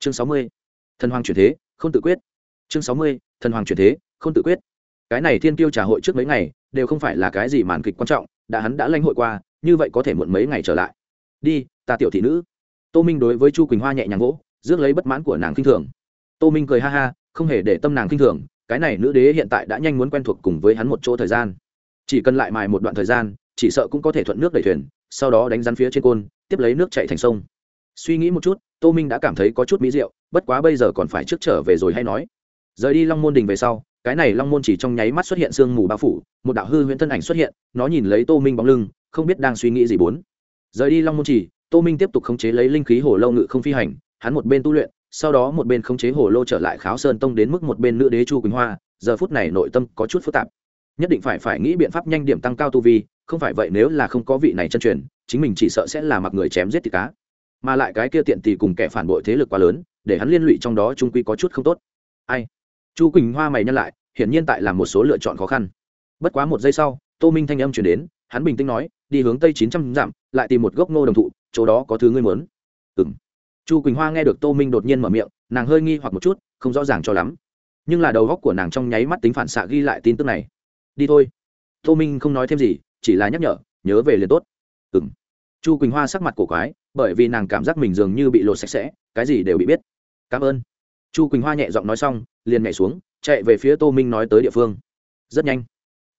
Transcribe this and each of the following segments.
chương sáu mươi, thần hoàng chuyển thế, không tự quyết. Chương sáu mươi, thần hoàng chuyển thế, không tự quyết. Cái này thiên tiêu trả hội trước mấy ngày, đều không phải là cái gì màn kịch quan trọng, đã hắn đã lãnh hội qua, như vậy có thể muộn mấy ngày trở lại. Đi, ta tiểu thị nữ. Tô minh đối với chu quỳnh hoa nhẹ nhàng gỗ rước lấy bất mãn của nàng k i n h thường. Tô minh cười ha ha, không hề để tâm nàng k i n h thường, cái này nữ đế hiện tại đã nhanh muốn quen thuộc cùng với hắn một chỗ thời gian. Chỉ cần lại mài một đoạn thời gian, chỉ sợ cũng có thể thuận nước đẩy thuyền, sau đó đánh rắn phía trên côn, tiếp lấy nước chạy thành sông. Suy nghĩ một chút tô minh đã cảm thấy có chút mỹ rượu bất quá bây giờ còn phải trước trở về rồi hay nói. Rời đi long môn đình về sau, cái này long môn chỉ trong nháy mắt xuất hiện sương mù bao phủ, một đạo hư huyễn thân ảnh xuất hiện, nó nhìn lấy tô minh bóng lưng, không biết đang suy nghĩ gì bốn. Rời đi long môn chỉ, tô minh tiếp tục khống chế lấy linh khí hồ lâu ngự không phi hành, hắn một bên tu luyện, sau đó một bên khống chế hồ lô trở lại kháo sơn tông đến mức một bên nữ đế chu quỳnh hoa, giờ phút này nội tâm có chút phức tạp. Nhất định phải phải nghĩ biện pháp nhanh điểm tăng cao tu vi, không phải vậy nếu là không có vị này chân truyền, chính mình chỉ sợ sẽ là mặc người chém giết thịt cá mà lại cái kia tiện tỷ cùng kẻ phản bội thế lực quá lớn, để hắn liên lụy trong đó trung quy có chút không tốt. Ai? Chu quỳnh hoa mày nhân lại, hiển nhiên tại là một số lựa chọn khó khăn. Bất quá một giây sau, tô minh thanh âm chuyển đến, hắn bình tĩnh nói, đi hướng tây chín trăm dặm, lại tìm một gốc ngô đồng thụ, chỗ đó có thứ ngươi muốn. Ừ m chu quỳnh hoa nghe được tô minh đột nhiên mở miệng, nàng hơi nghi hoặc một chút, không rõ ràng cho lắm. Nhưng là đầu góc của nàng trong nháy mắt tính phản xạ ghi lại tin tức này. Đi thôi. Tô minh không nói thêm gì, chỉ là nhắc nhở, nhớ về liền tốt. Ừ m chu quỳnh hoa sắc mặt cổ quái, bởi vì nàng cảm giác mình dường như bị lột sạch sẽ, cái gì đều bị biết. Cảm ơn. Chu quỳnh hoa nhẹ giọng nói xong, liền nhảy xuống, chạy về phía tô minh nói tới địa phương. Rất nhanh,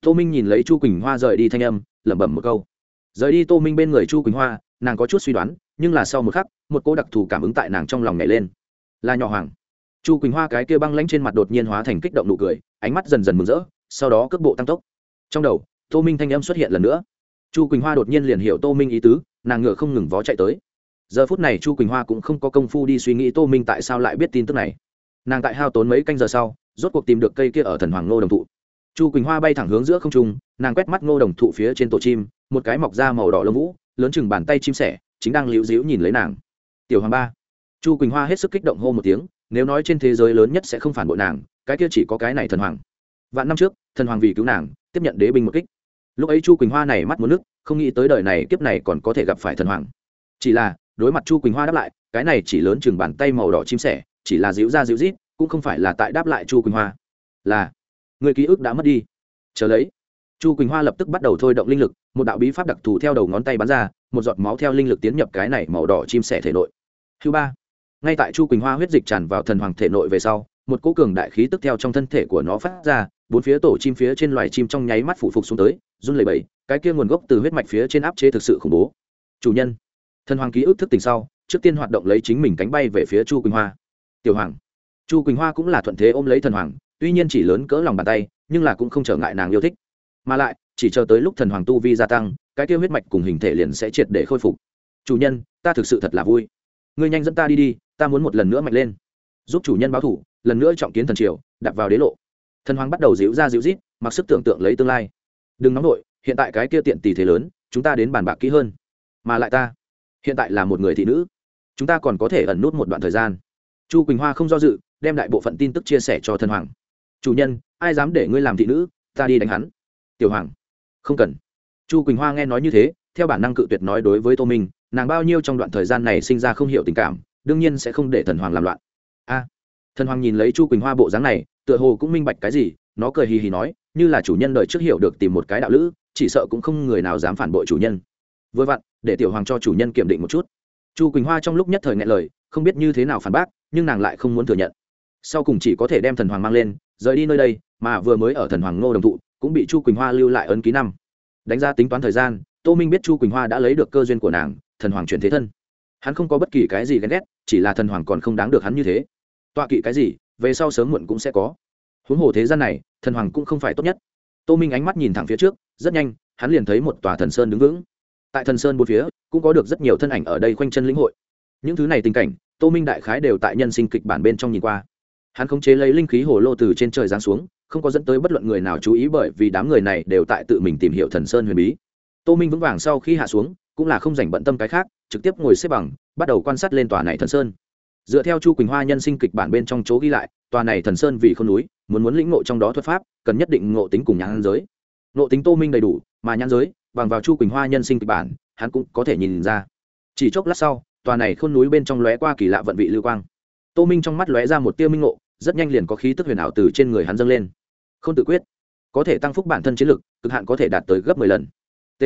tô minh nhìn lấy chu quỳnh hoa rời đi thanh âm, lẩm bẩm một câu. Rời đi tô minh bên người chu quỳnh hoa, nàng có chút suy đoán, nhưng là sau một khắc, một cô đặc thù cảm ứng tại nàng trong lòng nhảy lên. Là nhỏ hoàng. Chu quỳnh hoa cái kia băng lanh trên mặt đột nhiên hóa thành kích động nụ cười, ánh mắt dần dần mừng rỡ, sau đó cước bộ tăng tốc. Trong đầu, tô minh thanh âm xuất hiện lần nữa. Chu quỳnh hoa đột nhiên liền hiểu tô minh ý tứ nàng ngựa không ngừng vó chạy tới. Giờ phút này chu quỳnh hoa cũng không có công phu đi suy nghĩ tô minh tại sao lại biết tin tức này. Nàng tại hao tốn mấy canh giờ sau, rốt cuộc tìm được cây kia ở thần hoàng ngô đồng thụ. Chu quỳnh hoa bay thẳng hướng giữa không trung, nàng quét mắt ngô đồng thụ phía trên tổ chim, một cái mọc da màu đỏ lông vũ, lớn chừng bàn tay chim sẻ, chính đang liễu dĩu nhìn lấy nàng. Tiểu hoàng ba. Chu quỳnh hoa hết sức kích động hô một tiếng, nếu nói trên thế giới lớn nhất sẽ không phản bội nàng, cái kia chỉ có cái này thần hoàng. Vạn năm trước, thần hoàng vì cứu nàng, tiếp nhận đế binh một kích lúc ấy chu quỳnh hoa này mắt muốn nước, không nghĩ tới đời này kiếp này còn có thể gặp phải thần hoàng. Chỉ là, đối mặt chu quỳnh hoa đáp lại, cái này chỉ lớn chừng bàn tay màu đỏ chim sẻ, chỉ là dịu ra dịu rít, cũng không phải là tại đáp lại chu quỳnh hoa. Là, người ký ức đã mất đi. Chờ lấy, chu quỳnh hoa lập tức bắt đầu thôi động linh lực, một đạo bí pháp đặc thù theo đầu ngón tay bắn ra, một giọt máu theo linh lực tiến nhập cái này màu đỏ chim sẻ thể nội. Thứ ba, ngay tại chu quỳnh hoa huyết dịch tràn vào thần hoàng thể nội về sau, một cỗ cường đại khí tức theo trong thân thể của nó phát ra bốn phía tổ chim phía trên loài chim trong nháy mắt phụ phục xuống tới, run lẩy bẩy, cái kia nguồn gốc từ huyết mạch phía trên áp chế thực sự khủng bố. Chủ nhân, thần hoàng ký ức thức tỉnh sau, trước tiên hoạt động lấy chính mình cánh bay về phía chu quỳnh hoa. Tiểu hoàng, chu quỳnh hoa cũng là thuận thế ôm lấy thần hoàng, tuy nhiên chỉ lớn cỡ lòng bàn tay, nhưng là cũng không trở ngại nàng yêu thích. Mà lại, chỉ chờ tới lúc thần hoàng tu vi gia tăng, cái kia huyết mạch cùng hình thể liền sẽ triệt để khôi phục. Chủ nhân, ta thực sự thật là vui. Ngươi nhanh dẫn ta đi đi, ta muốn một lần nữa mạnh lên. Giúp chủ nhân báo thủ, lần nữa trọng kiến thần triều, đặt vào đế lộ thần hoàng bắt đầu dịu ra dịu rít, mặc sức tưởng tượng lấy tương lai. Đừng nóng nổi hiện tại cái kia tiện tỷ thế lớn, chúng ta đến bàn bạc kỹ hơn. Mà lại ta, hiện tại là một người thị nữ. Chúng ta còn có thể ẩn nút một đoạn thời gian. Chu quỳnh hoa không do dự, đem đại bộ phận tin tức chia sẻ cho thần hoàng. Chủ nhân, ai dám để ngươi làm thị nữ, ta đi đánh hắn. Tiểu hoàng, không cần. Chu quỳnh hoa nghe nói như thế, theo bản năng cự tuyệt nói đối với tô minh, nàng bao nhiêu trong đoạn thời gian này sinh ra không hiểu tình cảm, đương nhiên sẽ không để thần hoàng làm loạn. A. Thần hoàng nhìn lấy chu quỳnh hoa bộ dáng này tựa hồ cũng minh bạch cái gì, nó cười hì hì nói, như là chủ nhân đời trước hiểu được tìm một cái đạo lữ, chỉ sợ cũng không người nào dám phản bội chủ nhân. Vừa vặn, để tiểu hoàng cho chủ nhân kiểm định một chút. Chu quỳnh hoa trong lúc nhất thời ngại lời, không biết như thế nào phản bác, nhưng nàng lại không muốn thừa nhận. Sau cùng chỉ có thể đem thần hoàng mang lên, rời đi nơi đây, mà vừa mới ở thần hoàng ngô đồng thụ, cũng bị chu quỳnh hoa lưu lại ấn ký năm. Đánh ra tính toán thời gian, tô minh biết chu quỳnh hoa đã lấy được cơ duyên của nàng, thần hoàng chuyển thế thân. Hắn không có bất kỳ cái gì ghen ghét, chỉ là thần hoàng còn không đáng được hắn như thế. Tọa kỵ cái gì về sau sớm muộn cũng sẽ có. Huống hồ thế gian này, thần hoàng cũng không phải tốt nhất. Tô minh ánh mắt nhìn thẳng phía trước, rất nhanh, hắn liền thấy một tòa thần sơn đứng vững. Tại thần sơn bốn phía, cũng có được rất nhiều thân ảnh ở đây quanh chân lĩnh hội. Những thứ này tình cảnh, tô minh đại khái đều tại nhân sinh kịch bản bên trong nhìn qua. Hắn khống chế lấy linh khí hồ lô từ trên trời giáng xuống, không có dẫn tới bất luận người nào chú ý bởi vì đám người này đều tại tự mình tìm hiểu thần sơn huyền bí. Tô minh vững vàng sau khi hạ xuống, cũng là không dành bận tâm cái khác, trực tiếp ngồi xếp bằng, bắt đầu quan sát lên tòa này thần sơn dựa theo chu quỳnh hoa nhân sinh kịch bản bên trong chỗ ghi lại, tòa này thần sơn vì không núi, muốn muốn lĩnh ngộ trong đó thuật pháp, cần nhất định ngộ tính cùng nhãn giới. Ngộ tính tô minh đầy đủ, mà nhãn giới, bằng vào chu quỳnh hoa nhân sinh kịch bản, hắn cũng có thể nhìn ra. Chỉ chốc lát sau, tòa này khôn núi bên trong lóe qua kỳ lạ vận vị lưu quang. Tô minh trong mắt lóe ra một tia minh ngộ, rất nhanh liền có khí tức huyền ảo từ trên người hắn dâng lên. Không tự quyết, có thể tăng phúc bản thân chiến lực, cực hạn có thể đạt tới gấp mười lần. T.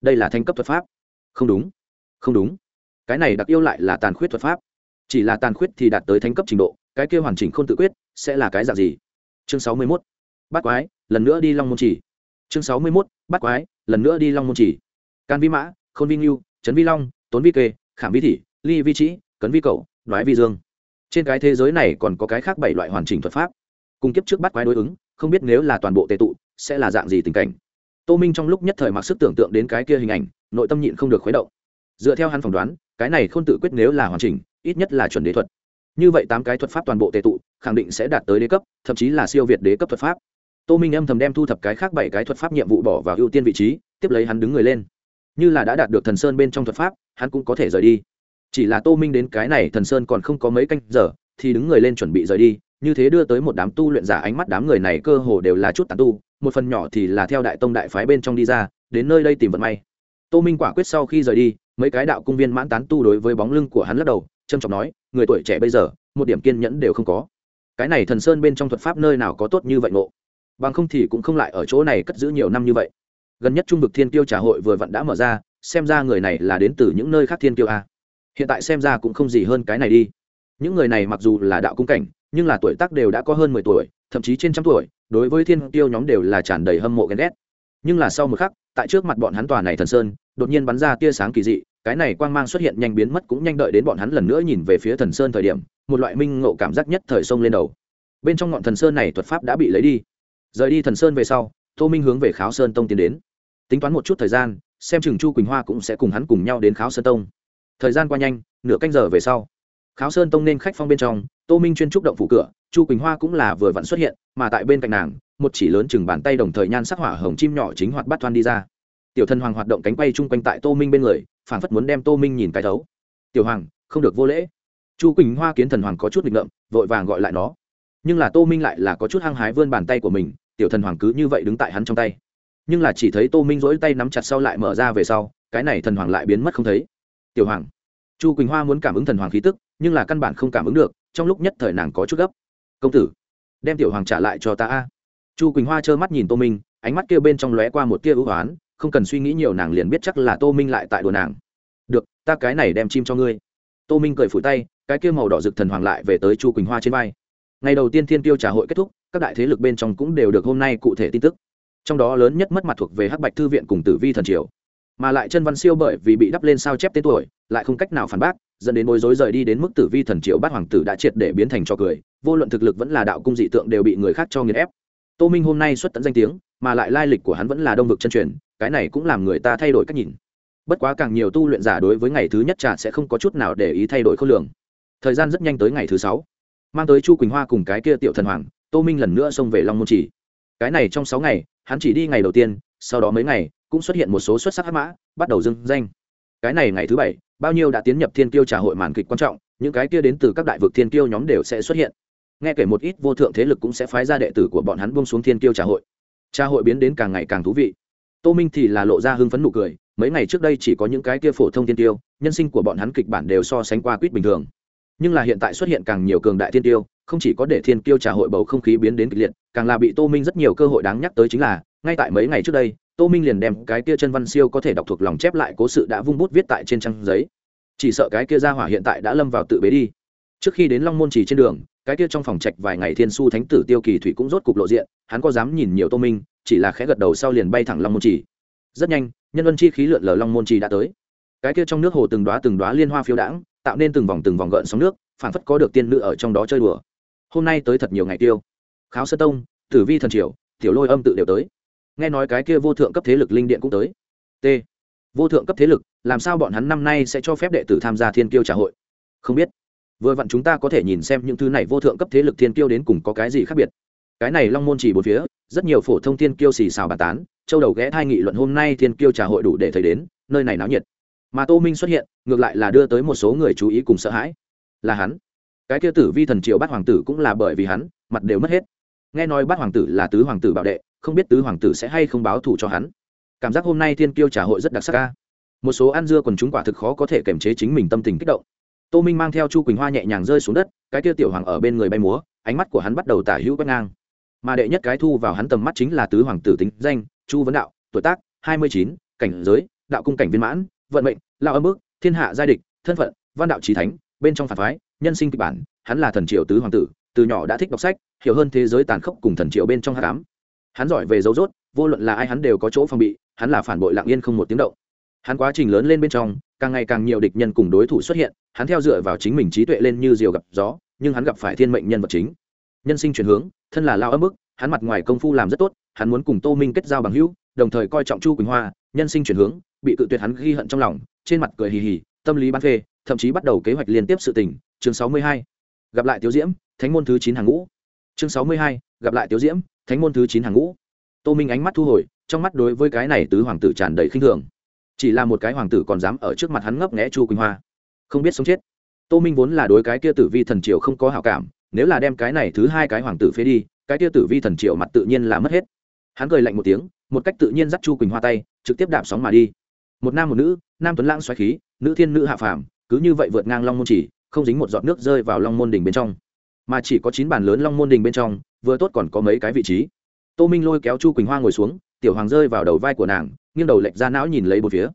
Đây là thanh cấp thuật pháp. Không đúng. Không đúng. Cái này đặc yêu lại là tàn khuyết thuật pháp chỉ là tàn khuyết thì đạt tới thánh cấp trình độ, cái kia hoàn chỉnh không tự quyết sẽ là cái dạng gì? Chương sáu mươi mốt. Bắt quái, lần nữa đi long môn chỉ. Chương sáu mươi mốt bắt quái, lần nữa đi long môn chỉ. Can vi mã, khôn vi ngưu, trấn vi long, tốn vi kê, khảm vi thị, ly vi trĩ, cấn vi cầu đoái vi dương. Trên cái thế giới này còn có cái khác bảy loại hoàn chỉnh thuật pháp. Cung kiếp trước bắt quái đối ứng, không biết nếu là toàn bộ tệ tụ, sẽ là dạng gì tình cảnh. Tô minh trong lúc nhất thời mặc sức tưởng tượng đến cái kia hình ảnh, nội tâm nhịn không được khuấy động. Dựa theo hắn phỏng đoán, cái này không tự quyết nếu là hoàn chỉnh ít nhất là chuẩn đế thuật. Như vậy tám cái thuật pháp toàn bộ tệ tụ, khẳng định sẽ đạt tới đế cấp, thậm chí là siêu việt đế cấp thuật pháp. Tô minh âm thầm đem thu thập cái khác bảy cái thuật pháp nhiệm vụ bỏ vào ưu tiên vị trí, tiếp lấy hắn đứng người lên. Như là đã đạt được thần sơn bên trong thuật pháp, hắn cũng có thể rời đi. Chỉ là tô minh đến cái này thần sơn còn không có mấy canh giờ, thì đứng người lên chuẩn bị rời đi, như thế đưa tới một đám tu luyện giả ánh mắt đám người này cơ hồ đều là chút tàn tu, một phần nhỏ thì là theo đại tông đại phái bên trong đi ra, đến nơi đây tìm vận may. Tô minh quả quyết sau khi rời đi, mấy cái đạo cung viên mãn tán tu đối với bóng lưng của hắn lắc đầu trâm trọng nói, người tuổi trẻ bây giờ, một điểm kiên nhẫn đều không có. Cái này thần sơn bên trong thuật pháp nơi nào có tốt như vậy ngộ? Bằng không thì cũng không lại ở chỗ này cất giữ nhiều năm như vậy. Gần nhất trung vực thiên tiêu trà hội vừa vặn đã mở ra, xem ra người này là đến từ những nơi khác thiên tiêu a. Hiện tại xem ra cũng không gì hơn cái này đi. Những người này mặc dù là đạo cung cảnh, nhưng là tuổi tác đều đã có hơn mười tuổi, thậm chí trên trăm tuổi, đối với thiên tiêu nhóm đều là tràn đầy hâm mộ ghen ghét. Nhưng là sau một khắc, tại trước mặt bọn hắn tòa này thần sơn, đột nhiên bắn ra tia sáng kỳ dị cái này quang mang xuất hiện nhanh biến mất cũng nhanh đợi đến bọn hắn lần nữa nhìn về phía thần sơn thời điểm, một loại minh ngộ cảm giác nhất thời sông lên đầu. Bên trong ngọn thần sơn này thuật pháp đã bị lấy đi. Rời đi thần sơn về sau, tô minh hướng về kháo sơn tông tiến đến. Tính toán một chút thời gian, xem chừng chu quỳnh hoa cũng sẽ cùng hắn cùng nhau đến kháo sơn tông. Thời gian qua nhanh, nửa canh giờ về sau, kháo sơn tông nên khách phong bên trong, tô minh chuyên trúc động phủ cửa, chu quỳnh hoa cũng là vừa vặn xuất hiện, mà tại bên cạnh nàng, một chỉ lớn chừng bàn tay đồng thời nhan sắc hỏa hồng chim nhỏ chính hoạt bắt thoan đi ra. Tiểu thần hoàng hoạt động cánh quay chung quanh tại tô minh bên người phản phất muốn đem tô minh nhìn cái thấu. Tiểu hoàng, không được vô lễ. Chu quỳnh hoa kiến thần hoàng có chút nghịch ngợm, vội vàng gọi lại nó. Nhưng là tô minh lại là có chút hăng hái vươn bàn tay của mình, tiểu thần hoàng cứ như vậy đứng tại hắn trong tay. Nhưng là chỉ thấy tô minh rỗi tay nắm chặt sau lại mở ra về sau, cái này thần hoàng lại biến mất không thấy. Tiểu hoàng. Chu quỳnh hoa muốn cảm ứng thần hoàng khí tức, nhưng là căn bản không cảm ứng được, trong lúc nhất thời nàng có chút gấp. Công tử, đem tiểu hoàng trả lại cho ta a. Chu quỳnh hoa trơ mắt nhìn tô minh, ánh mắt kia bên trong lóe qua một tia ưu oán không cần suy nghĩ nhiều nàng liền biết chắc là tô minh lại tại đùa nàng. Được, ta cái này đem chim cho ngươi. Tô minh cười phủi tay, cái kia màu đỏ rực thần hoàng lại về tới chu quỳnh hoa trên vai. Ngày đầu tiên thiên tiêu trà hội kết thúc, các đại thế lực bên trong cũng đều được hôm nay cụ thể tin tức. Trong đó lớn nhất mất mặt thuộc về hắc bạch thư viện cùng tử vi thần triều. Mà lại chân văn siêu bởi vì bị đắp lên sao chép tên tuổi, lại không cách nào phản bác, dẫn đến bối rối rời đi đến mức tử vi thần triều bát hoàng tử đã triệt để biến thành cho cười, vô luận thực lực vẫn là đạo cung dị tượng đều bị người khác cho nghiền ép. Tô minh hôm nay xuất tận danh tiếng, mà lại lai lịch của hắn vẫn là đông vực chân truyền cái này cũng làm người ta thay đổi cách nhìn. Bất quá càng nhiều tu luyện giả đối với ngày thứ nhất trà sẽ không có chút nào để ý thay đổi khối lượng. Thời gian rất nhanh tới ngày thứ sáu. Mang tới chu quỳnh hoa cùng cái kia tiểu thần hoàng, tô minh lần nữa xông về long môn chỉ. Cái này trong sáu ngày, hắn chỉ đi ngày đầu tiên, sau đó mấy ngày, cũng xuất hiện một số xuất sắc hắc mã, bắt đầu dưng danh. Cái này ngày thứ bảy, bao nhiêu đã tiến nhập thiên kiêu trà hội màn kịch quan trọng, những cái kia đến từ các đại vực thiên kiêu nhóm đều sẽ xuất hiện. Nghe kể một ít vô thượng thế lực cũng sẽ phái ra đệ tử của bọn hắn buông xuống thiên kiêu trà hội. Trà hội biến đến càng ngày càng thú vị tô minh thì là lộ ra hưng phấn nụ cười, mấy ngày trước đây chỉ có những cái kia phổ thông thiên tiêu, nhân sinh của bọn hắn kịch bản đều so sánh qua quýt bình thường. Nhưng là hiện tại xuất hiện càng nhiều cường đại thiên tiêu, không chỉ có để thiên tiêu trà hội bầu không khí biến đến kịch liệt, càng là bị tô minh rất nhiều cơ hội đáng nhắc tới chính là, ngay tại mấy ngày trước đây, tô minh liền đem cái kia chân văn siêu có thể đọc thuộc lòng chép lại cố sự đã vung bút viết tại trên trang giấy. Chỉ sợ cái kia ra hỏa hiện tại đã lâm vào tự bế đi. Trước khi đến long môn trì trên đường, cái kia trong phòng trạch vài ngày thiên su thánh tử tiêu kỳ thủy cũng rốt cục lộ diện, hắn có dám nhìn nhiều tô minh chỉ là khẽ gật đầu sau liền bay thẳng long môn trì. Rất nhanh, nhân ân chi khí lượn lờ long môn trì đã tới. Cái kia trong nước hồ từng đoá từng đoá liên hoa phiêu đãng, tạo nên từng vòng từng vòng gợn sóng nước phản phất có được tiên nữ ở trong đó chơi đùa. Hôm nay tới thật nhiều ngày tiêu. Kháo sơ tông, tử vi thần triều, tiểu lôi âm tự đều tới. Nghe nói cái kia vô thượng cấp thế lực linh điện cũng tới. T. Vô thượng cấp thế lực, làm sao bọn hắn năm nay sẽ cho phép đệ tử tham gia thiên kiêu trà hội? Không biết. Vừa vặn chúng ta có thể nhìn xem những thứ này vô thượng cấp thế lực thiên kiêu đến cùng có cái gì khác biệt. Cái này long môn chỉ bốn phía rất nhiều phổ thông thiên kiêu xì xào bàn tán, châu đầu ghé thai nghị luận hôm nay thiên kiêu trà hội đủ để thấy đến, nơi này náo nhiệt. Mà tô minh xuất hiện, ngược lại là đưa tới một số người chú ý cùng sợ hãi. Là hắn. Cái kia tử vi thần triều bát hoàng tử cũng là bởi vì hắn, mặt đều mất hết. Nghe nói bát hoàng tử là tứ hoàng tử bảo đệ, không biết tứ hoàng tử sẽ hay không báo thù cho hắn. Cảm giác hôm nay thiên kiêu trà hội rất đặc sắc ca. Một số ăn dưa còn chúng quả thực khó có thể kiềm chế chính mình tâm tình kích động. Tô minh mang theo chu quỳnh hoa nhẹ nhàng rơi xuống đất, cái kia tiểu hoàng ở bên người bay múa, ánh mắt của hắn bắt đầu tả hữu quét ngang mà đệ nhất cái thu vào hắn tầm mắt chính là tứ hoàng tử tính danh, chu vấn đạo, tuổi tác hai mươi chín, cảnh giới, đạo cung cảnh viên mãn, vận mệnh, lao âm ước, thiên hạ giai địch, thân phận, văn đạo trí thánh, bên trong phản phái, nhân sinh kịch bản, hắn là thần triệu tứ hoàng tử, từ nhỏ đã thích đọc sách, hiểu hơn thế giới tàn khốc cùng thần triệu bên trong hát cám hắn giỏi về dấu rốt vô luận là ai hắn đều có chỗ phòng bị, hắn là phản bội lặng yên không một tiếng động. Hắn quá trình lớn lên bên trong, càng ngày càng nhiều địch nhân cùng đối thủ xuất hiện, hắn theo dựa vào chính mình trí tuệ lên như diều gặp gió, nhưng hắn gặp phải thiên mệnh nhân vật chính. Nhân sinh chuyển hướng thân là lao ấm bức, hắn mặt ngoài công phu làm rất tốt, hắn muốn cùng tô minh kết giao bằng hữu, đồng thời coi trọng chu quỳnh hoa, nhân sinh chuyển hướng, bị cự tuyệt hắn ghi hận trong lòng, trên mặt cười hì hì, tâm lý bán phê, thậm chí bắt đầu kế hoạch liên tiếp sự tình. Chương sáu mươi hai, gặp lại tiểu diễm, thánh môn thứ chín hàng ngũ. Chương sáu mươi hai, gặp lại tiểu diễm, thánh môn thứ chín hàng ngũ. Tô minh ánh mắt thu hồi, trong mắt đối với cái này tứ hoàng tử tràn đầy khinh thường. Chỉ là một cái hoàng tử còn dám ở trước mặt hắn ngấp nghẽ chu quỳnh hoa. Không biết sống chết. Tô minh vốn là đối cái kia tử vi thần triều không có hảo cảm nếu là đem cái này thứ hai cái hoàng tử phế đi, cái tia tử vi thần triệu mặt tự nhiên là mất hết. Hắn cười lạnh một tiếng, một cách tự nhiên dắt chu quỳnh hoa tay, trực tiếp đạp sóng mà đi. Một nam một nữ, nam tuấn lãng xoáy khí, nữ thiên nữ hạ phàm, cứ như vậy vượt ngang long môn chỉ, không dính một giọt nước rơi vào long môn đình bên trong. Mà chỉ có chín bàn lớn long môn đình bên trong, vừa tốt còn có mấy cái vị trí. Tô minh lôi kéo chu quỳnh hoa ngồi xuống, tiểu hoàng rơi vào đầu vai của nàng, nghiêng đầu lệch ra não nhìn lấy một phía.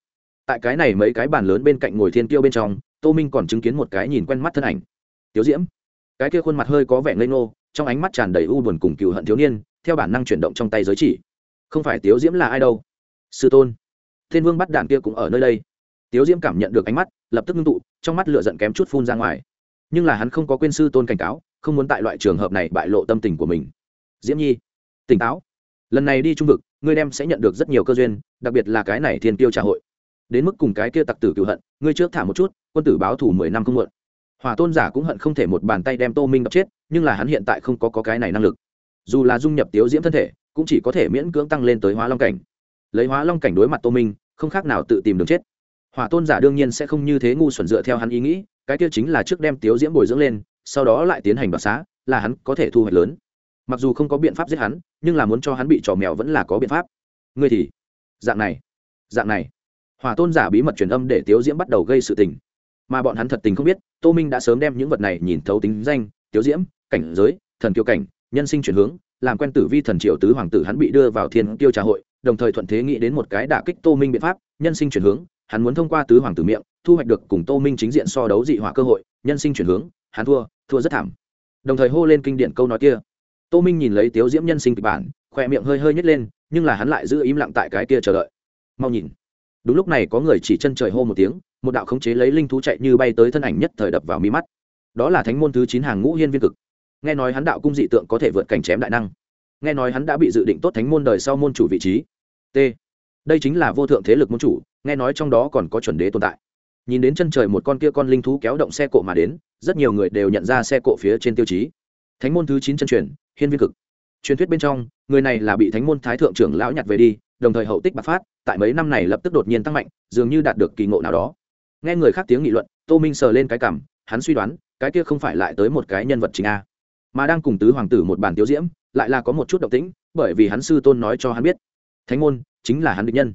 Tại cái này mấy cái bàn lớn bên cạnh ngồi thiên tiêu bên trong, tô minh còn chứng kiến một cái nhìn quen mắt thân ảnh. Tiểu diễm cái kia khuôn mặt hơi có vẻ ngây ngô, trong ánh mắt tràn đầy u buồn cùng cựu hận thiếu niên, theo bản năng chuyển động trong tay giới chỉ. Không phải tiếu diễm là ai đâu? Sư tôn. Thiên vương bắt đạn kia cũng ở nơi đây. Tiếu diễm cảm nhận được ánh mắt, lập tức ngưng tụ, trong mắt lửa giận kém chút phun ra ngoài. Nhưng là hắn không có quên sư tôn cảnh cáo, không muốn tại loại trường hợp này bại lộ tâm tình của mình. Diễm nhi, tỉnh táo. Lần này đi trung vực, ngươi đem sẽ nhận được rất nhiều cơ duyên, đặc biệt là cái này thiên tiêu trả hội. Đến mức cùng cái kia tặc tử cựu hận, ngươi trước thả một chút, quân tử báo thủ mười năm không muộn hòa tôn giả cũng hận không thể một bàn tay đem tô minh đập chết nhưng là hắn hiện tại không có, có cái này năng lực. Dù là dung nhập tiếu diễm thân thể cũng chỉ có thể miễn cưỡng tăng lên tới hóa long cảnh. Lấy hóa long cảnh đối mặt tô minh không khác nào tự tìm đường chết. Hỏa tôn giả đương nhiên sẽ không như thế ngu xuẩn dựa theo hắn ý nghĩ cái kia chính là trước đem tiếu diễm bồi dưỡng lên sau đó lại tiến hành đoạt xá là hắn có thể thu hoạch lớn. Mặc dù không có biện pháp giết hắn nhưng là muốn cho hắn bị trò mèo vẫn là có biện pháp. Ngươi thì? Dạng này. Dạng này. Hỏa tôn giả bí mật truyền âm để tiếu diễm bắt đầu gây sự tình mà bọn hắn thật tình không biết, tô minh đã sớm đem những vật này nhìn thấu tính danh, tiếu diễm, cảnh giới, thần kiêu cảnh, nhân sinh chuyển hướng, làm quen tử vi thần triệu tứ hoàng tử hắn bị đưa vào thiên tiêu trà hội, đồng thời thuận thế nghĩ đến một cái đả kích tô minh biện pháp, nhân sinh chuyển hướng, hắn muốn thông qua tứ hoàng tử miệng, thu hoạch được cùng tô minh chính diện so đấu dị hỏa cơ hội, nhân sinh chuyển hướng, hắn thua thua rất thảm. Đồng thời hô lên kinh điển câu nói kia. Tô minh nhìn lấy tiếu diễm nhân sinh kịch bản, khoe miệng hơi hơi nhét lên, nhưng là hắn lại giữ im lặng tại cái kia chờ đợi. Mau nhìn đúng lúc này có người chỉ chân trời hô một tiếng, một đạo khống chế lấy linh thú chạy như bay tới thân ảnh nhất thời đập vào mi mắt. Đó là thánh môn thứ chín hàng ngũ hiên viên cực. Nghe nói hắn đạo cung dị tượng có thể vượt cảnh chém đại năng. Nghe nói hắn đã bị dự định tốt thánh môn đời sau môn chủ vị trí. T. Đây chính là vô thượng thế lực môn chủ, nghe nói trong đó còn có chuẩn đế tồn tại. Nhìn đến chân trời một con kia con linh thú kéo động xe cộ mà đến, rất nhiều người đều nhận ra xe cộ phía trên tiêu chí. Thánh môn thứ chín chân truyền, hiên viên cực. Truyền thuyết bên trong, người này là bị thánh môn thái thượng trưởng lão nhặt về đi đồng thời hậu tích bạc phát, tại mấy năm này lập tức đột nhiên tăng mạnh, dường như đạt được kỳ ngộ nào đó. Nghe người khác tiếng nghị luận, tô minh sờ lên cái cảm, hắn suy đoán, cái kia không phải lại tới một cái nhân vật chính a. Mà đang cùng tứ hoàng tử một bản tiêu diễm, lại là có một chút động tĩnh, bởi vì hắn sư tôn nói cho hắn biết, thánh môn, chính là hắn định nhân.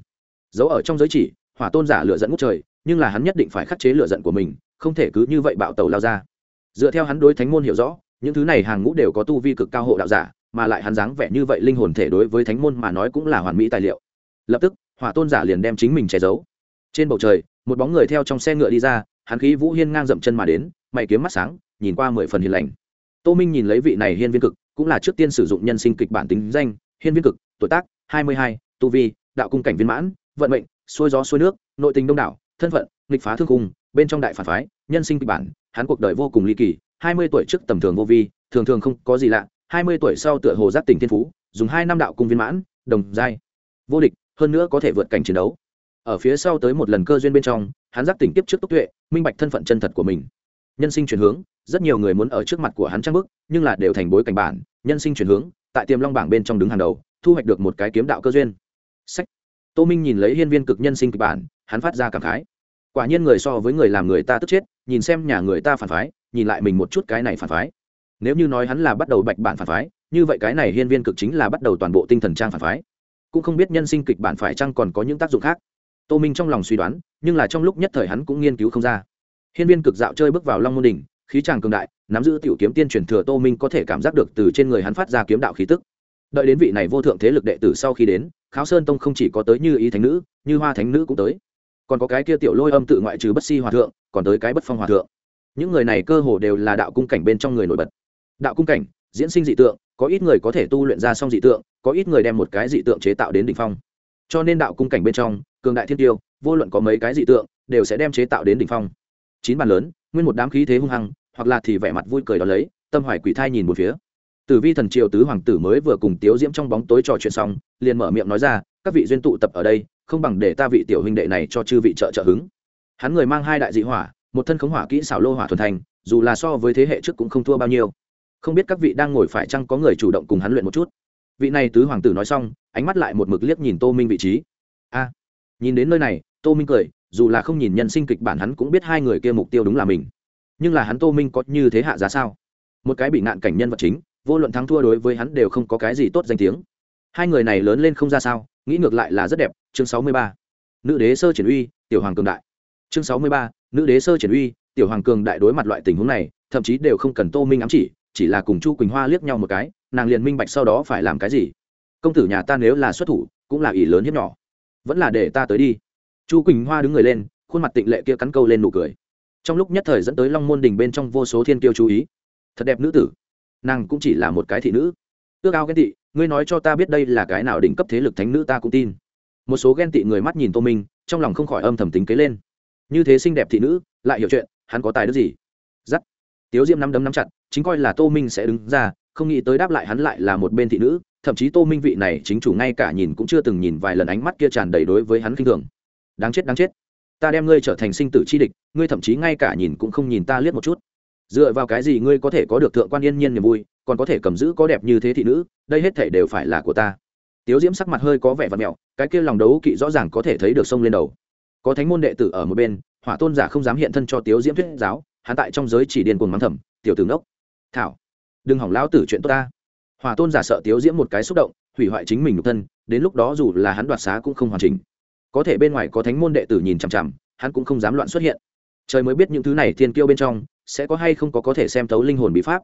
Giấu ở trong giới chỉ, hỏa tôn giả lựa dẫn ngút trời, nhưng là hắn nhất định phải khắc chế lựa giận của mình, không thể cứ như vậy bạo tàu lao ra. Dựa theo hắn đối thánh môn hiểu rõ, những thứ này hàng ngũ đều có tu vi cực cao hộ đạo giả mà lại hắn dáng vẻ như vậy linh hồn thể đối với thánh môn mà nói cũng là hoàn mỹ tài liệu. Lập tức, hỏa tôn giả liền đem chính mình che giấu. Trên bầu trời, một bóng người theo trong xe ngựa đi ra, hắn khí vũ hiên ngang dậm chân mà đến, mày kiếm mắt sáng, nhìn qua mười phần hiền lành. Tô minh nhìn lấy vị này hiên viên cực, cũng là trước tiên sử dụng nhân sinh kịch bản tính danh, hiên viên cực, tuổi tác, hai mươi hai, tu vi, đạo cung cảnh viên mãn, vận mệnh, xuôi gió xuôi nước, nội tình đông đảo, thân phận, nghịch phá thương cung bên trong đại phản phái, nhân sinh kịch bản, hắn cuộc đời vô cùng ly kỳ, hai mươi tuổi trước tầm thường vô vi, thường thường không có gì lạ hai mươi tuổi sau tựa hồ giác tỉnh thiên phú, dùng hai năm đạo cung viên mãn, đồng giai. Vô địch, hơn nữa có thể vượt cảnh chiến đấu. Ở phía sau tới một lần cơ duyên bên trong, hắn giác tỉnh tiếp trước tốc tuệ, minh bạch thân phận chân thật của mình. Nhân sinh chuyển hướng, rất nhiều người muốn ở trước mặt của hắn trang bức, nhưng là đều thành bối cảnh bản. Nhân sinh chuyển hướng, tại tiềm long bảng bên trong đứng hàng đầu, thu hoạch được một cái kiếm đạo cơ duyên. Sách. Tô minh nhìn lấy hiên viên cực nhân sinh kịch bản, hắn phát ra cảm khái. Quả nhiên người so với người làm người ta tức chết, nhìn xem nhà người ta phản phái, nhìn lại mình một chút cái này phản phái nếu như nói hắn là bắt đầu bạch bản phản phái, như vậy cái này hiên viên cực chính là bắt đầu toàn bộ tinh thần trang phản phái. Cũng không biết nhân sinh kịch bản phải chăng còn có những tác dụng khác. Tô minh trong lòng suy đoán, nhưng là trong lúc nhất thời hắn cũng nghiên cứu không ra. Hiên viên cực dạo chơi bước vào long môn đỉnh, khí tràng cường đại, nắm giữ tiểu kiếm tiên truyền thừa tô minh có thể cảm giác được từ trên người hắn phát ra kiếm đạo khí tức. Đợi đến vị này vô thượng thế lực đệ tử sau khi đến, kháo sơn tông không chỉ có tới như ý thánh nữ, như hoa thánh nữ cũng tới. Còn có cái kia tiểu lôi âm tự ngoại trừ bất si hòa thượng, còn tới cái bất phong hòa thượng. Những người này cơ hồ đều là đạo cung cảnh bên trong người nổi bật đạo cung cảnh, diễn sinh dị tượng, có ít người có thể tu luyện ra xong dị tượng, có ít người đem một cái dị tượng chế tạo đến đ ỉ n h phong. Cho nên đạo cung cảnh bên trong, cường đại thiên tiêu, vô luận có mấy cái dị tượng, đều sẽ đem chế tạo đến đ ỉ n h phong. Chín bàn lớn, nguyên một đám khí thế hung hăng, hoặc là thì vẻ mặt vui cười đó lấy, tâm hoài quỷ thai nhìn một phía. Tử vi thần triều tứ hoàng tử mới vừa cùng tiếu diễm trong bóng tối trò chuyện xong, liền mở miệng nói ra, các vị duyên tụ tập ở đây, không bằng để ta vị tiểu huynh đệ này cho chư vị trợ trợ hứng. Hắn người mang hai đại dị hỏa, một thân khống hỏa kỹ xảo lô hỏa thuần thành, dù là so với thế hệ trước cũng không thua bao nhiêu không biết các vị đang ngồi phải chăng có người chủ động cùng hắn luyện một chút. Vị này tứ hoàng tử nói xong, ánh mắt lại một mực liếc nhìn tô minh vị trí. A, nhìn đến nơi này, tô minh cười, dù là không nhìn nhân sinh kịch bản hắn cũng biết hai người kia mục tiêu đúng là mình. Nhưng là hắn tô minh có như thế hạ giá sao? Một cái bị nạn cảnh nhân vật chính, vô luận thắng thua đối với hắn đều không có cái gì tốt danh tiếng. Hai người này lớn lên không ra sao, nghĩ ngược lại là rất đẹp. Chương sáu mươi ba, nữ đế sơ triển uy, tiểu hoàng cường đại. Chương sáu mươi ba, nữ đế sơ triển uy, tiểu hoàng cường đại đối mặt loại tình huống này, thậm chí đều không cần tô minh ám chỉ chỉ là cùng chu quỳnh hoa liếc nhau một cái, nàng liền minh bạch sau đó phải làm cái gì. Công tử nhà ta nếu là xuất thủ, cũng là ỷ lớn hiếp nhỏ. Vẫn là để ta tới đi. Chu quỳnh hoa đứng người lên, khuôn mặt tịnh lệ kia cắn câu lên nụ cười. Trong lúc nhất thời dẫn tới long môn đình bên trong vô số thiên kiêu chú ý. Thật đẹp nữ tử. Nàng cũng chỉ là một cái thị nữ. Ước ao ghen tị, ngươi nói cho ta biết đây là cái nào đỉnh cấp thế lực thánh nữ ta cũng tin. Một số ghen tị người mắt nhìn tô minh, trong lòng không khỏi âm thầm tính kế lên. Như thế xinh đẹp thị nữ, lại hiểu chuyện, hắn có tài đức gì? Giắt tiếu diễm nắm đấm nắm chặt, chính coi là tô minh sẽ đứng ra, không nghĩ tới đáp lại hắn lại là một bên thị nữ, thậm chí tô minh vị này chính chủ ngay cả nhìn cũng chưa từng nhìn vài lần ánh mắt kia tràn đầy đối với hắn khinh thường. Đáng chết đáng chết. Ta đem ngươi trở thành sinh tử chi địch, ngươi thậm chí ngay cả nhìn cũng không nhìn ta liếc một chút. Dựa vào cái gì ngươi có thể có được thượng quan yên nhiên niềm vui, còn có thể cầm giữ có đẹp như thế thị nữ, đây hết thể đều phải là của ta. Tiếu diễm sắc mặt hơi có vẻ và mẹo, cái kia lòng đấu kỵ rõ ràng có thể thấy được sông lên đầu. Có thánh môn đệ tử ở một bên, hỏa tôn giả không dám hiện thân cho tiếu diễm thuyết giáo hắn tại trong giới chỉ điên cuồng mắng thầm, tiểu tử ngốc, thảo, đừng hỏng lão tử chuyện tốt ta. Hòa tôn giả sợ tiếu diễm một cái xúc động, hủy hoại chính mình nhục thân, đến lúc đó dù là hắn đoạt xá cũng không hoàn chỉnh. Có thể bên ngoài có thánh môn đệ tử nhìn chằm chằm, hắn cũng không dám loạn xuất hiện. Trời mới biết những thứ này thiên kiêu bên trong, sẽ có hay không có có thể xem thấu linh hồn bí pháp.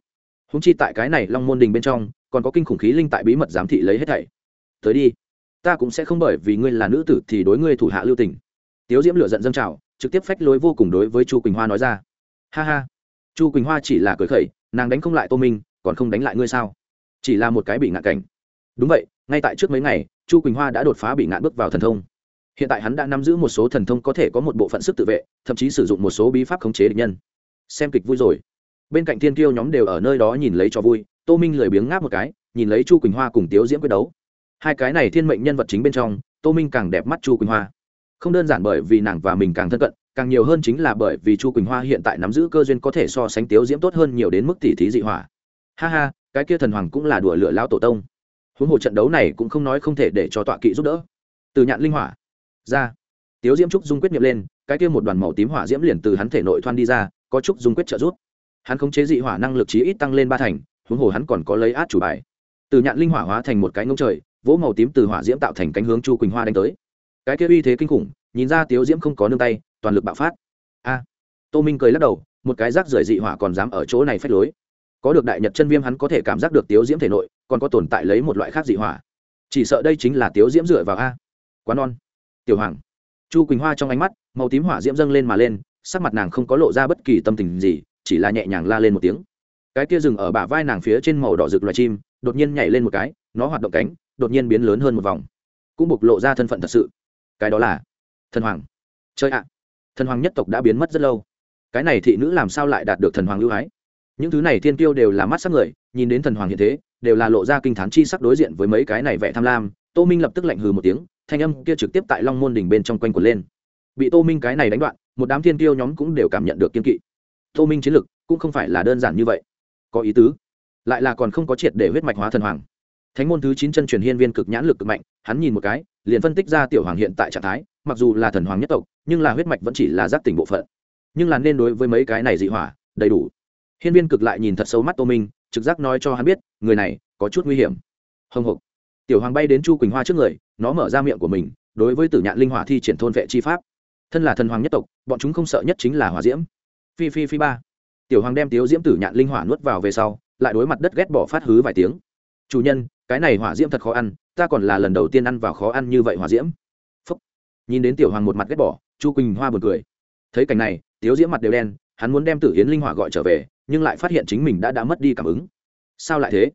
Húng chi tại cái này long môn đình bên trong, còn có kinh khủng khí linh tại bí mật giám thị lấy hết thảy. Tới đi, ta cũng sẽ không bởi vì ngươi là nữ tử thì đối ngươi thủ hạ lưu tình. Tiếu diễm lựa giận dâng trào, trực tiếp phách lối vô cùng đối với chu quỳnh hoa nói ra ha ha. Chu quỳnh hoa chỉ là cười khẩy, nàng đánh không lại tô minh, còn không đánh lại ngươi sao? Chỉ là một cái bị ngạn cảnh. Đúng vậy, ngay tại trước mấy ngày, chu quỳnh hoa đã đột phá bị ngạn bước vào thần thông. Hiện tại hắn đã nắm giữ một số thần thông có thể có một bộ phận sức tự vệ, thậm chí sử dụng một số bí pháp khống chế địch nhân. Xem kịch vui rồi. Bên cạnh thiên kiêu nhóm đều ở nơi đó nhìn lấy cho vui, tô minh lười biếng ngáp một cái, nhìn lấy chu quỳnh hoa cùng tiếu diễm quyết đấu. Hai cái này thiên mệnh nhân vật chính bên trong, tô minh càng đẹp mắt chu quỳnh hoa. Không đơn giản bởi vì nàng và mình càng thân cận càng nhiều hơn chính là bởi vì chu quỳnh hoa hiện tại nắm giữ cơ duyên có thể so sánh tiếu diễm tốt hơn nhiều đến mức tỷ thí dị hỏa. Ha ha, cái kia thần hoàng cũng là đùa lửa lao tổ tông. Huống hồ trận đấu này cũng không nói không thể để cho tọa kỵ giúp đỡ. Từ nhạn linh hỏa. Ra. Tiếu diễm trúc dung quyết nghiệm lên, cái kia một đoàn màu tím hỏa diễm liền từ hắn thể nội thoan đi ra, có trúc dung quyết trợ giúp. Hắn khống chế dị hỏa năng lực chí ít tăng lên ba thành, huống hồ hắn còn có lấy át chủ bài. Từ nhạn linh hỏa hóa thành một cái ngông trời, vỗ màu tím từ hỏa diễm tạo thành cánh hướng chu quỳnh hoa đánh tới. Cái kia uy thế kinh khủng, nhìn ra tiếu diễm không có nương tay toàn lực bạo phát. A. Tô minh cười lắc đầu, một cái rác rưởi dị hỏa còn dám ở chỗ này phách lối. Có được đại nhật chân viêm hắn có thể cảm giác được tiếu diễm thể nội, còn có tồn tại lấy một loại khác dị hỏa. Chỉ sợ đây chính là tiếu diễm dựa vào a. Quá non. Tiểu hoàng. Chu quỳnh hoa trong ánh mắt, màu tím hỏa diễm dâng lên mà lên, sắc mặt nàng không có lộ ra bất kỳ tâm tình gì, chỉ là nhẹ nhàng la lên một tiếng. Cái kia rừng ở bả vai nàng phía trên màu đỏ rực loài chim, đột nhiên nhảy lên một cái, nó hoạt động cánh, đột nhiên biến lớn hơn một vòng. Cũng bộc lộ ra thân phận thật sự. Cái đó là thần hoàng. Chơi ạ thần hoàng nhất tộc đã biến mất rất lâu. Cái này thị nữ làm sao lại đạt được thần hoàng ưu ái? Những thứ này thiên tiêu đều là mắt sắc người, nhìn đến thần hoàng hiện thế, đều là lộ ra kinh thán chi sắc đối diện với mấy cái này vẻ tham lam. Tô minh lập tức lạnh hừ một tiếng, thanh âm kia trực tiếp tại long môn đỉnh bên trong quanh quần lên. Bị tô minh cái này đánh đoạn, một đám thiên tiêu nhóm cũng đều cảm nhận được kiên kỵ. Tô minh chiến lực cũng không phải là đơn giản như vậy. Có ý tứ, lại là còn không có triệt để huyết mạch hóa thần hoàng thánh môn thứ chín chân truyền hiên viên cực nhãn lực cực mạnh, hắn nhìn một cái, liền phân tích ra tiểu hoàng hiện tại trạng thái, mặc dù là thần hoàng nhất tộc, nhưng là huyết mạch vẫn chỉ là giác tỉnh bộ phận. Nhưng là nên đối với mấy cái này dị hỏa, đầy đủ. Hiên viên cực lại nhìn thật sâu mắt tô minh, trực giác nói cho hắn biết, người này có chút nguy hiểm. Hồng hộc tiểu hoàng bay đến chu quỳnh hoa trước người, nó mở ra miệng của mình, đối với tử nhạn linh hỏa thi triển thôn vệ chi pháp. Thân là thần hoàng nhất tộc, bọn chúng không sợ nhất chính là hỏa diễm. Phi phi phi ba. Tiểu hoàng đem tiếu diễm tử nhạn linh hỏa nuốt vào về sau, lại đối mặt đất ghét bỏ phát hứ vài tiếng. Chủ nhân cái này hỏa diễm thật khó ăn, ta còn là lần đầu tiên ăn vào khó ăn như vậy hỏa diễm. Phúc. nhìn đến tiểu hoàng một mặt ghét bỏ, chu quỳnh hoa buồn cười. Thấy cảnh này, tiếu diễm mặt đều đen, hắn muốn đem tử hiến linh hỏa gọi trở về, nhưng lại phát hiện chính mình đã đã mất đi cảm ứng. Sao lại thế?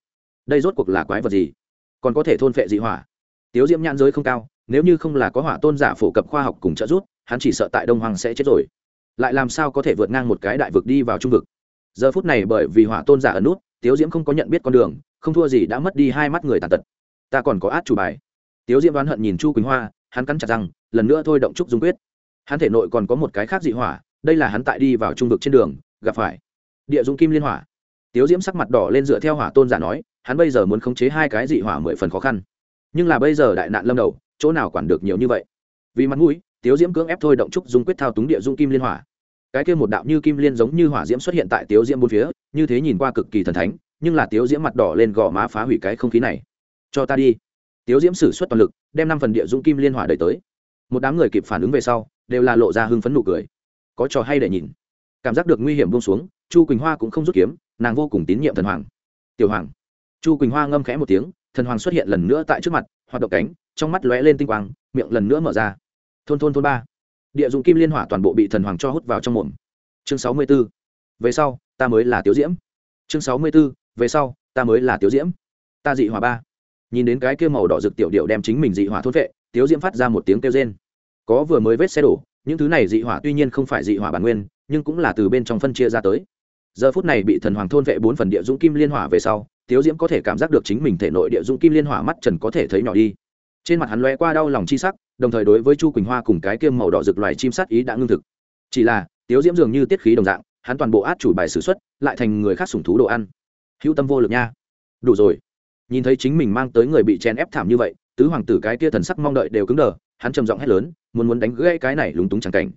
Đây rốt cuộc là quái vật gì? Còn có thể thôn phệ dị hỏa? Tiếu diễm nhãn giới không cao, nếu như không là có hỏa tôn giả phổ cập khoa học cùng trợ giúp, hắn chỉ sợ tại đông hoàng sẽ chết rồi. Lại làm sao có thể vượt ngang một cái đại vực đi vào trung vực? Giờ phút này bởi vì hỏa tôn giả ở nút, tiếu diễm không có nhận biết con đường không thua gì đã mất đi hai mắt người tàn tật. Ta còn có át chủ bài. Tiếu diễm đoán hận nhìn chu quỳnh hoa, hắn cắn chặt rằng lần nữa thôi động trúc dung quyết. Hắn thể nội còn có một cái khác dị hỏa, đây là hắn tại đi vào trung vực trên đường, gặp phải. Địa dung kim liên hỏa. Tiếu diễm sắc mặt đỏ lên dựa theo hỏa tôn giả nói, hắn bây giờ muốn khống chế hai cái dị hỏa mười phần khó khăn. Nhưng là bây giờ đại nạn lâm đầu, chỗ nào quản được nhiều như vậy? Vì mặt mũi, tiếu diễm cưỡng ép thôi động trúc dung quyết thao túng địa dung kim liên hỏa. Cái kia một đạo như kim liên giống như hỏa diễm xuất hiện tại tiếu diễm bốn phía, như thế nhìn qua cực kỳ thần thánh nhưng là tiếu diễm mặt đỏ lên gò má phá hủy cái không khí này. Cho ta đi. Tiếu diễm sử xuất toàn lực, đem năm phần địa dung kim liên hỏa đẩy tới. Một đám người kịp phản ứng về sau, đều là lộ ra hưng phấn nụ cười. Có trò hay để nhìn. Cảm giác được nguy hiểm buông xuống, chu quỳnh hoa cũng không rút kiếm, nàng vô cùng tín nhiệm thần hoàng. Tiểu hoàng. Chu quỳnh hoa ngâm khẽ một tiếng, thần hoàng xuất hiện lần nữa tại trước mặt, hoạt động cánh, trong mắt lóe lên tinh quang, miệng lần nữa mở ra. Thôn thôn thôn ba. Địa dụng kim liên hỏa toàn bộ bị thần hoàng cho hút vào trong mồm. Chương sáu mươi b ố về sau, ta mới là tiểu diễm. Chương sáu mươi b ố về sau, ta mới là tiểu diễm. Ta dị hỏa ba. Nhìn đến cái kia màu đỏ rực tiểu điệu đem chính mình dị hỏa thôn vệ tiểu diễm phát ra một tiếng kêu rên. Có vừa mới vết xe đổ, những thứ này dị hỏa tuy nhiên không phải dị hỏa bản nguyên, nhưng cũng là từ bên trong phân chia ra tới. Giờ phút này bị thần hoàng thôn vệ bốn phần địa dũng kim liên hỏa về sau, tiếu diễm có thể cảm giác được chính mình thể nội địa dũng kim liên hỏa mắt trần có thể thấy nhỏ đi. Trên mặt hắn lóe qua đau lòng chi sắc, đồng thời đối với chu quỳnh hoa cùng cái kiêm màu đỏ rực loài chim sát ý đã ngưng thực. Chỉ là, tiếu diễm dường như tiết khí đồng dạng, hắn toàn bộ át chủ bài s ử x u ấ t lại thành người khác sủng thú đồ ăn hữu tâm vô lực nha. Đủ rồi. Nhìn thấy chính mình mang tới người bị chen ép thảm như vậy, tứ hoàng tử cái kia thần sắc mong đợi đều cứng đờ, hắn trầm giọng hét lớn, muốn muốn đánh gãy cái này lúng túng chẳng cảnh.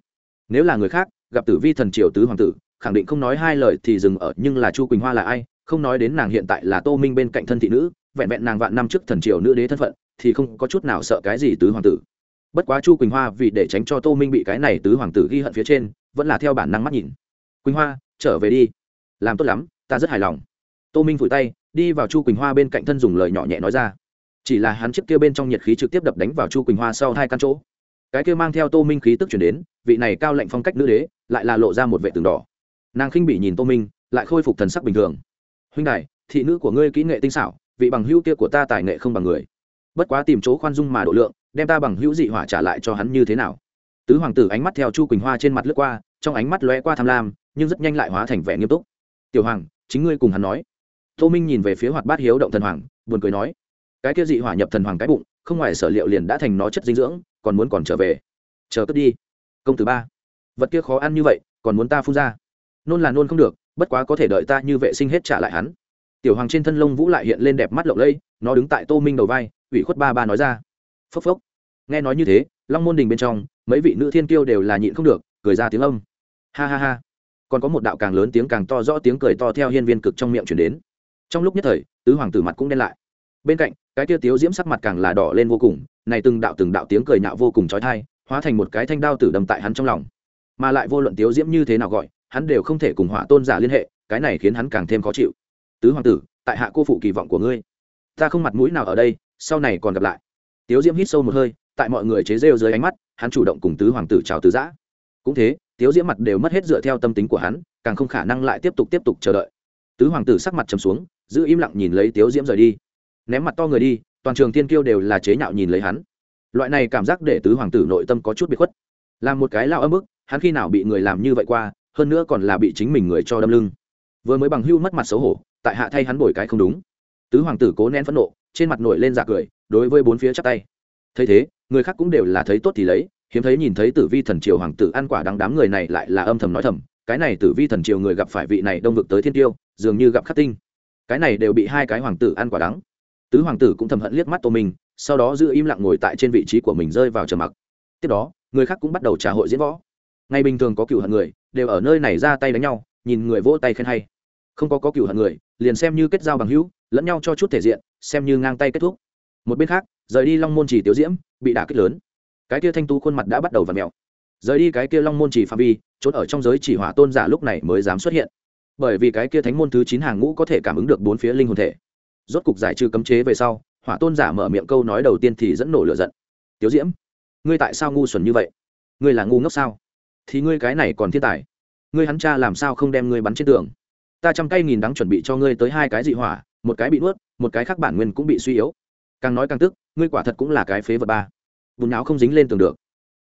Nếu là người khác, gặp tử vi thần triều tứ hoàng tử, khẳng định không nói hai lời thì dừng ở, nhưng là chu quỳnh hoa là ai, không nói đến nàng hiện tại là tô minh bên cạnh thân thị nữ, vẹn vẹn nàng vạn năm trước thần triều nữ đế thân phận, thì không có chút nào sợ cái gì tứ hoàng tử. Bất quá chu quỳnh hoa vì để tránh cho tô minh bị cái này tứ hoàng tử ghi hận phía trên, vẫn là theo bản năng mắt nhìn. Quỳnh hoa, trở về đi. Làm tốt lắm, ta rất hài lòng tô minh vùi tay, đi vào chu quỳnh hoa bên cạnh thân dùng lời nhỏ nhẹ nói ra. Chỉ là hắn chiếc kia bên trong nhiệt khí trực tiếp đập đánh vào chu quỳnh hoa sau hai căn chỗ. Cái kia mang theo tô minh khí tức chuyển đến, vị này cao lệnh phong cách nữ đế, lại là lộ ra một vệ tường đỏ. Nàng khinh bị nhìn tô minh, lại khôi phục thần sắc bình thường. Huynh đại thị nữ của ngươi kỹ nghệ tinh xảo, vị bằng hữu kia của ta tài nghệ không bằng người. Bất quá tìm chỗ khoan dung mà độ lượng, đem ta bằng hữu dị hỏa trả lại cho hắn như thế nào? Tứ hoàng tử ánh mắt theo chu quỳnh hoa trên mặt lướt qua, trong ánh mắt lóe qua tham lam, nhưng rất nhanh lại hóa thành vẻ nghiêm túc. Tiểu hoàng, chính ngươi cùng hắn nói tô minh nhìn về phía hoạt bát hiếu động thần hoàng, buồn cười nói, cái kia dị hỏa nhập thần hoàng cái bụng, không ngoài sở liệu liền đã thành nó chất dinh dưỡng, còn muốn còn trở về. Chờ cất đi. Công tử ba. Vật kia khó ăn như vậy, còn muốn ta phun ra. Nôn là nôn không được, bất quá có thể đợi ta như vệ sinh hết trả lại hắn. Tiểu hoàng trên thân lông vũ lại hiện lên đẹp mắt lộng lây nó đứng tại tô minh đầu vai, ủy khuất ba ba nói ra, phốc phốc. Nghe nói như thế, long môn đình bên trong, mấy vị nữ thiên kiêu đều là nhịn không được, cười ra tiếng âm. Ha ha ha. Còn có một đạo càng lớn tiếng càng to rõ tiếng cười to theo hiên viên cực trong miệng chuyển đến trong lúc nhất thời, tứ hoàng tử mặt cũng đen lại. Bên cạnh, cái tia tiếu diễm sắc mặt càng là đỏ lên vô cùng, này từng đạo từng đạo tiếng cười nhạo vô cùng trói thai hóa thành một cái thanh đao tử đâm tại hắn trong lòng. Mà lại vô luận tiếu diễm như thế nào gọi, hắn đều không thể cùng hỏa tôn giả liên hệ, cái này khiến hắn càng thêm khó chịu. Tứ hoàng tử, tại hạ cô phụ kỳ vọng của ngươi. Ta không mặt mũi nào ở đây, sau này còn gặp lại. Tiếu diễm hít sâu một hơi, tại mọi người chế rêu dưới ánh mắt, hắn chủ động cùng tứ hoàng tử chào tứ giã. Cũng thế, tiếu diễm mặt đều mất hết dựa theo tâm tính của hắn, càng không khả năng lại tiếp tục tiếp tục chờ đợi. Tứ hoàng tử sắc mặt trầm xuống giữ im lặng nhìn lấy tiếu diễm rời đi. Ném mặt to người đi, toàn trường tiên kiêu đều là chế nhạo nhìn lấy hắn. Loại này cảm giác để tứ hoàng tử nội tâm có chút bị khuất. Làm một cái lao âm ức hắn khi nào bị người làm như vậy qua, hơn nữa còn là bị chính mình người cho đâm lưng. Vừa mới bằng hưu mất mặt xấu hổ, tại hạ thay hắn bồi cái không đúng. Tứ hoàng tử cố nén phẫn nộ, trên mặt nổi lên giả cười, đối với bốn phía chắp tay. Thấy thế, người khác cũng đều là thấy tốt thì lấy, hiếm thấy nhìn thấy tử vi thần triều hoàng tử ăn quả đắng đám người này lại là âm thầm nói thầm, cái này tử vi thần triều người gặp phải vị này đông vực tới thiên tiêu, dường như gặp khắc tinh cái này đều bị hai cái hoàng tử ăn quả đắng. Tứ hoàng tử cũng thầm hận liếc mắt tô minh, sau đó giữ im lặng ngồi tại trên vị trí của mình rơi vào trầm mặc. Tiếp đó, người khác cũng bắt đầu trả hội diễn võ. Ngày bình thường có cựu hận người, đều ở nơi này ra tay đánh nhau, nhìn người vỗ tay khen hay. Không có có cựu hận người, liền xem như kết giao bằng hữu, lẫn nhau cho chút thể diện, xem như ngang tay kết thúc. Một bên khác, rời đi long môn chỉ tiểu diễm, bị đả kích lớn. Cái kia thanh tú khuôn mặt đã bắt đầu v ặ mẹo rời đi cái kia long môn chỉ phạm vi trốn ở trong giới chỉ hỏa tôn giả lúc này mới dám xuất hiện bởi vì cái kia thánh môn thứ chín hàng ngũ có thể cảm ứng được bốn phía linh hồn thể. Rốt cục giải trừ cấm chế về sau, hỏa tôn giả mở miệng câu nói đầu tiên thì dẫn nổ lửa giận. Tiếu diễm, ngươi tại sao ngu xuẩn như vậy? Ngươi là ngu ngốc sao? Thì ngươi cái này còn thiên tài. Ngươi hắn cha làm sao không đem ngươi bắn trên tường? Ta trăm cây nghìn đắng chuẩn bị cho ngươi tới hai cái dị hỏa, một cái bị nuốt, một cái khác bản nguyên cũng bị suy yếu. Càng nói càng tức, ngươi quả thật cũng là cái phế vật ba. Bùn áo không dính lên tường được.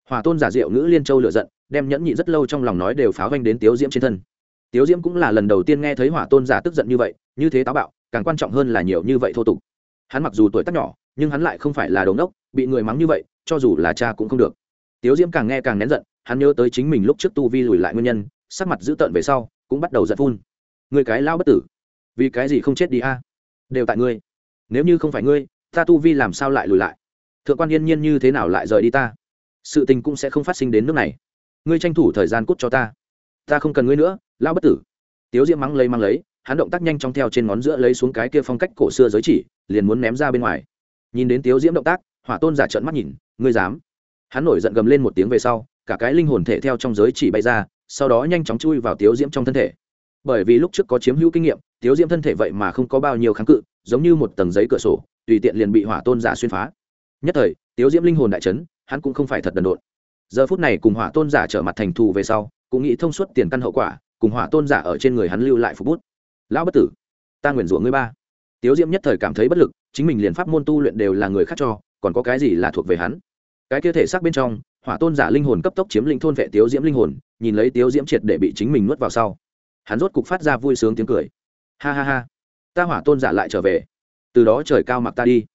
Hỏa tôn giả diệu ngữ liên châu lựa giận, đem nhẫn nhị rất lâu trong lòng nói đều pháo vanh đến tiếu diễm trên thân tiếu diễm cũng là lần đầu tiên nghe thấy hỏa tôn giả tức giận như vậy, như thế táo bạo, càng quan trọng hơn là nhiều như vậy thô tục. Hắn mặc dù tuổi tác nhỏ, nhưng hắn lại không phải là đống đốc bị người mắng như vậy, cho dù là cha cũng không được. Tiếu diễm càng nghe càng nén giận, hắn nhớ tới chính mình lúc trước tu vi lùi lại nguyên nhân, sắc mặt dữ tợn về sau, cũng bắt đầu giận phun. Người cái lao bất tử, vì cái gì không chết đi a? Đều tại ngươi. Nếu như không phải ngươi, ta tu vi làm sao lại lùi lại? Thượng quan yên nhiên như thế nào lại rời đi ta? Sự tình cũng sẽ không phát sinh đến nước này. Ngươi tranh thủ thời gian cút cho ta ta không cần ngươi nữa lao bất tử. Tiếu diễm mắng lấy mang lấy, hắn động tác nhanh chóng theo trên ngón giữa lấy xuống cái kia phong cách cổ xưa giới chỉ, liền muốn ném ra bên ngoài. Nhìn đến tiếu diễm động tác, hỏa tôn giả trợn mắt nhìn, ngươi dám? Hắn nổi giận gầm lên một tiếng về sau, cả cái linh hồn thể theo trong giới chỉ bay ra, sau đó nhanh chóng chui vào tiếu diễm trong thân thể. Bởi vì lúc trước có chiếm hữu kinh nghiệm, tiếu diễm thân thể vậy mà không có bao nhiêu kháng cự, giống như một tầng giấy cửa sổ, tùy tiện liền bị hỏa tôn giả xuyên phá. Nhất thời, tiếu diễm linh hồn đại trấn hắn cũng không phải thật đần độn. Giờ phút này cùng hỏa tôn giả trở mặt thành thù về sau cũng nghĩ thông suốt tiền căn hậu quả, cùng hỏa tôn giả ở trên người hắn lưu lại phục bút. Lão bất tử, ta nguyền rủa ngươi ba. Tiếu diễm nhất thời cảm thấy bất lực, chính mình liền pháp môn tu luyện đều là người khác cho, còn có cái gì là thuộc về hắn? Cái kia thể xác bên trong, hỏa tôn giả linh hồn cấp tốc chiếm linh thôn vệ tiếu diễm linh hồn, nhìn lấy tiếu diễm triệt để bị chính mình nuốt vào sau. Hắn rốt cục phát ra vui sướng tiếng cười. Ha ha ha, ta hỏa tôn giả lại trở về. Từ đó trời cao mặc ta đi.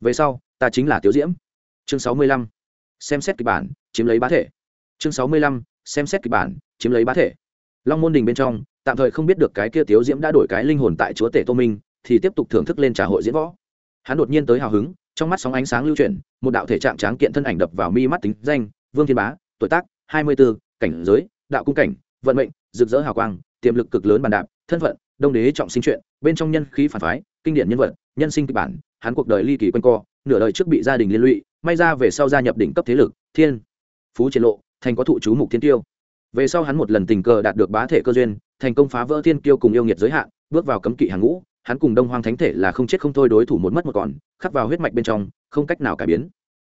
Về sau, ta chính là tiếu diễm. Chương sáu mươi lăm. Xem xét kịch bản, chiếm lấy bá thể. Chương sáu mươi lăm xem xét kịch bản, chiếm lấy bá thể. Long môn đình bên trong, tạm thời không biết được cái kia tiếu diễm đã đổi cái linh hồn tại chúa tể tô minh, thì tiếp tục thưởng thức lên trà hội diễn võ. Hắn đột nhiên tới hào hứng, trong mắt sóng ánh sáng lưu chuyển, một đạo thể trạng tráng kiện thân ảnh đập vào mi mắt tính danh, vương thiên bá, tuổi tác, hai mươi b cảnh giới, đạo cung cảnh, vận mệnh, rực rỡ hào quang, tiềm lực cực lớn bàn đạp, thân phận, đông đế trọng sinh chuyện, bên trong nhân khí phản phái, kinh điển nhân vật, nhân sinh kịch bản, hắn cuộc đời ly kỳ quanh co, nửa đời trước bị gia đình liên lụy, may ra về sau gia nhập đỉnh cấp thế lực, thiên phú chiến lộ thành có thụ chú mục thiên tiêu. Về sau hắn một lần tình cờ đạt được bá thể cơ duyên, thành công phá vỡ thiên kiêu cùng yêu nghiệt giới hạn, bước vào cấm kỵ hàng ngũ, hắn cùng đông hoang thánh thể là không chết không thôi đối thủ một mất một còn, khắc vào huyết mạch bên trong, không cách nào cải biến.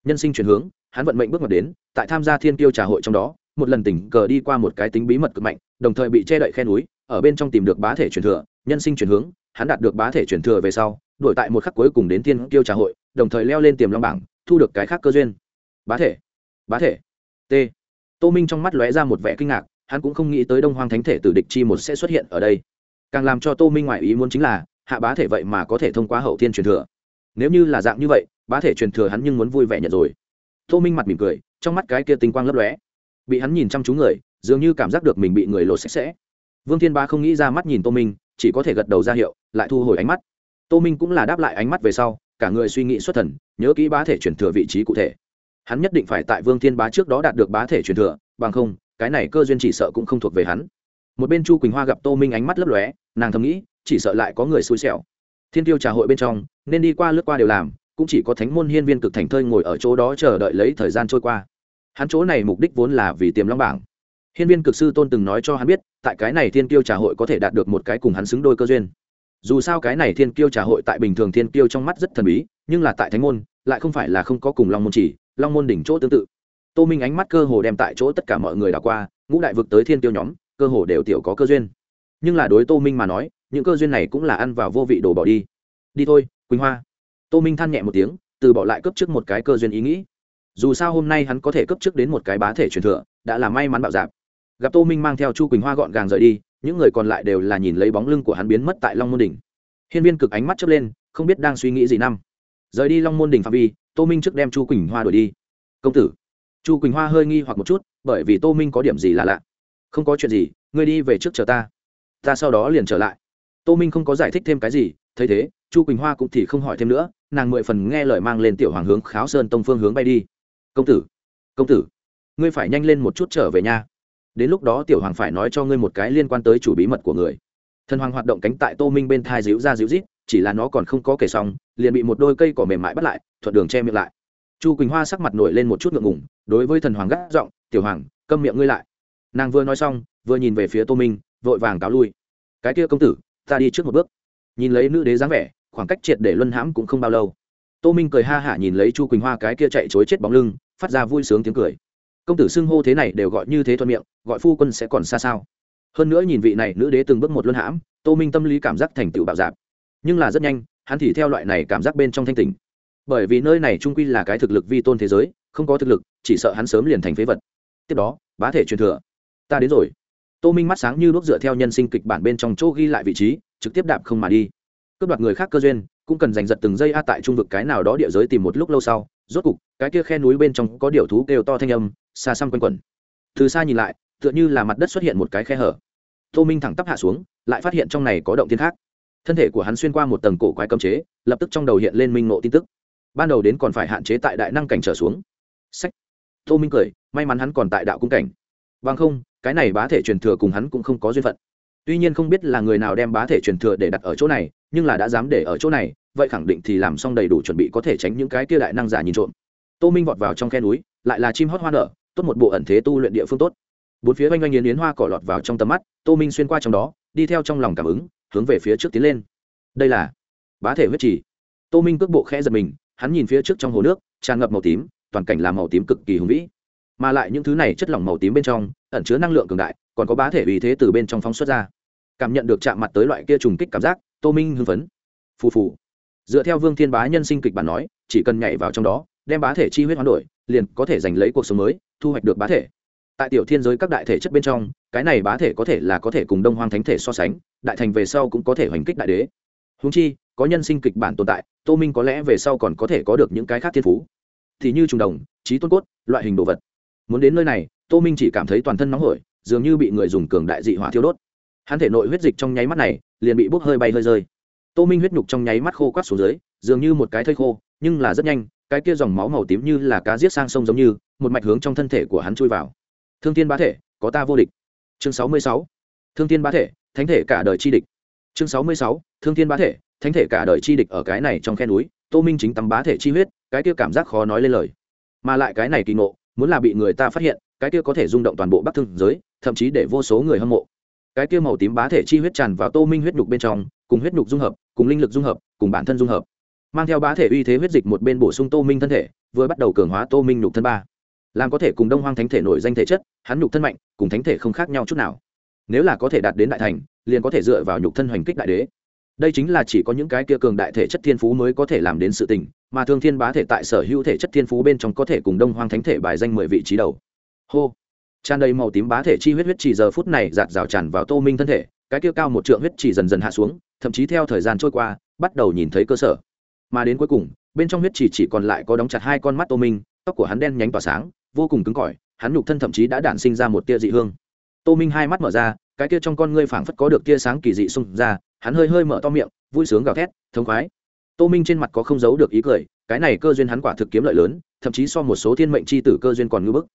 Nhân sinh chuyển hướng, hắn vận mệnh bước ngoặt đến, tại tham gia thiên kiêu trà hội trong đó, một lần tình cờ đi qua một cái tính bí mật cực mạnh, đồng thời bị che đậy khe núi, ở bên trong tìm được bá thể truyền thừa, nhân sinh chuyển hướng, hắn đạt được bá thể truyền thừa về sau, đổi tại một khắc cuối cùng đến thiên kiêu trà hội, đồng thời leo lên tiềm long bảng, thu được cái khác cơ duyên. Bá thể. Bá thể. T tô minh trong mắt lóe ra một vẻ kinh ngạc, hắn cũng không nghĩ tới đông hoang thánh thể tử địch chi một sẽ xuất hiện ở đây. Càng làm cho tô minh ngoại ý muốn chính là, hạ bá thể vậy mà có thể thông qua hậu thiên truyền thừa. Nếu như là dạng như vậy, bá thể truyền thừa hắn nhưng muốn vui vẻ nhận rồi. Tô minh mặt mỉm cười, trong mắt cái kia tinh quang lấp lóe. Bị hắn nhìn chăm chú người, dường như cảm giác được mình bị người lột sạch sẽ. Vương thiên ba không nghĩ ra mắt nhìn tô minh, chỉ có thể gật đầu ra hiệu, lại thu hồi ánh mắt. Tô minh cũng là đáp lại ánh mắt về sau, cả người suy nghĩ xuất thần, nhớ kỹ bá thể truyền thừa vị trí cụ thể hắn nhất định phải tại vương thiên bá trước đó đạt được bá thể truyền thừa, bằng không, cái này cơ duyên chỉ sợ cũng không thuộc về hắn. Một bên chu quỳnh hoa gặp tô minh ánh mắt lấp lóe, nàng thầm nghĩ, chỉ sợ lại có người xui xẻo. Thiên tiêu trà hội bên trong, nên đi qua lướt qua đều làm, cũng chỉ có thánh môn hiên viên cực thành thơi ngồi ở chỗ đó chờ đợi lấy thời gian trôi qua. Hắn chỗ này mục đích vốn là vì tiềm long bảng. Hiên viên cực sư tôn từng nói cho hắn biết, tại cái này thiên tiêu trà hội có thể đạt được một cái cùng hắn xứng đôi cơ duyên. Dù sao cái này thiên kiêu trà hội tại bình thường thiên kiêu trong mắt rất thần bí, nhưng là tại thánh môn, lại không phải là không có cùng long môn chỉ long môn đỉnh chỗ tương tự. Tô minh ánh mắt cơ hồ đem tại chỗ tất cả mọi người đảo qua, ngũ đại vực tới thiên tiêu nhóm, cơ hồ đều tiểu có cơ duyên. Nhưng là đối tô minh mà nói, những cơ duyên này cũng là ăn vào vô vị đồ bỏ đi. Đi thôi, quỳnh hoa. Tô minh than nhẹ một tiếng, từ bỏ lại cấp trước một cái cơ duyên ý nghĩ. Dù sao hôm nay hắn có thể cấp trước đến một cái bá thể truyền thừa, đã là may mắn bạo dạp. Gặp tô minh mang theo chu quỳnh hoa gọn gàng rời đi, những người còn lại đều là nhìn lấy bóng lưng của hắn biến mất tại long môn đỉnh. Hiên viên cực ánh mắt chớp lên, không biết đang suy nghĩ gì năm. Rời đi long môn đỉnh phạm vi tô minh trước đem chu quỳnh hoa đuổi đi. Công tử. Chu quỳnh hoa hơi nghi hoặc một chút, bởi vì tô minh có điểm gì là lạ. Không có chuyện gì, ngươi đi về trước chờ ta. Ta sau đó liền trở lại. Tô minh không có giải thích thêm cái gì, thấy thế, chu quỳnh hoa cũng thì không hỏi thêm nữa, nàng mười phần nghe lời mang lên tiểu hoàng hướng kháo sơn tông phương hướng bay đi. Công tử. Công tử. Ngươi phải nhanh lên một chút trở về nhà đến lúc đó tiểu hoàng phải nói cho ngươi một cái liên quan tới chủ bí mật của người. Thần hoàng hoạt động cánh tại tô minh bên thai díu ra díu rít chỉ là nó còn không có kể xong, liền bị một đôi cây cỏ mềm mại bắt lại, thuận đường che miệng lại. Chu quỳnh hoa sắc mặt nổi lên một chút ngượng ngùng, đối với thần hoàng gác giọng, tiểu hoàng, câm miệng ngươi lại. Nàng vừa nói xong, vừa nhìn về phía tô minh, vội vàng cáo lui. Cái kia công tử, ta đi trước một bước. Nhìn lấy nữ đế dáng vẻ, khoảng cách triệt để luân hãm cũng không bao lâu. Tô minh cười ha hả nhìn lấy chu quỳnh hoa cái kia chạy chối chết bóng lưng, phát ra vui sướng tiếng cười. Công tử xưng hô thế này đều gọi như thế thuận miệng, gọi phu quân sẽ còn xa sao? Hơn nữa nhìn vị này, nữ đế từng bước một luân hãm, tô minh tâm lý cảm giác thành tựu bạo dạp nhưng là rất nhanh, hắn thì theo loại này cảm giác bên trong thanh tình bởi vì nơi này trung quy là cái thực lực vi tôn thế giới, không có thực lực, chỉ sợ hắn sớm liền thành phế vật. Tiếp đó, bá thể truyền thừa. Ta đến rồi. Tô minh mắt sáng như đuốc dựa theo nhân sinh kịch bản bên trong chỗ ghi lại vị trí, trực tiếp đạp không mà đi. Cướp đoạt người khác cơ duyên, cũng cần giành giật từng giây a tại trung vực cái nào đó địa giới tìm một lúc lâu sau, rốt cục, cái kia khe núi bên trong có điều thú kêu to thanh âm, xa xăm quanh quẩn. Từ xa nhìn lại, tựa như là mặt đất xuất hiện một cái khe hở. Tô minh thẳng tắp hạ xuống, lại phát hiện trong này có động tiên khác thân thể của hắn xuyên qua một tầng cổ quái cấm chế, lập tức trong đầu hiện lên minh ngộ tin tức. Ban đầu đến còn phải hạn chế tại đại năng cảnh trở xuống. Sách. Tô minh cười, may mắn hắn còn tại đạo cung cảnh. Vâng không, cái này bá thể truyền thừa cùng hắn cũng không có duyên phận. Tuy nhiên không biết là người nào đem bá thể truyền thừa để đặt ở chỗ này, nhưng là đã dám để ở chỗ này, vậy khẳng định thì làm xong đầy đủ chuẩn bị có thể tránh những cái kia đại năng giả nhìn trộm. Tô minh vọt vào trong khe núi, lại là chim hót hoa nở, tốt một bộ ẩn thế tu luyện địa phương tốt. Bốn phía oanh oanh yến yến hoa cỏ lọt vào trong tầm mắt, tô minh xuyên qua trong đó, đi theo trong lòng cảm ứng hướng về phía trước tiến lên. Đây là bá thể huyết trì. Tô minh cước bộ khẽ giật mình, hắn nhìn phía trước trong hồ nước, tràn ngập màu tím, toàn cảnh là màu tím cực kỳ hùng vĩ. Mà lại những thứ này chất lỏng màu tím bên trong, ẩn chứa năng lượng cường đại, còn có bá thể uy thế từ bên trong phóng xuất ra. Cảm nhận được chạm mặt tới loại kia trùng kích cảm giác, tô minh hưng phấn. Phù phù. Dựa theo vương thiên bá nhân sinh kịch bản nói, chỉ cần nhảy vào trong đó, đem bá thể chi huyết hoán đổi, liền có thể giành lấy cuộc sống mới, thu hoạch được bá thể. Tại tiểu thiên giới các đại thể chất bên trong, cái này bá thể có thể là có thể cùng đông hoang thánh thể so sánh đại thành về sau cũng có thể hoành kích đại đế. Húng chi, có nhân sinh kịch bản tồn tại, tô minh có lẽ về sau còn có thể có được những cái khác thiên phú. Thì như trùng đồng, trí tôn cốt, loại hình đồ vật. Muốn đến nơi này, tô minh chỉ cảm thấy toàn thân nóng hổi, dường như bị người dùng cường đại dị hỏa thiêu đốt. Hắn thể nội huyết dịch trong nháy mắt này, liền bị bốc hơi bay hơi rơi. Tô minh huyết nhục trong nháy mắt khô quát xuống dưới, dường như một cái thây khô, nhưng là rất nhanh, cái kia dòng máu màu tím như là cá giết sang sông giống như, một mạch hướng trong thân thể của hắn chui vào. Thương tiên bá thể, có ta vô địch. Chương sáu mươi sáu. Thương tiên bá thể thánh thể cả đời chi địch. Chương sáu mươi sáu, thương thiên bá thể, thánh thể cả đời chi địch ở cái này trong khe núi, tô minh chính tắm bá thể chi huyết, cái kia cảm giác khó nói lên lời. Mà lại cái này kỳ ngộ, muốn là bị người ta phát hiện, cái kia có thể rung động toàn bộ bắc thương giới, thậm chí để vô số người hâm mộ. Cái kia màu tím bá thể chi huyết tràn vào tô minh huyết nhục bên trong, cùng huyết nhục dung hợp, cùng linh lực dung hợp, cùng bản thân dung hợp. Mang theo bá thể uy thế huyết dịch một bên bổ sung tô minh thân thể, vừa bắt đầu cường hóa tô minh nhục thân ba. Làm có thể cùng đông hoang thánh thể nổi danh thể chất, hắn nhục thân mạnh, cùng thánh thể không khác nhau chút nào nếu là có thể đạt đến đại thành, liền có thể dựa vào nhục thân hoành kích đại đế. Đây chính là chỉ có những cái kia cường đại thể chất thiên phú mới có thể làm đến sự tình, mà thương thiên bá thể tại sở hữu thể chất thiên phú bên trong có thể cùng đông hoang thánh thể bài danh mười vị trí đầu. Hô! Tràn đầy màu tím bá thể chi huyết huyết chỉ giờ phút này giạt rào tràn vào tô minh thân thể, cái kia cao một trượng huyết chỉ dần dần hạ xuống, thậm chí theo thời gian trôi qua, bắt đầu nhìn thấy cơ sở. Mà đến cuối cùng, bên trong huyết chỉ chỉ còn lại có đóng chặt hai con mắt tô minh, tóc của hắn đen nhánh tỏa sáng, vô cùng cứng cỏi, hắn nhục thân thậm chí đã đản sinh ra một tia dị hương tô minh hai mắt mở ra, cái kia trong con ngươi phảng phất có được tia sáng kỳ dị xung ra, hắn hơi hơi mở to miệng, vui sướng gào thét thống khoái. Tô minh trên mặt có không giấu được ý cười, cái này cơ duyên hắn quả thực kiếm lợi lớn, thậm chí so một số thiên mệnh c h i tử cơ duyên còn ngưỡng bức.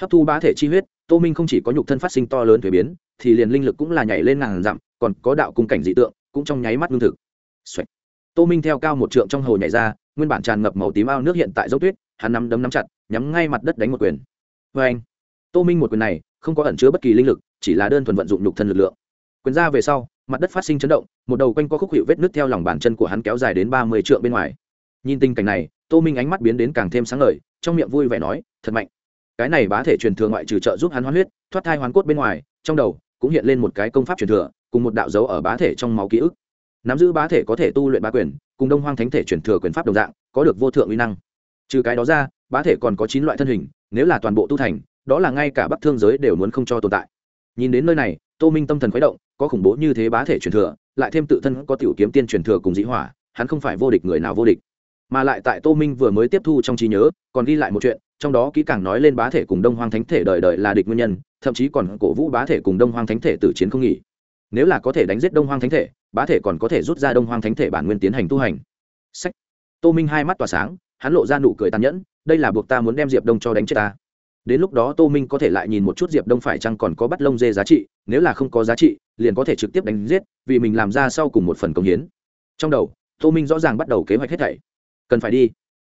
Hấp thu bá thể chi huyết, tô minh không chỉ có nhục thân phát sinh to lớn thuế biến, thì liền linh lực cũng là nhảy lên ngàn dặm, còn có đạo cung cảnh dị tượng, cũng trong nháy mắt lương thực、Xoạch. tô minh theo cao một trượng trong hồ nhảy ra, nguyên bản tràn ngập màu tím ao nước hiện tại dốc tuyết, hắn nắm đấm nắm chặt, nhắm ngay mặt đất đánh một quyền. Vê anh tô minh một quyền này không có ẩn chứa bất kỳ linh lực, chỉ là đơn thuần vận dụng nhục thân lực lượng. Quyền ra về sau, mặt đất phát sinh chấn động, một đầu quanh co khúc hiệu vết nước theo lòng bàn chân của hắn kéo dài đến ba mươi trượng bên ngoài. Nhìn tình cảnh này, tô minh ánh mắt biến đến càng thêm sáng ngời, trong miệng vui vẻ nói, thật mạnh. Cái này bá thể truyền thừa ngoại trừ trợ giúp hắn hoán huyết, thoát thai hoán cốt bên ngoài, trong đầu cũng hiện lên một cái công pháp truyền thừa, cùng một đạo dấu ở bá thể trong máu ký ức. Nắm giữ bá thể có thể tu luyện bá quyền, cùng đông hoang thánh thể truyền thừa quyền pháp đồng dạng, có được vô thượng uy năng. Trừ cái đó ra, bá thể còn có chín loại thân hình, nếu là toàn bộ tu thành đó là ngay cả bắc thương giới đều muốn không cho tồn tại. Nhìn đến nơi này, tô minh tâm thần khuấy động, có khủng bố như thế bá thể truyền thừa, lại thêm tự thân có tiểu kiếm tiên truyền thừa cùng dĩ hỏa, hắn không phải vô địch người nào vô địch. Mà lại tại tô minh vừa mới tiếp thu trong trí nhớ, còn ghi lại một chuyện, trong đó kỹ càng nói lên bá thể cùng đông hoang thánh thể đời đời là địch nguyên nhân, thậm chí còn cổ vũ bá thể cùng đông hoang thánh thể tử chiến không nghỉ. Nếu là có thể đánh giết đông hoang thánh thể, bá thể còn có thể rút ra đông hoang thánh thể bản nguyên tiến hành tu hành. Sách. Tô minh hai mắt tỏa sáng, hắn lộ ra nụ cười tàn nhẫn, đây là buộc ta muốn đem diệp đông cho đánh chết ta đến lúc đó tô minh có thể lại nhìn một chút diệp đông phải chăng còn có bắt lông dê giá trị, nếu là không có giá trị, liền có thể trực tiếp đánh giết, vì mình làm ra sau cùng một phần công hiến. Trong đầu, tô minh rõ ràng bắt đầu kế hoạch hết thảy. Cần phải đi.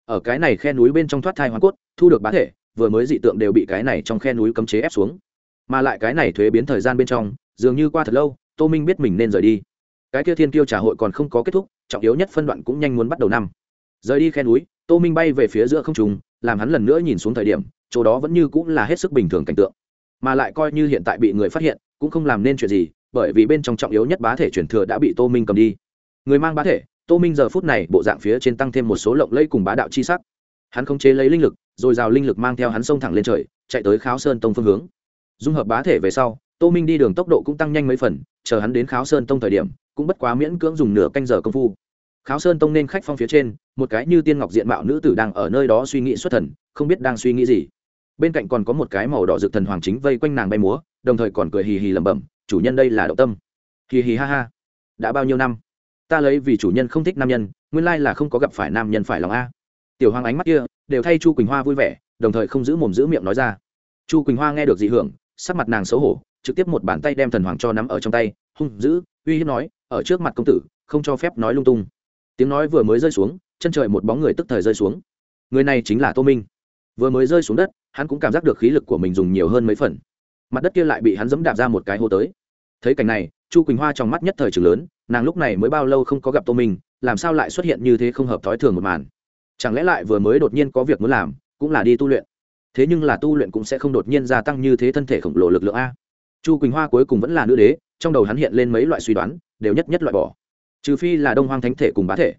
Ở cái này khe núi bên trong thoát thai hoa cốt, thu được bá thể, vừa mới dị tượng đều bị cái này trong khe núi cấm chế ép xuống. Mà lại cái này thuế biến thời gian bên trong, dường như qua thật lâu, tô minh biết mình nên rời đi. Cái kia thiên tiêu trả hội còn không có kết thúc, trọng yếu nhất phân đoạn cũng nhanh muốn bắt đầu năm. Rời đi khe núi, tô minh bay về phía giữa không trùng làm hắn lần nữa nhìn xuống thời điểm chỗ đó vẫn như cũng là hết sức bình thường cảnh tượng, mà lại coi như hiện tại bị người phát hiện, cũng không làm nên chuyện gì, bởi vì bên trong trọng yếu nhất bá thể truyền thừa đã bị tô minh cầm đi. Người mang bá thể, tô minh giờ phút này bộ dạng phía trên tăng thêm một số lộng lẫy cùng bá đạo chi sắc. Hắn không chế lấy linh lực, rồi rào linh lực mang theo hắn xông thẳng lên trời, chạy tới kháo sơn tông phương hướng. Dung hợp bá thể về sau, tô minh đi đường tốc độ cũng tăng nhanh mấy phần, chờ hắn đến kháo sơn tông thời điểm, cũng bất quá miễn cưỡng dùng nửa canh giờ công phu kháo sơn tông nên khách phong phía trên, một cái như tiên ngọc diện mạo nữ tử đang ở nơi đó suy nghĩ xuất thần, không biết đang suy nghĩ gì. Bên cạnh còn có một cái màu đỏ rực thần hoàng chính vây quanh nàng bay múa, đồng thời còn cười hì hì lẩm bẩm, chủ nhân đây là động tâm. Hì hì ha ha. Đã bao nhiêu năm? Ta lấy vì chủ nhân không thích nam nhân, nguyên lai là không có gặp phải nam nhân phải lòng a. Tiểu hoàng ánh mắt kia, đều thay chu quỳnh hoa vui vẻ, đồng thời không giữ mồm giữ miệng nói ra. Chu quỳnh hoa nghe được dị hưởng, sắc mặt nàng xấu hổ, trực tiếp một bàn tay đem thần hoàng cho nắm ở trong tay, hung giữ uy hiếp nói, ở trước mặt công tử, không cho phép nói lung tung tiếng nói vừa mới rơi xuống, chân trời một bóng người tức thời rơi xuống. Người này chính là tô minh. Vừa mới rơi xuống đất, hắn cũng cảm giác được khí lực của mình dùng nhiều hơn mấy phần. Mặt đất kia lại bị hắn dẫm đạp ra một cái hô tới. Thấy cảnh này, chu quỳnh hoa trong mắt nhất thời trường lớn, nàng lúc này mới bao lâu không có gặp tô minh, làm sao lại xuất hiện như thế không hợp thói thường một màn? Chẳng lẽ lại vừa mới đột nhiên có việc muốn làm, cũng là đi tu luyện? Thế nhưng là tu luyện cũng sẽ không đột nhiên gia tăng như thế thân thể khổng lồ lực lượng a. Chu quỳnh hoa cuối cùng vẫn là nữ đế, trong đầu hắn hiện lên mấy loại suy đoán, đều nhất nhất loại bỏ trừ phi là đông hoang thánh thể cùng bá thể.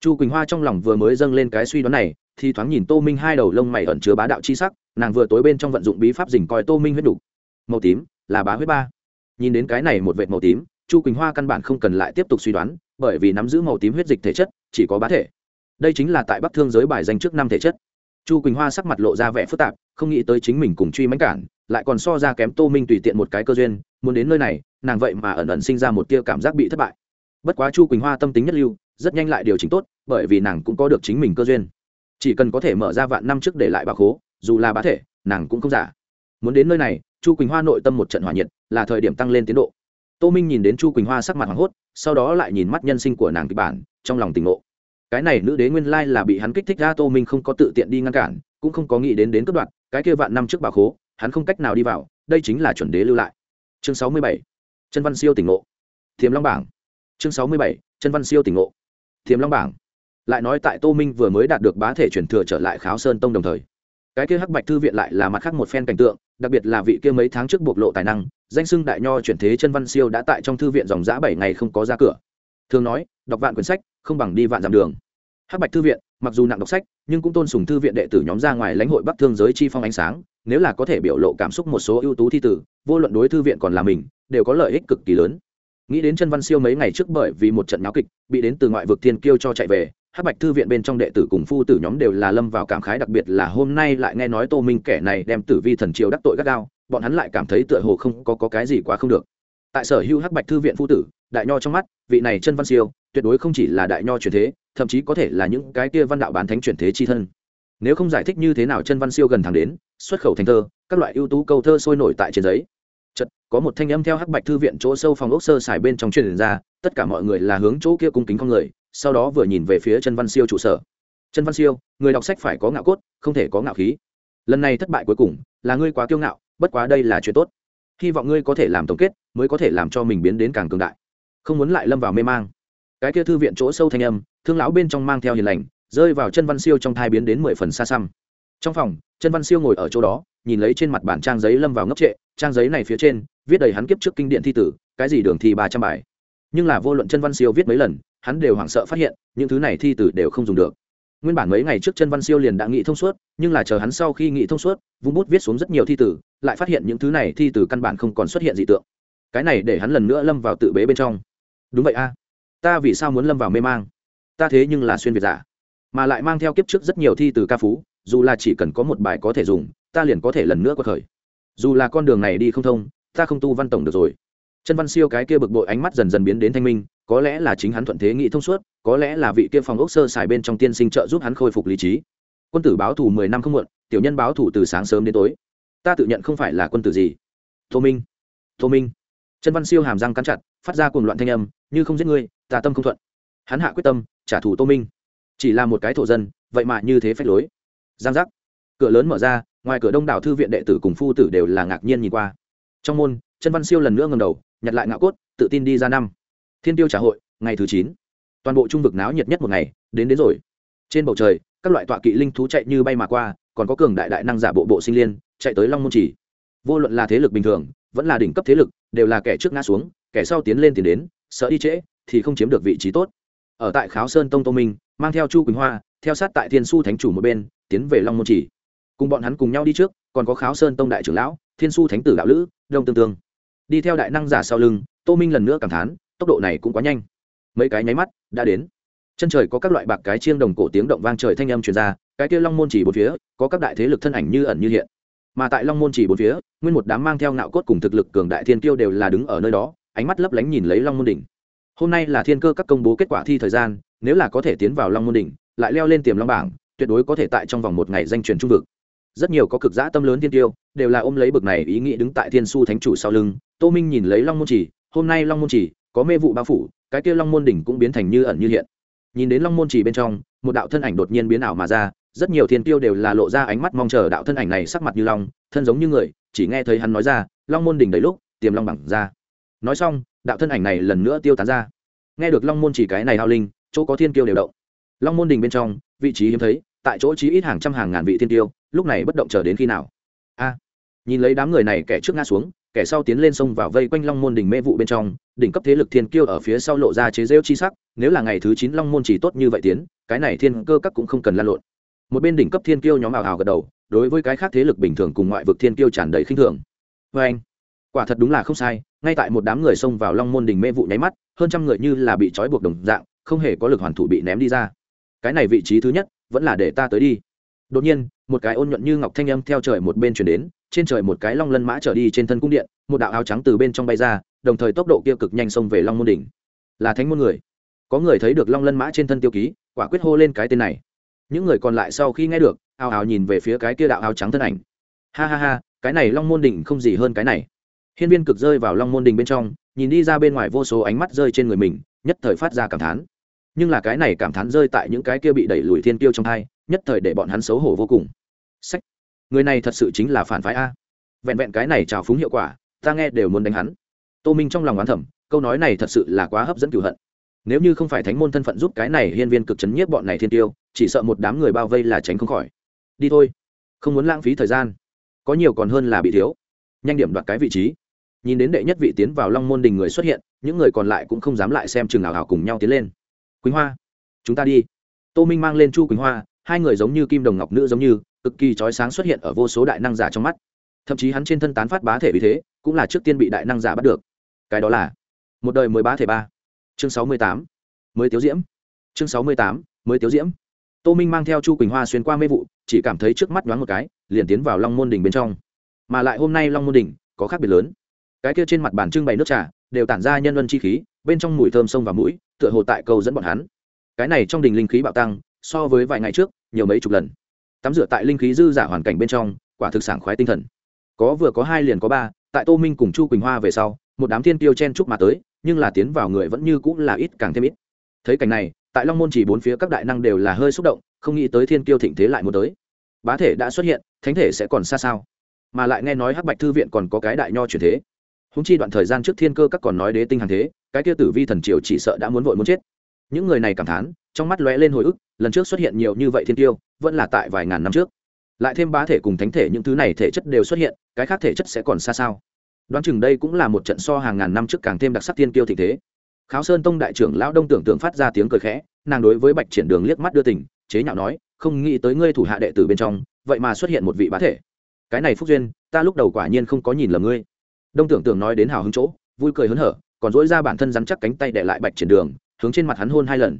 Chu quỳnh hoa trong lòng vừa mới dâng lên cái suy đoán này, thì thoáng nhìn tô minh hai đầu lông mày ẩn chứa bá đạo chi sắc, nàng vừa tối bên trong vận dụng bí pháp dình coi tô minh huyết đủ màu tím, là bá huyết ba. Nhìn đến cái này một vệt màu tím, chu quỳnh hoa căn bản không cần lại tiếp tục suy đoán, bởi vì nắm giữ màu tím huyết dịch thể chất, chỉ có bá thể. Đây chính là tại bắc thương giới bài danh trước năm thể chất. Chu quỳnh hoa sắc mặt lộ ra vẻ phức tạp, không nghĩ tới chính mình cùng truy mánh cản, lại còn so ra kém tô minh tùy tiện một cái cơ duyên, muốn đến nơi này, nàng vậy mà ẩn ẩn sinh ra một tia cảm giác bị thất bại bất quá chu quỳnh hoa tâm tính nhất lưu, rất nhanh lại điều chỉnh tốt, bởi vì nàng cũng có được chính mình cơ duyên. Chỉ cần có thể mở ra vạn năm trước để lại bà khố, dù là bá thể, nàng cũng không giả. Muốn đến nơi này, chu quỳnh hoa nội tâm một trận hỏa nhiệt, là thời điểm tăng lên tiến độ. Tô minh nhìn đến chu quỳnh hoa sắc mặt hoảng hốt, sau đó lại nhìn mắt nhân sinh của nàng kịch bản, trong lòng tỉnh ngộ. Cái này nữ đế nguyên lai là bị hắn kích thích ra, tô minh không có tự tiện đi ngăn cản, cũng không có nghĩ đến đến cướp đoạn cái kia vạn năm trước bà khố, hắn không cách nào đi vào, đây chính là chuẩn đế lưu lại. Chương sáu mươi bảy. Chân văn siêu tỉnh ngộ. Thiềm long bảng chương sáu mươi bảy chân văn siêu tỉnh ngộ. Thiềm long bảng. Lại nói tại tô minh vừa mới đạt được bá thể chuyển thừa trở lại kháo sơn tông đồng thời, cái kia hắc bạch thư viện lại là mặt khác một phen cảnh tượng, đặc biệt là vị kia mấy tháng trước bộc lộ tài năng, danh sưng đại nho chuyển thế chân văn siêu đã tại trong thư viện dòng giã bảy ngày không có ra cửa. Thường nói, đọc vạn quyển sách, không bằng đi vạn dặm đường. Hắc bạch thư viện, mặc dù nặng đọc sách, nhưng cũng tôn sùng thư viện đệ tử nhóm ra ngoài lãnh hội bắc thương giới chi phong ánh sáng, nếu là có thể biểu lộ cảm xúc một số ưu tú thi tử, vô luận đối thư viện còn là mình, đều có lợi ích cực kỳ lớn nghĩ đến chân văn siêu mấy ngày trước bởi vì một trận náo kịch bị đến từ ngoại vực thiên kiêu cho chạy về hắc bạch thư viện bên trong đệ tử cùng phu tử nhóm đều là lâm vào cảm khái đặc biệt là hôm nay lại nghe nói tô minh kẻ này đem tử vi thần triều đắc tội gắt gao bọn hắn lại cảm thấy tựa hồ không có, có cái gì quá không được. Tại sở hữu hắc bạch thư viện phu tử đại nho trong mắt vị này chân văn siêu tuyệt đối không chỉ là đại nho truyền thế thậm chí có thể là những cái kia văn đạo bán thánh truyền thế chi thân. Nếu không giải thích như thế nào chân văn siêu gần thẳng đến xuất khẩu thành thơ các loại ưu tú câu thơ sôi nổi tại trên giấy chật, có một thanh âm theo hắc bạch thư viện chỗ sâu phòng ốc sơ xài bên trong truyền ra, tất cả mọi người là hướng chỗ kia cung kính con người, sau đó vừa nhìn về phía chân văn siêu trụ sở. Chân văn siêu, người đọc sách phải có ngạo cốt, không thể có ngạo khí. Lần này thất bại cuối cùng, là ngươi quá kiêu ngạo, bất quá đây là chuyện tốt. Hy vọng ngươi có thể làm tổng kết, mới có thể làm cho mình biến đến càng cường đại. Không muốn lại lâm vào mê mang. Cái kia thư viện chỗ sâu thanh âm, thương lão bên trong mang theo hiền lành, rơi vào chân văn siêu trong thai biến đến mười phần xa xăm. Trong phòng chân văn siêu ngồi ở chỗ đó nhìn lấy trên mặt bản trang giấy lâm vào ngốc trệ, trang giấy này phía trên, viết đầy hắn kiếp trước kinh điển thi tử, cái gì đường thi ba trăm bài. Nhưng là vô luận chân văn siêu viết mấy lần, hắn đều hoảng sợ phát hiện, những thứ này thi tử đều không dùng được. Nguyên bản mấy ngày trước chân văn siêu liền đã nghĩ thông suốt, nhưng là chờ hắn sau khi nghĩ thông suốt, vung bút viết xuống rất nhiều thi tử, lại phát hiện những thứ này thi tử căn bản không còn xuất hiện dị tượng. Cái này để hắn lần nữa lâm vào tự bế bên trong. Đúng vậy a, ta vì sao muốn lâm vào mê mang? Ta thế nhưng là xuyên việt giả, mà lại mang theo kiếp trước rất nhiều thi từ ca phú, dù là chỉ cần có một bài có thể dùng ta liền có thể lần nữa quật khởi. Dù là con đường này đi không thông, ta không tu văn tổng được rồi. Chân văn siêu cái kia bực bội ánh mắt dần dần biến đến thanh minh, có lẽ là chính hắn thuận thế nghĩ thông suốt, có lẽ là vị kia phòng ốc sơ xài bên trong tiên sinh trợ giúp hắn khôi phục lý trí. Quân tử báo thù mười năm không muộn, tiểu nhân báo thù từ sáng sớm đến tối. Ta tự nhận không phải là quân tử gì. Tô minh tô minh. Chân văn siêu hàm răng cắn chặt, phát ra cuồng loạn thanh âm, như không giết ngươi, ta tâm không thuận. Hắn hạ quyết tâm, trả thù tô minh. Chỉ là một cái thổ dân, vậy mà như thế phách lối. Giang giác. Cửa lớn mở ra ngoài cửa đông đảo thư viện đệ tử cùng phu tử đều là ngạc nhiên nhìn qua. Trong môn chân văn siêu lần nữa ngầm đầu, nhặt lại ngạo cốt, tự tin đi ra năm. Thiên tiêu trả hội, ngày thứ chín. Toàn bộ trung vực náo nhiệt nhất một ngày, đến đến rồi. Trên bầu trời, các loại tọa kỵ linh thú chạy như bay mà qua, còn có cường đại đại năng giả bộ bộ sinh liên, chạy tới long môn chỉ. Vô luận là thế lực bình thường, vẫn là đỉnh cấp thế lực, đều là kẻ trước ngã xuống, kẻ sau tiến lên thì đến, sợ đi trễ, thì không chiếm được vị trí tốt. Ở tại kháo sơn tông tô minh, mang theo chu quỳnh hoa, theo sát tại thiên su thánh chủ một bên, tiến về long môn chỉ cùng bọn hắn cùng nhau đi trước, còn có kháo sơn tông đại trưởng lão, thiên su thánh tử đạo lữ, đông tương tương. Đi theo đại năng giả sau lưng, tô minh lần nữa cảm thán, tốc độ này cũng quá nhanh. Mấy cái nháy mắt, đã đến. Chân trời có các loại bạc cái chiêng đồng cổ tiếng động vang trời thanh âm truyền ra, cái kia long môn chỉ bốn phía, có các đại thế lực thân ảnh như ẩn như hiện. Mà tại long môn chỉ bốn phía, nguyên một đám mang theo ngạo cốt cùng thực lực cường đại thiên tiêu đều là đứng ở nơi đó, ánh mắt lấp lánh nhìn lấy long môn đỉnh. Hôm nay là thiên cơ các công bố kết quả thi thời gian, nếu là có thể tiến vào long môn đỉnh, lại leo lên tiềm long bảng, tuyệt đối có thể tại trong vòng một ngày danh truyền trung vực rất nhiều có cực giã tâm lớn thiên tiêu, đều là ôm lấy bực này ý nghĩ đứng tại thiên su thánh chủ sau lưng. Tô minh nhìn lấy long môn chỉ, hôm nay long môn chỉ có mê vụ bao phủ, cái kia long môn đỉnh cũng biến thành như ẩn như hiện. Nhìn đến long môn chỉ bên trong, một đạo thân ảnh đột nhiên biến ảo mà ra, rất nhiều thiên tiêu đều là lộ ra ánh mắt mong chờ đạo thân ảnh này sắc mặt như long, thân giống như người, chỉ nghe thấy hắn nói ra, long môn đỉnh đầy lúc, tiềm long bằng ra. Nói xong, đạo thân ảnh này lần nữa tiêu tán ra. Nghe được long môn chỉ cái này hao linh, chỗ có thiên tiêu đều động. Long môn đỉnh bên trong, vị trí hiếm thấy tại chỗ chí ít hàng trăm hàng ngàn vị thiên tiêu, lúc này bất động chờ đến khi nào? A, nhìn lấy đám người này kẻ trước ngã xuống, kẻ sau tiến lên sông vào vây quanh long môn đỉnh mê vụ bên trong, đỉnh cấp thế lực thiên kiêu ở phía sau lộ ra chế rêu chi sắc, nếu là ngày thứ chín long môn chỉ tốt như vậy tiến, cái này thiên cơ các cũng không cần lan lộn. Một bên đỉnh cấp thiên kiêu nhóm ảo ảo gật đầu, đối với cái khác thế lực bình thường cùng ngoại vực thiên kiêu tràn đầy khinh thường. Vê anh, quả thật đúng là không sai, ngay tại một đám người xông vào long môn đỉnh mê vụ nháy mắt, hơn trăm người như là bị trói buộc đồng dạng, không hề có lực hoàn thủ bị ném đi ra. Cái này vị trí thứ nhất vẫn là để ta tới đi. Đột nhiên, một cái ôn nhuận như ngọc thanh âm theo trời một bên chuyển đến, trên trời một cái long lân mã trở đi trên thân cung điện, một đạo áo trắng từ bên trong bay ra, đồng thời tốc độ kia cực nhanh xông về long môn đỉnh. Là thánh môn người. Có người thấy được long lân mã trên thân tiêu ký, quả quyết hô lên cái tên này. Những người còn lại sau khi nghe được, ào ào nhìn về phía cái kia đạo áo trắng thân ảnh. Ha ha ha, cái này long môn đỉnh không gì hơn cái này. Hiên viên cực rơi vào long môn đỉnh bên trong, nhìn đi ra bên ngoài vô số ánh mắt rơi trên người mình, nhất thời phát ra cảm thán nhưng là cái này cảm thán rơi tại những cái kia bị đẩy lùi thiên tiêu trong hai nhất thời để bọn hắn xấu hổ vô cùng. Sách, người này thật sự chính là phản phái a. Vẹn vẹn cái này trào phúng hiệu quả, ta nghe đều muốn đánh hắn. Tô minh trong lòng oán thẩm câu nói này thật sự là quá hấp dẫn cửu hận. Nếu như không phải thánh môn thân phận giúp cái này hiên viên cực chấn nhiếp bọn này thiên tiêu chỉ sợ một đám người bao vây là tránh không khỏi. Đi thôi. Không muốn lãng phí thời gian. Có nhiều còn hơn là bị thiếu. Nhanh điểm đoạt cái vị trí. Nhìn đến đệ nhất vị tiến vào long môn đình người xuất hiện, những người còn lại cũng không dám lại xem chừng ảo ảo cùng nhau tiến lên quỳnh hoa chúng ta đi tô minh mang lên chu quỳnh hoa hai người giống như kim đồng ngọc nữ giống như cực kỳ trói sáng xuất hiện ở vô số đại năng giả trong mắt thậm chí hắn trên thân tán phát bá thể vì thế cũng là trước tiên bị đại năng giả bắt được cái đó là một đời mới bá thể ba chương sáu mươi tám mới tiếu diễm chương sáu mươi tám mới tiếu diễm tô minh mang theo chu quỳnh hoa xuyên qua mê vụ chỉ cảm thấy trước mắt nhoáng một cái liền tiến vào long môn đình bên trong mà lại hôm nay long môn đình có khác biệt lớn cái kia trên mặt bàn trưng bày nước trà đều tản ra nhân vân chi khí bên trong mùi thơm sông và mũi, tựa hồ tại câu dẫn bọn hắn. Cái này trong đình linh khí bạo tăng, so với vài ngày trước, nhiều mấy chục lần. Tắm rửa tại linh khí dư giả hoàn cảnh bên trong, quả thực sảng khoái tinh thần. Có vừa có hai liền có ba, tại tô minh cùng chu quỳnh hoa về sau, một đám thiên tiêu chen chúc mà tới, nhưng là tiến vào người vẫn như cũng là ít càng thêm ít. Thấy cảnh này, tại long môn chỉ bốn phía các đại năng đều là hơi xúc động, không nghĩ tới thiên tiêu thịnh thế lại muốn tới. Bá thể đã xuất hiện, thánh thể sẽ còn xa sao? Mà lại nghe nói hắc bạch thư viện còn có cái đại nho truyền thế húng chi đoạn thời gian trước thiên cơ các còn nói đế tinh hàng thế, cái kia tử vi thần triều chỉ sợ đã muốn vội muốn chết. Những người này cảm thán, trong mắt lóe lên hồi ức, lần trước xuất hiện nhiều như vậy thiên tiêu, vẫn là tại vài ngàn năm trước. Lại thêm bá thể cùng thánh thể những thứ này thể chất đều xuất hiện, cái khác thể chất sẽ còn xa sao? Đoán chừng đây cũng là một trận so hàng ngàn năm trước càng thêm đặc sắc tiên kiêu thị thế. Kháo sơn tông đại trưởng lão đông tưởng tượng phát ra tiếng cười khẽ, nàng đối với bạch triển đường liếc mắt đưa tình, chế nhạo nói, không nghĩ tới ngươi thủ hạ đệ tử bên trong, vậy mà xuất hiện một vị bá thể. Cái này phúc duyên, ta lúc đầu quả nhiên không có nhìn lầm ngươi đông tưởng tưởng nói đến hào hứng chỗ, vui cười hớn hở, còn dỗi ra bản thân rắn chắc cánh tay để lại bạch triển đường, hướng trên mặt hắn hôn hai lần.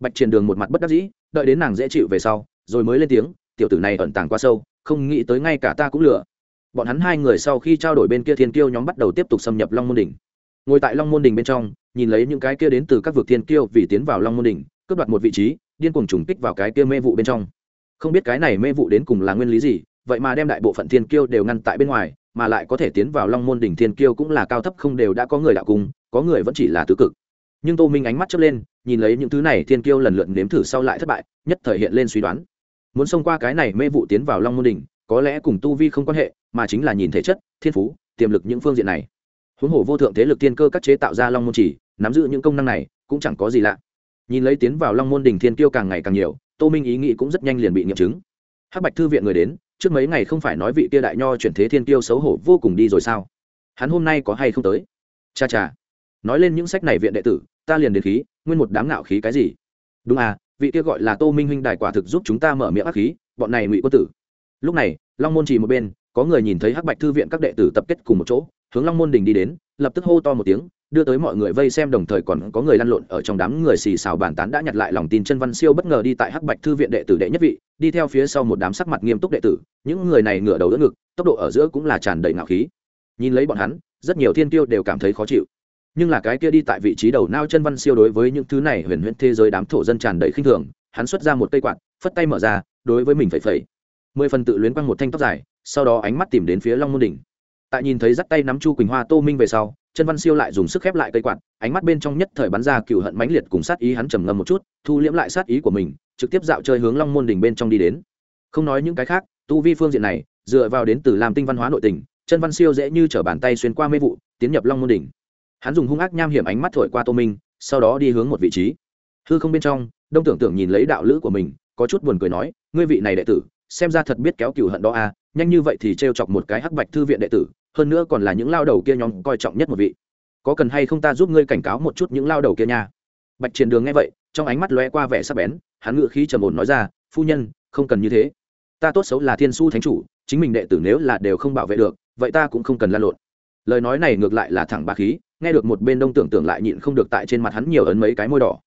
Bạch triển đường một mặt bất đắc dĩ, đợi đến nàng dễ chịu về sau, rồi mới lên tiếng, tiểu tử này ẩn tàng quá sâu, không nghĩ tới ngay cả ta cũng lừa. Bọn hắn hai người sau khi trao đổi bên kia thiên kiêu nhóm bắt đầu tiếp tục xâm nhập long môn đỉnh. Ngồi tại long môn đỉnh bên trong, nhìn lấy những cái kia đến từ các vực thiên kiêu vì tiến vào long môn đỉnh, cướp đoạt một vị trí, điên cuồng trùng kích vào cái kia mê vụ bên trong. Không biết cái này mê vụ đến cùng là nguyên lý gì, vậy mà đem đại bộ phận thiên kiêu đều ngăn tại bên ngoài mà lại có thể tiến vào long môn đỉnh thiên kiêu cũng là cao thấp, không đều đã có người đạo cung, có người vẫn chỉ là tứ cực. Nhưng tô minh ánh mắt chớp lên, nhìn lấy những thứ này, thiên kiêu lần lượt nếm thử sau lại thất bại, nhất thời hiện lên suy đoán. Muốn xông qua cái này mê vụ tiến vào long môn đỉnh, có lẽ cùng tu vi không quan hệ, mà chính là nhìn thể chất, thiên phú, tiềm lực những phương diện này. Huống hồ vô thượng thế lực tiên cơ các chế tạo ra long môn chỉ, nắm giữ những công năng này, cũng chẳng có gì lạ. Nhìn lấy tiến vào long môn đỉnh thiên Kiêu càng ngày càng nhiều, tô minh ý nghĩ cũng rất nhanh liền bị nghiệm chứng. Hắc bạch thư viện người đến trước mấy ngày không phải nói vị kia đại nho chuyển thế thiên tiêu xấu hổ vô cùng đi rồi sao? Hắn hôm nay có hay không tới? Cha cha, nói lên những sách này viện đệ tử, ta liền đến khí, nguyên một đám ngạo khí cái gì? Đúng à vị kia gọi là tô minh huynh đài quả thực giúp chúng ta mở miệng ác khí, bọn này ngụy quân tử. Lúc này, long môn chỉ một bên, có người nhìn thấy hắc bạch thư viện các đệ tử tập kết cùng một chỗ, hướng long môn đình đi đến, lập tức hô to một tiếng đưa tới mọi người vây xem, đồng thời còn có người lăn lộn ở trong đám người xì xào bàn tán đã nhặt lại lòng tin chân văn siêu bất ngờ đi tại hắc bạch thư viện đệ tử đệ nhất vị, đi theo phía sau một đám sắc mặt nghiêm túc đệ tử. Những người này ngửa đầu đỡ ngực, tốc độ ở giữa cũng là tràn đầy ngạo khí. Nhìn lấy bọn hắn, rất nhiều thiên tiêu đều cảm thấy khó chịu. Nhưng là cái kia đi tại vị trí đầu nao chân văn siêu đối với những thứ này huyền huyễn thế giới đám thổ dân tràn đầy khinh thường, hắn xuất ra một cây quạt, phất tay mở ra, đối với mình phẩy phẩy. Mười phần tự luyến quăng một thanh tóc dài, sau đó ánh mắt tìm đến phía long môn đỉnh. Tại nhìn thấy dắt tay nắm chu quỳnh hoa tô minh về sau chân văn siêu lại dùng sức khép lại cây quạt ánh mắt bên trong nhất thời bắn ra cựu hận mãnh liệt cùng sát ý hắn trầm ngâm một chút thu liễm lại sát ý của mình trực tiếp dạo chơi hướng long môn đỉnh bên trong đi đến. Không nói những cái khác tu vi phương diện này dựa vào đến từ làm tinh văn hóa nội tình chân văn siêu dễ như t bàn tay xuyên qua mê vụ tiến nhập long môn đỉnh hắn dùng hung ác nham hiểm ánh mắt thổi qua tô minh sau đó đi hướng một vị trí. Hư không bên trong đông tưởng tưởng nhìn lấy đạo lữ của mình có chút buồn cười nói ngươi vị này đệ tử xem ra thật biết kéo cừu hận đó a à, nhanh như vậy thì t chọc một cái hắc bạch thư viện đệ tử hơn nữa còn là những lao đầu kia nhóm coi trọng nhất một vị. Có cần hay không ta giúp ngươi cảnh cáo một chút những lao đầu kia nha? Bạch triển đường nghe vậy, trong ánh mắt lóe qua vẻ sắc bén, hắn ngự khí trầm ổn nói ra, phu nhân, không cần như thế. Ta tốt xấu là thiên su thánh chủ, chính mình đệ tử nếu là đều không bảo vệ được, vậy ta cũng không cần lan lộn. Lời nói này ngược lại là thẳng bà khí, nghe được một bên đông tưởng tưởng lại nhịn không được tại trên mặt hắn nhiều ấn mấy cái môi đỏ.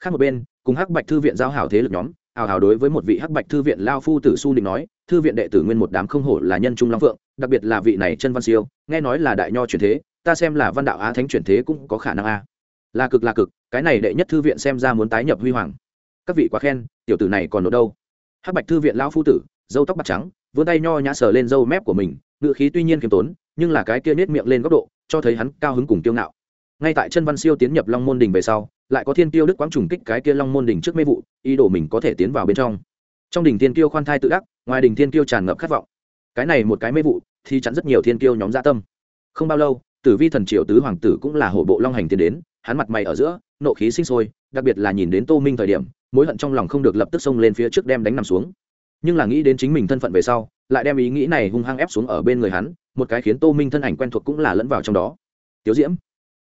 Khác một bên, cùng hắc bạch thư viện giao hảo thế lực nhóm hào hào đối với một vị hắc bạch thư viện lao phu tử su định nói, thư viện đệ tử nguyên một đám không hổ là nhân trung long phượng, đặc biệt là vị này chân văn siêu, nghe nói là đại nho chuyển thế, ta xem là văn đạo á thánh chuyển thế cũng có khả năng a. Là cực là cực, cái này đệ nhất thư viện xem ra muốn tái nhập huy hoàng. Các vị quá khen, tiểu tử này còn ở đâu? Hắc bạch thư viện lao phu tử dâu tóc bạc trắng, vươn tay nho nhã sờ lên dâu mép của mình ngựa khí tuy nhiên khiêm tốn, nhưng là cái kia nết miệng lên góc độ, cho thấy hắn cao hứng cùng kiêu ngạo. Ngay tại chân văn siêu tiến nhập long môn đình về sau lại có thiên tiêu đức quang trùng kích cái kia long môn đỉnh trước mê vụ, ý đồ mình có thể tiến vào bên trong. Trong đỉnh thiên tiêu khoan thai tự đắc, ngoài đỉnh thiên tiêu tràn ngập khát vọng. Cái này một cái mê vụ, thì chắn rất nhiều thiên tiêu nhóm gia tâm. Không bao lâu, tử vi thần triều tứ hoàng tử cũng là hộ bộ long hành tiến đến, hắn mặt mày ở giữa, nộ khí sinh sôi, đặc biệt là nhìn đến tô minh thời điểm, mối hận trong lòng không được lập tức xông lên phía trước đem đánh nằm xuống. Nhưng là nghĩ đến chính mình thân phận về sau, lại đem ý nghĩ này hung hăng ép xuống ở bên người hắn, một cái khiến tô minh thân ảnh quen thuộc cũng là lẫn vào trong đó. Tiếu diễm.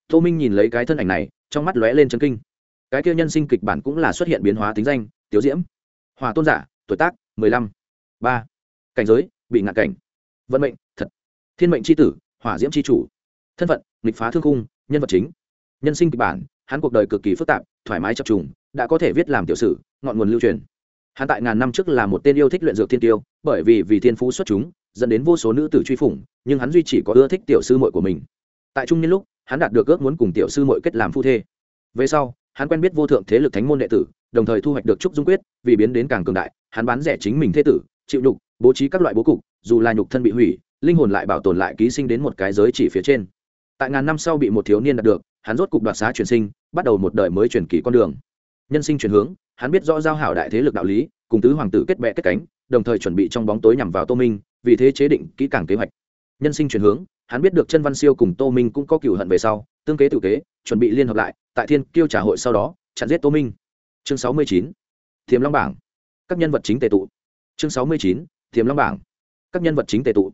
Tô minh nhìn lấy cái thân ảnh này trong mắt lóe lên chân kinh. Cái kia nhân sinh kịch bản cũng là xuất hiện biến hóa tính danh, tiếu diễm. Hòa tôn giả, tuổi tác, mười lăm. Ba. Cảnh giới, bị ngạn cảnh. Vận mệnh, thật. Thiên mệnh c h i tử, hỏa diễm c h i chủ. Thân phận, nghịch phá thương khung, nhân vật chính. Nhân sinh kịch bản, hắn cuộc đời cực kỳ phức tạp, thoải mái chập trùng, đã có thể viết làm tiểu sử, ngọn nguồn lưu truyền. Hắn tại ngàn năm trước là một tên yêu thích luyện dược thiên tiêu, bởi vì vì thiên phú xuất chúng, dẫn đến vô số nữ tử truy phủng, nhưng hắn duy chỉ có ưa thích tiểu sư muội của mình. Tại trung niên lúc hắn đạt được ước muốn cùng tiểu sư muội kết làm phu thê. Về sau, hắn quen biết vô thượng thế lực thánh môn đệ tử, đồng thời thu hoạch được trúc dung quyết, vì biến đến càng cường đại, hắn bán rẻ chính mình thế tử, chịu nhục, bố trí các loại bố cục, dù là nhục thân bị hủy, linh hồn lại bảo tồn lại ký sinh đến một cái giới chỉ phía trên. Tại ngàn năm sau bị một thiếu niên đạt được, hắn rốt cục đoạt xá truyền sinh, bắt đầu một đời mới chuyển kỳ con đường. Nhân sinh chuyển hướng, hắn biết rõ giao hảo đại thế lực đạo lý, cùng tứ hoàng tử kết bè kết cánh, đồng thời chuẩn bị trong bóng tối nhằm vào tô minh, vì thế chế định kỹ càng kế hoạch. Nhân sinh chuyển hướng hắn biết được chân văn siêu cùng tô minh cũng có cựu hận về sau, tương kế tự kế, chuẩn bị liên hợp lại, tại thiên kiêu trả hội sau đó, chặn giết tô minh. Chương sáu mươi chín thiềm long bảng. Các nhân vật chính tề tụ. Chương sáu mươi chín thiềm long bảng. Các nhân vật chính tề tụ.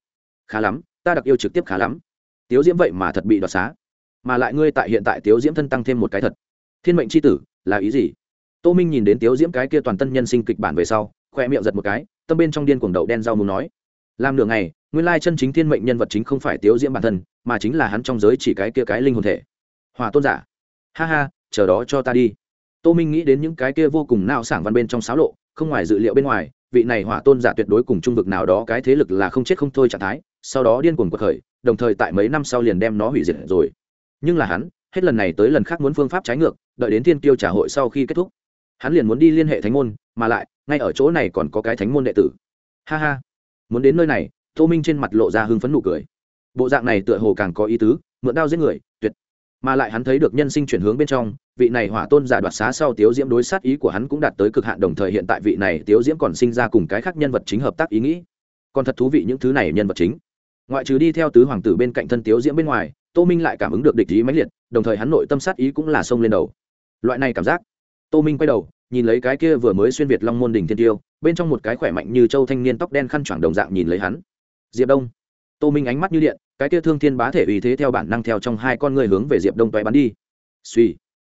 Khá lắm, ta đặc yêu trực tiếp khá lắm. Tiếu diễm vậy mà thật bị đoạt xá. Mà lại ngươi tại hiện tại tiếu diễm thân tăng thêm một cái thật. Thiên mệnh c h i tử, là ý gì? Tô minh nhìn đến tiếu diễm cái kia toàn tân nhân sinh kịch bản về sau khoe miệng giật một cái, tâm bên trong điên cuồng đậu đen rau muốn nói làm nửa ngày, nguyên lai chân chính thiên mệnh nhân vật chính không phải tiếu diễm bản thân, mà chính là hắn trong giới chỉ cái kia cái linh hồn thể. Hòa tôn giả. Ha ha, chờ đó cho ta đi. Tô minh nghĩ đến những cái kia vô cùng nao sảng văn bên trong xáo lộ, không ngoài dự liệu bên ngoài, vị này hỏa tôn giả tuyệt đối cùng trung vực nào đó cái thế lực là không chết không thôi trạng thái, sau đó điên cuồng cuộc khởi, đồng thời tại mấy năm sau liền đem nó hủy diệt rồi. Nhưng là hắn, hết lần này tới lần khác muốn phương pháp trái ngược, đợi đến thiên tiêu trả hội sau khi kết thúc, hắn liền muốn đi liên hệ thánh môn, mà lại, ngay ở chỗ này còn có cái thánh môn đệ tử. Ha ha muốn đến nơi này, tô minh trên mặt lộ ra hưng phấn nụ cười. Bộ dạng này tựa hồ càng có ý tứ, mượn đao giết người, tuyệt. Mà lại hắn thấy được nhân sinh chuyển hướng bên trong, vị này hỏa tôn giả đoạt xá sau tiếu diễm đối sát ý của hắn cũng đạt tới cực hạn, đồng thời hiện tại vị này tiếu diễm còn sinh ra cùng cái khác nhân vật chính hợp tác ý nghĩ. Còn thật thú vị những thứ này nhân vật chính. Ngoại trừ đi theo tứ hoàng tử bên cạnh thân tiếu diễm bên ngoài, tô minh lại cảm ứng được địch ý mãnh liệt, đồng thời hắn nội tâm sát ý cũng là sông lên đầu. Loại này cảm giác. Tô minh quay đầu nhìn lấy cái kia vừa mới xuyên việt long môn đình thiên tiêu, bên trong một cái khỏe mạnh như châu thanh niên tóc đen khăn choàng đồng dạng nhìn lấy hắn. Diệp đông. Tô minh ánh mắt như điện, cái kia thương thiên bá thể uy thế theo bản năng theo trong hai con người hướng về diệp đông toé bắn đi. Suy.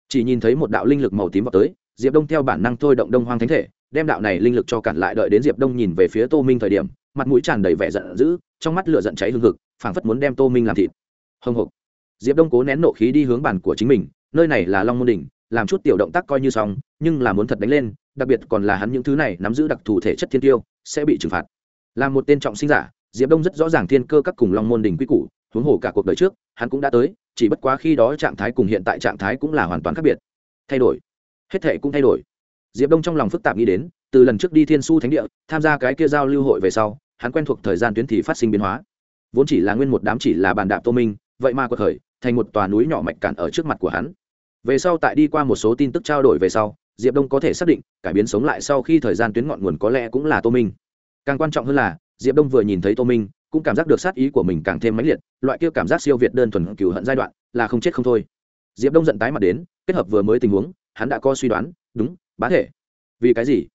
Chỉ nhìn thấy một đạo linh lực màu tím vào tới, diệp đông theo bản năng thôi động đông hoang thánh thể, đem đạo này linh lực cho cản lại đợi đến diệp đông nhìn về phía tô minh thời điểm, mặt mũi tràn đầy vẻ giận dữ, trong mắt lửa giận cháy hương hực, phảng phất muốn đem tô minh làm thịt. Hồng hộc diệp đông cố nén nộ khí đi hướng bản của chính mình, nơi này là long môn đỉnh làm chút tiểu động tác coi như xong, nhưng là muốn thật đánh lên, đặc biệt còn là hắn những thứ này nắm giữ đặc thù thể chất thiên tiêu, sẽ bị trừng phạt. Là một tên trọng sinh giả, diệp đông rất rõ ràng thiên cơ các cùng long môn đình quy củ, huống hồ cả cuộc đời trước, hắn cũng đã tới, chỉ bất quá khi đó trạng thái cùng hiện tại trạng thái cũng là hoàn toàn khác biệt. Thay đổi. Hết thệ cũng thay đổi. Diệp đông trong lòng phức tạp nghĩ đến, từ lần trước đi thiên su thánh địa, tham gia cái kia giao lưu hội về sau, hắn quen thuộc thời gian tuyến thì phát sinh biến hóa. Vốn chỉ là nguyên một đám chỉ là bàn đạp tô minh, vậy mà cuộc khởi thành một tòa núi nhỏ mạch cản ở trước mặt của hắn về sau tại đi qua một số tin tức trao đổi về sau, diệp đông có thể xác định, cải biến sống lại sau khi thời gian tuyến ngọn nguồn có lẽ cũng là tô minh. Càng quan trọng hơn là, diệp đông vừa nhìn thấy tô minh, cũng cảm giác được sát ý của mình càng thêm mãnh liệt, loại kia cảm giác siêu việt đơn thuần cừu hận giai đoạn, là không chết không thôi. Diệp đông giận tái mặt đến, kết hợp vừa mới tình huống, hắn đã có suy đoán, đúng, bá thể. Vì cái gì?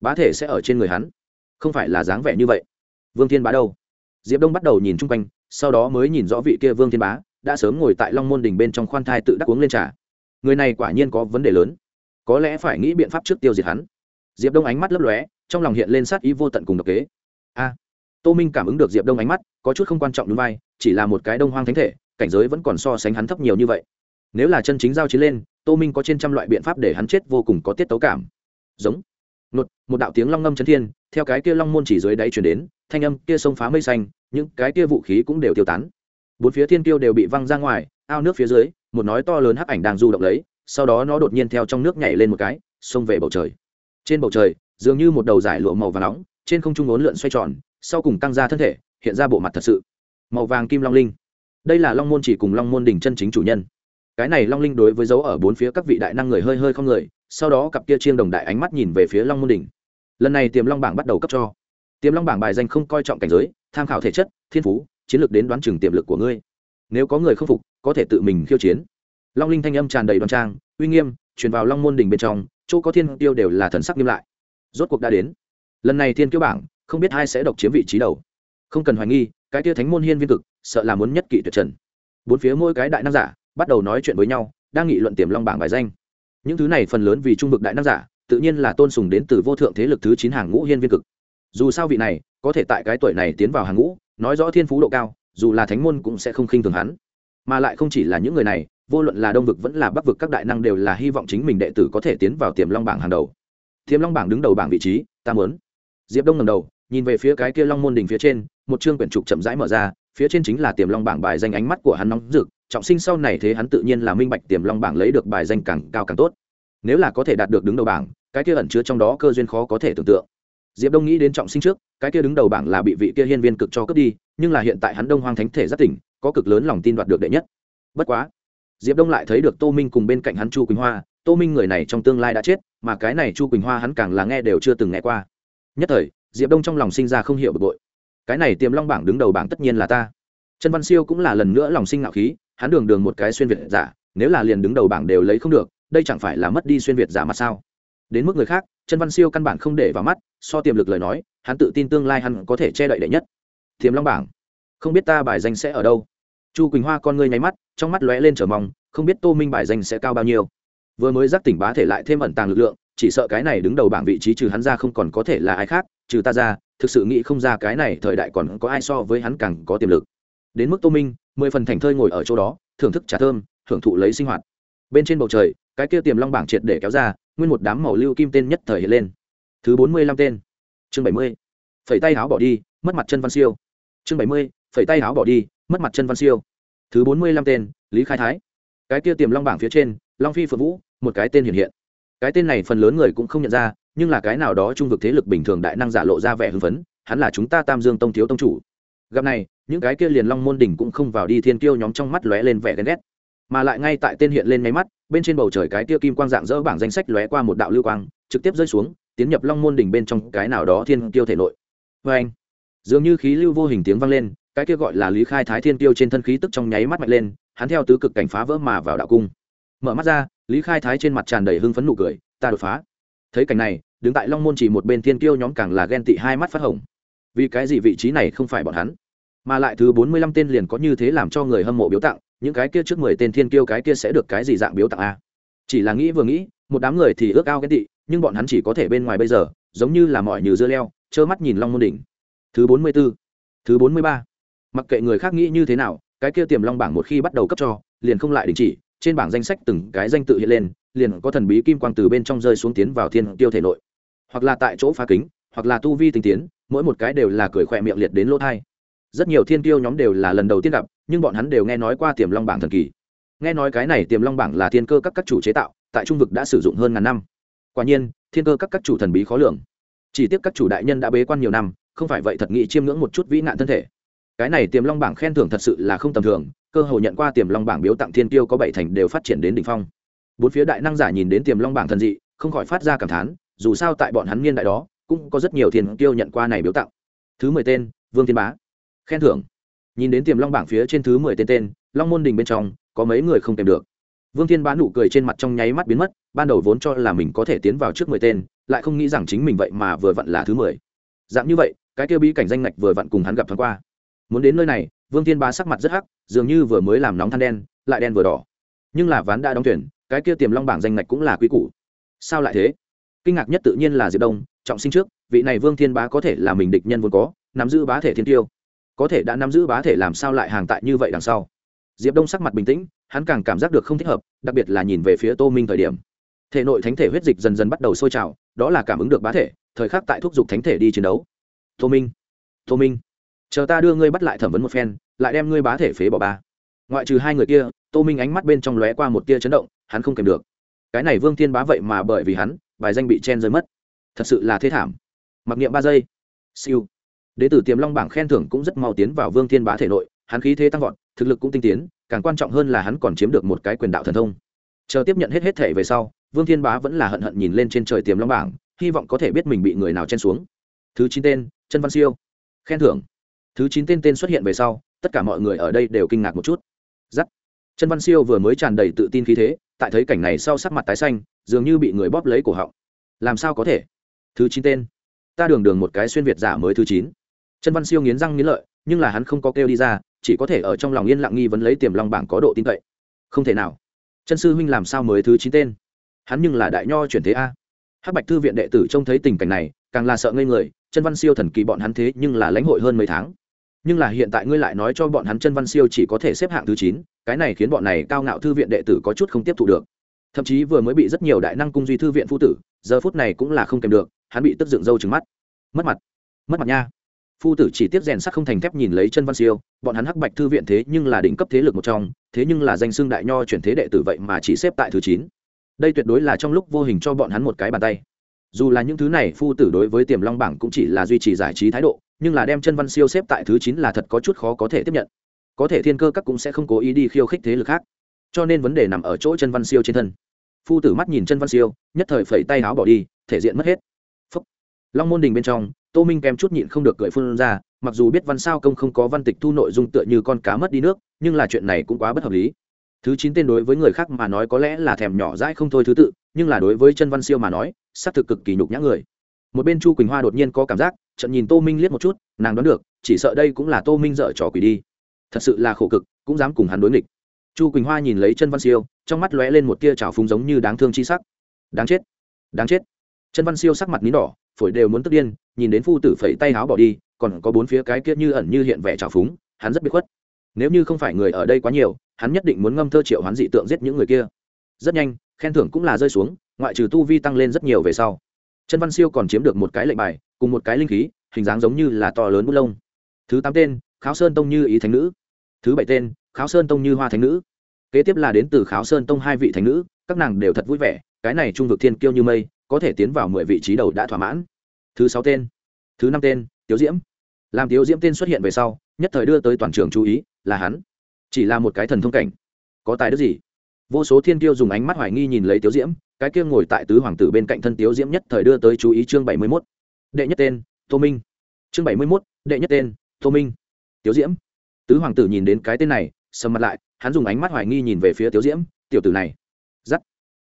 Bá thể sẽ ở trên người hắn. Không phải là dáng vẻ như vậy. Vương thiên bá đâu? Diệp đông bắt đầu nhìn chung quanh, sau đó mới nhìn rõ vị kia vương thiên bá, đã sớm ngồi tại long môn đình bên trong khoan thai tự đắc uống lên trà người này quả nhiên có vấn đề lớn. Có lẽ phải nghĩ biện pháp trước tiêu diệt hắn. Diệp đông ánh mắt lấp lóe trong lòng hiện lên sát ý vô tận cùng độc kế. A tô minh cảm ứng được diệp đông ánh mắt có chút không quan trọng đúng vai chỉ là một cái đông hoang thánh thể cảnh giới vẫn còn so sánh hắn thấp nhiều như vậy. Nếu là chân chính giao chiến lên tô minh có trên trăm loại biện pháp để hắn chết vô cùng có tiết tấu cảm. Giống. Một, một đạo tiếng long ngâm chấn thiên theo cái kia long môn chỉ dưới đáy chuyển đến thanh âm kia sông phá mây xanh những cái kia vũ khí cũng đều tiêu tán. Bốn phía thiên tiêu đều bị văng ra ngoài ao nước phía dưới, một nói to lớn hắc ảnh đang du động lấy, sau đó nó đột nhiên theo trong nước nhảy lên một cái, xông về bầu trời. Trên bầu trời, dường như một đầu giải lụa màu vàng nóng, trên không trung ốn lượn xoay tròn, sau cùng tăng ra thân thể, hiện ra bộ mặt thật sự. Màu vàng kim long linh. Đây là long môn chỉ cùng long môn đỉnh chân chính chủ nhân. Cái này long linh đối với dấu ở bốn phía các vị đại năng người hơi hơi không người, sau đó cặp kia chiêng đồng đại ánh mắt nhìn về phía long môn đỉnh. Lần này tiềm long bảng bắt đầu cấp cho. Tiềm long bảng bài danh không coi trọng cảnh giới, tham khảo thể chất, thiên phú, chiến lược đến đoán chừng tiềm lực của ngươi. Nếu có người không phục có thể tự mình khiêu chiến. Long linh thanh âm tràn đầy đoan trang, uy nghiêm, truyền vào long môn đỉnh bên trong, chỗ có thiên tiêu đều là thần sắc nghiêm lại. Rốt cuộc đã đến. Lần này thiên kiêu bảng, không biết ai sẽ độc chiếm vị trí đầu. Không cần hoài nghi, cái tia thánh môn hiên viên cực, sợ là muốn nhất kỵ tuyệt trần. Bốn phía mỗi cái đại năng giả, bắt đầu nói chuyện với nhau, đang nghị luận tiềm long bảng bài danh. Những thứ này phần lớn vì trung vực đại năng giả, tự nhiên là tôn sùng đến từ vô thượng thế lực thứ chín hàng ngũ hiên viên cực. Dù sao vị này, có thể tại cái tuổi này tiến vào hàng ngũ, nói rõ thiên phú độ cao, dù là thánh môn cũng sẽ không khinh thường hắn mà lại không chỉ là những người này, vô luận là đông vực vẫn là bắc vực các đại năng đều là hy vọng chính mình đệ tử có thể tiến vào tiềm long bảng hàng đầu. Tiềm long bảng đứng đầu bảng vị trí, ta muốn. Diệp đông ngầm đầu, nhìn về phía cái kia long môn đình phía trên, một chương quyển trục chậm rãi mở ra, phía trên chính là tiềm long bảng bài danh ánh mắt của hắn nóng rực, trọng sinh sau này thế hắn tự nhiên là minh bạch tiềm long bảng lấy được bài danh càng cao càng tốt. Nếu là có thể đạt được đứng đầu bảng, cái kia ẩn chứa trong đó cơ duyên khó có thể tưởng tượng. Diệp đông nghĩ đến trọng sinh trước, cái kia đứng đầu bảng là bị vị kia hiên viên cực cho cướp đi, nhưng là hiện tại hắn đông hoang thánh thể rất tỉnh có cực lớn lòng tin đoạt được đệ nhất. Bất quá, diệp đông lại thấy được tô minh cùng bên cạnh hắn chu quỳnh hoa, tô minh người này trong tương lai đã chết, mà cái này chu quỳnh hoa hắn càng là nghe đều chưa từng nghe qua. Nhất thời, diệp đông trong lòng sinh ra không hiểu bực bội. Cái này tiềm long bảng đứng đầu bảng tất nhiên là ta. Trần văn siêu cũng là lần nữa lòng sinh ngạo khí, hắn đường đường một cái xuyên việt giả, nếu là liền đứng đầu bảng đều lấy không được, đây chẳng phải là mất đi xuyên việt giả mặt sao? Đến mức người khác, trần văn siêu căn bản không để vào mắt, so tiềm lực lời nói, hắn tự tin tương lai hắn có thể che đậy đệ nhất. Tiềm long bảng, không biết ta bài danh sẽ ở đâu chu quỳnh hoa con ngươi nháy mắt, trong mắt lóe lên trở mong, không biết tô minh bài danh sẽ cao bao nhiêu. Vừa mới giác tỉnh bá thể lại thêm ẩn tàng lực lượng, chỉ sợ cái này đứng đầu bảng vị trí trừ hắn ra không còn có thể là ai khác, trừ ta ra, thực sự nghĩ không ra cái này thời đại còn có ai so với hắn càng có tiềm lực. Đến mức tô minh, mười phần thành thơi ngồi ở chỗ đó, thưởng thức trà thơm, thưởng thụ lấy sinh hoạt. Bên trên bầu trời, cái kia tiềm long bảng triệt để kéo ra, nguyên một đám màu lưu kim tên nhất thời hiện lên. Thứ bốn mươi lăm tên. Chương bảy mươi. Phẩy tay áo bỏ đi, mất mặt chân văn siêu. Chương bảy mươi phẩy tay áo bỏ đi, mất mặt chân văn siêu. Thứ bốn mươi lăm tên, lý khai thái. Cái kia tiềm long bảng phía trên, long phi phượng vũ, một cái tên hiện hiện. Cái tên này phần lớn người cũng không nhận ra, nhưng là cái nào đó trung vực thế lực bình thường đại năng giả lộ ra vẻ hưng phấn, hắn là chúng ta tam dương tông thiếu tông chủ. Gặp này, những cái kia liền long môn đỉnh cũng không vào đi thiên kiêu nhóm trong mắt lóe lên vẻ ghen ghét. Mà lại ngay tại tên hiện lên máy mắt, bên trên bầu trời cái kia kim quang dạng dỡ bảng danh sách lóe qua một đạo lưu quang, trực tiếp rơi xuống, tiến nhập long môn đỉnh bên trong cái nào đó thiên kiêu thể nội. Vê anh, dường như khí lưu vô hình tiếng vang lên cái kia gọi là lý khai thái thiên tiêu trên thân khí tức trong nháy mắt mạnh lên, hắn theo tứ cực cảnh phá vỡ mà vào đạo cung. Mở mắt ra, lý khai thái trên mặt tràn đầy hưng phấn nụ cười, ta đột phá. Thấy cảnh này, đứng tại long môn chỉ một bên thiên tiêu nhóm càng là ghen tị hai mắt phát hồng. Vì cái gì vị trí này không phải bọn hắn? Mà lại thứ bốn mươi lăm tên liền có như thế làm cho người hâm mộ biếu tặng, những cái kia trước mười tên thiên kiêu cái kia sẽ được cái gì dạng biếu tặng a chỉ là nghĩ vừa nghĩ, một đám người thì ước ao ghen tị, nhưng bọn hắn chỉ có thể bên ngoài bây giờ, giống như là mọi như dưa leo, trơ mắt nhìn long môn đỉnh. Thứ bốn mươi b ố thứ bốn mươi ba mặc kệ người khác nghĩ như thế nào, cái kia tiềm long bảng một khi bắt đầu cấp cho, liền không lại đình chỉ, trên bảng danh sách từng cái danh tự hiện lên, liền có thần bí kim quang từ bên trong rơi xuống tiến vào thiên tiêu thể nội. Hoặc là tại chỗ phá kính, hoặc là tu vi tinh tiến, mỗi một cái đều là cười khỏe miệng liệt đến lỗ thai. Rất nhiều thiên tiêu nhóm đều là lần đầu tiên gặp, nhưng bọn hắn đều nghe nói qua tiềm long bảng thần kỳ. Nghe nói cái này tiềm long bảng là thiên cơ các các chủ chế tạo, tại trung vực đã sử dụng hơn ngàn năm. Quả nhiên, thiên cơ các các chủ thần bí khó lường. Chỉ tiếc các chủ đại nhân đã bế quan nhiều năm, không phải vậy thật nghị chiêm ngưỡng một chút vĩ nạn thân thể cái này tiềm long bảng khen thưởng thật sự là không tầm thường, cơ hội nhận qua tiềm long bảng biếu tặng thiên tiêu có bảy thành đều phát triển đến đỉnh phong. Bốn phía đại năng giả nhìn đến tiềm long bảng thần dị, không khỏi phát ra cảm thán, dù sao tại bọn hắn niên đại đó, cũng có rất nhiều thiên tiêu nhận qua này biếu tặng. Thứ mười tên, vương thiên bá. Khen thưởng. Nhìn đến tiềm long bảng phía trên thứ mười tên tên, long môn đình bên trong, có mấy người không kèm được. Vương thiên bá nụ cười trên mặt trong nháy mắt biến mất, ban đầu vốn cho là mình có thể tiến vào trước mười tên, lại không nghĩ rằng chính mình vậy mà vừa vặn là thứ mười. Dạng như vậy, cái tiêu bí cảnh danh ngạch vừa vặn cùng hắn gặp thoáng qua muốn đến nơi này, vương thiên bá sắc mặt rất hắc, dường như vừa mới làm nóng than đen, lại đen vừa đỏ. Nhưng là ván đã đóng tuyển cái kia tiềm long bảng danh ngạch cũng là quý củ. Sao lại thế? Kinh ngạc nhất tự nhiên là diệp đông, trọng sinh trước, vị này vương thiên bá có thể là mình địch nhân vốn có, nắm giữ bá thể thiên tiêu. Có thể đã nắm giữ bá thể làm sao lại hàng tại như vậy đằng sau? Diệp đông sắc mặt bình tĩnh, hắn càng cảm giác được không thích hợp, đặc biệt là nhìn về phía tô minh thời điểm. Thể nội thánh thể huyết dịch dần dần bắt đầu sôi trào, đó là cảm ứng được bá thể, thời khắc tại thúc giục thánh thể đi chiến đấu. Tô minh! Tô minh! Chờ ta đưa ngươi bắt lại thẩm vấn một phen, lại đem ngươi bá thể phế bỏ ba. Ngoại trừ hai người kia, tô minh ánh mắt bên trong lóe qua một tia chấn động, hắn không kèm được. Cái này vương thiên bá vậy mà bởi vì hắn, bài danh bị chen rơi mất. Thật sự là thế thảm. Mặc niệm ba giây. Siêu. Đế tử tiềm long bảng khen thưởng cũng rất mau tiến vào vương thiên bá thể nội, hắn khí thế tăng vọt, thực lực cũng tinh tiến, càng quan trọng hơn là hắn còn chiếm được một cái quyền đạo thần thông. Chờ tiếp nhận hết hết thể về sau, vương thiên bá vẫn là hận hận nhìn lên trên trời tiềm long bảng, hy vọng có thể biết mình bị người nào chen xuống. Thứ chín tên chân văn siêu. Khen thưởng thứ chín tên tên xuất hiện về sau, tất cả mọi người ở đây đều kinh ngạc một chút. Giắt. Chân văn siêu vừa mới tràn đầy tự tin khí thế, tại thấy cảnh này sau sắc mặt tái xanh, dường như bị người bóp lấy cổ họng. Làm sao có thể? Thứ chín tên. Ta đường đường một cái xuyên việt giả mới thứ chín. Chân văn siêu nghiến răng nghiến lợi, nhưng là hắn không có kêu đi ra, chỉ có thể ở trong lòng yên lặng nghi vấn lấy tiềm long bảng có độ tin cậy. Không thể nào. Chân sư huynh làm sao mới thứ chín tên? Hắn nhưng là đại nho chuyển thế a. Hắc bạch thư viện đệ tử trông thấy tình cảnh này, càng là sợ ngây người chân văn siêu thần kỳ bọn hắn thế nhưng là lãnh hội hơn mấy tháng nhưng là hiện tại ngươi lại nói cho bọn hắn chân văn siêu chỉ có thể xếp hạng thứ chín, cái này khiến bọn này cao ngạo thư viện đệ tử có chút không tiếp thụ được. Thậm chí vừa mới bị rất nhiều đại năng cung duy thư viện phu tử, giờ phút này cũng là không kèm được, hắn bị tức dựng râu trứng mắt. Mất mặt mất mặt nha. Phu tử chỉ tiếp rèn sắc không thành thép nhìn lấy chân văn siêu, bọn hắn hắc bạch thư viện thế nhưng là đỉnh cấp thế lực một trong, thế nhưng là danh xưng đại nho chuyển thế đệ tử vậy mà chỉ xếp tại thứ chín. Đây tuyệt đối là trong lúc vô hình cho bọn hắn một cái bàn tay dù là những thứ này phu tử đối với tiềm long bảng cũng chỉ là duy trì giải trí thái độ, nhưng là đem chân văn siêu xếp tại thứ chín là thật có chút khó có thể tiếp nhận. Có thể thiên cơ các cũng sẽ không cố ý đi khiêu khích thế lực khác. Cho nên vấn đề nằm ở chỗ chân văn siêu trên thân. Phu tử mắt nhìn chân văn siêu, nhất thời phẩy tay áo bỏ đi, thể diện mất hết. Phúc. long môn đình bên trong, tô minh kèm chút nhịn không được cười phun ra, mặc dù biết văn sao công không có văn tịch thu nội dung tựa như con cá mất đi nước, nhưng là chuyện này cũng quá bất hợp lý. Thứ chín tên đối với người khác mà nói có lẽ là thèm nhỏ dãi không thôi thứ tự nhưng là đối với chân văn siêu mà nói, xác thực cực kỳ nhục nhã người. Một bên chu quỳnh hoa đột nhiên có cảm giác trận nhìn tô minh liếc một chút, nàng đoán được, chỉ sợ đây cũng là tô minh dở trò quỷ đi. Thật sự là khổ cực, cũng dám cùng hắn đối nghịch. Chu quỳnh hoa nhìn lấy chân văn siêu, trong mắt lóe lên một tia trào phúng giống như đáng thương chi sắc. Đáng chết đáng chết. Chân văn siêu sắc mặt nín đỏ, phổi đều muốn tức điên, nhìn đến phu tử phẩy tay háo bỏ đi, còn có bốn phía cái kia như ẩn như hiện vẻ trào phúng, hắn rất bị khuất. Nếu như không phải người ở đây quá nhiều, hắn nhất định muốn ngâm thơ triệu hoán dị tượng giết những người kia. Rất nhanh khen thưởng cũng là rơi xuống, ngoại trừ tu vi tăng lên rất nhiều về sau. Trần văn siêu còn chiếm được một cái lệnh bài, cùng một cái linh khí, hình dáng giống như là to lớn bút lông. Thứ tám tên, kháo sơn tông như ý thánh nữ. Thứ bảy tên, kháo sơn tông như hoa thánh nữ. Kế tiếp là đến từ kháo sơn tông hai vị thánh nữ, các nàng đều thật vui vẻ, cái này trung vực thiên kiêu như mây, có thể tiến vào mười vị trí đầu đã thỏa mãn. Thứ sáu tên, thứ năm tên, tiếu diễm. Làm tiếu diễm tên xuất hiện về sau, nhất thời đưa tới toàn trường chú ý, là hắn. Chỉ là một cái thần thông cảnh. Có tài đức gì? Vô số thiên tiêu dùng ánh mắt hoài nghi nhìn lấy tiếu diễm, cái kia ngồi tại tứ hoàng tử bên cạnh thân tiếu diễm nhất thời đưa tới chú ý chương bảy mươi mốt. Đệ nhất tên, tô minh. Chương bảy mươi mốt, đệ nhất tên, tô minh. Tiếu diễm. Tứ hoàng tử nhìn đến cái tên này, sầm mặt lại, hắn dùng ánh mắt hoài nghi nhìn về phía tiếu diễm, tiểu tử này. Giắt.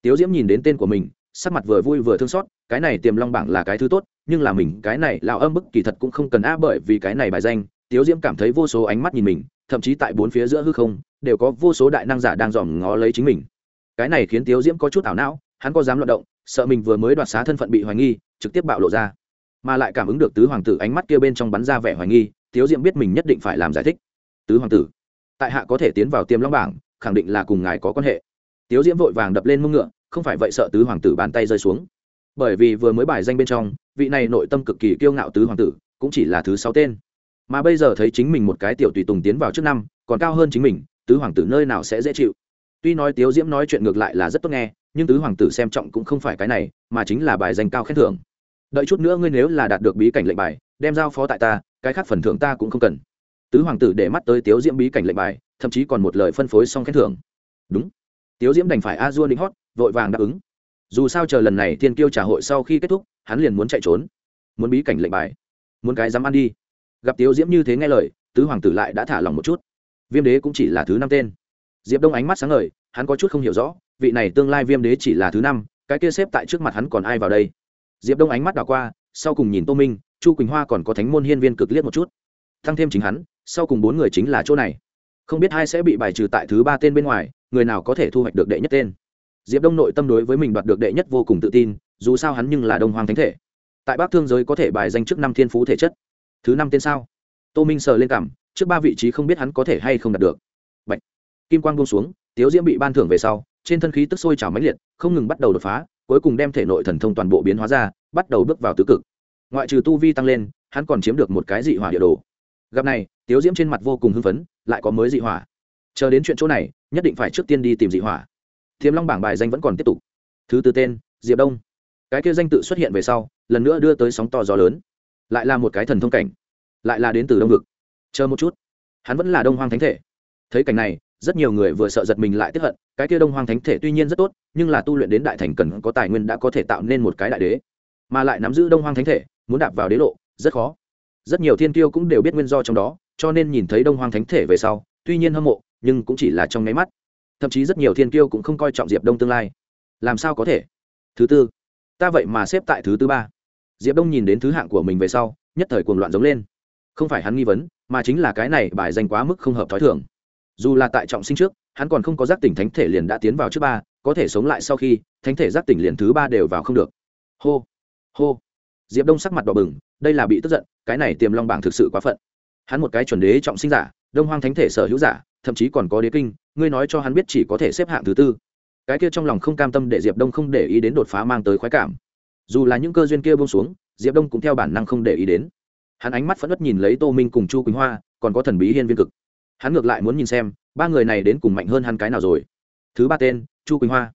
Tiếu diễm nhìn đến tên của mình, sắc mặt vừa vui vừa thương xót, cái này tiềm long bảng là cái thứ tốt, nhưng là mình, cái này lão âm bức kỳ thật cũng không cần a bởi vì cái này bài danh tiếu diễm cảm thấy vô số ánh mắt nhìn mình, thậm chí tại bốn phía giữa hư không, đều có vô số đại năng giả đang dòm ngó lấy chính mình. Cái này khiến tiếu diễm có chút ảo não, hắn có dám loạt động, sợ mình vừa mới đoạt xá thân phận bị hoài nghi, trực tiếp bạo lộ ra. Mà lại cảm ứng được tứ hoàng tử ánh mắt kia bên trong bắn ra vẻ hoài nghi, tiếu diễm biết mình nhất định phải làm giải thích. Tứ hoàng tử, tại hạ có thể tiến vào tiêm long bảng, khẳng định là cùng ngài có quan hệ. Tiếu diễm vội vàng đập lên mông ngựa, không phải vậy sợ tứ hoàng tử bàn tay rơi xuống. Bởi vì vừa mới bài danh bên trong, vị này nội tâm cực kỳ kiêu ngạo tứ hoàng tử, cũng chỉ là thứ sáu tên mà bây giờ thấy chính mình một cái tiểu tùy tùng tiến vào trước năm, còn cao hơn chính mình, tứ hoàng tử nơi nào sẽ dễ chịu. Tuy nói tiếu diễm nói chuyện ngược lại là rất tốt nghe, nhưng tứ hoàng tử xem trọng cũng không phải cái này, mà chính là bài danh cao khen thưởng. Đợi chút nữa ngươi nếu là đạt được bí cảnh lệnh bài, đem giao phó tại ta, cái khác phần thưởng ta cũng không cần. Tứ hoàng tử để mắt tới tiếu diễm bí cảnh lệnh bài, thậm chí còn một lời phân phối xong khen thưởng. Đúng. Tiếu diễm đành phải a dua đinh hót, vội vàng đáp ứng. Dù sao chờ lần này thiên kiêu trả hội sau khi kết thúc, hắn liền muốn chạy trốn, muốn bí cảnh lệnh bài, muốn cái dám ăn đi gặp tiếu diễm như thế nghe lời, tứ hoàng tử lại đã thả lòng một chút. Viêm đế cũng chỉ là thứ năm tên. Diệp đông ánh mắt sáng ngời, hắn có chút không hiểu rõ, vị này tương lai viêm đế chỉ là thứ năm, cái kia xếp tại trước mặt hắn còn ai vào đây? Diệp đông ánh mắt đảo qua, sau cùng nhìn tô minh, chu quỳnh hoa còn có thánh môn hiên viên cực liếc một chút. Thăng thêm chính hắn, sau cùng bốn người chính là chỗ này. Không biết hai sẽ bị bài trừ tại thứ ba tên bên ngoài, người nào có thể thu hoạch được đệ nhất tên. Diệp đông nội tâm đối với mình đoạt được đệ nhất vô cùng tự tin, dù sao hắn nhưng là đông hoàng thánh thể. Tại bắc thương giới có thể bài danh trước năm thiên phú thể chất thứ năm tên sao? Tô minh sờ lên cảm, trước ba vị trí không biết hắn có thể hay không đạt được. Bạch. kim quang buông xuống, tiếu diễm bị ban thưởng về sau, trên thân khí tức sôi trào mãnh liệt, không ngừng bắt đầu đột phá, cuối cùng đem thể nội thần thông toàn bộ biến hóa ra, bắt đầu bước vào tứ cực. Ngoại trừ tu vi tăng lên, hắn còn chiếm được một cái dị hỏa địa đồ. Gặp này, tiếu diễm trên mặt vô cùng hưng phấn, lại có mới dị hỏa. Chờ đến chuyện chỗ này, nhất định phải trước tiên đi tìm dị hỏa. Thiếm long bảng bài danh vẫn còn tiếp tục. Thứ tư tên, diệp đông. Cái kia danh tự xuất hiện về sau, lần nữa đưa tới sóng to gió lớn lại là một cái thần thông cảnh, lại là đến từ đông vực. Chờ một chút. Hắn vẫn là đông hoang thánh thể. Thấy cảnh này, rất nhiều người vừa sợ giật mình lại tiếp hận, cái kia đông hoang thánh thể tuy nhiên rất tốt, nhưng là tu luyện đến đại thành cần có tài nguyên đã có thể tạo nên một cái đại đế. Mà lại nắm giữ đông hoang thánh thể, muốn đạp vào đế lộ, rất khó. Rất nhiều thiên tiêu cũng đều biết nguyên do trong đó, cho nên nhìn thấy đông hoang thánh thể về sau, tuy nhiên hâm mộ, nhưng cũng chỉ là trong nháy mắt. Thậm chí rất nhiều thiên tiêu cũng không coi trọng diệp đông tương lai. Làm sao có thể? Thứ tư. Ta vậy mà xếp tại thứ tư ba diệp đông nhìn đến thứ hạng của mình về sau, nhất thời cuồng loạn giống lên. Không phải hắn nghi vấn, mà chính là cái này bài danh quá mức không hợp t h ó i thường. Dù là tại trọng sinh trước, hắn còn không có giác tỉnh thánh thể liền đã tiến vào trước ba, có thể sống lại sau khi, thánh thể giác tỉnh liền thứ ba đều vào không được. Hô hô. Diệp đông sắc mặt đỏ bừng, đây là bị tức giận, cái này tiềm long bảng thực sự quá phận. Hắn một cái chuẩn đế trọng sinh giả, đông hoang thánh thể sở hữu giả, thậm chí còn có đế kinh, ngươi nói cho hắn biết chỉ có thể xếp hạng thứ tư. Cái kia trong lòng không cam tâm để diệp đông không để ý đến đột phá mang tới khoái cảm dù là những cơ duyên kia bông xuống, diệp đông cũng theo bản năng không để ý đến. Hắn ánh mắt phẫn ất nhìn lấy tô minh cùng chu quỳnh hoa, còn có thần bí hiên viên cực. Hắn ngược lại muốn nhìn xem, ba người này đến cùng mạnh hơn hắn cái nào rồi. Thứ ba tên, chu quỳnh hoa.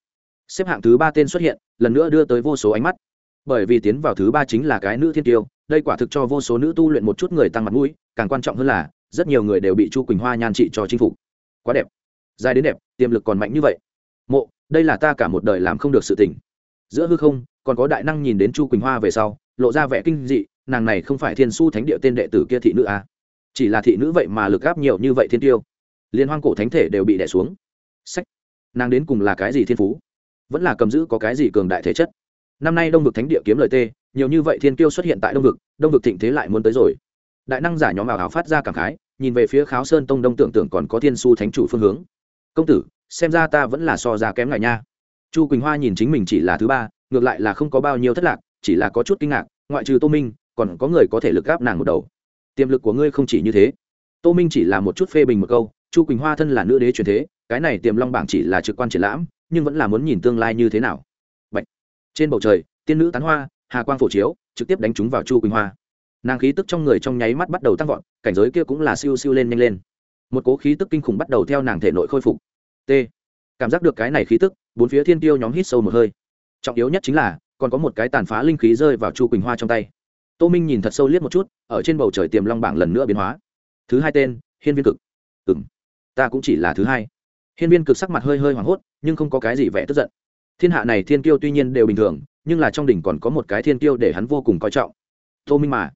Xếp hạng thứ ba tên xuất hiện, lần nữa đưa tới vô số ánh mắt. Bởi vì tiến vào thứ ba chính là cái nữ thiên tiêu, đây quả thực cho vô số nữ tu luyện một chút người tăng mặt mũi, càng quan trọng hơn là, rất nhiều người đều bị chu quỳnh hoa nhan trị cho chinh phục. Quá đẹp. Dài đến đẹp, tiềm lực còn mạnh như vậy. Mộ, đây là ta cả một đời làm không được sự tình giữa hư không, còn có đại năng nhìn đến chu quỳnh hoa về sau, lộ ra vẻ kinh dị, nàng này không phải thiên su thánh địa tên đệ tử kia thị nữ à. chỉ là thị nữ vậy mà lực gáp nhiều như vậy thiên tiêu. Liên hoang cổ thánh thể đều bị đẻ xuống. Sách. Nàng đến cùng là cái gì thiên phú? Vẫn là cầm giữ có cái gì cường đại thể chất? Năm nay đông vực thánh địa kiếm lời tê, nhiều như vậy thiên tiêu xuất hiện tại đông vực đông vực thịnh thế lại muốn tới rồi. Đại năng giả nhóm ảo hào phát ra cảm khái, nhìn về phía kháo sơn tông đông tưởng tưởng còn có thiên su thánh chủ phương hướng. Công tử, xem ra ta vẫn là so ra kém ngại nha chu quỳnh hoa nhìn chính mình chỉ là thứ ba, ngược lại là không có bao nhiêu thất lạc, chỉ là có chút kinh ngạc, ngoại trừ tô minh, còn có người có thể lực gáp nàng một đầu. Tiềm lực của ngươi không chỉ như thế. Tô minh chỉ là một chút phê bình một câu, chu quỳnh hoa thân là nữ đế truyền thế, cái này tiềm long bảng chỉ là trực quan triển lãm, nhưng vẫn là muốn nhìn tương lai như thế nào. Bạch. trên bầu trời, tiên nữ tán hoa, hà quang phổ chiếu, trực tiếp đánh trúng vào chu quỳnh hoa. Nàng khí tức trong người trong nháy mắt bắt đầu tăng vọt, cảnh giới kia cũng là siêu siêu lên nhanh lên. Một cố khí tức kinh khủng bắt đầu theo nàng thể nội khôi phục. T. Cảm giác được cái này khí tức bốn phía thiên tiêu nhóm hít sâu một hơi. Trọng yếu nhất chính là, còn có một cái tàn phá linh khí rơi vào chu quỳnh hoa trong tay. Tô minh nhìn thật sâu liếc một chút, ở trên bầu trời tiềm long bảng lần nữa biến hóa. Thứ hai tên, hiên viên cực. Ừ m ta cũng chỉ là thứ hai. Hiên viên cực sắc mặt hơi hơi hoảng hốt, nhưng không có cái gì vẻ tức giận. Thiên hạ này thiên kiêu tuy nhiên đều bình thường, nhưng là trong đỉnh còn có một cái thiên kiêu để hắn vô cùng coi trọng. Tô minh mà.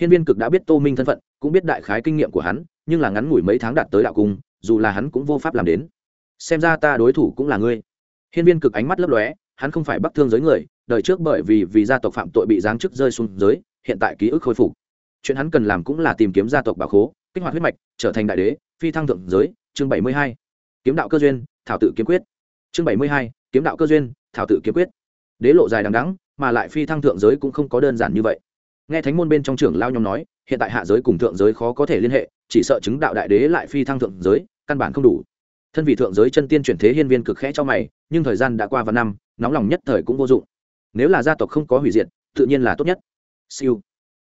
Hiên viên cực đã biết tô minh thân phận, cũng biết đại khái kinh nghiệm của hắn, nhưng là ngắn ngủi mấy tháng đạt tới đạo cung, dù là hắn cũng vô pháp làm đến. Xem ra ta đối thủ cũng là ngươi hiên viên cực ánh mắt lấp lóe, hắn không phải bắc thương giới người, đời trước bởi vì vì gia tộc phạm tội bị giáng chức rơi xuống giới, hiện tại ký ức khôi phục. Chuyện hắn cần làm cũng là tìm kiếm gia tộc bà khố, kích hoạt huyết mạch, trở thành đại đế, phi thăng thượng giới, chương bảy mươi hai. Kiếm đạo cơ duyên, thảo tự kiếm quyết. Chương bảy mươi hai, kiếm đạo cơ duyên, thảo tự kiếm quyết. Đế lộ dài đằng đắng mà lại phi thăng thượng giới cũng không có đơn giản như vậy. Nghe thánh môn bên trong trưởng lao nhóm nói, hiện tại hạ giới cùng thượng giới khó có thể liên hệ, chỉ sợ chứng đạo đại đế lại phi thăng thượng giới, căn bản không đủ thân vị thượng giới chân tiên chuyển thế hiên viên cực khẽ cho mày, nhưng thời gian đã qua và năm, nóng lòng nhất thời cũng vô dụng. Nếu là gia tộc không có hủy diệt, tự nhiên là tốt nhất. Siêu.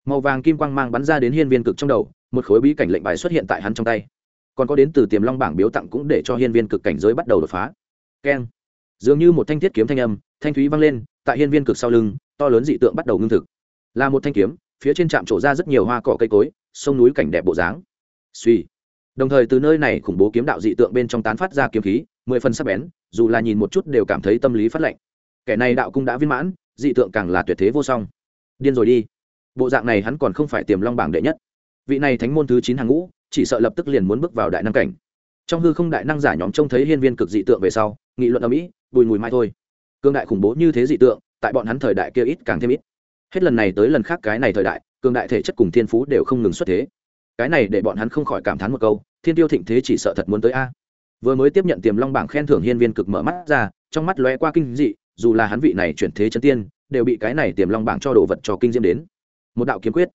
Màu vàng kim quang mang bắn ra đến hiên viên cực trong đầu, một khối bí cảnh lệnh bài xuất hiện tại hắn trong tay. Còn có đến từ tiềm long bảng biếu tặng cũng để cho hiên viên cực cảnh giới bắt đầu đột phá. Keng. Dường như một thanh thiết kiếm thanh âm, thanh thúy vang lên, tại hiên viên cực sau lưng, to lớn dị tượng bắt đầu ngưng thực. Là một thanh kiếm, phía trên trạm trổ ra rất nhiều hoa cỏ cây cối, sông núi cảnh đẹp bộ dáng. Suy đồng thời từ nơi này khủng bố kiếm đạo dị tượng bên trong tán phát ra kiếm khí, mười phần sắc bén, dù là nhìn một chút đều cảm thấy tâm lý phát lệnh kẻ này đạo cung đã viên mãn, dị tượng càng là tuyệt thế vô song. Điên rồi đi. Bộ dạng này hắn còn không phải tiềm long bảng đệ nhất. Vị này thánh môn thứ chín hàng ngũ, chỉ sợ lập tức liền muốn bước vào đại năng cảnh. Trong hư không đại năng giả nhóm trông thấy hiên viên cực dị tượng về sau, nghị luận ở mỹ bùi mùi mai thôi. Cương đại khủng bố như thế dị tượng, tại bọn hắn thời đại kia ít càng thêm ít. Hết lần này tới lần khác cái này thời đại, cương đại thể chất cùng thiên phú đều không ngừng xuất thế cái này để bọn hắn không khỏi cảm thán một câu, thiên tiêu thịnh thế chỉ sợ thật muốn tới a. Vừa mới tiếp nhận tiềm long bảng khen thưởng hiên viên cực mở mắt ra, trong mắt lóe qua kinh dị, dù là hắn vị này chuyển thế chân tiên, đều bị cái này tiềm long bảng cho đồ vật cho kinh diễm đến. Một đạo kiếm quyết.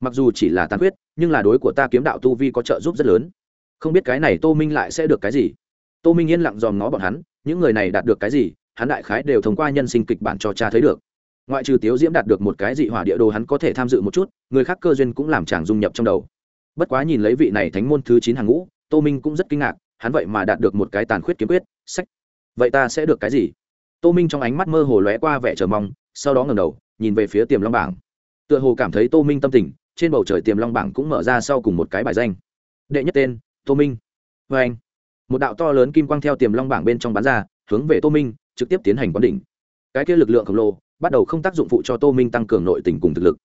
Mặc dù chỉ là tàn quyết, nhưng là đối của ta kiếm đạo tu vi có trợ giúp rất lớn. Không biết cái này tô minh lại sẽ được cái gì? Tô minh yên lặng dòm ngó bọn hắn, những người này đạt được cái gì, hắn đại khái đều thông qua nhân sinh kịch bản cho cha thấy được. Ngoại trừ tiếu diễm đạt được một cái dị hỏa địa đồ hắn có thể tham dự một chút, người khác cơ duyên cũng làm chàng dung nhập trong đầu bất quá nhìn lấy vị này thánh môn thứ chín hàng ngũ, tô minh cũng rất kinh ngạc, hắn vậy mà đạt được một cái tàn khuyết kiếm quyết, sách. Vậy ta sẽ được cái gì? Tô minh trong ánh mắt mơ hồ lóe qua vẻ chờ mong, sau đó ngầm đầu, nhìn về phía tiềm long bảng. Tựa hồ cảm thấy tô minh tâm tình, trên bầu trời tiềm long bảng cũng mở ra sau cùng một cái bài danh. Đệ nhất tên, tô minh. Vê anh, một đạo to lớn kim quang theo tiềm long bảng bên trong bán ra, hướng về tô minh, trực tiếp tiến hành quán đỉnh. Cái kia lực lượng khổng lồ, bắt đầu không tác dụng phụ cho tô minh tăng cường nội tình cùng thực lực.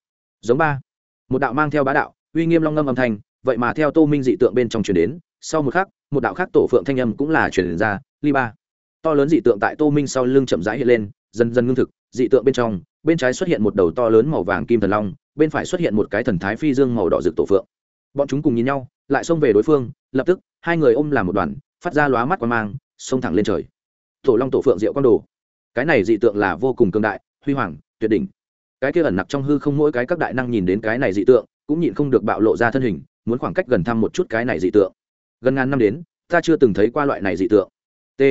Giống ba, một đạo mang theo bá đạo uy nghiêm long ngâm âm thanh, vậy mà theo tô minh dị tượng bên trong chuyển đến, sau một khắc, một đạo khác tổ phượng thanh âm cũng là chuyển ra, ly ba. To lớn dị tượng tại tô minh sau lưng chậm rãi hiện lên, dần dần ngưng thực, dị tượng bên trong, bên trái xuất hiện một đầu to lớn màu vàng kim thần long, bên phải xuất hiện một cái thần thái phi dương màu đỏ rực tổ phượng. Bọn chúng cùng nhìn nhau, lại xông về đối phương, lập tức, hai người ôm làm một đoàn, phát ra lóa mắt qua mang, xông thẳng lên trời. Tổ long tổ phượng diệu con đồ. Cái này dị tượng là vô cùng cường đại, huy hoàng, tuyệt đỉnh. Cái kia ẩn nặc trong hư không mỗi cái các đại năng nhìn đến cái này dị tượng cũng nhịn không được bạo lộ ra thân hình, muốn khoảng cách gần thăm một chút cái này dị tượng. Gần ngàn năm đến, ta chưa từng thấy qua loại này dị tượng. T.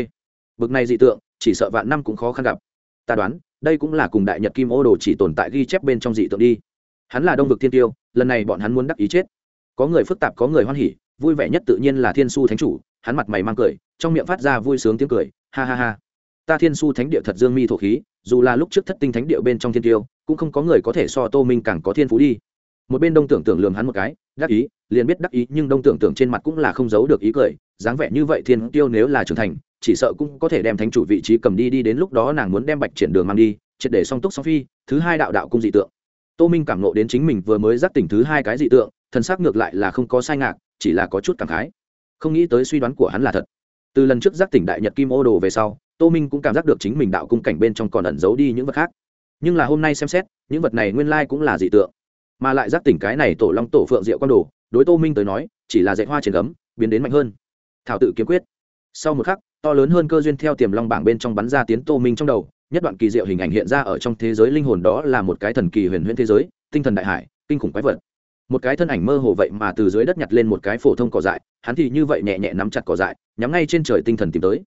Bực này dị tượng, chỉ sợ vạn năm cũng khó khăn gặp. Ta đoán, đây cũng là cùng đại nhật kim ô đồ chỉ tồn tại ghi chép bên trong dị tượng đi. Hắn là đông vực thiên tiêu, lần này bọn hắn muốn đắc ý chết. Có người phức tạp, có người hoan hỉ, vui vẻ nhất tự nhiên là thiên su thánh chủ, hắn mặt mày mang cười, trong miệng phát ra vui sướng tiếng cười, ha ha ha. Ta thiên su thánh địa thật dương mi thổ khí, dù là lúc trước thất tinh thánh địa bên trong thiên tiêu, cũng không có người có thể so tô minh càng có thiên phú đi một bên đông tưởng tưởng lường hắn một cái, đắc ý, liền biết đắc ý, nhưng đông tưởng tưởng trên mặt cũng là không giấu được ý cười, dáng vẻ như vậy thiên tiêu nếu là trưởng thành, chỉ sợ cũng có thể đem thánh chủ vị trí cầm đi đi đến lúc đó nàng muốn đem bạch triển đường mang đi, triệt để song túc song phi, thứ hai đạo đạo cung dị tượng. Tô minh cảm nộ đến chính mình vừa mới giác tỉnh thứ hai cái dị tượng, thần sắc ngược lại là không có sai ngạc, chỉ là có chút cảm khái. Không nghĩ tới suy đoán của hắn là thật. Từ lần trước giác tỉnh đại nhật kim ô đồ về sau, tô minh cũng cảm giác được chính mình đạo cung cảnh bên trong còn ẩn giấu đi những vật khác. Nhưng là hôm nay xem xét, những vật này nguyên lai cũng là dị tượng mà lại giác tỉnh cái này tổ long tổ phượng diệu quan đồ, đối tô minh tới nói, chỉ là dạy hoa trên gấm, biến đến mạnh hơn. Thảo tự kiếm quyết. Sau một khắc, to lớn hơn cơ duyên theo tiềm long bảng bên trong bắn ra tiến tô minh trong đầu, nhất đoạn kỳ diệu hình ảnh hiện ra ở trong thế giới linh hồn đó là một cái thần kỳ huyền huyễn thế giới, tinh thần đại hải, kinh khủng quái vật. Một cái thân ảnh mơ hồ vậy mà từ dưới đất nhặt lên một cái phổ thông cỏ dại, hắn thì như vậy nhẹ nhẹ nắm chặt cỏ dại, nhắm ngay trên trời tinh thần tìm tới.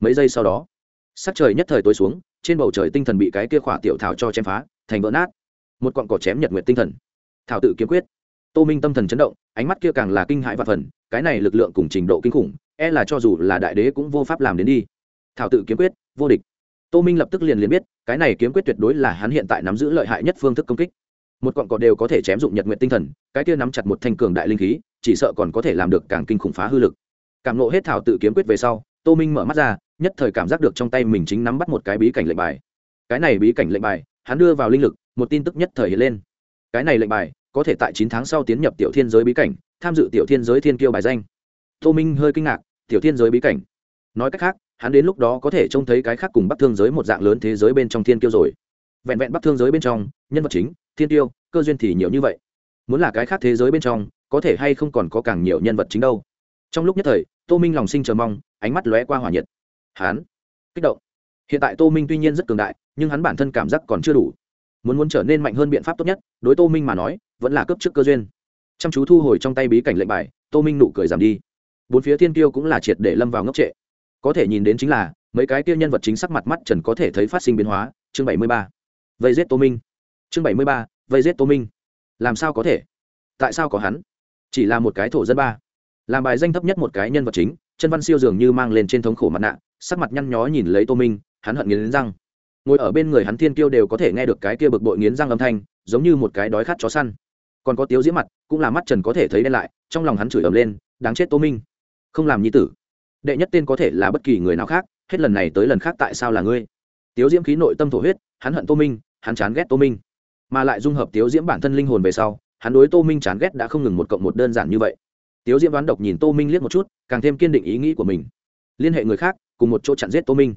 Mấy giây sau đó, sắc trời nhất thời tối xuống, trên bầu trời tinh thần bị cái kia khỏa tiểu thảo cho chém phá, thành vỡ nát. Một cọn cỏ chém nhật nguyện tinh thần thảo tự kiếm quyết. Tô minh tâm thần chấn động, ánh mắt kia càng là kinh hãi và phần, cái này lực lượng cùng trình độ kinh khủng e là cho dù là đại đế cũng vô pháp làm đến đi. Thảo tự kiếm quyết, vô địch. Tô minh lập tức liền liền biết, cái này kiếm quyết tuyệt đối là hắn hiện tại nắm giữ lợi hại nhất phương thức công kích. Một cọn cọ đều có thể chém dụng nhật nguyện tinh thần, cái kia nắm chặt một thanh cường đại linh khí, chỉ sợ còn có thể làm được càng kinh khủng phá hư lực. Cảm nộ hết thảo tự kiếm quyết về sau, tô minh mở mắt ra, nhất thời cảm giác được trong tay mình chính nắm bắt một cái bí cảnh lệnh bài. Cái này bí cảnh lệnh bài, hắn đưa vào linh lực, một tin tức nhất thời hiện lên cái này lệnh bài, có thể tại chín tháng sau tiến nhập tiểu thiên giới bí cảnh, tham dự tiểu thiên giới thiên kiêu bài danh. Tô minh hơi kinh ngạc, tiểu thiên giới bí cảnh. Nói cách khác, hắn đến lúc đó có thể trông thấy cái khác cùng bắc thương giới một dạng lớn thế giới bên trong thiên kiêu rồi. Vẹn vẹn bắc thương giới bên trong, nhân vật chính, thiên tiêu cơ duyên thì nhiều như vậy. Muốn là cái khác thế giới bên trong, có thể hay không còn có càng nhiều nhân vật chính đâu. Trong lúc nhất thời, tô minh lòng sinh chờ mong, ánh mắt lóe qua hỏa nhiệt. Hắn kích động. Hiện tại tô minh tuy nhiên rất cường đại, nhưng hắn bản thân cảm giác còn chưa đủ muốn muốn trở nên mạnh hơn biện pháp tốt nhất, đối tô minh mà nói, vẫn là cấp trước cơ duyên. Chăm chú thu hồi trong tay bí cảnh lệnh bài, tô minh nụ cười giảm đi. Bốn phía thiên tiêu cũng là triệt để lâm vào ngốc trệ. Có thể nhìn đến chính là, mấy cái kia nhân vật chính sắc mặt mắt trần có thể thấy phát sinh biến hóa. Chương bảy mươi ba. Vây giết tô minh. Chương bảy mươi ba. Vây giết tô minh. Làm sao có thể? Tại sao có hắn? Chỉ là một cái thổ dân ba. Làm bài danh thấp nhất một cái nhân vật chính, chân văn siêu dường như mang lên trên thống khổ mặt nạ, sắc mặt nhăn nhó nhìn lấy tô minh, hắn hận nghiến răng ngồi ở bên người hắn thiên kiêu đều có thể nghe được cái kia bực bội nghiến răng âm thanh, giống như một cái đói khát chó săn. Còn có tiếu diễm mặt, cũng là mắt trần có thể thấy đen lại, trong lòng hắn chửi ầm lên, đáng chết tô minh. Không làm nhi tử. Đệ nhất tên có thể là bất kỳ người nào khác, hết lần này tới lần khác tại sao là ngươi? Tiếu diễm khí nội tâm thổ huyết, hắn hận tô minh, hắn chán ghét tô minh. Mà lại dung hợp tiếu diễm bản thân linh hồn về sau, hắn đối tô minh chán ghét đã không ngừng một cộng một đơn giản như vậy. Tiếu diễm đoán độc nhìn tô minh liếc một chút, càng thêm kiên định ý nghĩ của mình. Liên hệ người khác, cùng một chỗ chặn giết tô minh.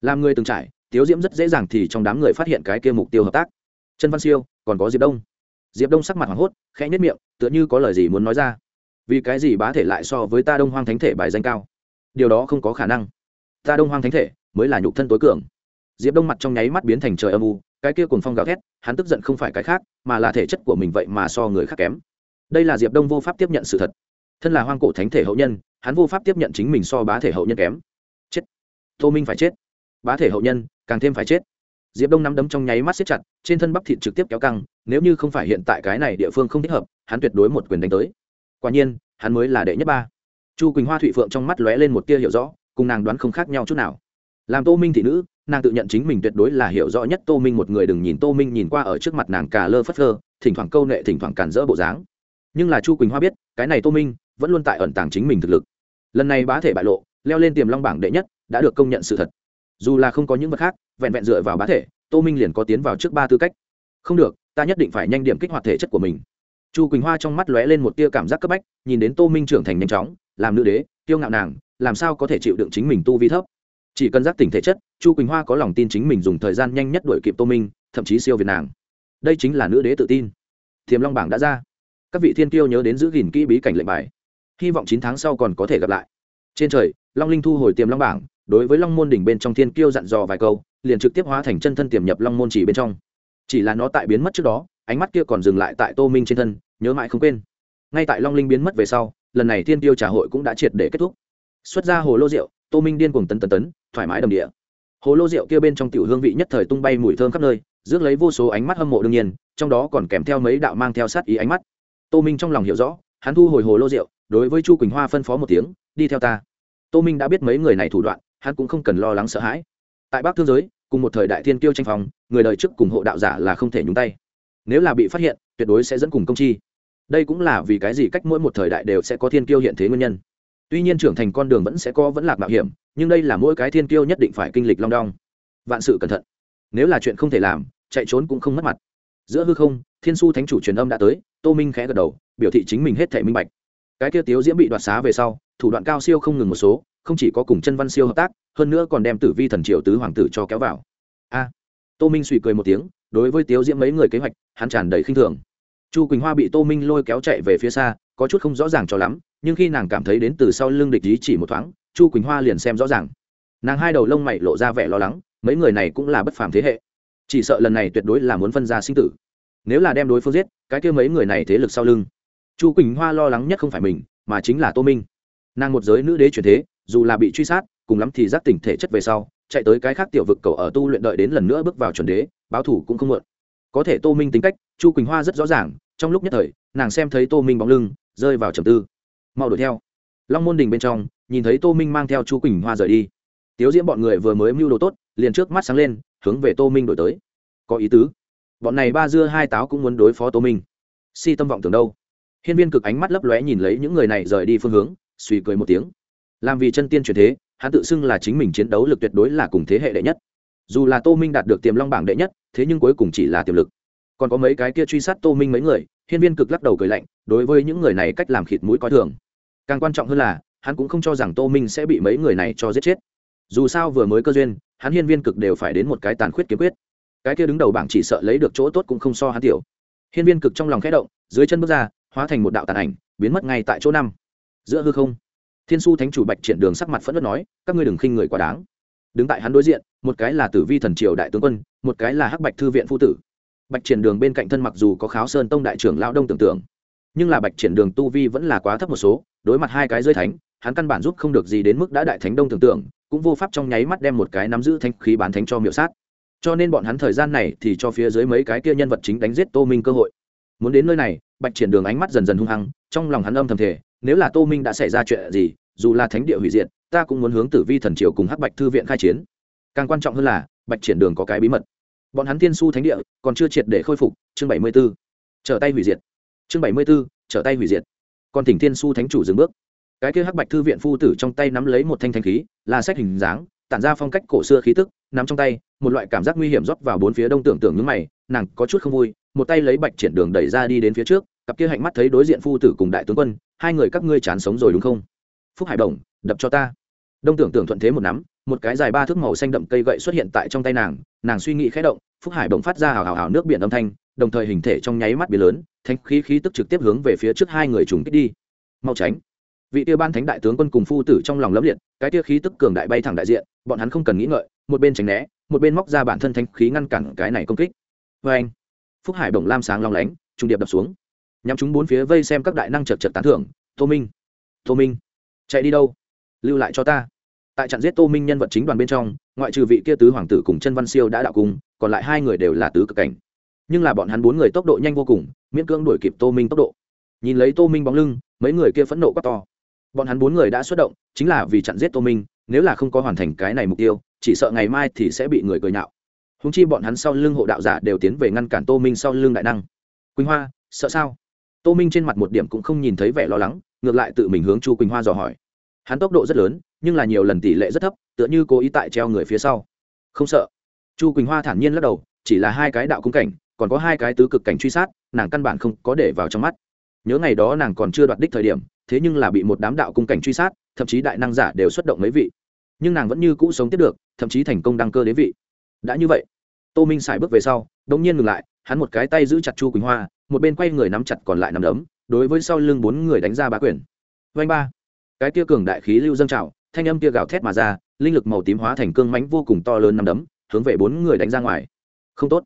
Làm người từng trải tiếu diễm rất dễ dàng thì trong đám người phát hiện cái kia mục tiêu hợp tác. Trần văn siêu, còn có diệp đông. Diệp đông sắc mặt hoảng hốt, khẽ nhất miệng, tựa như có lời gì muốn nói ra. Vì cái gì bá thể lại so với ta đông hoang thánh thể bài danh cao? Điều đó không có khả năng. Ta đông hoang thánh thể mới là nhục thân tối cường. Diệp đông mặt trong nháy mắt biến thành trời âm u, cái kia cùng phong gào thét, hắn tức giận không phải cái khác, mà là thể chất của mình vậy mà so người khác kém. Đây là diệp đông vô pháp tiếp nhận sự thật. Thân là hoang cổ thánh thể hậu nhân, hắn vô pháp tiếp nhận chính mình so bá thể hậu nhân kém. Chết. Tô minh phải chết. Bá thể hậu nhân càng thêm phải chết. Diệp đông nắm đấm trong nháy mắt xếp chặt, trên thân bắp thịt trực tiếp kéo căng, nếu như không phải hiện tại cái này địa phương không thích hợp, hắn tuyệt đối một quyền đánh tới. Quả nhiên, hắn mới là đệ nhất ba. Chu quỳnh hoa thụy phượng trong mắt lóe lên một tia hiểu rõ, cùng nàng đoán không khác nhau chút nào. Làm tô minh thị nữ, nàng tự nhận chính mình tuyệt đối là hiểu rõ nhất tô minh, một người đừng nhìn tô minh nhìn qua ở trước mặt nàng cà lơ phất phơ, thỉnh thoảng câu nệ, thỉnh thoảng cản rỡ bộ dáng. Nhưng là chu quỳnh hoa biết, cái này tô minh vẫn luôn tại ẩn tàng chính mình thực lực. Lần này bá thể bại lộ, leo lên tiềm long bảng đệ nhất, đã được công nhận sự thật dù là không có những vật khác, vẹn vẹn dựa vào bá thể, tô minh liền có tiến vào trước ba tư cách. Không được, ta nhất định phải nhanh điểm kích hoạt thể chất của mình. Chu quỳnh hoa trong mắt lóe lên một tia cảm giác cấp bách, nhìn đến tô minh trưởng thành nhanh chóng, làm nữ đế tiêu ngạo nàng, làm sao có thể chịu đựng chính mình tu vi thấp? Chỉ cần giác tỉnh thể chất, chu quỳnh hoa có lòng tin chính mình dùng thời gian nhanh nhất đuổi kịp tô minh, thậm chí siêu việt nàng. Đây chính là nữ đế tự tin. Thiềm long bảng đã ra. Các vị thiên tiêu nhớ đến giữ gìn kỹ bí cảnh lệnh bài. Hy vọng chín tháng sau còn có thể gặp lại. Trên trời, long linh thu hồi tiềm long bảng đối với long môn đỉnh bên trong thiên kiêu dặn dò vài câu, liền trực tiếp hóa thành chân thân tiềm nhập long môn chỉ bên trong. Chỉ là nó tại biến mất trước đó, ánh mắt kia còn dừng lại tại tô minh trên thân, nhớ mãi không quên. Ngay tại long linh biến mất về sau, lần này thiên tiêu trà hội cũng đã triệt để kết thúc. Xuất ra hồ lô rượu, tô minh điên cuồng tấn tấn tấn, thoải mái đầm địa. Hồ lô rượu kia bên trong tiểu hương vị nhất thời tung bay mùi thơm khắp nơi, rước lấy vô số ánh mắt hâm mộ đương nhiên, trong đó còn kèm theo mấy đạo mang theo sát ý ánh mắt. Tô minh trong lòng hiểu rõ, hắn thu hồi hồ lô rượu, đối với chu quỳnh hoa phân phó một tiếng, đi theo ta. Tô minh đã biết mấy người này thủ đoạn hắn cũng không cần lo lắng sợ hãi. Tại bắc thương giới, cùng một thời đại thiên kiêu tranh phòng người đời trước cùng hộ đạo giả là không thể nhúng tay. Nếu là bị phát hiện, tuyệt đối sẽ dẫn cùng công chi. Đây cũng là vì cái gì cách mỗi một thời đại đều sẽ có thiên kiêu hiện thế nguyên nhân. Tuy nhiên trưởng thành con đường vẫn sẽ có vẫn lạc mạo hiểm, nhưng đây là mỗi cái thiên kiêu nhất định phải kinh lịch long đong. Vạn sự cẩn thận. Nếu là chuyện không thể làm, chạy trốn cũng không mất mặt. Giữa hư không, thiên su thánh chủ truyền âm đã tới, tô minh khẽ gật đầu, biểu thị chính mình hết thể minh bạch. Cái kia tiếu diễm bị đoạt xá về sau, thủ đoạn cao siêu không ngừng một số không chỉ có cùng chân văn siêu hợp tác, hơn nữa còn đem tử vi thần triều tứ hoàng tử cho kéo vào. A. Tô minh suy cười một tiếng, đối với tiếu diễm mấy người kế hoạch, hắn tràn đầy khinh thường. Chu quỳnh hoa bị tô minh lôi kéo chạy về phía xa, có chút không rõ ràng cho lắm, nhưng khi nàng cảm thấy đến từ sau lưng địch ý chỉ một thoáng, chu quỳnh hoa liền xem rõ ràng. Nàng hai đầu lông mày lộ ra vẻ lo lắng, mấy người này cũng là bất phàm thế hệ. Chỉ sợ lần này tuyệt đối là muốn phân ra sinh tử. Nếu là đem đối phương giết, cái kia mấy người này thế lực sau lưng. Chu quỳnh hoa lo lắng nhất không phải mình, mà chính là tô minh. Nàng một giới nữ đế truyền thế dù là bị truy sát, cùng lắm thì giác tỉnh thể chất về sau, chạy tới cái khác tiểu vực cầu ở tu luyện đợi đến lần nữa bước vào chuẩn đế, báo thủ cũng không muộn. Có thể tô minh tính cách, chu quỳnh hoa rất rõ ràng, trong lúc nhất thời, nàng xem thấy tô minh bóng lưng, rơi vào trầm tư. Mau đuổi theo. Long môn đình bên trong, nhìn thấy tô minh mang theo chu quỳnh hoa rời đi. Tiếu diễm bọn người vừa mới mưu đồ tốt, liền trước mắt sáng lên, hướng về tô minh đổi tới. Có ý tứ. Bọn này ba dưa hai táo cũng muốn đối phó tô minh. Si tâm vọng tưởng đâu. Hiên viên cực ánh mắt lấp lóe nhìn lấy những người này rời đi phương hướng, suy cười một tiếng làm vì chân tiên truyền thế, hắn tự xưng là chính mình chiến đấu lực tuyệt đối là cùng thế hệ đệ nhất. Dù là tô minh đạt được tiềm long bảng đệ nhất, thế nhưng cuối cùng chỉ là tiềm lực. Còn có mấy cái kia truy sát tô minh mấy người, hiên viên cực lắc đầu cười lạnh, đối với những người này cách làm khịt mũi coi thường. Càng quan trọng hơn là, hắn cũng không cho rằng tô minh sẽ bị mấy người này cho giết chết. Dù sao vừa mới cơ duyên, hắn hiên viên cực đều phải đến một cái tàn khuyết kiếm quyết. Cái kia đứng đầu bảng chỉ sợ lấy được chỗ tốt cũng không so hắn tiểu. Hiên viên cực trong lòng khẽ động, dưới chân bước ra, hóa thành một đạo tàn ảnh, biến mất ngay tại chỗ năm. Giữa hư không thiên su thánh chủ bạch triển đường sắc mặt phẫn nộ nói, các ngươi đừng khinh người quá đáng. Đứng tại hắn đối diện, một cái là tử vi thần triều đại tướng quân, một cái là hắc bạch thư viện phu tử. Bạch triển đường bên cạnh thân mặc dù có kháo sơn tông đại trưởng lão đông tưởng tượng, nhưng là bạch triển đường tu vi vẫn là quá thấp một số, đối mặt hai cái rơi thánh, hắn căn bản giúp không được gì đến mức đã đại thánh đông tưởng tượng, cũng vô pháp trong nháy mắt đem một cái nắm giữ thanh khí bán thánh cho miểu sát. Cho nên bọn hắn thời gian này thì cho phía dưới mấy cái kia nhân vật chính đánh giết tô minh cơ hội. Muốn đến nơi này, bạch triển đường ánh mắt dần dần hung hăng, trong lòng hắn âm thầm thể nếu là tô minh đã xảy ra chuyện gì, dù là thánh địa hủy diệt, ta cũng muốn hướng tử vi thần triều cùng hắc bạch thư viện khai chiến. Càng quan trọng hơn là, bạch triển đường có cái bí mật. Bọn hắn tiên su thánh địa còn chưa triệt để khôi phục, chương bảy mươi b ố trở tay hủy diệt. Chương bảy mươi b ố trở tay hủy diệt. Còn tỉnh tiên su thánh chủ dừng bước. Cái kia hắc bạch thư viện phu tử trong tay nắm lấy một thanh thanh khí, là sách hình dáng, tản ra phong cách cổ xưa khí tức, nắm trong tay, một loại cảm giác nguy hiểm rót vào bốn phía đông tưởng tưởng những mày, nàng có chút không vui, một tay lấy bạch triển đường đẩy ra đi đến phía trước, cặp kia hạnh mắt thấy đối diện phu tử cùng đại tướng quân hai người các ngươi chán sống rồi đúng không? Phúc hải đồng, đập cho ta. Đông tưởng tưởng thuận thế một nắm, một cái dài ba thước màu xanh đậm cây gậy xuất hiện tại trong tay nàng nàng suy nghĩ khẽ động, phúc hải bỗng phát ra hào hào hào nước biển âm thanh, đồng thời hình thể trong nháy mắt biển lớn, thanh khí khí tức trực tiếp hướng về phía trước hai người trùng kích đi. Mau tránh. Vị tia ban thánh đại tướng quân cùng phu tử trong lòng lấm liệt, cái tia khí tức cường đại bay thẳng đại diện, bọn hắn không cần nghĩ ngợi, một bên tránh né, một bên móc ra bản thân thanh khí ngăn cản cái này công kích. Vê anh phúc hải bổng lam sáng long lánh trung điệp đập xuống nhắm chúng bốn phía vây xem các đại năng chật chật tán thưởng, tô minh tô minh, chạy đi đâu? Lưu lại cho ta. Tại trận giết tô minh nhân vật chính đoàn bên trong, ngoại trừ vị kia tứ hoàng tử cùng chân văn siêu đã đạo cung còn lại hai người đều là tứ cực cảnh. Nhưng là bọn hắn bốn người tốc độ nhanh vô cùng, miễn cưỡng đuổi kịp tô minh tốc độ. Nhìn lấy tô minh bóng lưng, mấy người kia phẫn nộ quá to. Bọn hắn bốn người đã xuất động, chính là vì chặn giết tô minh, nếu là không có hoàn thành cái này mục tiêu, chỉ sợ ngày mai thì sẽ bị người cười nhạo. Húng chi bọn hắn sau lưng hộ đạo giả đều tiến về ngăn cản tô minh sau lưng đại năng. Quỳnh hoa, sợ sao? Tô minh trên mặt một điểm cũng không nhìn thấy vẻ lo lắng, ngược lại tự mình hướng chu quỳnh hoa dò hỏi. Hắn tốc độ rất lớn, nhưng là nhiều lần tỷ lệ rất thấp, tựa như cố ý tại treo người phía sau. Không sợ. Chu quỳnh hoa thản nhiên lắc đầu, chỉ là hai cái đạo cung cảnh, còn có hai cái tứ cực cảnh truy sát, nàng căn bản không có để vào trong mắt. Nhớ ngày đó nàng còn chưa đoạt đích thời điểm, thế nhưng là bị một đám đạo cung cảnh truy sát, thậm chí đại năng giả đều xuất động mấy vị. Nhưng nàng vẫn như cũ sống tiếp được, thậm chí thành công đăng cơ đế vị. Đã như vậy, tô minh xài bước về sau, đống nhiên ngừng lại, hắn một cái tay giữ chặt chu quỳnh hoa một bên quay người nắm chặt còn lại nắm đấm, đối với sau lưng bốn người đánh ra bá quyền. Vanh ba. Cái kia cường đại khí lưu dâng trào, thanh âm kia gào thét mà ra, linh lực màu tím hóa thành cương mánh vô cùng to lớn nằm đấm, hướng về bốn người đánh ra ngoài. Không tốt.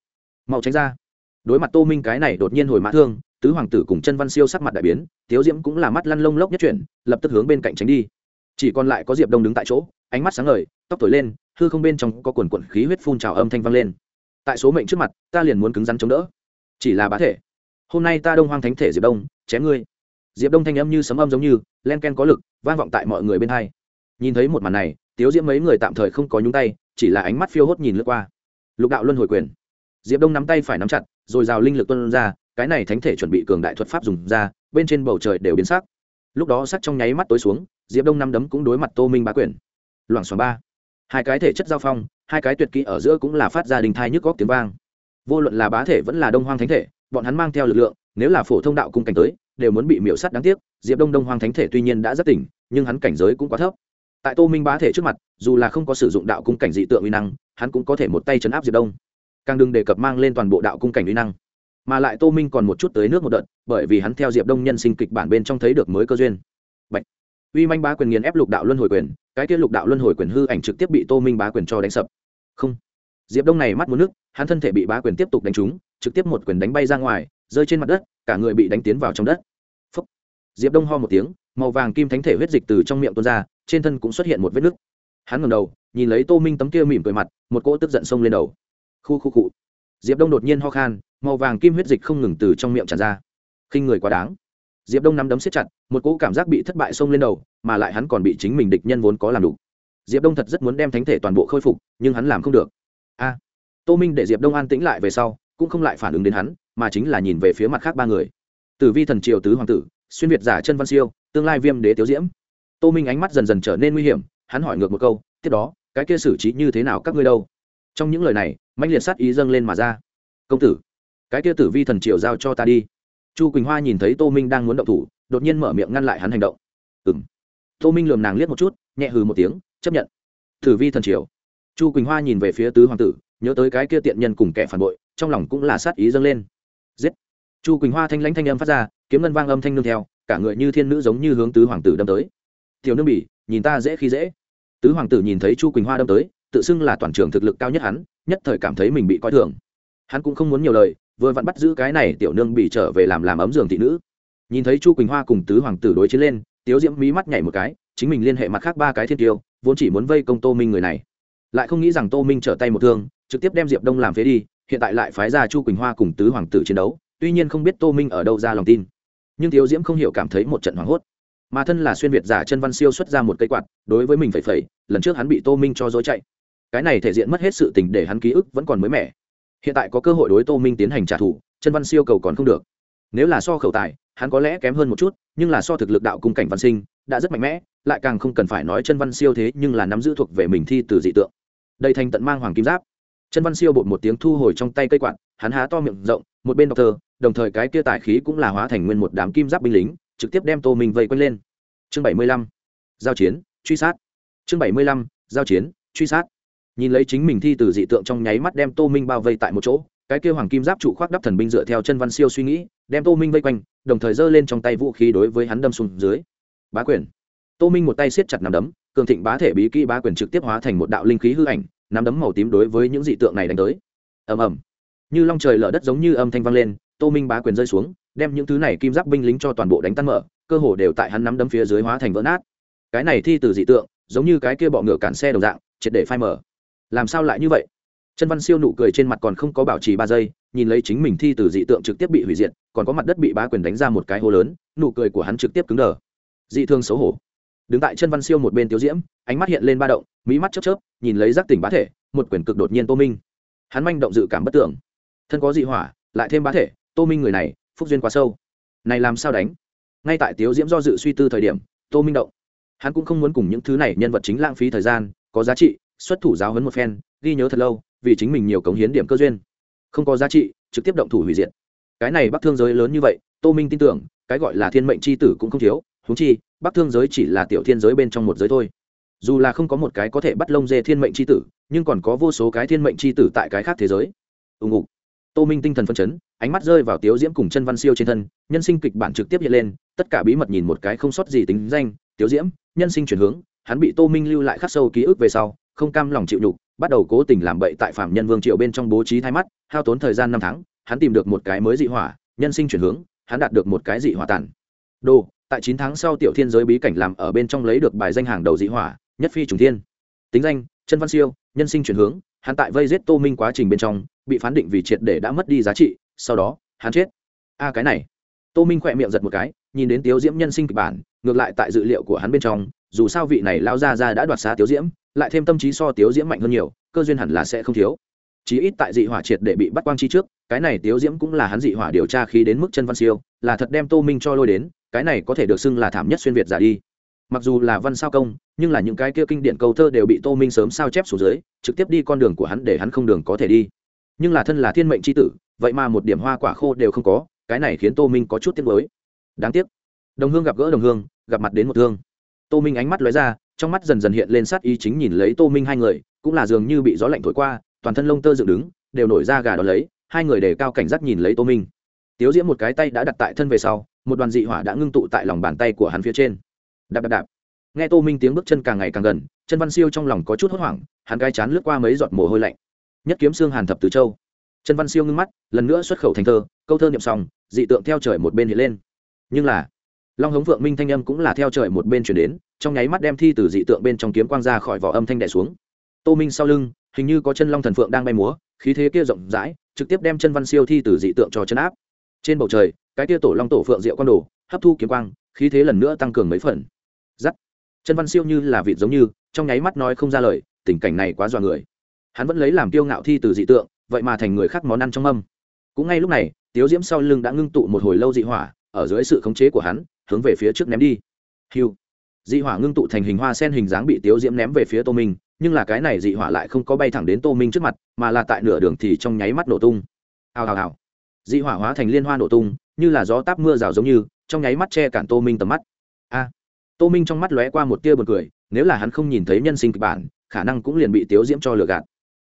Mau tránh ra. Đối mặt tô minh cái này đột nhiên hồi mã thương, tứ hoàng tử cùng chân văn siêu sắc mặt đại biến, tiếu diễm cũng là mắt lăn lông lốc nhất chuyển, lập tức hướng bên cạnh tránh đi. Chỉ còn lại có diệp đông đứng tại chỗ, ánh mắt sáng ngời, tóc thổi lên, hư không bên trong có quần quận khí huyết phun trào âm thanh vang lên. Tại số mệnh trước mặt, ta liền muốn cứng rắn chống đỡ. Chỉ là bá thể hôm nay ta đông hoang thánh thể diệp đông chém ngươi diệp đông thanh âm như sấm âm giống như len ken có lực vang vọng tại mọi người bên hai nhìn thấy một màn này tiếu diễm mấy người tạm thời không có nhúng tay chỉ là ánh mắt phiêu hốt nhìn lướt qua lục đạo luân hồi quyền diệp đông nắm tay phải nắm chặt rồi rào linh lực tuân ra cái này thánh thể chuẩn bị cường đại thuật pháp dùng ra bên trên bầu trời đều biến sắc lúc đó sắc trong nháy mắt tối xuống diệp đông năm đấm cũng đối mặt tô minh bá quyền loảng xoảng ba hai cái thể chất giao phong hai cái tuyệt kỹ ở giữa cũng là phát ra đình thai nhức góc tiếng vang vô luận là bá thể vẫn là đông hoang thánh thể bọn hắn mang theo lực lượng, nếu là phổ thông đạo cung cảnh tới, đều muốn bị miễu sắt đáng tiếc, diệp đông đông hoang thánh thể tuy nhiên đã rất tỉnh, nhưng hắn cảnh giới cũng quá thấp. Tại tô minh bá thể trước mặt, dù là không có sử dụng đạo cung cảnh dị tượng uy năng, hắn cũng có thể một tay chấn áp diệp đông. Càng đừng đề cập mang lên toàn bộ đạo cung cảnh uy năng. Mà lại tô minh còn một chút tới nước một đợt, bởi vì hắn theo diệp đông nhân sinh kịch bản bên trong thấy được mới cơ duyên. Bạch. uy manh bá quyền nghiền ép lục đạo luân hồi quyền, cái kia lục đạo luân hồi quyền hư ảnh trực tiếp bị tô minh bá quyền cho đánh sập. Không. Diệp đông này mắt muốn nước hắn thân thể bị bá quyền tiếp tục đánh trúng, trực tiếp một quyền đánh bay ra ngoài, rơi trên mặt đất, cả người bị đánh tiến vào trong đất. Phúc. diệp đông ho một tiếng, màu vàng kim thánh thể huyết dịch từ trong miệng tuôn ra, trên thân cũng xuất hiện một vết nứt. Hắn ngẩng đầu, nhìn lấy tô minh tấm kia mỉm cười mặt, một cỗ tức giận xông lên đầu. Khu khu cụ diệp đông đột nhiên ho khan, màu vàng kim huyết dịch không ngừng từ trong miệng tràn ra. Khinh người quá đáng. Diệp đông nắm đấm siết chặt, một cỗ cảm giác bị thất bại xông lên đầu, mà lại hắn còn bị chính mình địch nhân vốn có làm đủ. Diệp đông thật rất muốn đem thánh thể toàn bộ khôi phục, nhưng hắn làm không được. A tô minh để diệp đông an tĩnh lại về sau, cũng không lại phản ứng đến hắn, mà chính là nhìn về phía mặt khác ba người. Tử vi thần triều tứ hoàng tử, xuyên việt giả chân văn siêu, tương lai viêm đế tiếu diễm. Tô minh ánh mắt dần dần trở nên nguy hiểm, hắn hỏi ngược một câu, tiếp đó, cái kia xử trí như thế nào các ngươi đâu? Trong những lời này mạnh liệt sát ý dâng lên mà ra. Công tử, cái kia tử vi thần triều giao cho ta đi. Chu quỳnh hoa nhìn thấy tô minh đang muốn động thủ, đột nhiên mở miệng ngăn lại hắn hành động. Ừ m tô minh lườm nàng liếc một chút, nhẹ hừ một tiếng, chấp nhận. Tử vi thần triều. Chu quỳnh hoa nhìn về phía tứ hoàng tử nhớ tới cái kia tiện nhân cùng kẻ phản bội, trong lòng cũng là sát ý dâng lên. Giết! Chu quỳnh hoa thanh lãnh thanh âm phát ra, kiếm ngân vang âm thanh nương theo, cả người như thiên nữ giống như hướng tứ hoàng tử đâm tới. Tiểu nương bỉ, nhìn ta dễ khi dễ. Tứ hoàng tử nhìn thấy chu quỳnh hoa đâm tới, tự xưng là toàn trường thực lực cao nhất hắn, nhất thời cảm thấy mình bị coi thường. Hắn cũng không muốn nhiều lời, vừa vặn bắt giữ cái này tiểu nương bị trở về làm làm ấm giường thị nữ. Nhìn thấy chu quỳnh hoa cùng tứ hoàng tử đối chiến lên, tiếu diễm mí mắt nhảy một cái, chính mình liên hệ mặt khác ba cái thiên tiêu, vốn chỉ muốn vây công tô minh người này lại không nghĩ rằng tô minh trở tay một thương, trực tiếp đem diệp đông làm phế đi, hiện tại lại phái ra chu quỳnh hoa cùng tứ hoàng tử chiến đấu, tuy nhiên không biết tô minh ở đâu ra lòng tin. Nhưng thiếu diễm không hiểu cảm thấy một trận hoảng hốt. Mà thân là xuyên việt giả chân văn siêu xuất ra một cây quạt, đối với mình phải phẩy, lần trước hắn bị tô minh cho dối chạy. Cái này thể diện mất hết sự tình để hắn ký ức vẫn còn mới mẻ. Hiện tại có cơ hội đối tô minh tiến hành trả thù, chân văn siêu cầu còn không được. Nếu là so khẩu tài, hắn có lẽ kém hơn một chút, nhưng là so thực lực đạo cung cảnh văn sinh, đã rất mạnh mẽ, lại càng không cần phải nói chân văn siêu thế nhưng là nắm giữ thuộc về mình thi từ dị tượng đây thành tận mang hoàng kim giáp. Chân văn siêu bột một tiếng thu hồi trong tay cây quạt, hắn há to miệng rộng, một bên đọc thơ, đồng thời cái kia tài khí cũng là hóa thành nguyên một đám kim giáp binh lính, trực tiếp đem tô minh vây quanh lên. Chương bảy mươi lăm, giao chiến, truy sát. Chương bảy mươi lăm, giao chiến, truy sát. Nhìn lấy chính mình thi từ dị tượng trong nháy mắt đem tô minh bao vây tại một chỗ, cái kia hoàng kim giáp trụ khoác đắp thần binh dựa theo chân văn siêu suy nghĩ, đem tô minh vây quanh, đồng thời giơ lên trong tay vũ khí đối với hắn đâm xuống dưới. Bá quyền tô minh một tay siết chặt nằm đấm, cường thịnh bá thể bí kỹ bá quyền trực tiếp hóa thành một đạo linh khí hư ảnh, nắm đấm màu tím đối với những dị tượng này đánh tới. Ầm ầm. Như long trời lở đất giống như âm thanh vang lên, tô minh bá quyền rơi xuống, đem những thứ này kim giáp binh lính cho toàn bộ đánh tan mở, cơ hồ đều tại hắn nắm đấm phía dưới hóa thành vỡ nát. Cái này thi từ dị tượng, giống như cái kia bọ ngựa cản xe đồng dạng, triệt để phai mở làm sao lại như vậy? Chân văn siêu nụ cười trên mặt còn không có bảo trì ba giây, nhìn lấy chính mình thi từ dị tượng trực tiếp bị hủy diệt, còn có mặt đất bị bá quyền đánh ra một cái hố lớn, nụ cười của hắn trực tiếp cứng đờ. Dị thương xấu hổ đứng tại chân văn siêu một bên tiêu diễm, ánh mắt hiện lên ba động mỹ mắt chớp chớp, nhìn lấy giác tỉnh bá thể, một quyền cực đột nhiên tô minh. Hắn manh động dự cảm bất tưởng. Thân có dị hỏa, lại thêm bá thể, tô minh người này, phúc duyên quá sâu. Này làm sao đánh? Ngay tại tiếu diễm do dự suy tư thời điểm, tô minh động. Hắn cũng không muốn cùng những thứ này nhân vật chính lãng phí thời gian, có giá trị, xuất thủ giáo hấn một phen, ghi nhớ thật lâu, vì chính mình nhiều cống hiến điểm cơ duyên. Không có giá trị, trực tiếp động thủ hủy diệt. Cái này bắc thương giới lớn như vậy, tô minh tin tưởng, cái gọi là thiên mệnh c h i tử cũng không thiếu huống chi, bắc thương giới chỉ là tiểu thiên giới bên trong một giới thôi. Dù là không có một cái có thể bắt lông dê thiên mệnh c h i tử, nhưng còn có vô số cái thiên mệnh c h i tử tại cái khác thế giới. Ùng ục tô minh tinh thần phân chấn, ánh mắt rơi vào tiếu diễm cùng chân văn siêu trên thân, nhân sinh kịch bản trực tiếp hiện lên, tất cả bí mật nhìn một cái không sót gì tính danh, tiếu diễm, nhân sinh chuyển hướng, hắn bị tô minh lưu lại khắc sâu ký ức về sau, không cam lòng chịu nhục, bắt đầu cố tình làm bậy tại phạm nhân vương triệu bên trong bố trí thay mắt, hao tốn thời gian năm tháng, hắn tìm được một cái mới dị hỏa, nhân sinh chuyển hướng, hắn đạt được một cái dị hỏa tản đồ tại chín tháng sau tiểu thiên giới bí cảnh làm ở bên trong lấy được bài danh hàng đầu dị hỏa, nhất phi trùng thiên. Tính danh chân văn siêu, nhân sinh chuyển hướng, hắn tại vây giết tô minh quá trình bên trong, bị phán định vì triệt để đã mất đi giá trị, sau đó, hắn chết. A, cái này. Tô minh khỏe miệng giật một cái, nhìn đến tiếu diễm nhân sinh kịch bản, ngược lại tại dự liệu của hắn bên trong, dù sao vị này lao ra ra đã đoạt xá tiếu diễm, lại thêm tâm trí so tiếu diễm mạnh hơn nhiều, cơ duyên hẳn là sẽ không thiếu. Chí ít tại dị hỏa triệt để bị bắt quang chi trước, cái này tiếu diễm cũng là hắn dị hỏa điều tra khí đến mức chân văn siêu, là thật đem tô minh cho lôi đến cái này có thể được xưng là thảm nhất xuyên việt giả đi. Mặc dù là văn sao công, nhưng là những cái kia kinh điển câu thơ đều bị tô minh sớm sao chép xuống dưới, trực tiếp đi con đường của hắn để hắn không đường có thể đi. Nhưng là thân là thiên mệnh c h i tử, vậy mà một điểm hoa quả khô đều không có, cái này khiến tô minh có chút tiếc mới đáng tiếc. Đồng hương gặp gỡ đồng hương, gặp mặt đến một thương. Tô minh ánh mắt lóe ra, trong mắt dần dần hiện lên sát ý chính nhìn lấy tô minh hai người, cũng là dường như bị gió lạnh thổi qua, toàn thân lông tơ dựng đứng, đều nổi ra gà đón lấy, hai người để cao cảnh giác nhìn lấy tô minh. Tiếu diễm một cái tay đã đặt tại thân về sau một đoàn dị hỏa đã ngưng tụ tại lòng bàn tay của hắn phía trên. Đạp đạp đạp. Nghe tô minh tiếng bước chân càng ngày càng gần chân văn siêu trong lòng có chút hốt hoảng, hắn gai chán lướt qua mấy giọt mồ hôi lạnh. Nhất kiếm xương hàn thập từ châu. Chân văn siêu ngưng mắt, lần nữa xuất khẩu thành thơ, câu thơ niệm xong dị tượng theo trời một bên hiện lên. Nhưng là, long hống vượng minh thanh âm cũng là theo trời một bên chuyển đến, trong nháy mắt đem thi từ dị tượng bên trong kiếm quang ra khỏi vỏ âm thanh đẻ xuống. Tô minh sau lưng, hình như có chân long thần phượng đang bay múa, khí thế kia rộng rãi, trực tiếp đem chân văn siêu thi từ dị tượng cho chân áp trên bầu trời, cái kia tổ long tổ phượng diệu con đồ, hấp thu kiếm quang, khí thế lần nữa tăng cường mấy phần. Giắt. Chân văn siêu như là vịt giống như, trong nháy mắt nói không ra lời, tình cảnh này quá dọa người. Hắn vẫn lấy làm kiêu ngạo thi từ dị tượng, vậy mà thành người khác món ăn trong âm cũng ngay lúc này, tiếu diễm sau lưng đã ngưng tụ một hồi lâu dị hỏa, ở dưới sự khống chế của hắn, hướng về phía trước ném đi. Hiu dị hỏa ngưng tụ thành hình hoa sen hình dáng bị tiếu diễm ném về phía tô minh, nhưng là cái này dị hỏa lại không có bay thẳng đến tô minh trước mặt, mà là tại nửa đường thì trong nháy mắt nổ tung. Hào hào hào dị hỏa hóa thành liên hoa nổ tung, như là gió táp mưa rào giống như, trong nháy mắt che cản tô minh tầm mắt. A! Tô minh trong mắt lóe qua một tia b u ồ n cười, nếu là hắn không nhìn thấy nhân sinh kịch bản, khả năng cũng liền bị tiếu diễm cho lừa gạt.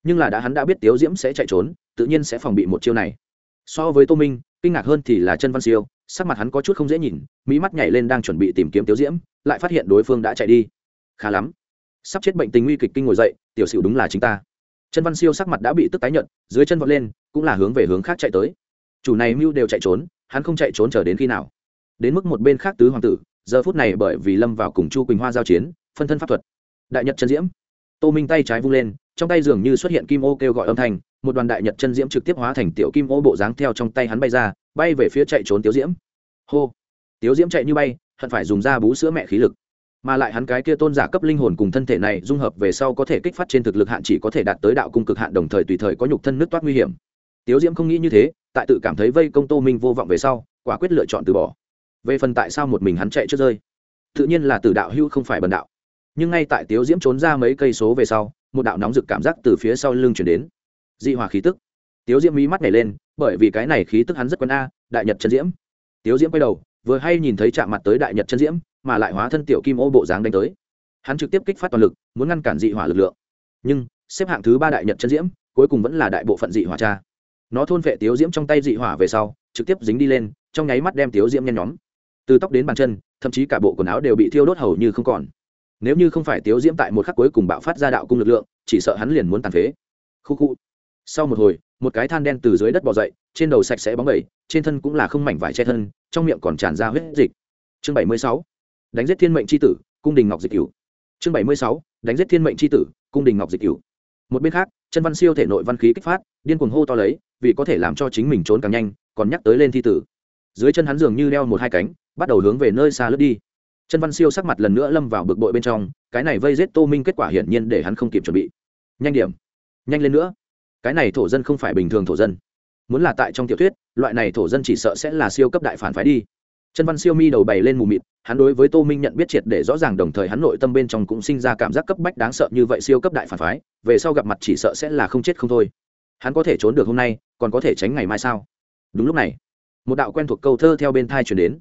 Nhưng là đã hắn đã biết tiếu diễm sẽ chạy trốn, tự nhiên sẽ phòng bị một chiêu này. So với tô minh, kinh ngạc hơn thì là chân văn siêu, sắc mặt hắn có chút không dễ nhìn mỹ mắt nhảy lên đang chuẩn bị tìm kiếm tiếu diễm, lại phát hiện đối phương đã chạy đi. Khá lắm. Sắp chết bệnh tình nguy kịch kinh ngồi dậy, tiểu sửu đúng là chính ta. Chân văn siêu sắc mặt đã bị tức tái nhận dưới chân vọt lên, cũng là hướng về hướng khác chạy tới chủ này mưu đều chạy trốn, hắn không chạy trốn chờ đến khi nào? Đến mức một bên khác tứ hoàng tử, giờ phút này bởi vì lâm vào cùng chu quỳnh hoa giao chiến, phân thân pháp thuật. Đại nhật chân diễm. Tô minh tay trái vung lên, trong tay dường như xuất hiện kim ô kêu gọi âm thanh, một đoàn đại nhật chân diễm trực tiếp hóa thành tiểu kim ô bộ dáng theo trong tay hắn bay ra, bay về phía chạy trốn tiếu diễm. Hô! Tiếu diễm chạy như bay, hận phải dùng da bú sữa mẹ khí lực. Mà lại hắn cái kia tôn giả cấp linh hồn cùng thân thể này dung hợp về sau có thể kích phát trên thực lực hạn chỉ có thể đạt tới đạo cung cực hạn, đồng thời tùy thời có nhục thân nước toát nguy hiểm tiếu diễm không nghĩ như thế, tại tự cảm thấy vây công tô minh vô vọng về sau, quả quyết lựa chọn từ bỏ. Về phần tại sao một mình hắn chạy trước rơi, tự nhiên là từ đạo hưu không phải bần đạo. Nhưng ngay tại tiếu diễm trốn ra mấy cây số về sau, một đạo nóng rực cảm giác từ phía sau lưng chuyển đến. Dị hòa khí tức. Tiếu diễm mí mắt nhảy lên, bởi vì cái này khí tức hắn rất quen a, đại nhật chân diễm. Tiếu diễm quay đầu, vừa hay nhìn thấy chạm mặt tới đại nhật chân diễm, mà lại hóa thân tiểu kim ô bộ dáng đánh tới. Hắn trực tiếp kích phát toàn lực, muốn ngăn cản dị hỏa lực lượng. Nhưng, xếp hạng thứ ba đại nhật chân diễm, cuối cùng vẫn là đại bộ phận dị hỏa cha nó thôn vệ tiếu diễm trong tay dị hỏa về sau, trực tiếp dính đi lên, trong nháy mắt đem tiếu diễm nhen nhóm. Từ tóc đến bàn chân, thậm chí cả bộ quần áo đều bị thiêu đốt hầu như không còn. Nếu như không phải tiếu diễm tại một khắc cuối cùng bạo phát ra đạo cung lực lượng, chỉ sợ hắn liền muốn tàn phế. Khu khu. Sau một hồi, một cái than đen từ dưới đất bò dậy, trên đầu sạch sẽ bóng bẩy, trên thân cũng là không mảnh vải che thân, trong miệng còn tràn ra huyết dịch. Chương bảy mươi sáu. Đánh giết thiên mệnh c h i tử, cung đình ngọc dịch cửu. Chương bảy mươi sáu. Đánh giết thiên mệnh c h i tử, cung đình ngọc dịch cửu. Một bên khác, chân văn siêu thể nội văn khí kích phát, điên cuồng hô to lấy vì có thể làm cho chính mình trốn càng nhanh, còn nhắc tới lên thi tử. Dưới chân hắn dường như đeo một hai cánh, bắt đầu hướng về nơi xa lướt đi. Chân văn siêu sắc mặt lần nữa lâm vào bực bội bên trong, cái này vây giết tô minh kết quả hiển nhiên để hắn không kịp chuẩn bị. Nhanh điểm, nhanh lên nữa. Cái này thổ dân không phải bình thường thổ dân. Muốn là tại trong tiểu thuyết, loại này thổ dân chỉ sợ sẽ là siêu cấp đại phản phái đi. Chân văn siêu mi đầu bày lên mù mịt, hắn đối với tô minh nhận biết triệt để rõ ràng đồng thời hắn nội tâm bên trong cũng sinh ra cảm giác cấp bách đáng sợ như vậy siêu cấp đại phản phái, về sau gặp mặt chỉ sợ sẽ là không chết không thôi hắn có thể trốn được hôm nay, còn có thể tránh ngày mai sao? Đúng lúc này, một đạo quen thuộc câu thơ theo bên thai chuyển đến.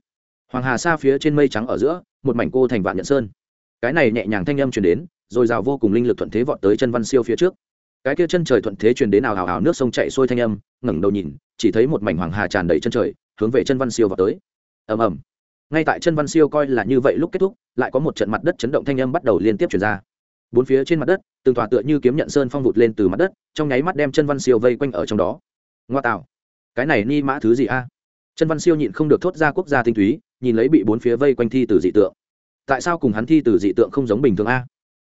Hoàng hà xa phía trên mây trắng ở giữa, một mảnh cô thành vạn nhận sơn. Cái này nhẹ nhàng thanh âm chuyển đến, rồi rào vô cùng linh lực thuận thế vọt tới chân văn siêu phía trước. Cái kia chân trời thuận thế truyền đến ào hào hào nước sông chạy xuôi thanh âm, ngẩng đầu nhìn, chỉ thấy một mảnh hoàng hà tràn đầy chân trời, hướng về chân văn siêu vào tới. Ầm ầm. Ngay tại chân văn siêu coi là như vậy lúc kết thúc, lại có một trận mặt đất chấn động thanh âm bắt đầu liên tiếp chuyển ra bốn phía trên mặt đất, từng tòa tựa như kiếm nhận sơn phong vụt lên từ mặt đất, trong nháy mắt đem chân văn siêu vây quanh ở trong đó. Ngoa tạo. Cái này ni mã thứ gì a? Chân văn siêu nhịn không được thốt ra quốc gia tinh túy, nhìn lấy bị bốn phía vây quanh thi từ dị tượng. Tại sao cùng hắn thi từ dị tượng không giống bình thường a?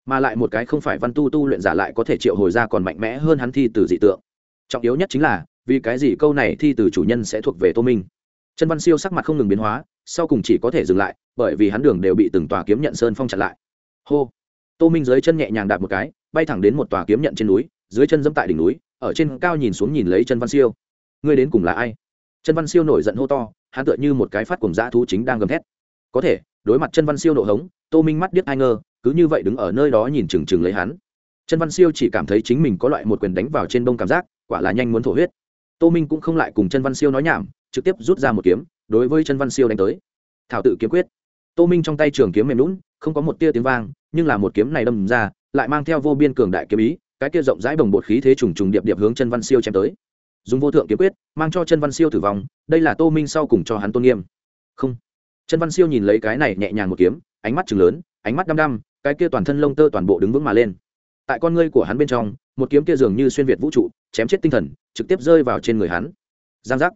Mà lại một cái không phải văn tu tu luyện giả lại có thể triệu hồi ra còn mạnh mẽ hơn hắn thi từ dị tượng. Trọng yếu nhất chính là, vì cái gì câu này thi từ chủ nhân sẽ thuộc về tô minh? Chân văn siêu sắc mặt không ngừng biến hóa, sau cùng chỉ có thể dừng lại, bởi vì hắn đường đều bị từng tòa kiếm nhận sơn phong chặn lại. Hô tô minh dưới chân nhẹ nhàng đạp một cái, bay thẳng đến một tòa kiếm nhận trên núi, dưới chân dẫm tại đỉnh núi, ở trên cao nhìn xuống nhìn lấy chân văn siêu. Ngươi đến cùng là ai? Chân văn siêu nổi giận hô to, hắn tựa như một cái phát cùng dã thú chính đang gầm thét. Có thể, đối mặt chân văn siêu nổ hống, tô minh mắt điếc ai ngơ cứ như vậy đứng ở nơi đó nhìn chừng chừng lấy hắn. Chân văn siêu chỉ cảm thấy chính mình có loại một quyền đánh vào trên đông cảm giác, quả là nhanh muốn thổ huyết. Tô minh cũng không lại cùng chân văn siêu nói nhảm, trực tiếp rút ra một kiếm, đối với chân văn siêu đánh tới. Thảo tự kiếm quyết. Tô minh trong tay trường kiếm mềm lún không có một tia tiếng vang, nhưng là một kiếm này đâm ra, lại mang theo vô biên cường đại kiếm ý, cái kia rộng rãi bồng bột khí thế trùng trùng điệp điệp hướng chân văn siêu chém tới. Dùng vô thượng kiếm quyết, mang cho chân văn siêu tử vong, đây là tô minh sau cùng cho hắn tôn nghiêm. Không. Chân văn siêu nhìn lấy cái này nhẹ nhàng một kiếm, ánh mắt chừng lớn, ánh mắt đăm đăm, cái kia toàn thân lông tơ toàn bộ đứng vững mà lên. Tại con ngươi của hắn bên trong, một kiếm kia dường như xuyên việt vũ trụ, chém chết tinh thần, trực tiếp rơi vào trên người hắn. Giang giác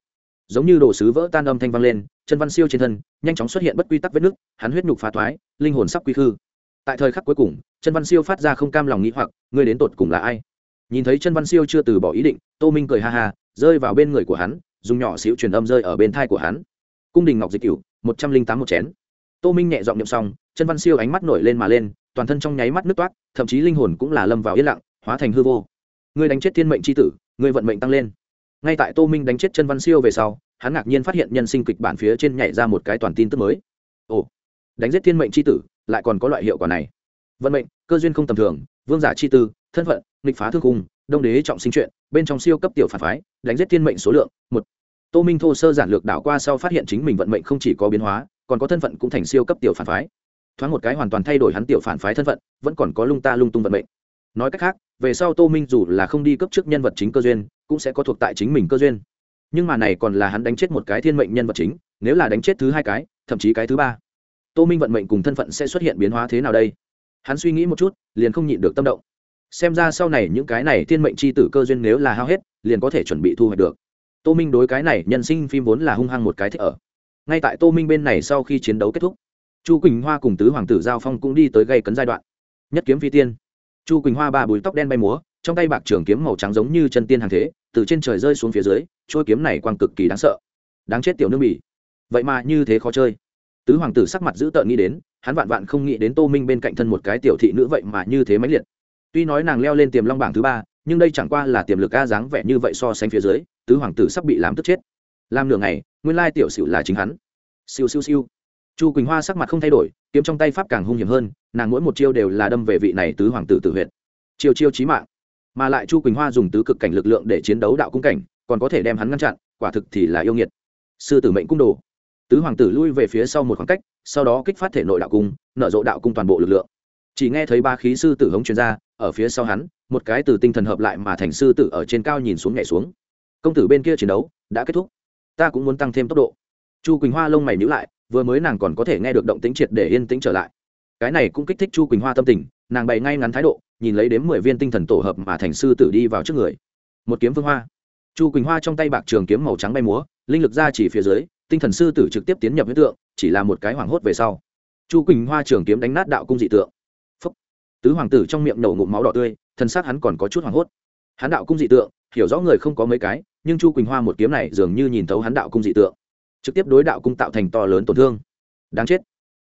giống như đồ sứ vỡ tan âm thanh vang lên chân văn siêu trên thân, nhanh chóng xuất hiện bất quy tắc vết nứt, hắn huyết nhục phá thoái, linh hồn sắp quy khư. Tại thời khắc cuối cùng chân văn siêu phát ra không cam lòng nghĩ hoặc, ngươi đến tột cùng là ai? Nhìn thấy chân văn siêu chưa từ bỏ ý định, tô minh cười ha ha, rơi vào bên người của hắn, dùng nhỏ xíu truyền âm rơi ở bên thai của hắn. Cung đình ngọc dịch cửu, một trăm linh tám một chén. Tô minh nhẹ giọng nhậm xong chân văn siêu ánh mắt nổi lên mà lên, toàn thân trong nháy mắt nước toát thậm chí linh hồn cũng là lâm vào yên lặng, hóa thành hư vô. Ngươi đánh chết thiên mệnh c h i tử, ngươi vận mệnh tăng lên ngay tại tô minh đánh chết chân văn siêu về sau, hắn ngạc nhiên phát hiện nhân sinh kịch bản phía trên nhảy ra một cái toàn tin tức mới. Ồ, đánh giết thiên mệnh c h i tử, lại còn có loại hiệu quả này. Vận mệnh, cơ duyên không tầm thường, vương giả chi tư, thân phận, nghịch phá thương cung đông đế trọng sinh chuyện, bên trong siêu cấp tiểu phản phái, đánh giết thiên mệnh số lượng, một. Tô minh thô sơ giản lược đảo qua sau phát hiện chính mình vận mệnh không chỉ có biến hóa, còn có thân phận cũng thành siêu cấp tiểu phản phái. Thoáng một cái hoàn toàn thay đổi hắn tiểu phản phái thân phận, vẫn còn có lung ta lung tung vận mệnh. Nói cách khác, về sau tô minh dù là không đi cấp trước nhân vật chính cơ duyên cũng sẽ có thuộc tại chính mình cơ duyên. Nhưng mà này còn là hắn đánh chết một cái thiên mệnh nhân vật chính, nếu là đánh chết thứ hai cái, thậm chí cái thứ ba. Tô minh vận mệnh cùng thân phận sẽ xuất hiện biến hóa thế nào đây? Hắn suy nghĩ một chút, liền không nhịn được tâm động. Xem ra sau này những cái này thiên mệnh c h i tử cơ duyên nếu là hao hết, liền có thể chuẩn bị thu hoạch được. Tô minh đối cái này nhân sinh phim vốn là hung hăng một cái thích ở. Ngay tại tô minh bên này sau khi chiến đấu kết thúc, chu quỳnh hoa cùng tứ hoàng tử giao phong cũng đi tới gây cấn giai đoạn. Nhất kiếm phi tiên. Chu quỳnh hoa ba bùi tóc đen bay múa trong tay bạc trường kiếm màu trắng giống như chân tiên hàng thế, từ trên trời rơi xuống phía dưới, trôi kiếm này quang cực kỳ đáng sợ. Đáng chết tiểu nương bỉ. Vậy mà như thế khó chơi. Tứ hoàng tử sắc mặt dữ tợn nghĩ đến, hắn vạn vạn không nghĩ đến tô minh bên cạnh thân một cái tiểu thị nữ vậy mà như thế mãnh liệt. Tuy nói nàng leo lên tiềm long bảng thứ ba, nhưng đây chẳng qua là tiềm lực a dáng vẻ như vậy so sánh phía dưới, tứ hoàng tử sắp bị làm tức chết. Làm nửa ngày, nguyên lai tiểu sửu là chính hắn. Siêu siêu siêu. Chu quỳnh hoa sắc mặt không thay đổi, kiếm trong tay pháp càng hung hiểm hơn, nàng mỗi một chiêu đều là đâm về vị này tứ hoàng tử tử huyện chiêu chiêu chí mạng mà lại chu quỳnh hoa dùng tứ cực cảnh lực lượng để chiến đấu đạo cung cảnh, còn có thể đem hắn ngăn chặn, quả thực thì là yêu nghiệt. Sư tử mệnh cung đồ. Tứ hoàng tử lui về phía sau một khoảng cách, sau đó kích phát thể nội đạo cung, nở rộ đạo cung toàn bộ lực lượng. Chỉ nghe thấy ba khí sư tử hống chuyên ra, ở phía sau hắn, một cái từ tinh thần hợp lại mà thành sư tử ở trên cao nhìn xuống nhảy xuống. Công tử bên kia chiến đấu, đã kết thúc. Ta cũng muốn tăng thêm tốc độ. Chu quỳnh hoa lông mày nhữ lại, vừa mới nàng còn có thể nghe được động tính triệt để yên tĩnh trở lại. Cái này cũng kích thích chu quỳnh hoa tâm tình, nàng bày ngay ngắn thái độ nhìn lấy đếm mười viên tinh thần tổ hợp mà thành sư tử đi vào trước người. Một kiếm phương hoa. Chu quỳnh hoa trong tay bạc trường kiếm màu trắng bay múa, linh lực ra chỉ phía dưới, tinh thần sư tử trực tiếp tiến nhập huyết tượng, chỉ là một cái hoảng hốt về sau. Chu quỳnh hoa trường kiếm đánh nát đạo cung dị tượng. Phúc. tứ hoàng tử trong miệng nổ ngụm máu đỏ tươi, thân xác hắn còn có chút hoảng hốt. Hắn đạo cung dị tượng, hiểu rõ người không có mấy cái, nhưng chu quỳnh hoa một kiếm này dường như nhìn thấu hắn đạo cung dị tượng. Trực tiếp đối đạo cung tạo thành to lớn tổn thương. Đáng chết.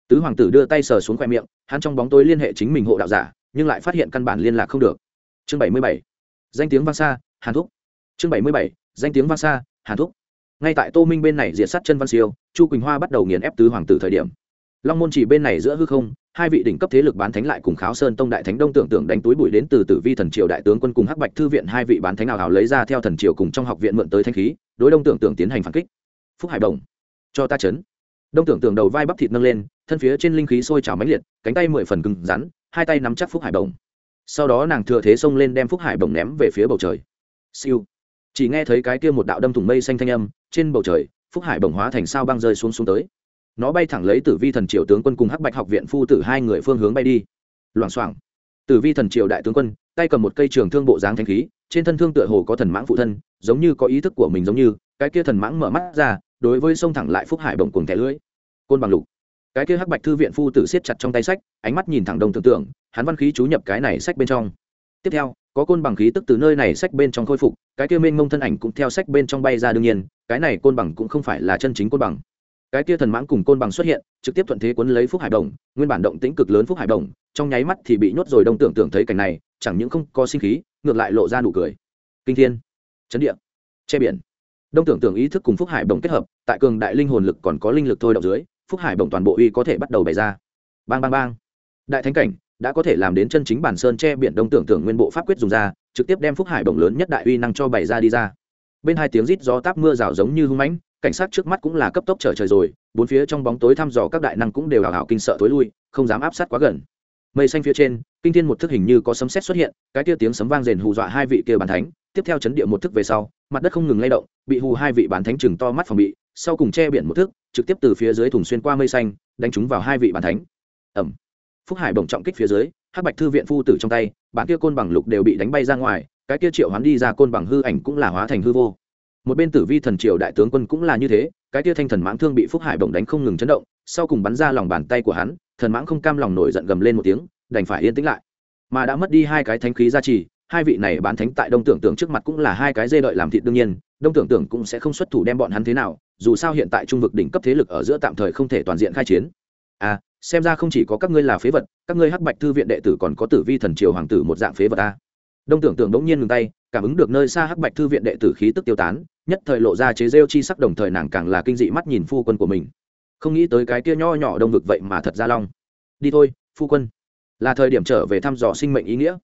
Tứ hoàng tử đưa tay sờ xuống khoe miệng, hắn trong bóng tối liên hệ chính mình hộ đạo giả nhưng lại phát hiện căn bản liên lạc không được. Chương bảy mươi bảy, danh tiếng vang xa, hàn thúc. Chương bảy mươi bảy, danh tiếng vang xa, hàn thúc. Ngay tại tô minh bên này diệt sát chân văn siêu, chu quỳnh hoa bắt đầu nghiền ép tứ hoàng tử thời điểm. Long môn chỉ bên này giữa hư không, hai vị đỉnh cấp thế lực bán thánh lại cùng kháo sơn tông đại thánh đông tưởng tượng đánh túi bụi đến từ tử vi thần triều đại tướng quân cùng hắc bạch thư viện hai vị bán thánh nào nào lấy ra theo thần triều cùng trong học viện mượn tới thanh khí, đối đông tưởng tượng tiến hành phản kích. Phúc hải đồng cho ta chấn. Đông tưởng tượng đầu vai bắp thịt nâng lên, thân phía trên linh khí sôi trào mãnh liệt, cánh tay mười phần cứng rắn hai tay nắm chắc phúc hải bồng sau đó nàng thừa thế xông lên đem phúc hải bồng ném về phía bầu trời. Siêu. Chỉ nghe thấy cái kia một đạo đâm thủng mây xanh thanh âm, trên bầu trời, phúc hải bồng hóa thành sao băng rơi xuống xuống tới. Nó bay thẳng lấy tử vi thần triều tướng quân cùng hắc bạch học viện phu tử hai người phương hướng bay đi. Loảng xoảng. Tử vi thần triều đại tướng quân, tay cầm một cây trường thương bộ dáng thanh khí, trên thân thương tựa hồ có thần mãng phụ thân, giống như có ý thức của mình giống như, cái kia thần mãng mở mắt ra, đối với sông thẳng lại phúc hải bồng cùng thẻ lưỡi. Côn bằng lục cái kia hắc bạch thư viện phu tử siết chặt trong tay sách, ánh mắt nhìn thẳng đồng tưởng tượng, hắn văn khí chú nhập cái này sách bên trong. Tiếp theo, có côn bằng khí tức từ nơi này sách bên trong khôi phục, cái kia mênh mông thân ảnh cũng theo sách bên trong bay ra đương nhiên, cái này côn bằng cũng không phải là chân chính côn bằng. Cái kia thần mãng cùng côn bằng xuất hiện, trực tiếp thuận thế cuốn lấy phúc hải đồng, nguyên bản động tĩnh cực lớn phúc hải đồng, trong nháy mắt thì bị nhốt rồi đông tưởng tượng thấy cảnh này, chẳng những không có sinh khí, ngược lại lộ ra nụ cười. Kinh thiên, chấn địa, che biển. Đông tưởng tượng ý thức cùng phúc hải đồng kết hợp, tại cường đại linh hồn lực còn có linh lực thôi động dưới phúc hải bổng toàn bộ uy có thể bắt đầu bày ra. Bang bang bang. Đại thánh cảnh đã có thể làm đến chân chính bản sơn che biển đông tưởng tưởng nguyên bộ pháp quyết dùng ra, trực tiếp đem phúc hải bổng lớn nhất đại uy năng cho bày ra đi ra. Bên hai tiếng rít gió táp mưa rào giống như hung mãnh, cảnh sát trước mắt cũng là cấp tốc trở trời rồi, bốn phía trong bóng tối thăm dò các đại năng cũng đều hào hào kinh sợ tối lui, không dám áp sát quá gần. Mây xanh phía trên, kinh thiên một thức hình như có sấm sét xuất hiện, cái kia tiếng sấm vang rền hù dọa hai vị kia bàn thánh, tiếp theo chấn địa một thức về sau, mặt đất không ngừng lay động, bị hù hai vị bàn thánh chừng to mắt phòng bị sau cùng che biển một thước, trực tiếp từ phía dưới thùng xuyên qua mây xanh, đánh trúng vào hai vị bàn thánh. Ẩm. Phúc hải bổng trọng kích phía dưới, hắc bạch thư viện phu tử trong tay, bản kia côn bằng lục đều bị đánh bay ra ngoài, cái kia triệu hoán đi ra côn bằng hư ảnh cũng là hóa thành hư vô. Một bên tử vi thần triều đại tướng quân cũng là như thế, cái kia thanh thần mãng thương bị phúc hải bổng đánh không ngừng chấn động, sau cùng bắn ra lòng bàn tay của hắn, thần mãng không cam lòng nổi giận gầm lên một tiếng, đành phải yên tĩnh lại. Mà đã mất đi hai cái thánh khí gia trì, hai vị này bán thánh tại đông tưởng tượng trước mặt cũng là hai cái dê đợi làm thịt đương nhiên, đông tưởng tượng cũng sẽ không xuất thủ đem bọn hắn thế nào dù sao hiện tại trung vực đỉnh cấp thế lực ở giữa tạm thời không thể toàn diện khai chiến. À xem ra không chỉ có các ngươi là phế vật, các ngươi hắc bạch thư viện đệ tử còn có tử vi thần triều hoàng tử một dạng phế vật ta. Đông tưởng tượng đống nhiên ngừng tay, cảm ứng được nơi xa hắc bạch thư viện đệ tử khí tức tiêu tán, nhất thời lộ ra chế rêu chi sắc đồng thời nàng càng là kinh dị mắt nhìn phu quân của mình. Không nghĩ tới cái kia nho nhỏ đông vực vậy mà thật ra long. Đi thôi, phu quân. Là thời điểm trở về thăm dò sinh mệnh ý nghĩa.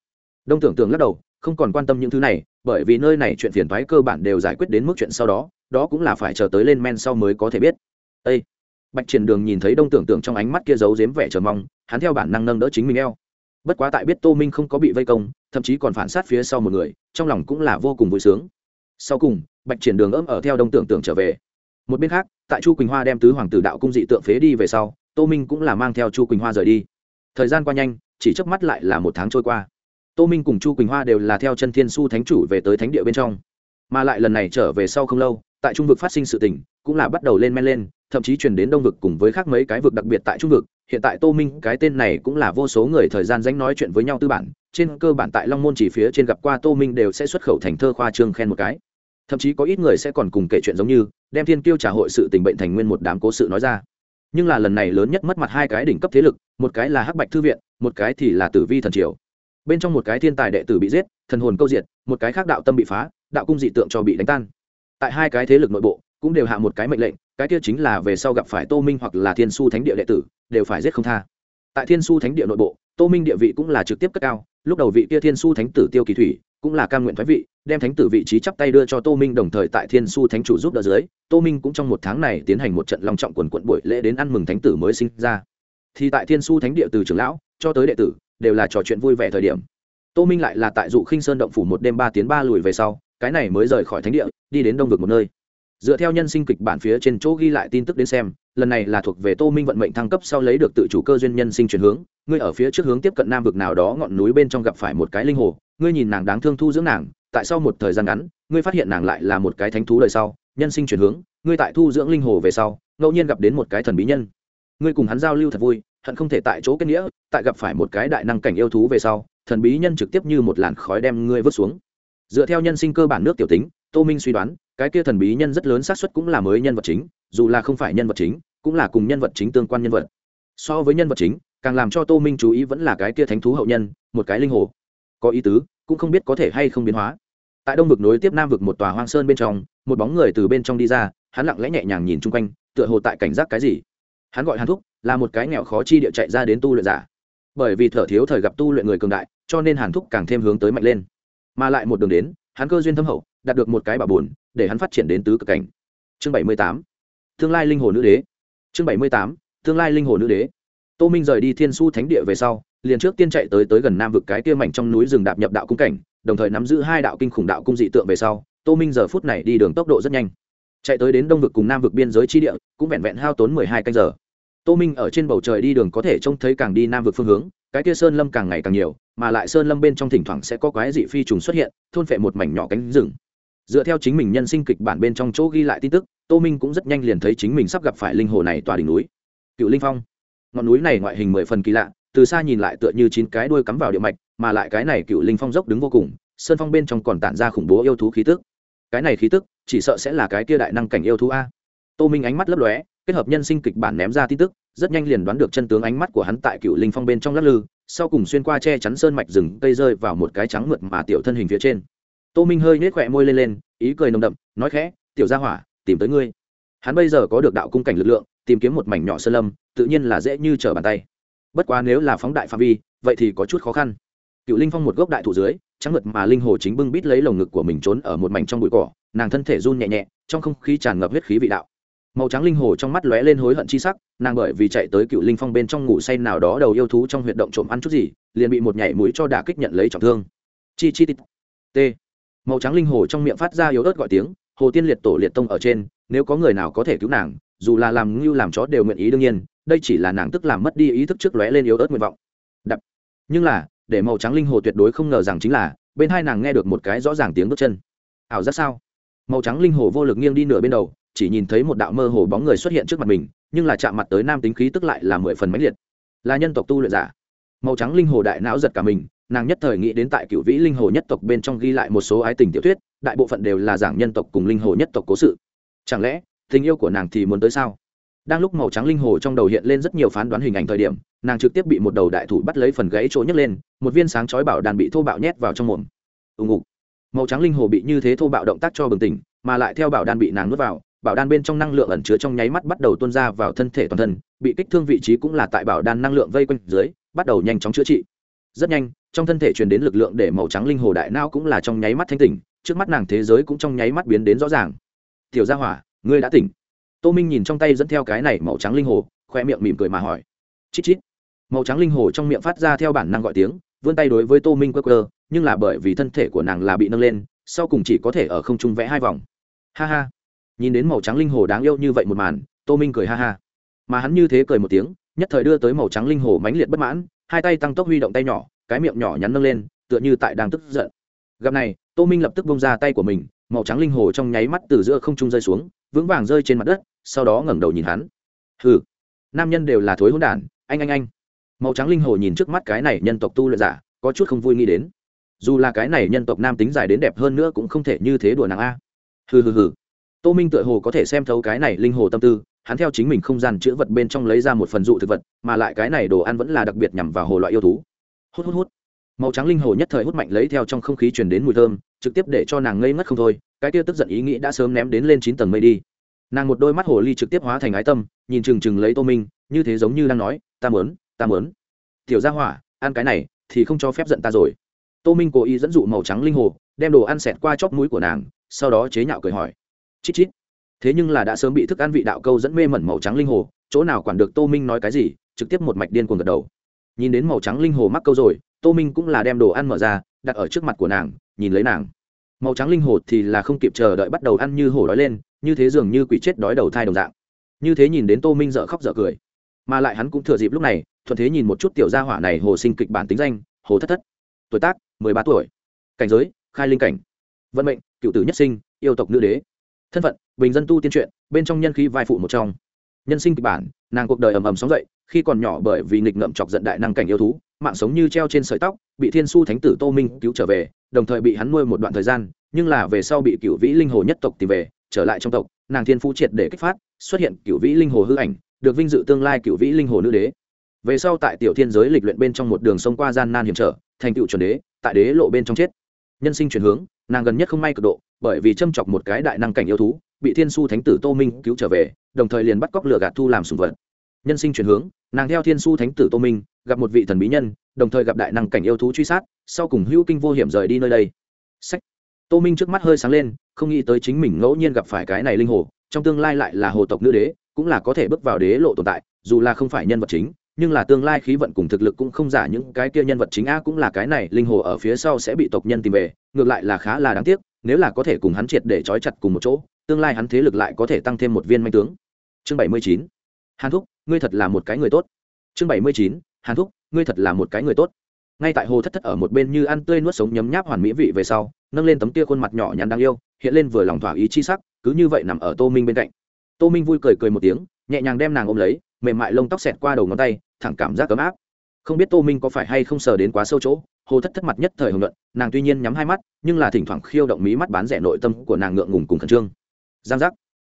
Đông tưởng tượng lắc đầu, không còn quan tâm những thứ này, bởi vì nơi này chuyện phiền thoái cơ bản đều giải quyết đến mức chuyện sau đó đó cũng là phải chờ tới lên men sau mới có thể biết. Ê! bạch triển đường nhìn thấy đông tưởng tượng trong ánh mắt kia giấu giếm vẻ chờ mong, hắn theo bản năng nâng đỡ chính mình eo. Bất quá tại biết tô minh không có bị vây công, thậm chí còn phản sát phía sau một người, trong lòng cũng là vô cùng vui sướng. Sau cùng, bạch triển đường ấm ở theo đông tưởng tượng trở về. Một bên khác, tại chu quỳnh hoa đem tứ hoàng tử đạo cung dị tượng phế đi về sau, tô minh cũng là mang theo chu quỳnh hoa rời đi. Thời gian qua nhanh, chỉ chớp mắt lại là một tháng trôi qua. Tô minh cùng chu quỳnh hoa đều là theo chân thiên su thánh chủ về tới thánh địa bên trong. Mà lại lần này trở về sau không lâu tại trung vực phát sinh sự tình, cũng là bắt đầu lên men lên, thậm chí chuyển đến đông vực cùng với khác mấy cái vực đặc biệt tại trung vực. Hiện tại tô minh, cái tên này cũng là vô số người thời gian danh nói chuyện với nhau tư bản, trên cơ bản tại long môn chỉ phía trên gặp qua tô minh đều sẽ xuất khẩu thành thơ khoa trương khen một cái. Thậm chí có ít người sẽ còn cùng kể chuyện giống như, đem thiên tiêu trả hội sự tình bệnh thành nguyên một đám cố sự nói ra. Nhưng là lần này lớn nhất mất mặt hai cái đỉnh cấp thế lực, một cái là hắc bạch thư viện, một cái thì là tử vi thần triều. Bên trong một cái thiên tài đệ tử bị giết, thần hồn câu diệt, một cái khác đạo tâm bị phá, đạo cung dị tượng cho bị đánh tan tại hai cái thế lực nội bộ, cũng đều hạ một cái mệnh lệnh, cái kia chính là về sau gặp phải tô minh hoặc là thiên su thánh địa đệ tử, đều phải giết không tha. Tại thiên su thánh địa nội bộ, tô minh địa vị cũng là trực tiếp cất cao, lúc đầu vị kia thiên su thánh tử tiêu kỳ thủy cũng là cam nguyện thoái vị, đem thánh tử vị trí chắp tay đưa cho tô minh đồng thời tại thiên su thánh chủ giúp đỡ dưới, tô minh cũng trong một tháng này tiến hành một trận long trọng quần quận buổi lễ đến ăn mừng thánh tử mới sinh ra. Thì tại thiên su thánh địa từ trưởng lão cho tới đệ tử đều là trò chuyện vui vẻ thời điểm. Tô minh lại là tại dụ khinh sơn động phủ một đêm ba tiến ba lùi về sau cái này mới rời khỏi thánh địa, đi đến đông vực một nơi. Dựa theo nhân sinh kịch bản phía trên chỗ ghi lại tin tức đến xem, lần này là thuộc về tô minh vận mệnh thăng cấp sau lấy được tự chủ cơ duyên nhân sinh chuyển hướng, ngươi ở phía trước hướng tiếp cận nam vực nào đó ngọn núi bên trong gặp phải một cái linh hồ, ngươi nhìn nàng đáng thương thu dưỡng nàng, tại sau một thời gian ngắn, ngươi phát hiện nàng lại là một cái thánh thú đời sau, nhân sinh chuyển hướng, ngươi tại thu dưỡng linh hồ về sau, ngẫu nhiên gặp đến một cái thần bí nhân. Ngươi cùng hắn giao lưu thật vui, hận không thể tại chỗ kết nghĩa, tại gặp phải một cái đại năng cảnh yêu thú về sau, thần bí nhân trực tiếp như một làn khói đem ngươi vứt xuống dựa theo nhân sinh cơ bản nước tiểu tính, tô minh suy đoán, cái kia thần bí nhân rất lớn xác suất cũng là mới nhân vật chính, dù là không phải nhân vật chính, cũng là cùng nhân vật chính tương quan nhân vật. So với nhân vật chính, càng làm cho tô minh chú ý vẫn là cái kia thánh thú hậu nhân, một cái linh hồ. Có ý tứ, cũng không biết có thể hay không biến hóa. Tại đông vực nối tiếp nam vực một tòa hoang sơn bên trong, một bóng người từ bên trong đi ra, hắn lặng lẽ nhẹ nhàng nhìn chung quanh, tựa hồ tại cảnh giác cái gì. Hắn gọi hàn thúc, là một cái nghèo khó chi địa chạy ra đến tu luyện giả. Bởi vì thở thiếu thời gặp tu luyện người cường đại, cho nên hàn thúc càng thêm hướng tới mạnh lên mà lại một đường đến, hắn cơ duyên thâm hậu, đạt được một cái bảo bồn, để hắn phát triển đến tứ cực cảnh. Chương bảy mươi tám. Tương lai linh hồ nữ đế. Chương bảy mươi tám. Tương lai linh hồ nữ đế. Tô minh rời đi thiên su thánh địa về sau, liền trước tiên chạy tới tới gần nam vực cái kia mảnh trong núi rừng đạp nhập đạo cung cảnh, đồng thời nắm giữ hai đạo kinh khủng đạo cung dị tượng về sau, tô minh giờ phút này đi đường tốc độ rất nhanh. Chạy tới đến đông vực cùng nam vực biên giới chi địa, cũng vẹn vẹn hao tốn mười hai canh giờ. Tô minh ở trên bầu trời đi đường có thể trông thấy càng đi nam vực phương hướng cái kia sơn lâm càng ngày càng nhiều, mà lại sơn lâm bên trong thỉnh thoảng sẽ có quái dị phi trùng xuất hiện, thôn phệ một mảnh nhỏ cánh rừng. Dựa theo chính mình nhân sinh kịch bản bên trong chỗ ghi lại tin tức, tô minh cũng rất nhanh liền thấy chính mình sắp gặp phải linh hồ này tòa đỉnh núi. Cựu linh phong. Ngọn núi này ngoại hình mười phần kỳ lạ, từ xa nhìn lại tựa như chín cái đuôi cắm vào địa mạch, mà lại cái này cựu linh phong dốc đứng vô cùng, sơn phong bên trong còn tản ra khủng bố yêu thú khí tức. Cái này khí tức, chỉ sợ sẽ là cái kia đại năng cảnh yêu thú a. Tô minh ánh mắt lấp lóe, kết hợp nhân sinh kịch bản ném ra tin tức rất nhanh liền đoán được chân tướng ánh mắt của hắn tại cựu linh phong bên trong lắc lư, sau cùng xuyên qua che chắn sơn mạch rừng, cây rơi vào một cái trắng mượt mà tiểu thân hình phía trên. Tô minh hơi nhếch khỏe môi lên lên, ý cười nồng đậm, nói khẽ, tiểu gia hỏa, tìm tới ngươi. Hắn bây giờ có được đạo cung cảnh lực lượng, tìm kiếm một mảnh nhỏ sơn lâm, tự nhiên là dễ như trở bàn tay. Bất quá nếu là phóng đại phạm vi, vậy thì có chút khó khăn. Cựu linh phong một gốc đại thụ dưới, trắng mượt mà linh hồ chính bưng bít lấy lồng ngực của mình trốn ở một mảnh trong bụi cỏ, nàng thân thể run nhẹ nhẹ, trong không khí tràn ngập huyết khí vị đạo màu trắng linh hồ trong mắt lóe lên hối hận chi sắc, nàng bởi vì chạy tới cựu linh phong bên trong ngủ say nào đó đầu yêu thú trong huyệt động trộm ăn chút gì, liền bị một nhảy mũi cho đả kích nhận lấy trọng thương. Chi chi tít. T. Màu trắng linh hồ trong miệng phát ra yếu ớt gọi tiếng, hồ tiên liệt tổ liệt tông ở trên, nếu có người nào có thể cứu nàng, dù là làm ngưu làm chó đều nguyện ý đương nhiên, đây chỉ là nàng tức làm mất đi ý thức trước lóe lên yếu ớt nguyện vọng. Đập. Nhưng là, để màu trắng linh hồ tuyệt đối không ngờ rằng chính là, bên hai nàng nghe được một cái rõ ràng tiếng bước chân. Ảo giác sao? Màu trắng linh hồ vô lực nghiêng đi nửa bên đầu chỉ nhìn thấy một đạo mơ hồ bóng người xuất hiện trước mặt mình, nhưng là chạm mặt tới nam tính khí tức lại là mười phần mãnh liệt. Là nhân tộc tu luyện giả. Màu trắng linh hồ đại não giật cả mình, nàng nhất thời nghĩ đến tại cựu vĩ linh hồ nhất tộc bên trong ghi lại một số ái tình tiểu thuyết, đại bộ phận đều là giảng nhân tộc cùng linh hồ nhất tộc cố sự. Chẳng lẽ, tình yêu của nàng thì muốn tới sao? Đang lúc màu trắng linh hồ trong đầu hiện lên rất nhiều phán đoán hình ảnh thời điểm, nàng trực tiếp bị một đầu đại thủ bắt lấy phần gãy chỗ nhấc lên, một viên sáng chói bảo đàn bị thô bạo nhét vào trong mồm. Ù ngục. Màu trắng linh hồ bị như thế thô bạo động tác cho bừng tỉnh, mà lại theo bảo đan bị nàng nuốt vào bảo đan bên trong năng lượng ẩn chứa trong nháy mắt bắt đầu tuôn ra vào thân thể toàn thân, bị kích thương vị trí cũng là tại bảo đan năng lượng vây quanh dưới, bắt đầu nhanh chóng chữa trị. Rất nhanh, trong thân thể truyền đến lực lượng để màu trắng linh hồ đại não cũng là trong nháy mắt thanh tỉnh, trước mắt nàng thế giới cũng trong nháy mắt biến đến rõ ràng. Tiểu gia hỏa, ngươi đã tỉnh. Tô minh nhìn trong tay dẫn theo cái này màu trắng linh hồ, khoe miệng mỉm cười mà hỏi. Chít chít. Màu trắng linh hồ trong miệng phát ra theo bản năng gọi tiếng, vươn tay đối với tô minh quơ quơ, nhưng là bởi vì thân thể của nàng là bị nâng lên, sau cùng chỉ có thể ở không trung vẽ hai vòng. Ha ha nhìn đến màu trắng linh hồ đáng yêu như vậy một màn, tô minh cười ha ha. Mà hắn như thế cười một tiếng, nhất thời đưa tới màu trắng linh hồ mãnh liệt bất mãn, hai tay tăng tốc huy động tay nhỏ, cái miệng nhỏ nhắn nâng lên, tựa như tại đang tức giận. Gặp này, tô minh lập tức bông ra tay của mình, màu trắng linh hồ trong nháy mắt từ giữa không trung rơi xuống, vững vàng rơi trên mặt đất, sau đó ngẩng đầu nhìn hắn. Hừ, nam nhân đều là thối hỗn đản, anh anh anh. Màu trắng linh hồ nhìn trước mắt cái này nhân tộc tu luyện giả, có chút không vui nghĩ đến. Dù là cái này nhân tộc nam tính dài đến đẹp hơn nữa cũng không thể như thế đùa nàng a. Hừ hừ hừ tô minh tựa hồ có thể xem thấu cái này linh hồ tâm tư, hắn theo chính mình không gian chữ vật bên trong lấy ra một phần dụ thực vật, mà lại cái này đồ ăn vẫn là đặc biệt nhằm vào hồ loại yêu thú. Hút hút hút. Màu trắng linh hồ nhất thời hút mạnh lấy theo trong không khí truyền đến mùi thơm, trực tiếp để cho nàng ngây ngất không thôi, cái tia tức giận ý nghĩ đã sớm ném đến lên chín tầng mây đi. Nàng một đôi mắt hồ ly trực tiếp hóa thành ái tâm, nhìn chừng chừng lấy tô minh, như thế giống như đang nói, ta mớn ta mớn tiểu gia hỏa, ăn cái này thì không cho phép giận ta rồi. Tô minh cố ý dẫn dụ màu trắng linh hồ, đem đồ ăn xẹt qua chóp mũi của nàng, sau đó chế nhạo cười hỏi chít chít. Thế nhưng là đã sớm bị thức ăn vị đạo câu dẫn mê mẩn màu trắng linh hồ, chỗ nào quản được tô minh nói cái gì, trực tiếp một mạch điên cuồng gật đầu. Nhìn đến màu trắng linh hồ mắc câu rồi, tô minh cũng là đem đồ ăn mở ra, đặt ở trước mặt của nàng, nhìn lấy nàng. Màu trắng linh hồ thì là không kịp chờ đợi bắt đầu ăn như hổ đói lên, như thế dường như quỷ chết đói đầu thai đồng dạng. Như thế nhìn đến tô minh dợ khóc dợ cười. Mà lại hắn cũng thừa dịp lúc này, thuận thế nhìn một chút tiểu gia hỏa này hồ sinh kịch bản tính danh, hồ thất thất. Tuổi tác, mười ba tuổi. Cảnh giới, khai linh cảnh. Vận mệnh, cựu tử nhất sinh, yêu tộc nữ đế thân phận, bình dân tu tiên truyện, bên trong nhân khí vai phụ một trong. Nhân sinh kịch bản, nàng cuộc đời ầm ầm sóng dậy, khi còn nhỏ bởi vì nghịch ngợm chọc giận đại năng cảnh yêu thú, mạng sống như treo trên sợi tóc, bị thiên su thánh tử tô minh cứu trở về, đồng thời bị hắn nuôi một đoạn thời gian, nhưng là về sau bị cựu vĩ linh hồ nhất tộc tìm về, trở lại trong tộc, nàng thiên phú triệt để kích phát, xuất hiện cựu vĩ linh hồ hư ảnh, được vinh dự tương lai cựu vĩ linh hồ nữ đế. Về sau tại tiểu thiên giới lịch luyện bên trong một đường sông qua gian nan hiểm trở, thành cựu chuẩn đế, tại đế lộ bên trong chết. Nhân sinh chuyển hướng, nàng gần nhất không may cực độ bởi vì châm chọc một cái đại năng cảnh yêu thú, bị thiên su thánh tử tô minh cứu trở về, đồng thời liền bắt cóc lừa gạt thu làm sùng vật. Nhân sinh chuyển hướng, nàng theo thiên su thánh tử tô minh, gặp một vị thần bí nhân, đồng thời gặp đại năng cảnh yêu thú truy sát, sau cùng hữu kinh vô hiểm rời đi nơi đây. Sách tô minh trước mắt hơi sáng lên, không nghĩ tới chính mình ngẫu nhiên gặp phải cái này linh hồ, trong tương lai lại là hồ tộc nữ đế, cũng là có thể bước vào đế lộ tồn tại, dù là không phải nhân vật chính, nhưng là tương lai khí vận cùng thực lực cũng không giả những cái kia nhân vật chính a cũng là cái này linh hồ ở phía sau sẽ bị tộc nhân tìm về, ngược lại là khá là đáng tiếc nếu là có thể cùng hắn triệt để trói chặt cùng một chỗ, tương lai hắn thế lực lại có thể tăng thêm một viên manh tướng. Chương bảy mươi chín. Hàn thúc, ngươi thật là một cái người tốt. Chương bảy mươi chín. Hàn thúc, ngươi thật là một cái người tốt. Ngay tại hồ thất thất ở một bên như ăn tươi nuốt sống nhấm nháp hoàn mỹ vị về sau, nâng lên tấm tia khuôn mặt nhỏ nhắn đáng yêu, hiện lên vừa lòng thỏa ý chi sắc, cứ như vậy nằm ở tô minh bên cạnh. Tô minh vui cười cười một tiếng, nhẹ nhàng đem nàng ôm lấy, mềm mại lông tóc xẹt qua đầu ngón tay, thẳng cảm giác ấm áp. Không biết tô minh có phải hay không sờ đến quá sâu chỗ hồ thất thất mặt nhất thời hồng luận nàng tuy nhiên nhắm hai mắt, nhưng là thỉnh thoảng khiêu động mí mắt bán rẻ nội tâm của nàng ngượng ngùng cùng khẩn trương. Giang giác.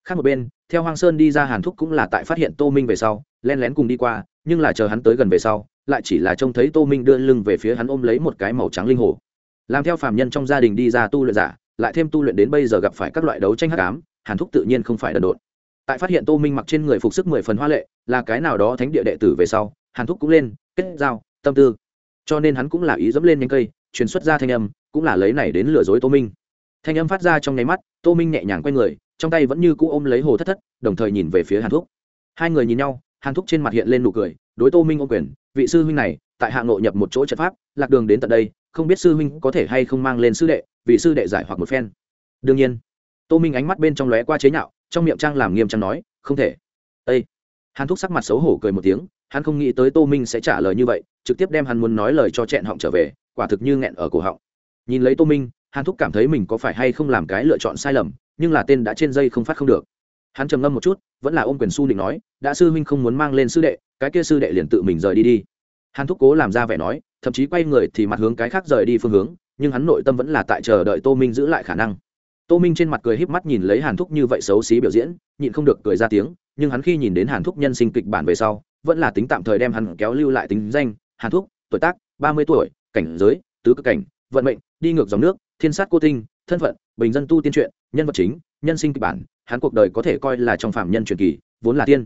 Khác một bên, theo hoàng sơn đi ra hàn thúc cũng là tại phát hiện tô minh về sau len lén cùng đi qua, nhưng là chờ hắn tới gần về sau, lại chỉ là trông thấy tô minh đưa lưng về phía hắn ôm lấy một cái màu trắng linh hồ. Làm theo phàm nhân trong gia đình đi ra tu luyện giả, lại thêm tu luyện đến bây giờ gặp phải các loại đấu tranh hắc ám, hàn thúc tự nhiên không phải đần độn. Tại phát hiện tô minh mặc trên người phục sức mười phần hoa lệ, là cái nào đó thánh địa đệ tử về sau, hàn thúc cũng lên, kết giao, tâm tư cho nên hắn cũng là ý dẫm lên nhanh cây, truyền xuất ra thanh âm, cũng là lấy này đến lừa dối tô minh. Thanh âm phát ra trong nháy mắt, tô minh nhẹ nhàng q u a y người, trong tay vẫn như cũ ôm lấy hồ thất thất, đồng thời nhìn về phía hàn thúc. Hai người nhìn nhau, hàn thúc trên mặt hiện lên nụ cười, đối tô minh ô quyền, vị sư huynh này, tại hạng nội nhập một chỗ trận pháp, lạc đường đến tận đây, không biết sư huynh có thể hay không mang lên sư đệ, vị sư đệ giải hoặc một phen. Đương nhiên. Tô minh ánh mắt bên trong lóe qua chế nhạo, trong miệng trang làm nghiêm trang nói, không thể. Â hàn thúc sắc mặt xấu hổ cười một tiếng hắn không nghĩ tới tô minh sẽ trả lời như vậy, trực tiếp đem hắn muốn nói lời cho chẹn họng trở về, quả thực như nghẹn ở cổ họng. Nhìn lấy tô minh, hàn thúc cảm thấy mình có phải hay không làm cái lựa chọn sai lầm, nhưng là tên đã trên dây không phát không được. Hắn trầm ngâm một chút, vẫn là ôm quyền su định nói, đã sư huynh không muốn mang lên sư đệ, cái kia sư đệ liền tự mình rời đi đi. Hàn thúc cố làm ra vẻ nói, thậm chí quay người thì mặt hướng cái khác rời đi phương hướng, nhưng hắn nội tâm vẫn là tại chờ đợi tô minh giữ lại khả năng. Tô minh trên mặt cười híp mắt nhìn lấy hàn thúc như vậy xấu xí biểu diễn, nhịn không được cười ra tiếng, nhưng hắn khi nhìn đến hàn thúc nhân sinh kịch bản về sau vẫn là tính tạm thời đem hắn kéo lưu lại tính danh, hàn thúc, tuổi tác, ba mươi tuổi, cảnh giới, tứ cực cảnh, vận mệnh, đi ngược dòng nước, thiên sát cô tinh, thân phận, bình dân tu tiên truyện, nhân vật chính, nhân sinh kịch bản, hắn cuộc đời có thể coi là trong phạm nhân truyền kỳ, vốn là tiên.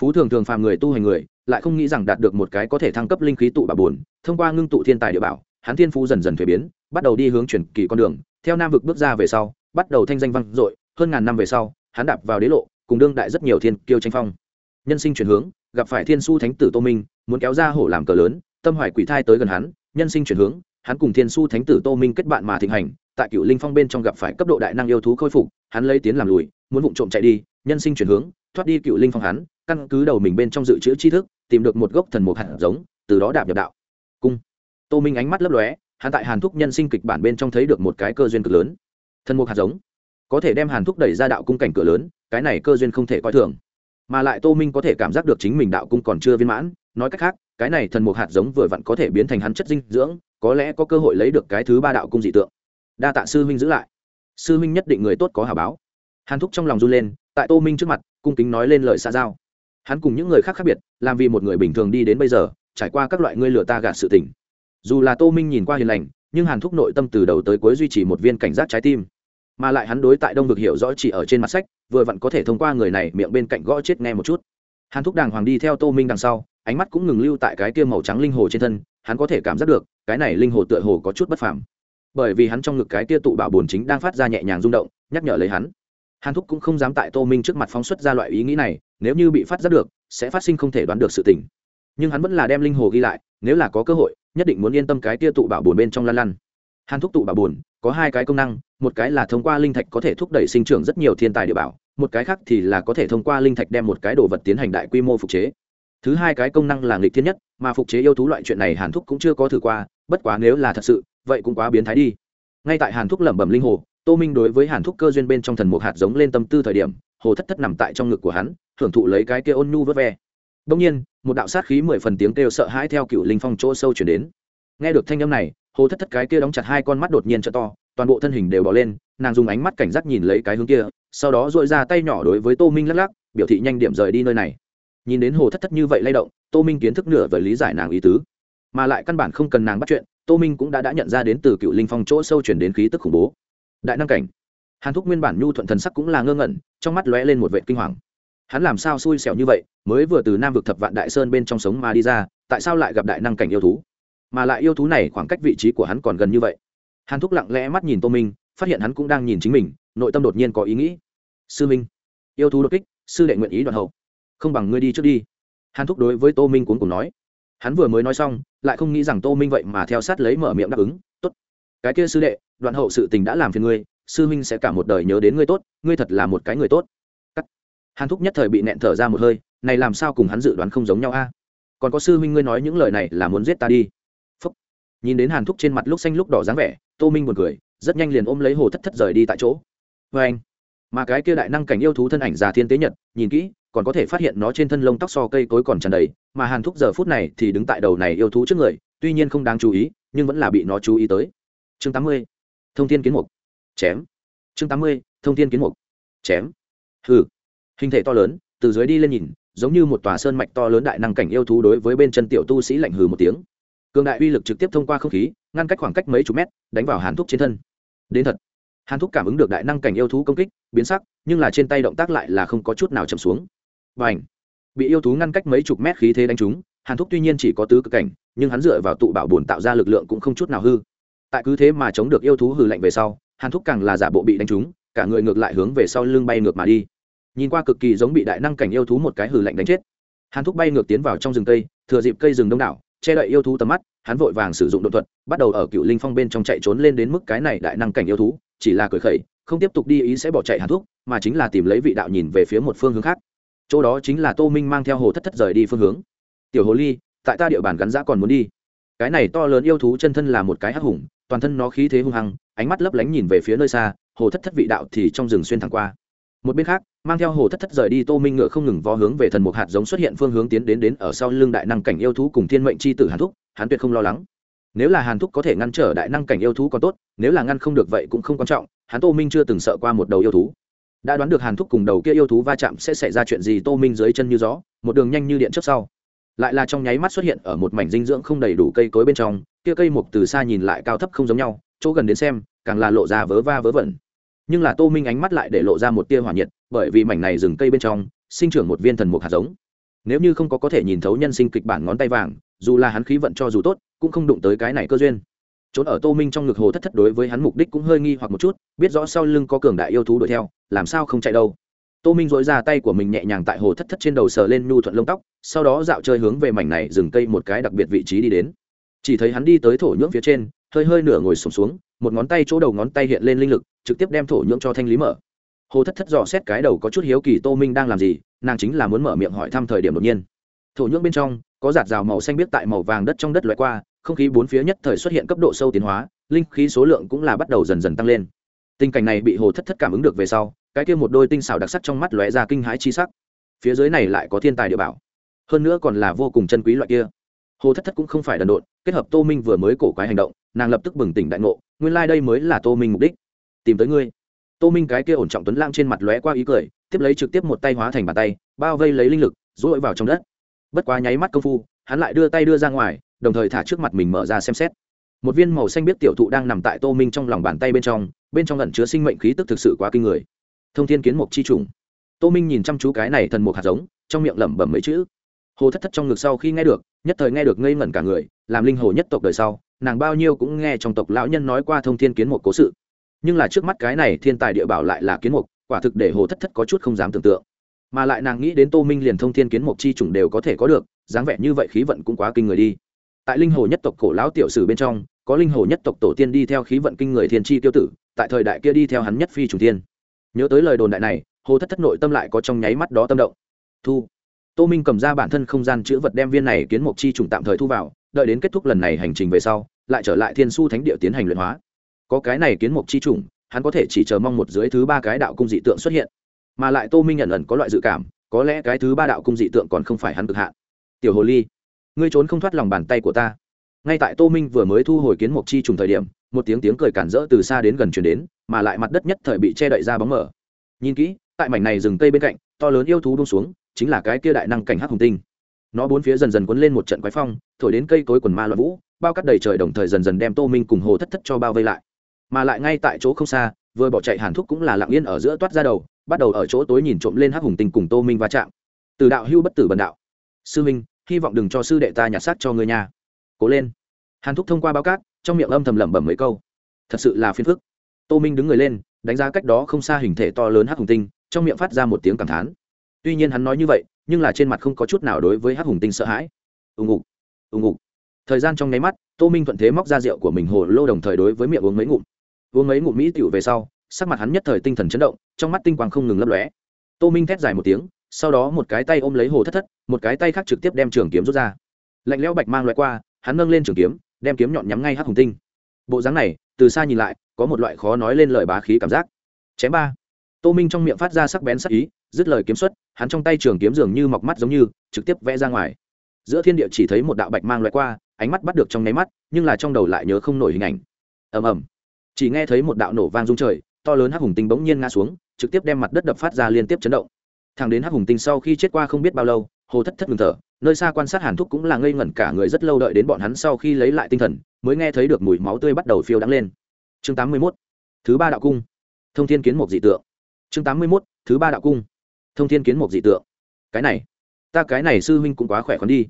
Phú thường thường phàm người tu hành người, lại không nghĩ rằng đạt được một cái có thể thăng cấp linh khí tụ bà buồn, thông qua ngưng tụ thiên tài địa bảo, hắn thiên phú dần dần thuế biến, bắt đầu đi hướng truyền kỳ con đường, theo nam vực bước ra về sau, bắt đầu thanh danh vang dội, hơn ngàn năm về sau, hắn đạp vào đế lộ, cùng đương đại rất nhiều thiên kiêu tranh phong. Nhân sinh chuyển hướng gặp phải thiên su thánh tử tô minh, muốn kéo ra hổ làm cờ lớn, tâm hoài quỷ thai tới gần hắn, nhân sinh chuyển hướng, hắn cùng thiên su thánh tử tô minh kết bạn mà thịnh hành, tại cựu linh phong bên trong gặp phải cấp độ đại năng yêu thú khôi phục, hắn lấy tiến làm lùi, muốn vụng trộm chạy đi, nhân sinh chuyển hướng, thoát đi cựu linh phong hắn, căn cứ đầu mình bên trong dự trữ tri thức, tìm được một gốc thần mục hạt giống, từ đó đạp nhập đạo. Cung. Tô minh ánh mắt lấp lóe, hắn tại hàn thúc nhân sinh kịch bản bên trong thấy được một cái cơ duyên cực lớn. Thần mục hạt giống. Có thể đem hàn thúc đẩy ra đạo cung cảnh cửa lớn, cái này cơ duyên không thể coi thường mà lại tô minh có thể cảm giác được chính mình đạo cung còn chưa viên mãn nói cách khác cái này thần mục hạt giống vừa vặn có thể biến thành hắn chất dinh dưỡng có lẽ có cơ hội lấy được cái thứ ba đạo cung dị tượng đa tạ sư huynh giữ lại sư huynh nhất định người tốt có hà báo hàn thúc trong lòng run lên tại tô minh trước mặt cung kính nói lên lời xa giao hắn cùng những người khác khác biệt làm vì một người bình thường đi đến bây giờ trải qua các loại ngươi lừa ta gạt sự tình dù là tô minh nhìn qua hiền lành nhưng hàn thúc nội tâm từ đầu tới cuối duy trì một viên cảnh giác trái tim mà lại hắn đối tại đông vực hiểu rõ chỉ ở trên mặt sách vừa vặn có thể thông qua người này miệng bên cạnh gõ chết nghe một chút. Hàn thúc đàng hoàng đi theo tô minh đằng sau, ánh mắt cũng ngừng lưu tại cái kia màu trắng linh hồ trên thân, hắn có thể cảm giác được, cái này linh hồ tựa hồ có chút bất phàm. Bởi vì hắn trong ngực cái kia tụ bảo bồn chính đang phát ra nhẹ nhàng rung động, nhắc nhở lấy hắn. Hàn thúc cũng không dám tại tô minh trước mặt phóng xuất ra loại ý nghĩ này, nếu như bị phát giác được, sẽ phát sinh không thể đoán được sự tình. Nhưng hắn vẫn là đem linh hồ ghi lại, nếu là có cơ hội, nhất định muốn yên tâm cái tia tụ bảo bồn bên trong lan lăn hàn thúc tụ bà bùn có hai cái công năng, một cái là thông qua linh thạch có thể thúc đẩy sinh trưởng rất nhiều thiên tài địa bảo, một cái khác thì là có thể thông qua linh thạch đem một cái đồ vật tiến hành đại quy mô phục chế. Thứ hai cái công năng là nghịch thiên nhất, mà phục chế yêu thú loại chuyện này hàn thúc cũng chưa có thử qua, bất quá nếu là thật sự, vậy cũng quá biến thái đi. Ngay tại hàn thúc lẩm bẩm linh hồ, tô minh đối với hàn thúc cơ duyên bên trong thần mục hạt giống lên tâm tư thời điểm, hồ thất thất nằm tại trong ngực của hắn, hưởng thụ lấy cái kia ôn nhu vớt ve. Đông nhiên, một đạo sát khí mười phần tiếng kêu sợ hãi theo cựu linh phong chỗ sâu chuyển đến. Nghe được thanh âm này hồ thất thất cái kia đóng chặt hai con mắt đột nhiên t to, toàn bộ thân hình đều bỏ lên, nàng dùng ánh mắt cảnh giác nhìn lấy cái hướng kia, sau đó dội ra tay nhỏ đối với tô minh lắc lắc, biểu thị nhanh điểm rời đi nơi này. Nhìn đến hồ thất thất như vậy lay động, tô minh kiến thức nửa vời lý giải nàng ý tứ. Mà lại căn bản không cần nàng bắt chuyện, tô minh cũng đã đã nhận ra đến từ cựu linh phong chỗ sâu chuyển đến khí tức khủng bố. Đại năng cảnh. Hàn thúc nguyên bản nhu thuận thần sắc cũng là ngơ ngẩn, trong mắt lóe lên một vệ kinh hoàng. Hắn làm sao xui xẻo như vậy, mới vừa từ nam vực thập vạn đại sơn bên trong sống mà đi ra, tại sao lại gặp đại năng cảnh yêu thú? Mà lại yêu thú này khoảng cách vị trí của hắn còn gần như vậy. Hàn thúc lặng lẽ mắt nhìn tô minh, phát hiện hắn cũng đang nhìn chính mình, nội tâm đột nhiên có ý nghĩ. Sư minh, yêu thú đột kích, sư đệ nguyện ý đoạn hậu. Không bằng ngươi đi trước đi. Hàn thúc đối với tô minh cuốn cùng nói. Hắn vừa mới nói xong, lại không nghĩ rằng tô minh vậy mà theo sát lấy mở miệng đáp ứng, tốt, cái kia sư đệ, đoạn hậu sự tình đã làm phiền ngươi, sư minh sẽ cả một đời nhớ đến ngươi tốt, ngươi thật là một cái người tốt. Cắt. hàn thúc nhất thời bị nẹn thở ra một hơi, này làm sao cùng hắn dự đoán không giống nhau a? Còn có sư minh ngươi nói những lời này là muốn giết ta đi nhìn đến hàn thúc trên mặt lúc xanh lúc đỏ dáng vẻ, tô minh buồn cười, rất nhanh liền ôm lấy hồ thất thất rời đi tại chỗ. Vê anh, mà cái kia đại năng cảnh yêu thú thân ảnh già thiên tế nhật, nhìn kỹ, còn có thể phát hiện nó trên thân lông tóc so cây cối còn tràn đầy, mà hàn thúc giờ phút này thì đứng tại đầu này yêu thú trước người, tuy nhiên không đáng chú ý, nhưng vẫn là bị nó chú ý tới. Chương tám mươi, thông thiên kiến mục. Chém. Chương tám mươi, thông thiên kiến mục. Chém. Hừ. Hình thể to lớn, từ dưới đi lên nhìn, giống như một tòa sơn mạch to lớn đại năng cảnh yêu thú đối với bên chân tiểu tu sĩ lạnh hừ một tiếng cường đại uy lực trực tiếp thông qua không khí, ngăn cách khoảng cách mấy chục mét, đánh vào hàn thúc trên thân. Đến thật, hàn thúc cảm ứng được đại năng cảnh yêu thú công kích, biến sắc, nhưng là trên tay động tác lại là không có chút nào chậm xuống. Và ảnh bị yêu thú ngăn cách mấy chục mét khí thế đánh trúng, hàn thúc tuy nhiên chỉ có tứ cực cảnh, nhưng hắn dựa vào tụ bảo bồn tạo ra lực lượng cũng không chút nào hư. Tại cứ thế mà chống được yêu thú hừ lạnh về sau, hàn thúc càng là giả bộ bị đánh trúng, cả người ngược lại hướng về sau lưng bay ngược mà đi. Nhìn qua cực kỳ giống bị đại năng cảnh yêu thú một cái hừ lạnh đánh chết. Hàn thúc bay ngược tiến vào trong rừng cây, thừa dịp cây rừng đông đảo che đậy yêu thú tầm mắt, hắn vội vàng sử dụng đột thuật, bắt đầu ở cựu linh phong bên trong chạy trốn lên đến mức cái này đại năng cảnh yêu thú, chỉ là cười khẩy, không tiếp tục đi ý sẽ bỏ chạy hàn thuốc mà chính là tìm lấy vị đạo nhìn về phía một phương hướng khác. Chỗ đó chính là tô minh mang theo hồ thất thất rời đi phương hướng. Tiểu hồ ly, tại ta địa bàn gắn giã còn muốn đi. Cái này to lớn yêu thú chân thân là một cái hắc hùng, toàn thân nó khí thế hung hăng, ánh mắt lấp lánh nhìn về phía nơi xa, hồ thất thất vị đạo thì trong rừng xuyên thẳng qua một bên khác, mang theo hồ thất thất rời đi tô minh ngựa không ngừng vó hướng về thần mục hạt giống xuất hiện phương hướng tiến đến đến ở sau lưng đại năng cảnh yêu thú cùng thiên mệnh c h i tử hàn thúc, hắn tuyệt không lo lắng. Nếu là hàn thúc có thể ngăn trở đại năng cảnh yêu thú còn tốt, nếu là ngăn không được vậy cũng không quan trọng, hắn tô minh chưa từng sợ qua một đầu yêu thú. Đã đoán được hàn thúc cùng đầu kia yêu thú va chạm sẽ xảy ra chuyện gì tô minh dưới chân như gió, một đường nhanh như điện trước sau. Lại là trong nháy mắt xuất hiện ở một mảnh dinh dưỡng không đầy đủ cây cối bên trong, kia cây mục từ xa nhìn lại cao thấp không giống nhau, chỗ gần đến xem, càng là lộ ra vớ va vớ vẩn nhưng là tô minh ánh mắt lại để lộ ra một tia hỏa nhiệt bởi vì mảnh này rừng cây bên trong sinh trưởng một viên thần mục hạt giống. Nếu như không có có thể nhìn thấu nhân sinh kịch bản ngón tay vàng dù là hắn khí vận cho dù tốt cũng không đụng tới cái này cơ duyên. Trốn ở tô minh trong ngực hồ thất thất đối với hắn mục đích cũng hơi nghi hoặc một chút biết rõ sau lưng có cường đại yêu thú đuổi theo làm sao không chạy đâu. Tô minh dội ra tay của mình nhẹ nhàng tại hồ thất thất trên đầu sờ lên nhu thuận lông tóc sau đó dạo chơi hướng về mảnh này dừng cây một cái đặc biệt vị trí đi đến. Chỉ thấy hắn đi tới thổ nhưỡng phía trên hơi hơi nửa ngồi sùng xuống, xuống một ngón tay chỗ đầu ngón tay hiện lên linh lực, trực tiếp đem thổ nhưỡng cho thanh lý mở. Hồ thất thất dò xét cái đầu có chút hiếu kỳ tô minh đang làm gì, nàng chính là muốn mở miệng hỏi thăm thời điểm đột nhiên. Thổ nhưỡng bên trong, có giạt rào màu xanh biếc tại màu vàng đất trong đất loại qua, không khí bốn phía nhất thời xuất hiện cấp độ sâu tiến hóa, linh khí số lượng cũng là bắt đầu dần dần tăng lên. Tình cảnh này bị hồ thất thất cảm ứng được về sau, cái kia một đôi tinh xảo đặc sắc trong mắt lóe ra kinh hãi chi sắc. Phía dưới này lại có thiên tài địa bảo. Hơn nữa còn là vô cùng chân quý loại kia. Hồ thất thất cũng không phải đần độn, kết hợp tô minh vừa mới cổ quái hành động, nàng lập tức bừng tỉnh đại ngộ nguyên lai、like、đây mới là tô minh mục đích. Tìm tới ngươi. Tô minh cái kia ổn trọng tuấn lang trên mặt lóe qua ý cười, tiếp lấy trực tiếp một tay hóa thành bàn tay, bao vây lấy linh lực dỗi vào trong đất. Bất quá nháy mắt công phu, hắn lại đưa tay đưa ra ngoài, đồng thời thả trước mặt mình mở ra xem xét. Một viên màu xanh biết tiểu thụ đang nằm tại tô minh trong lòng bàn tay bên trong bên trong lẩn chứa sinh mệnh khí tức thực sự quá kinh người. Thông thiên kiến mục chi trùng. Tô minh nhìn chăm chú cái này thần mục hạt giống, trong miệng lẩm bẩm mấy chữ. Hồ thất thất trong ngực sau khi nghe được, nhất thời nghe được ngây ngẩn cả người, làm linh hồ nhất tộc đời sau nàng bao nhiêu cũng nghe trong tộc lão nhân nói qua thông thiên kiến một cố sự. Nhưng là trước mắt cái này thiên tài địa bảo lại là kiến mục, quả thực để hồ thất thất có chút không dám tưởng tượng. Mà lại nàng nghĩ đến tô minh liền thông thiên kiến mục chi chủng đều có thể có được, dáng vẻ như vậy khí vận cũng quá kinh người đi. Tại linh hồ nhất tộc cổ lão tiểu sử bên trong, có linh hồ nhất tộc tổ tiên đi theo khí vận kinh người thiên tri tiêu tử, tại thời đại kia đi theo hắn nhất phi trùng tiên nhớ tới lời đồn đại này, hồ thất thất nội tâm lại có trong nháy mắt đó tâm động. Thu. Tô minh cầm ra bản thân không gian chữ vật đem viên này kiến mục chi trùng tạm thời thu vào đợi đến kết thúc lần này hành trình về sau, lại trở lại thiên su thánh địa tiến hành luyện hóa. Có cái này kiến mục chi trùng hắn có thể chỉ chờ mong một dưới thứ ba cái đạo cung dị tượng xuất hiện. Mà lại tô minh nhận ẩn có loại dự cảm, có lẽ cái thứ ba đạo cung dị tượng còn không phải hắn cực hạn. Tiểu hồ ly, ngươi trốn không thoát lòng bàn tay của ta. Ngay tại tô minh vừa mới thu hồi kiến mục chi trùng thời điểm, một tiếng tiếng cười cản rỡ từ xa đến gần chuyển đến, mà lại mặt đất nhất thời bị che đậy ra bóng mở nhìn kỹ, tại mảnh này rừng cây bên cạnh, to lớn yêu thú bông xuống, chính là cái kia đại năng cảnh hắc hùng tinh nó bốn phía dần dần cuốn lên một trận quái phong, thổi đến cây cối quần ma loạn vũ, bao cắt đầy trời đồng thời dần dần đem tô minh cùng hồ thất thất cho bao vây lại. Mà lại ngay tại chỗ không xa, vừa bỏ chạy hàn thúc cũng là lặng yên ở giữa toát ra đầu, bắt đầu ở chỗ tối nhìn trộm lên hắc hùng tinh cùng tô minh va chạm. Từ đạo hưu bất tử bần đạo. Sư minh, hy vọng đừng cho sư đệ ta nhặt xác cho người nhà cố lên. Hàn thúc thông qua bao cát, trong miệng âm thầm lẩm bẩm mấy câu. Thật sự là phiền phức. Tô minh đứng người lên, đánh giá cách đó không xa hình thể to lớn hắc hùng tinh, trong miệng phát ra một tiếng cảm thán tuy nhiên hắn nói như vậy, nhưng là trên mặt không có chút nào đối với hắc hùng tinh sợ hãi. Ùng ục ùng ục. Thời gian trong nháy mắt, tô minh thuận thế móc ra rượu của mình hồ lô đồng thời đối với miệng uống mấy ngụm. Uống mấy ngụm mỹ tiểu về sau, sắc mặt hắn nhất thời tinh thần chấn động, trong mắt tinh quang không ngừng lấp lóe. Tô minh thét dài một tiếng, sau đó một cái tay ôm lấy hồ thất thất, một cái tay khác trực tiếp đem trường kiếm rút ra. Lạnh lẽo bạch mang loại qua, hắn nâng lên trường kiếm, đem kiếm nhọn nhắm ngay hắc hùng tinh. Bộ dáng này, từ xa nhìn lại, có một loại khó nói lên lời bá khí cảm giác. Chém ba. Tô minh trong miệng phát ra sắc bén sắc ý dứt lời kiếm xuất, hắn trong tay trường kiếm dường như mọc mắt giống như, trực tiếp vẽ ra ngoài. Giữa thiên địa chỉ thấy một đạo bạch mang loại qua, ánh mắt bắt được trong nháy mắt, nhưng là trong đầu lại nhớ không nổi hình ảnh. Ầm ầm. Chỉ nghe thấy một đạo nổ vang rung trời, to lớn hắc hùng tinh bỗng nhiên ngã xuống, trực tiếp đem mặt đất đập phát ra liên tiếp chấn động. Thằng đến hắc hùng tinh sau khi chết qua không biết bao lâu, hồ thất thất ngừng thở, nơi xa quan sát hàn thúc cũng là ngây ngẩn cả người rất lâu đợi đến bọn hắn sau khi lấy lại tinh thần, mới nghe thấy được mùi máu tươi bắt đầu phiêu đắng lên. Chương tám mươi 81. thứ ba đạo cung. Thông thiên kiến một dị tượng. Chương tám mươi 81. thứ ba đạo cung thông thiên kiến một dị tượng. Cái này, ta cái này sư huynh cũng quá khỏe khoắn đi.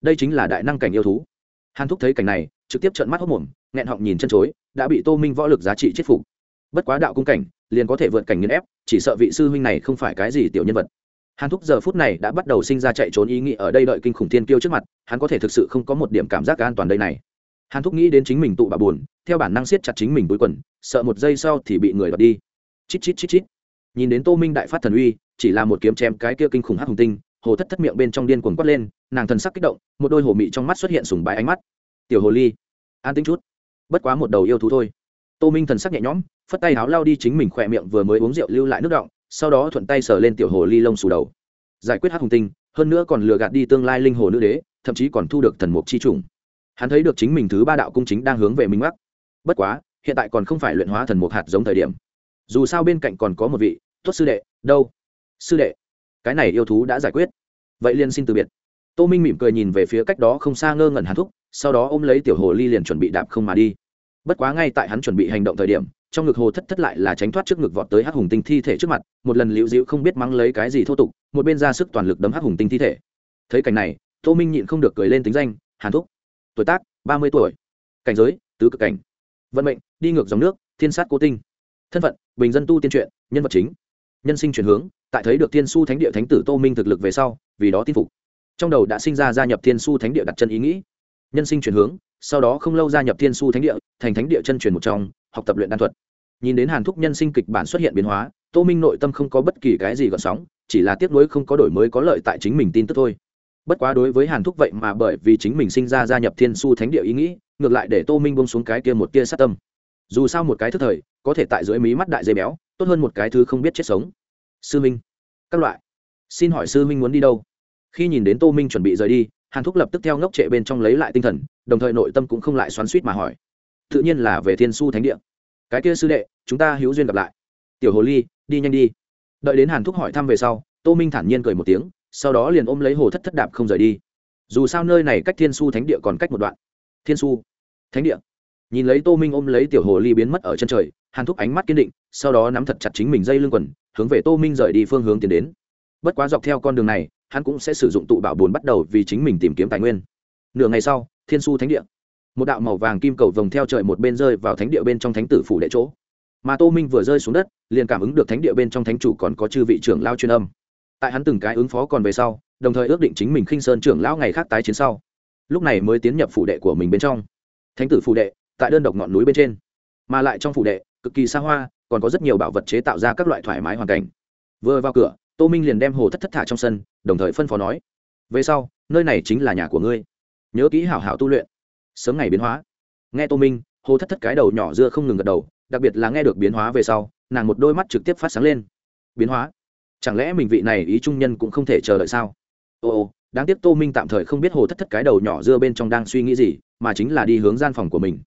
Đây chính là đại năng cảnh yêu thú. Hàn thúc thấy cảnh này, trực tiếp trợn mắt hốc mồm, nghẹn họng nhìn chân chối, đã bị tô minh võ lực giá trị chết phục. Bất quá đạo cung cảnh, liền có thể vượt cảnh nghiên ép, chỉ sợ vị sư huynh này không phải cái gì tiểu nhân vật. Hàn thúc giờ phút này đã bắt đầu sinh ra chạy trốn ý nghĩ ở đây đợi kinh khủng thiên kiêu trước mặt, hắn có thể thực sự không có một điểm cảm giác an toàn đây này. Hàn thúc nghĩ đến chính mình tụ bà buồn, theo bản năng siết chặt chính mình túi quần, sợ một giây sau thì bị người đập đi. Chít chít chít chít nhìn đến tô minh đại phát thần uy, chỉ là một kiếm chém cái kia kinh khủng hắc hùng tinh, hồ thất thất miệng bên trong điên cuồng quát lên, nàng thần sắc kích động, một đôi hồ mị trong mắt xuất hiện sùng bái ánh mắt. Tiểu hồ ly, an tính chút, bất quá một đầu yêu thú thôi. Tô minh thần sắc nhẹ nhõm, phất tay háo lao đi chính mình khỏe miệng vừa mới uống rượu lưu lại nước động sau đó thuận tay sờ lên tiểu hồ ly lông xù đầu. Giải quyết hắc hùng tinh, hơn nữa còn lừa gạt đi tương lai linh hồ nữ đế, thậm chí còn thu được thần mục chi trùng hắn thấy được chính mình thứ ba đạo cung chính đang hướng về minh mắc bất quá, hiện tại còn không phải luyện hóa thần mục hạt giống thời điểm dù sao bên cạnh còn có một vị tuất sư đệ, đâu? Sư đệ, cái này yêu thú đã giải quyết. Vậy liên xin từ biệt. Tô minh mỉm cười nhìn về phía cách đó không xa ngơ ngẩn hàn thúc, sau đó ôm lấy tiểu hồ ly liền chuẩn bị đạp không mà đi. Bất quá ngay tại hắn chuẩn bị hành động thời điểm, trong ngực hồ thất thất lại là tránh thoát trước ngực vọt tới hắc hùng tinh thi thể trước mặt, một lần liễu dịu không biết mắng lấy cái gì thô tục, một bên ra sức toàn lực đấm hắc hùng tinh thi thể. Thấy cảnh này, tô minh nhịn không được cười lên tính danh, hàn thúc, tuổi tác ba mươi tuổi, cảnh giới, tứ cực cảnh, vận mệnh, đi ngược dòng nước, thiên sát cố tinh thân phận, bình dân tu tiên truyện, nhân vật chính, nhân sinh chuyển hướng, tại thấy được thiên su thánh địa thánh tử tô minh thực lực về sau, vì đó tin phục. Trong đầu đã sinh ra gia nhập thiên su thánh địa đặt chân ý nghĩ. Nhân sinh chuyển hướng, sau đó không lâu gia nhập thiên su thánh địa, thành thánh địa chân truyền một trong, học tập luyện đan thuật. Nhìn đến hàn thúc nhân sinh kịch bản xuất hiện biến hóa, tô minh nội tâm không có bất kỳ cái gì gợn sóng, chỉ là tiếc nuối không có đổi mới có lợi tại chính mình tin tức thôi. Bất quá đối với hàn thúc vậy mà bởi vì chính mình sinh ra gia nhập thiên su thánh địa ý nghĩ, ngược lại để tô minh bông xuống cái kia một tia sát tâm dù sao một cái thức thời, có thể tại dưới mí mắt đại dây béo, tốt hơn một cái thứ không biết chết sống. Sư minh, các loại. Xin hỏi sư minh muốn đi đâu? Khi nhìn đến tô minh chuẩn bị rời đi, hàn thúc lập tức theo ngốc trệ bên trong lấy lại tinh thần, đồng thời nội tâm cũng không lại xoắn suýt mà hỏi. Tự nhiên là về thiên su thánh địa. Cái kia sư đệ, chúng ta hữu duyên gặp lại. Tiểu hồ ly, đi nhanh đi. Đợi đến hàn thúc hỏi thăm về sau, tô minh thản nhiên cười một tiếng, sau đó liền ôm lấy hồ thất thất đạp không rời đi. Dù sao nơi này cách thiên su thánh địa còn cách một đoạn. Thiên su thánh địa nhìn lấy tô minh ôm lấy tiểu hồ ly biến mất ở chân trời, hàn thúc ánh mắt kiên định, sau đó nắm thật chặt chính mình dây lưng quần, hướng về tô minh rời đi phương hướng tiến đến. Bất quá dọc theo con đường này, hắn cũng sẽ sử dụng tụ bảo bồn bắt đầu vì chính mình tìm kiếm tài nguyên. Nửa ngày sau, thiên su thánh địa. Một đạo màu vàng kim cầu vồng theo trời một bên rơi vào thánh địa bên trong thánh tử phủ đệ chỗ. Mà tô minh vừa rơi xuống đất, liền cảm ứng được thánh địa bên trong thánh chủ còn có chư vị trưởng lao chuyên âm. Tại hắn từng cái ứng phó còn về sau, đồng thời ước định chính mình khinh sơn trưởng lão ngày khác tái chiến sau. Lúc này mới tiến nhập phủ đệ của mình bên trong. Thánh tử phủ đệ tại đơn độc ngọn núi bên trên. Mà lại trong phủ đệ, cực kỳ xa hoa, còn có rất nhiều bảo vật chế tạo ra các loại thoải mái hoàn cảnh. Vừa vào cửa, tô minh liền đem hồ thất thất thả trong sân, đồng thời phân phó nói, về sau, nơi này chính là nhà của ngươi. Nhớ kỹ hảo hảo tu luyện. Sớm ngày biến hóa. Nghe tô minh, hồ thất thất cái đầu nhỏ dưa không ngừng gật đầu, đặc biệt là nghe được biến hóa về sau, nàng một đôi mắt trực tiếp phát sáng lên. Biến hóa? Chẳng lẽ mình vị này ý trung nhân cũng không thể chờ đợi sao? Ồ ồ đáng tiếc tô minh tạm thời không biết hồ thất thất cái đầu nhỏ dưa bên trong đang suy nghĩ gì, mà chính là đi hướng gian phòng của mình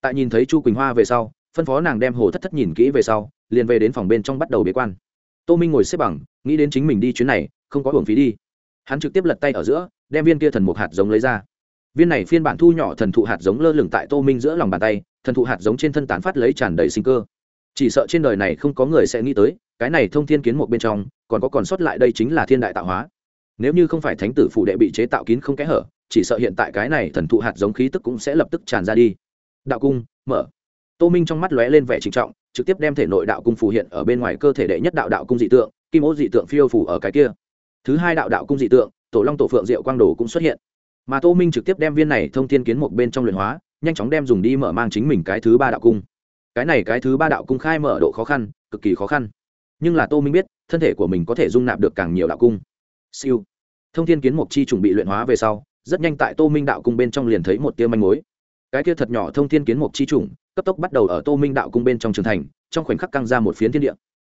tại nhìn thấy chu quỳnh hoa về sau phân phó nàng đem hồ thất thất nhìn kỹ về sau liền về đến phòng bên trong bắt đầu bế quan tô minh ngồi xếp bằng nghĩ đến chính mình đi chuyến này không có hưởng phí đi hắn trực tiếp lật tay ở giữa đem viên kia thần mục hạt giống lấy ra viên này phiên bản thu nhỏ thần thụ hạt giống lơ lửng tại tô minh giữa lòng bàn tay thần thụ hạt giống trên thân tán phát lấy tràn đầy sinh cơ chỉ sợ trên đời này không có người sẽ nghĩ tới cái này thông thiên kiến một bên trong còn có còn sót lại đây chính là thiên đại tạo hóa nếu như không phải thánh tử phụ đệ bị chế tạo kín không kẽ hở chỉ sợ hiện tại cái này thần thụ hạt giống khí tức cũng sẽ lập tức tràn ra đi đạo cung, mở. Tô minh trong mắt lóe lên vẻ trịnh trọng, trực tiếp đem thể nội đạo cung phù hiện ở bên ngoài cơ thể đệ nhất đạo đạo cung dị tượng, kim ô dị tượng phiêu phủ ở cái kia. Thứ hai đạo đạo cung dị tượng, tổ long tổ phượng diệu quang đồ cũng xuất hiện. Mà tô minh trực tiếp đem viên này thông thiên kiến một bên trong luyện hóa, nhanh chóng đem dùng đi mở mang chính mình cái thứ ba đạo cung. Cái này cái thứ ba đạo cung khai mở độ khó khăn, cực kỳ khó khăn. Nhưng là tô minh biết, thân thể của mình có thể dung nạp được càng nhiều đạo cung. Siêu. Thông thiên kiến mục chi chuẩn bị luyện hóa về sau, rất nhanh tại tô minh đạo cung bên trong liền thấy một tia manh mối cái kia thật nhỏ thông thiên kiến mục chi trùng, cấp tốc bắt đầu ở tô minh đạo cung bên trong trường thành, trong khoảnh khắc căng ra một phiến thiên địa.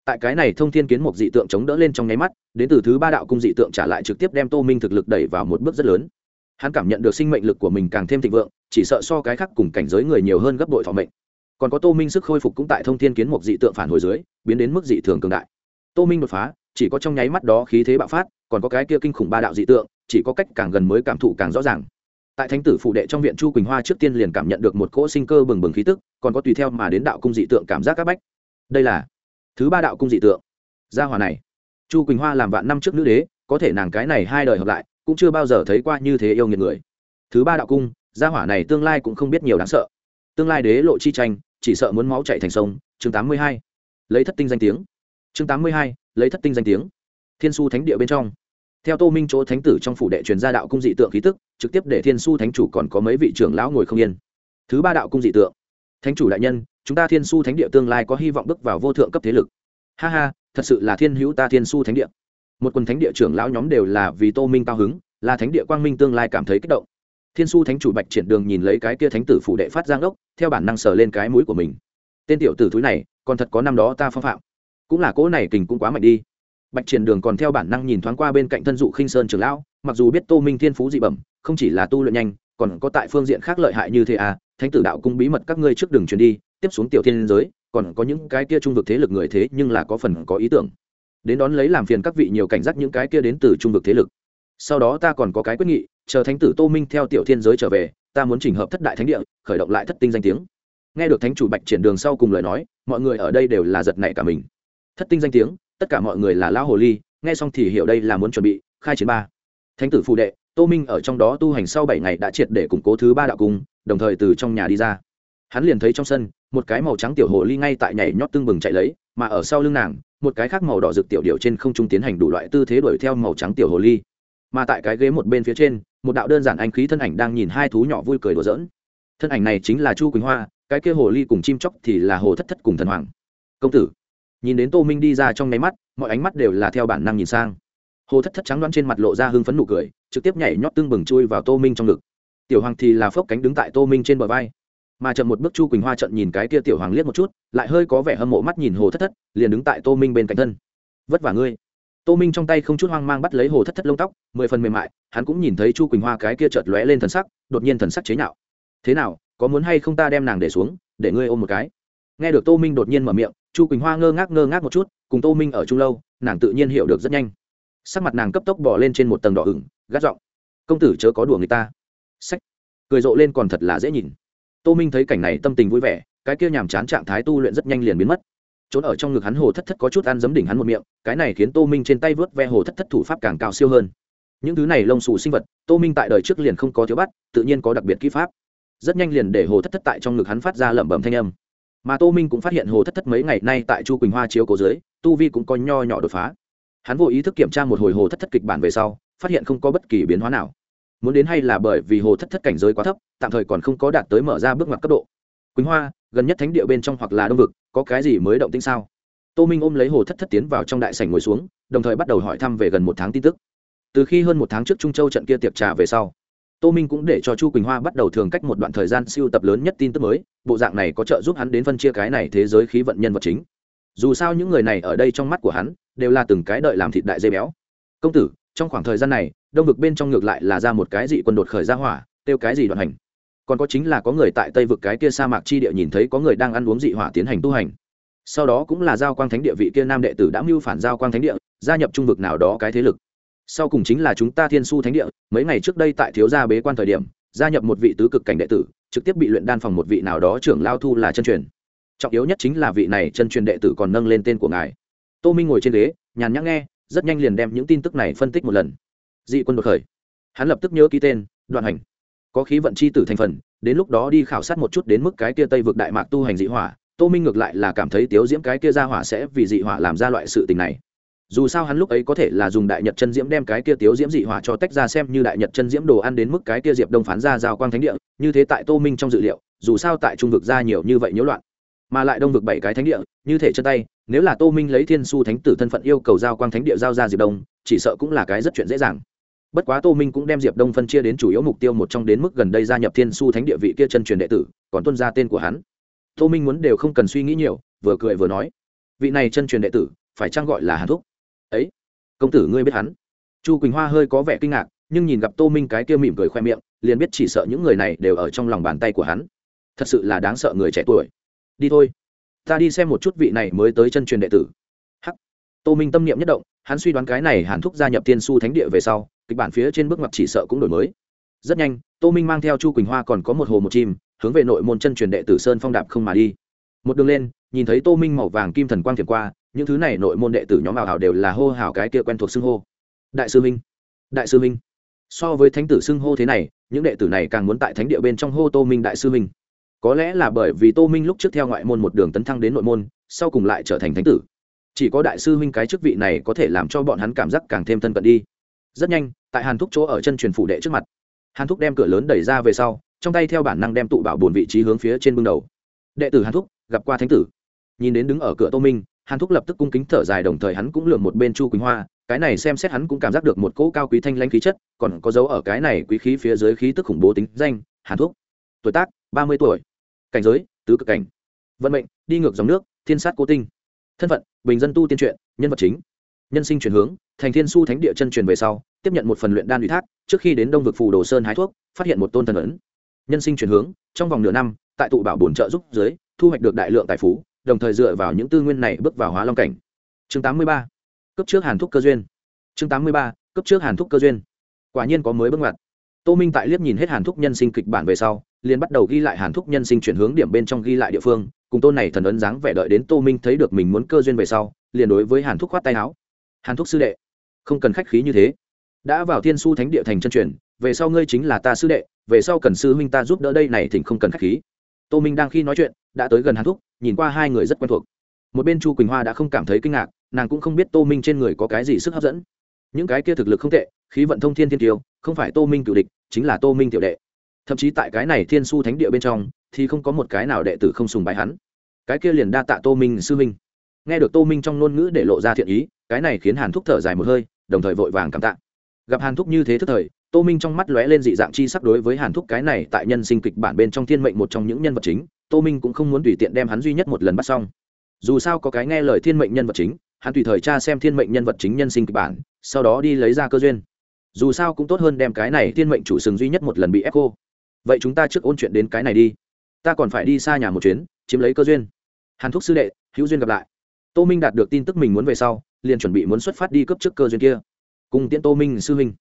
Tại cái này thông thiên kiến mục dị tượng chống đỡ lên trong nháy mắt, đến từ thứ ba đạo cung dị tượng trả lại trực tiếp đem tô minh thực lực đẩy vào một bước rất lớn. Hắn cảm nhận được sinh mệnh lực của mình càng thêm thịnh vượng, chỉ sợ so cái khác cùng cảnh giới người nhiều hơn gấp bội thọ mệnh. Còn có tô minh sức khôi phục cũng tại thông thiên kiến mục dị tượng phản hồi dưới, biến đến mức dị thường cường đại. Tô minh đột phá, chỉ có trong nháy mắt đó khí thế bạo phát, còn có cái kia kinh khủng ba đạo dị tượng, chỉ có cách càng gần mới cảm thụ càng rõ ràng tại thánh tử phụ đệ trong viện chu quỳnh hoa trước tiên liền cảm nhận được một cỗ sinh cơ bừng bừng khí tức, còn có tùy theo mà đến đạo cung dị tượng cảm giác các bách. Đây là thứ ba đạo cung dị tượng. Gia hòa này, chu quỳnh hoa làm vạn năm trước nữ đế, có thể nàng cái này hai đời hợp lại, cũng chưa bao giờ thấy qua như thế yêu nghiệt người. Thứ ba đạo cung, gia hỏa này tương lai cũng không biết nhiều đáng sợ. Tương lai đế lộ chi tranh, chỉ sợ muốn máu chạy thành sông. Chương tám mươi hai, lấy thất tinh danh tiếng. Chương tám mươi hai, lấy thất tinh danh tiếng. Thiên su thánh địa bên trong theo tô minh chỗ thánh tử trong phủ đệ truyền gia đạo cung dị tượng khí tức, trực tiếp để thiên su thánh chủ còn có mấy vị trưởng lão ngồi không yên. Thứ ba đạo cung dị tượng. Thánh chủ đại nhân, chúng ta thiên su thánh địa tương lai có hy vọng bước vào vô thượng cấp thế lực. Ha ha, thật sự là thiên hữu ta thiên su thánh địa. Một quần thánh địa trưởng lão nhóm đều là vì tô minh cao hứng, là thánh địa quang minh tương lai cảm thấy kích động. Thiên su thánh chủ bạch triển đường nhìn lấy cái kia thánh tử phủ đệ phát giang đốc theo bản năng sờ lên cái mũi của mình. Tên tiểu tử thúi này, còn thật có năm đó ta phong phạm. Cũng là cỗ này kình cũng quá mạnh đi bạch triển đường còn theo bản năng nhìn thoáng qua bên cạnh thân dụ khinh sơn trường lão, mặc dù biết tô minh thiên phú dị bẩm, không chỉ là tu luyện nhanh, còn có tại phương diện khác lợi hại như thế à thánh tử đạo cung bí mật các ngươi trước đường truyền đi, tiếp xuống tiểu thiên giới, còn có những cái kia trung vực thế lực người thế nhưng là có phần có ý tưởng. Đến đón lấy làm phiền các vị nhiều cảnh giác những cái kia đến từ trung vực thế lực. Sau đó ta còn có cái quyết nghị, chờ thánh tử tô minh theo tiểu thiên giới trở về, ta muốn chỉnh hợp thất đại thánh địa, khởi động lại thất tinh danh tiếng. Nghe được thánh chủ bạch triển đường sau cùng lời nói, mọi người ở đây đều là giật nảy cả mình. Thất tinh danh tiếng tất cả mọi người là lão hồ ly, nghe xong thì hiểu đây là muốn chuẩn bị, khai chiến ba. Thánh tử phụ đệ, tô minh ở trong đó tu hành sau bảy ngày đã triệt để củng cố thứ ba đạo cung, đồng thời từ trong nhà đi ra. Hắn liền thấy trong sân, một cái màu trắng tiểu hồ ly ngay tại nhảy nhót tương bừng chạy lấy, mà ở sau lưng nàng, một cái khác màu đỏ rực tiểu điệu trên không trung tiến hành đủ loại tư thế đuổi theo màu trắng tiểu hồ ly. Mà tại cái ghế một bên phía trên, một đạo đơn giản anh khí thân ảnh đang nhìn hai thú nhỏ vui cười đùa giỡn. Thân ảnh này chính là chu quỳnh hoa, cái kia hồ ly cùng chim chóc thì là hồ thất thất cùng thần hoàng. Công tử nhìn đến tô minh đi ra trong nháy mắt, mọi ánh mắt đều là theo bản năng nhìn sang. Hồ thất thất trắng đoán trên mặt lộ ra hưng phấn nụ cười, trực tiếp nhảy nhót tưng bừng chui vào tô minh trong ngực. Tiểu hoàng thì là phốc cánh đứng tại tô minh trên bờ vai. Mà chậm một bước chu quỳnh hoa trận nhìn cái kia tiểu hoàng liếc một chút, lại hơi có vẻ hâm mộ mắt nhìn hồ thất thất, liền đứng tại tô minh bên cạnh thân. Vất vả ngươi. Tô minh trong tay không chút hoang mang bắt lấy hồ thất thất lông tóc, mười phần mềm mại, hắn cũng nhìn thấy chu quỳnh hoa cái kia chợt lóe lên thần sắc, đột nhiên thần sắc chế nhạo. Thế nào, có muốn hay không ta đem nàng để xuống, để ngươi ôm một cái? Nghe được tô minh đột nhiên mở miệng chu quỳnh hoa ngơ ngác ngơ ngác một chút, cùng tô minh ở chung lâu, nàng tự nhiên hiểu được rất nhanh. Sắc mặt nàng cấp tốc bỏ lên trên một tầng đỏ ửng, gắt giọng, công tử chớ có đùa người ta. Sách cười rộ lên còn thật là dễ nhìn. Tô minh thấy cảnh này tâm tình vui vẻ, cái kia nhàm chán trạng thái tu luyện rất nhanh liền biến mất. Trốn ở trong ngực hắn hồ thất thất có chút ăn giấm đỉnh hắn một miệng, cái này khiến tô minh trên tay vớt ve hồ thất thất thủ pháp càng cao siêu hơn. Những thứ này lông xù sinh vật, tô minh tại đời trước liền không có thiếu bắt, tự nhiên có đặc biệt kỹ pháp. Rất nhanh liền để hồ thất thất tại trong ngực hắn phát ra lẩm bẩm thanh âm mà tô minh cũng phát hiện hồ thất thất mấy ngày nay tại chu quỳnh hoa chiếu cố dưới, tu vi cũng có nho nhỏ đột phá. Hắn vô ý thức kiểm tra một hồi hồ thất thất kịch bản về sau, phát hiện không có bất kỳ biến hóa nào. Muốn đến hay là bởi vì hồ thất thất cảnh giới quá thấp, tạm thời còn không có đạt tới mở ra bước ngoặt cấp độ. Quỳnh hoa, gần nhất thánh địa bên trong hoặc là đông vực, có cái gì mới động tinh sao? Tô minh ôm lấy hồ thất thất tiến vào trong đại sảnh ngồi xuống, đồng thời bắt đầu hỏi thăm về gần một tháng tin tức. Từ khi hơn một tháng trước trung châu trận kia tiệc trà về sau tô minh cũng để cho chu quỳnh hoa bắt đầu thường cách một đoạn thời gian siêu tập lớn nhất tin tức mới, bộ dạng này có trợ giúp hắn đến phân chia cái này thế giới khí vận nhân vật chính. Dù sao những người này ở đây trong mắt của hắn, đều là từng cái đợi làm thịt đại dây béo. Công tử, trong khoảng thời gian này, đông vực bên trong ngược lại là ra một cái gì quân đột khởi ra hỏa tiêu cái gì đoạn hành? Còn có chính là có người tại tây vực cái kia sa mạc chi địa nhìn thấy có người đang ăn uống dị hỏa tiến hành tu hành. Sau đó cũng là giao quang thánh địa vị kia nam đệ tử đã mưu phản giao quang thánh địa, gia nhập trung vực nào đó cái thế lực sau cùng chính là chúng ta thiên su thánh địa, mấy ngày trước đây tại thiếu gia bế quan thời điểm, gia nhập một vị tứ cực cảnh đệ tử, trực tiếp bị luyện đan phòng một vị nào đó trưởng lao thu là chân truyền. Trọng yếu nhất chính là vị này chân truyền đệ tử còn nâng lên tên của ngài. Tô minh ngồi trên ghế, nhàn nhã nghe, rất nhanh liền đem những tin tức này phân tích một lần. Dị quân đột khởi. Hắn lập tức nhớ ký tên, đoạn hành. Có khí vận c h i tử thành phần, đến lúc đó đi khảo sát một chút đến mức cái kia tây vực đại mạc tu hành dị hỏa, tô minh ngược lại là cảm thấy tiếu diễm cái kia ra hỏa sẽ vì dị hỏa làm ra loại sự tình này dù sao hắn lúc ấy có thể là dùng đại nhật chân diễm đem cái kia tiếu diễm dị hỏa cho tách ra xem như đại nhật chân diễm đồ ăn đến mức cái kia diệp đông phán ra giao quang thánh địa, như thế tại tô minh trong dự liệu, dù sao tại trung vực ra nhiều như vậy nhiễu loạn, mà lại đông vực bảy cái thánh địa, như thể chân tay, nếu là tô minh lấy thiên su thánh tử thân phận yêu cầu giao quang thánh địa giao ra diệp đông, chỉ sợ cũng là cái rất chuyện dễ dàng. Bất quá tô minh cũng đem diệp đông phân chia đến chủ yếu mục tiêu một trong đến mức gần đây gia nhập thiên su thánh địa vị kia chân truyền đệ tử, còn tuân ra tên của hắn. Tô minh muốn đều không cần suy nghĩ nhiều, vừa cười vừa nói, vị này chân truyền đệ tử, phải chăng gọi là hàn thúc? Ấy, công tử ngươi biết hắn? Chu quỳnh hoa hơi có vẻ kinh ngạc, nhưng nhìn gặp tô minh cái kia mỉm cười khoe miệng, liền biết chỉ sợ những người này đều ở trong lòng bàn tay của hắn. Thật sự là đáng sợ người trẻ tuổi. Đi thôi, ta đi xem một chút vị này mới tới chân truyền đệ tử. Hắc. Tô minh tâm niệm nhất động, hắn suy đoán cái này hàn thúc gia nhập tiên su thánh địa về sau, kịch bản phía trên bước ngoặt chỉ sợ cũng đổi mới. Rất nhanh, tô minh mang theo chu quỳnh hoa còn có một hồ một chim, hướng về nội môn chân truyền đệ tử sơn phong đạp không mà đi. Một đường lên, nhìn thấy tô minh màu vàng kim thần quang thiệp qua những thứ này nội môn đệ tử nhóm ảo hảo đều là hô hào cái kia quen thuộc xưng hô. Đại sư minh, đại sư minh. So với thánh tử xưng hô thế này, những đệ tử này càng muốn tại thánh địa bên trong hô tô minh đại sư minh. Có lẽ là bởi vì tô minh lúc trước theo ngoại môn một đường tấn thăng đến nội môn, sau cùng lại trở thành thánh tử. Chỉ có đại sư minh cái chức vị này có thể làm cho bọn hắn cảm giác càng thêm thân cận đi. Rất nhanh, tại hàn thúc chỗ ở chân truyền phủ đệ trước mặt, hàn thúc đem cửa lớn đẩy ra về sau, trong tay theo bản năng đem tụ bảo bồn vị trí hướng phía trên bưng đầu. Đệ tử hàn thúc, gặp qua thánh tử. Nhìn đến đứng ở cửa tô minh hàn thúc lập tức cung kính thở dài, đồng thời hắn cũng lượm một bên chu quỳnh hoa. Cái này xem xét hắn cũng cảm giác được một cỗ cao quý thanh lãnh khí chất, còn có dấu ở cái này quý khí phía dưới khí tức khủng bố tính danh, hàn thúc. Tuổi tác, ba mươi tuổi. Cảnh giới, tứ cực cảnh. Vận mệnh, đi ngược dòng nước, thiên sát cố tinh. Thân phận, bình dân tu tiên truyện, nhân vật chính. Nhân sinh chuyển hướng, thành thiên su thánh địa chân truyền về sau, tiếp nhận một phần luyện đan ủy thác, trước khi đến đông vực phù đồ sơn hái thuốc, phát hiện một tôn thần ấn. Nhân sinh chuyển hướng, trong vòng nửa năm, tại tụ bảo bổn trợ giúp dưới, thu hoạch được đại lượng tài phú đồng thời dựa vào những tư nguyên này bước vào hóa long cảnh. Chương 83. cấp trước hàn thúc cơ duyên. Chương 83. cấp trước hàn thúc cơ duyên. Quả nhiên có mới bước ngoặt. Tô minh tại liếc nhìn hết hàn thúc nhân sinh kịch bản về sau, liền bắt đầu ghi lại hàn thúc nhân sinh chuyển hướng điểm bên trong ghi lại địa phương, cùng tôn này thần ấn dáng vẻ đợi đến tô minh thấy được mình muốn cơ duyên về sau, liền đối với hàn thúc khoát tay áo. Hàn thúc sư đệ, không cần khách khí như thế. Đã vào thiên su thánh địa thành chân truyền, về sau ngươi chính là ta sư đệ, về sau cần sư huynh ta giúp đỡ đây này thì không cần khách khí. Tô minh đang khi nói chuyện, đã tới gần hàn thúc nhìn qua hai người rất quen thuộc. Một bên chu quỳnh hoa đã không cảm thấy kinh ngạc, nàng cũng không biết tô minh trên người có cái gì sức hấp dẫn. Những cái kia thực lực không tệ, khí vận thông thiên thiên tiêu, không phải tô minh cựu địch, chính là tô minh tiểu đệ. Thậm chí tại cái này thiên su thánh địa bên trong, thì không có một cái nào đệ tử không sùng bái hắn. Cái kia liền đa tạ tô minh sư minh nghe được tô minh trong ngôn ngữ để lộ ra thiện ý, cái này khiến hàn thúc thở dài một hơi, đồng thời vội vàng cảm tạ. Gặp hàn thúc như thế thức thời, tô minh trong mắt lóe lên dị dạng chi sắc đối với hàn thúc cái này tại nhân sinh kịch bản bên trong thiên mệnh một trong những nhân vật chính tô minh cũng không muốn tùy tiện đem hắn duy nhất một lần bắt xong. Dù sao có cái nghe lời thiên mệnh nhân vật chính, hắn tùy thời tra xem thiên mệnh nhân vật chính nhân sinh kịch bản, sau đó đi lấy ra cơ duyên. Dù sao cũng tốt hơn đem cái này thiên mệnh chủ sừng duy nhất một lần bị ép cô vậy chúng ta trước ôn chuyện đến cái này đi. Ta còn phải đi xa nhà một chuyến, chiếm lấy cơ duyên. Hàn thúc sư đệ, hữu duyên gặp lại. Tô minh đạt được tin tức mình muốn về sau, liền chuẩn bị muốn xuất phát đi cấp trước cơ duyên kia. Cùng tiễn tô minh sư huynh.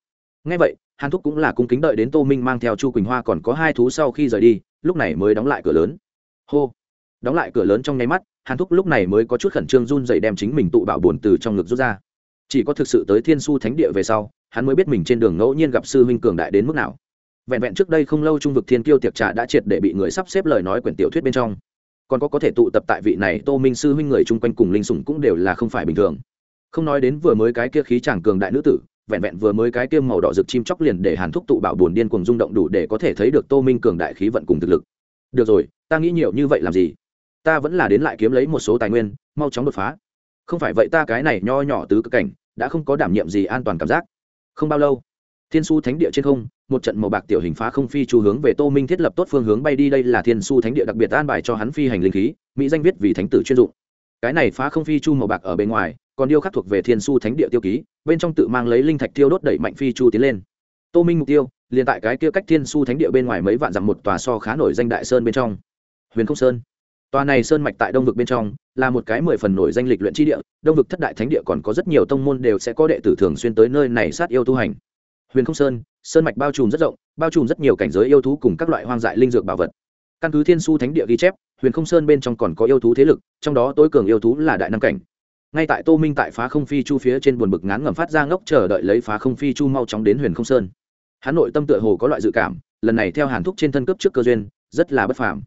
Ngay vậy, hàn thúc cũng là cung kính đợi đến tô minh mang theo chu quỳnh hoa còn có hai thú sau khi rời đi, lúc này mới đóng lại cửa lớn hô. Đóng lại cửa lớn trong nháy mắt, hàn thúc lúc này mới có chút khẩn trương run dậy đem chính mình tụ bạo bồn từ trong ngực rút ra. Chỉ có thực sự tới thiên su thánh địa về sau, hắn mới biết mình trên đường ngẫu nhiên gặp sư huynh cường đại đến mức nào. Vẹn vẹn trước đây không lâu trung vực thiên kiêu tiệc trà đã triệt để bị người sắp xếp lời nói quyển tiểu thuyết bên trong. Còn có có thể tụ tập tại vị này tô minh sư huynh người chung quanh cùng linh sủng cũng đều là không phải bình thường. Không nói đến vừa mới cái kia khí chàng cường đại nữ tử, vẹn vẹn vừa mới cái kia màu đỏ rực chim chóc liền để hàn thúc tụ bảo buồn điên cùng rung động đủ để có thể thấy được tô minh cường đại khí vận cùng thực lực được rồi, ta nghĩ nhiều như vậy làm gì? Ta vẫn là đến lại kiếm lấy một số tài nguyên, mau chóng đột phá. Không phải vậy ta cái này nho nhỏ tứ cực cảnh, đã không có đảm nhiệm gì an toàn cảm giác. Không bao lâu, thiên su thánh địa trên không, một trận màu bạc tiểu hình phá không phi chu hướng về tô minh thiết lập tốt phương hướng bay đi. Đây là thiên su thánh địa đặc biệt an bài cho hắn phi hành linh khí, mỹ danh viết vì thánh tử chuyên dụng. Cái này phá không phi chu màu bạc ở bên ngoài, còn điêu khắc thuộc về thiên su thánh địa tiêu ký, bên trong tự mang lấy linh thạch tiêu đốt đẩy mạnh phi chu tiến lên. Tô minh mục tiêu liền tại cái kia cách thiên su thánh địa bên ngoài mấy vạn dặm một tòa so khá nổi danh đại sơn bên trong. Huyền không sơn. Tòa này sơn mạch tại đông vực bên trong, là một cái mười phần nổi danh lịch luyện tri địa, đông vực thất đại thánh địa còn có rất nhiều tông môn đều sẽ có đệ tử thường xuyên tới nơi này sát yêu tu hành. Huyền không sơn sơn mạch bao trùm rất rộng, bao trùm rất nhiều cảnh giới yêu thú cùng các loại hoang dại linh dược bảo vật. Căn cứ thiên su thánh địa ghi chép, huyền không sơn bên trong còn có yêu thú thế lực, trong đó tối cường yêu thú là đại nam cảnh. Ngay tại tô minh tại phá không phi chu phía trên buồn bực ngán ngẩm phát ra ngốc chờ đợi lấy phá không phi chu mau chóng đến huyền không sơn hắn nội tâm tựa hồ có loại dự cảm lần này theo hàn thúc trên thân cấp trước cơ duyên rất là bất phàm.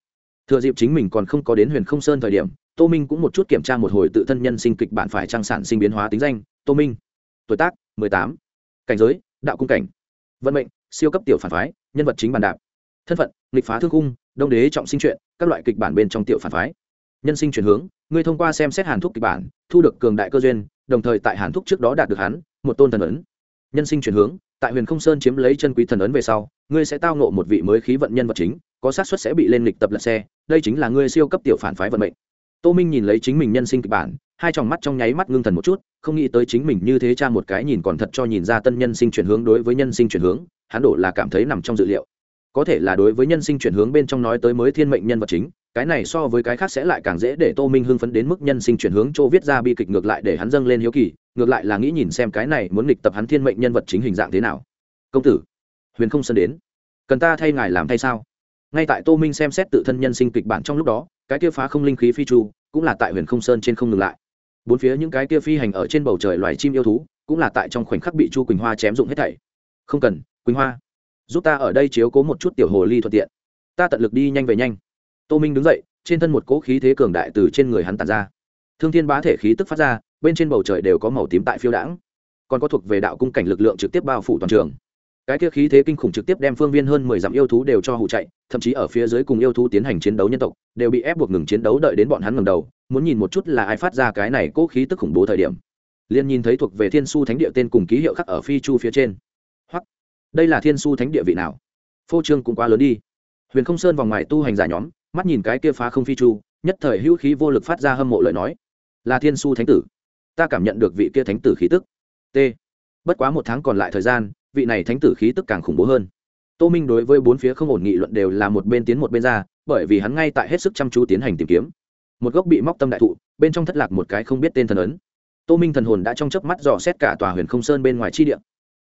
Thừa dịp chính mình còn không có đến huyền không sơn thời điểm tô minh cũng một chút kiểm tra một hồi tự thân nhân sinh kịch bản phải trang sản sinh biến hóa tính danh tô minh. Tuổi tác mười tám. Cảnh giới đạo cung cảnh. Vận mệnh siêu cấp tiểu phản phái nhân vật chính bàn đạp. Thân phận nghịch phá thương cung đông đế trọng sinh truyện, các loại kịch bản bên trong tiểu phản phái. Nhân sinh chuyển hướng ngươi thông qua xem xét hàn thúc kịch bản thu được cường đại cơ duyên đồng thời tại hàn thúc trước đó đạt được hắn một tôn thần ấn. Nhân sinh chuyển hướng tại huyền không sơn chiếm lấy chân quý thần ấn về sau, ngươi sẽ tao nộ một vị mới khí vận nhân vật chính, có xác suất sẽ bị lên lịch tập lật xe, đây chính là ngươi siêu cấp tiểu phản phái vận mệnh. Tô minh nhìn lấy chính mình nhân sinh kịch bản, hai tròng mắt trong nháy mắt ngưng thần một chút, không nghĩ tới chính mình như thế cha một cái nhìn còn thật cho nhìn ra tân nhân sinh chuyển hướng đối với nhân sinh chuyển hướng, hắn đổ là cảm thấy nằm trong dự liệu. Có thể là đối với nhân sinh chuyển hướng bên trong nói tới mới thiên mệnh nhân vật chính, cái này so với cái khác sẽ lại càng dễ để tô minh hưng phấn đến mức nhân sinh chuyển hướng chỗ viết ra bi kịch ngược lại để hắn dâng lên hiếu kỳ ngược lại là nghĩ nhìn xem cái này muốn nghịch tập hắn thiên mệnh nhân vật chính hình dạng thế nào. Công tử, huyền không Sơn đến. Cần ta thay ngài làm thay sao? Ngay tại tô minh xem xét tự thân nhân sinh kịch bản trong lúc đó, cái kia phá không linh khí phi chu, cũng là tại huyền không sơn trên không ngừng lại. Bốn phía những cái kia phi hành ở trên bầu trời loài chim yêu thú, cũng là tại trong khoảnh khắc bị chu quỳnh hoa chém dụng hết thảy. Không cần, quỳnh hoa, giúp ta ở đây chiếu cố một chút tiểu hồ ly thuận tiện. Ta tận lực đi nhanh về nhanh. Tô minh đứng dậy, trên thân một cỗ khí thế cường đại từ trên người hắn tàn ra. Thương thiên bá thể khí tức phát ra bên trên bầu trời đều có màu tím tại phiêu đãng. Còn có thuộc về đạo cung cảnh lực lượng trực tiếp bao phủ toàn trường. Cái kia khí thế kinh khủng trực tiếp đem phương viên hơn mười dặm yêu thú đều cho hụ chạy, thậm chí ở phía dưới cùng yêu thú tiến hành chiến đấu nhân tộc, đều bị ép buộc ngừng chiến đấu đợi đến bọn hắn ngầm đầu, muốn nhìn một chút là ai phát ra cái này cố khí tức khủng bố thời điểm. Liền nhìn thấy thuộc về thiên su thánh địa tên cùng ký hiệu khắc ở phi chu phía trên. Hoặc đây là thiên su thánh địa vị nào? Phô trương cũng quá lớn đi. Huyền không sơn vòng ngoài tu hành giả nhóm, mắt nhìn cái kia phá không phi chu, nhất thời hữu khí vô lực phát ra hâm mộ lời nói. Là thiên su thánh tử ta cảm nhận được vị kia thánh tử khí tức. T. Bất quá một tháng còn lại thời gian, vị này thánh tử khí tức càng khủng bố hơn. Tô minh đối với bốn phía không ổn nghị luận đều là một bên tiến một bên ra, bởi vì hắn ngay tại hết sức chăm chú tiến hành tìm kiếm. Một gốc bị móc tâm đại thụ, bên trong thất lạc một cái không biết tên thần ấn. Tô minh thần hồn đã trong chớp mắt dò xét cả tòa huyền không sơn bên ngoài chi địa.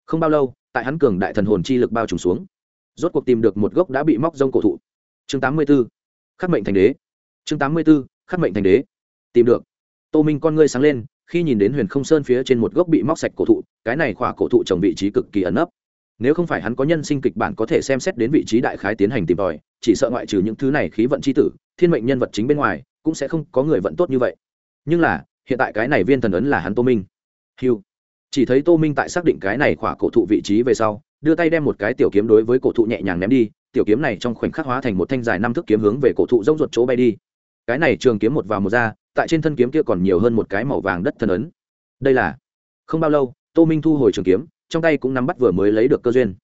Không bao lâu, tại hắn cường đại thần hồn chi lực bao trùm xuống, rốt cuộc tìm được một gốc đã bị móc rông cổ thụ. Chương tám mươi b khắc mệnh thành đế. Chương tám mươi b khắc mệnh thành đế. Tìm được. Tô minh con ngươi sáng lên khi nhìn đến huyền không sơn phía trên một gốc bị móc sạch cổ thụ, cái này khỏa cổ thụ trồng vị trí cực kỳ ẩn ấp nếu không phải hắn có nhân sinh kịch bản có thể xem xét đến vị trí đại khái tiến hành tìm tòi, chỉ sợ ngoại trừ những thứ này khí vận c h i tử, thiên mệnh nhân vật chính bên ngoài, cũng sẽ không có người vận tốt như vậy. Nhưng là, hiện tại cái này viên thần ấn là hắn tô minh. Hiu chỉ thấy tô minh tại xác định cái này khỏa cổ thụ vị trí về sau, đưa tay đem một cái tiểu kiếm đối với cổ thụ nhẹ nhàng ném đi, tiểu kiếm này trong khoảnh khắc hóa thành một thanh dài năm thước kiếm hướng về cổ thụ rông ruột chỗ bay đi. Cái này trường kiếm một vào một ra tại trên thân kiếm kia còn nhiều hơn một cái màu vàng đất thần ấn. Đây là? Không bao lâu, tô minh thu hồi trường kiếm, trong tay cũng nắm bắt vừa mới lấy được cơ duyên.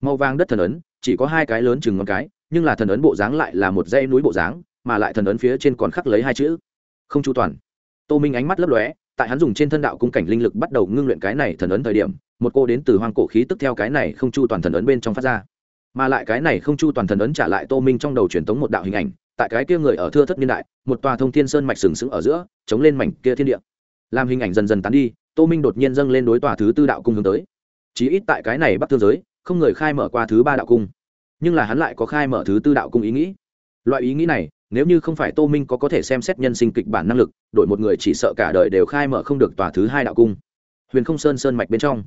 Màu vàng đất thần ấn, chỉ có hai cái lớn chừng ngón cái, nhưng là thần ấn bộ dáng lại là một dãy núi bộ dáng, mà lại thần ấn phía trên còn khắc lấy hai chữ. Không chu toàn. Tô minh ánh mắt lấp lóe, tại hắn dùng trên thân đạo cung cảnh linh lực bắt đầu ngưng luyện cái này thần ấn thời điểm, một cô đến từ hoang cổ khí tức theo cái này không chu toàn thần ấn bên trong phát ra. Mà lại cái này không chu toàn thần ấn trả lại tô minh trong đầu truyền tống một đạo hình ảnh tại cái kia người ở thưa thất niên đại, một tòa thông thiên sơn mạch sừng sững ở giữa, chống lên mảnh kia thiên địa. Làm hình ảnh dần dần tán đi, tô minh đột nhiên dâng lên đối tòa thứ tư đạo cung hướng tới. Chí ít tại cái này bắc thương giới, không người khai mở qua thứ ba đạo cung. Nhưng là hắn lại có khai mở thứ tư đạo cung ý nghĩ. Loại ý nghĩ này, nếu như không phải tô minh có có thể xem xét nhân sinh kịch bản năng lực, đổi một người chỉ sợ cả đời đều khai mở không được tòa thứ hai đạo cung. Huyền không sơn sơn mạch bên trong,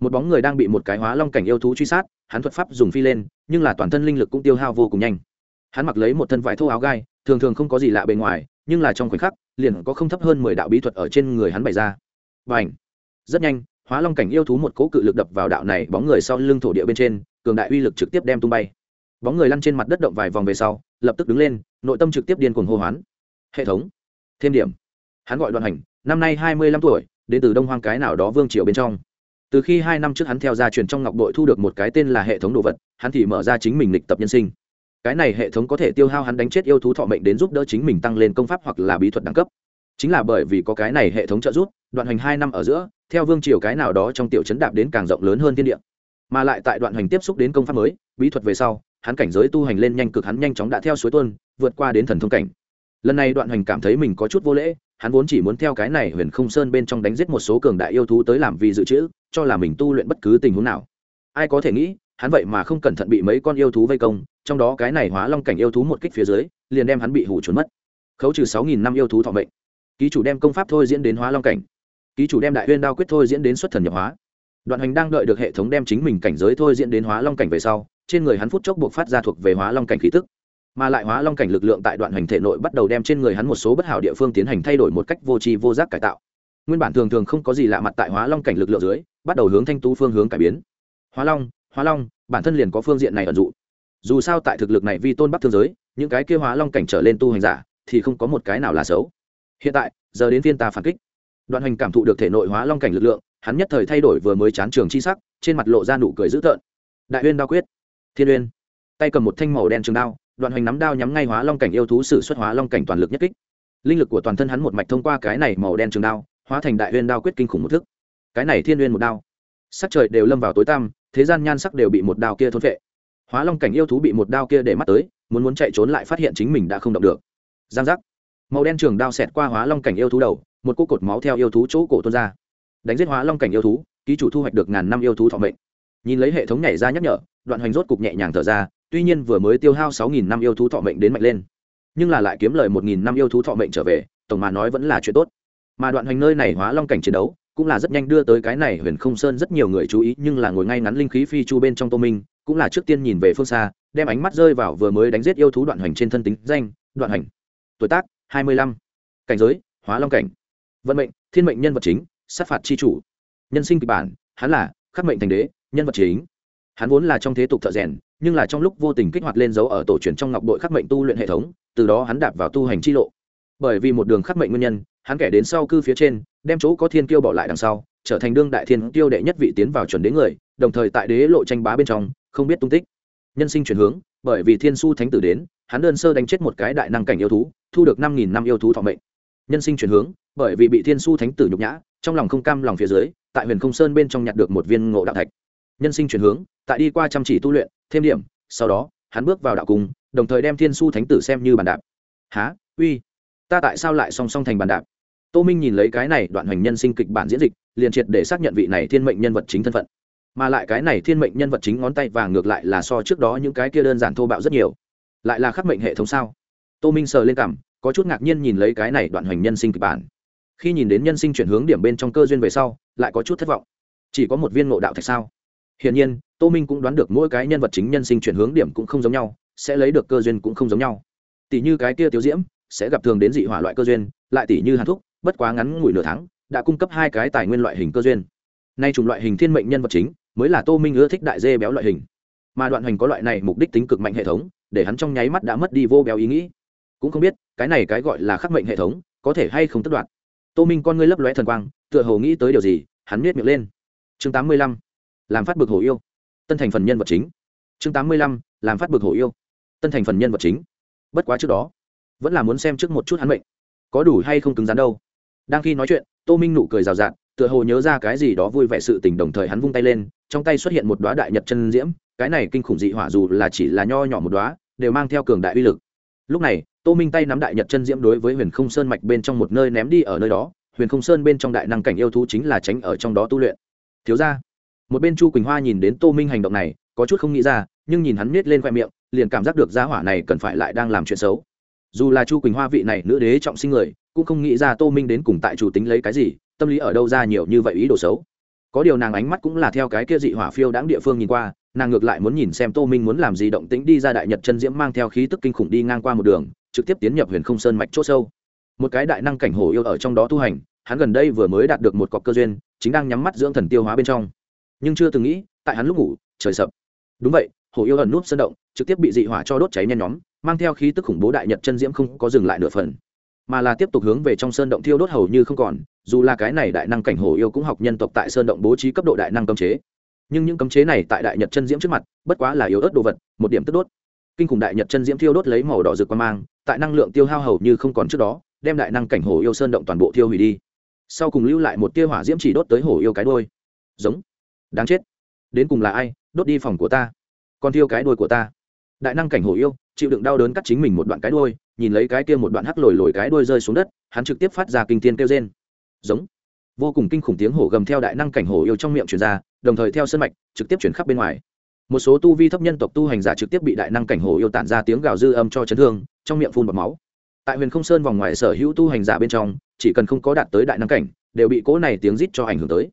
một bóng người đang bị một cái hóa long cảnh yêu thú truy sát, hắn thuật pháp dùng phi lên, nhưng là toàn thân linh lực cũng tiêu hao vô cùng nhanh hắn mặc lấy một thân vải thô áo gai, thường thường không có gì lạ bề ngoài, nhưng là trong khoảnh khắc, liền có không thấp hơn mười đạo bí thuật ở trên người hắn bày ra. Và ảnh rất nhanh, hóa long cảnh yêu thú một cỗ cự lực đập vào đạo này bóng người sau lưng thổ địa bên trên, cường đại uy lực trực tiếp đem tung bay. Bóng người lăn trên mặt đất động vài vòng về sau, lập tức đứng lên, nội tâm trực tiếp điên cuồng hô hoán. Hệ thống! Thêm điểm! Hắn gọi đoạn hành, năm nay hai mươi lăm tuổi, đến từ đông hoang cái nào đó vương triều bên trong. Từ khi hai năm trước hắn theo gia truyền trong ngọc đội thu được một cái tên là hệ thống đồ vật, hắn thì mở ra chính mình lịch tập nhân sinh cái này hệ thống có thể tiêu hao hắn đánh chết yêu thú thọ mệnh đến giúp đỡ chính mình tăng lên công pháp hoặc là bí thuật đẳng cấp. Chính là bởi vì có cái này hệ thống trợ giúp, đoạn hành hai năm ở giữa, theo vương triều cái nào đó trong tiểu chấn đạp đến càng rộng lớn hơn thiên địa. Mà lại tại đoạn hành tiếp xúc đến công pháp mới, bí thuật về sau, hắn cảnh giới tu hành lên nhanh cực hắn nhanh chóng đã theo suối tuôn, vượt qua đến thần thông cảnh. Lần này đoạn hành cảm thấy mình có chút vô lễ, hắn vốn chỉ muốn theo cái này huyền không sơn bên trong đánh giết một số cường đại yêu thú tới làm vì dự trữ, cho là mình tu luyện bất cứ tình huống nào. Ai có thể nghĩ, hắn vậy mà không cẩn thận bị mấy con yêu thú vây công trong đó cái này hóa long cảnh yêu thú một kích phía dưới, liền đem hắn bị hủ trốn mất. Khấu trừ sáu nghìn năm yêu thú thọ mệnh. Ký chủ đem công pháp thôi diễn đến hóa long cảnh. Ký chủ đem đại huyên đao quyết thôi diễn đến xuất thần nhập hóa. Đoạn hành đang đợi được hệ thống đem chính mình cảnh giới thôi diễn đến hóa long cảnh về sau, trên người hắn phút chốc buộc phát ra thuộc về hóa long cảnh khí tức. Mà lại hóa long cảnh lực lượng tại đoạn hành thể nội bắt đầu đem trên người hắn một số bất hảo địa phương tiến hành thay đổi một cách vô tri vô giác cải tạo. Nguyên bản thường thường không có gì lạ mặt tại hóa long cảnh lực lượng dưới, bắt đầu hướng thanh tú phương hướng cải biến. Hóa long hóa long, bản thân liền có phương diện này ẩn dụ dù sao tại thực lực này vi tôn bắc thương giới, những cái kia hóa long cảnh trở lên tu hành giả, thì không có một cái nào là xấu. Hiện tại, giờ đến phiên ta phản kích. Đoạn hành cảm thụ được thể nội hóa long cảnh lực lượng, hắn nhất thời thay đổi vừa mới chán trường chi sắc, trên mặt lộ ra nụ cười dữ tợn. Đại uyên đao quyết. Thiên uyên. Tay cầm một thanh màu đen trường đao, đoạn hành nắm đao nhắm ngay hóa long cảnh yêu thú sử xuất hóa long cảnh toàn lực nhất kích. Linh lực của toàn thân hắn một mạch thông qua cái này màu đen trường đao, hóa thành đại uyên đao quyết kinh khủng một thức. Cái này thiên uyên một đao. Sắc trời đều lâm vào tối tăm, thế gian nhan sắc đều bị một đao kia thôn vệ hóa long cảnh yêu thú bị một đao kia để mắt tới, muốn muốn chạy trốn lại phát hiện chính mình đã không động được. Giang giác. Màu đen trường đao xẹt qua hóa long cảnh yêu thú đầu, một cô cột máu theo yêu thú chỗ cổ tuôn ra. Đánh giết hóa long cảnh yêu thú, ký chủ thu hoạch được ngàn năm yêu thú thọ mệnh. Nhìn lấy hệ thống nhảy ra nhắc nhở, đoạn hoành rốt cục nhẹ nhàng thở ra, tuy nhiên vừa mới tiêu hao sáu nghìn năm yêu thú thọ mệnh đến mạnh lên. Nhưng là lại kiếm lời một nghìn năm yêu thú thọ mệnh trở về, tổng mà nói vẫn là chuyện tốt. Mà đoạn hoành nơi này hóa long cảnh chiến đấu, cũng là rất nhanh đưa tới cái này huyền không sơn rất nhiều người chú ý, nhưng là ngồi ngay ngắn linh khí phi chu bên trong tô minh cũng là trước tiên nhìn về phương xa, đem ánh mắt rơi vào vừa mới đánh giết yêu thú đoạn hoành trên thân tính danh, đoạn hoành. Tuổi tác, hai mươi lăm. Cảnh giới, hóa long cảnh. Vận mệnh, thiên mệnh nhân vật chính, sát phạt c h i chủ. Nhân sinh kịch bản, hắn là khắc mệnh thành đế, nhân vật chính. Hắn vốn là trong thế tục thợ rèn, nhưng là trong lúc vô tình kích hoạt lên dấu ở tổ truyền trong ngọc đội khắc mệnh tu luyện hệ thống, từ đó hắn đạp vào tu hành chi lộ. Bởi vì một đường khắc mệnh nguyên nhân, hắn kẻ đến sau cư phía trên, đem chỗ có thiên kiêu bỏ lại đằng sau, trở thành đương đại thiên kiêu đệ nhất vị tiến vào chuẩn đế người, đồng thời tại đế lộ tranh bá bên trong không biết tung tích. Nhân sinh chuyển hướng, bởi vì thiên su thánh tử đến, hắn đơn sơ đánh chết một cái đại năng cảnh yêu thú, thu được năm nghìn năm yêu thú thọ mệnh. Nhân sinh chuyển hướng, bởi vì bị thiên su thánh tử nhục nhã, trong lòng không cam lòng phía dưới, tại huyền không sơn bên trong nhặt được một viên ngộ đạo thạch. Nhân sinh chuyển hướng, tại đi qua chăm chỉ tu luyện, thêm điểm, sau đó, hắn bước vào đạo cung, đồng thời đem thiên su thánh tử xem như bàn đạp. Há, uy, ta tại sao lại song song thành bàn đạp? Tô minh nhìn lấy cái này đoạn hành nhân sinh kịch bản diễn dịch, liền triệt để xác nhận vị này thiên mệnh nhân vật chính thân phận mà lại cái này thiên mệnh nhân vật chính ngón tay vàng ngược lại là so trước đó những cái kia đơn giản thô bạo rất nhiều. Lại là khắc mệnh hệ thống sao? Tô minh sờ lên cảm, có chút ngạc nhiên nhìn lấy cái này đoạn hành nhân sinh kịch bản. Khi nhìn đến nhân sinh chuyển hướng điểm bên trong cơ duyên về sau, lại có chút thất vọng. Chỉ có một viên ngộ đạo thạch sao? Hiển nhiên, tô minh cũng đoán được mỗi cái nhân vật chính nhân sinh chuyển hướng điểm cũng không giống nhau, sẽ lấy được cơ duyên cũng không giống nhau. Tỷ như cái kia tiêu diễm, sẽ gặp thường đến dị hỏa loại cơ duyên, lại tỷ như hàn thúc, bất quá ngắn ngủi nửa tháng, đã cung cấp hai cái tài nguyên loại hình cơ duyên. Nay chủng loại hình thiên mệnh nhân vật chính mới là tô minh ưa thích đại dê béo loại hình. Mà đoạn hành có loại này mục đích tính cực mạnh hệ thống, để hắn trong nháy mắt đã mất đi vô béo ý nghĩ. Cũng không biết, cái này cái gọi là khắc mệnh hệ thống, có thể hay không tất đoạn tô minh con ngươi lấp lóe thần quang, tựa hồ nghĩ tới điều gì, hắn miết miệng lên. Chương tám mươi lăm, làm phát bực hổ yêu. Tân thành phần nhân vật chính. Chương tám mươi lăm, làm phát bực hổ yêu. Tân thành phần nhân vật chính. Bất quá trước đó, vẫn là muốn xem trước một chút hắn mệnh. Có đủ hay không cứng rắn đâu. Đang khi nói chuyện, tô minh nụ cười rào rạt, tựa hồ nhớ ra cái gì đó vui vẻ sự tình đồng thời hắn vung tay lên trong tay xuất hiện một đoá đại nhật chân diễm, cái này kinh khủng dị hỏa dù là chỉ là nho nhỏ một đoá, đều mang theo cường đại uy lực. Lúc này, tô minh tay nắm đại nhật chân diễm đối với huyền không sơn mạch bên trong một nơi ném đi ở nơi đó, huyền không sơn bên trong đại năng cảnh yêu thú chính là tránh ở trong đó tu luyện. Thiếu ra một bên chu quỳnh hoa nhìn đến tô minh hành động này, có chút không nghĩ ra, nhưng nhìn hắn miết lên khoe miệng, liền cảm giác được giá hỏa này cần phải lại đang làm chuyện xấu. Dù là chu quỳnh hoa vị này nữ đế trọng sinh người, cũng không nghĩ ra tô minh đến cùng tại chủ tính lấy cái gì, tâm lý ở đâu ra nhiều như vậy ý đồ xấu có điều nàng ánh mắt cũng là theo cái kia dị hỏa phiêu đáng địa phương nhìn qua, nàng ngược lại muốn nhìn xem tô minh muốn làm gì động tĩnh đi ra đại nhật chân diễm mang theo khí tức kinh khủng đi ngang qua một đường, trực tiếp tiến nhập huyền không sơn mạch c h ỗ sâu. Một cái đại năng cảnh hổ yêu ở trong đó tu hành, hắn gần đây vừa mới đạt được một cọc cơ duyên, chính đang nhắm mắt dưỡng thần tiêu hóa bên trong. Nhưng chưa từng nghĩ, tại hắn lúc ngủ, trời sập. Đúng vậy, hổ yêu ẩn núp sơn động, trực tiếp bị dị hỏa cho đốt cháy nhen nhóm, mang theo khí tức khủng bố đại nhật chân diễm không có dừng lại nửa phần mà là tiếp tục hướng về trong sơn động thiêu đốt hầu như không còn, dù là cái này đại năng cảnh hổ yêu cũng học nhân tộc tại sơn động bố trí cấp độ đại năng cấm chế. Nhưng những cấm chế này tại đại nhật chân diễm trước mặt, bất quá là yếu ớt đồ vật, một điểm tức đốt. Kinh khủng đại nhật chân diễm thiêu đốt lấy màu đỏ rực qua mang, tại năng lượng tiêu hao hầu như không còn trước đó, đem đại năng cảnh hổ yêu sơn động toàn bộ thiêu hủy đi. Sau cùng lưu lại một tia hỏa diễm chỉ đốt tới hổ yêu cái đôi giống. Đáng chết. Đến cùng là ai, đốt đi phòng của ta. Còn thiêu cái đôi của ta. Đại năng cảnh hổ yêu, chịu đựng đau đớn cắt chính mình một đoạn cái đôi nhìn lấy cái kia một đoạn hắc lồi lồi cái đuôi rơi xuống đất, hắn trực tiếp phát ra kinh tiên kêu rên. Giống. Vô cùng kinh khủng tiếng hổ gầm theo đại năng cảnh hổ yêu trong miệng truyền ra, đồng thời theo sân mạch, trực tiếp chuyển khắp bên ngoài. Một số tu vi thấp nhân tộc tu hành giả trực tiếp bị đại năng cảnh hổ yêu tản ra tiếng gào dư âm cho chấn thương, trong miệng phun bọt máu. Tại huyền không sơn vòng ngoài sở hữu tu hành giả bên trong, chỉ cần không có đạt tới đại năng cảnh, đều bị cỗ này tiếng rít cho ảnh hưởng tới.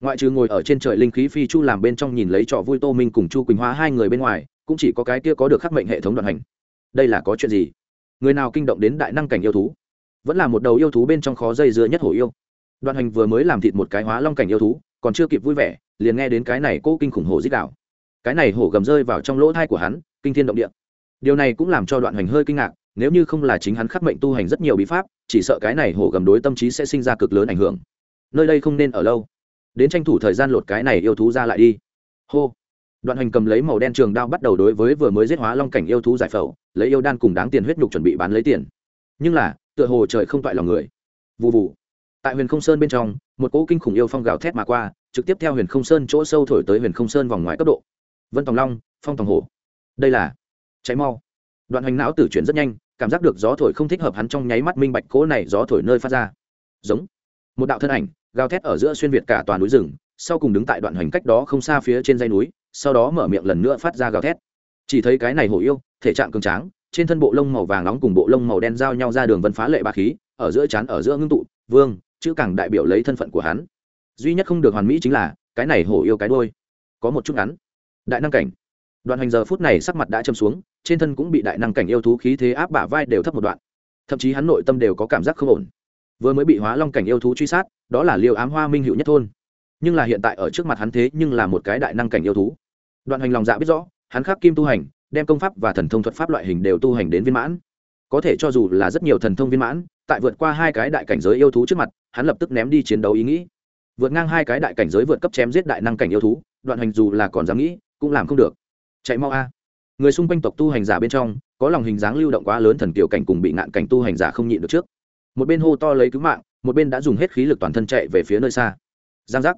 Ngoại trừ ngồi ở trên trời linh khí phi chu làm bên trong nhìn lấy trò vui tô minh cùng chu quỳnh hoa hai người bên ngoài, cũng chỉ có cái kia có được khắc mệnh hệ thống đoạn hành. Đây là có chuyện gì? Người nào kinh động đến đại năng cảnh yêu thú, vẫn là một đầu yêu thú bên trong khó dây dưa nhất hổ yêu. Đoạn hành vừa mới làm thịt một cái hóa long cảnh yêu thú, còn chưa kịp vui vẻ, liền nghe đến cái này cố kinh khủng hổ dích đạo cái này hổ gầm rơi vào trong lỗ thai của hắn, kinh thiên động địa. Điều này cũng làm cho đoạn hành hơi kinh ngạc, nếu như không là chính hắn khắc mệnh tu hành rất nhiều bí pháp, chỉ sợ cái này hổ gầm đối tâm trí sẽ sinh ra cực lớn ảnh hưởng. Nơi đây không nên ở lâu. Đến tranh thủ thời gian lột cái này yêu thú ra lại đi. Hô đoạn hành cầm lấy màu đen trường đao bắt đầu đối với vừa mới giết hóa long cảnh yêu thú giải phẫu, lấy yêu đan cùng đáng tiền huyết nhục chuẩn bị bán lấy tiền. Nhưng là, tựa hồ trời không toại lòng người. Vụ vụ tại huyền không sơn bên trong, một cỗ kinh khủng yêu phong gào thét mà qua, trực tiếp theo huyền không sơn chỗ sâu thổi tới huyền không sơn vòng ngoài cấp độ. Vân tòng long, phong tòng hổ. Đây là cháy mau. Đoạn hành não tử chuyển rất nhanh, cảm giác được gió thổi không thích hợp hắn trong nháy mắt minh bạch cỗ này gió thổi nơi phát ra. Giống. Một đạo thân ảnh, gào thét ở giữa xuyên việt cả toàn núi rừng sau cùng đứng tại đoạn hành cách đó không xa phía trên dây núi, sau đó mở miệng lần nữa phát ra gào thét. Chỉ thấy cái này hổ yêu, thể trạng cường tráng, trên thân bộ lông màu vàng nóng cùng bộ lông màu đen giao nhau ra đường vân phá lệ ba khí, ở giữa chán, ở giữa ngưng tụ, vương, chữ càng đại biểu lấy thân phận của hắn. Duy nhất không được hoàn mỹ chính là, cái này hổ yêu cái đôi có một chút ngắn. Đại năng cảnh. Đoạn hành giờ phút này sắc mặt đã châm xuống, trên thân cũng bị đại năng cảnh yêu thú khí thế áp bả vai đều thấp một đoạn. Thậm chí hắn nội tâm đều có cảm giác không ổn. Vừa mới bị hóa long cảnh yêu thú truy sát, đó là liều ám hoa minh hữu nhất thôn nhưng là hiện tại ở trước mặt hắn thế nhưng là một cái đại năng cảnh yêu thú. Đoạn hành lòng dạ biết rõ, hắn khắc kim tu hành, đem công pháp và thần thông thuật pháp loại hình đều tu hành đến viên mãn. Có thể cho dù là rất nhiều thần thông viên mãn, tại vượt qua hai cái đại cảnh giới yêu thú trước mặt, hắn lập tức ném đi chiến đấu ý nghĩ. Vượt ngang hai cái đại cảnh giới vượt cấp chém giết đại năng cảnh yêu thú, đoạn hành dù là còn dám nghĩ, cũng làm không được. Chạy mau a. Người xung quanh tộc tu hành giả bên trong, có lòng hình dáng lưu động quá lớn thần kiểu cảnh cùng bị nạn cảnh tu hành giả không nhịn được trước. Một bên hô to lấy cứu mạng, một bên đã dùng hết khí lực toàn thân chạy về phía nơi xa. Giang giác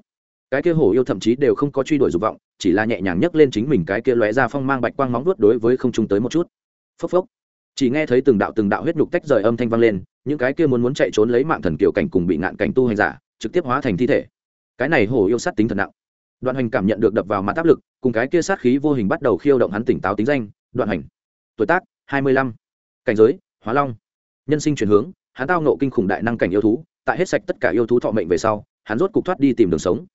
cái kia hổ yêu thậm chí đều không có truy đuổi dục vọng, chỉ là nhẹ nhàng nhấc lên chính mình cái kia lóe ra phong mang bạch quang móng vuốt đối với không trung tới một chút. Phốc phốc. Chỉ nghe thấy từng đạo từng đạo huyết nhục tách rời âm thanh vang lên, những cái kia muốn muốn chạy trốn lấy mạng thần kiểu cảnh cùng bị ngạn cảnh tu hành giả, trực tiếp hóa thành thi thể. Cái này hổ yêu sát tính thật nặng. Đoạn hành cảm nhận được đập vào mặt áp lực, cùng cái kia sát khí vô hình bắt đầu khiêu động hắn tỉnh táo tính danh, đoạn hành. Tuổi tác, hai mươi lăm. Cảnh giới, hóa long. Nhân sinh chuyển hướng, hắn tao nộ kinh khủng đại năng cảnh yêu thú, tại hết sạch tất cả yêu thú thọ mệnh về sau, hắn rốt cục thoát đi tìm đường sống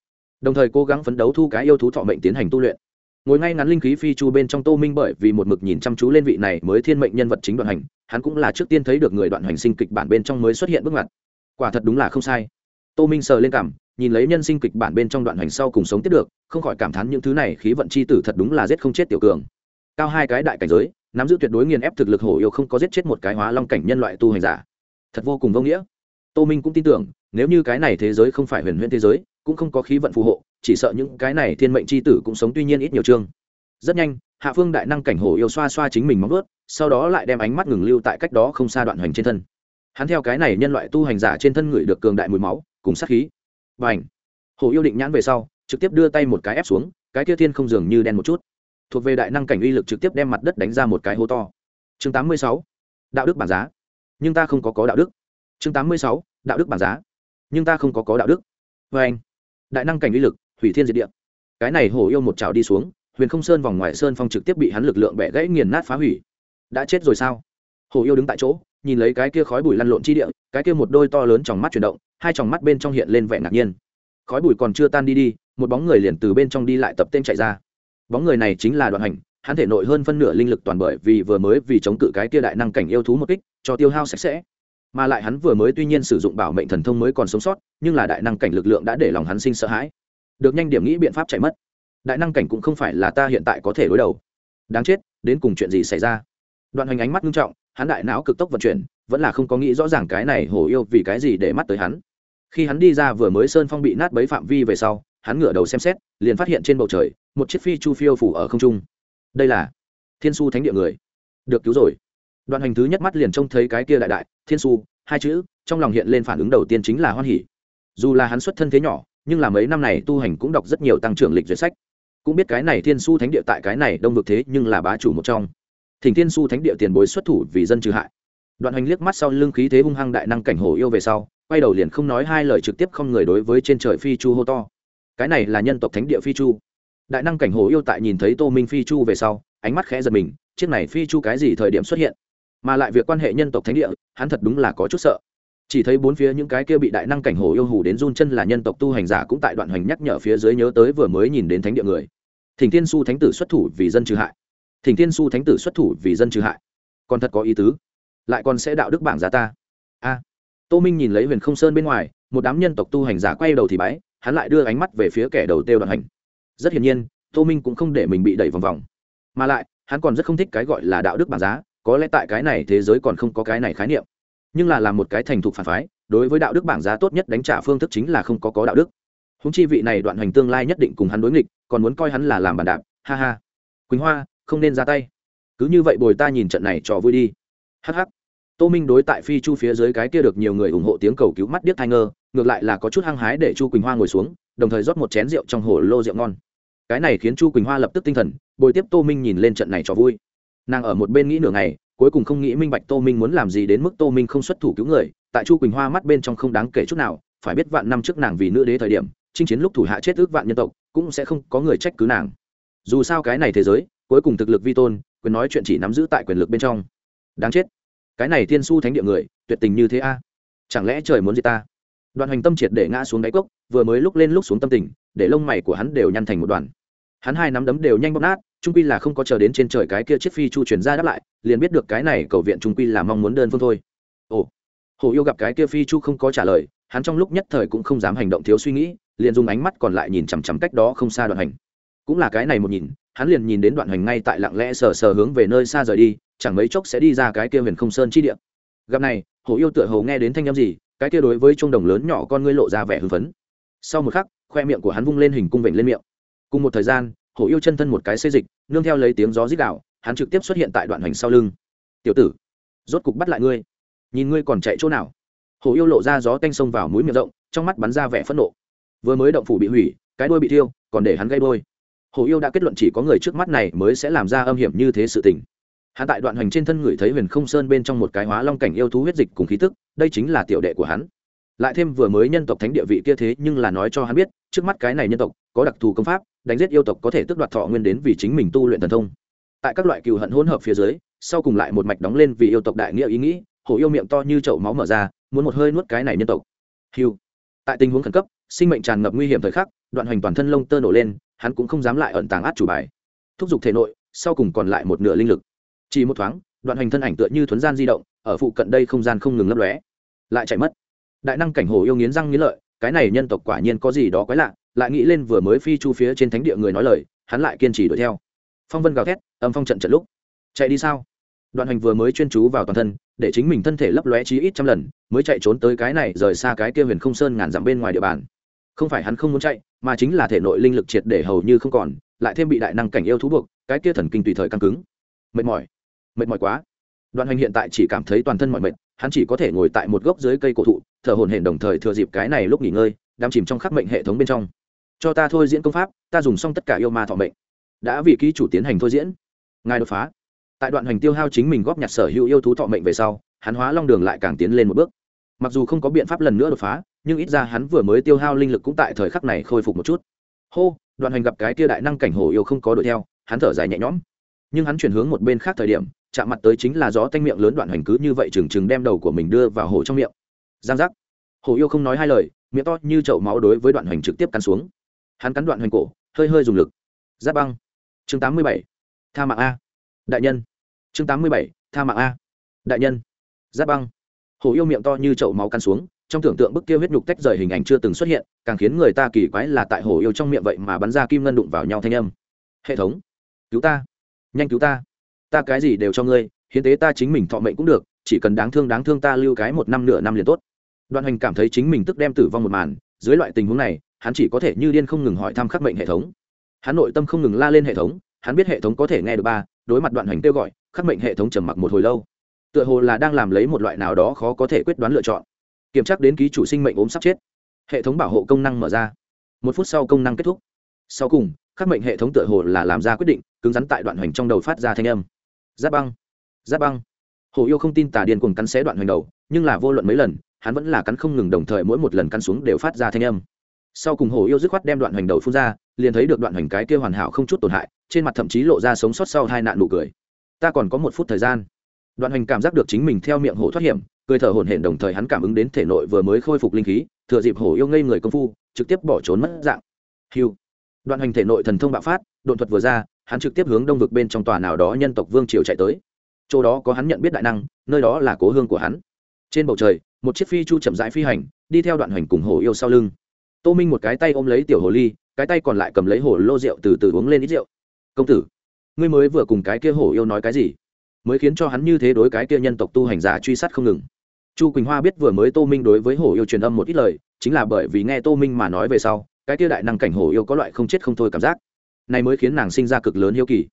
đồng thời cố gắng phấn đấu thu cái yêu thú thọ mệnh tiến hành tu luyện. Ngồi ngay ngắn linh khí phi chu bên trong tô minh bởi vì một mực nhìn chăm chú lên vị này mới thiên mệnh nhân vật chính đoạn hành, hắn cũng là trước tiên thấy được người đoạn hành sinh kịch bản bên trong mới xuất hiện bước ngoặt. Quả thật đúng là không sai. Tô minh sờ lên cảm, nhìn lấy nhân sinh kịch bản bên trong đoạn hành sau cùng sống tiếp được, không khỏi cảm thán những thứ này khí vận c h i tử thật đúng là giết không chết tiểu cường. Cao hai cái đại cảnh giới, nắm giữ tuyệt đối nghiền ép thực lực hổ yêu không có giết chết một cái hóa long cảnh nhân loại tu hành giả. Thật vô cùng vô nghĩa. Tô minh cũng tin tưởng, nếu như cái này thế giới không phải huyền huyễn thế giới cũng không có khí vận phù hộ, chỉ sợ những cái này thiên mệnh c h i tử cũng sống tuy nhiên ít nhiều chương. Rất nhanh, hạ phương đại năng cảnh hổ yêu xoa xoa chính mình móng ướt sau đó lại đem ánh mắt ngừng lưu tại cách đó không xa đoạn hoành trên thân. Hắn theo cái này nhân loại tu hành giả trên thân người được cường đại mùi máu, cùng sát khí. B à ảnh hổ yêu định nhãn về sau, trực tiếp đưa tay một cái ép xuống, cái kia thiên không dường như đen một chút. Thuộc về đại năng cảnh uy lực trực tiếp đem mặt đất đánh ra một cái hố to. Chương tám mươi sáu, đạo đức bản giá. Nhưng ta không có có đạo đức. Chương tám mươi sáu, đạo đức bản giá. Nhưng ta không có có đạo đức. Vê anh đại năng cảnh uy lực, hủy thiên diệt địa. Cái này hổ yêu một chảo đi xuống, huyền không sơn vòng ngoài sơn phong trực tiếp bị hắn lực lượng bẻ gãy nghiền nát phá hủy. Đã chết rồi sao? Hổ yêu đứng tại chỗ, nhìn lấy cái kia khói bụi lăn lộn chi địa, cái kia một đôi to lớn trong mắt chuyển động, hai tròng mắt bên trong hiện lên vẻ ngạc nhiên. Khói bụi còn chưa tan đi đi, một bóng người liền từ bên trong đi lại tập tên chạy ra. Bóng người này chính là đoạn hành, hắn thể nội hơn phân nửa linh lực toàn bởi vì vừa mới vì chống cự cái kia đại năng cảnh yêu thú một kích, cho tiêu hao sạch sẽ mà lại hắn vừa mới tuy nhiên sử dụng bảo mệnh thần thông mới còn sống sót, nhưng là đại năng cảnh lực lượng đã để lòng hắn sinh sợ hãi. Được nhanh điểm nghĩ biện pháp chạy mất. Đại năng cảnh cũng không phải là ta hiện tại có thể đối đầu. Đáng chết, đến cùng chuyện gì xảy ra? Đoạn hành ánh mắt nghiêm trọng, hắn đại não cực tốc vận chuyển, vẫn là không có nghĩ rõ ràng cái này hổ yêu vì cái gì để mắt tới hắn. Khi hắn đi ra vừa mới sơn phong bị nát bấy phạm vi về sau, hắn ngửa đầu xem xét, liền phát hiện trên bầu trời, một chiếc phi chu phiêu phủ ở không trung. Đây là thiên su thánh địa người. Được cứu rồi. Đoạn hành thứ nhất mắt liền trông thấy cái kia đại đại thiên su, hai chữ, trong lòng hiện lên phản ứng đầu tiên chính là hoan hỉ. Dù là hắn xuất thân thế nhỏ, nhưng là mấy năm này tu hành cũng đọc rất nhiều tăng trưởng lịch duyệt sách. Cũng biết cái này thiên su thánh địa tại cái này đông vực thế nhưng là bá chủ một trong. Thỉnh thiên su thánh địa tiền bối xuất thủ vì dân trừ hại. Đoạn hành liếc mắt sau lưng khí thế hung hăng đại năng cảnh hổ yêu về sau, quay đầu liền không nói hai lời trực tiếp không người đối với trên trời phi chu hô to. Cái này là nhân tộc thánh địa phi chu. Đại năng cảnh hổ yêu tại nhìn thấy tô minh phi chu về sau, ánh mắt khẽ giật mình, chiếc này phi chu cái gì thời điểm xuất hiện? Mà lại việc quan hệ nhân tộc thánh địa, hắn thật đúng là có chút sợ. Chỉ thấy bốn phía những cái kia bị đại năng cảnh hồ yêu hù đến run chân là nhân tộc tu hành giả cũng tại đoạn hành nhắc nhở phía dưới nhớ tới vừa mới nhìn đến thánh địa người. Thỉnh thiên su thánh tử xuất thủ vì dân trừ hại. Thỉnh thiên su thánh tử xuất thủ vì dân trừ hại. Còn thật có ý tứ. Lại còn sẽ đạo đức bảng giá ta. A. Tô minh nhìn lấy huyền không sơn bên ngoài, một đám nhân tộc tu hành giả quay đầu thì bái, hắn lại đưa ánh mắt về phía kẻ đầu têu đoạn hành rất hiển nhiên, tô minh cũng không để mình bị đẩy vòng vòng. Mà lại, hắn còn rất không thích cái gọi là đạo đức bảng giá có lẽ tại cái này thế giới còn không có cái này khái niệm. Nhưng là làm một cái thành thục phản phái, đối với đạo đức bảng giá tốt nhất đánh trả phương thức chính là không có có đạo đức. Húng chi vị này đoạn hành tương lai nhất định cùng hắn đối nghịch, còn muốn coi hắn là làm bàn đạp, ha ha. Quỳnh hoa, không nên ra tay. Cứ như vậy bồi ta nhìn trận này trò vui đi. Hh tô minh đối tại phi chu phía dưới cái kia được nhiều người ủng hộ tiếng cầu cứu mắt điếc thai ngơ, ngược lại là có chút hăng hái để chu quỳnh hoa ngồi xuống, đồng thời rót một chén rượu trong hồ lô rượu ngon. Cái này khiến chu quỳnh hoa lập tức tinh thần, bồi tiếp tô minh nhìn lên trận này trò vui nàng ở một bên nghĩ nửa ngày, cuối cùng không nghĩ minh bạch tô minh muốn làm gì đến mức tô minh không xuất thủ cứu người, tại chu quỳnh hoa mắt bên trong không đáng kể chút nào, phải biết vạn năm trước nàng vì nữ đế thời điểm, chinh chiến lúc thủ hạ chết ước vạn nhân tộc, cũng sẽ không có người trách cứ nàng. Dù sao cái này thế giới, cuối cùng thực lực vi tôn, quyền nói chuyện chỉ nắm giữ tại quyền lực bên trong. Đáng chết. Cái này thiên su thánh địa người, tuyệt tình như thế a. Chẳng lẽ trời muốn gì ta? Đoạn hành tâm triệt để ngã xuống đáy cốc, vừa mới lúc lên lúc xuống tâm tình, để lông mày của hắn đều nhăn thành một đoàn. Hắn hai nắm đấm đều nhanh bóp nát trung quy là không có chờ đến trên trời cái kia chiếc phi chu chuyển ra đáp lại, liền biết được cái này cầu viện trung quy là mong muốn đơn phương thôi. Ồ, hồ yêu gặp cái kia phi chu không có trả lời, hắn trong lúc nhất thời cũng không dám hành động thiếu suy nghĩ, liền dùng ánh mắt còn lại nhìn chằm chằm cách đó không xa đoạn hành. Cũng là cái này một nhìn, hắn liền nhìn đến đoạn hành ngay tại lặng lẽ sờ sờ hướng về nơi xa rời đi, chẳng mấy chốc sẽ đi ra cái kia huyền không sơn chi địa. Gặp này, hồ yêu tựa hồ nghe đến thanh â m gì, cái kia đối với trung đồng lớn nhỏ con ngươi lộ ra vẻ hưng phấn. Sau một khắc, khoe miệng của hắn vung lên hình cung vểnh lên miệng. Cùng một thời gian hổ yêu chân thân một cái xê dịch, nương theo lấy tiếng gió rít đạo hắn trực tiếp xuất hiện tại đoạn hoành sau lưng. Tiểu tử, rốt cục bắt lại ngươi. Nhìn ngươi còn chạy chỗ nào? Hổ yêu lộ ra gió canh sông vào mũi miệng rộng, trong mắt bắn ra vẻ phẫn nộ. Vừa mới động phủ bị hủy, cái đuôi bị thiêu, còn để hắn gây đôi hổ yêu đã kết luận chỉ có người trước mắt này mới sẽ làm ra âm hiểm như thế sự tình. Hắn tại đoạn hành trên thân người thấy huyền không sơn bên trong một cái hóa long cảnh yêu thú huyết dịch cùng khí tức, đây chính là tiểu đệ của hắn. Lại thêm vừa mới nhân tộc thánh địa vị kia thế nhưng là nói cho hắn biết, trước mắt cái này nhân tộc có đặc thù công pháp đánh giết yêu tộc có thể tước đoạt thọ nguyên đến vì chính mình tu luyện thần thông. Tại các loại cừu hận hỗn hợp phía dưới, sau cùng lại một mạch đóng lên vì yêu tộc đại nghĩa ý nghĩ, hổ yêu miệng to như chậu máu mở ra, muốn một hơi nuốt cái này nhân tộc. Hiu tại tình huống khẩn cấp, sinh mệnh tràn ngập nguy hiểm thời khắc, đoạn hoành toàn thân lông tơ nổ lên, hắn cũng không dám lại ẩn tàng át chủ bài. Thúc giục thể nội, sau cùng còn lại một nửa linh lực. Chỉ một thoáng, đoạn hoành thân ảnh tựa như thuấn gian di động, ở phụ cận đây không gian không ngừng lấp lóe. Lại chạy mất. Đại năng cảnh hồ yêu nghiến răng nghiến lợi cái này nhân tộc quả nhiên có gì đó quái lạ, lại nghĩ lên vừa mới phi chu phía trên thánh địa người nói lời, hắn lại kiên trì đuổi theo. Phong vân gào thét, âm phong trận trận lúc. Chạy đi sao? Đoạn hành vừa mới chuyên chú vào toàn thân, để chính mình thân thể lấp lóe chí ít trăm lần, mới chạy trốn tới cái này rời xa cái kia huyền không sơn ngàn dặm bên ngoài địa bàn. Không phải hắn không muốn chạy, mà chính là thể nội linh lực triệt để hầu như không còn, lại thêm bị đại năng cảnh yêu thú buộc, cái kia thần kinh tùy thời căng cứng. Mệt mỏi. Mệt mỏi quá. Đoạn hành hiện tại chỉ cảm thấy toàn thân mọi mệt, hắn chỉ có thể ngồi tại một gốc dưới cây cổ thụ thở hồn hển đồng thời thừa dịp cái này lúc nghỉ ngơi, đắm chìm trong khắc mệnh hệ thống bên trong. Cho ta thôi diễn công pháp, ta dùng xong tất cả yêu ma thọ mệnh. Đã vì ký chủ tiến hành thôi diễn. Ngài đột phá. Tại đoạn hành tiêu hao chính mình góp nhặt sở hữu yêu thú thọ mệnh về sau, hắn hóa long đường lại càng tiến lên một bước. Mặc dù không có biện pháp lần nữa đột phá, nhưng ít ra hắn vừa mới tiêu hao linh lực cũng tại thời khắc này khôi phục một chút. Hô, đoạn hành gặp cái tia đại năng cảnh hổ yêu không có đuổi theo, hắn thở dài nhẹ nhõm. Nhưng hắn chuyển hướng một bên khác thời điểm, chạm mặt tới chính là gió tanh miệng lớn đoạn hành cứ như vậy trừng trừng đem đầu của mình đưa vào hổ trong miệng giang giác. Hồ yêu không nói hai lời, miệng to như chậu máu đối với đoạn hoành trực tiếp cắn xuống. Hắn cắn đoạn hoành cổ, hơi hơi dùng lực. Giáp băng. Chương tám mươi bảy, tha mạng a. Đại nhân. Chương tám mươi bảy, tha mạng a. Đại nhân. Giáp băng. Hồ yêu miệng to như chậu máu cắn xuống, trong tưởng tượng bức kia huyết nhục tách rời hình ảnh chưa từng xuất hiện, càng khiến người ta kỳ quái là tại hồ yêu trong miệng vậy mà bắn ra kim ngân đụng vào nhau thanh âm. Hệ thống. Cứu ta. Nhanh cứu ta. Ta cái gì đều cho ngươi, hiến tế ta chính mình thọ mệnh cũng được, chỉ cần đáng thương đáng thương ta lưu cái một năm nửa năm liền tốt đoạn hành cảm thấy chính mình tức đem tử vong một màn, dưới loại tình huống này, hắn chỉ có thể như điên không ngừng hỏi thăm khắc mệnh hệ thống. Hắn nội tâm không ngừng la lên hệ thống, hắn biết hệ thống có thể nghe được ba, đối mặt đoạn hành kêu gọi, khắc mệnh hệ thống trầm mặc một hồi lâu. Tựa hồ là đang làm lấy một loại nào đó khó có thể quyết đoán lựa chọn. Kiểm tra đến ký chủ sinh mệnh ốm sắp chết. Hệ thống bảo hộ công năng mở ra. Một phút sau công năng kết thúc. Sau cùng, khắc mệnh hệ thống tựa hồ là làm ra quyết định, cứng rắn tại đoạn hành trong đầu phát ra thanh âm. Giáp băng giáp băng. Hồ yêu không tin tà điên cùng cắn xé đoạn hành đầu, nhưng là vô luận mấy lần hắn vẫn là cắn không ngừng đồng thời mỗi một lần cắn xuống đều phát ra thanh âm. Sau cùng hồ yêu dứt khoát đem đoạn hoành đầu phun ra, liền thấy được đoạn hoành cái kia hoàn hảo không chút tổn hại, trên mặt thậm chí lộ ra sống sót sau hai nạn nụ cười. Ta còn có một phút thời gian. Đoạn hoành cảm giác được chính mình theo miệng hổ thoát hiểm, cười thở hổn hển đồng thời hắn cảm ứng đến thể nội vừa mới khôi phục linh khí, thừa dịp hổ yêu ngây người công phu, trực tiếp bỏ trốn mất dạng. Hiu đoạn hoành thể nội thần thông bạo phát đột thuật vừa ra, hắn trực tiếp hướng đông vực bên trong tòa nào đó nhân tộc vương triều chạy tới. Chỗ đó có hắn nhận biết đại năng, nơi đó là cố hương của hắn. Trên bầu trời một chiếc phi chu chậm rãi phi hành, đi theo đoạn hành cùng hồ yêu sau lưng. Tô minh một cái tay ôm lấy tiểu hồ ly, cái tay còn lại cầm lấy hồ lô rượu từ từ uống lên ít rượu. Công tử, ngươi mới vừa cùng cái kia hồ yêu nói cái gì? Mới khiến cho hắn như thế đối cái kia nhân tộc tu hành giả truy sát không ngừng. Chu quỳnh hoa biết vừa mới tô minh đối với hồ yêu truyền âm một ít lời, chính là bởi vì nghe tô minh mà nói về sau, cái kia đại năng cảnh hồ yêu có loại không chết không thôi cảm giác. Này mới khiến nàng sinh ra cực lớn hiếu kỳ.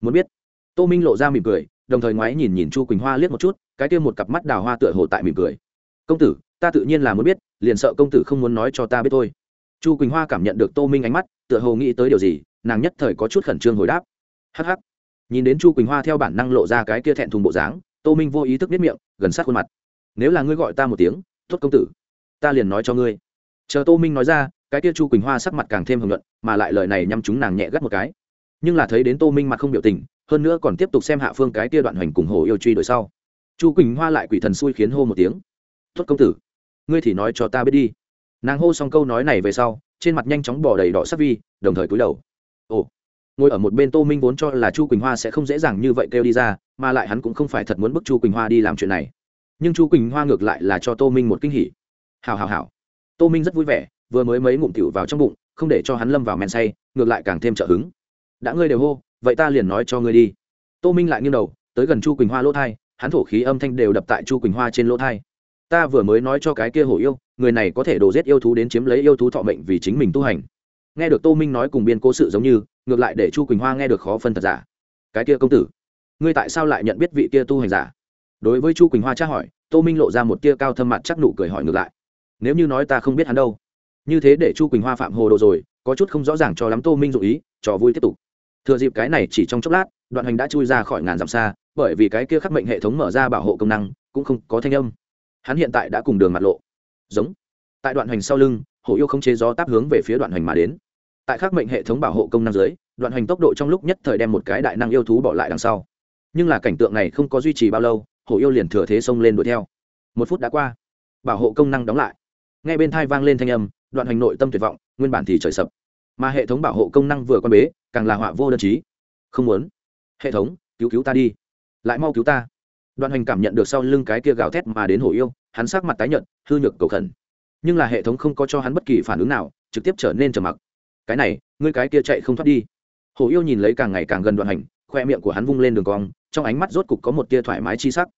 Muốn biết, tô minh lộ ra mỉm cười, đồng thời ngoái nhìn nhìn chu quỳnh hoa liếc một chút, cái kia một cặp mắt đào hoa tựa hồ tại mỉm cười công tử, ta tự nhiên là muốn biết, liền sợ công tử không muốn nói cho ta biết thôi. Chu quỳnh hoa cảm nhận được tô minh ánh mắt, tựa hồ nghĩ tới điều gì, nàng nhất thời có chút khẩn trương hồi đáp. Hh nhìn đến chu quỳnh hoa theo bản năng lộ ra cái kia thẹn thùng bộ dáng, tô minh vô ý thức biết miệng, gần sát khuôn mặt. Nếu là ngươi gọi ta một tiếng, tốt công tử, ta liền nói cho ngươi. Chờ tô minh nói ra, cái kia chu quỳnh hoa sắc mặt càng thêm hưởng luận mà lại lời này nhằm chúng nàng nhẹ gắt một cái. Nhưng là thấy đến tô minh mặt không biểu tình, hơn nữa còn tiếp tục xem hạ phương cái kia đoạn hoành cùng hồ yêu truy đuổi sau. Chu quỳnh hoa lại quỷ thần xui khiến hô một tiếng tốt công tử, ngươi thì nói cho ta biết đi. Nàng hô xong câu nói này về sau, trên mặt nhanh chóng bỏ đầy đỏ sắc vi, đồng thời cúi đầu. Ồ, ngồi ở một bên tô minh vốn cho là chu quỳnh hoa sẽ không dễ dàng như vậy kêu đi ra, mà lại hắn cũng không phải thật muốn bức chu quỳnh hoa đi làm chuyện này. Nhưng chu quỳnh hoa ngược lại là cho tô minh một kinh hỉ. Hào hào hào tô minh rất vui vẻ, vừa mới mấy ngụm tiểu vào trong bụng, không để cho hắn lâm vào men say, ngược lại càng thêm trợ hứng. Đã ngươi đều hô, vậy ta liền nói cho ngươi đi. Tô minh lại nghiêng đầu, tới gần chu quỳnh hoa lỗ thai, hắn thổ khí âm thanh đều đập tại chu quỳnh hoa trên lỗ thai ta vừa mới nói cho cái kia hổ yêu, người này có thể đổ giết yêu thú đến chiếm lấy yêu thú thọ mệnh vì chính mình tu hành. Nghe được tô minh nói cùng biên cố sự giống như, ngược lại để chu quỳnh hoa nghe được khó phân thật giả. Cái kia công tử, ngươi tại sao lại nhận biết vị kia tu hành giả? Đối với chu quỳnh hoa tra hỏi, tô minh lộ ra một tia cao thâm mặt chắc nụ cười hỏi ngược lại. Nếu như nói ta không biết hắn đâu, như thế để chu quỳnh hoa phạm hồ đồ rồi, có chút không rõ ràng cho lắm tô minh dụ ý, trò vui tiếp tục. Thừa dịp cái này chỉ trong chốc lát, đoạn hành đã chui ra khỏi ngàn dặm xa, bởi vì cái kia khắc mệnh hệ thống mở ra bảo hộ công năng, cũng không có thanh âm hắn hiện tại đã cùng đường mặt lộ. Giống. Tại đoạn hành sau lưng, hổ yêu không chế gió táp hướng về phía đoạn hành mà đến. Tại khắc mệnh hệ thống bảo hộ công năng dưới, đoạn hành tốc độ trong lúc nhất thời đem một cái đại năng yêu thú bỏ lại đằng sau. Nhưng là cảnh tượng này không có duy trì bao lâu, hổ yêu liền thừa thế xông lên đuổi theo. Một phút đã qua. Bảo hộ công năng đóng lại. Ngay bên thai vang lên thanh âm, đoạn hành nội tâm tuyệt vọng, nguyên bản thì trời sập. Mà hệ thống bảo hộ công năng vừa quan bế, càng là họa vô đơn chí. Không muốn. Hệ thống, cứu cứu ta đi. Lại mau cứu ta. Đoàn hành cảm nhận được sau lưng cái kia gào thét mà đến hổ yêu, hắn sắc mặt tái nhợt, hư nhược cầu khẩn. Nhưng là hệ thống không có cho hắn bất kỳ phản ứng nào, trực tiếp trở nên trầm mặc. Cái này, ngươi cái kia chạy không thoát đi. Hổ yêu nhìn lấy càng ngày càng gần Đoàn hành khoe miệng của hắn vung lên đường cong, trong ánh mắt rốt cục có một tia thoải mái chi sắc.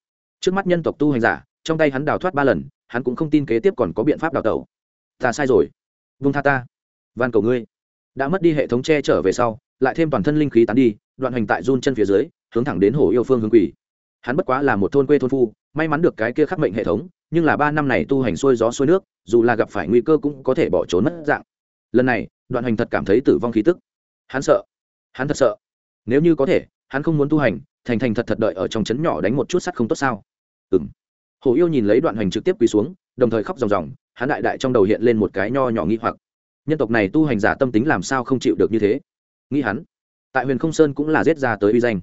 Trước mắt nhân tộc tu hành giả, trong tay hắn đào thoát ba lần, hắn cũng không tin kế tiếp còn có biện pháp đào tẩu. Ta sai rồi. Vung tha ta. Van cầu ngươi. Đã mất đi hệ thống che trở về sau, lại thêm toàn thân linh khí tán đi, đoạn hành tại run chân phía dưới, hướng thẳng đến Hổ yêu phương hướng quỷ hắn bất quá là một thôn quê thôn phu, may mắn được cái kia khắc mệnh hệ thống, nhưng là ba năm này tu hành xuôi gió xuôi nước, dù là gặp phải nguy cơ cũng có thể bỏ trốn mất dạng. Lần này, đoạn hành thật cảm thấy tử vong khí tức. Hắn sợ. Hắn thật sợ. Nếu như có thể, hắn không muốn tu hành, thành thành thật thật đợi ở trong trấn nhỏ đánh một chút sắt không tốt sao? Ừ m hồ yêu nhìn lấy đoạn hành trực tiếp quỳ xuống, đồng thời khóc ròng ròng, hắn đại đại trong đầu hiện lên một cái nho nhỏ nghi hoặc. Nhân tộc này tu hành giả tâm tính làm sao không chịu được như thế? Nghĩ hắn. Tại huyền không sơn cũng là giết ra tới uy danh.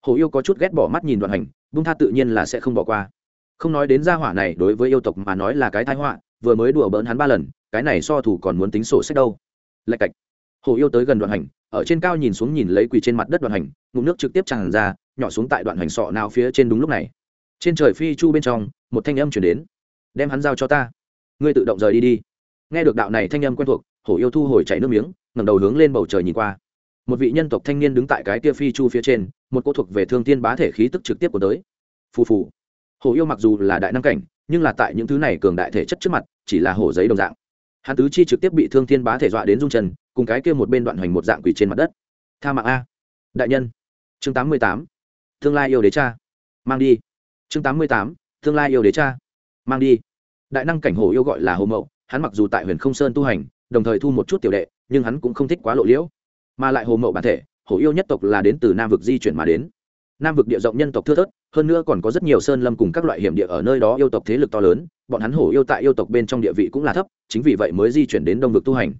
Hồ yêu có chút ghét bỏ mắt nhìn đoạn hành bung tha tự nhiên là sẽ không bỏ qua. Không nói đến gia hỏa này, đối với yêu tộc mà nói là cái thái họa, vừa mới đùa bỡn hắn ba lần, cái này so thủ còn muốn tính sổ sách đâu. Lạch cạch. Hồ yêu tới gần đoạn hành, ở trên cao nhìn xuống nhìn lấy quỳ trên mặt đất đoạn hành, ngụm nước trực tiếp tràn ra, nhỏ xuống tại đoạn hành sọ nào phía trên đúng lúc này. Trên trời phi chu bên trong, một thanh âm chuyển đến. Đem hắn giao cho ta. Ngươi tự động rời đi đi. Nghe được đạo này thanh âm quen thuộc, hổ yêu thu hồi chảy nước miếng, ngẩng đầu hướng lên bầu trời nhìn qua một vị nhân tộc thanh niên đứng tại cái kia phi chu phía trên, một cô thuộc về thương tiên bá thể khí tức trực tiếp của tới. Phù phù. Hổ yêu mặc dù là đại năng cảnh, nhưng là tại những thứ này cường đại thể chất trước mặt, chỉ là hổ giấy đồng dạng. Hắn tứ chi trực tiếp bị thương thiên bá thể dọa đến rung chân, cùng cái kia một bên đoạn hoành một dạng quỷ trên mặt đất. Tha mạng a. Đại nhân. Chương tám mươi tám. Tương lai yêu đế cha. Mang đi. Chương tám mươi tám. Tương lai yêu đế cha. Mang đi. Đại năng cảnh hổ yêu gọi là hồ mậu, hắn mặc dù tại huyền không sơn tu hành, đồng thời thu một chút tiểu đệ, nhưng hắn cũng không thích quá lộ liễu mà lại hồ mậu bản thể, hồ yêu nhất tộc là đến từ nam vực di chuyển mà đến. Nam vực địa rộng nhân tộc thưa thớt, hơn nữa còn có rất nhiều sơn lâm cùng các loại hiểm địa ở nơi đó yêu tộc thế lực to lớn, bọn hắn hổ yêu tại yêu tộc bên trong địa vị cũng là thấp, chính vì vậy mới di chuyển đến đông vực tu hành.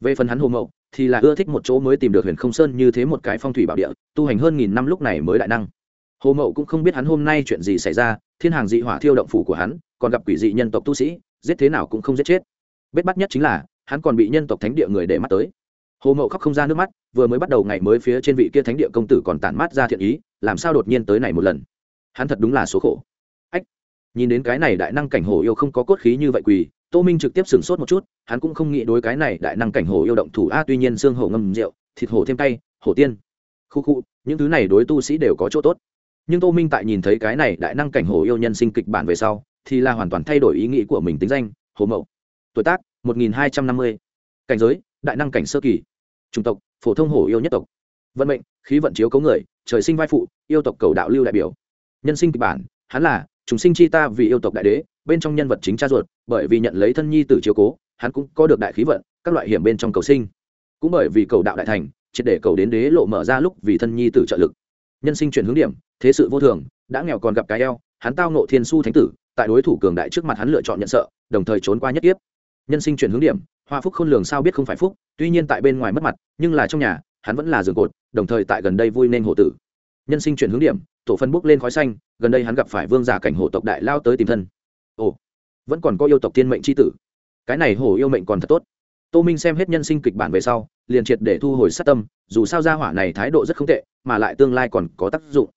Về phần hắn hồ mậu, thì là ưa thích một chỗ mới tìm được huyền không sơn như thế một cái phong thủy bảo địa, tu hành hơn nghìn năm lúc này mới đại năng. Hồ mậu cũng không biết hắn hôm nay chuyện gì xảy ra, thiên hàng dị hỏa thiêu động phủ của hắn, còn gặp quỷ dị nhân tộc tu sĩ, giết thế nào cũng không giết chết. Bết bắt nhất chính là, hắn còn bị nhân tộc thánh địa người để mắt tới hồ mậu khóc không ra nước mắt, vừa mới bắt đầu ngày mới phía trên vị kia thánh địa công tử còn tản mát ra thiện ý, làm sao đột nhiên tới này một lần? Hắn thật đúng là số khổ. Ách, nhìn đến cái này đại năng cảnh hồ yêu không có cốt khí như vậy quỳ, tô minh trực tiếp sửng sốt một chút, hắn cũng không nghĩ đối cái này đại năng cảnh hồ yêu động thủ. A, tuy nhiên xương hổ ngâm rượu, thịt hổ thêm tay hổ tiên. Khu khu, những thứ này đối tu sĩ đều có chỗ tốt. Nhưng tô minh tại nhìn thấy cái này đại năng cảnh hồ yêu nhân sinh kịch bản về sau, thì là hoàn toàn thay đổi ý nghĩ của mình tính danh, hồ mậu. Tuổi tác, một nghìn hai trăm năm mươi. Cảnh giới, đại năng cảnh sơ kỳ chủng tộc, phổ thông hổ yêu nhất tộc. Vận mệnh, khí vận chiếu cấu người, trời sinh vai phụ, yêu tộc cầu đạo lưu đại biểu. Nhân sinh kịch bản, hắn là chúng sinh chi ta vì yêu tộc đại đế, bên trong nhân vật chính cha ruột, bởi vì nhận lấy thân nhi tử chiếu cố, hắn cũng có được đại khí vận, các loại hiểm bên trong cầu sinh. Cũng bởi vì cầu đạo đại thành, triệt để cầu đến đế lộ mở ra lúc vì thân nhi tử trợ lực. Nhân sinh chuyển hướng điểm, thế sự vô thường, đã nghèo còn gặp cái eo, hắn tao nộ thiên su thánh tử, tại đối thủ cường đại trước mặt hắn lựa chọn nhận sợ, đồng thời trốn qua nhất tiếp nhân sinh chuyển hướng điểm hoa phúc không lường sao biết không phải phúc, tuy nhiên tại bên ngoài mất mặt, nhưng là trong nhà, hắn vẫn là giường cột, đồng thời tại gần đây vui nên hộ tử. Nhân sinh chuyển hướng điểm, tổ phân bốc lên khói xanh, gần đây hắn gặp phải vương giả cảnh hộ tộc đại lao tới tìm thân. Ồ, vẫn còn có yêu tộc thiên mệnh c h i tử. Cái này hổ yêu mệnh còn thật tốt. Tô minh xem hết nhân sinh kịch bản về sau, liền triệt để thu hồi sát tâm, dù sao gia hỏa này thái độ rất không tệ, mà lại tương lai còn có tác dụng.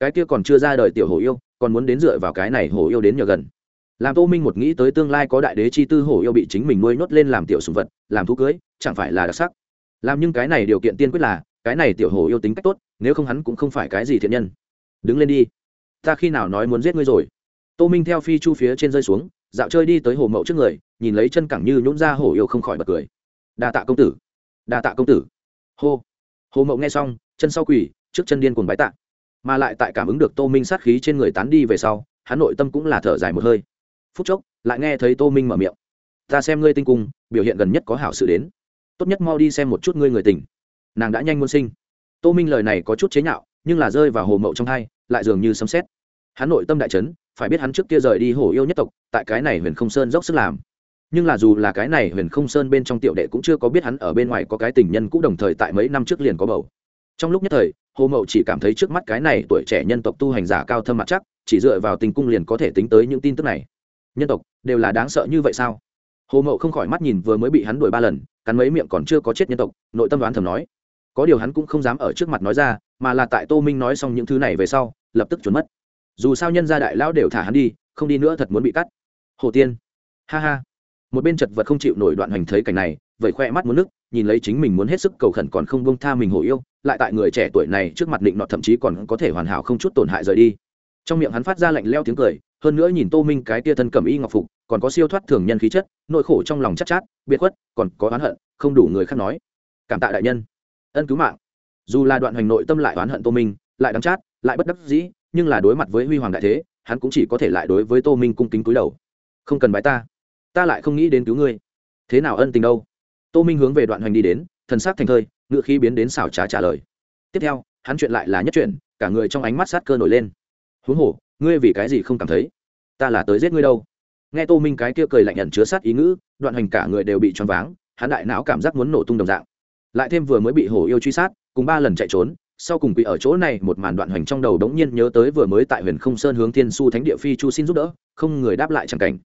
Cái kia còn chưa ra đời tiểu hổ yêu, còn muốn đến dựa vào cái này hổ yêu đến nhờ gần làm tô minh một nghĩ tới tương lai có đại đế chi tư hổ yêu bị chính mình nuôi nhốt lên làm tiểu sùng vật, làm thú cưới, chẳng phải là đặc sắc. Làm nhưng cái này điều kiện tiên quyết là, cái này tiểu hổ yêu tính cách tốt, nếu không hắn cũng không phải cái gì thiện nhân. Đứng lên đi. Ta khi nào nói muốn giết ngươi rồi? Tô minh theo phi chu phía trên rơi xuống, dạo chơi đi tới hồ mậu trước người, nhìn lấy chân cẳng như nhún ra hổ yêu không khỏi bật cười. Đa tạ công tử. Đa tạ công tử. Hô. Hồ mậu nghe xong, chân sau quỳ, trước chân điên cuồng bái tạ. Mà lại tại cảm ứng được tô minh sát khí trên người tán đi về sau, hắn nội tâm cũng là thở dài một hơi phút chốc, lại nghe thấy tô minh mở miệng. Ta xem ngươi tinh cung, biểu hiện gần nhất có hảo sự đến. Tốt nhất mau đi xem một chút ngươi người tình. Nàng đã nhanh muôn sinh. Tô minh lời này có chút chế nhạo, nhưng là rơi vào hồ mậu trong hai, lại dường như sấm xét hắn nội tâm đại trấn phải biết hắn trước kia rời đi hổ yêu nhất tộc, tại cái này huyền không sơn dốc sức làm. Nhưng là dù là cái này huyền không sơn bên trong tiểu đệ cũng chưa có biết hắn ở bên ngoài có cái tình nhân cũ đồng thời tại mấy năm trước liền có bầu. Trong lúc nhất thời, hồ mậu chỉ cảm thấy trước mắt cái này tuổi trẻ nhân tộc tu hành giả cao thâm mặt chắc, chỉ dựa vào tình cung liền có thể tính tới những tin tức này nhân tộc, đều là đáng sợ như vậy sao? Hồ mậu không khỏi mắt nhìn vừa mới bị hắn đuổi ba lần, cắn mấy miệng còn chưa có chết nhân tộc, nội tâm đoán thầm nói. Có điều hắn cũng không dám ở trước mặt nói ra, mà là tại tô minh nói xong những thứ này về sau, lập tức trốn mất. Dù sao nhân gia đại lão đều thả hắn đi, không đi nữa thật muốn bị cắt. Hồ tiên. Ha ha. Một bên chật vật không chịu nổi đoạn hành thấy cảnh này vậy khoe mắt muốn nước, nhìn lấy chính mình muốn hết sức cầu khẩn còn không bông tha mình hổ yêu, lại tại người trẻ tuổi này trước mặt định nọ thậm chí còn có thể hoàn hảo không chút tổn hại rời đi. Trong miệng hắn phát ra lạnh leo tiếng cười hơn nữa nhìn tô minh cái tia thân cầm y ngọc phục còn có siêu thoát thường nhân khí chất nỗi khổ trong lòng chắc chát, chát biệt khuất còn có oán hận không đủ người khác nói. Cảm tạ đại nhân. Ân cứu mạng. Dù là đoạn hành nội tâm lại oán hận tô minh lại đắng chát lại bất đắc dĩ nhưng là đối mặt với huy hoàng đại thế hắn cũng chỉ có thể lại đối với tô minh cung kính cúi đầu. Không cần bái ta. Ta lại không nghĩ đến cứu ngươi. Thế nào ân tình đâu? Tô minh hướng về đoạn hành đi đến thần sắc thành thơi ngự khí biến đến xảo trá trả lời. Tiếp theo hắn chuyện lại là nhất chuyện cả người trong ánh mắt sát cơ nổi lên. Huống hồ ngươi vì cái gì không cảm thấy? Ta là tới giết ngươi đâu. Nghe tô minh cái kia cười lạnh nhận chứa sát ý ngữ, đoạn hành cả người đều bị choáng váng, hắn đại não cảm giác muốn nổ tung đồng dạng. Lại thêm vừa mới bị hổ yêu truy sát, cùng ba lần chạy trốn, sau cùng bị ở chỗ này, một màn đoạn hành trong đầu đống nhiên nhớ tới vừa mới tại huyền không sơn hướng thiên su thánh địa phi chu xin giúp đỡ, không người đáp lại chẳng cảnh.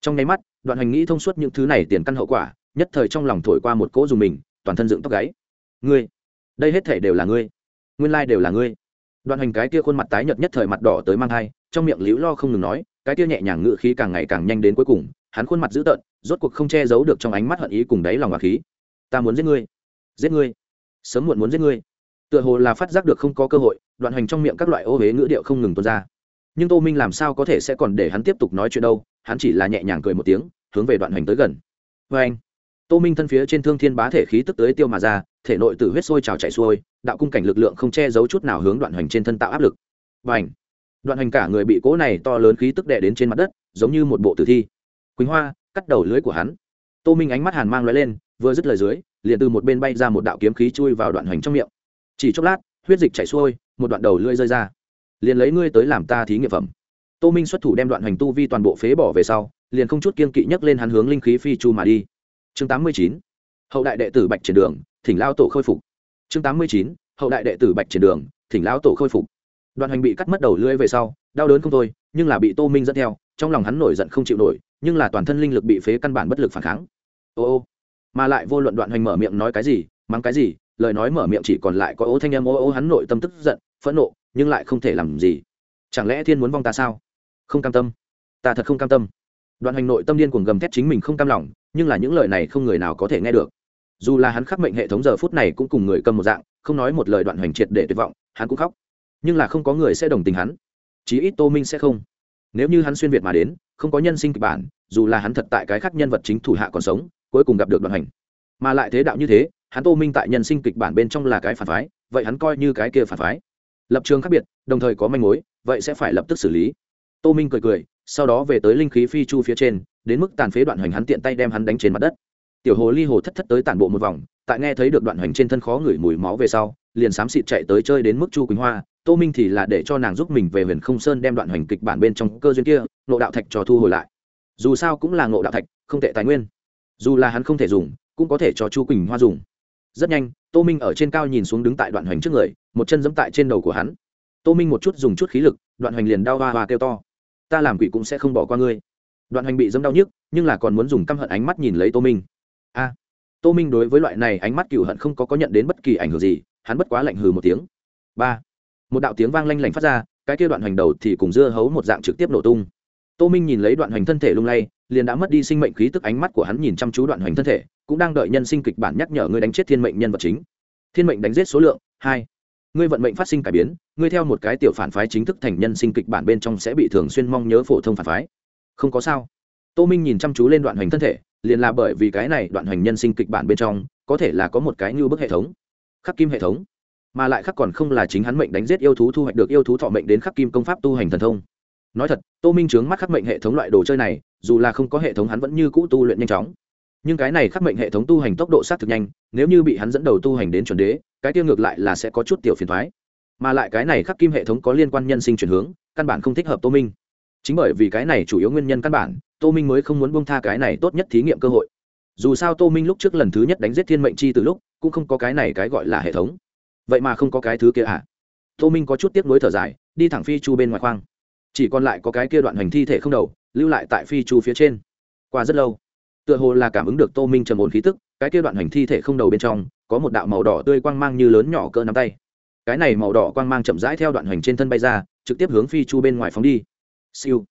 Trong nháy mắt, đoạn hành nghĩ thông suốt những thứ này tiền căn hậu quả, nhất thời trong lòng thổi qua một cỗ dùng mình, toàn thân dựng tóc gáy. Ngươi, đây hết thể đều là ngươi. Nguyên lai đều là ngươi đoạn hành cái kia khuôn mặt tái nhợt nhất thời mặt đỏ tới mang thai, trong miệng liễu lo không ngừng nói, cái kia nhẹ nhàng ngự khí càng ngày càng nhanh đến cuối cùng, hắn khuôn mặt dữ tợn, rốt cuộc không che giấu được trong ánh mắt hận ý cùng đáy lòng và khí. Ta muốn giết ngươi giết ngươi, sớm muộn muốn giết ngươi. Tựa hồ là phát giác được không có cơ hội, đoạn hành trong miệng các loại ô huế ngữ điệu không ngừng tuôn ra. Nhưng tô minh làm sao có thể sẽ còn để hắn tiếp tục nói chuyện đâu, hắn chỉ là nhẹ nhàng cười một tiếng, hướng về đoạn hành tới gần. Vê anh tô minh thân phía trên thương thiên bá thể khí tức tới tiêu mà ra thể nội tử huyết sôi trào chạy xuôi đạo cung cảnh lực lượng không che giấu chút nào hướng đoạn hành trên thân tạo áp lực. Bành, đoạn hành cả người bị cỗ này to lớn khí tức đè đến trên mặt đất giống như một bộ tử thi. Quỳnh hoa cắt đầu lưới của hắn. Tô minh ánh mắt hàn mang lóe lên vừa dứt lời dưới liền từ một bên bay ra một đạo kiếm khí chui vào đoạn hành trong miệng. Chỉ chốc lát huyết dịch chảy xuôi một đoạn đầu lưỡi rơi ra. Liền lấy ngươi tới làm ta thí nghiệm phẩm. Tô minh xuất thủ đem đoạn hành tu vi toàn bộ phế bỏ về sau liền không chút kiên kỵ nhấc lên hắn hướng linh khí phi chu mà đi. Chương tám mươi chín hậu đại đệ tử bạch triển đường, thỉnh lao tổ khôi phục. Chương tám mươi chín, hậu đại đệ tử bạch triển đường, thỉnh lao tổ khôi phục. Đoạn hành bị cắt mất đầu lưỡi về sau, đau đớn không thôi, nhưng là bị tô minh dẫn theo, trong lòng hắn nổi giận không chịu nổi, nhưng là toàn thân linh lực bị phế căn bản bất lực phản kháng. Ô ô, mà lại vô luận đoạn hành mở miệng nói cái gì, mắng cái gì, lời nói mở miệng chỉ còn lại có ô thanh em ô ô hắn nội tâm tức giận, phẫn nộ, nhưng lại không thể làm gì. Chẳng lẽ thiên muốn vong ta sao? Không cam tâm. Ta thật không cam tâm. Đoạn hành nội tâm điên cuồng gầm thét chính mình không cam lòng, nhưng là những lời này không người nào có thể nghe được dù là hắn khắc mệnh hệ thống giờ phút này cũng cùng người cầm một dạng, không nói một lời đoạn hoành triệt để tuyệt vọng, hắn cũng khóc. Nhưng là không có người sẽ đồng tình hắn. Chí ít tô minh sẽ không. Nếu như hắn xuyên việt mà đến, không có nhân sinh kịch bản, dù là hắn thật tại cái khác nhân vật chính thủ hạ còn sống, cuối cùng gặp được đoạn hành mà lại thế đạo như thế, hắn tô minh tại nhân sinh kịch bản bên trong là cái phản phái, vậy hắn coi như cái kia phản phái. Lập trường khác biệt, đồng thời có manh mối, vậy sẽ phải lập tức xử lý. Tô minh cười cười, sau đó về tới linh khí phi chu phía trên, đến mức tàn phế đoạn hoành hắn tiện tay đem hắn đánh trên mặt đất tiểu hồ ly hồ thất thất tới tản bộ một vòng, tại nghe thấy được đoạn hoành trên thân khó ngửi mùi máu về sau, liền xám xịt chạy tới chơi đến mức chu quỳnh hoa, tô minh thì là để cho nàng giúp mình về huyền không sơn đem đoạn hoành kịch bản bên trong cơ duyên kia nộ đạo thạch cho thu hồi lại. Dù sao cũng là ngộ đạo thạch, không tệ tài nguyên. Dù là hắn không thể dùng, cũng có thể cho chu quỳnh hoa dùng. Rất nhanh, tô minh ở trên cao nhìn xuống đứng tại đoạn hoành trước người, một chân giẫm tại trên đầu của hắn. Tô minh một chút dùng chút khí lực, đoạn hoành liền đau hoa hoa kêu to. Ta làm quỷ cũng sẽ không bỏ qua ngươi. Đoạn hoành bị dẫm đau nhức, nhưng là còn muốn dùng căm hận ánh mắt nhìn lấy tô minh a. Tô minh đối với loại này ánh mắt cựu hận không có có nhận đến bất kỳ ảnh hưởng gì, hắn bất quá lạnh hừ một tiếng. Ba. Một đạo tiếng vang lanh lảnh phát ra, cái kia đoạn hoành đầu thì cùng dưa hấu một dạng trực tiếp nổ tung. Tô minh nhìn lấy đoạn hoành thân thể lung lay, liền đã mất đi sinh mệnh khí tức ánh mắt của hắn nhìn chăm chú đoạn hoành thân thể, cũng đang đợi nhân sinh kịch bản nhắc nhở ngươi đánh chết thiên mệnh nhân vật chính. Thiên mệnh đánh giết số lượng, hai. Ngươi vận mệnh phát sinh cải biến, ngươi theo một cái tiểu phản phái chính thức thành nhân sinh kịch bản bên trong sẽ bị thường xuyên mong nhớ phổ thông phản phái. Không có sao. Tô minh nhìn chăm chú lên đoạn hoành thân thể liền là bởi vì cái này đoạn hoành nhân sinh kịch bản bên trong, có thể là có một cái như bức hệ thống, khắc kim hệ thống, mà lại khắc còn không là chính hắn mệnh đánh giết yêu thú thu hoạch được yêu thú thọ mệnh đến khắc kim công pháp tu hành thần thông. Nói thật, tô minh trướng mắt khắc mệnh hệ thống loại đồ chơi này, dù là không có hệ thống hắn vẫn như cũ tu luyện nhanh chóng. Nhưng cái này khắc mệnh hệ thống tu hành tốc độ sát thực nhanh, nếu như bị hắn dẫn đầu tu hành đến chuẩn đế, cái tiêu ngược lại là sẽ có chút tiểu phiền thoái mà lại cái này khắc kim hệ thống có liên quan nhân sinh chuyển hướng, căn bản không thích hợp tô minh. Chính bởi vì cái này chủ yếu nguyên nhân căn bản tô minh mới không muốn bông tha cái này tốt nhất thí nghiệm cơ hội. Dù sao tô minh lúc trước lần thứ nhất đánh giết thiên mệnh chi từ lúc, cũng không có cái này cái gọi là hệ thống. Vậy mà không có cái thứ kia à? Tô minh có chút tiếc nuối thở dài, đi thẳng phi chu bên ngoài khoang. Chỉ còn lại có cái kia đoạn hành thi thể không đầu, lưu lại tại phi chu phía trên. Qua rất lâu, tựa hồ là cảm ứng được tô minh trầm ổn khí tức, cái kia đoạn hành thi thể không đầu bên trong, có một đạo màu đỏ tươi quang mang như lớn nhỏ cỡ nắm tay. Cái này màu đỏ quang mang chậm rãi theo đoạn hành trên thân bay ra, trực tiếp hướng phi chu bên ngoài phóng đi. Siêu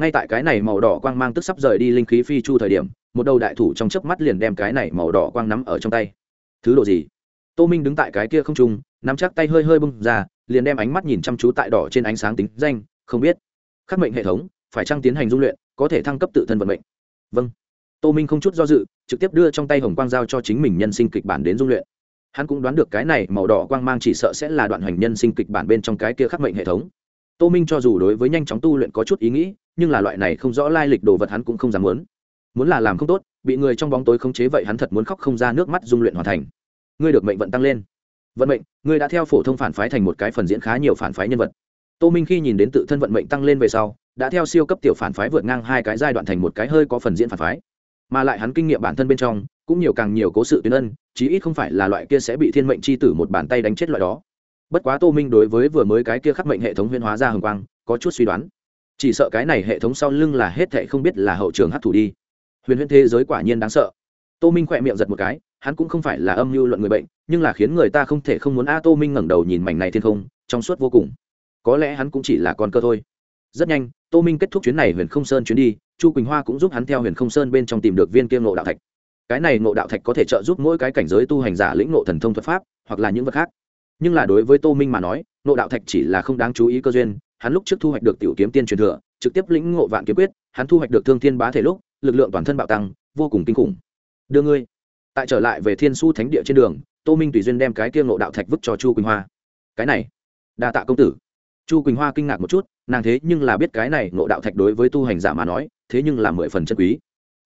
ngay tại cái này màu đỏ quang mang tức sắp rời đi linh khí phi chu thời điểm, một đầu đại thủ trong chớp mắt liền đem cái này màu đỏ quang nắm ở trong tay. Thứ đồ gì? Tô minh đứng tại cái kia không trung, nắm chắc tay hơi hơi bung ra, liền đem ánh mắt nhìn chăm chú tại đỏ trên ánh sáng tính danh, không biết. Khắc mệnh hệ thống, phải trăng tiến hành dung luyện, có thể thăng cấp tự thân vận mệnh? Vâng. Tô minh không chút do dự, trực tiếp đưa trong tay hồng quang giao cho chính mình nhân sinh kịch bản đến dung luyện. Hắn cũng đoán được cái này màu đỏ quang mang chỉ sợ sẽ là đoạn hoành nhân sinh kịch bản bên trong cái kia khắc mệnh hệ thống tô minh cho dù đối với nhanh chóng tu luyện có chút ý nghĩ, nhưng là loại này không rõ lai lịch đồ vật hắn cũng không dám muốn. Muốn là làm không tốt, bị người trong bóng tối khống chế vậy hắn thật muốn khóc không ra nước mắt dung luyện hoàn thành. Ngươi được mệnh vận tăng lên. Vận mệnh, ngươi đã theo phổ thông phản phái thành một cái phần diễn khá nhiều phản phái nhân vật. Tô minh khi nhìn đến tự thân vận mệnh tăng lên về sau, đã theo siêu cấp tiểu phản phái vượt ngang hai cái giai đoạn thành một cái hơi có phần diễn phản phái. Mà lại hắn kinh nghiệm bản thân bên trong, cũng nhiều càng nhiều cố sự tuyến ân, chí ít không phải là loại kia sẽ bị thiên mệnh c h i tử một bàn tay đánh chết loại đó bất quá tô minh đối với vừa mới cái kia khắc mệnh hệ thống huyên hóa ra hồng quang, có chút suy đoán. Chỉ sợ cái này hệ thống sau lưng là hết thệ không biết là hậu trường hắc thủ đi. Huyền huyễn thế giới quả nhiên đáng sợ. Tô minh khỏe miệng giật một cái, hắn cũng không phải là âm mưu luận người bệnh, nhưng là khiến người ta không thể không muốn a tô minh ngẩng đầu nhìn mảnh này thiên không, trong suốt vô cùng. Có lẽ hắn cũng chỉ là con cơ thôi. Rất nhanh, tô minh kết thúc chuyến này huyền không sơn chuyến đi, chu quỳnh hoa cũng giúp hắn theo huyền không sơn bên trong tìm được viên kiêm ngộ đạo thạch. Cái này ngộ đạo thạch có thể trợ giúp mỗi cái cảnh giới tu hành giả lĩnh ngộ thần thông thuật pháp, hoặc là những vật khác nhưng là đối với tô minh mà nói, ngộ đạo thạch chỉ là không đáng chú ý cơ duyên, hắn lúc trước thu hoạch được tiểu kiếm tiên truyền thừa, trực tiếp lĩnh ngộ vạn kiếm quyết, hắn thu hoạch được thương thiên bá thể lúc, lực lượng toàn thân bạo tăng, vô cùng kinh khủng. Đưa ngươi. Tại trở lại về thiên su thánh địa trên đường, tô minh tùy duyên đem cái kia ngộ đạo thạch vứt cho chu quỳnh hoa. Cái này, đa tạ công tử. Chu quỳnh hoa kinh ngạc một chút, nàng thế nhưng là biết cái này ngộ đạo thạch đối với tu hành giả mà nói, thế nhưng là mười phần chân quý.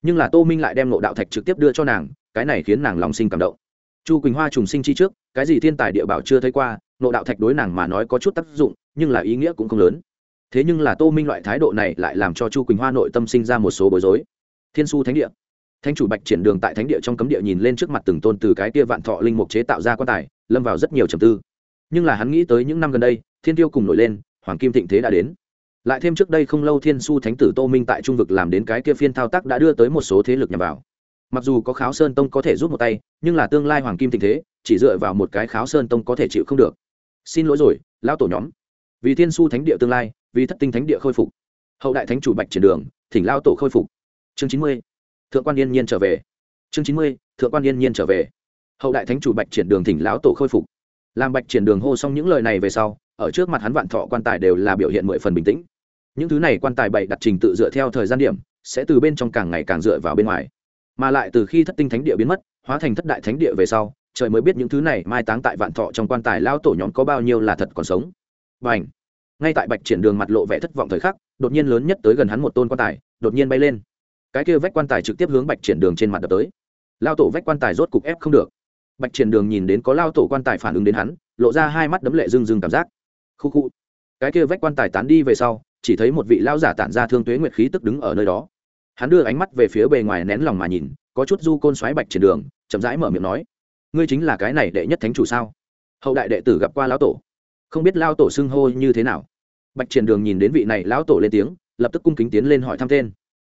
Nhưng là tô minh lại đem ngộ đạo thạch trực tiếp đưa cho nàng, cái này khiến nàng lòng sinh cảm động chu quỳnh hoa trùng sinh chi trước, cái gì thiên tài địa bảo chưa thấy qua, nộ đạo thạch đối nàng mà nói có chút tác dụng, nhưng là ý nghĩa cũng không lớn. Thế nhưng là tô minh loại thái độ này lại làm cho chu quỳnh hoa nội tâm sinh ra một số bối rối. Thiên su thánh địa. Thánh chủ bạch triển đường tại thánh địa trong cấm địa nhìn lên trước mặt từng tôn từ cái kia vạn thọ linh mục chế tạo ra quan tài, lâm vào rất nhiều trầm tư. Nhưng là hắn nghĩ tới những năm gần đây, thiên tiêu cùng nổi lên, hoàng kim thịnh thế đã đến. Lại thêm trước đây không lâu thiên su thánh tử tô minh tại trung vực làm đến cái kia phiên thao tác đã đưa tới một số thế lực nhằm vào mặc dù có kháo sơn tông có thể rút một tay, nhưng là tương lai hoàng kim thịnh thế, chỉ dựa vào một cái kháo sơn tông có thể chịu không được. Xin lỗi rồi, lão tổ nhóm. Vì thiên su thánh địa tương lai, vì thất tinh thánh địa khôi phục. Hậu đại thánh chủ bạch triển đường, thỉnh lao tổ khôi phục. Chương chín mươi. Thượng quan yên nhiên trở về. Chương chín mươi, thượng quan yên nhiên trở về. Hậu đại thánh chủ bạch triển đường thỉnh lão tổ khôi phục. Làm bạch triển đường hô xong những lời này về sau, ở trước mặt hắn vạn thọ quan tài đều là biểu hiện mười phần bình tĩnh. Những thứ này quan tài bày đặt trình tự dựa theo thời gian điểm, sẽ từ bên trong càng ngày càng dựa vào bên ngoài mà lại từ khi thất tinh thánh địa biến mất, hóa thành thất đại thánh địa về sau, trời mới biết những thứ này mai táng tại vạn thọ trong quan tài lao tổ nhóm có bao nhiêu là thật còn sống. B à n h ngay tại bạch triển đường mặt lộ vẻ thất vọng thời khắc, đột nhiên lớn nhất tới gần hắn một tôn quan tài, đột nhiên bay lên. Cái kia vách quan tài trực tiếp hướng bạch triển đường trên mặt đập tới. Lao tổ vách quan tài rốt cục ép không được. Bạch triển đường nhìn đến có lao tổ quan tài phản ứng đến hắn, lộ ra hai mắt đấm lệ rưng rưng cảm giác. Khu khu! Cái kia vách quan tài tán đi về sau, chỉ thấy một vị lao giả tản ra thương tuế nguyệt khí tức đứng ở nơi đó hắn đưa ánh mắt về phía bề ngoài nén lòng mà nhìn, có chút du côn xoáy bạch triển đường, chậm rãi mở miệng nói, ngươi chính là cái này đệ nhất thánh chủ sao? Hậu đại đệ tử gặp qua lão tổ. Không biết lao tổ xưng hô như thế nào? Bạch triển đường nhìn đến vị này lão tổ lên tiếng, lập tức cung kính tiến lên hỏi thăm tên.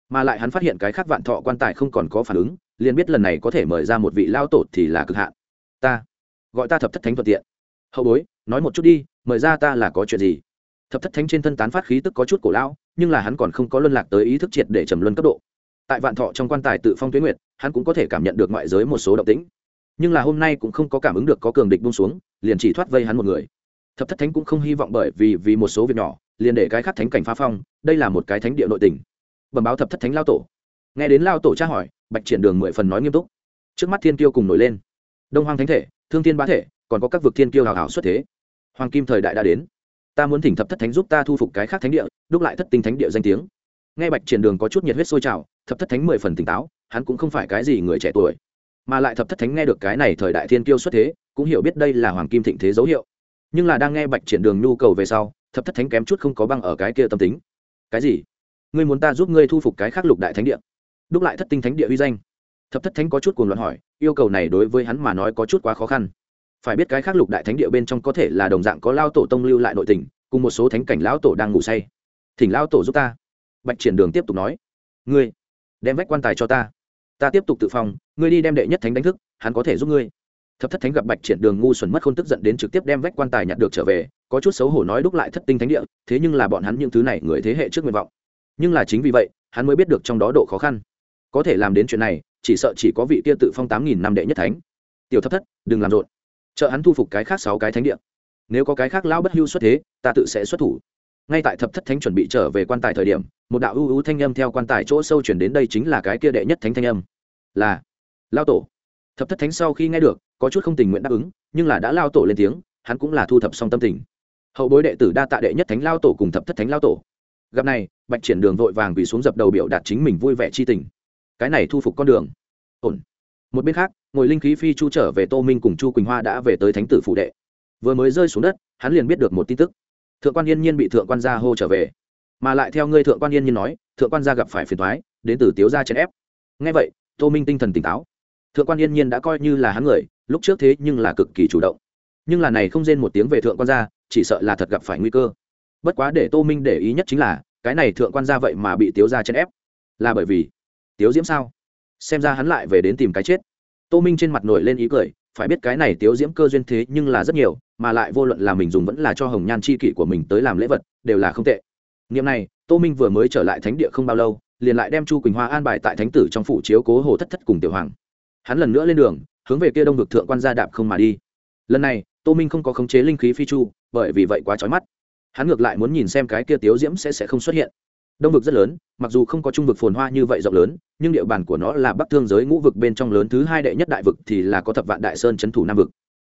Mà lại hắn phát hiện cái khác vạn thọ quan tài không còn có phản ứng, liền biết lần này có thể mời ra một vị lao tổ thì là cực hạn. Ta, gọi ta thập thất thánh thuận tiện. Hậu bối, nói một chút đi, mời ra ta là có chuyện gì? Thập thất thánh trên thân tán phát khí tức có chút cổ lão, nhưng là hắn còn không có luân lạc tới ý thức triệt để trầm luân cấp độ. Tại vạn thọ trong quan tài tự phong tuyến nguyệt, hắn cũng có thể cảm nhận được ngoại giới một số động tĩnh. Nhưng là hôm nay cũng không có cảm ứng được có cường địch bung xuống, liền chỉ thoát vây hắn một người. Thập thất thánh cũng không hy vọng bởi vì vì một số việc nhỏ, liền để cái khác thánh cảnh phá phong, đây là một cái thánh địa nội tình. Bẩm báo thập thất thánh lao tổ. Nghe đến lao tổ tra hỏi, bạch triển đường mười phần nói nghiêm túc. Trước mắt thiên kiêu cùng nổi lên. Đông hoàng thánh thể, thương thiên bá thể, còn có các vực thiên kiêu hào hào xuất thế. Hoàng kim thời đại đã đến ta muốn thỉnh thập thất thánh giúp ta thu phục cái khác thánh địa, đúc lại thất tinh thánh địa danh tiếng. Nghe bạch triển đường có chút nhiệt huyết sôi trào, thập thất thánh mười phần tỉnh táo, hắn cũng không phải cái gì người trẻ tuổi. Mà lại thập thất thánh nghe được cái này thời đại thiên kiêu xuất thế, cũng hiểu biết đây là hoàng kim thịnh thế dấu hiệu. Nhưng là đang nghe bạch triển đường nhu cầu về sau, thập thất thánh kém chút không có băng ở cái kia tâm tính. Cái gì? Ngươi muốn ta giúp ngươi thu phục cái khác lục đại thánh địa? Đúc lại thất tinh thánh địa uy danh. Thập thất thánh có chút cuồng loạn hỏi, yêu cầu này đối với hắn mà nói có chút quá khó khăn phải biết cái khác lục đại thánh địa bên trong có thể là đồng dạng có lao tổ tông lưu lại nội tình, cùng một số thánh cảnh lão tổ đang ngủ say. Thỉnh lao tổ giúp ta. Bạch triển đường tiếp tục nói. Ngươi, đem vách quan tài cho ta. Ta tiếp tục tự phòng, ngươi đi đem đệ nhất thánh đánh thức, hắn có thể giúp ngươi. Thập thất thánh gặp bạch triển đường ngu xuẩn mất k h ô n tức giận đến trực tiếp đem vách quan tài nhặt được trở về, có chút xấu hổ nói đúc lại thất tinh thánh địa, thế nhưng là bọn hắn những thứ này người thế hệ trước nguyện vọng. Nhưng là chính vì vậy, hắn mới biết được trong đó độ khó khăn. Có thể làm đến chuyện này, chỉ sợ chỉ có vị tia tự phong tám nghìn năm đệ nhất thánh. Tiểu thấp thất, đừng làm rộn trợ hắn thu phục cái khác sáu cái thánh địa. Nếu có cái khác lão bất hưu xuất thế, ta tự sẽ xuất thủ. Ngay tại thập thất thánh chuẩn bị trở về quan tài thời điểm, một đạo ưu ưu thanh âm theo quan tài chỗ sâu chuyển đến đây chính là cái kia đệ nhất thánh thanh âm. Là lao tổ. Thập thất thánh sau khi nghe được, có chút không tình nguyện đáp ứng, nhưng là đã lao tổ lên tiếng, hắn cũng là thu thập xong tâm tình. Hậu bối đệ tử đa tạ đệ nhất thánh lao tổ cùng thập thất thánh lao tổ. Gặp này, bạch triển đường vội vàng bị xuống dập đầu biểu đạt chính mình vui vẻ chi tình. Cái này thu phục con đường. Ổn một bên khác, ngồi linh khí phi chu trở về tô minh cùng chu quỳnh hoa đã về tới thánh tử phụ đệ. Vừa mới rơi xuống đất, hắn liền biết được một tin tức. Thượng quan yên nhiên bị thượng quan gia hô trở về. Mà lại theo ngươi thượng quan yên nhiên nói, thượng quan gia gặp phải phiền thoái đến từ tiếu gia chèn ép. Ngay vậy, tô minh tinh thần tỉnh táo. Thượng quan yên nhiên đã coi như là hắn người, lúc trước thế nhưng là cực kỳ chủ động. Nhưng là này không rên một tiếng về thượng quan gia, chỉ sợ là thật gặp phải nguy cơ. Bất quá để tô minh để ý nhất chính là, cái này thượng quan gia vậy mà bị tiếu gia chèn ép. Là bởi vì, tiếu diễm sao? Xem ra hắn lại về đến tìm cái chết. Tô minh trên mặt nổi lên ý cười, phải biết cái này tiếu diễm cơ duyên thế nhưng là rất nhiều, mà lại vô luận là mình dùng vẫn là cho hồng nhan chi kỷ của mình tới làm lễ vật, đều là không tệ. Niệm này, tô minh vừa mới trở lại thánh địa không bao lâu, liền lại đem chu quỳnh hoa an bài tại thánh tử trong phủ chiếu cố hồ thất thất cùng tiểu hoàng. Hắn lần nữa lên đường, hướng về kia đông vực thượng quan gia đạp không mà đi. Lần này, tô minh không có khống chế linh khí phi chu, bởi vì vậy quá trói mắt. Hắn ngược lại muốn nhìn xem cái kia tiếu diễm sẽ sẽ không xuất hiện đông vực rất lớn, mặc dù không có trung vực phồn hoa như vậy rộng lớn, nhưng địa bàn của nó là bắc thương giới ngũ vực bên trong lớn thứ hai đệ nhất đại vực thì là có thập vạn đại sơn c thủ nam vực.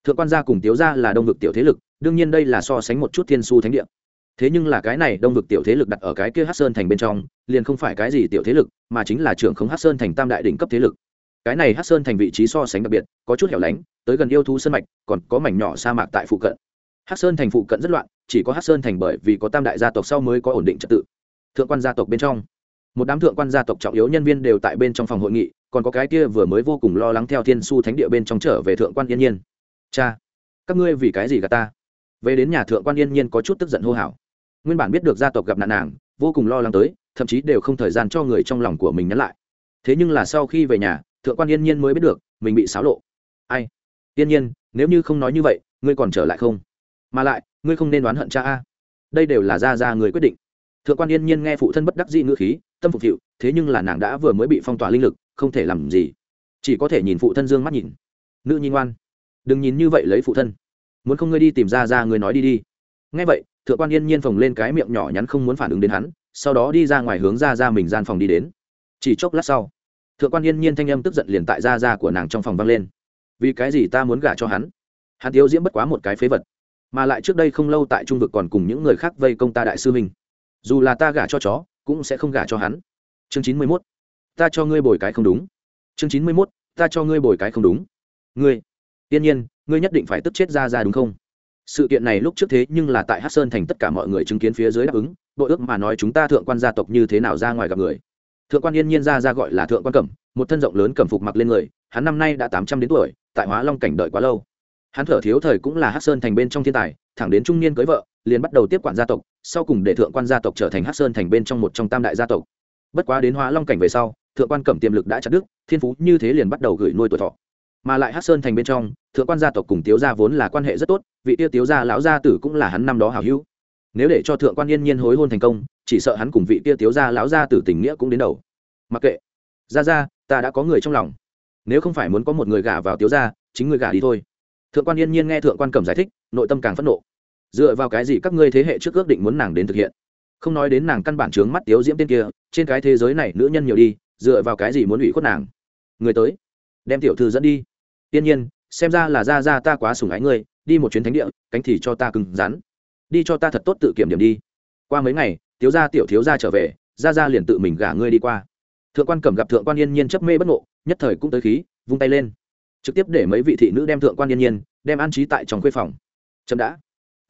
Thượng quan gia cùng tiếu gia là đông vực tiểu thế lực, đương nhiên đây là so sánh một chút thiên su thánh địa. Thế nhưng là cái này đông vực tiểu thế lực đặt ở cái kia hát sơn thành bên trong, liền không phải cái gì tiểu thế lực, mà chính là trưởng không hát sơn thành tam đại đỉnh cấp thế lực. Cái này hát sơn thành vị trí so sánh đặc biệt, có chút hẻo lánh, tới gần yêu thú sân mạch, còn có mảnh nhỏ sa mạc tại phụ cận. Hát sơn thành phụ cận rất loạn, chỉ có hát sơn thành bởi vì có tam đại gia tộc sau mới có ổn định trật tự thượng quan gia tộc bên trong. Một đám thượng quan gia tộc trọng yếu nhân viên đều tại bên trong phòng hội nghị, còn có cái kia vừa mới vô cùng lo lắng theo thiên su thánh địa bên trong trở về thượng quan yên nhiên. Cha, các ngươi vì cái gì gà ta? Về đến nhà thượng quan yên nhiên có chút tức giận hô hào. Nguyên bản biết được gia tộc gặp nạn nàng, vô cùng lo lắng tới, thậm chí đều không thời gian cho người trong lòng của mình nhắn lại. Thế nhưng là sau khi về nhà, thượng quan yên nhiên mới biết được, mình bị xáo lộ. Ai? Yên nhiên, nếu như không nói như vậy, ngươi còn trở lại không? Mà lại, ngươi không nên đoán hận cha a. Đây đều là ra ra người quyết định thượng quan yên nhiên nghe phụ thân bất đắc dĩ ngữ khí, tâm phục hiệu thế nhưng là nàng đã vừa mới bị phong tỏa linh lực, không thể làm gì. Chỉ có thể nhìn phụ thân dương mắt nhìn. Nữ nhi ngoan. Đừng nhìn như vậy lấy phụ thân. Muốn không ngươi đi tìm ra ra, ngươi nói đi đi. Ngay vậy, thượng quan yên nhiên phồng lên cái miệng nhỏ nhắn không muốn phản ứng đến hắn, sau đó đi ra ngoài hướng ra ra mình gian phòng đi đến. Chỉ chốc lát sau, thượng quan yên nhiên thanh âm tức giận liền tại ra ra của nàng trong phòng vang lên. Vì cái gì ta muốn gả cho hắn? Hắn thiếu diễm bất quá một cái phế vật. Mà lại trước đây không lâu tại trung vực còn cùng những người khác vây công ta đại sư mình dù là ta gả cho chó, cũng sẽ không gả cho hắn. Chương chín mươi mốt. Ta cho ngươi bồi cái không đúng. Chương chín mươi mốt. Ta cho ngươi bồi cái không đúng. Ngươi tiên nhiên, ngươi nhất định phải tức chết ra ra đúng không? Sự kiện này lúc trước thế nhưng là tại hát sơn thành tất cả mọi người chứng kiến phía dưới đáp ứng đội ước mà nói chúng ta thượng quan gia tộc như thế nào ra ngoài gặp người. Thượng quan yên nhiên ra ra gọi là thượng quan cẩm, một thân rộng lớn cẩm phục mặc lên người, hắn năm nay đã tám trăm đến tuổi, tại hóa long cảnh đợi quá lâu. Hắn thở thiếu thời cũng là hát sơn thành bên trong thiên tài, thẳng đến trung niên cưới vợ liền bắt đầu tiếp quản gia tộc, sau cùng để thượng quan gia tộc trở thành hát sơn thành bên trong một trong tam đại gia tộc. Bất quá đến hóa long cảnh về sau, thượng quan cẩm tiềm lực đã chặt đức thiên phú như thế liền bắt đầu gửi nuôi tuổi thọ. Mà lại hát sơn thành bên trong, thượng quan gia tộc cùng tiếu gia vốn là quan hệ rất tốt, vị tiêu tiếu gia lão gia tử cũng là hắn năm đó hảo hữu. Nếu để cho thượng quan yên nhiên hối hôn thành công, chỉ sợ hắn cùng vị tiêu tiếu gia lão gia tử tình nghĩa cũng đến đầu. Mặc kệ. Ra ra ta đã có người trong lòng. Nếu không phải muốn có một người gả vào tiếu gia, chính người gả đi thôi. Thượng quan yên nhiên nghe thượng quan cẩm giải thích, nội tâm càng phẫn nộ dựa vào cái gì các ngươi thế hệ trước ước định muốn nàng đến thực hiện? Không nói đến nàng căn bản trướng mắt tiếu diễm tên kia, trên cái thế giới này nữ nhân nhiều đi, dựa vào cái gì muốn ủy khuất nàng? Người tới, đem tiểu thư dẫn đi. Tiên nhiên, xem ra là ra ra ta quá sủng ái ngươi, đi một chuyến thánh địa, cánh thì cho ta cứng rắn. Đi cho ta thật tốt tự kiểm điểm đi. Qua mấy ngày thiếu gia tiểu thiếu gia trở về ra ra liền tự mình gả ngươi đi qua. Thượng quan cẩm gặp thượng quan yên nhiên chấp mê bất ngộ, nhất thời cũng tới khí, vung tay lên. Trực tiếp để mấy vị thị nữ đem thượng quan yên nhiên, đem an trí tại trong khuê phòng. Chậm đã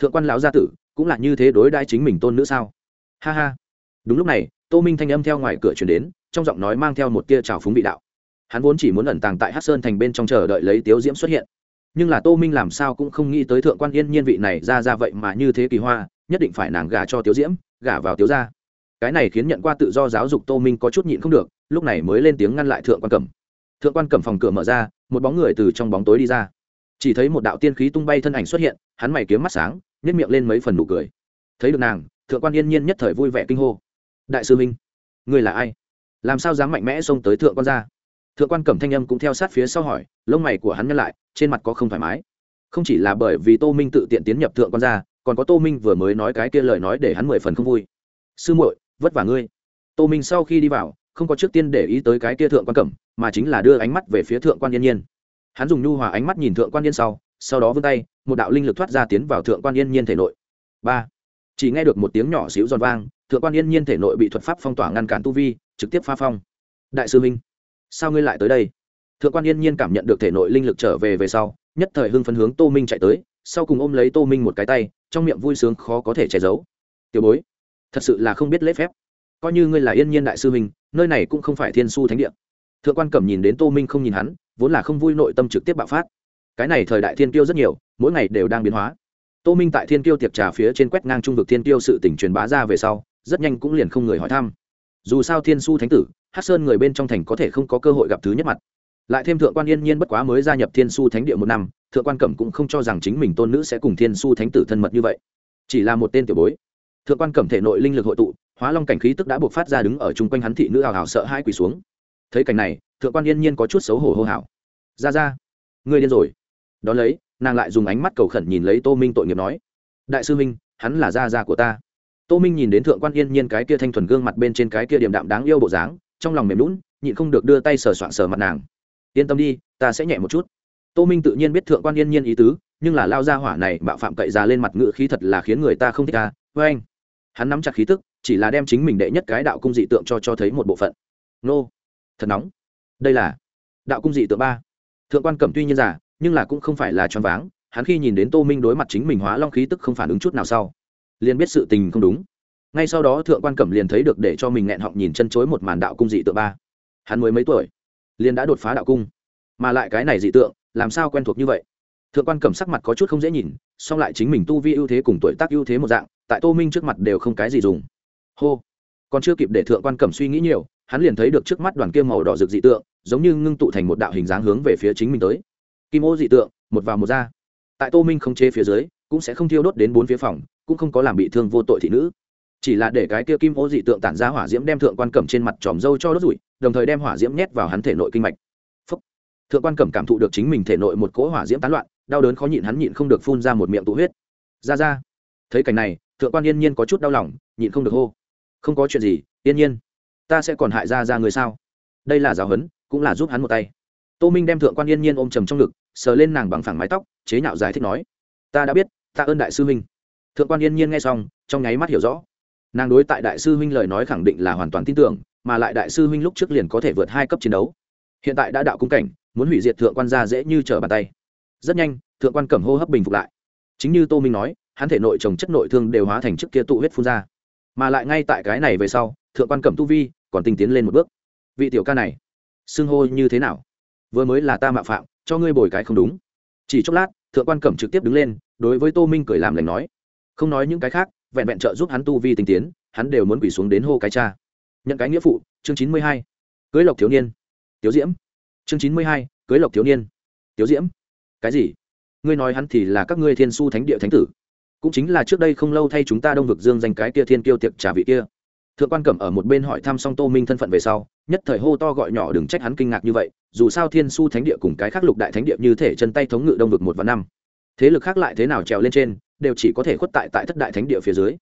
thượng quan lão gia tử, cũng là như thế đối đãi chính mình tôn nữ sao? Ha ha. Đúng lúc này, tô minh thanh âm theo ngoài cửa chuyển đến, trong giọng nói mang theo một tia trào phúng vị đạo. Hắn vốn chỉ muốn ẩn tàng tại hát sơn thành bên trong chờ đợi lấy tiếu diễm xuất hiện. Nhưng là tô minh làm sao cũng không nghĩ tới thượng quan yên nhiên vị này ra ra vậy mà như thế kỳ hoa, nhất định phải nàng gả cho tiếu diễm, gả vào tiếu gia. Cái này khiến nhận qua tự do giáo dục tô minh có chút nhịn không được, lúc này mới lên tiếng ngăn lại thượng quan cẩm thượng quan cẩm phòng cửa mở ra, một bóng người từ trong bóng tối đi ra. Chỉ thấy một đạo tiên khí tung bay thân ảnh xuất hiện, hắn mày kiếm mắt sáng nhét miệng lên mấy phần nụ cười. Thấy được nàng, thượng quan yên nhiên nhất thời vui vẻ kinh hô. Đại sư minh, ngươi là ai? Làm sao dám mạnh mẽ xông tới thượng quan gia? Thượng quan cẩm thanh âm cũng theo sát phía sau hỏi, lông mày của hắn nhăn lại, trên mặt có không thoải mái. Không chỉ là bởi vì tô minh tự tiện tiến nhập thượng quan gia, còn có tô minh vừa mới nói cái kia lời nói để hắn mười phần không vui. Sư muội, vất vả ngươi. Tô minh sau khi đi vào, không có trước tiên để ý tới cái kia thượng quan cẩm, mà chính là đưa ánh mắt về phía thượng quan yên nhiên. Hắn dùng nhu hòa ánh mắt nhìn thượng quan yên sau sau đó vươn tay, một đạo linh lực thoát ra tiến vào thượng quan yên nhiên thể nội. Ba. Chỉ nghe được một tiếng nhỏ xíu giòn vang, thượng quan yên nhiên thể nội bị thuật pháp phong tỏa ngăn cản tu vi, trực tiếp pha phong. Đại sư minh, sao ngươi lại tới đây? Thượng quan yên nhiên cảm nhận được thể nội linh lực trở về về sau, nhất thời hưng phấn hướng tô minh chạy tới, sau cùng ôm lấy tô minh một cái tay, trong miệng vui sướng khó có thể che giấu. Tiểu bối, thật sự là không biết lễ phép. Coi như ngươi là yên nhiên đại sư minh, nơi này cũng không phải thiên su thánh địa. Thượng quan cẩm nhìn đến tô minh không nhìn hắn, vốn là không vui, nội tâm trực tiếp bạo phát cái này thời đại thiên tiêu rất nhiều, mỗi ngày đều đang biến hóa. Tô minh tại thiên tiêu tiệc trà phía trên quét ngang trung vực thiên tiêu sự tỉnh truyền bá ra về sau, rất nhanh cũng liền không người hỏi thăm. Dù sao thiên su thánh tử hát sơn người bên trong thành có thể không có cơ hội gặp thứ nhất mặt. Lại thêm thượng quan yên nhiên bất quá mới gia nhập thiên su thánh địa một năm, thượng quan cẩm cũng không cho rằng chính mình tôn nữ sẽ cùng thiên su thánh tử thân mật như vậy. Chỉ là một tên tiểu bối. Thượng quan cẩm thể nội linh lực hội tụ, hóa long cảnh khí tức đã buộc phát ra đứng ở chung quanh hắn thị nữ hào hào sợ hai quỳ xuống. Thấy cảnh này, thượng quan yên nhiên có chút xấu hổ hô hào. Ra ra ngươi điên rồi đón lấy, nàng lại dùng ánh mắt cầu khẩn nhìn lấy tô minh tội nghiệp nói, đại sư minh, hắn là gia gia của ta. Tô minh nhìn đến thượng quan yên nhiên cái kia thanh thuần gương mặt bên trên cái kia điểm đạm đáng yêu bộ dáng, trong lòng mềm lún nhịn không được đưa tay sờ soạn sờ mặt nàng. Yên tâm đi, ta sẽ nhẹ một chút. Tô minh tự nhiên biết thượng quan yên nhiên ý tứ, nhưng là lao ra hỏa này bạo phạm cậy ra lên mặt ngự khí thật là khiến người ta không thích ta với anh, hắn nắm chặt khí tức, chỉ là đem chính mình đệ nhất cái đạo cung dị tượng cho cho thấy một bộ phận. Nô, thật nóng. Đây là đạo cung dị tượng ba. Thượng quan cẩm tuy nhiên giả nhưng là cũng không phải là choáng váng, hắn khi nhìn đến tô minh đối mặt chính mình hóa long khí tức không phản ứng chút nào sau, liền biết sự tình không đúng. Ngay sau đó thượng quan cẩm liền thấy được để cho mình nghẹn họng nhìn chân chối một màn đạo cung dị tượng ba. Hắn mới mấy tuổi, liền đã đột phá đạo cung. Mà lại cái này dị tượng, làm sao quen thuộc như vậy? Thượng quan cẩm sắc mặt có chút không dễ nhìn, song lại chính mình tu vi ưu thế cùng tuổi tác ưu thế một dạng, tại tô minh trước mặt đều không cái gì dùng. Hô! Còn chưa kịp để thượng quan cẩm suy nghĩ nhiều, hắn liền thấy được trước mắt đoàn kia màu đỏ rực dị tượng, giống như ngưng tụ thành một đạo hình dáng hướng về phía chính mình tới kim ô dị tượng, một vào một ra. Tại tô minh không chế phía dưới, cũng sẽ không thiêu đốt đến bốn phía phòng, cũng không có làm bị thương vô tội thị nữ. Chỉ là để cái kia kim ô dị tượng tản ra hỏa diễm đem thượng quan cẩm trên mặt tròm dâu cho đốt rủi, đồng thời đem hỏa diễm nhét vào hắn thể nội kinh mạch. Phúc. thượng quan cẩm cảm thụ được chính mình thể nội một cỗ hỏa diễm tán loạn, đau đớn khó nhịn hắn nhịn không được phun ra một miệng tụ huyết. Ra ra. Thấy cảnh này, thượng quan yên nhiên có chút đau lòng, nhịn không được hô. Không có chuyện gì, yên nhiên. Ta sẽ còn hại ra ra người sao? Đây là giáo huấn, cũng là giúp hắn một tay. Tô minh đem thượng quan yên nhiên ôm trầm trong ngực sờ lên nàng bằng phẳng mái tóc, chế nhạo giải thích nói, ta đã biết, ta ơn đại sư huynh. Thượng quan yên nhiên nghe xong, trong nháy mắt hiểu rõ. Nàng đối tại đại sư huynh lời nói khẳng định là hoàn toàn tin tưởng, mà lại đại sư huynh lúc trước liền có thể vượt hai cấp chiến đấu. Hiện tại đã đạo cung cảnh, muốn hủy diệt thượng quan gia dễ như trở bàn tay. Rất nhanh, thượng quan cẩm hô hấp bình phục lại. Chính như tô minh nói, hắn thể nội trồng chất nội thương đều hóa thành trước kia tụ huyết phun ra. Mà lại ngay tại cái này về sau, thượng quan cẩm tu vi còn tinh tiến lên một bước. Vị tiểu ca này, xưng hô như thế nào? Vừa mới là ta mạo phạm cho ngươi bồi cái không đúng. Chỉ chốc lát, thượng quan cẩm trực tiếp đứng lên, đối với tô minh cười làm lành nói, không nói những cái khác, vẹn vẹn trợ giúp hắn tu vi tinh tiến, hắn đều muốn quỳ xuống đến hô cái cha. Nhận cái nghĩa phụ, chương chín mươi hai, cưới lộc thiếu niên. Tiếu diễm. Chương chín mươi hai, cưới lộc thiếu niên. Tiếu diễm. Cái gì? Ngươi nói hắn thì là các ngươi thiên su thánh địa thánh tử. Cũng chính là trước đây không lâu thay chúng ta đông vực dương danh cái kia thiên kiêu tiệc trà vị kia. Thượng quan cẩm ở một bên hỏi thăm xong tô minh thân phận về sau nhất thời hô to gọi nhỏ đừng trách hắn kinh ngạc như vậy, dù sao thiên su thánh địa cùng cái khác lục đại thánh địa như thể chân tay thống ngự đông vực một và năm. Thế lực khác lại thế nào trèo lên trên, đều chỉ có thể khuất tại tại thất đại thánh địa phía dưới.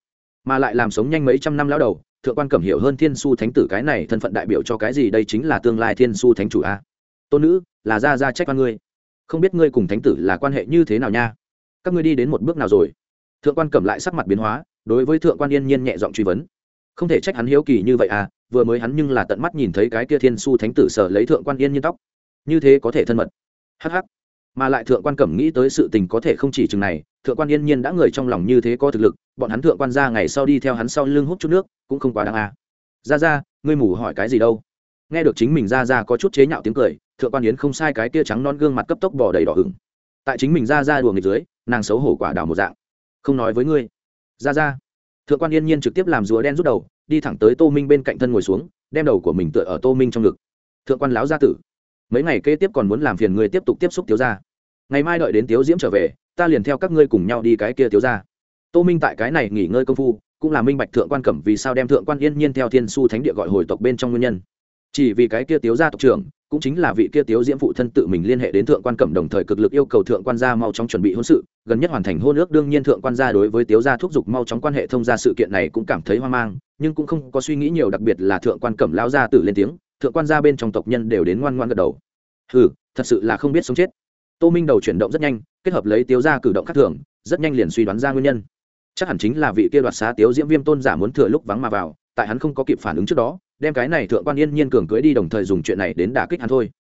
Mà lại làm sống nhanh mấy trăm năm lao đầu, thượng quan cẩm hiểu hơn thiên su thánh tử cái này thân phận đại biểu cho cái gì đây chính là tương lai thiên su thánh chủ a. Tôn nữ, là ra ra trách quan ngươi. Không biết ngươi cùng thánh tử là quan hệ như thế nào nha. Các ngươi đi đến một bước nào rồi? Thượng quan cẩm lại sắc mặt biến hóa, đối với thượng quan yên nhiên nhẹ giọng truy vấn. Không thể trách hắn hiếu kỳ như vậy à vừa mới hắn nhưng là tận mắt nhìn thấy cái kia thiên su thánh tử sở lấy thượng quan yên nhiên tóc. Như thế có thể thân mật. Hh mà lại thượng quan cẩm nghĩ tới sự tình có thể không chỉ chừng này, thượng quan yên nhiên đã người trong lòng như thế có thực lực, bọn hắn thượng quan ra ngày sau đi theo hắn sau lưng hút chút nước, cũng không quá đáng à. ra ra, ngươi mủ hỏi cái gì đâu? Nghe được chính mình ra ra có chút chế nhạo tiếng cười, thượng quan yến không sai cái tia trắng non gương mặt cấp tốc bỏ đầy đỏ hửng tại chính mình ra ra đùa nghịch dưới, nàng xấu hổ quả đảo một dạng. Không nói với ngươi. Ra ra. Thượng quan yên nhiên trực tiếp làm rùa đen rút đầu đi thẳng tới tô minh bên cạnh thân ngồi xuống, đem đầu của mình tựa ở tô minh trong ngực thượng quan láo gia tử, mấy ngày kế tiếp còn muốn làm phiền người tiếp tục tiếp xúc tiếu gia. ngày mai đợi đến tiếu diễm trở về, ta liền theo các ngươi cùng nhau đi cái kia tiếu gia. tô minh tại cái này nghỉ ngơi công phu, cũng là minh bạch thượng quan cẩm vì sao đem thượng quan yên nhiên theo thiên su thánh địa gọi hồi tộc bên trong nguyên nhân chỉ vì cái kia tiếu gia tộc trưởng, cũng chính là vị kia tiếu diễm phụ thân tự mình liên hệ đến thượng quan cẩm đồng thời cực lực yêu cầu thượng quan gia mau chóng chuẩn bị hôn sự, gần nhất hoàn thành hôn ước đương nhiên thượng quan gia đối với tiếu gia thúc giục mau chóng quan hệ thông gia sự kiện này cũng cảm thấy hoang mang, nhưng cũng không có suy nghĩ nhiều đặc biệt là thượng quan cẩm lão gia tử lên tiếng, thượng quan gia bên trong tộc nhân đều đến ngoan ngoan gật đầu. Hừ, thật sự là không biết sống chết. Tô minh đầu chuyển động rất nhanh, kết hợp lấy tiếu gia cử động khác thường, rất nhanh liền suy đoán ra nguyên nhân. Chắc hẳn chính là vị kia đoạt xá tiếu diễm viêm tôn giả muốn thừa lúc vắng mà vào, tại hắn không có kịp phản ứng trước đó đem cái này thượng quan yên nhiên cường cưới đi đồng thời dùng chuyện này đến đả kích hắn thôi.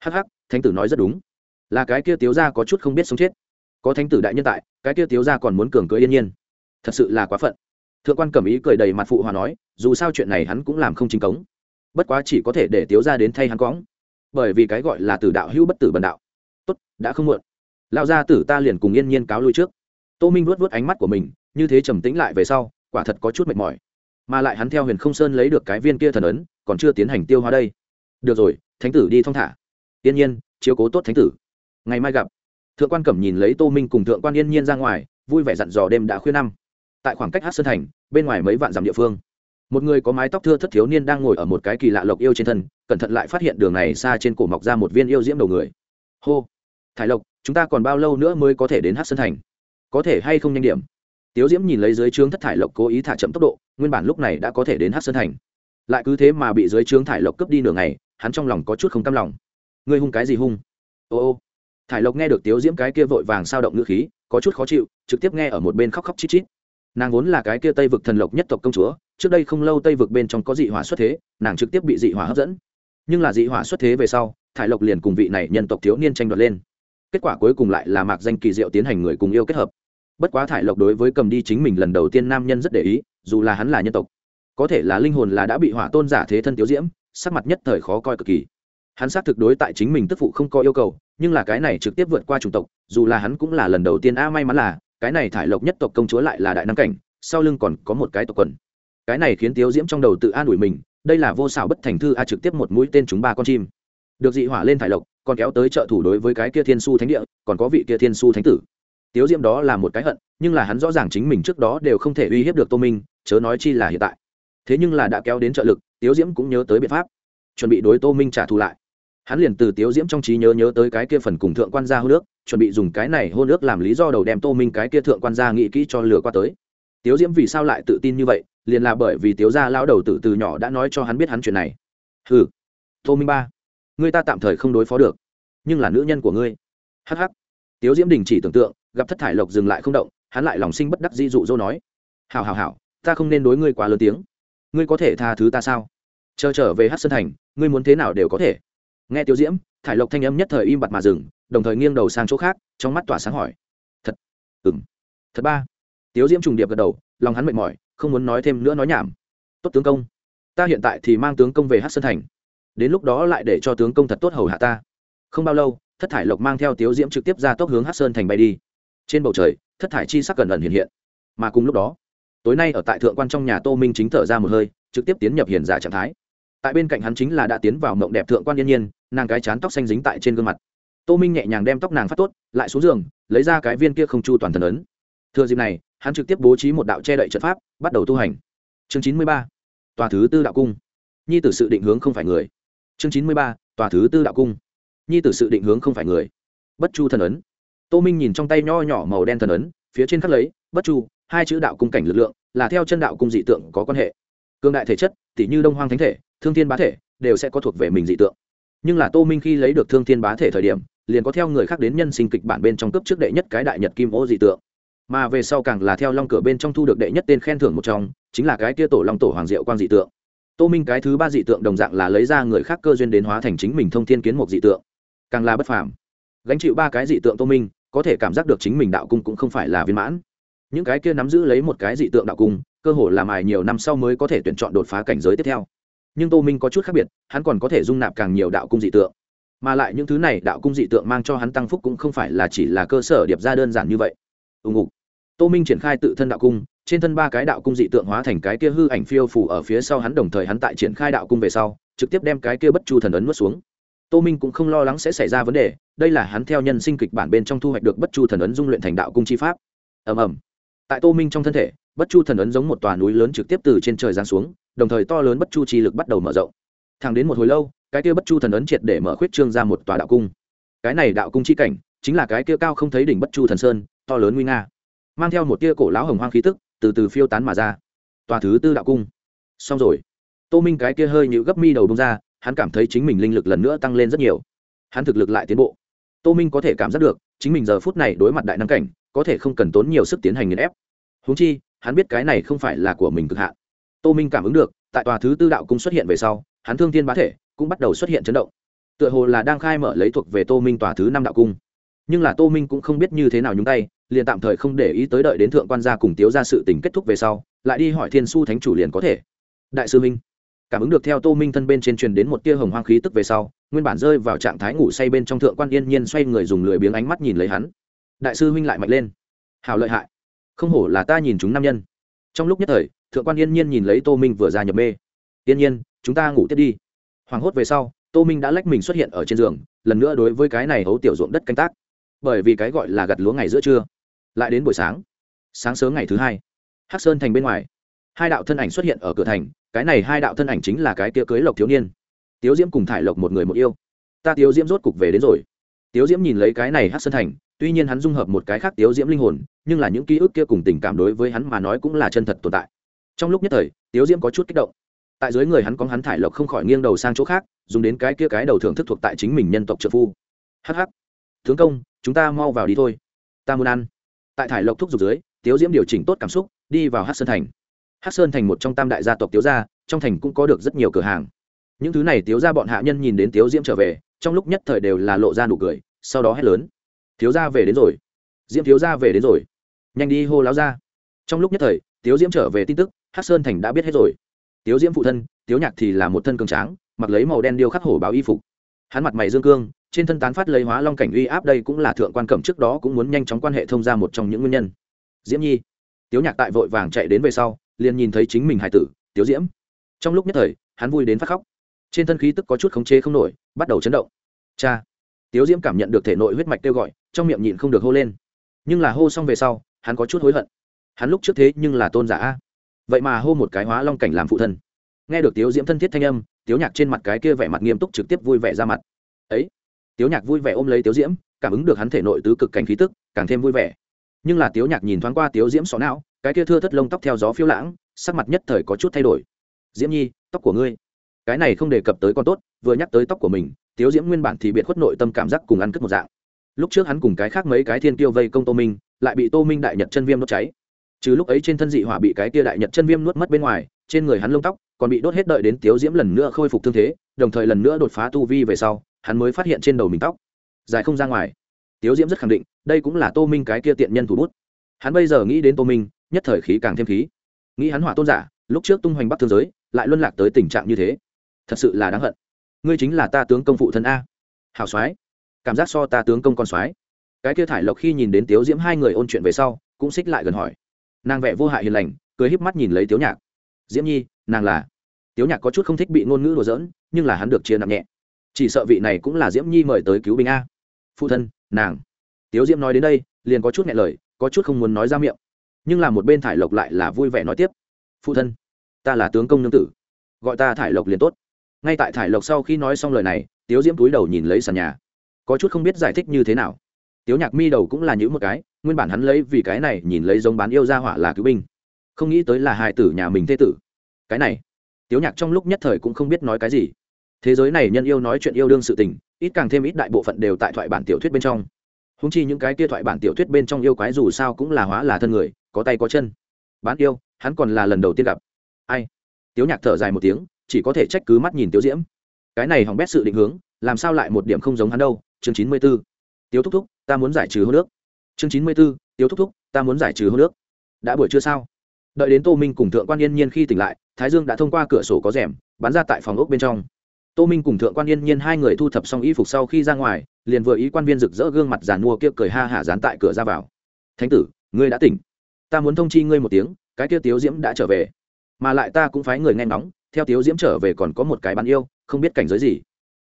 Hắc hắc, thánh tử nói rất đúng. Là cái kia tiếu gia có chút không biết sống chết. Có thánh tử đại nhân tại, cái kia tiếu gia còn muốn cường cưới yên nhiên. Thật sự là quá phận. Thượng quan cẩm ý cười đầy mặt phụ hòa nói, dù sao chuyện này hắn cũng làm không chính cống. Bất quá chỉ có thể để tiếu gia đến thay hắn cóng bởi vì cái gọi là tử đạo hữu bất tử bần đạo. Tốt, đã không muộn. Lão gia tử ta liền cùng yên nhiên cáo lui trước. Tô minh vuốt vuốt ánh mắt của mình, như thế trầm tĩnh lại về sau, quả thật có chút mệt mỏi mà lại hắn theo huyền không sơn lấy được cái viên kia thần ấn, còn chưa tiến hành tiêu hóa đây. Được rồi, thánh tử đi thong thả. Yên nhiên, chiếu cố tốt thánh tử. Ngày mai gặp. Thượng quan cẩm nhìn lấy tô minh cùng thượng quan yên nhiên ra ngoài, vui vẻ dặn dò đêm đã khuya năm. Tại khoảng cách hát sơn thành, bên ngoài mấy vạn dặm địa phương, một người có mái tóc thưa thất thiếu niên đang ngồi ở một cái kỳ lạ lộc yêu trên thân, cẩn thận lại phát hiện đường này xa trên cổ mọc ra một viên yêu diễm đầu người. Hô, thải lộc, chúng ta còn bao lâu nữa mới có thể đến hát sơn thành? Có thể hay không nhanh điểm? Tiếu diễm nhìn lấy dưới trướng thất thải lộc cố ý thả chậm tốc độ, nguyên bản lúc này đã có thể đến hát sơn thành. Lại cứ thế mà bị dưới trướng thải lộc cướp đi nửa ngày, hắn trong lòng có chút không cam lòng. Ngươi hung cái gì hung? Ô ô. Thải lộc nghe được tiếu diễm cái kia vội vàng sao động ngữ khí, có chút khó chịu, trực tiếp nghe ở một bên khóc khóc chít chít. Nàng vốn là cái kia tây vực thần lộc nhất tộc công chúa, trước đây không lâu tây vực bên trong có dị hỏa xuất thế, nàng trực tiếp bị dị hỏa hấp dẫn. Nhưng là dị hỏa xuất thế về sau, thải lộc liền cùng vị này nhân tộc thiếu niên tranh đoạt lên. Kết quả cuối cùng lại là mạc danh kỳ diệu tiến hành người cùng yêu kết hợp bất quá thải lộc đối với cầm đi chính mình lần đầu tiên nam nhân rất để ý, dù là hắn là nhân tộc, có thể là linh hồn là đã bị hỏa tôn giả thế thân tiếu diễm, sắc mặt nhất thời khó coi cực kỳ. Hắn xác thực đối tại chính mình tức phụ không có yêu cầu, nhưng là cái này trực tiếp vượt qua chủng tộc, dù là hắn cũng là lần đầu tiên, a, may mắn là, cái này thải lộc nhất tộc công chúa lại là đại nam cảnh, sau lưng còn có một cái tộc quần. Cái này khiến tiếu diễm trong đầu tự an ủi mình, đây là vô xảo bất thành thư a trực tiếp một mũi tên chúng ba con chim. Được dị hỏa lên thải lộc, còn kéo tới trợ thủ đối với cái kia thiên su thánh địa, còn có vị kia thiên su thánh tử tiếu diễm đó là một cái hận, nhưng là hắn rõ ràng chính mình trước đó đều không thể uy hiếp được tô minh, chớ nói chi là hiện tại. Thế nhưng là đã kéo đến trợ lực, tiếu diễm cũng nhớ tới biện pháp. Chuẩn bị đối tô minh trả thù lại. Hắn liền từ tiếu diễm trong trí nhớ nhớ tới cái kia phần cùng thượng quan gia hô nước chuẩn bị dùng cái này hô nước làm lý do đầu đem tô minh cái kia thượng quan gia nghĩ kỹ cho lừa qua tới. Tiếu diễm vì sao lại tự tin như vậy? Liền là bởi vì tiếu gia lao đầu tự từ nhỏ đã nói cho hắn biết hắn chuyện này. Ừ tô minh ba người ta tạm thời không đối phó được, nhưng là nữ nhân của ngươi. Hh tiếu diễm đình chỉ tưởng tượng gặp thất thải lộc dừng lại không động, hắn lại lòng sinh bất đắc di dụ dỗ nói hào hào hào ta không nên đối ngươi quá lớn tiếng. Ngươi có thể tha thứ ta sao? Chờ trở về hát sơn thành, ngươi muốn thế nào đều có thể. Nghe tiêu diễm, thải lộc thanh âm nhất thời im bặt mà dừng, đồng thời nghiêng đầu sang chỗ khác, trong mắt tỏa sáng hỏi, thật ừ m thật ba. Tiếu diễm trùng điệp gật đầu, lòng hắn mệt mỏi, không muốn nói thêm nữa nói nhảm. Tốt tướng công, ta hiện tại thì mang tướng công về hát sơn thành. Đến lúc đó lại để cho tướng công thật tốt hầu hạ ta. Không bao lâu, thất thải lộc mang theo tiếu diễm trực tiếp ra tốc hướng hát sơn thành bay đi trên bầu trời, thất thải chi sắc gần ẩn hiện hiện. Mà cùng lúc đó, tối nay ở tại thượng quan trong nhà tô minh chính thở ra một hơi, trực tiếp tiến nhập hiền giả trạng thái. Tại bên cạnh hắn chính là đã tiến vào mộng đẹp thượng quan yên nhiên, nàng cái chán tóc xanh dính tại trên gương mặt. Tô minh nhẹ nhàng đem tóc nàng phát tốt, lại xuống giường, lấy ra cái viên kia không chu toàn thần ấn. Thừa dịp này, hắn trực tiếp bố trí một đạo che đậy trận pháp, bắt đầu tu hành. Chương chín mươi ba, tòa thứ tư đạo cung. Nhi tử sự định hướng không phải người. Chương chín mươi ba, tòa thứ tư đạo cung. Nhi tử sự định hướng không phải người. Bất chu thần ấn tô minh nhìn trong tay nho nhỏ màu đen thần ấn, phía trên khắc lấy, bất chu, hai chữ đạo cung cảnh lực lượng, là theo chân đạo cung dị tượng có quan hệ. Cương đại thể chất tỷ như đông hoang thánh thể, thương thiên bá thể, đều sẽ có thuộc về mình dị tượng. Nhưng là tô minh khi lấy được thương thiên bá thể thời điểm, liền có theo người khác đến nhân sinh kịch bản bên trong cấp trước đệ nhất cái đại nhật kim ô dị tượng. Mà về sau càng là theo long cửa bên trong thu được đệ nhất tên khen thưởng một trong, chính là cái tia tổ long tổ hoàng diệu quang dị tượng. Tô minh cái thứ ba dị tượng đồng dạng là lấy ra người khác cơ duyên đến hóa thành chính mình thông thiên kiến một dị tượng. Càng là bất phàm. Gánh chịu ba cái dị tượng tô minh có thể cảm giác được chính mình đạo cung cũng không phải là viên mãn. Những cái kia nắm giữ lấy một cái dị tượng đạo cung, cơ hội làm ài nhiều năm sau mới có thể tuyển chọn đột phá cảnh giới tiếp theo. Nhưng tô minh có chút khác biệt, hắn còn có thể dung nạp càng nhiều đạo cung dị tượng. Mà lại những thứ này đạo cung dị tượng mang cho hắn tăng phúc cũng không phải là chỉ là cơ sở điệp ra đơn giản như vậy. Ùng ục tô minh triển khai tự thân đạo cung, trên thân ba cái đạo cung dị tượng hóa thành cái kia hư ảnh phiêu phủ ở phía sau hắn, đồng thời hắn tại triển khai đạo cung về sau, trực tiếp đem cái kia bất chu thần ấn nuốt xuống tô minh cũng không lo lắng sẽ xảy ra vấn đề, đây là hắn theo nhân sinh kịch bản bên trong thu hoạch được bất chu thần ấn dung luyện thành đạo cung chi pháp. Ầm ầm. Tại tô minh trong thân thể, bất chu thần ấn giống một tòa núi lớn trực tiếp từ trên trời giáng xuống, đồng thời to lớn bất chu chi lực bắt đầu mở rộng. Thẳng đến một hồi lâu, cái kia bất chu thần ấn triệt để mở khuyết trương ra một tòa đạo cung. Cái này đạo cung chi cảnh, chính là cái kia cao không thấy đỉnh bất chu thần sơn, to lớn nguy nga. Mang theo một tia cổ lão hồng hoang khí tức, từ từ phiêu tán mà ra. Tòa thứ tư đạo cung. Xong rồi. Tô minh cái kia hơi nhịu gấp mi đầu bông ra hắn cảm thấy chính mình linh lực lần nữa tăng lên rất nhiều. Hắn thực lực lại tiến bộ. Tô minh có thể cảm giác được, chính mình giờ phút này đối mặt đại năng cảnh, có thể không cần tốn nhiều sức tiến hành nghiền ép. Húng chi, hắn biết cái này không phải là của mình cực hạn. Tô minh cảm ứng được, tại tòa thứ tư đạo cung xuất hiện về sau, hắn thương thiên bá thể cũng bắt đầu xuất hiện chấn động. Tựa hồ là đang khai mở lấy thuộc về tô minh tòa thứ năm đạo cung. Nhưng là tô minh cũng không biết như thế nào nhúng tay, liền tạm thời không để ý tới đợi đến thượng quan gia cùng tiếu ra sự tình kết thúc về sau, lại đi hỏi thiên su thánh chủ liền có thể. Đại sư minh cảm ứng được theo tô minh thân bên trên truyền đến một tia hồng hoang khí tức về sau, nguyên bản rơi vào trạng thái ngủ say bên trong thượng quan yên nhiên xoay người dùng lười biếng ánh mắt nhìn lấy hắn. Đại sư huynh lại mạnh lên. Hào lợi hại. Không hổ là ta nhìn chúng nam nhân. Trong lúc nhất thời, thượng quan yên nhiên nhìn lấy tô minh vừa ra nhập mê. Yên nhiên, chúng ta ngủ tiếp đi. Hoảng hốt về sau, tô minh đã lách mình xuất hiện ở trên giường, lần nữa đối với cái này hấu tiểu ruộng đất canh tác. Bởi vì cái gọi là gặt lúa ngày giữa trưa, lại đến buổi sáng. Sáng sớm ngày thứ hai, hắc sơn thành bên ngoài, hai đạo thân ảnh xuất hiện ở cửa thành cái này hai đạo thân ảnh chính là cái kia cưới lộc thiếu niên. Tiếu diễm cùng thải lộc một người một yêu. Ta tiếu diễm rốt cục về đến rồi. Tiếu diễm nhìn lấy cái này hát sơn thành, tuy nhiên hắn dung hợp một cái khác tiếu diễm linh hồn, nhưng là những ký ức kia cùng tình cảm đối với hắn mà nói cũng là chân thật tồn tại. Trong lúc nhất thời, tiếu diễm có chút kích động. Tại dưới người hắn có hắn thải lộc không khỏi nghiêng đầu sang chỗ khác, dùng đến cái kia cái đầu thưởng thức thuộc tại chính mình nhân tộc trợ phu. Hh tướng công, chúng ta mau vào đi thôi. Ta muốn ăn. Tại thải lộc thúc giục dưới, tiếu diễm điều chỉnh tốt cảm xúc, đi vào hát sơn thành hát sơn thành một trong tam đại gia tộc tiếu gia, trong thành cũng có được rất nhiều cửa hàng. Những thứ này tiếu gia bọn hạ nhân nhìn đến tiếu diễm trở về, trong lúc nhất thời đều là lộ ra nụ cười, sau đó hét lớn. Thiếu gia về đến rồi. Diễm thiếu gia về đến rồi. Nhanh đi hô láo ra trong lúc nhất thời, tiếu diễm trở về tin tức hát sơn thành đã biết hết rồi. Tiếu diễm phụ thân, tiếu nhạc thì là một thân cường tráng, mặc lấy màu đen điêu khắc hổ báo y phục. Hắn mặt mày dương cương, trên thân tán phát lấy hóa long cảnh uy áp đây cũng là thượng quan cẩm trước đó cũng muốn nhanh chóng quan hệ thông ra một trong những nguyên nhân. Diễm nhi. Tiếu nhạc tại vội vàng chạy đến về sau liền nhìn thấy chính mình hải tử, tiếu diễm. Trong lúc nhất thời, hắn vui đến phát khóc. Trên thân khí tức có chút khống chế không nổi, bắt đầu chấn động. Cha! Tiếu diễm cảm nhận được thể nội huyết mạch kêu gọi, trong miệng nhịn không được hô lên. Nhưng là hô xong về sau, hắn có chút hối hận. Hắn lúc trước thế nhưng là tôn giả a. Vậy mà hô một cái hóa long cảnh làm phụ thân. Nghe được tiếu diễm thân thiết thanh âm, tiếu nhạc trên mặt cái kia vẻ mặt nghiêm túc trực tiếp vui vẻ ra mặt. Ấy! Tiếu nhạc vui vẻ ôm lấy tiếu diễm, cảm ứng được hắn thể nội tứ cực cảnh khí tức, càng thêm vui vẻ. Nhưng là tiếu nhạc nhìn thoáng qua tiếu diễm xó não cái kia thưa thất lông tóc theo gió phiêu lãng, sắc mặt nhất thời có chút thay đổi. Diễm nhi, tóc của ngươi. Cái này không đề cập tới con tốt, vừa nhắc tới tóc của mình, tiếu diễm nguyên bản thì biệt khuất nội tâm cảm giác cùng ăn cất một dạng. Lúc trước hắn cùng cái khác mấy cái thiên tiêu vây công tô minh, lại bị tô minh đại nhật chân viêm đốt cháy. Trừ lúc ấy trên thân dị hỏa bị cái kia đại nhật chân viêm nuốt mất bên ngoài, trên người hắn lông tóc còn bị đốt hết đợi đến tiếu diễm lần nữa khôi phục thương thế, đồng thời lần nữa đột phá tu vi về sau, hắn mới phát hiện trên đầu mình tóc dài không ra ngoài. Tiếu diễm rất khẳng định, đây cũng là tô minh cái kia tiện nhân thủ bút. Hắn bây giờ nghĩ đến tô minh nhất thời khí càng thêm khí. Nghĩ hắn hỏa tôn giả, lúc trước tung hoành bắc thương giới, lại luân lạc tới tình trạng như thế. Thật sự là đáng hận. Ngươi chính là ta tướng công phụ thân a. Hào soái, cảm giác so ta tướng công con soái. Cái kia thải lộc khi nhìn đến tiếu diễm hai người ôn chuyện về sau, cũng xích lại gần hỏi. Nàng vẽ vô hại hiền lành, cười híp mắt nhìn lấy tiếu nhạc. Diễm nhi, nàng là. Tiếu nhạc có chút không thích bị ngôn ngữ đùa giỡn, nhưng là hắn được chia nặng nhẹ. Chỉ sợ vị này cũng là diễm nhi mời tới cứu bình a. Phụ thân, nàng. Tiếu diễm nói đến đây, liền có chút nhẹ lời, có chút không muốn nói ra miệng nhưng là một bên thải lộc lại là vui vẻ nói tiếp, phụ thân, ta là tướng công nương tử, gọi ta thải lộc liền tốt. Ngay tại thải lộc sau khi nói xong lời này, tiếu diễm túi đầu nhìn lấy sàn nhà. Có chút không biết giải thích như thế nào. Tiếu nhạc mi đầu cũng là những một cái, nguyên bản hắn lấy vì cái này nhìn lấy giống bán yêu ra hỏa là cứu binh. Không nghĩ tới là hài tử nhà mình thê tử. Cái này, tiếu nhạc trong lúc nhất thời cũng không biết nói cái gì. Thế giới này nhân yêu nói chuyện yêu đương sự tình, ít càng thêm ít đại bộ phận đều tại thoại bản tiểu thuyết bên trong. Húng chi những cái kia thoại bản tiểu thuyết bên trong yêu quái dù sao cũng là hóa là thân người có tay có chân. Bán yêu, hắn còn là lần đầu tiên gặp. Ai? Tiếu nhạc thở dài một tiếng, chỉ có thể trách cứ mắt nhìn tiếu diễm. Cái này hỏng bét sự định hướng, làm sao lại một điểm không giống hắn đâu? Chương chín mươi b ố tiếu thúc thúc, ta muốn giải trừ hô nước chương chín mươi b ố tiếu thúc thúc, ta muốn giải trừ hô nước đã buổi trưa sao? Đợi đến tô minh cùng thượng quan yên nhiên khi tỉnh lại, thái dương đã thông qua cửa sổ có rèm, bắn ra tại phòng ốc bên trong. Tô minh cùng thượng quan yên nhiên hai người thu thập xong y phục sau khi ra ngoài, liền vừa ý quan viên rực rỡ gương mặt giàn mua kia cười ha hả dán tại cửa ra vào. Thánh tử, ngươi đã tỉnh ta muốn thông chi ngươi một tiếng, cái kia tiếu diễm đã trở về. Mà lại ta cũng phái người nghe ngóng, theo tiếu diễm trở về còn có một cái bán yêu, không biết cảnh giới gì.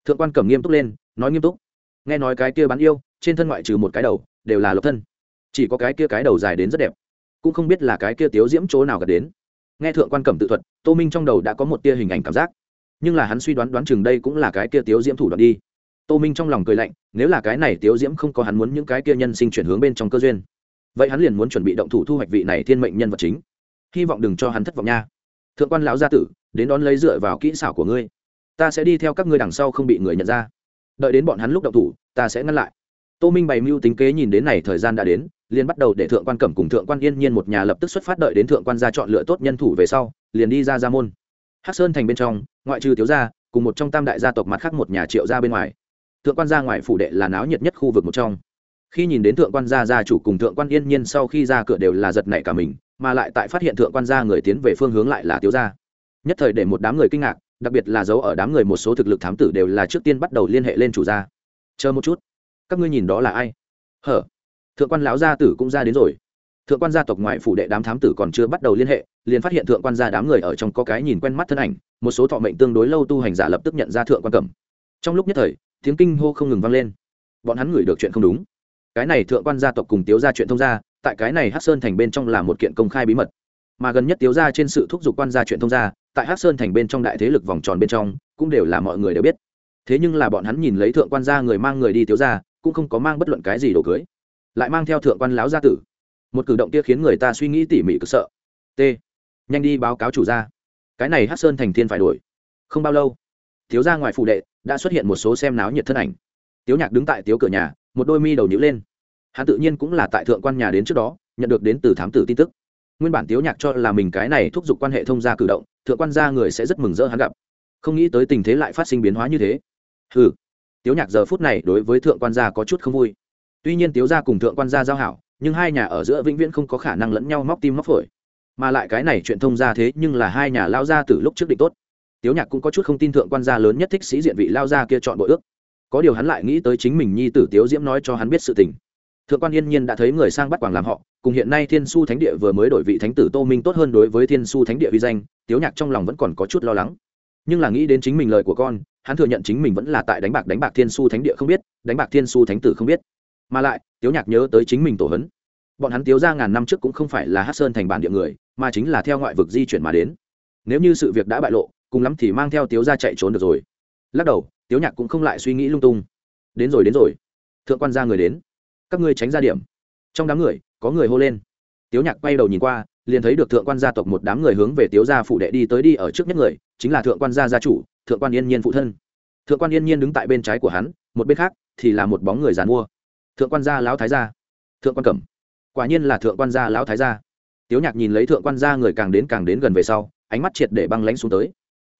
Thượng quan cầm nghiêm túc lên, nói nghiêm túc. Nghe nói cái kia bán yêu, trên thân ngoại trừ một cái đầu, đều là lộc thân. Chỉ có cái kia cái đầu dài đến rất đẹp. Cũng không biết là cái kia tiếu diễm chỗ nào gặp đến. Nghe thượng quan cẩm tự thuật, tô minh trong đầu đã có một tia hình ảnh cảm giác. Nhưng là hắn suy đoán đoán chừng đây cũng là cái kia tiếu diễm thủ đoạn đi. Tô minh trong lòng cười lạnh, nếu là cái này tiếu diễm không có hắn muốn những cái kia nhân sinh chuyển hướng bên trong cơ duyên vậy hắn liền muốn chuẩn bị động thủ thu hoạch vị này thiên mệnh nhân vật chính. Hy vọng đừng cho hắn thất vọng nha. Thượng quan lão gia tử, đến đón lấy dựa vào kỹ xảo của ngươi. Ta sẽ đi theo các ngươi đằng sau không bị người nhận ra. Đợi đến bọn hắn lúc động thủ, ta sẽ ngăn lại. Tô minh bày mưu tính kế nhìn đến này thời gian đã đến, liền bắt đầu để thượng quan cẩm cùng thượng quan yên nhiên một nhà lập tức xuất phát đợi đến thượng quan gia chọn lựa tốt nhân thủ về sau, liền đi ra ra môn. Hắc sơn thành bên trong, ngoại trừ thiếu gia, cùng một trong tam đại gia tộc mặt khác một nhà triệu gia bên ngoài. Thượng quan gia ngoài phủ đệ là náo nhiệt nhất khu vực một trong khi nhìn đến thượng quan gia gia chủ cùng thượng quan yên nhiên sau khi ra cửa đều là giật nảy cả mình, mà lại tại phát hiện thượng quan gia người tiến về phương hướng lại là Tiêu gia. Nhất thời để một đám người kinh ngạc, đặc biệt là dấu ở đám người một số thực lực thám tử đều là trước tiên bắt đầu liên hệ lên chủ gia. Chờ một chút, các ngươi nhìn đó là ai? Hở, thượng quan lão gia tử cũng ra đến rồi. Thượng quan gia tộc ngoại phủ đệ đám thám tử còn chưa bắt đầu liên hệ, liền phát hiện thượng quan gia đám người ở trong có cái nhìn quen mắt thân ảnh, một số thọ mệnh tương đối lâu tu hành giả lập tức nhận ra thượng quan cẩm. Trong lúc nhất thời, tiếng kinh hô không ngừng vang lên. Bọn hắn ngửi được chuyện không đúng cái này thượng quan gia tộc cùng tiếu ra chuyện thông gia, tại cái này hát sơn thành bên trong là một kiện công khai bí mật. Mà gần nhất tiếu ra trên sự thúc giục quan gia chuyện thông gia, tại hát sơn thành bên trong đại thế lực vòng tròn bên trong, cũng đều là mọi người đều biết. Thế nhưng là bọn hắn nhìn lấy thượng quan gia người mang người đi tiếu ra cũng không có mang bất luận cái gì đồ cưới, lại mang theo thượng quan láo gia tử. Một cử động kia khiến người ta suy nghĩ tỉ mỉ cực sợ. T. Nhanh đi báo cáo chủ gia. Cái này hát sơn thành thiên phải đổi không bao lâu thiếu gia ngoài phụ đệ đã xuất hiện một số xem náo nhiệt thân ảnh. Tiếu nhạc đứng tại tiếu cửa nhà một đôi mi đầu nhữ lên. Hắn tự nhiên cũng là tại thượng quan nhà đến trước đó, nhận được đến từ thám tử tin tức. Nguyên bản tiếu nhạc cho là mình cái này thúc giục quan hệ thông gia cử động, thượng quan gia người sẽ rất mừng rỡ hắn gặp. Không nghĩ tới tình thế lại phát sinh biến hóa như thế. Ừ tiếu nhạc giờ phút này đối với thượng quan gia có chút không vui. Tuy nhiên tiếu gia cùng thượng quan gia giao hảo, nhưng hai nhà ở giữa vĩnh viễn không có khả năng lẫn nhau móc tim móc phổi. Mà lại cái này chuyện thông gia thế nhưng là hai nhà lao gia từ lúc trước định tốt. Tiếu nhạc cũng có chút không tin thượng quan gia lớn nhất thích sĩ diện vị lao gia kia chọn bội ước có điều hắn lại nghĩ tới chính mình nhi tử tiếu diễm nói cho hắn biết sự tình. Thượng quan yên nhiên đã thấy người sang bắt quảng làm họ, cùng hiện nay thiên su thánh địa vừa mới đổi vị thánh tử tô minh tốt hơn đối với thiên su thánh địa vi danh, tiếu nhạc trong lòng vẫn còn có chút lo lắng. Nhưng là nghĩ đến chính mình lời của con, hắn thừa nhận chính mình vẫn là tại đánh bạc đánh bạc thiên su thánh địa không biết, đánh bạc thiên su thánh tử không biết. Mà lại, tiếu nhạc nhớ tới chính mình tổ hấn. Bọn hắn tiếu ra ngàn năm trước cũng không phải là hát sơn thành bản địa người, mà chính là theo ngoại vực di chuyển mà đến. Nếu như sự việc đã bại lộ, cùng lắm thì mang theo tiếu ra chạy trốn được rồi lắc đầu, tiếu nhạc cũng không lại suy nghĩ lung tung. Đến rồi đến rồi. Thượng quan ra người đến. Các ngươi tránh ra điểm. Trong đám người, có người hô lên. Tiếu nhạc quay đầu nhìn qua, liền thấy được thượng quan gia tộc một đám người hướng về tiếu gia phụ đệ đi tới đi ở trước nhất người, chính là thượng quan gia gia chủ, thượng quan yên nhiên phụ thân. Thượng quan yên nhiên đứng tại bên trái của hắn, một bên khác thì là một bóng người dàn mua. Thượng quan gia lão thái gia. Thượng quan cẩm. Quả nhiên là thượng quan gia lão thái gia. Tiếu nhạc nhìn lấy thượng quan gia người càng đến càng đến gần về sau, ánh mắt triệt để băng lánh xuống tới.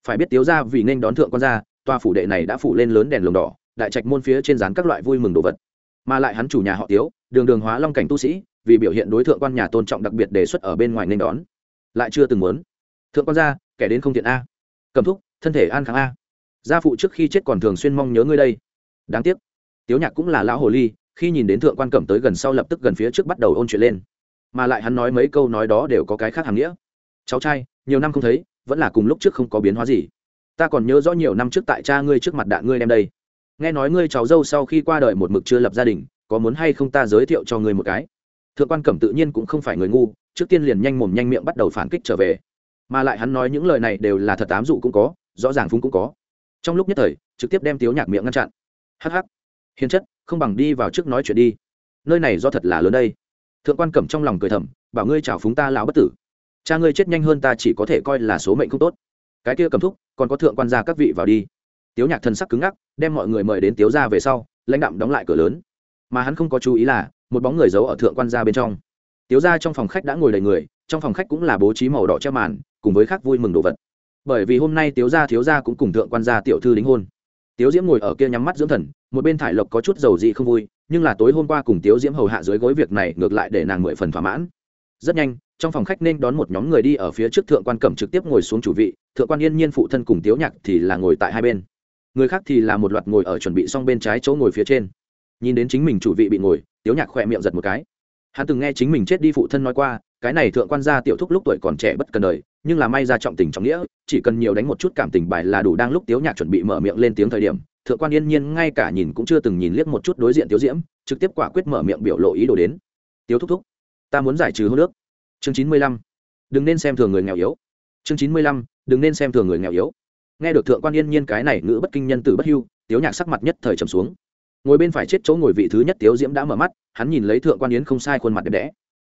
Phải biết tiếu gia vì nên đón thượng quan gia toa phủ đệ này đã phủ lên lớn đèn lồng đỏ, đại trạch môn phía trên dán các loại vui mừng đồ vật. Mà lại hắn chủ nhà họ tiếu, đường đường hóa long cảnh tu sĩ, vì biểu hiện đối thượng quan nhà tôn trọng đặc biệt đề xuất ở bên ngoài nên đón. Lại chưa từng muốn. Thượng quan gia, kẻ đến không thiện a. Cầm thúc, thân thể an kháng a. Gia phụ trước khi chết còn thường xuyên mong nhớ ngươi đây. Đáng tiếc. Tiếu nhạc cũng là lão hồ ly, khi nhìn đến thượng quan cẩm tới gần sau lập tức gần phía trước bắt đầu ôn chuyện lên. Mà lại hắn nói mấy câu nói đó đều có cái khác hàm nghĩa. Cháu trai, nhiều năm không thấy, vẫn là cùng lúc trước không có biến hóa gì ta còn nhớ rõ nhiều năm trước tại cha ngươi trước mặt đạn ngươi đem đây. Nghe nói ngươi cháu dâu sau khi qua đời một mực chưa lập gia đình, có muốn hay không ta giới thiệu cho ngươi một cái? Thượng quan cẩm tự nhiên cũng không phải người ngu, trước tiên liền nhanh mồm nhanh miệng bắt đầu phản kích trở về. Mà lại hắn nói những lời này đều là thật ám dụ cũng có, rõ ràng phúng cũng có. Trong lúc nhất thời, trực tiếp đem tiếu nhạc miệng ngăn chặn. Hh hiền chất, không bằng đi vào trước nói chuyện đi. Nơi này do thật là lớn đây. Thượng quan cẩm trong lòng cười thầm, bảo ngươi chào phúng ta lão bất tử. Cha ngươi chết nhanh hơn ta chỉ có thể coi là số mệnh không tốt cái kia cầm thúc, còn có thượng quan gia các vị vào đi. Tiếu nhạc thân sắc cứng ngắc, đem mọi người mời đến tiếu ra về sau, lãnh đạm đóng lại cửa lớn. Mà hắn không có chú ý là, một bóng người giấu ở thượng quan gia bên trong. Tiếu ra trong phòng khách đã ngồi đầy người, trong phòng khách cũng là bố trí màu đỏ che màn, cùng với khác vui mừng đồ vật. Bởi vì hôm nay tiếu gia thiếu gia cũng cùng thượng quan gia tiểu thư đính hôn. Tiếu diễm ngồi ở kia nhắm mắt dưỡng thần, một bên thải lộc có chút dầu dị không vui, nhưng là tối hôm qua cùng tiếu diễm hầu hạ dưới gối việc này ngược lại để nàng mười phần thỏa mãn. Rất nhanh trong phòng khách nên đón một nhóm người đi ở phía trước thượng quan cẩm trực tiếp ngồi xuống chủ vị, thượng quan yên nhiên phụ thân cùng tiếu nhạc thì là ngồi tại hai bên. Người khác thì là một loạt ngồi ở chuẩn bị xong bên trái chỗ ngồi phía trên. Nhìn đến chính mình chủ vị bị ngồi, tiếu nhạc khỏe miệng giật một cái. Hắn từng nghe chính mình chết đi phụ thân nói qua, cái này thượng quan gia tiểu thúc lúc tuổi còn trẻ bất cần đời, nhưng là may ra trọng tình trọng nghĩa, chỉ cần nhiều đánh một chút cảm tình bài là đủ đang lúc tiếu nhạc chuẩn bị mở miệng lên tiếng thời điểm, thượng quan yên nhiên ngay cả nhìn cũng chưa từng nhìn liếc một chút đối diện tiếu diễm, trực tiếp quả quyết mở miệng biểu lộ ý đồ đến. Tiếu thúc thúc, ta muốn giải trừ hô nước chương chín mươi lăm. Đừng nên xem thường người nghèo yếu. Chương chín mươi lăm, đừng nên xem thường người nghèo yếu. Nghe được thượng quan yên nhiên cái này ngữ bất kinh nhân tử bất hưu, tiếu nhạc sắc mặt nhất thời trầm xuống. Ngồi bên phải chết chỗ ngồi vị thứ nhất tiếu diễm đã mở mắt, hắn nhìn lấy thượng quan yến không sai khuôn mặt đẹp đẽ.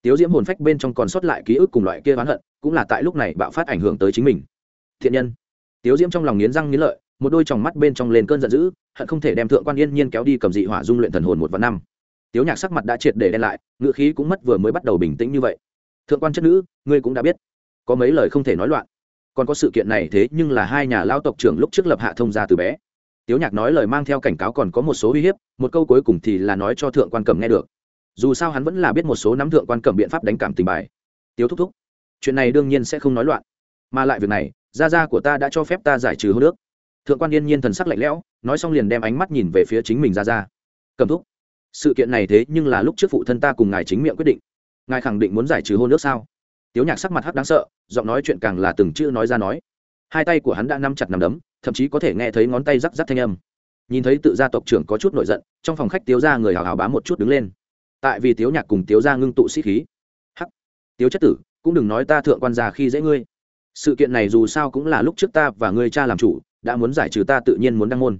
Tiếu diễm hồn phách bên trong còn sót lại ký ức cùng loại kia oán hận, cũng là tại lúc này bạo phát ảnh hưởng tới chính mình. Thiện nhân. Tiếu diễm trong lòng nghiến răng nghiến lợi, một đôi tròng mắt bên trong lên cơn giận dữ, hận không thể đem thượng quan yên nhiên kéo đi cầm dị hỏa dung luyện thần hồn một vạn năm. Tiếu nhạc sắc mặt đã triệt để đen lại ngựa khí cũng mất vừa mới bắt đầu bình tĩnh như vậy thượng quan chất nữ, ngươi cũng đã biết. Có mấy lời không thể nói loạn. Còn có sự kiện này thế nhưng là hai nhà lao tộc trưởng lúc trước lập hạ thông gia từ bé. Tiếu nhạc nói lời mang theo cảnh cáo còn có một số uy hiếp, một câu cuối cùng thì là nói cho thượng quan cầm nghe được. Dù sao hắn vẫn là biết một số nắm thượng quan cầm biện pháp đánh cảm tình bài. Tiếu thúc thúc, chuyện này đương nhiên sẽ không nói loạn. Mà lại việc này, gia gia của ta đã cho phép ta giải trừ hô nước thượng quan yên nhiên thần sắc lạnh lẽo, nói xong liền đem ánh mắt nhìn về phía chính mình gia gia. Cầm thúc, sự kiện này thế nhưng là lúc trước phụ thân ta cùng ngài chính miệng quyết định ngài khẳng định muốn giải trừ hôn nước sao? Tiếu nhạc sắc mặt hắc đáng sợ, giọng nói chuyện càng là từng chữ nói ra nói. Hai tay của hắn đã nắm chặt nằm đấm, thậm chí có thể nghe thấy ngón tay rắc rắc thanh âm. Nhìn thấy tự gia tộc trưởng có chút nổi giận, trong phòng khách tiếu ra người hào hào bám một chút đứng lên. Tại vì tiếu nhạc cùng tiếu ra ngưng tụ sĩ khí. Hắc. Tiếu chất tử, cũng đừng nói ta thượng quan già khi dễ ngươi. Sự kiện này dù sao cũng là lúc trước ta và ngươi cha làm chủ, đã muốn giải trừ ta tự nhiên muốn đăng môn.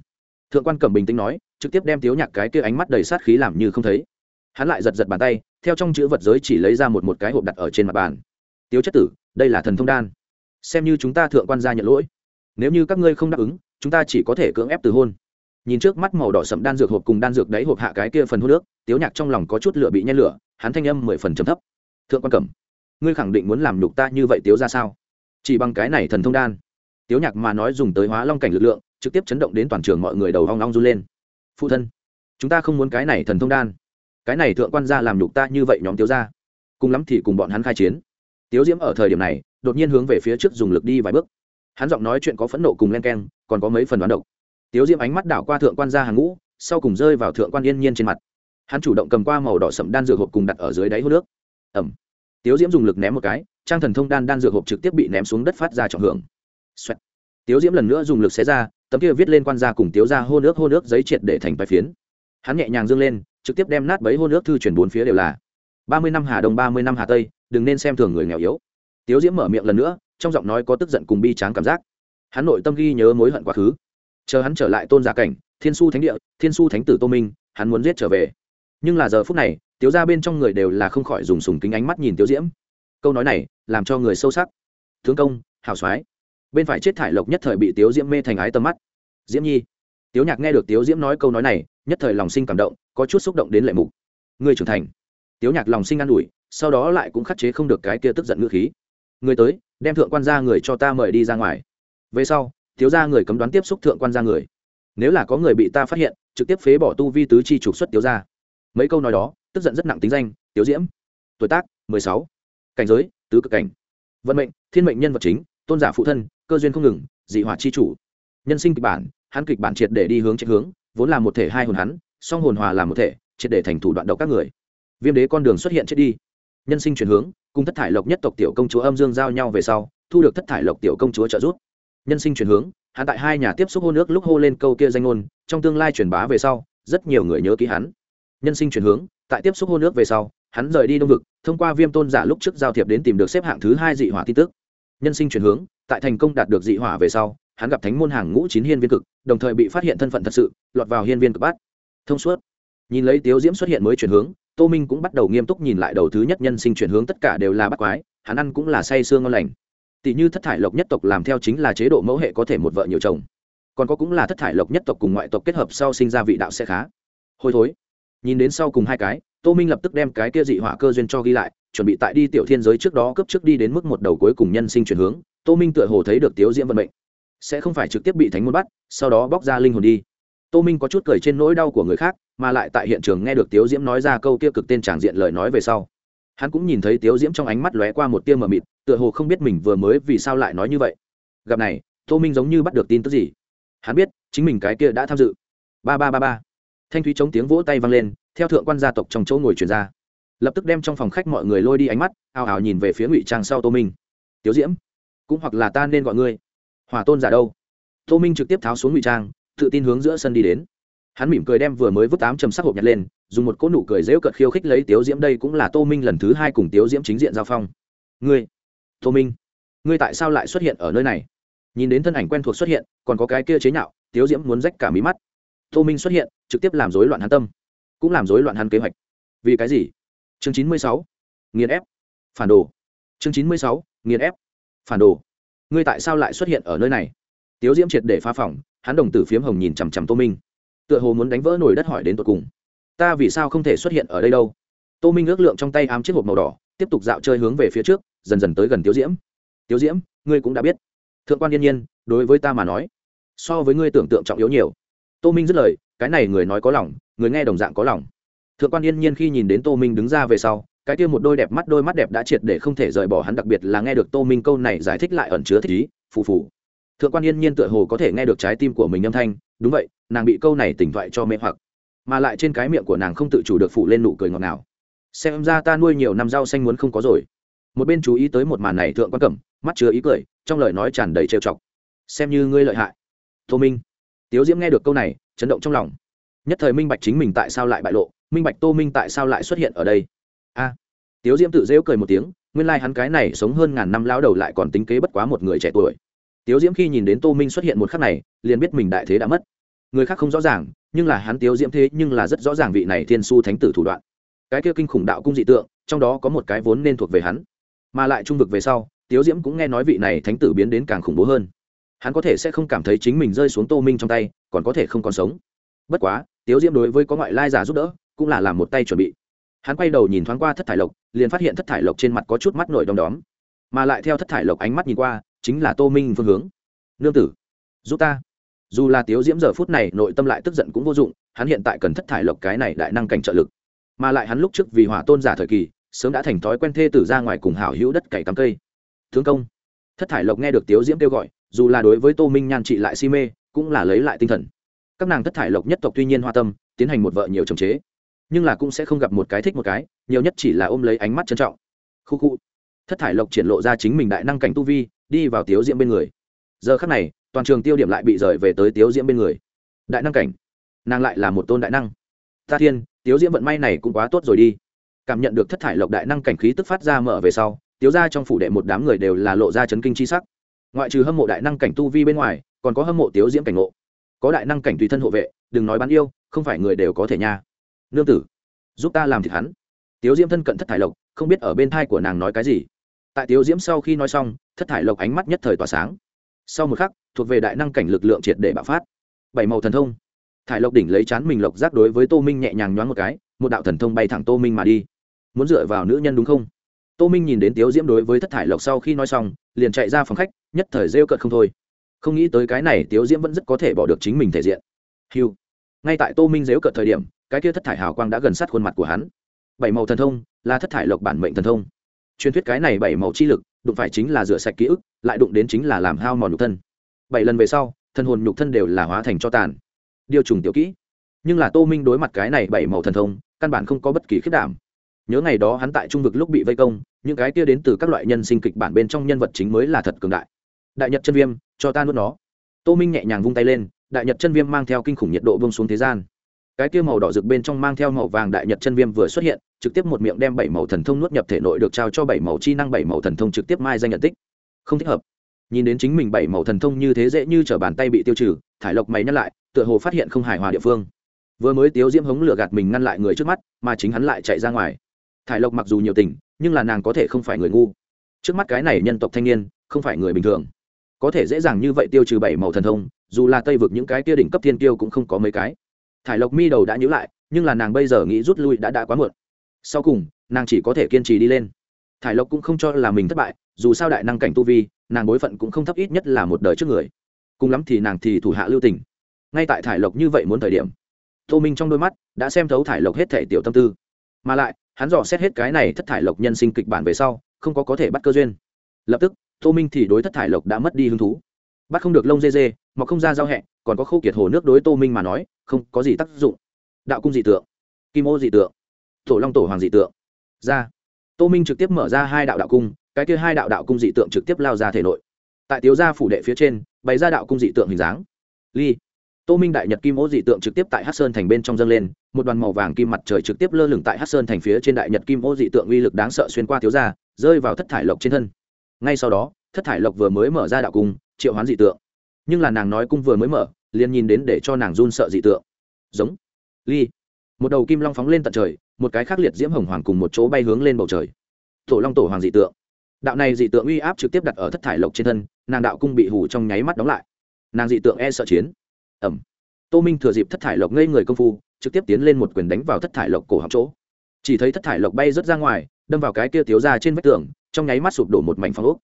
Thượng quan cẩm bình tĩnh nói, trực tiếp đem tiếu nhạc cái kia ánh mắt đầy sát khí làm như không thấy. Hắn lại giật giật bàn tay theo trong chữ vật giới chỉ lấy ra một một cái hộp đặt ở trên mặt bàn. Tiếu chất tử, đây là thần thông đan. Xem như chúng ta thượng quan gia nhận lỗi. Nếu như các ngươi không đáp ứng, chúng ta chỉ có thể cưỡng ép từ hôn. Nhìn trước mắt màu đỏ sậm đan dược hộp cùng đan dược đáy hộp hạ cái kia phần hô nước tiếu nhạc trong lòng có chút lửa bị nhen lửa, hắn thanh âm mười phần chấm thấp. Thượng quan cẩm, ngươi khẳng định muốn làm nhục ta như vậy tiếu ra sao? Chỉ bằng cái này thần thông đan. Tiếu nhạc mà nói dùng tới hóa long cảnh lực lượng, trực tiếp chấn động đến toàn trường mọi người đầu hoang long run lên. Phụ thân, chúng ta không muốn cái này thần thông đan cái này thượng quan gia làm nhục ta như vậy nhóm tiếu gia, cùng lắm thì cùng bọn hắn khai chiến. Tiếu diễm ở thời điểm này, đột nhiên hướng về phía trước dùng lực đi vài bước. Hắn giọng nói chuyện có phẫn nộ cùng len keng, còn có mấy phần đoán độc. Tiếu diễm ánh mắt đảo qua thượng quan gia hàng ngũ, sau cùng rơi vào thượng quan yên nhiên trên mặt. Hắn chủ động cầm qua màu đỏ sậm đan dược hộp cùng đặt ở dưới đáy hô nước. Ẩm. Tiếu diễm dùng lực ném một cái, trang thần thông đan đan dược hộp trực tiếp bị ném xuống đất phát ra trọng hưởng. Xoẹt. tiếu diễm lần nữa dùng lực xé ra, tấm kia viết lên quan gia cùng tiếu ra hô nước hô nước giấy triệt để thành bài phiến. Hắn nhẹ nhàng dâng lên trực tiếp đem nát bấy hôn nước thư chuyển bốn phía đều là. Ba mươi năm hà đông, ba mươi năm hà tây, đừng nên xem thường người nghèo yếu. Tiếu diễm mở miệng lần nữa, trong giọng nói có tức giận cùng bi tráng cảm giác. Hắn nội tâm ghi nhớ mối hận quá khứ. Chờ hắn trở lại tôn gia cảnh, thiên su thánh địa, thiên su thánh tử tô minh, hắn muốn giết trở về. Nhưng là giờ phút này, tiếu ra bên trong người đều là không khỏi dùng sùng kính ánh mắt nhìn tiếu diễm. Câu nói này, làm cho người sâu sắc. Thương công, hào soái bên phải chết thải lộc nhất thời bị tiếu diễm mê thành ái tâm mắt. Diễm nhi. Tiếu nhạc nghe được tiếu diễm nói câu nói này, nhất thời lòng sinh cảm động có chút xúc động đến lệ mục. Người trưởng thành. Tiếu nhạc lòng sinh an ủi, sau đó lại cũng khắc chế không được cái kia tức giận ngữ khí. Người tới, đem thượng quan gia người cho ta mời đi ra ngoài. Về sau, thiếu gia người cấm đoán tiếp xúc thượng quan gia người. Nếu là có người bị ta phát hiện, trực tiếp phế bỏ tu vi tứ chi trục xuất tiếu gia. Mấy câu nói đó, tức giận rất nặng tính danh, tiếu diễm. Tuổi tác, mười sáu. Cảnh giới, tứ cực cảnh. Vận mệnh, thiên mệnh nhân vật chính, tôn giả phụ thân, cơ duyên không ngừng, dị hỏa chi chủ. Nhân sinh kịch bản, hắn kịch bản triệt để đi hướng trạch hướng, vốn là một thể hai hồn hắn song hồn hòa làm một thể, triệt để thành thủ đoạn độc các người. Viêm đế con đường xuất hiện chết đi. Nhân sinh chuyển hướng, cùng thất thải lộc nhất tộc tiểu công chúa âm dương giao nhau về sau, thu được thất thải lộc tiểu công chúa trợ giúp. Nhân sinh chuyển hướng, hắn tại hai nhà tiếp xúc hô nước lúc hô lên câu kia danh ngôn, trong tương lai truyền bá về sau, rất nhiều người nhớ ký hắn. Nhân sinh chuyển hướng, tại tiếp xúc hô nước về sau, hắn rời đi đông vực, thông qua viêm tôn giả lúc trước giao thiệp đến tìm được xếp hạng thứ hai dị hỏa tin tức. Nhân sinh chuyển hướng, tại thành công đạt được dị hỏa về sau, hắn gặp thánh môn hàng ngũ chín hiên viên cực, đồng thời bị phát hiện thân phận thật sự, lọt vào hiên viên cực bát thông suốt. Nhìn lấy tiếu diễm xuất hiện mới chuyển hướng, tô minh cũng bắt đầu nghiêm túc nhìn lại đầu thứ nhất nhân sinh chuyển hướng tất cả đều là bắt quái, hắn ăn cũng là say sương ngon lành. Tỷ như thất thải lộc nhất tộc làm theo chính là chế độ mẫu hệ có thể một vợ nhiều chồng. Còn có cũng là thất thải lộc nhất tộc cùng ngoại tộc kết hợp sau sinh ra vị đạo sẽ khá. Hôi thối. Nhìn đến sau cùng hai cái, tô minh lập tức đem cái kia dị hỏa cơ duyên cho ghi lại, chuẩn bị tại đi tiểu thiên giới trước đó cấp trước đi đến mức một đầu cuối cùng nhân sinh chuyển hướng, tô minh tựa hồ thấy được tiếu diễm vận mệnh. Sẽ không phải trực tiếp bị thánh môn bắt, sau đó bóc ra linh hồn đi tô minh có chút cười trên nỗi đau của người khác, mà lại tại hiện trường nghe được tiếu diễm nói ra câu kia cực tên tràng diện lời nói về sau. Hắn cũng nhìn thấy tiếu diễm trong ánh mắt lóe qua một tia mờ mịt, tựa hồ không biết mình vừa mới vì sao lại nói như vậy. Gặp này, tô minh giống như bắt được tin tức gì? Hắn biết, chính mình cái kia đã tham dự. Ba ba ba ba. Thanh thúy chống tiếng vỗ tay vang lên, theo thượng quan gia tộc trong chỗ ngồi chuyển ra. Lập tức đem trong phòng khách mọi người lôi đi ánh mắt ào ào nhìn về phía ngụy trang sau tô minh. Tiếu diễm, cũng hoặc là ta nên gọi ngươi. Hòa tôn giả đâu? Tô minh trực tiếp tháo xuống ngụy trang tự tin hướng giữa sân đi đến. Hắn mỉm cười đem vừa mới vứt tám châm sắc hộp nhặt lên, dùng một cỗ nụ cười dễu cợt khiêu khích lấy tiếu diễm đây cũng là tô minh lần thứ hai cùng tiếu diễm chính diện giao phong. Ngươi, tô minh, ngươi tại sao lại xuất hiện ở nơi này? Nhìn đến thân ảnh quen thuộc xuất hiện, còn có cái kia chế nhạo, tiếu diễm muốn rách cả mí mắt. Tô minh xuất hiện, trực tiếp làm rối loạn hắn tâm, cũng làm rối loạn hắn kế hoạch. Vì cái gì? Chương chín mươi sáu, nghiền ép, phản đồ. Chương chín mươi sáu, nghiền ép, phản đồ. Ngươi tại sao lại xuất hiện ở nơi này? Tiếu diễm triệt để phá phỏng hắn đồng tử phiếm hồng nhìn chằm chằm tô minh. Tựa hồ muốn đánh vỡ nồi đất hỏi đến tột cùng. Ta vì sao không thể xuất hiện ở đây đâu? Tô minh ước lượng trong tay ám chiếc hộp màu đỏ, tiếp tục dạo chơi hướng về phía trước, dần dần tới gần tiếu diễm. Tiếu diễm, ngươi cũng đã biết. Thượng quan yên nhiên, đối với ta mà nói, so với ngươi tưởng tượng trọng yếu nhiều. Tô minh dứt lời, cái này người nói có lòng, người nghe đồng dạng có lòng. Thượng quan yên nhiên khi nhìn đến tô minh đứng ra về sau, cái kia một đôi đẹp mắt, đôi mắt đẹp đã triệt để không thể rời bỏ hắn, đặc biệt là nghe được tô minh câu này giải thích lại ẩn chứa thích ý, phù phù thượng quan yên nhiên tựa hồ có thể nghe được trái tim của mình âm thanh, đúng vậy, nàng bị câu này tỉnh thoại cho mê hoặc, mà lại trên cái miệng của nàng không tự chủ được phụ lên nụ cười ngọt ngào. Xem ra ta nuôi nhiều năm rau xanh muốn không có rồi. Một bên chú ý tới một màn này thượng quan cẩm, mắt chứa ý cười, trong lời nói tràn đầy trêu chọc. Xem như ngươi lợi hại. Tô minh. Tiếu diễm nghe được câu này, chấn động trong lòng. Nhất thời minh bạch chính mình tại sao lại bại lộ, minh bạch tô minh tại sao lại xuất hiện ở đây. A. Tiếu diễm tự dễu cười một tiếng, nguyên lai、like、hắn cái này sống hơn ngàn năm lao đầu lại còn tính kế bất quá một người trẻ tuổi tiếu diễm khi nhìn đến tô minh xuất hiện một khắc này, liền biết mình đại thế đã mất. Người khác không rõ ràng, nhưng là hắn tiếu diễm thế nhưng là rất rõ ràng vị này thiên su thánh tử thủ đoạn. Cái kia kinh khủng đạo cung dị tượng, trong đó có một cái vốn nên thuộc về hắn. Mà lại trung vực về sau, tiếu diễm cũng nghe nói vị này thánh tử biến đến càng khủng bố hơn. Hắn có thể sẽ không cảm thấy chính mình rơi xuống tô minh trong tay, còn có thể không còn sống. Bất quá, tiếu diễm đối với có ngoại lai giả giúp đỡ, cũng là làm một tay chuẩn bị. Hắn quay đầu nhìn thoáng qua thất thải lộc, liền phát hiện thất thải lộc trên mặt có chút mắt nổi đom đóm. Mà lại theo thất thải lộc ánh mắt nhìn qua chính là tô minh phương hướng. Nương tử, giúp ta. Dù là tiếu diễm giờ phút này nội tâm lại tức giận cũng vô dụng, hắn hiện tại cần thất thải lộc cái này đại năng cảnh trợ lực. Mà lại hắn lúc trước vì hỏa tôn giả thời kỳ, sớm đã thành thói quen thê tử ra ngoài cùng hảo hữu đất cày cắm cây. Thương công. Thất thải lộc nghe được tiếu diễm kêu gọi, dù là đối với tô minh nhan trị lại si mê, cũng là lấy lại tinh thần. Các nàng thất thải lộc nhất tộc tuy nhiên hoa tâm, tiến hành một vợ nhiều chồng chế. Nhưng là cũng sẽ không gặp một cái thích một cái, nhiều nhất chỉ là ôm lấy ánh mắt trân trọng. Khu khu. Thất thải lộc triển lộ ra chính mình đại năng cảnh tu vi đi vào tiếu diễm bên người. Giờ khắc này, toàn trường tiêu điểm lại bị rời về tới tiếu diễm bên người. Đại năng cảnh. Nàng lại là một tôn đại năng. Ta thiên, tiếu diễm vận may này cũng quá tốt rồi đi. Cảm nhận được thất thải lộc đại năng cảnh khí tức phát ra mở về sau, tiếu ra trong phủ đệ một đám người đều là lộ ra chấn kinh c h i sắc. Ngoại trừ hâm mộ đại năng cảnh tu vi bên ngoài, còn có hâm mộ tiếu diễm cảnh ngộ. Có đại năng cảnh tùy thân hộ vệ, đừng nói bán yêu, không phải người đều có thể nha. Nương tử, giúp ta làm thịt hắn. Tiếu diễm thân cận thất thải lộc, không biết ở bên thai của nàng nói cái gì. Tại tiếu diễm sau khi nói xong thất thải lộc ánh mắt nhất thời tỏa sáng. Sau một khắc, thuộc về đại năng cảnh lực lượng triệt để bạo phát. Bảy màu thần thông. Thải lộc đỉnh lấy chán mình lộc giác đối với tô minh nhẹ nhàng nhoáng một cái, một đạo thần thông bay thẳng tô minh mà đi. Muốn dựa vào nữ nhân đúng không? Tô minh nhìn đến tiếu diễm đối với thất thải lộc sau khi nói xong, liền chạy ra phòng khách, nhất thời rêu cợt không thôi. Không nghĩ tới cái này tiếu diễm vẫn rất có thể bỏ được chính mình thể diện. Hiu ngay tại tô minh rêu cợt thời điểm, cái kia thất thải hào quang đã gần sát khuôn mặt của hắn. Bảy màu thần thông là thất thải lộc bản mệnh thần thông. Truyền thuyết cái này bảy màu chi lực đụng phải chính là rửa sạch ký ức, lại đụng đến chính là làm hao mòn nhục thân. Bảy lần về sau, thân hồn nhục thân đều là hóa thành cho tàn. Điều trùng tiểu kỹ. Nhưng là tô minh đối mặt cái này bảy màu thần thông, căn bản không có bất kỳ khiết đảm. Nhớ ngày đó hắn tại trung vực lúc bị vây công, những cái kia đến từ các loại nhân sinh kịch bản bên trong nhân vật chính mới là thật cường đại. Đại nhật chân viêm, cho ta nuốt nó. Tô minh nhẹ nhàng vung tay lên, đại nhật chân viêm mang theo kinh khủng nhiệt độ bông xuống thế gian. Cái kia màu đỏ rực bên trong mang theo màu vàng đại nhật chân viêm vừa xuất hiện trực tiếp một miệng đem bảy màu thần thông nuốt nhập thể nội được trao cho bảy màu chi năng, bảy màu thần thông trực tiếp mai danh nhận tích. Không thích hợp. Nhìn đến chính mình bảy màu thần thông như thế dễ như t bàn tay bị tiêu trừ, thải lộc mày nhắc lại, tựa hồ phát hiện không hài hòa địa phương. Vừa mới tiếu diễm hống lửa gạt mình ngăn lại người trước mắt, mà chính hắn lại chạy ra ngoài. Thải lộc mặc dù nhiều tình, nhưng là nàng có thể không phải người ngu. Trước mắt cái này nhân tộc thanh niên, không phải người bình thường. Có thể dễ dàng như vậy tiêu trừ bảy màu thần thông, dù là tây vực những cái kia đỉnh cấp thiên tiêu cũng không có mấy cái. Thải lộc mi đầu đã nhữ lại, nhưng là nàng bây giờ nghĩ rút lui đã đã quá muộn sau cùng, nàng chỉ có thể kiên trì đi lên. Thải lộc cũng không cho là mình thất bại, dù sao đại năng cảnh tu vi, nàng bối phận cũng không thấp ít nhất là một đời trước người. Cùng lắm thì nàng thì thủ hạ lưu tình. Ngay tại thải lộc như vậy muốn thời điểm, tô minh trong đôi mắt đã xem thấu thải lộc hết thể tiểu tâm tư. Mà lại, hắn dò xét hết cái này thất thải lộc nhân sinh kịch bản về sau, không có có thể bắt cơ duyên. Lập tức, tô minh thì đối thất thải lộc đã mất đi hứng thú. Bắt không được lông dê dê, mà không ra giao hẹ, còn có khâu kiệt hồ nước đối tô minh mà nói, không có gì tác dụng. Đạo cung dị tượng, kim ô dị tượng tổ long tổ hoàng dị tượng. Ra. Tô minh trực tiếp mở ra hai đạo đạo cung, cái kia hai đạo đạo cung dị tượng trực tiếp lao ra thể nội. Tại tiếu gia phủ đệ phía trên, bày ra đạo cung dị tượng hình dáng. Ly. Tô minh đại nhật kim ô dị tượng trực tiếp tại hát sơn thành bên trong dâng lên, một đoàn màu vàng kim mặt trời trực tiếp lơ lửng tại hát sơn thành phía trên đại nhật kim ô dị tượng uy lực đáng sợ xuyên qua tiếu gia, rơi vào thất thải lộc trên thân. Ngay sau đó, thất thải lộc vừa mới mở ra đạo cung, triệu hoán dị tượng. Nhưng là nàng nói cung vừa mới mở, liền nhìn đến để cho nàng run sợ dị tượng. Giống. Ly một đầu kim long phóng lên tận trời, một cái khác liệt diễm hồng hoàng cùng một chỗ bay hướng lên bầu trời. Tổ long tổ hoàng dị tượng. Đạo này dị tượng uy áp trực tiếp đặt ở thất thải lộc trên thân, nàng đạo cung bị hủ trong nháy mắt đóng lại. Nàng dị tượng e sợ chiến. Ẩm. Tô minh thừa dịp thất thải lộc ngây người công phu, trực tiếp tiến lên một quyền đánh vào thất thải lộc cổ họng chỗ. Chỉ thấy thất thải lộc bay rớt ra ngoài, đâm vào cái kia tiếu ra trên vách tường, trong nháy mắt sụp đổ một mảnh phong ốc.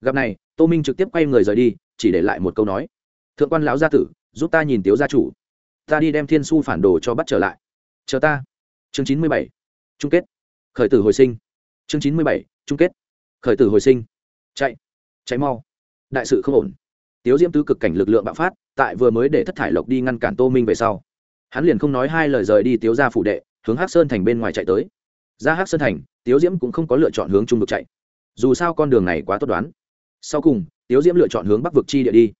Gặp này, tô minh trực tiếp quay người rời đi, chỉ để lại một câu nói. Thượng quan lão gia tử, giúp ta nhìn tiếu gia chủ. Ta đi đem thiên su phản đồ cho bắt trở lại chờ ta. Chương chín mươi bảy. Chung kết. Khởi tử hồi sinh. Chương chín mươi bảy, chung kết. Khởi tử hồi sinh. Chạy. Chạy mau. Đại sự không ổn. Tiếu diễm tứ cực cảnh lực lượng bạo phát, tại vừa mới để thất thải lộc đi ngăn cản tô minh về sau. Hắn liền không nói hai lời rời đi tiếu ra phủ đệ, hướng hắc sơn thành bên ngoài chạy tới. Ra hắc sơn thành, tiếu diễm cũng không có lựa chọn hướng trung vực chạy. Dù sao con đường này quá tốt đoán. Sau cùng, tiếu diễm lựa chọn hướng bắc vực chi địa đi.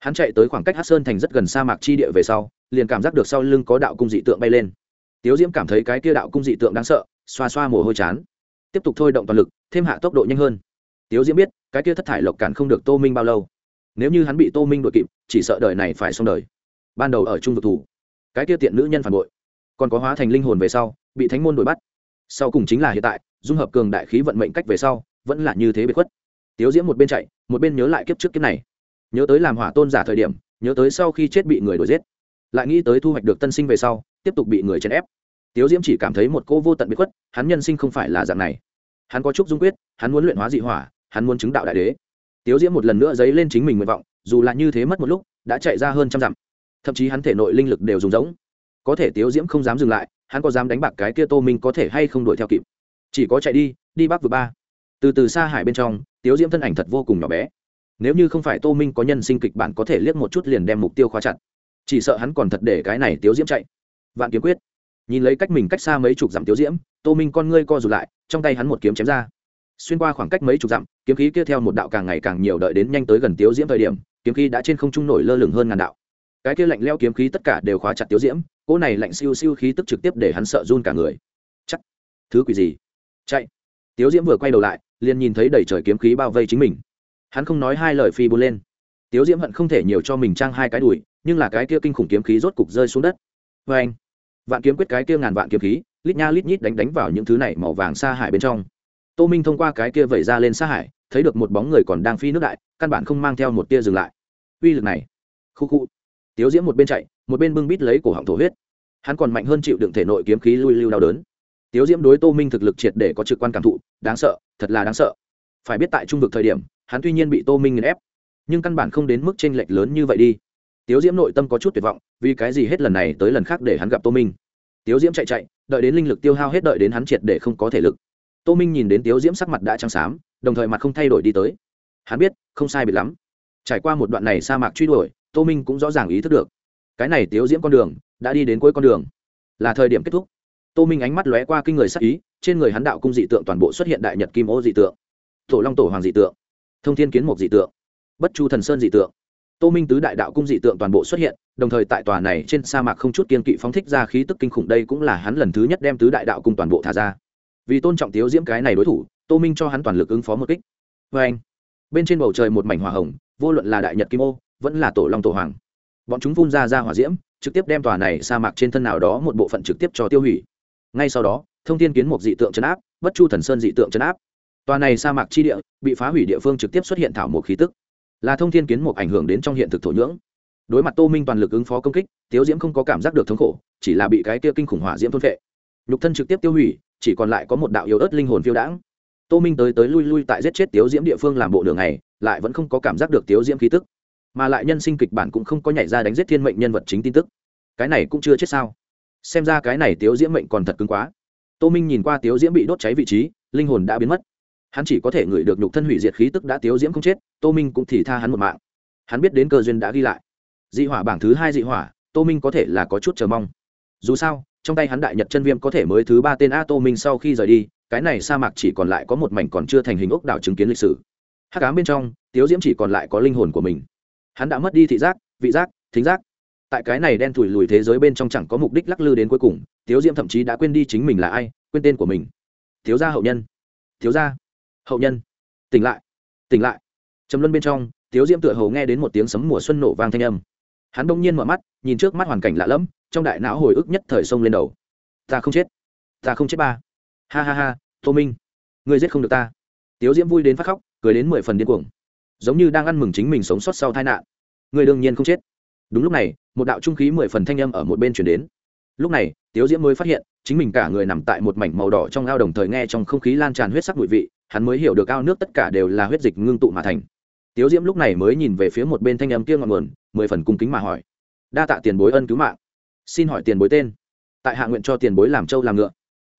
Hắn chạy tới khoảng cách hắc sơn thành rất gần sa mạc chi địa về sau, liền cảm giác được sau lưng có đạo cung dị tượng bay lên tiếu diễm cảm thấy cái kia đạo cung dị tượng đáng sợ, xoa xoa mồ hôi chán. Tiếp tục thôi động toàn lực, thêm hạ tốc độ nhanh hơn. Tiếu diễm biết, cái kia thất thải lộc cản không được tô minh bao lâu. Nếu như hắn bị tô minh đội kịp, chỉ sợ đời này phải xong đời. Ban đầu ở trung vực thủ, cái kia tiện nữ nhân phản bội, còn có hóa thành linh hồn về sau, bị thánh môn đuổi bắt. Sau cùng chính là hiện tại, dung hợp cường đại khí vận mệnh cách về sau, vẫn là như thế biệt khuất. Tiếu diễm một bên chạy, một bên nhớ lại kiếp trước kiếp này. Nhớ tới làm hỏa tôn giả thời điểm, nhớ tới sau khi chết bị người đuổi giết. Lại nghĩ tới thu hoạch được tân sinh về sau tiếp tục bị người chèn ép. Tiếu diễm chỉ cảm thấy một cô vô tận bị khuất, hắn nhân sinh không phải là dạng này. Hắn có chút dung quyết, hắn muốn luyện hóa dị hỏa, hắn muốn chứng đạo đại đế. Tiếu diễm một lần nữa dấy lên chính mình nguyện vọng, dù là như thế mất một lúc, đã chạy ra hơn trăm dặm. Thậm chí hắn thể nội linh lực đều dùng giống có thể tiếu diễm không dám dừng lại, hắn có dám đánh bạc cái kia tô minh có thể hay không đuổi theo kịp. Chỉ có chạy đi đi bắc vừa ba. Từ từ xa hải bên trong, tiếu diễm thân ảnh thật vô cùng nhỏ bé. Nếu như không phải tô minh có nhân sinh kịch bản có thể liếc một chút liền đem mục tiêu khóa chặt. Chỉ sợ hắn còn thật để cái này tiếu diễm chạy vạn kiếm quyết. Nhìn lấy cách mình cách xa mấy chục dặm tiếu diễm, tô minh con ngươi co rụt lại, trong tay hắn một kiếm chém ra. Xuyên qua khoảng cách mấy chục dặm, kiếm khí kia theo một đạo càng ngày càng nhiều đợi đến nhanh tới gần tiếu diễm thời điểm, kiếm khí đã trên không trung nổi lơ lửng hơn ngàn đạo. Cái kia lạnh leo kiếm khí tất cả đều khóa chặt tiếu diễm, cỗ này lạnh siêu siêu khí tức trực tiếp để hắn sợ run cả người. Chắc. Thứ quỷ gì? Chạy. Tiếu diễm vừa quay đầu lại, liền nhìn thấy đầy trời kiếm khí bao vây chính mình. Hắn không nói hai lời phi bôn lên. Tiếu diễm hận không thể nhiều cho mình trang hai cái đùi, nhưng là cái kia kinh khủng kiếm khí rốt cục rơi xuống đất. Vê anh vạn kiếm quyết cái kia ngàn vạn kiếm khí, lít nha lít nhít đánh đánh vào những thứ này màu vàng xa hải bên trong. Tô minh thông qua cái kia vẩy ra lên xa hải, thấy được một bóng người còn đang phi nước đại, căn bản không mang theo một tia dừng lại. Uy lực này. Khu khu. Tiếu diễm một bên chạy, một bên bưng bít lấy cổ họng thổ huyết. Hắn còn mạnh hơn chịu đựng thể nội kiếm khí lui lưu đau đớn. Tiếu diễm đối tô minh thực lực triệt để có trực quan cảm thụ, đáng sợ, thật là đáng sợ. Phải biết tại trung vực thời điểm, hắn tuy nhiên bị tô minh nghiền ép, nhưng căn bản không đến mức tranh lệch lớn như vậy đi tiếu diễm nội tâm có chút tuyệt vọng, vì cái gì hết lần này tới lần khác để hắn gặp tô minh? Tiếu diễm chạy chạy, đợi đến linh lực tiêu hao hết đợi đến hắn triệt để không có thể lực. Tô minh nhìn đến tiếu diễm sắc mặt đã trắng xám, đồng thời mặt không thay đổi đi tới. Hắn biết, không sai biệt lắm. Trải qua một đoạn này sa mạc truy đuổi, tô minh cũng rõ ràng ý thức được. Cái này tiếu diễm con đường, đã đi đến cuối con đường. Là thời điểm kết thúc. Tô minh ánh mắt lóe qua kinh người sắc ý, trên người hắn đạo cung dị tượng toàn bộ xuất hiện đại nhật kim ô dị tượng. Tổ long tổ hoàng dị tượng. Thông thiên kiến mục dị tượng. Bất chu thần sơn dị tượng tô minh tứ đại đạo cung dị tượng toàn bộ xuất hiện, đồng thời tại tòa này trên sa mạc không chút kiên kỵ phóng thích ra khí tức kinh khủng đây cũng là hắn lần thứ nhất đem tứ đại đạo cung toàn bộ thả ra. Vì tôn trọng tiếu diễm cái này đối thủ, tô minh cho hắn toàn lực ứng phó một kích. Vê anh, bên trên bầu trời một mảnh hỏa hồng, vô luận là đại nhật kim ô, vẫn là tổ long tổ hoàng. Bọn chúng phun ra ra hỏa diễm, trực tiếp đem tòa này sa mạc trên thân nào đó một bộ phận trực tiếp cho tiêu hủy. Ngay sau đó, thông tin kiến một dị tượng chấn áp, bất chu thần sơn dị tượng chấn áp. Tòa này sa mạc chi địa, bị phá hủy địa phương trực tiếp xuất hiện thảo một khí tức là thông thiên kiến một ảnh hưởng đến trong hiện thực thổ nhưỡng. Đối mặt tô minh toàn lực ứng phó công kích, tiếu diễm không có cảm giác được thống khổ, chỉ là bị cái kia kinh khủng hỏa diễm thôn vệ nhục thân trực tiếp tiêu hủy, chỉ còn lại có một đạo yếu ớt linh hồn phiêu đãng. Tô minh tới tới lui lui tại giết chết tiếu diễm địa phương làm bộ đường này lại vẫn không có cảm giác được tiếu diễm khí tức. Mà lại nhân sinh kịch bản cũng không có nhảy ra đánh giết thiên mệnh nhân vật chính tin tức. Cái này cũng chưa chết sao? Xem ra cái này tiếu diễm mệnh còn thật cứng quá. Tô minh nhìn qua tiếu diễm bị đốt cháy vị trí, linh hồn đã biến mất hắn chỉ có thể ngửi được nhục thân hủy diệt khí tức đã tiếu diễm không chết, tô minh cũng thì tha hắn một mạng. Hắn biết đến cơ duyên đã ghi lại. Dị hỏa bảng thứ hai dị hỏa, tô minh có thể là có chút chờ mong. Dù sao, trong tay hắn đại nhật chân viêm có thể mới thứ ba tên a tô minh sau khi rời đi, cái này sa mạc chỉ còn lại có một mảnh còn chưa thành hình ốc đảo chứng kiến lịch sử. Hát cám bên trong, tiếu diễm chỉ còn lại có linh hồn của mình. Hắn đã mất đi thị giác, vị giác, thính giác. Tại cái này đen thủi lùi thế giới bên trong chẳng có mục đích lắc lư đến cuối cùng, tiếu diễm thậm chí đã quên đi chính mình là ai, quên tên của mình. Thiếu gia hậu nhân. Thiếu gia hậu nhân, tỉnh lại tỉnh lại. Trầm luân bên trong, tiếu diễm tựa hồ nghe đến một tiếng sấm mùa xuân nổ vang thanh âm. Hắn đông nhiên mở mắt, nhìn trước mắt hoàn cảnh lạ lẫm, trong đại não hồi ức nhất thời sông lên đầu. Ta không chết, ta không chết ba. Ha ha ha, tô minh, ngươi giết không được ta. Tiếu diễm vui đến phát khóc, cười đến mười phần điên cuồng. Giống như đang ăn mừng chính mình sống sót sau tai nạn. Ngươi đương nhiên không chết. Đúng lúc này, một đạo trung khí mười phần thanh âm ở một bên chuyển đến. Lúc này, tiếu diễm mới phát hiện, chính mình cả người nằm tại một mảnh màu đỏ trong ao đồng thời nghe trong không khí lan tràn huyết sắc bụi vị hắn mới hiểu được ao nước tất cả đều là huyết dịch ngưng tụ mà thành. Tiếu diễm lúc này mới nhìn về phía một bên thanh âm kia ngọn nguồn, mười phần cung kính mà hỏi. Đa tạ tiền bối ân cứu mạng. Xin hỏi tiền bối tên. Tại hạ nguyện cho tiền bối làm trâu làm ngựa.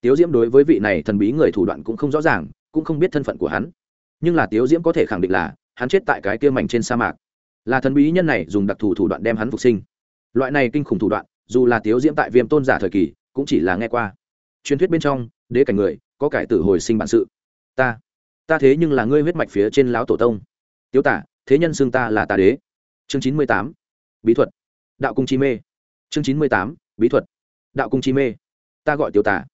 Tiếu diễm đối với vị này thần bí người thủ đoạn cũng không rõ ràng, cũng không biết thân phận của hắn. Nhưng là tiếu diễm có thể khẳng định là, hắn chết tại cái kia mảnh trên sa mạc. Là thần bí nhân này dùng đặc thù thủ đoạn đem hắn phục sinh. Loại này kinh khủng thủ đoạn, dù là tiếu diễm tại viêm tôn giả thời kỳ, cũng chỉ là nghe qua. Truyền thuyết bên trong, đế cảnh người, có cải tử hồi sinh bản sự. Ta ta thế nhưng là ngươi huyết mạch phía trên lão tổ tông. Tiếu tả, thế nhân xưng ta là ta đế. Chương chín mươi tám, bí thuật. Đạo cung chi mê. Chương chín mươi tám, bí thuật. Đạo cung chi mê. Ta gọi tiểu tả.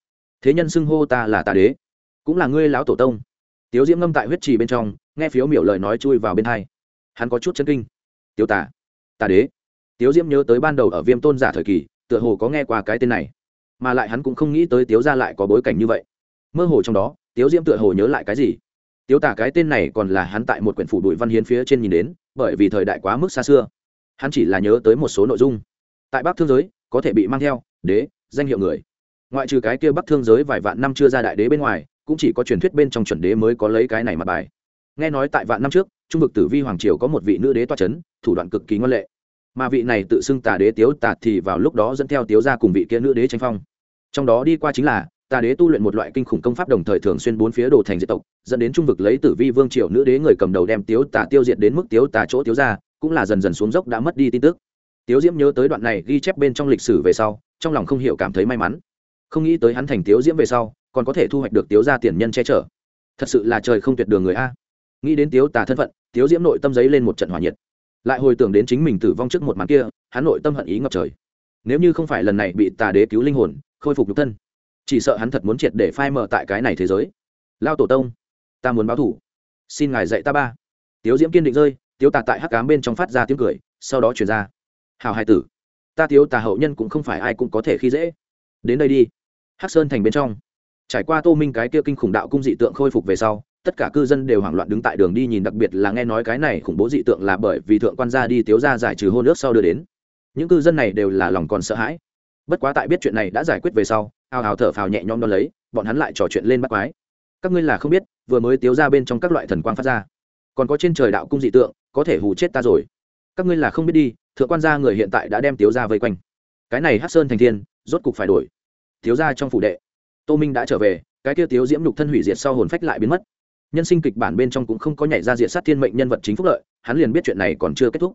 Thế nhân xưng hô ta là ta đế. Cũng là ngươi lão tổ tông. Tiếu diễm ngâm tại huyết trì bên trong, nghe phiếu miểu lời nói chui vào bên hai. Hắn có chút chân kinh. Tiêu tả, tà đế. Tiếu diễm nhớ tới ban đầu ở viêm tôn giả thời kỳ, tựa hồ có nghe qua cái tên này. Mà lại hắn cũng không nghĩ tới tiếu ra lại có bối cảnh như vậy. Mơ hồ trong đó, tiếu diễm tựa hồ nhớ lại cái gì tiếu tả cái tên này còn là hắn tại một quyển phủ bụi văn hiến phía trên nhìn đến, bởi vì thời đại quá mức xa xưa. Hắn chỉ là nhớ tới một số nội dung. Tại bắc thương giới, có thể bị mang theo, đế, danh hiệu người. Ngoại trừ cái kia bắc thương giới vài vạn năm chưa ra đại đế bên ngoài, cũng chỉ có truyền thuyết bên trong chuẩn đế mới có lấy cái này mặt bài. Nghe nói tại vạn năm trước, trung vực tử vi hoàng triều có một vị nữ đế toa c h ấ n thủ đoạn cực kỳ ngoan lệ. Mà vị này tự xưng tà đế tiếu tạt thì vào lúc đó dẫn theo tiếu ra cùng vị kia nữ đế tranh phong. Trong đó đi qua chính là tà đế tu luyện một loại kinh khủng công pháp đồng thời thường xuyên bốn phía đồ thành diệt tộc, dẫn đến trung vực lấy tử vi vương triều nữ đế người cầm đầu đem tiếu tà tiêu diệt đến mức tiếu tà chỗ tiếu ra cũng là dần dần xuống dốc đã mất đi tin tức. Tiếu diễm nhớ tới đoạn này ghi chép bên trong lịch sử về sau, trong lòng không hiểu cảm thấy may mắn. Không nghĩ tới hắn thành tiếu diễm về sau, còn có thể thu hoạch được tiếu ra tiền nhân che chở. Thật sự là trời không tuyệt đường người a. Nghĩ đến tiếu tà thân phận, tiếu diễm nội tâm giấy lên một trận hỏa nhiệt. Lại hồi tưởng đến chính mình tử vong trước một màn kia, hắn nội tâm hận ý ngập trời. Nếu như không phải lần này bị tà đế cứu linh hồn, khôi phục nhục thân chỉ sợ hắn thật muốn triệt để phai mờ tại cái này thế giới. Lao tổ tông, ta muốn báo thủ. Xin ngài dạy ta ba. Tiếu diễm kiên định rơi, tiếu tà tại hắc cám bên trong phát ra tiếng cười, sau đó chuyển ra. Hào hai tử, ta tiếu tà hậu nhân cũng không phải ai cũng có thể khi dễ. Đến đây đi. Hắc sơn thành bên trong. Trải qua tô minh cái kia kinh khủng đạo cung dị tượng khôi phục về sau, tất cả cư dân đều hoảng loạn đứng tại đường đi nhìn, đặc biệt là nghe nói cái này khủng bố dị tượng là bởi vì thượng quan gia đi, tiếu ra giải trừ hôn ước sau đưa đến. Những cư dân này đều là lòng còn sợ hãi bất quá tại biết chuyện này đã giải quyết về sau, hào hào thở phào nhẹ nhõm đo lấy, bọn hắn lại trò chuyện lên bắt quái. Các ngươi là không biết, vừa mới tiếu ra bên trong các loại thần quang phát ra. Còn có trên trời đạo cung dị tượng, có thể hù chết ta rồi. Các ngươi là không biết đi, thượng quan gia người hiện tại đã đem tiếu ra vây quanh. Cái này hát sơn thành thiên, rốt cục phải đổi. Thiếu ra trong phủ đệ. Tô minh đã trở về, cái kia tiếu diễm lục thân hủy diệt sau hồn phách lại biến mất. Nhân sinh kịch bản bên trong cũng không có nhảy ra diệt sát thiên mệnh nhân vật chính phúc lợi, hắn liền biết chuyện này còn chưa kết thúc.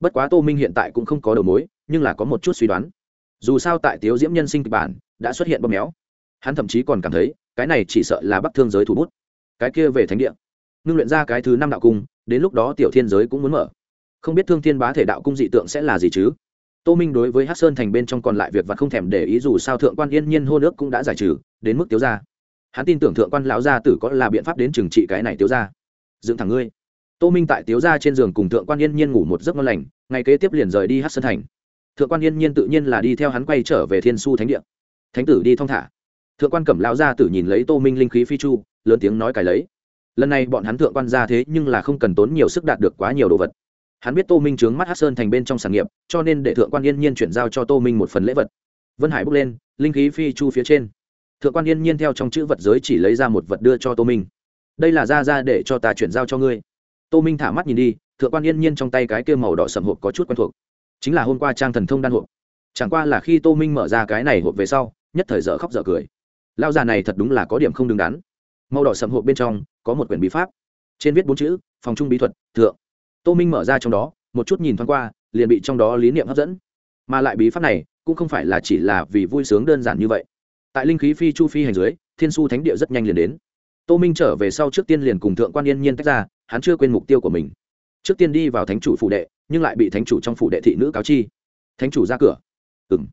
Bất quá tô minh hiện tại cũng không có đầu mối, nhưng là có một chút suy đoán dù sao tại tiếu diễm nhân sinh kịch bản, đã xuất hiện bơm méo. Hắn thậm chí còn cảm thấy, cái này chỉ sợ là bắc thương giới thủ bút. Cái kia về thánh địa. Ngưng luyện ra cái thứ năm đạo cung, đến lúc đó tiểu thiên giới cũng muốn mở. Không biết thương thiên bá thể đạo cung dị tượng sẽ là gì chứ? Tô minh đối với hát sơn thành bên trong còn lại việc và không thèm để ý dù sao thượng quan yên nhiên hô nước cũng đã giải trừ, đến mức tiếu ra hắn tin tưởng thượng quan lão gia tử có là biện pháp đến trừng trị cái này tiếu ra dựng thẳng ngươi. Tô minh tại tiếu ra trên giường cùng thượng quan yên nhiên ngủ một giấc ngon lành, ngày kế tiếp liền rời đi hát sơn thành thượng quan yên nhiên tự nhiên là đi theo hắn quay trở về thiên su thánh địa. Thánh tử đi thong thả. Thượng quan cẩm lão gia tử nhìn lấy tô minh linh khí phi chu, lớn tiếng nói cài lấy. Lần này bọn hắn thượng quan ra thế nhưng là không cần tốn nhiều sức đạt được quá nhiều đồ vật. Hắn biết tô minh trướng mắt hát sơn thành bên trong sản nghiệp, cho nên để thượng quan yên nhiên chuyển giao cho tô minh một phần lễ vật. Vân hải bước lên, linh khí phi chu phía trên. Thượng quan yên nhiên theo trong chữ vật giới chỉ lấy ra một vật đưa cho tô minh. Đây là ra ra để cho ta chuyển giao cho ngươi. Tô minh thả mắt nhìn đi, thượng quan yên nhiên trong tay cái kêu màu đỏ sầm hộp có chút quen thuộc chính là hôm qua trang thần thông đan hộp. Chẳng qua là khi tô minh mở ra cái này hộp về sau, nhất thời dở khóc dở cười. Lao già này thật đúng là có điểm không đứng đắn. Màu đỏ sầm hộp bên trong có một quyển bí pháp. Trên viết bốn chữ, phòng trung bí thuật, thượng. Tô minh mở ra trong đó, một chút nhìn thoáng qua, liền bị trong đó lý niệm hấp dẫn. Mà lại bí pháp này cũng không phải là chỉ là vì vui sướng đơn giản như vậy. Tại linh khí phi chu phi hành dưới, thiên su thánh địa rất nhanh liền đến. Tô minh trở về sau trước tiên liền cùng thượng quan yên nhiên tách ra, hắn chưa quên mục tiêu của mình trước tiên đi vào thánh chủ phủ đệ, nhưng lại bị thánh chủ trong phủ đệ thị nữ cáo chi. Thánh chủ ra cửa. Ừng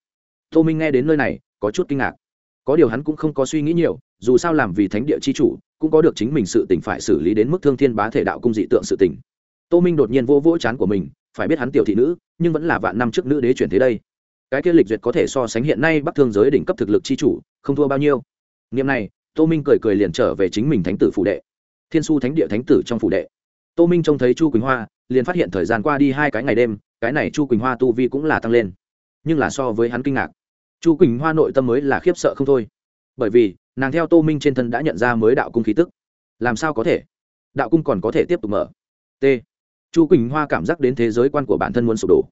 tô minh nghe đến nơi này, có chút kinh ngạc. Có điều hắn cũng không có suy nghĩ nhiều, dù sao làm vì thánh địa c h i chủ, cũng có được chính mình sự tỉnh phải xử lý đến mức thương thiên bá thể đạo cung dị tượng sự tỉnh tô minh đột nhiên vô vỗ chán của mình, phải biết hắn tiểu thị nữ, nhưng vẫn là vạn năm trước nữ đế chuyển thế đây. Cái kia lịch duyệt có thể so sánh hiện nay bắc thương giới đỉnh cấp thực lực chi chủ, không thua bao nhiêu. Niệm này, tô minh cười cười liền trở về chính mình thánh tử phủ đệ. Thiên su thánh địa thánh tử trong phủ đệ tô minh trông thấy chu quỳnh hoa, liền phát hiện thời gian qua đi hai cái ngày đêm, cái này chu quỳnh hoa tu vi cũng là tăng lên. Nhưng là so với hắn kinh ngạc. Chu quỳnh hoa nội tâm mới là khiếp sợ không thôi. Bởi vì, nàng theo tô minh trên thân đã nhận ra mới đạo cung khí tức. Làm sao có thể? Đạo cung còn có thể tiếp tục mở. T. Chu quỳnh hoa cảm giác đến thế giới quan của bản thân muốn sụp đổ.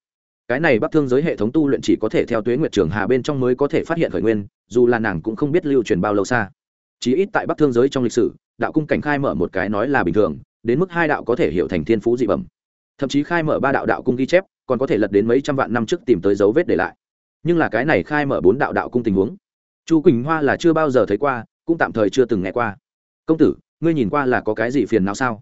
Cái này bắc thương giới hệ thống tu luyện chỉ có thể theo tuế nguyệt trường hà bên trong mới có thể phát hiện khởi nguyên, dù là nàng cũng không biết lưu truyền bao lâu xa. Chí ít tại bắc thương giới trong lịch sử, đạo cung cảnh khai mở một cái nói là bình thường đến mức hai đạo có thể hiểu thành thiên phú dị bẩm. Thậm chí khai mở ba đạo đạo cung ghi chép, còn có thể lật đến mấy trăm vạn năm trước tìm tới dấu vết để lại. Nhưng là cái này khai mở bốn đạo đạo cung tình huống, chu quỳnh hoa là chưa bao giờ thấy qua, cũng tạm thời chưa từng nghe qua. Công tử, ngươi nhìn qua là có cái gì phiền não sao?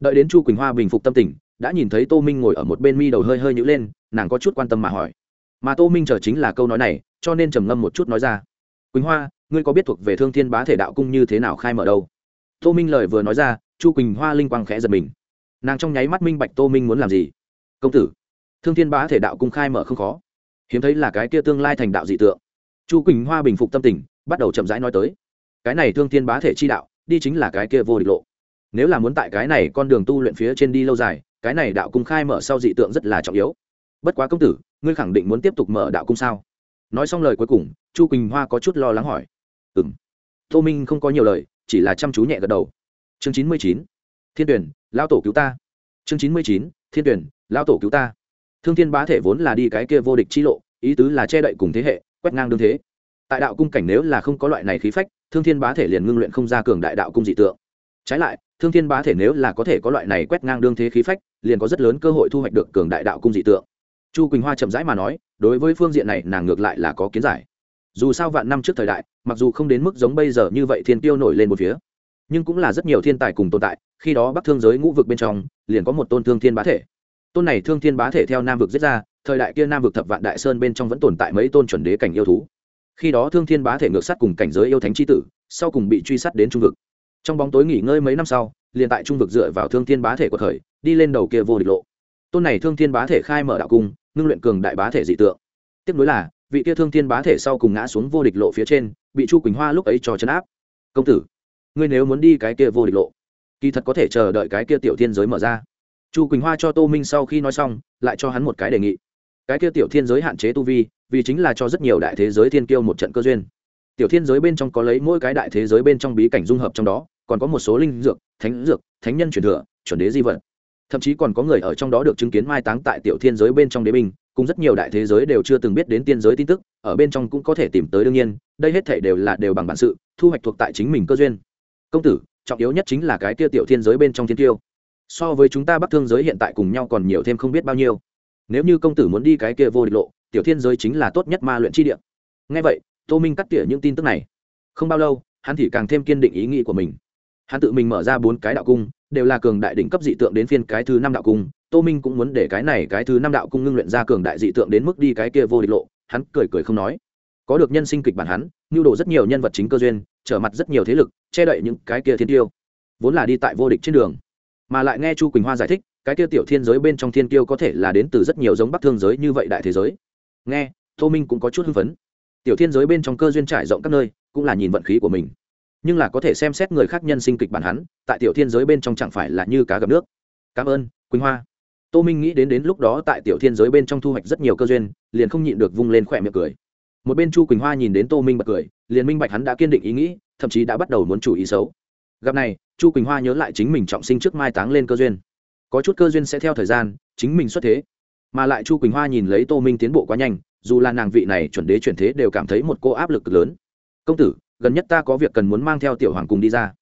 Đợi đến chu quỳnh hoa bình phục tâm tình, đã nhìn thấy tô minh ngồi ở một bên mi đầu hơi hơi nhữ lên, nàng có chút quan tâm mà hỏi. Mà tô minh chờ chính là câu nói này, cho nên trầm ngâm một chút nói ra. Quỳnh hoa, ngươi có biết thuộc về thương thiên bá thể đạo cung như thế nào khai mở đâu? Tô minh lời vừa nói ra chu quỳnh hoa linh quang khẽ giật mình. Nàng trong nháy mắt minh bạch tô minh muốn làm gì. Công tử, thương thiên bá thể đạo cung khai mở không khó. Hiếm thấy là cái kia tương lai thành đạo dị tượng. Chu quỳnh hoa bình phục tâm tình, bắt đầu chậm rãi nói tới. Cái này thương thiên bá thể chi đạo, đi chính là cái kia vô địch lộ. Nếu là muốn tại cái này con đường tu luyện phía trên đi lâu dài, cái này đạo cung khai mở sau dị tượng rất là trọng yếu. Bất quá công tử, ngươi khẳng định muốn tiếp tục mở đạo cung sao? Nói xong lời cuối cùng, chu quỳnh hoa có chút lo lắng hỏi. Ừ m tô minh không có nhiều lời, chỉ là chăm chú nhẹ gật đầu chương chín mươi chín, thiên tuyển lao tổ cứu ta. Chương chín mươi chín, thiên tuyển lao tổ cứu ta. Thương thiên bá thể vốn là đi cái kia vô địch chi lộ, ý tứ là che đậy cùng thế hệ, quét ngang đương thế. Tại đạo cung cảnh nếu là không có loại này khí phách, thương thiên bá thể liền ngưng luyện không ra cường đại đạo cung dị tượng. Trái lại, thương thiên bá thể nếu là có thể có loại này quét ngang đương thế khí phách, liền có rất lớn cơ hội thu hoạch được cường đại đạo cung dị tượng. Chu quỳnh hoa chậm rãi mà nói, đối với phương diện này nàng ngược lại là có kiến giải. Dù sao vạn năm trước thời đại, mặc dù không đến mức giống bây giờ như vậy thiên tiêu nổi lên một phía nhưng cũng là rất nhiều thiên tài cùng tồn tại, khi đó bắc thương giới ngũ vực bên trong, liền có một tôn thương thiên bá thể. Tôn này thương thiên bá thể theo nam vực giết ra, thời đại kia nam vực thập vạn đại sơn bên trong vẫn tồn tại mấy tôn chuẩn đế cảnh yêu thú. Khi đó thương thiên bá thể ngược sát cùng cảnh giới yêu thánh c tử, sau cùng bị truy sát đến trung vực. Trong bóng tối nghỉ ngơi mấy năm sau, liền tại trung vực dựa vào thương thiên bá thể của thời, đi lên đầu kia vô địch lộ. Tôn này thương thiên bá thể khai mở đạo cung, ngưng luyện cường đại bá thể dị tượng. Tiếp nối là, vị kia thương thiên bá thể sau cùng ngã xuống vô địch lộ phía trên, bị chu quỳnh hoa lúc ấy cho chấn áp. Công tử ngươi nếu muốn đi cái kia vô địch lộ, kỳ thật có thể chờ đợi cái kia tiểu thiên giới mở ra. Chu quỳnh hoa cho tô minh sau khi nói xong, lại cho hắn một cái đề nghị. Cái kia tiểu thiên giới hạn chế tu vi, vì chính là cho rất nhiều đại thế giới thiên kiêu một trận cơ duyên. Tiểu thiên giới bên trong có lấy mỗi cái đại thế giới bên trong bí cảnh dung hợp trong đó, còn có một số linh dược, thánh dược, thánh nhân truyền thừa, chuẩn đế di vật. Thậm chí còn có người ở trong đó được chứng kiến mai táng tại tiểu thiên giới bên trong đế binh, cùng rất nhiều đại thế giới đều chưa từng biết đến tiên giới tin tức, ở bên trong cũng có thể tìm tới đương nhiên, đây hết thể đều là đều bằng bản sự, thu hoạch thuộc tại chính mình cơ duyên công tử, trọng yếu nhất chính là cái kia tiểu thiên giới bên trong thiên tiêu. So với chúng ta bắc thương giới hiện tại cùng nhau còn nhiều thêm không biết bao nhiêu. Nếu như công tử muốn đi cái kia vô địch lộ, tiểu thiên giới chính là tốt nhất ma luyện chi địa. Ngay vậy, tô minh cắt tỉa những tin tức này. Không bao lâu, hắn thì càng thêm kiên định ý nghĩ của mình. Hắn tự mình mở ra bốn cái đạo cung, đều là cường đại đỉnh cấp dị tượng đến phiên cái thứ năm đạo cung. Tô minh cũng muốn để cái này cái thứ năm đạo cung ngưng luyện ra cường đại dị tượng đến mức đi cái kia vô địch lộ. Hắn cười cười không nói. Có được nhân sinh kịch bản hắn nhu đồ rất nhiều nhân vật chính cơ duyên trở mặt rất nhiều thế lực, che đậy những cái kia thiên tiêu, vốn là đi tại vô địch trên đường. Mà lại nghe chu quỳnh hoa giải thích, cái kia tiểu thiên giới bên trong thiên tiêu có thể là đến từ rất nhiều giống bắc thương giới như vậy đại thế giới. Nghe, tô minh cũng có chút hưng phấn. Tiểu thiên giới bên trong cơ duyên trải rộng các nơi, cũng là nhìn vận khí của mình. Nhưng là có thể xem xét người khác nhân sinh kịch bản hắn, tại tiểu thiên giới bên trong chẳng phải là như cá gặp nước. Cảm ơn, quỳnh hoa. Tô minh nghĩ đến đến lúc đó tại tiểu thiên giới bên trong thu hoạch rất nhiều cơ duyên, liền không nhịn được vung lên khỏe miệng cười một bên chu quỳnh hoa nhìn đến tô minh bật cười, liền minh bạch hắn đã kiên định ý nghĩ, thậm chí đã bắt đầu muốn chủ ý xấu. Gặp này, chu quỳnh hoa nhớ lại chính mình trọng sinh trước mai táng lên cơ duyên. Có chút cơ duyên sẽ theo thời gian, chính mình xuất thế. Mà lại chu quỳnh hoa nhìn lấy tô minh tiến bộ quá nhanh, dù là nàng vị này chuẩn đế chuyển thế đều cảm thấy một cô áp lực lớn. Công tử, gần nhất ta có việc cần muốn mang theo tiểu hoàng cùng đi ra.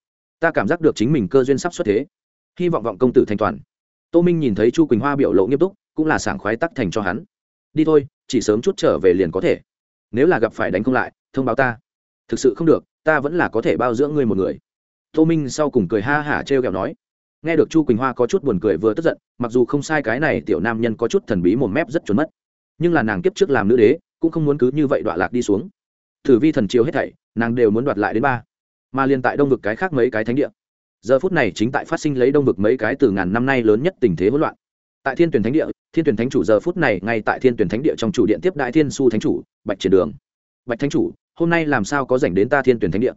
Ta cảm giác được chính mình cơ duyên sắp xuất thế. Hy vọng vọng công tử thanh toàn. Tô minh nhìn thấy chu quỳnh hoa biểu lộ nghiêm túc, cũng là sảng khoái tắc thành cho hắn. Đi thôi, chỉ sớm chút trở về liền có thể nếu là gặp phải đánh không lại, thông báo ta. Thực sự không được, ta vẫn là có thể bao dưỡng ngươi một người. Tô minh sau cùng cười ha hả t r e o kẹo nói. Nghe được chu quỳnh hoa có chút buồn cười vừa tức giận, mặc dù không sai cái này tiểu nam nhân có chút thần bí một mép rất trốn mất, nhưng là nàng kiếp trước làm nữ đế, cũng không muốn cứ như vậy đoạn lạc đi xuống. Thử vi thần chiếu hết thảy, nàng đều muốn đoạt lại đến ba. Mà liền tại đông vực cái khác mấy cái thánh địa. Giờ phút này chính tại phát sinh lấy đông vực mấy cái từ ngàn năm nay lớn nhất tình thế hỗn loạn tại thiên tuyển thánh địa, thiên tuyển thánh chủ giờ phút này ngay tại thiên tuyển thánh địa trong chủ điện tiếp đại thiên su thánh chủ, bạch triển đường. Bạch thánh chủ, hôm nay làm sao có dành đến ta thiên tuyển thánh địa?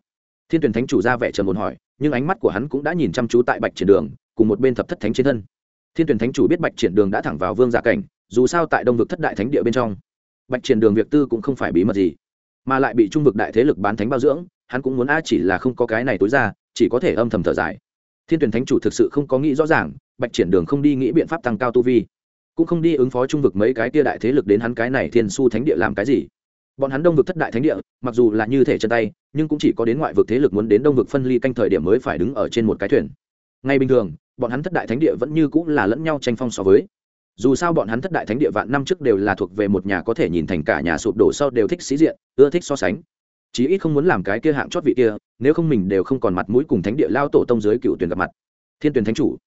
Thiên tuyển thánh chủ ra vẻ trầm ổn hỏi, nhưng ánh mắt của hắn cũng đã nhìn chăm chú tại bạch triển đường, cùng một bên thập thất thánh trên thân. Thiên tuyển thánh chủ biết bạch triển đường đã thẳng vào vương giả cảnh, dù sao tại đông vực thất đại thánh địa bên trong, bạch triển đường việc tư cũng không phải bí mật gì, mà lại bị trung vực đại thế lực bán thánh bao dưỡng, hắn cũng muốn a chỉ là không có cái này tối ra, chỉ có thể âm thầm thở dài. Thiên tuyển thánh chủ thực sự không có nghĩ rõ ràng bạch triển đường không đi nghĩ biện pháp tăng cao tu vi, cũng không đi ứng phó trung vực mấy cái tia đại thế lực đến hắn cái này thiên su thánh địa làm cái gì. Bọn hắn đông vực thất đại thánh địa, mặc dù là như thể chân tay, nhưng cũng chỉ có đến ngoại vực thế lực muốn đến đông vực phân ly canh thời điểm mới phải đứng ở trên một cái thuyền. Ngay bình thường, bọn hắn thất đại thánh địa vẫn như cũng là lẫn nhau tranh phong so với. Dù sao bọn hắn thất đại thánh địa vạn năm trước đều là thuộc về một nhà có thể nhìn thành cả nhà sụp đổ sau đều thích sĩ diện, ưa thích so sánh. Chí ít không muốn làm cái kia hạng chót vị kia, nếu không mình đều không còn mặt mũi cùng thánh địa lao tổ tông giới cựu tuyển gặp mặt. Thiên tuyển thánh chủ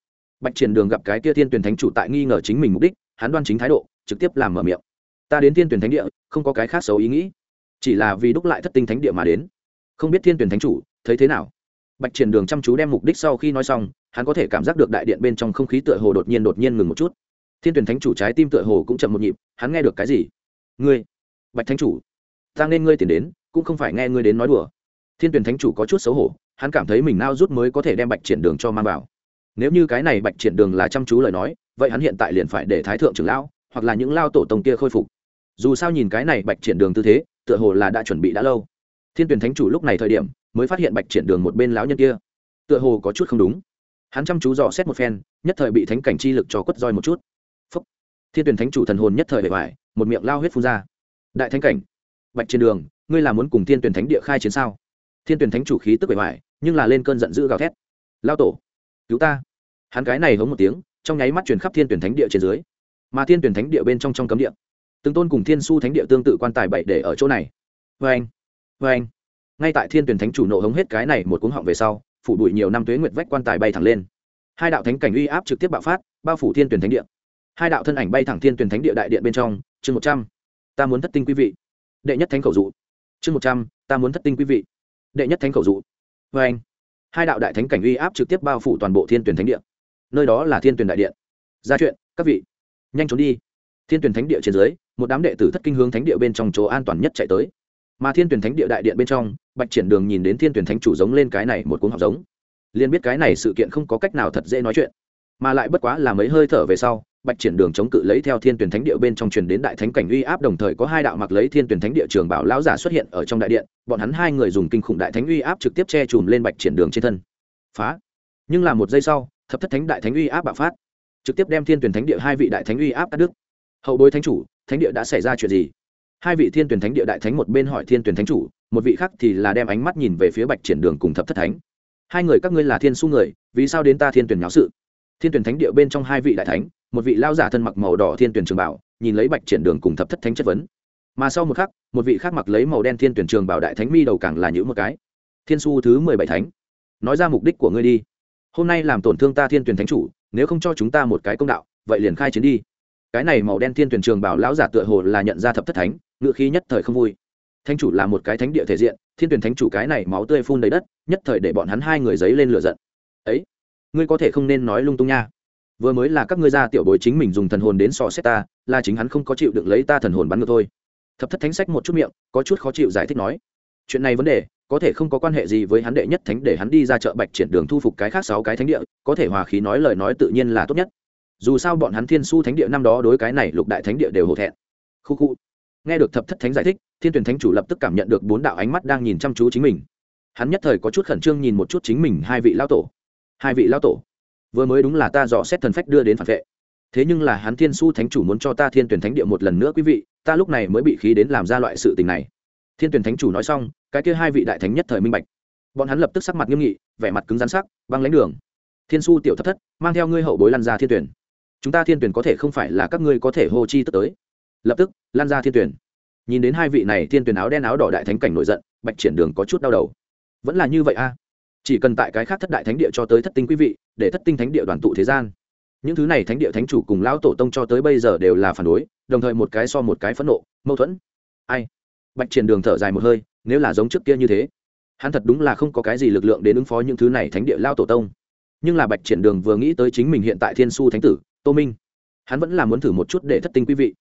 bạch triển đường gặp cái kia thiên tuyển thánh chủ tại nghi ngờ chính mình mục đích, hắn đoan chính thái độ, trực tiếp làm mở miệng. Ta đến thiên tuyển thánh địa, không có cái khác xấu ý nghĩ. Chỉ là vì đúc lại thất tinh thánh địa mà đến. Không biết thiên tuyển thánh chủ, thấy thế nào? Bạch triển đường chăm chú đem mục đích sau khi nói xong, hắn có thể cảm giác được đại điện bên trong không khí tựa hồ đột nhiên đột nhiên ngừng một chút. Thiên tuyển thánh chủ trái tim tựa hồ cũng chậm một nhịp, hắn nghe được cái gì? Ngươi, bạch thánh chủ, ta nên ngươi tiền đến, cũng không phải nghe ngươi đến nói đùa. Thiên tuyển thánh chủ có chút xấu hổ, hắn cảm thấy mình nao rút mới có thể đem bạch triển đường cho mang vào nếu như cái này bạch triển đường là chăm chú lời nói, vậy hắn hiện tại liền phải để thái thượng trưởng lão, hoặc là những lao tổ tông kia khôi phục. Dù sao nhìn cái này bạch triển đường tư thế, tựa hồ là đã chuẩn bị đã lâu. Thiên tuyển thánh chủ lúc này thời điểm, mới phát hiện bạch triển đường một bên lão nhân kia. Tựa hồ có chút không đúng. Hắn chăm chú dò xét một phen, nhất thời bị thánh cảnh chi lực cho quất roi một chút. Phúc. thiên tuyển thánh chủ thần hồn nhất thời bề bài một miệng lao huyết phun ra. Đại thánh cảnh. Bạch triển đường, ngươi là muốn cùng thiên tuyển thánh địa khai chiến sao? Thiên tuyển thánh chủ khí tức bề bài nhưng là lên cơn giận dữ gào thét. Lao tổ. Cứu ta hắn cái này hống một tiếng, trong nháy mắt truyền khắp thiên tuyển thánh địa trên dưới. Mà thiên tuyển thánh địa bên trong trong cấm địa, từng tôn cùng thiên su thánh địa tương tự quan tài bảy để ở chỗ này. Vê anh vê anh. Ngay tại thiên tuyển thánh chủ nộ hống hết cái này một cuống họng về sau, phủ bụi nhiều năm tuế nguyệt vách quan tài bay thẳng lên. Hai đạo thánh cảnh uy áp trực tiếp bạo phát, bao phủ thiên tuyển thánh địa. Hai đạo thân ảnh bay thẳng thiên tuyển thánh địa đại điện bên trong, chương một trăm. Ta muốn thất tinh quý vị. Đệ nhất thánh khẩu dụ. Chương một trăm, ta muốn thất tinh quý vị. Đệ nhất thánh khẩu dụ. Vê anh. Hai đạo đại thánh cảnh uy áp trực tiếp bao phủ toàn bộ thiên tuyển thánh địa nơi đó là thiên tuyển đại điện. Ra chuyện, các vị. Nhanh trốn đi. Thiên tuyển thánh địa trên dưới, một đám đệ tử thất kinh hướng thánh địa bên trong chỗ an toàn nhất chạy tới. Mà thiên tuyển thánh địa đại điện bên trong, bạch triển đường nhìn đến thiên tuyển thánh chủ giống lên cái này một cuốn học giống. Liền biết cái này sự kiện không có cách nào thật dễ nói chuyện. Mà lại bất quá là mấy hơi thở về sau, bạch triển đường chống cự lấy theo thiên tuyển thánh địa bên trong truyền đến đại thánh cảnh uy áp đồng thời có hai đạo mặc lấy thiên tuyển thánh địa trường bảo lão giả xuất hiện ở trong đại điện, bọn hắn hai người dùng kinh khủng đại thánh uy áp trực tiếp che chùm lên bạch triển đường trên thân. Phá. Nhưng là một giây sau thập thất thánh đại thánh uy áp bạo phát, trực tiếp đem thiên tuyển thánh địa hai vị đại thánh uy áp cắt đứt. Hậu bối thánh chủ, thánh địa đã xảy ra chuyện gì? Hai vị thiên tuyển thánh địa đại thánh một bên hỏi thiên tuyển thánh chủ, một vị khác thì là đem ánh mắt nhìn về phía bạch triển đường cùng thập thất thánh. Hai người các ngươi là thiên su người, vì sao đến ta thiên tuyển nháo sự? Thiên tuyển thánh địa bên trong hai vị đại thánh, một vị lao giả thân mặc màu đỏ thiên tuyển trường bảo, nhìn lấy bạch triển đường cùng thập thất thánh chất vấn. Mà sau một khắc, một vị khác mặc lấy màu đen thiên tuyển trường bảo đại thánh mi đầu càng là những một cái. Thiên su thứ mười bảy thánh. Nói ra mục đích của ngươi đi hôm nay làm tổn thương ta thiên tuyển thánh chủ, nếu không cho chúng ta một cái công đạo, vậy liền khai chiến đi. Cái này màu đen thiên tuyển trường bảo lão giả tựa hồ là nhận ra thập thất thánh, ngựa khí nhất thời không vui. Thánh chủ là một cái thánh địa thể diện, thiên tuyển thánh chủ cái này máu tươi phun đầy đất, nhất thời để bọn hắn hai người giấy lên lửa giận. Ấy, ngươi có thể không nên nói lung tung nha. Vừa mới là các ngươi ra tiểu bối chính mình dùng thần hồn đến sò xét ta, là chính hắn không có chịu được lấy ta thần hồn bắn ngược thôi. Thập thất thánh sách một chút miệng, có chút khó chịu giải thích nói. Chuyện này vấn đề có thể không có quan hệ gì với hắn đệ nhất thánh để hắn đi ra chợ bạch triển đường thu phục cái khác sáu cái thánh địa, có thể hòa khí nói lời nói tự nhiên là tốt nhất. Dù sao bọn hắn thiên su thánh địa năm đó đối cái này lục đại thánh địa đều hổ thẹn. Khu khu. Nghe được thập thất thánh giải thích, thiên tuyển thánh chủ lập tức cảm nhận được bốn đạo ánh mắt đang nhìn chăm chú chính mình. Hắn nhất thời có chút khẩn trương nhìn một chút chính mình hai vị lao tổ. Hai vị lao tổ? Vừa mới đúng là ta dò xét thần phách đưa đến phản vệ. Thế nhưng là hắn thiên su thánh chủ muốn cho ta thiên tuyển thánh địa một lần nữa quý vị, ta lúc này mới bị khí đến làm ra loại sự tình này. Thiên tuyển thánh chủ nói xong cái kia hai vị đại thánh nhất thời minh bạch. Bọn hắn lập tức sắc mặt nghiêm nghị, vẻ mặt cứng rắn sắc, băng lãnh đường. Thiên su tiểu thất thất, mang theo ngươi hậu bối Lan ra thiên tuyển. Chúng ta thiên tuyển có thể không phải là các ngươi có thể hô chi tức tới. Lập tức, lan ra thiên tuyển. Nhìn đến hai vị này, thiên tuyển áo đen áo đỏ đại thánh cảnh nổi giận, bạch triển đường có chút đau đầu. Vẫn là như vậy a. Chỉ cần tại cái khác thất đại thánh địa cho tới thất tinh quý vị, để thất tinh thánh địa đoàn tụ thế gian. Những thứ này thánh địa thánh chủ cùng lão tổ tông cho tới bây giờ đều là phản đối, đồng thời một cái so một cái phẫn nộ, mâu thuẫn. Ai? Bạch triển đường thở dài một hơi, nếu là giống trước kia như thế, hắn thật đúng là không có cái gì lực lượng đến ứng phó những thứ này thánh địa lao tổ tông. Nhưng là bạch triển đường vừa nghĩ tới chính mình hiện tại thiên su thánh tử, tô minh, hắn vẫn là muốn thử một chút để thất tinh quý vị.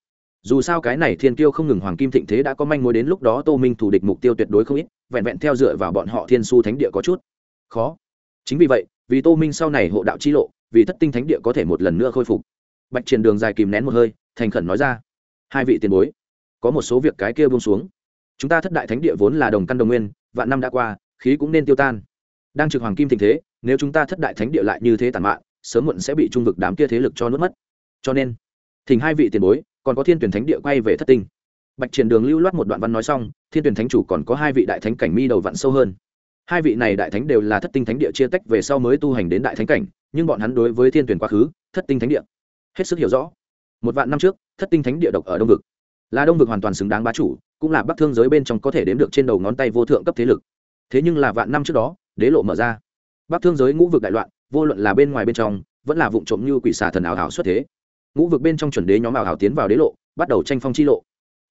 Dù sao cái này thiên kiêu không ngừng hoàng kim thịnh thế đã có manh mối đến lúc đó tô minh thủ địch mục tiêu tuyệt đối không ít, vẹn vẹn theo dựa vào bọn họ thiên su thánh địa có chút. Khó. Chính vì vậy, vì tô minh sau này hộ đạo chi lộ, vì thất tinh thánh địa có thể một lần nữa khôi phục. Bạch triển đường dài kìm nén một hơi, thành khẩn nói ra. Hai vị tiền bối, có một số việc cái kia buông xuống chúng ta thất đại thánh địa vốn là đồng căn đồng nguyên, vạn năm đã qua, khí cũng nên tiêu tan. Đang trực hoàng kim tình thế, nếu chúng ta thất đại thánh địa lại như thế tàn mạn, sớm muộn sẽ bị trung vực đám kia thế lực cho nuốt mất. Cho nên, thỉnh hai vị tiền bối, còn có thiên tuyển thánh địa quay về thất tinh. Bạch triển đường lưu loát một đoạn văn nói xong, thiên tuyển thánh chủ còn có hai vị đại thánh cảnh mi đầu vặn sâu hơn. Hai vị này đại thánh đều là thất tinh thánh địa chia tách về sau mới tu hành đến đại thánh cảnh, nhưng bọn hắn đối với thiên tuyển quá khứ, thất tinh thánh địa, hết sức hiểu rõ. Một vạn năm trước, thất tinh thánh địa độc ở đông vực. Là đông vực hoàn toàn xứng đáng bá chủ cũng là bắc thương giới bên trong có thể đếm được trên đầu ngón tay vô thượng cấp thế lực. Thế nhưng là vạn năm trước đó, đế lộ mở ra. Bắc thương giới ngũ vực đại loạn, vô luận là bên ngoài bên trong, vẫn là vụ trộm như quỷ xà thần ảo hảo xuất thế. Ngũ vực bên trong chuẩn đế nhóm ảo hảo tiến vào đế lộ, bắt đầu tranh phong chi lộ.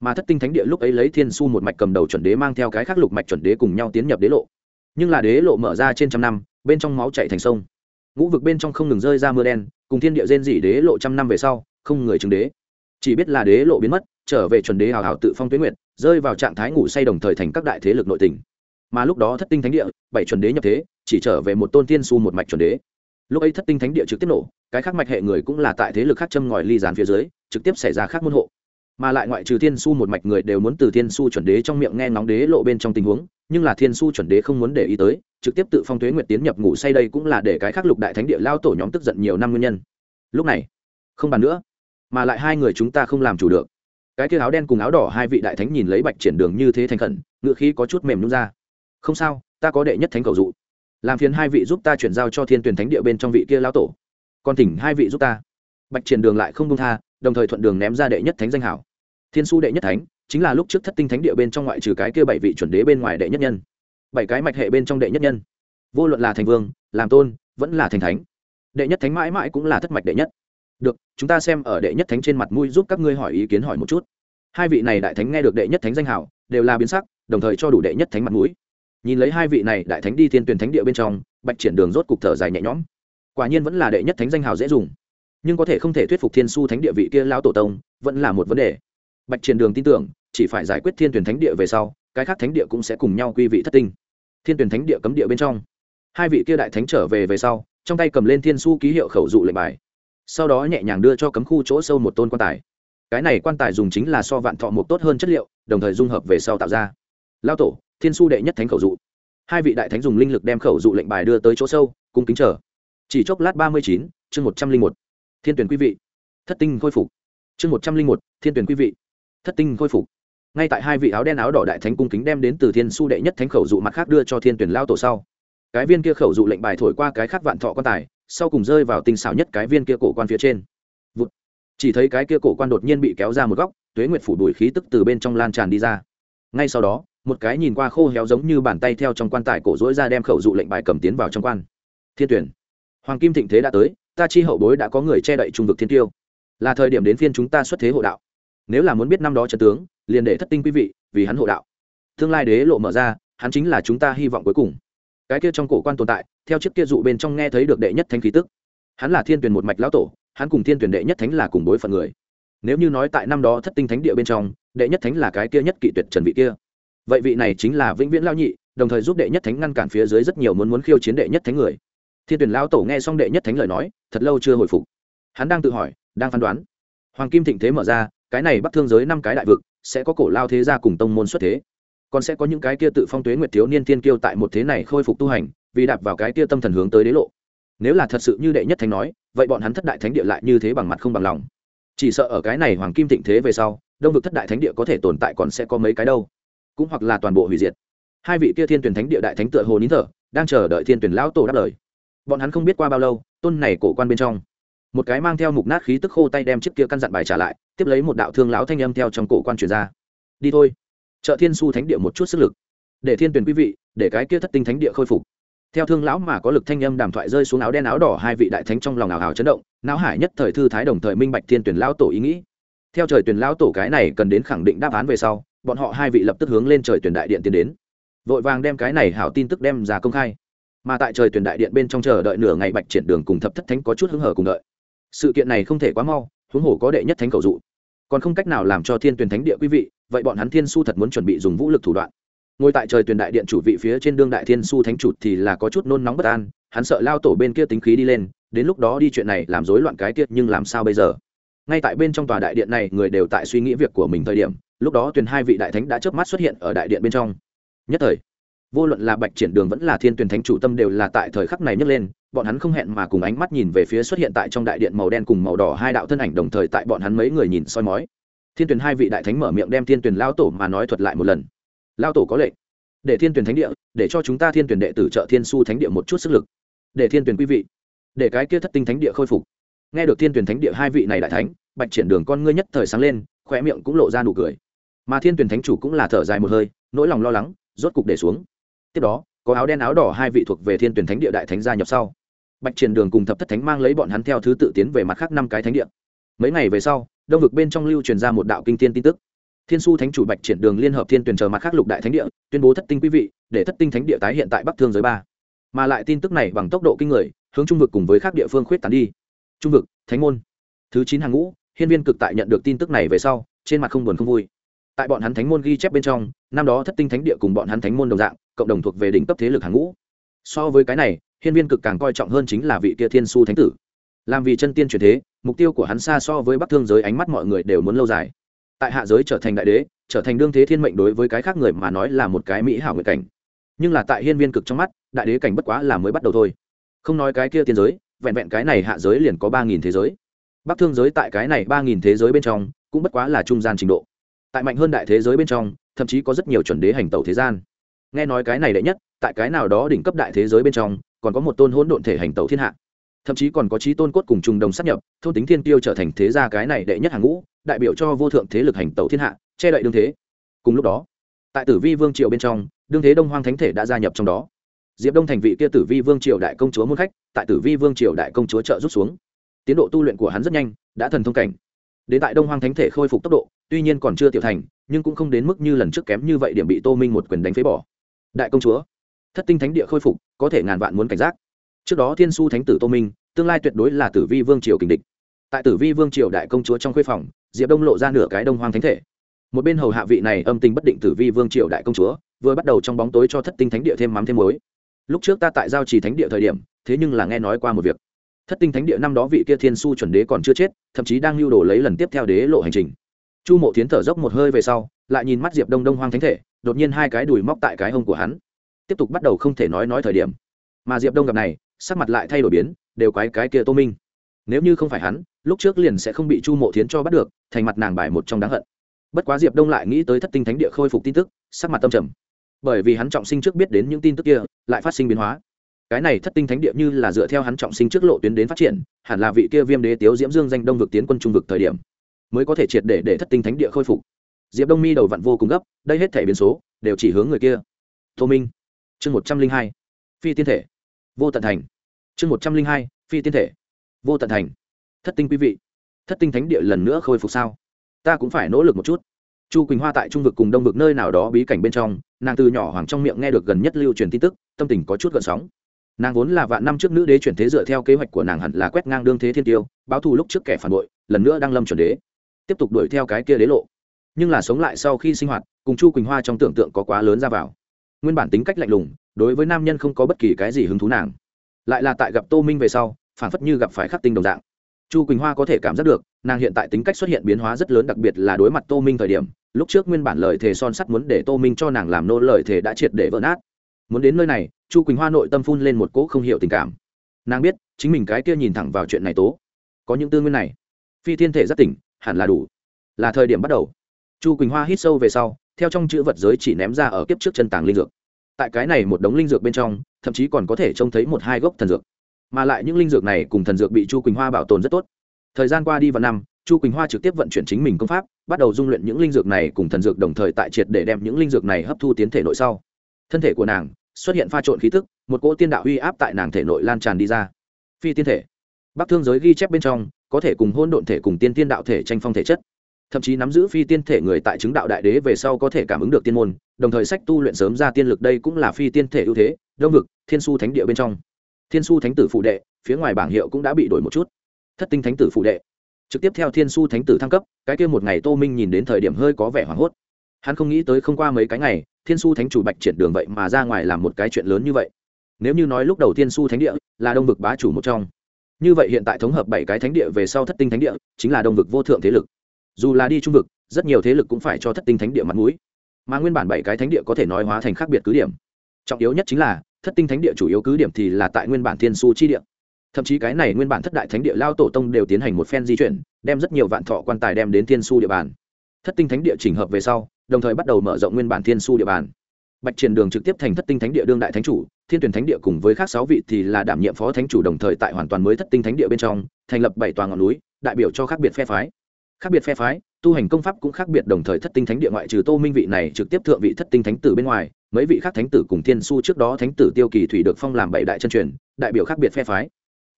Mà thất tinh thánh địa lúc ấy lấy thiên su một mạch cầm đầu chuẩn đế mang theo cái khác lục mạch chuẩn đế cùng nhau tiến nhập đế lộ. Nhưng là đế lộ mở ra trên trăm năm, bên trong máu chạy thành sông. Ngũ vực bên trong không ngừng rơi ra mưa đen, cùng thiên địa rên dỉ đế lộ trăm năm về sau, không người chứng đế. Chỉ biết là đế lộ biến mất, trở về chuẩn đế hào hào tự phong tuyến nguyện rơi vào trạng thái ngủ say đồng thời thành các đại thế lực nội tình. Mà lúc đó thất tinh thánh địa, bảy chuẩn đế nhập thế, chỉ trở về một tôn tiên su một mạch chuẩn đế. Lúc ấy thất tinh thánh địa trực tiếp nổ, cái khác mạch hệ người cũng là tại thế lực khác châm ngòi ly dán phía dưới, trực tiếp xảy ra khác môn hộ. Mà lại ngoại trừ thiên su một mạch người đều muốn từ thiên su chuẩn đế trong miệng nghe ngóng đế lộ bên trong tình huống, nhưng là thiên su chuẩn đế không muốn để ý tới, trực tiếp tự phong thuế nguyệt tiến nhập ngủ say đây cũng là để cái khác lục đại thánh địa lao tổ nhóm tức giận nhiều năm nguyên nhân. Lúc này, không bàn nữa, mà lại hai người chúng ta không làm chủ được cái kia áo đen cùng áo đỏ hai vị đại thánh nhìn lấy bạch triển đường như thế thành khẩn ngựa khí có chút mềm nhún ra. Không sao, ta có đệ nhất thánh cầu dụ. Làm phiền hai vị giúp ta chuyển giao cho thiên tuyển thánh địa bên trong vị kia lão tổ. Còn thỉnh hai vị giúp ta. Bạch triển đường lại không công tha, đồng thời thuận đường ném ra đệ nhất thánh danh hảo. Thiên su đệ nhất thánh, chính là lúc trước thất tinh thánh địa bên trong ngoại trừ cái kia bảy vị chuẩn đế bên ngoài đệ nhất nhân. Bảy cái mạch hệ bên trong đệ nhất nhân. Vô luận là thành vương, làm tôn, vẫn là thành thánh. Đệ nhất thánh mãi mãi cũng là thất mạch đệ nhất được, chúng ta xem ở đệ nhất thánh trên mặt mũi giúp các ngươi hỏi ý kiến hỏi một chút. Hai vị này đại thánh nghe được đệ nhất thánh danh hào, đều là biến sắc, đồng thời cho đủ đệ nhất thánh mặt mũi. Nhìn lấy hai vị này, đại thánh đi thiên tuyển thánh địa bên trong, bạch triển đường rốt cục thở dài nhẹ nhõm. Quả nhiên vẫn là đệ nhất thánh danh hào dễ dùng. Nhưng có thể không thể thuyết phục thiên su thánh địa vị kia lao tổ tông, vẫn là một vấn đề. Bạch triển đường tin tưởng, chỉ phải giải quyết thiên tuyển thánh địa về sau, cái khác thánh địa cũng sẽ cùng nhau quy vị thất tinh. Thiên tuyển thánh địa cấm địa bên trong, hai vị kia đại thánh trở về về sau, trong tay cầm lên thiên su ký hiệu khẩu dụ lệnh bài sau đó nhẹ nhàng đưa cho cấm khu chỗ sâu một tôn quan tài. Cái này quan tài dùng chính là so vạn thọ một tốt hơn chất liệu, đồng thời dung hợp về sau tạo ra. Lao tổ, thiên su đệ nhất thánh khẩu dụ. Hai vị đại thánh dùng linh lực đem khẩu dụ lệnh bài đưa tới chỗ sâu, cung kính chờ. Chỉ chốc lát ba mươi chín, chương một trăm linh một. Thiên tuyển quý vị. Thất tinh khôi phục. Chương một trăm linh một, thiên tuyển quý vị. Thất tinh khôi phục. Ngay tại hai vị áo đen áo đỏ đại thánh cung kính đem đến từ thiên su đệ nhất thánh khẩu dụ mặt khác đưa cho thiên tuyển lao tổ sau. Cái viên kia khẩu dụ lệnh bài thổi qua cái khác vạn thọ quan tài sau cùng rơi vào tinh xảo nhất cái viên kia cổ quan phía trên. Vụt. chỉ thấy cái kia cổ quan đột nhiên bị kéo ra một góc, tuế nguyệt phủ đuổi khí tức từ bên trong lan tràn đi ra. Ngay sau đó, một cái nhìn qua khô héo giống như bàn tay theo trong quan tài cổ rỗi ra đem khẩu dụ lệnh bài cầm tiến vào trong quan. Thiên tuyển. Hoàng kim thịnh thế đã tới, ta chi hậu bối đã có người che đậy trung vực thiên tiêu. Là thời điểm đến phiên chúng ta xuất thế hộ đạo. Nếu là muốn biết năm đó trận tướng, liền để thất tinh quý vị, vì hắn hộ đạo. Tương lai đế lộ mở ra, hắn chính là chúng ta hy vọng cuối cùng cái kia trong cổ quan tồn tại, theo chiếc kia dụ bên trong nghe thấy được đệ nhất thánh khí tức. Hắn là thiên tuyển một mạch lão tổ, hắn cùng thiên tuyển đệ nhất thánh là cùng bối phận người. Nếu như nói tại năm đó thất tinh thánh địa bên trong, đệ nhất thánh là cái kia nhất kỵ tuyệt trần vị kia. Vậy vị này chính là vĩnh viễn lao nhị, đồng thời giúp đệ nhất thánh ngăn cản phía dưới rất nhiều muốn muốn khiêu chiến đệ nhất thánh người. Thiên tuyển lao tổ nghe xong đệ nhất thánh lời nói, thật lâu chưa hồi phục. Hắn đang tự hỏi, đang phán đoán. Hoàng kim thịnh thế mở ra, cái này bắt thương giới năm cái đại vực, sẽ có cổ lao thế gia cùng tông môn xuất thế còn sẽ có những cái kia tự phong tuế nguyệt thiếu niên thiên kiêu tại một thế này khôi phục tu hành, vì đạp vào cái kia tâm thần hướng tới đế lộ. Nếu là thật sự như đệ nhất thánh nói, vậy bọn hắn thất đại thánh địa lại như thế bằng mặt không bằng lòng. Chỉ sợ ở cái này hoàng kim thịnh thế về sau, đông vực thất đại thánh địa có thể tồn tại còn sẽ có mấy cái đâu. Cũng hoặc là toàn bộ hủy diệt. Hai vị kia thiên tuyển thánh địa đại thánh tựa hồ nín thở, đang chờ đợi thiên tuyển lão tổ đáp lời. Bọn hắn không biết qua bao lâu, tôn này cổ quan bên trong. Một cái mang theo mục nát khí tức khô tay đem chiếc kia căn dặn bài trả lại, tiếp lấy một đạo thương lão thanh âm theo trong cổ quan truyền ra. Đi thôi trợ thiên su thánh địa một chút sức lực, để thiên tuyển quý vị, để cái kia thất tinh thánh địa khôi phục. Theo thương lão mà có lực thanh âm đàm thoại rơi xuống áo đen áo đỏ, hai vị đại thánh trong lòng ảo hào chấn động, não hải nhất thời thư thái đồng thời minh bạch thiên tuyển lão tổ ý nghĩ. Theo trời tuyển lão tổ cái này cần đến khẳng định đáp án về sau, bọn họ hai vị lập tức hướng lên trời tuyển đại điện tiến đến. Vội vàng đem cái này hảo tin tức đem ra công khai. Mà tại trời tuyển đại điện bên trong chờ đợi nửa ngày bạch triển đường cùng thập thất thánh có chút hứng hở cùng đợi. Sự kiện này không thể quá mau, huống hồ có đệ nhất thánh cầu dụ. Còn không cách nào làm cho thiên tuyển thánh địa quý vị vậy bọn hắn thiên su thật muốn chuẩn bị dùng vũ lực thủ đoạn. Ngồi tại trời Tuyền đại điện chủ vị phía trên đương đại thiên su thánh chủ thì là có chút nôn nóng bất an, hắn sợ lao tổ bên kia tính khí đi lên, đến lúc đó đi chuyện này làm rối loạn cái tiết nhưng làm sao bây giờ? Ngay tại bên trong tòa đại điện này, người đều tại suy nghĩ việc của mình thời điểm, lúc đó Tuyền hai vị đại thánh đã chớp mắt xuất hiện ở đại điện bên trong. Nhất thời, vô luận là bạch triển đường vẫn là thiên Tuyền thánh chủ tâm đều là tại thời khắc này nhấc lên, bọn hắn không hẹn mà cùng ánh mắt nhìn về phía xuất hiện tại trong đại điện màu đen cùng màu đỏ hai đạo thân ảnh đồng thời tại bọn hắn mấy người nhìn soi mói thiên tuyển hai vị đại thánh mở miệng đem thiên tuyển lao tổ mà nói thuật lại một lần. Lao tổ có lệnh, để thiên tuyển thánh địa, để cho chúng ta thiên tuyển đệ tử trợ thiên su thánh địa một chút sức lực. Để thiên tuyển quý vị, để cái kia thất tinh thánh địa khôi phục. Nghe được thiên tuyển thánh địa hai vị này đại thánh, bạch triển đường con ngươi nhất thời sáng lên khỏe miệng cũng lộ ra nụ cười. Mà thiên tuyển thánh chủ cũng là thở dài một hơi, nỗi lòng lo lắng, rốt cục để xuống. Tiếp đó, có áo đen áo đỏ hai vị thuộc về thiên tuyển thánh địa đại thánh gia nhập sau. Bạch triển đường cùng thập thất thánh mang lấy bọn hắn theo thứ tự tiến về mặt khác năm cái thánh địa. Mấy ngày về sau đông vực bên trong lưu truyền ra một đạo kinh tiên tin tức. Thiên su thánh chủ bạch triển đường liên hợp thiên tuyển chờ mặt khác lục đại thánh địa, tuyên bố thất tinh quý vị, để thất tinh thánh địa tái hiện tại bắc thương giới ba. Mà lại tin tức này bằng tốc độ kinh người, hướng trung vực cùng với các địa phương khuyết tán đi. Trung vực, thánh môn. Thứ chín hàng ngũ, hiên viên cực tại nhận được tin tức này về sau, trên mặt không buồn không vui. Tại bọn hắn thánh môn ghi chép bên trong, năm đó thất tinh thánh địa cùng bọn hắn thánh môn đồng dạng, cộng đồng thuộc về đỉnh cấp thế lực hàng ngũ. So với cái này, hiên viên cực càng coi trọng hơn chính là vị kia thiên su thánh tử làm vì chân tiên truyền thế, mục tiêu của hắn xa so với bắc thương giới ánh mắt mọi người đều muốn lâu dài. Tại hạ giới trở thành đại đế, trở thành đương thế thiên mệnh đối với cái khác người mà nói là một cái mỹ hảo nguyện cảnh. Nhưng là tại hiên viên cực trong mắt, đại đế cảnh bất quá là mới bắt đầu thôi. Không nói cái kia tiên giới, vẹn vẹn cái này hạ giới liền có ba nghìn thế giới. Bắc thương giới tại cái này ba nghìn thế giới bên trong, cũng bất quá là trung gian trình độ. Tại mạnh hơn đại thế giới bên trong, thậm chí có rất nhiều chuẩn đế hành tẩu thế gian. Nghe nói cái này đệ nhất, tại cái nào đó đỉnh cấp đại thế giới bên trong, còn có một tôn hỗn độn thể hành tẩu thiên hạ thậm chí còn có trí tôn cốt cùng trùng đồng sắp nhập, thôn tính thiên tiêu trở thành thế gia cái này đệ nhất hàng ngũ, đại biểu cho vô thượng thế lực hành tẩu thiên hạ, che đậy đương thế. Cùng lúc đó, tại tử vi vương triều bên trong, đương thế đông hoang thánh thể đã gia nhập trong đó. Diệp đông thành vị kia tử vi vương triều đại công chúa muôn khách, tại tử vi vương triều đại công chúa trợ rút xuống. Tiến độ tu luyện của hắn rất nhanh, đã thần thông cảnh. Đến tại đông hoang thánh thể khôi phục tốc độ, tuy nhiên còn chưa tiểu thành, nhưng cũng không đến mức như lần trước kém như vậy điểm bị tô minh một quyền đánh phế bỏ. Đại công chúa, thất tinh thánh địa khôi phục, có thể ngàn vạn muốn cảnh giác trước đó thiên su thánh tử tô minh, tương lai tuyệt đối là tử vi vương triều kình địch. Tại tử vi vương triều đại công chúa trong khuê phòng, diệp đông lộ ra nửa cái đông hoang thánh thể. Một bên hầu hạ vị này âm tình bất định tử vi vương triều đại công chúa, vừa bắt đầu trong bóng tối cho thất tinh thánh địa thêm mắm thêm muối. Lúc trước ta tại giao trì thánh địa thời điểm, thế nhưng là nghe nói qua một việc. Thất tinh thánh địa năm đó vị kia thiên su chuẩn đế còn chưa chết, thậm chí đang lưu đồ lấy lần tiếp theo đế lộ hành trình. Chu mộ tiến thở dốc một hơi về sau, lại nhìn mắt diệp đông đông hoang thánh thể, đột nhiên hai cái đùi móc tại cái hông của hắn. Tiếp tục bắt đầu không thể nói nói thời điểm. Mà diệp đông gặp này sắc mặt lại thay đổi biến, đều quái cái kia tô minh. Nếu như không phải hắn, lúc trước liền sẽ không bị chu mộ thiến cho bắt được, thành mặt nàng bài một trong đáng hận. Bất quá diệp đông lại nghĩ tới thất tinh thánh địa khôi phục tin tức, sắc mặt tâm trầm. Bởi vì hắn trọng sinh trước biết đến những tin tức kia, lại phát sinh biến hóa. Cái này thất tinh thánh địa như là dựa theo hắn trọng sinh trước lộ tuyến đến phát triển, hẳn là vị kia viêm đế tiếu diễm dương danh đông vực tiến quân trung vực thời điểm, mới có thể triệt để để thất tinh thánh địa khôi phục. Diệp đông mi đầu vặn vô cùng gấp, đây hết thể biến số, đều chỉ hướng người kia. Tô minh. Chương một trăm linh hai. Phi tiên thể vô tận thành. Chương một trăm linh hai, phi tiên thể. Vô tận thành. Thất tinh quý vị. Thất tinh thánh địa lần nữa khôi phục sao? Ta cũng phải nỗ lực một chút. Chu quỳnh hoa tại trung vực cùng đông vực nơi nào đó bí cảnh bên trong, nàng từ nhỏ hoàng trong miệng nghe được gần nhất lưu truyền tin tức, tâm tình có chút gợn sóng. Nàng vốn là vạn năm trước nữ đế chuyển thế dựa theo kế hoạch của nàng hẳn là quét ngang đương thế thiên tiêu, báo thù lúc trước kẻ phản bội, lần nữa đang lâm chuẩn đế. Tiếp tục đuổi theo cái kia đế lộ. Nhưng là sống lại sau khi sinh hoạt, cùng chu quỳnh hoa trong tưởng tượng có quá lớn ra vào. Nguyên bản tính cách lạnh lùng đối với nam nhân không có bất kỳ cái gì hứng thú nàng. Lại là tại gặp tô minh về sau phản phất như gặp phải khắc tinh đồng dạng. Chu quỳnh hoa có thể cảm giác được, nàng hiện tại tính cách xuất hiện biến hóa rất lớn đặc biệt là đối mặt tô minh thời điểm, lúc trước nguyên bản lời thề son sắt muốn để tô minh cho nàng làm nô lời thề đã triệt để vỡ nát. Muốn đến nơi này, chu quỳnh hoa nội tâm phun lên một cỗ không hiểu tình cảm. Nàng biết, chính mình cái kia nhìn thẳng vào chuyện này tố. Có những tư nguyên này, phi thiên thể rất tỉnh, hẳn là đủ. Là thời điểm bắt đầu. Chu quỳnh hoa hít sâu về sau, theo trong chữ vật giới chỉ ném ra ở kiếp trước chân tàng linh dược tại cái này một đống linh dược bên trong, thậm chí còn có thể trông thấy một hai gốc thần dược. Mà lại những linh dược này cùng thần dược bị chu quỳnh hoa bảo tồn rất tốt. Thời gian qua đi vào năm, chu quỳnh hoa trực tiếp vận chuyển chính mình công pháp, bắt đầu dung luyện những linh dược này cùng thần dược đồng thời tại triệt để đem những linh dược này hấp thu tiến thể nội sau. Thân thể của nàng xuất hiện pha trộn khí tức, một cỗ tiên đạo uy áp tại nàng thể nội lan tràn đi ra. Phi tiên thể. Bắc thương giới ghi chép bên trong, có thể cùng hôn độn thể cùng tiên tiên đạo thể tranh phong thể chất thậm chí nắm giữ phi tiên thể người tại chứng đạo đại đế về sau có thể cảm ứng được tiên môn, đồng thời sách tu luyện sớm ra tiên lực đây cũng là phi tiên thể ưu thế, đông vực, thiên su thánh địa bên trong. Thiên su thánh tử phụ đệ, phía ngoài bảng hiệu cũng đã bị đổi một chút. Thất tinh thánh tử phụ đệ. Trực tiếp theo thiên su thánh tử thăng cấp, cái kia một ngày tô minh nhìn đến thời điểm hơi có vẻ hoảng hốt. Hắn không nghĩ tới không qua mấy cái ngày, thiên su thánh chủ bạch triển đường vậy mà ra ngoài làm một cái chuyện lớn như vậy. Nếu như nói lúc đầu thiên su thánh địa là đông vực bá chủ một trong, như vậy hiện tại thống hợp bảy cái thánh địa về sau thất tinh thánh địa chính là đông vực vô thượng thế lực dù là đi trung vực, rất nhiều thế lực cũng phải cho thất tinh thánh địa mặt mũi. Mà nguyên bản bảy cái thánh địa có thể nói hóa thành khác biệt cứ điểm. Trọng yếu nhất chính là, thất tinh thánh địa chủ yếu cứ điểm thì là tại nguyên bản thiên su chi địa. Thậm chí cái này nguyên bản thất đại thánh địa lao tổ tông đều tiến hành một phen di chuyển, đem rất nhiều vạn thọ quan tài đem đến thiên su địa bàn. Thất tinh thánh địa chỉnh hợp về sau, đồng thời bắt đầu mở rộng nguyên bản thiên su địa bàn. Bạch triển đường trực tiếp thành thất tinh thánh địa đương đại thánh chủ, thiên tuyển thánh địa cùng với khác sáu vị thì là đảm nhiệm phó thánh chủ đồng thời tại hoàn toàn mới thất tinh thánh địa bên trong, thành lập bảy tòa ngọn núi, đại biểu cho khác biệt phe phái khác biệt phe phái, tu hành công pháp cũng khác biệt đồng thời thất tinh thánh địa ngoại trừ tô minh vị này trực tiếp thượng vị thất tinh thánh tử bên ngoài, mấy vị khác thánh tử cùng thiên su trước đó thánh tử tiêu kỳ thủy được phong làm bảy đại chân truyền, đại biểu khác biệt phe phái.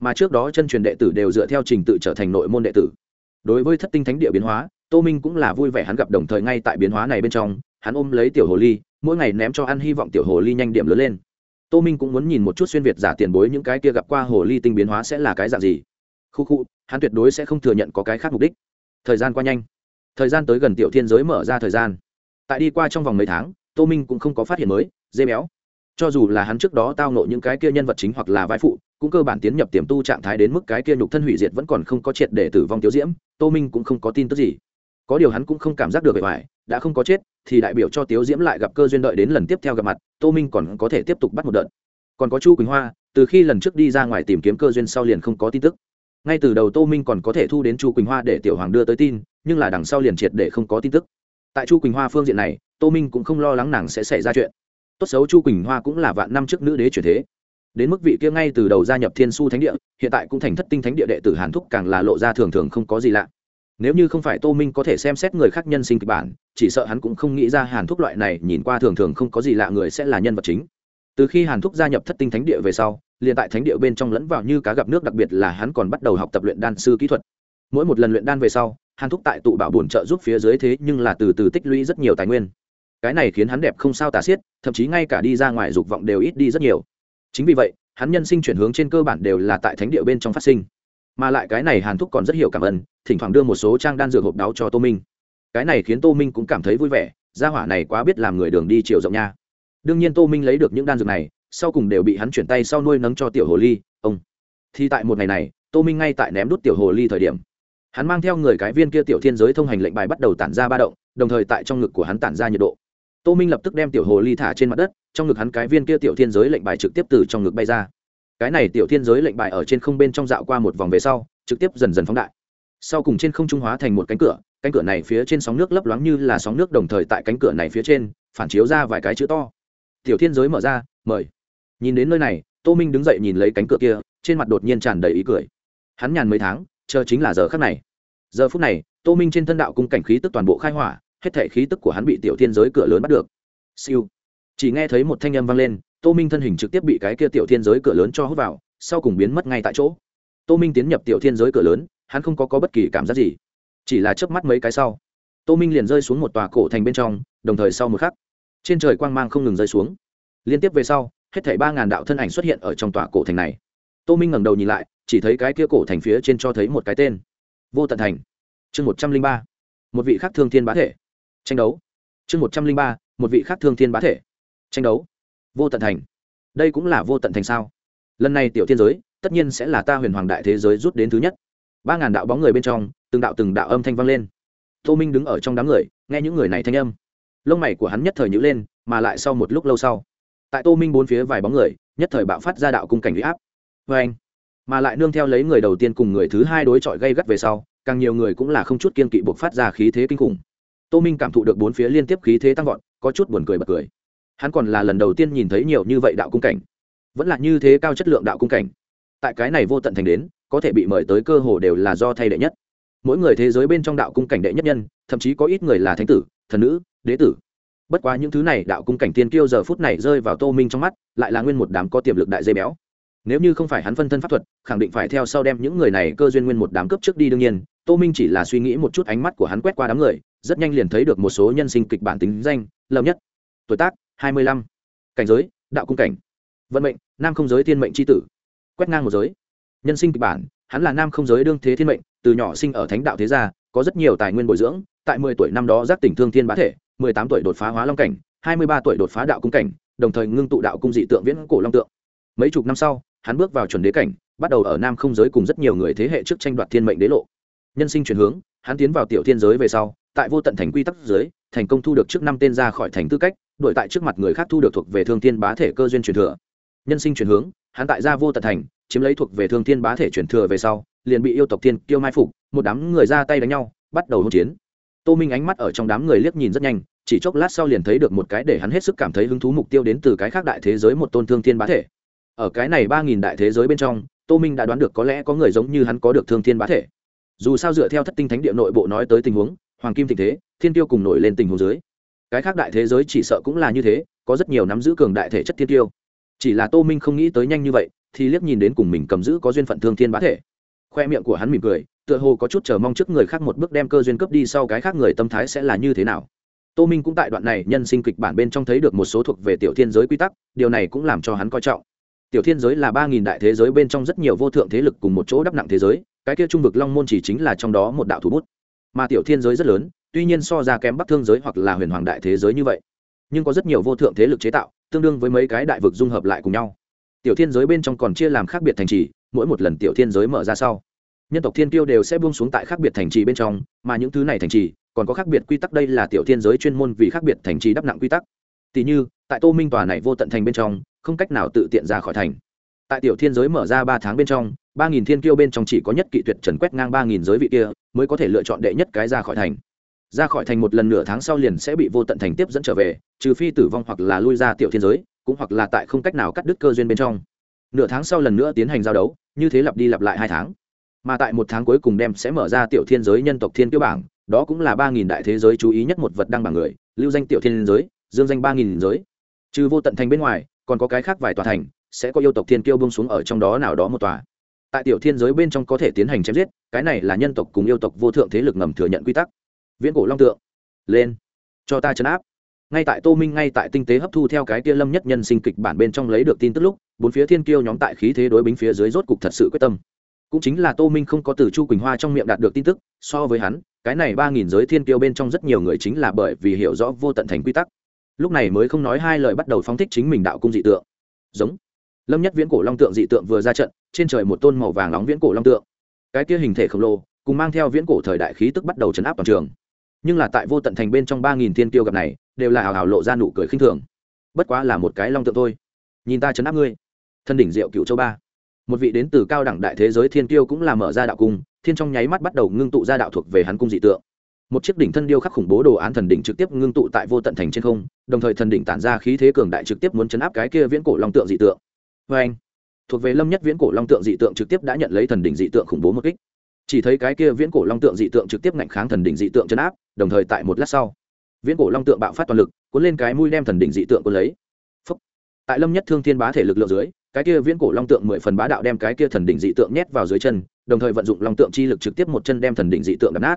Mà trước đó chân truyền đệ tử đều dựa theo trình tự trở thành nội môn đệ tử. Đối với thất tinh thánh địa biến hóa, tô minh cũng là vui vẻ hắn gặp đồng thời ngay tại biến hóa này bên trong, hắn ôm lấy tiểu hồ ly, mỗi ngày ném cho ăn hy vọng tiểu hồ ly nhanh điểm lớn lên. Tô minh cũng muốn nhìn một chút xuyên việt giả tiền bối những cái kia gặp qua hồ ly tinh biến hóa sẽ là cái dạng gì. Khu khu, hắn tuyệt đối sẽ không thừa nhận có cái khác mục đích thời gian qua nhanh. Thời gian tới gần tiểu thiên giới mở ra thời gian. Tại đi qua trong vòng mấy tháng, tô minh cũng không có phát hiện mới, dê béo. Cho dù là hắn trước đó tao nộ những cái kia nhân vật chính hoặc là vai phụ, cũng cơ bản tiến nhập tiềm tu trạng thái đến mức cái kia nhục thân hủy diệt vẫn còn không có triệt để tử vong tiêu diễm, tô minh cũng không có tin tức gì. Có điều hắn cũng không cảm giác được bề ngoài, đã không có chết, thì đại biểu cho tiếu diễm lại gặp cơ duyên đợi đến lần tiếp theo gặp mặt, tô minh còn có thể tiếp tục bắt một đợt. Còn có chu quỳnh hoa, từ khi lần trước đi ra ngoài tìm kiếm cơ duyên sau liền không có tin tức ngay từ đầu tô minh còn có thể thu đến chu quỳnh hoa để tiểu hoàng đưa tới tin, nhưng là đằng sau liền triệt để không có tin tức. Tại chu quỳnh hoa phương diện này, tô minh cũng không lo lắng nàng sẽ xảy ra chuyện. Tốt xấu chu quỳnh hoa cũng là vạn năm trước nữ đế chuyển thế. Đến mức vị kia ngay từ đầu gia nhập thiên su thánh địa, hiện tại cũng thành thất tinh thánh địa đệ tử hàn thúc càng là lộ ra thường thường không có gì lạ. Nếu như không phải tô minh có thể xem xét người khác nhân sinh kịch bản, chỉ sợ hắn cũng không nghĩ ra hàn thúc loại này nhìn qua thường thường không có gì lạ người sẽ là nhân vật chính. Từ khi hàn thúc gia nhập thất tinh thánh địa về sau liền tại thánh địa bên trong lẫn vào như cá gặp nước, đặc biệt là hắn còn bắt đầu học tập luyện đan sư kỹ thuật. Mỗi một lần luyện đan về sau, hàn thúc tại tụ bảo bổn trợ giúp phía dưới thế nhưng là từ từ tích lũy rất nhiều tài nguyên. Cái này khiến hắn đẹp không sao tả xiết, thậm chí ngay cả đi ra ngoài dục vọng đều ít đi rất nhiều. Chính vì vậy, hắn nhân sinh chuyển hướng trên cơ bản đều là tại thánh địa bên trong phát sinh. Mà lại cái này hàn thúc còn rất hiểu cảm ơn, thỉnh thoảng đưa một số trang đan dược hộp đáo cho tô minh. Cái này khiến tô minh cũng cảm thấy vui vẻ, gia hỏa này quá biết làm người đường đi chiều rộng nha. Đương nhiên tô minh lấy được những đan dược này sau cùng đều bị hắn chuyển tay sau nuôi nấng cho tiểu hồ ly, ông. Thì tại một ngày này, tô minh ngay tại ném đút tiểu hồ ly thời điểm. Hắn mang theo người cái viên kia tiểu thiên giới thông hành lệnh bài bắt đầu tản ra ba động, đồng thời tại trong ngực của hắn tản ra nhiệt độ. Tô minh lập tức đem tiểu hồ ly thả trên mặt đất, trong ngực hắn cái viên kia tiểu thiên giới lệnh bài trực tiếp từ trong ngực bay ra. Cái này tiểu thiên giới lệnh bài ở trên không bên trong dạo qua một vòng về sau, trực tiếp dần dần phóng đại. Sau cùng trên không trung hóa thành một cánh cửa cánh cửa này phía trên sóng nước lấp loáng như là sóng nước đồng thời tại cánh cửa này phía trên, phản chiếu ra vài cái chữ to. Tiểu thiên giới mở ra, mời nhìn đến nơi này tô minh đứng dậy nhìn lấy cánh cửa kia trên mặt đột nhiên tràn đầy ý cười. Hắn nhàn mấy tháng chờ chính là giờ khắc này. Giờ phút này tô minh trên thân đạo cung cảnh khí tức toàn bộ khai hỏa hết thể khí tức của hắn bị tiểu thiên giới cửa lớn bắt được. Siêu. Chỉ nghe thấy một thanh âm vang lên tô minh thân hình trực tiếp bị cái kia tiểu thiên giới cửa lớn cho hút vào sau cùng biến mất ngay tại chỗ. Tô minh tiến nhập tiểu thiên giới cửa lớn hắn không có, có bất kỳ cảm giác gì. Chỉ là chớp mắt mấy cái sau tô minh liền rơi xuống một tòa cổ thành bên trong đồng thời sau một khắc trên trời quang mang không ngừng rơi xuống. Liên tiếp về sau hết thảy ba ngàn đạo thân ảnh xuất hiện ở trong tòa cổ thành này. Tô minh ngẩng đầu nhìn lại, chỉ thấy cái kia cổ thành phía trên cho thấy một cái tên. Vô tận thành. Chương một trăm linh ba. Một vị khác thương thiên bá thể. Tranh đấu. Chương một trăm linh ba, một vị khác thương thiên bá thể. Tranh đấu. Vô tận thành. Đây cũng là vô tận thành sao? Lần này tiểu thiên giới, tất nhiên sẽ là ta huyền hoàng đại thế giới rút đến thứ nhất. Ba ngàn đạo bóng người bên trong, từng đạo từng đạo âm thanh vang lên. Tô minh đứng ở trong đám người, nghe những người này thanh âm. Lông mày của hắn nhất thời nhữ lên, mà lại sau một lúc lâu sau tại tô minh bốn phía vài bóng người, nhất thời bạo phát ra đạo cung cảnh huy áp. Vê anh, mà lại nương theo lấy người đầu tiên cùng người thứ hai đối chọi gây gắt về sau, càng nhiều người cũng là không chút kiên kỵ buộc phát ra khí thế kinh khủng. Tô minh cảm thụ được bốn phía liên tiếp khí thế tăng vọt, có chút buồn cười bật cười. Hắn còn là lần đầu tiên nhìn thấy nhiều như vậy đạo cung cảnh. Vẫn là như thế cao chất lượng đạo cung cảnh. Tại cái này vô tận thành đến, có thể bị mời tới cơ hồ đều là do thay đệ nhất. Mỗi người thế giới bên trong đạo cung cảnh đệ nhất nhân, thậm chí có ít người là thánh tử, thần nữ, đế tử bất quá những thứ này đạo cung cảnh tiên kiêu giờ phút này rơi vào tô minh trong mắt, lại là nguyên một đám có tiềm lực đại dây béo. Nếu như không phải hắn phân thân pháp thuật, khẳng định phải theo sau đem những người này cơ duyên nguyên một đám cướp trước đi đương nhiên. Tô minh chỉ là suy nghĩ một chút ánh mắt của hắn quét qua đám người, rất nhanh liền thấy được một số nhân sinh kịch bản tính danh lầm nhất, tuổi tác, hai mươi lăm, cảnh giới, đạo cung cảnh, vận mệnh, nam không giới thiên mệnh tri tử. Quét ngang một giới. Nhân sinh kịch bản, hắn là nam không giới đương thế thiên mệnh, từ nhỏ sinh ở thánh đạo thế gia, có rất nhiều tài nguyên bồi dưỡng, tại mười tuổi năm đó giác tỉnh thương thiên bá thể mười tám tuổi đột phá hóa long cảnh, hai mươi ba tuổi đột phá đạo cung cảnh, đồng thời ngưng tụ đạo cung dị tượng viễn cổ long tượng. Mấy chục năm sau, hắn bước vào chuẩn đế cảnh, bắt đầu ở nam không giới cùng rất nhiều người thế hệ trước tranh đoạt thiên mệnh đế lộ. Nhân sinh chuyển hướng, hắn tiến vào tiểu thiên giới về sau, tại vô tận thành quy tắc giới, thành công thu được trước năm tên ra khỏi thành tư cách đổi tại trước mặt người khác thu được thuộc về thương thiên bá thể cơ duyên truyền thừa. Nhân sinh chuyển hướng, hắn tại gia vô tận thành, chiếm lấy thuộc về thương thiên bá thể truyền thừa về sau, liền bị yêu tộc thiên kiêu mai phục, một đám người ra tay đánh nhau, bắt đầu hỗn chiến tô minh ánh mắt ở trong đám người liếc nhìn rất nhanh, chỉ chốc lát sau liền thấy được một cái để hắn hết sức cảm thấy hứng thú mục tiêu đến từ cái khác đại thế giới một tôn thương thiên bá thể. Ở cái này ba nghìn đại thế giới bên trong, tô minh đã đoán được có lẽ có người giống như hắn có được thương thiên bá thể. Dù sao dựa theo thất tinh thánh địa nội bộ nói tới tình huống, hoàng kim tình thế, thiên tiêu cùng nổi lên tình huống dưới. Cái khác đại thế giới chỉ sợ cũng là như thế, có rất nhiều nắm giữ cường đại thể chất thiên tiêu. Chỉ là tô minh không nghĩ tới nhanh như vậy, thì liếc nhìn đến cùng mình cầm giữ có duyên phận thương thiên bá thể. Khoe miệng của hắn mỉm cười tựa hồ có chút chờ mong trước người khác một bước đem cơ duyên cấp đi sau cái khác người tâm thái sẽ là như thế nào. Tô minh cũng tại đoạn này nhân sinh kịch bản bên trong thấy được một số thuộc về tiểu thiên giới quy tắc, điều này cũng làm cho hắn coi trọng. Tiểu thiên giới là ba nghìn đại thế giới bên trong rất nhiều vô thượng thế lực cùng một chỗ đắp nặng thế giới, cái kia trung vực long môn chỉ chính là trong đó một đạo thủ bút. Mà tiểu thiên giới rất lớn, tuy nhiên so ra kém bắc thương giới hoặc là huyền hoàng đại thế giới như vậy. Nhưng có rất nhiều vô thượng thế lực chế tạo, tương đương với mấy cái đại vực dung hợp lại cùng nhau. Tiểu thiên giới bên trong còn chia làm khác biệt thành trì, mỗi một lần tiểu thiên giới mở ra sau nhân tộc thiên Kiêu đều sẽ buông xuống tại khác biệt thành trì bên trong, mà những thứ này thành trì, còn có khác biệt quy tắc đây là tiểu thiên giới chuyên môn vì khác biệt thành trì đắp nặng quy tắc. Tỷ như, tại tô minh tòa này vô tận thành bên trong, không cách nào tự tiện ra khỏi thành. Tại tiểu thiên giới mở ra ba tháng bên trong, ba nghìn thiên kiêu bên trong chỉ có nhất kỵ tuyệt trần quét ngang ba nghìn giới vị kia, mới có thể lựa chọn đệ nhất cái ra khỏi thành. Ra khỏi thành một lần nửa tháng sau liền sẽ bị vô tận thành tiếp dẫn trở về, trừ phi tử vong hoặc là lui ra tiểu thiên giới, cũng hoặc là tại không cách nào cắt đứt cơ duyên bên trong. Nửa tháng sau lần nữa tiến hành giao đấu, như thế lặp đi lặp lại hai tháng mà tại một tháng cuối cùng đem sẽ mở ra tiểu thiên giới nhân tộc thiên tiêu bảng, đó cũng là ba nghìn đại thế giới chú ý nhất một vật đăng bảng người, lưu danh tiểu thiên giới, dương danh ba nghìn giới. Trừ vô tận thành bên ngoài, còn có cái khác vài tòa thành, sẽ có yêu tộc thiên kiêu bông xuống ở trong đó nào đó một tòa. Tại tiểu thiên giới bên trong có thể tiến hành chém giết, cái này là nhân tộc cùng yêu tộc vô thượng thế lực ngầm thừa nhận quy tắc. Viễn cổ long tượng. Lên. Cho ta chấn áp. Ngay tại tô minh ngay tại tinh tế hấp thu theo cái kia lâm nhất nhân sinh kịch bản bên trong lấy được tin tức lúc, bốn phía thiên kiêu nhóm tại khí thế đối bính phía dưới rốt cục thật sự quyết tâm cũng chính là tô minh không có từ chu quỳnh hoa trong miệng đạt được tin tức, so với hắn, cái này ba nghìn giới thiên kiêu bên trong rất nhiều người chính là bởi vì hiểu rõ vô tận thành quy tắc. Lúc này mới không nói hai lời bắt đầu phóng thích chính mình đạo cung dị tượng. Giống. Lâm nhất viễn cổ long tượng dị tượng vừa ra trận, trên trời một tôn màu vàng nóng viễn cổ long tượng. Cái kia hình thể khổng lồ, cùng mang theo viễn cổ thời đại khí tức bắt đầu chấn áp toàn trường. Nhưng là tại vô tận thành bên trong ba nghìn thiên tiêu gặp này, đều là hào hào lộ ra nụ cười khinh thường. Bất quá là một cái long tượng thôi. Nhìn ta chấn áp ngươi. Thân đỉnh diệu cựu châu ba một vị đến từ cao đẳng đại thế giới thiên tiêu cũng là mở ra đạo cung, thiên trong nháy mắt bắt đầu ngưng tụ ra đạo thuộc về hắn cung dị tượng. Một chiếc đỉnh thân điêu khắc khủng bố đồ án thần đỉnh trực tiếp ngưng tụ tại vô tận thành trên không, đồng thời thần đỉnh tản ra khí thế cường đại trực tiếp muốn chấn áp cái kia viễn cổ long tượng dị tượng. Vê anh, thuộc về lâm nhất viễn cổ long tượng dị tượng trực tiếp đã nhận lấy thần đỉnh dị tượng khủng bố một kích. Chỉ thấy cái kia viễn cổ long tượng dị tượng trực tiếp ngạnh kháng thần đỉnh dị tượng chấn áp, đồng thời tại một lát sau, viễn cổ long tượng bạo phát toàn lực, cuốn lên cái mũi đem thần đỉnh dị tượng cuốn lấy. Phúc. tại lâm nhất thương thiên bá thể lực lượng dưới cái kia viễn cổ long tượng mười phần bá đạo đem cái kia thần đỉnh dị tượng nhét vào dưới chân, đồng thời vận dụng long tượng chi lực trực tiếp một chân đem thần đỉnh dị tượng đập nát.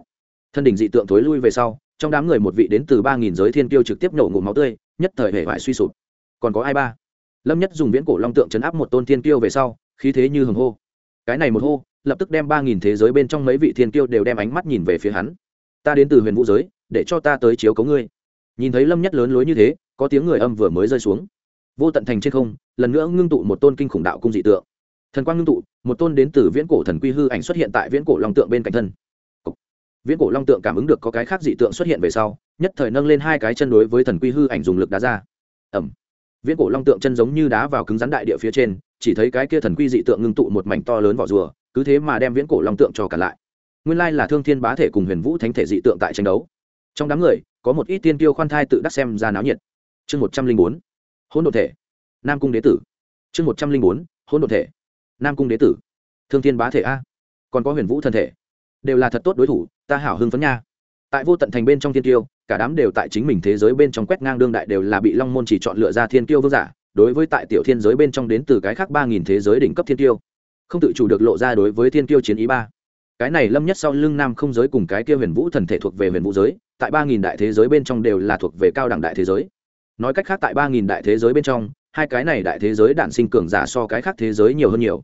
Thần đỉnh dị tượng thối lui về sau, trong đám người một vị đến từ ba nghìn giới thiên tiêu trực tiếp nổ ngụm máu tươi, nhất thời hệ vải suy sụp. Còn có ai ba? Lâm nhất dùng viễn cổ long tượng chấn áp một tôn thiên tiêu về sau, khí thế như hừng hô. Cái này một hô, lập tức đem ba nghìn thế giới bên trong mấy vị thiên tiêu đều đem ánh mắt nhìn về phía hắn. Ta đến từ huyền vũ giới, để cho ta tới chiếu cấu ngươi. Nhìn thấy lâm nhất lớn lối như thế, có tiếng người âm vừa mới rơi xuống vô tận thành trên không, lần nữa ngưng tụ một tôn kinh khủng đạo cung dị tượng. Thần quang ngưng tụ, một tôn đến từ viễn cổ thần quy hư ảnh xuất hiện tại viễn cổ long tượng bên cạnh thân. Viễn cổ long tượng cảm ứng được có cái khác dị tượng xuất hiện về sau, nhất thời nâng lên hai cái chân đối với thần quy hư ảnh dùng lực đá ra. Ẩm viễn cổ long tượng chân giống như đá vào cứng rắn đại địa phía trên, chỉ thấy cái kia thần quy dị tượng ngưng tụ một mảnh to lớn vỏ rùa, cứ thế mà đem viễn cổ long tượng cho cả lại. Nguyên lai là thương thiên bá thể cùng huyền vũ thánh thể dị tượng tại tranh đấu. Trong đám người, có một ít tiên tiêu khoan thai tự đắc xem ra náo nhiệt. Chương một trăm linh bốn hôn độn thể. Nam cung đế tử. Chương một trăm linh bốn hôn độn thể. Nam cung đế tử. Thương thiên bá thể a. Còn có huyền vũ thân thể. Đều là thật tốt đối thủ, ta hảo hưng phấn nha. Tại vô tận thành bên trong thiên tiêu cả đám đều tại chính mình thế giới bên trong quét ngang đương đại đều là bị long môn chỉ chọn lựa ra thiên tiêu vương giả, đối với tại tiểu thiên giới bên trong đến từ cái khác ba nghìn thế giới đỉnh cấp thiên tiêu không tự chủ được lộ ra đối với thiên tiêu chiến ý ba. Cái này lâm nhất sau lưng nam không giới cùng cái kia huyền vũ thần thể thuộc về huyền vũ giới, tại ba nghìn đại thế giới bên trong đều là thuộc về cao đẳng đại thế giới nói cách khác tại ba nghìn đại thế giới bên trong, hai cái này đại thế giới đản sinh cường giả so cái khác thế giới nhiều hơn nhiều.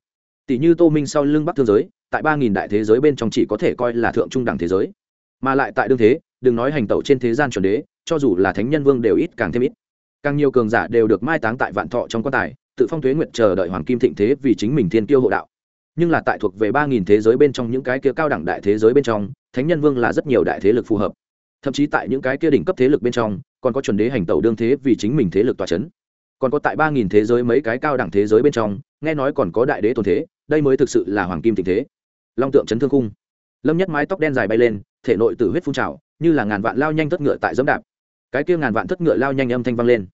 Tỷ như tô minh sau lưng bắc thương giới, tại ba nghìn đại thế giới bên trong chỉ có thể coi là thượng trung đẳng thế giới. Mà lại tại đương thế, đừng nói hành tẩu trên thế gian chuẩn đế, cho dù là thánh nhân vương đều ít càng thêm ít. Càng nhiều cường giả đều được mai táng tại vạn thọ trong quan tài, tự phong thuế nguyện chờ đợi hoàng kim thịnh thế vì chính mình thiên tiêu hộ đạo. Nhưng là tại thuộc về ba nghìn thế giới bên trong những cái kia cao đẳng đại thế giới bên trong, thánh nhân vương là rất nhiều đại thế lực phù hợp. Thậm chí tại những cái kia đỉnh cấp thế lực bên trong còn có chuẩn đế hành tẩu đương thế vì chính mình thế lực tòa chấn, còn có tại ba nghìn thế giới mấy cái cao đẳng thế giới bên trong nghe nói còn có đại đế tồn thế đây mới thực sự là hoàng kim tình thế. Long tượng chấn thương cung lâm nhất mái tóc đen dài bay lên thể nội tử huyết phun trào như là ngàn vạn lao nhanh thất ngựa tại dẫm đạp. Cái kia ngàn vạn thất ngựa lao nhanh âm thanh vang lên.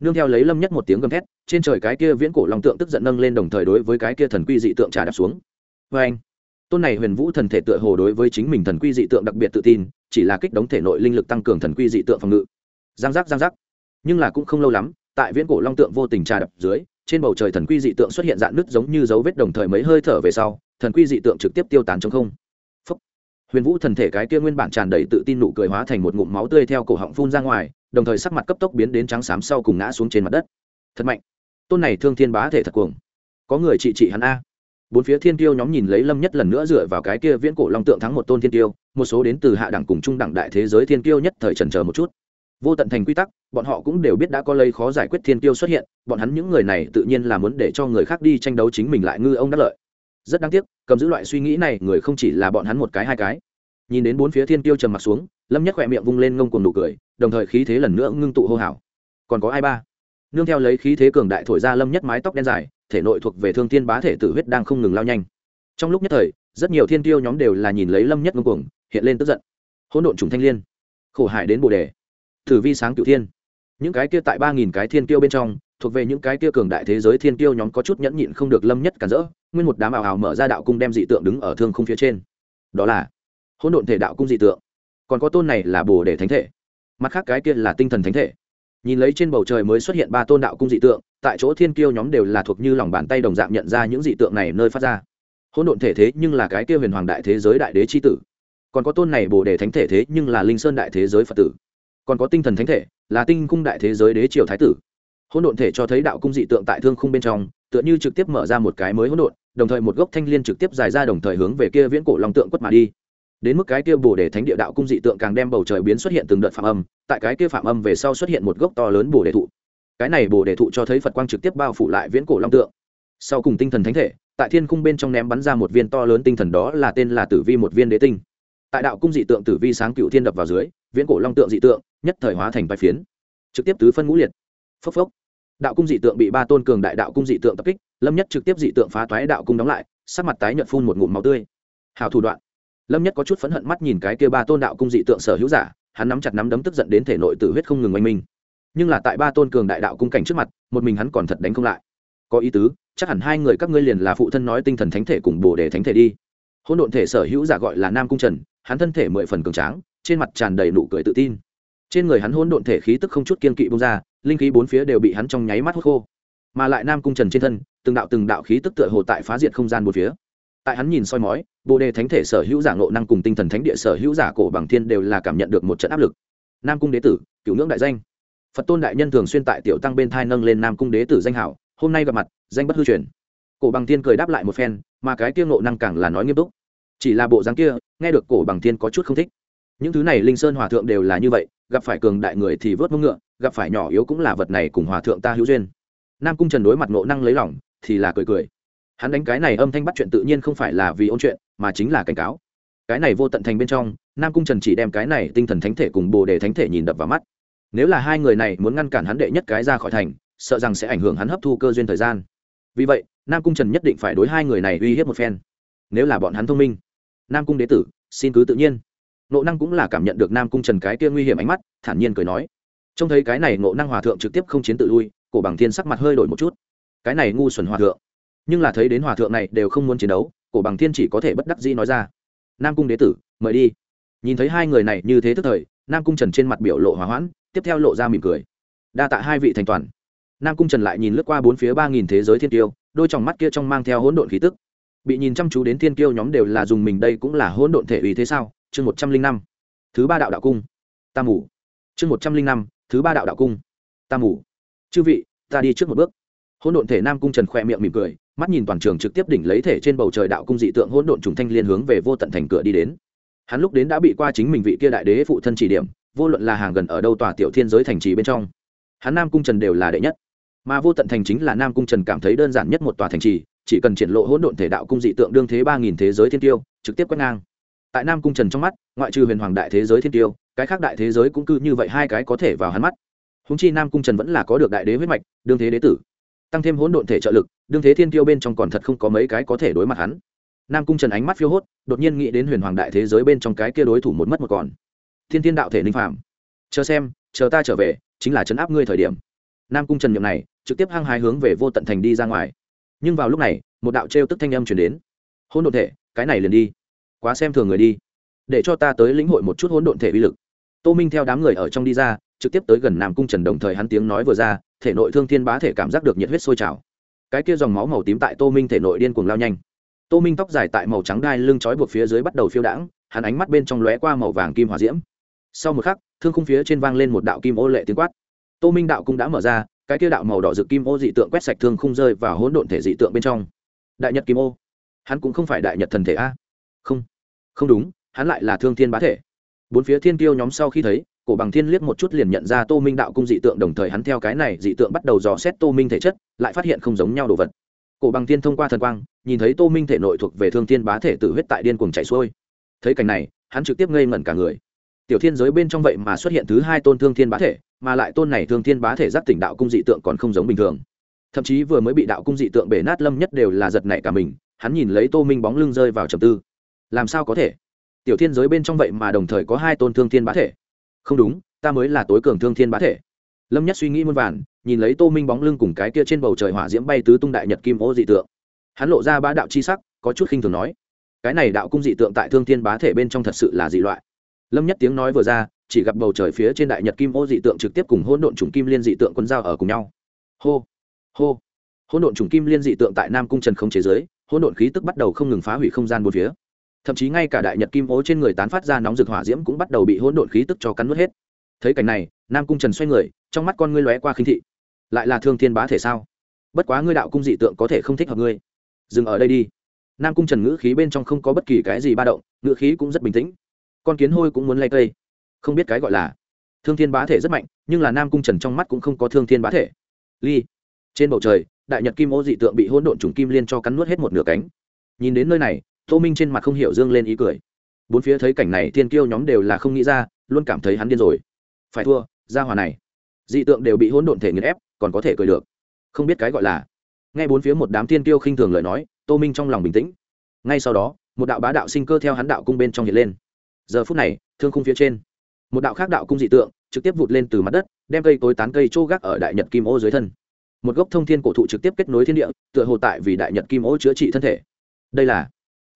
Nương theo lấy lâm nhất một tiếng gầm thét trên trời cái kia viễn cổ long tượng tức giận nâng lên đồng thời đối với cái kia thần quy dị tượng trà đạp xuống. Vê anh tôn này huyền vũ thần thể tựa hồ đối với chính mình thần quy dị tượng đặc biệt tự tin chỉ là kích đống thể nội linh lực tăng cường thần quy dị tượng phòng ngự giang giác giang giác. Nhưng là cũng không lâu lắm, tại viễn cổ long tượng vô tình trà đập dưới, trên bầu trời thần quy dị tượng xuất hiện dạng nứt giống như dấu vết đồng thời mấy hơi thở về sau, thần quy dị tượng trực tiếp tiêu tán trong không. Phúc. huyền vũ thần thể cái kia nguyên bản tràn đầy tự tin nụ cười hóa thành một ngụm máu tươi theo cổ họng phun ra ngoài, đồng thời sắc mặt cấp tốc biến đến trắng xám sau cùng ngã xuống trên mặt đất. Thật mạnh. Tôn này thương thiên bá thể thật cuồng. Có người trị trị hắn a. Bốn phía thiên tiêu nhóm nhìn lấy lâm nhất lần nữa dựa vào cái kia viễn cổ long tượng thắng một tôn thiên tiêu một số đến từ hạ đẳng cùng trung đẳng đại thế giới thiên tiêu nhất thời trần chờ một chút vô tận thành quy tắc, bọn họ cũng đều biết đã có lây khó giải quyết thiên tiêu xuất hiện, bọn hắn những người này tự nhiên là muốn để cho người khác đi tranh đấu chính mình lại ngư ông đắc lợi. Rất đáng tiếc, cầm giữ loại suy nghĩ này, người không chỉ là bọn hắn một cái hai cái. Nhìn đến bốn phía thiên tiêu trầm mặt xuống, lâm nhất khỏe miệng vung lên ngông cùng nụ cười, đồng thời khí thế lần nữa ngưng tụ hô hào. Còn có ai ba? Nương theo lấy khí thế cường đại thổi ra lâm nhất mái tóc đen dài, thể nội thuộc về thương thiên bá thể tử huyết đang không ngừng lao nhanh. Trong lúc nhất thời, rất nhiều thiên tiêu nhóm đều là nhìn lấy lâm nhất ngông cuồng, hiện lên tức giận. Hỗn độn trùng thanh liên. Khổ hại đến bồ đề thử vi sáng cửu thiên. Những cái kia tại ba nghìn cái thiên tiêu bên trong, thuộc về những cái kia cường đại thế giới thiên tiêu nhóm có chút nhẫn nhịn không được lâm nhất cản rỡ, nguyên một đám ảo ảo mở ra đạo cung đem dị tượng đứng ở thương không phía trên. Đó là hỗn độn thể đạo cung dị tượng. Còn có tôn này là bồ đề thánh thể. Mặt khác cái kia là tinh thần thánh thể. Nhìn lấy trên bầu trời mới xuất hiện ba tôn đạo cung dị tượng, tại chỗ thiên kiêu nhóm đều là thuộc như lòng bàn tay đồng dạng nhận ra những dị tượng này nơi phát ra. Hỗn độn thể thế nhưng là cái kia huyền hoàng đại thế giới đại đế c h i tử. Còn có tôn này bồ đề thánh thể thế nhưng là linh sơn đại thế giới phật tử còn có tinh thần thánh thể, là tinh cung đại thế giới đế triều thái tử. Hỗn độn thể cho thấy đạo cung dị tượng tại thương khung bên trong, tựa như trực tiếp mở ra một cái mới hỗn độn, đồng thời một gốc thanh l i ê n trực tiếp dài ra đồng thời hướng về kia viễn cổ long tượng quất mà đi. Đến mức cái kia bồ đề thánh địa đạo cung dị tượng càng đem bầu trời biến xuất hiện từng đợt phạm âm, tại cái kia phạm âm về sau xuất hiện một gốc to lớn bồ đề thụ. Cái này bồ đề thụ cho thấy phật quang trực tiếp bao phủ lại viễn cổ long tượng. Sau cùng tinh thần thánh thể, tại thiên cung bên trong ném bắn ra một viên to lớn tinh thần đó là tên là tử vi một viên đế tinh tại đạo cung dị tượng tử vi sáng cựu thiên đập vào dưới, viễn cổ long tượng dị tượng, nhất thời hóa thành vai phiến. Trực tiếp tứ phân ngũ liệt. Phốc phốc. Đạo cung dị tượng bị ba tôn cường đại đạo cung dị tượng tập kích, lâm nhất trực tiếp dị tượng phá toái đạo cung đóng lại, sắc mặt tái nhợt phun một ngụm máu tươi. Hào thủ đoạn. Lâm nhất có chút phẫn hận mắt nhìn cái kia ba tôn đạo cung dị tượng sở hữu giả, hắn nắm chặt nắm đấm tức giận đến thể nội tử huyết không ngừng oanh minh. Nhưng là tại ba tôn cường đại đạo cung cảnh trước mặt, một mình hắn còn thật đánh không lại. Có ý tứ, chắc hẳn hai người các ngươi liền là phụ thân nói tinh thần thánh thể cùng bồ đề thánh thể đi. Hỗn độn thể sở hữu giả gọi là nam cung trần hắn thân thể mười phần cường tráng, trên mặt tràn đầy nụ cười tự tin. Trên người hắn hỗn độn thể khí tức không chút kiên kỵ bung ra, linh khí bốn phía đều bị hắn trong nháy mắt hút khô. Mà lại nam cung trần trên thân, từng đạo từng đạo khí tức tựa hồ tại phá diệt không gian bốn phía. Tại hắn nhìn soi mói, bồ đề thánh thể sở hữu giả ngộ năng cùng tinh thần thánh địa sở hữu giả cổ bằng thiên đều là cảm nhận được một trận áp lực. Nam cung đế tử cựu ngưỡng đại danh. Phật tôn đại nhân thường xuyên tại tiểu tăng bên thai nâng lên nam cung đế tử danh hảo, hôm nay gặp mặt, danh bất hư truyền. Cổ bằng thiên cười đáp lại một phen, mà cái tiêu ngộ năng càng là nói nghiêm túc. Chỉ là bộ dáng kia nghe được cổ bằng thiên có chút không thích. Những thứ này linh sơn hòa thượng đều là như vậy, gặp phải cường đại người thì vớt mông ngựa, gặp phải nhỏ yếu cũng là vật này cùng hòa thượng ta hữu duyên. Nam cung trần đối mặt ngộ năng lấy lòng, thì là cười cười. Hắn đánh cái này âm thanh bắt chuyện tự nhiên không phải là vì ôn chuyện, mà chính là cảnh cáo. Cái này vô tận thành bên trong, nam cung trần chỉ đem cái này tinh thần thánh thể cùng bồ đề thánh thể nhìn đập vào mắt. Nếu là hai người này muốn ngăn cản hắn đệ nhất cái ra khỏi thành, sợ rằng sẽ ảnh hưởng hắn hấp thu cơ duyên thời gian. Vì vậy, nam cung trần nhất định phải đối hai người này uy hiếp một phen. Nếu là bọn hắn thông minh nam cung đế tử, xin cứ tự nhiên. Nộ năng cũng là cảm nhận được nam cung trần cái kia nguy hiểm ánh mắt, thản nhiên cười nói. Trông thấy cái này nộ năng hòa thượng trực tiếp không chiến tự lui, cổ bằng thiên sắc mặt hơi đổi một chút. Cái này ngu xuẩn hòa thượng. Nhưng là thấy đến hòa thượng này đều không muốn chiến đấu, cổ bằng thiên chỉ có thể bất đắc dĩ nói ra. Nam cung đế tử, mời đi. Nhìn thấy hai người này như thế tức thời, nam cung trần trên mặt biểu lộ hòa hoãn, tiếp theo lộ ra mỉm cười. Đa tạ hai vị thành toàn. Nam cung trần lại nhìn lướt qua bốn phía ba nghìn thế giới thiên tiêu, đôi t mắt kia trong mang theo hỗn độn khí tức bị nhìn chăm chú đến thiên kiêu nhóm đều là dùng mình đây cũng là hỗn độn thể ủy thế sao? Chương một trăm linh năm. Thứ ba đạo đạo cung. Ta mủ chương một trăm linh năm, thứ ba đạo đạo cung. Ta mủ chư vị, ta đi trước một bước. Hỗn độn thể nam cung trần khoe miệng mỉm cười, mắt nhìn toàn trường trực tiếp đỉnh lấy thể trên bầu trời đạo cung dị tượng hỗn độn trùng thanh liên hướng về vô tận thành cửa đi đến. Hắn lúc đến đã bị qua chính mình vị kia đại đế phụ thân chỉ điểm, vô luận là hàng gần ở đâu tòa tiểu thiên giới thành trì bên trong, hắn nam cung trần đều là đệ nhất. Mà vô tận thành chính là nam cung trần cảm thấy đơn giản nhất một tòa thành trì chỉ cần triển lộ hỗn độn thể đạo cung dị tượng đương thế ba nghìn thế giới thiên tiêu, trực tiếp quét ngang. Tại nam cung trần trong mắt, ngoại trừ huyền hoàng đại thế giới thiên tiêu, cái khác đại thế giới cũng cứ như vậy hai cái có thể vào hắn mắt. Húng chi nam cung trần vẫn là có được đại đế huyết mạch, đương thế đế tử. Tăng thêm hỗn độn thể trợ lực, đương thế thiên tiêu bên trong còn thật không có mấy cái có thể đối mặt hắn. Nam cung trần ánh mắt phiêu hốt, đột nhiên nghĩ đến huyền hoàng đại thế giới bên trong cái kia đối thủ một mất một còn. Thiên thiên đạo thể ninh phạm chờ xem, chờ ta trở về, chính là chấn áp ngươi thời điểm. Nam cung trần nhậm này, trực tiếp hăng hái hướng về vô tận thành đi ra ngoài nhưng vào lúc này, một đạo trêu tức thanh âm chuyển đến. Hôn độn thể, cái này liền đi. Quá xem thường người đi. Để cho ta tới lĩnh hội một chút hôn độn thể uy lực. Tô minh theo đám người ở trong đi ra, trực tiếp tới gần nam cung trần đồng thời hắn tiếng nói vừa ra, thể nội thương thiên bá thể cảm giác được nhiệt huyết sôi trào. Cái kia dòng máu màu tím tại tô minh thể nội điên cuồng lao nhanh. Tô minh tóc dài tại màu trắng đai lưng trói buộc phía dưới bắt đầu phiêu đãng, hắn ánh mắt bên trong lóe qua màu vàng kim hòa diễm. Sau một khắc, thương khung phía trên vang lên một đạo kim ô lệ tiếng quát. Tô minh đạo cũng đã mở ra cái kia đạo màu đỏ rực kim ô dị tượng quét sạch thương khung rơi vào hỗn độn thể dị tượng bên trong. Đại nhật kim ô. Hắn cũng không phải đại nhật thần thể a. Không không đúng, hắn lại là thương thiên bá thể. Bốn phía thiên tiêu nhóm sau khi thấy, cổ bằng thiên liếc một chút liền nhận ra tô minh đạo cung dị tượng đồng thời hắn theo cái này dị tượng bắt đầu dò xét tô minh thể chất, lại phát hiện không giống nhau đồ vật. Cổ bằng thiên thông qua thần quang, nhìn thấy tô minh thể nội thuộc về thương thiên bá thể tự huyết tại điên cuồng chạy xuôi. Thấy cảnh này, hắn trực tiếp ngây ngẩn cả người tiểu thiên giới bên trong vậy mà xuất hiện thứ hai tôn thương thiên bá thể, mà lại tôn này thương thiên bá thể giáp tỉnh đạo cung dị tượng còn không giống bình thường. Thậm chí vừa mới bị đạo cung dị tượng bể nát lâm nhất đều là giật nảy cả mình, hắn nhìn lấy tô minh bóng lưng rơi vào trầm tư. Làm sao có thể? Tiểu thiên giới bên trong vậy mà đồng thời có hai tôn thương thiên bá thể. Không đúng, ta mới là tối cường thương thiên bá thể. Lâm nhất suy nghĩ muôn vàn, nhìn lấy tô minh bóng lưng cùng cái kia trên bầu trời hỏa diễm bay tứ tung đại nhật kim ô dị tượng. Hắn lộ ra bá đạo chi sắc, có chút khinh thường nói, cái này đạo cung dị tượng tại thương thiên bá thể bên trong thật sự là dị loại lâm nhất tiếng nói vừa ra, chỉ gặp bầu trời phía trên đại nhật kim ô dị tượng trực tiếp cùng hỗn độn trùng kim liên dị tượng quân giao ở cùng nhau. Hô hô. Hỗn độn trùng kim liên dị tượng tại nam cung trần không chế giới, hỗn độn khí tức bắt đầu không ngừng phá hủy không gian bốn phía. Thậm chí ngay cả đại nhật kim ô trên người tán phát ra nóng rực hỏa diễm cũng bắt đầu bị hỗn độn khí tức cho cắn nuốt hết. Thấy cảnh này, nam cung trần xoay người, trong mắt con ngươi lóe qua khinh thị. Lại là thương thiên bá thể sao? Bất quá ngươi đạo cung dị tượng có thể không thích hợp ngươi. Dừng ở đây đi. Nam cung trần ngữ khí bên trong không có bất kỳ cái gì ba động, ngữ khí cũng rất bình tĩnh con kiến hôi cũng muốn lay cây. Không biết cái gọi là thương thiên bá thể rất mạnh, nhưng là nam cung trần trong mắt cũng không có thương thiên bá thể. Ly, trên bầu trời, đại nhật kim ô dị tượng bị hỗn độn trùng kim liên cho cắn nuốt hết một nửa cánh. Nhìn đến nơi này, tô minh trên mặt không hiểu dương lên ý cười. Bốn phía thấy cảnh này, thiên kiêu nhóm đều là không nghĩ ra, luôn cảm thấy hắn điên rồi. Phải thua ra hòa này. Dị tượng đều bị hỗn độn thể nghiền ép, còn có thể cười được. Không biết cái gọi là. Ngay bốn phía một đám thiên kiêu khinh thường lời nói, tô minh trong lòng bình tĩnh. Ngay sau đó, một đạo bá đạo sinh cơ theo hắn đạo cung bên trong hiện lên giờ phút này, thương khung phía trên, một đạo khác đạo cung dị tượng trực tiếp vụt lên từ mặt đất, đem cây tối tán cây trô gác ở đại nhật kim ô dưới thân. Một gốc thông thiên cổ thụ trực tiếp kết nối thiên địa, tựa hồ tại vì đại nhật kim ô chữa trị thân thể. Đây là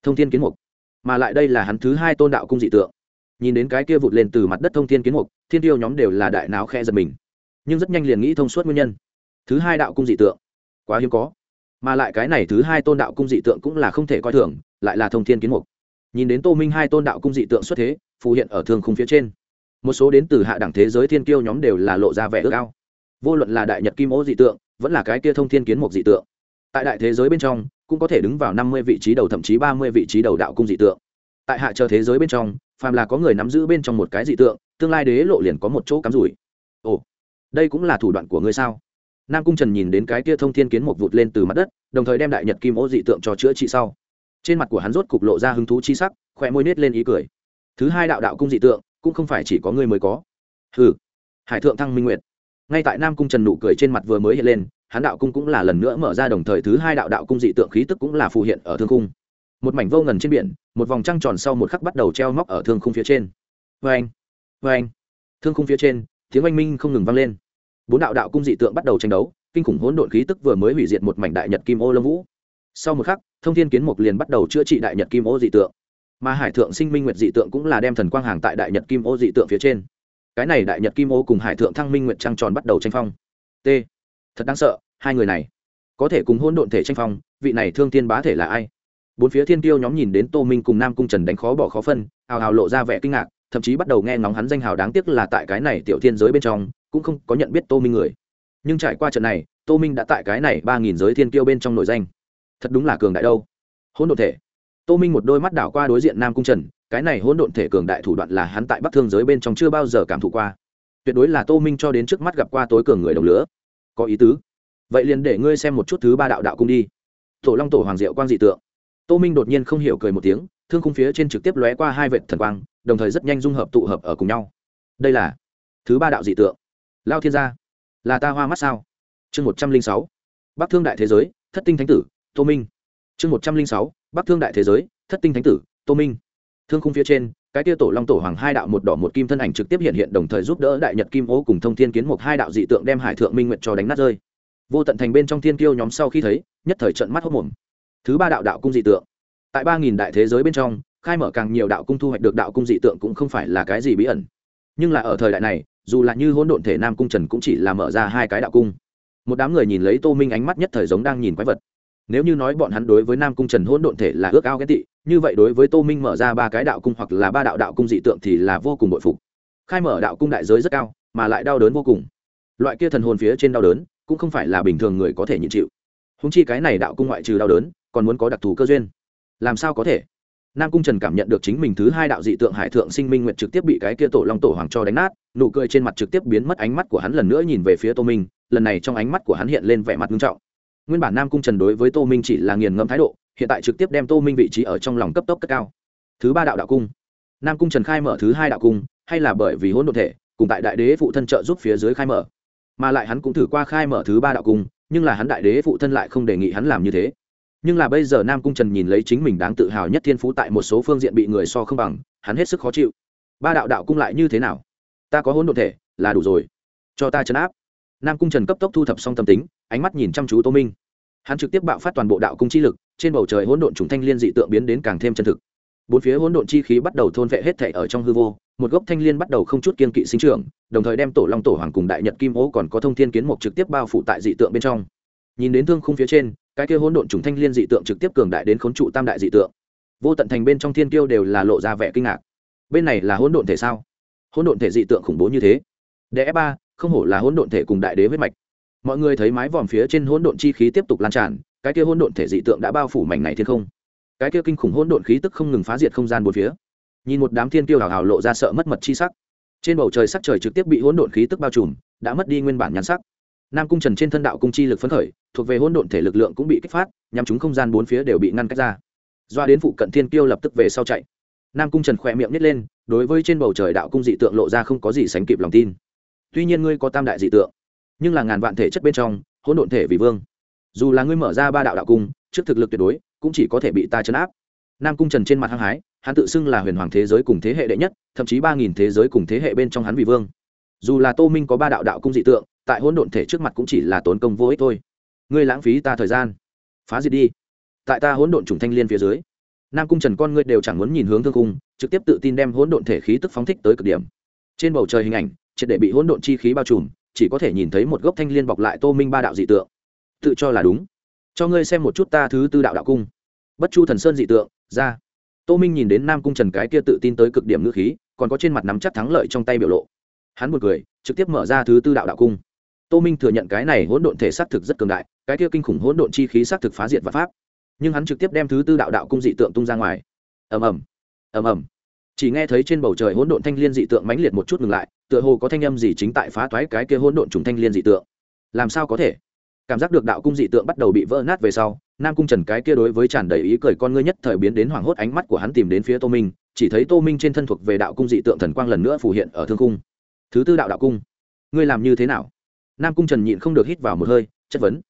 thông thiên kiến mục, mà lại đây là hắn thứ hai tôn đạo cung dị tượng. Nhìn đến cái kia vụt lên từ mặt đất thông thiên kiến mục, thiên tiêu nhóm đều là đại náo khe giật mình. Nhưng rất nhanh liền nghĩ thông suốt nguyên nhân. Thứ hai đạo cung dị tượng, quá hiếm có. Mà lại cái này thứ hai tôn đạo cung dị tượng cũng là không thể coi thường, lại là thông thiên kiến mục nhìn đến tô minh hai tôn đạo cung dị tượng xuất thế, phù hiện ở thường khung phía trên. Một số đến từ hạ đẳng thế giới thiên kiêu nhóm đều là lộ ra vẻ ước ao. Vô luận là đại nhật kim ố dị tượng, vẫn là cái kia thông thiên kiến mục dị tượng. Tại đại thế giới bên trong, cũng có thể đứng vào năm mươi vị trí đầu thậm chí ba mươi vị trí đầu đạo cung dị tượng. Tại hạ chờ thế giới bên trong, phàm là có người nắm giữ bên trong một cái dị tượng, tương lai đế lộ liền có một chỗ cắm rủi. Ồ, đây cũng là thủ đoạn của ngươi sao? Nam cung trần nhìn đến cái kia thông thiên kiến một vụt lên từ mặt đất, đồng thời đem đại nhật kim ô dị tượng cho chữa trị sau trên mặt của hắn rốt cục lộ ra hứng thú chi sắc khỏe môi nết lên ý cười. Thứ hai đạo đạo cung dị tượng, cũng không phải chỉ có ngươi mới có. Hừ. Hải thượng thăng minh nguyệt. Ngay tại nam cung trần nụ cười trên mặt vừa mới hiện lên, hắn đạo cung cũng là lần nữa mở ra đồng thời thứ hai đạo đạo cung dị tượng khí tức cũng là phù hiện ở thương cung một mảnh vô ngần trên biển, một vòng trăng tròn sau một khắc bắt đầu treo móc ở thương khung phía trên. Vê anh vê anh thương khung phía trên, tiếng oanh minh không ngừng vang lên. Bốn đạo đạo cung dị tượng bắt đầu tranh đấu, kinh khủng hỗn độn khí tức vừa mới hủy diệt một mảnh đại nhật kim ô lâm vũ sau một khắc, thông thiên kiến mục liền bắt đầu chữa trị đại nhật kim ô dị tượng. Mà hải thượng sinh minh nguyệt dị tượng cũng là đem thần quang hàng tại đại nhật kim ô dị tượng phía trên. Cái này đại nhật kim ô cùng hải thượng thăng minh nguyệt trăng tròn bắt đầu tranh phong. T. Thật đáng sợ, hai người này. Có thể cùng hôn độn thể tranh phong, vị này thương thiên bá thể là ai? Bốn phía thiên tiêu nhóm nhìn đến tô minh cùng nam cung trần đánh khó bỏ khó phân, hào hào lộ ra vẻ kinh ngạc, thậm chí bắt đầu nghe ngóng hắn danh hào đáng tiếc là tại cái này tiểu thiên giới bên trong, cũng không có nhận biết tô minh người. Nhưng trải qua trận này, tô minh đã tại cái này ba nghìn giới thiên kiêu bên trong nội danh thật đúng là cường đại đâu. Hỗn độn thể. Tô minh một đôi mắt đảo qua đối diện nam cung trần, cái này hỗn độn thể cường đại thủ đoạn là hắn tại bắc thương giới bên trong chưa bao giờ cảm thụ qua. Tuyệt đối là tô minh cho đến trước mắt gặp qua tối cường người đồng lửa. Có ý tứ. Vậy liền để ngươi xem một chút thứ ba đạo đạo cung đi. Tổ long tổ hoàng diệu quang dị tượng. Tô minh đột nhiên không hiểu cười một tiếng, thương khung phía trên trực tiếp lóe qua hai vệt thần quang, đồng thời rất nhanh dung hợp tụ hợp ở cùng nhau. Đây là thứ ba đạo dị tượng. Lao thiên gia, là ta hoa mắt sao? Chương một trăm linh sáu. Bắc thương đại thế giới, thất tinh thánh tử tô minh. Chương một trăm linh sáu, bắc thương đại thế giới, thất tinh thánh tử, tô minh. Thương khung phía trên, cái tia tổ long tổ hoàng hai đạo một đỏ một kim thân ảnh trực tiếp hiện hiện đồng thời giúp đỡ đại nhật kim ô cùng thông thiên kiến một hai đạo dị tượng đem hải thượng minh nguyện cho đánh nát rơi. Vô tận thành bên trong thiên kiêu nhóm sau khi thấy, nhất thời trận mắt hốc mồm thứ ba đạo đạo cung dị tượng. Tại ba nghìn đại thế giới bên trong, khai mở càng nhiều đạo cung thu hoạch được đạo cung dị tượng cũng không phải là cái gì bí ẩn. Nhưng là ở thời đại này, dù là như hỗn độn thể nam cung trần cũng chỉ là mở ra hai cái đạo cung. Một đám người nhìn lấy tô minh ánh mắt nhất thời giống đang nhìn quái vật nếu như nói bọn hắn đối với nam cung trần hỗn độn thể là ước ao ghét tị, như vậy đối với tô minh mở ra ba cái đạo cung hoặc là ba đạo đạo cung dị tượng thì là vô cùng bội phục. Khai mở đạo cung đại giới rất cao, mà lại đau đớn vô cùng. Loại kia thần hồn phía trên đau đớn, cũng không phải là bình thường người có thể nhịn chịu. Húng chi cái này đạo cung ngoại trừ đau đớn, còn muốn có đặc thù cơ duyên. Làm sao có thể? Nam cung trần cảm nhận được chính mình thứ hai đạo dị tượng hải thượng sinh minh nguyện trực tiếp bị cái kia tổ long tổ hoàng cho đánh nát, nụ cười trên mặt trực tiếp biến mất, ánh mắt của hắn lần nữa nhìn về phía tô minh, lần này trong ánh mắt của hắn hiện lên vẻ mặt nghiêm trọng nguyên bản nam cung trần đối với tô minh chỉ là nghiền ngẫm thái độ, hiện tại trực tiếp đem tô minh vị trí ở trong lòng cấp tốc cất cao. Thứ ba đạo đạo cung. Nam cung trần khai mở thứ hai đạo cung, hay là bởi vì hỗn độn thể, cùng tại đại đế phụ thân trợ giúp phía dưới khai mở. Mà lại hắn cũng thử qua khai mở thứ ba đạo cung, nhưng là hắn đại đế phụ thân lại không đề nghị hắn làm như thế. Nhưng là bây giờ nam cung trần nhìn lấy chính mình đáng tự hào nhất thiên phú tại một số phương diện bị người so không bằng, hắn hết sức khó chịu. Ba đạo đạo cung lại như thế nào? Ta có hỗn độn thể, là đủ rồi. Cho ta chấn áp nam cung trần cấp tốc thu thập xong tâm tính, ánh mắt nhìn chăm chú tô minh. Hắn trực tiếp bạo phát toàn bộ đạo cung chi lực, trên bầu trời hỗn độn trùng thanh liên dị tượng biến đến càng thêm chân thực. Bốn phía hỗn độn chi khí bắt đầu thôn vệ hết thể ở trong hư vô, một gốc thanh liên bắt đầu không chút kiên kỵ sinh trưởng, đồng thời đem tổ long tổ hoàng cùng đại nhật kim ố còn có thông thiên kiến mục trực tiếp bao phủ tại dị tượng bên trong. Nhìn đến thương khung phía trên, cái kia hỗn độn trùng thanh liên dị tượng trực tiếp cường đại đến khốn trụ tam đại dị tượng. Vô tận thành bên trong thiên kiêu đều là lộ ra vẻ kinh ngạc. Bên này là hỗn độn thể sao? Hỗn độn thể dị tượng khủng bố như thế. Đẽ ba không hổ là hỗn độn thể cùng đại đế huyết mạch. Mọi người thấy mái vòm phía trên hỗn độn chi khí tiếp tục lan tràn, cái kia hỗn độn thể dị tượng đã bao phủ mảnh này thiên không. Cái kia kinh khủng hỗn độn khí tức không ngừng phá diệt không gian bốn phía. Nhìn một đám thiên kiêu hào hào lộ ra sợ mất mật chi sắc. Trên bầu trời sắc trời trực tiếp bị hỗn độn khí tức bao trùm, đã mất đi nguyên bản nhắn sắc. Nam cung trần trên thân đạo cung chi lực phấn khởi, thuộc về hỗn độn thể lực lượng cũng bị kích phát nhằm chúng không gian bốn phía đều bị ngăn cách ra. Doa đến phụ cận thiên kiêu lập tức về sau chạy. Nam cung trần khỏe miệng nhét lên, đối với trên bầu trời đạo cung dị tượng lộ ra không có gì sánh kịp lòng tin tuy nhiên ngươi có tam đại dị tượng, nhưng là ngàn vạn thể chất bên trong, hỗn độn thể vì vương. Dù là ngươi mở ra ba đạo đạo cung, trước thực lực tuyệt đối, cũng chỉ có thể bị ta chấn áp. Nam cung trần trên mặt hăng hái, hắn tự xưng là huyền hoàng thế giới cùng thế hệ đệ nhất, thậm chí ba nghìn thế giới cùng thế hệ bên trong hắn vì vương. Dù là tô minh có ba đạo đạo cung dị tượng, tại hỗn độn thể trước mặt cũng chỉ là tốn công vô ích thôi. Ngươi lãng phí ta thời gian. Phá diệt đi. Tại ta hỗn độn trùng thanh liên phía dưới, nam cung trần con ngươi đều chẳng muốn nhìn hướng thương cung trực tiếp tự tin đem hỗn độn thể khí tức phóng thích tới cực điểm. Trên bầu trời hình ảnh triệt để bị hỗn độn chi khí bao trùm, chỉ có thể nhìn thấy một gốc thanh liên bọc lại tô minh ba đạo dị tượng. Tự cho là đúng. Cho ngươi xem một chút ta thứ tư đạo đạo cung. Bất chu thần sơn dị tượng, ra. Tô minh nhìn đến nam cung trần cái kia tự tin tới cực điểm ngữ khí, còn có trên mặt nắm chắc thắng lợi trong tay biểu lộ. Hắn một người trực tiếp mở ra thứ tư đạo đạo cung. Tô minh thừa nhận cái này hỗn độn thể xác thực rất cường đại, cái kia kinh khủng hỗn độn chi khí xác thực phá diệt và pháp. Nhưng hắn trực tiếp đem thứ tư đạo đạo cung dị tượng tung ra ngoài. Ầm ầm. Ầm ầm chỉ nghe thấy trên bầu trời hỗn độn thanh liên dị tượng mãnh liệt một chút ngừng lại, tựa hồ có thanh âm gì chính tại phá toái cái kia hỗn độn trùng thanh liên dị tượng. Làm sao có thể? Cảm giác được đạo cung dị tượng bắt đầu bị vỡ nát về sau, nam cung trần cái kia đối với tràn đầy ý cười con ngươi nhất thời biến đến hoảng hốt ánh mắt của hắn tìm đến phía tô minh, chỉ thấy tô minh trên thân thuộc về đạo cung dị tượng thần quang lần nữa phù hiện ở thương cung thứ tư đạo đạo cung, ngươi làm như thế nào? Nam cung trần nhịn không được hít vào một hơi, chất vấn.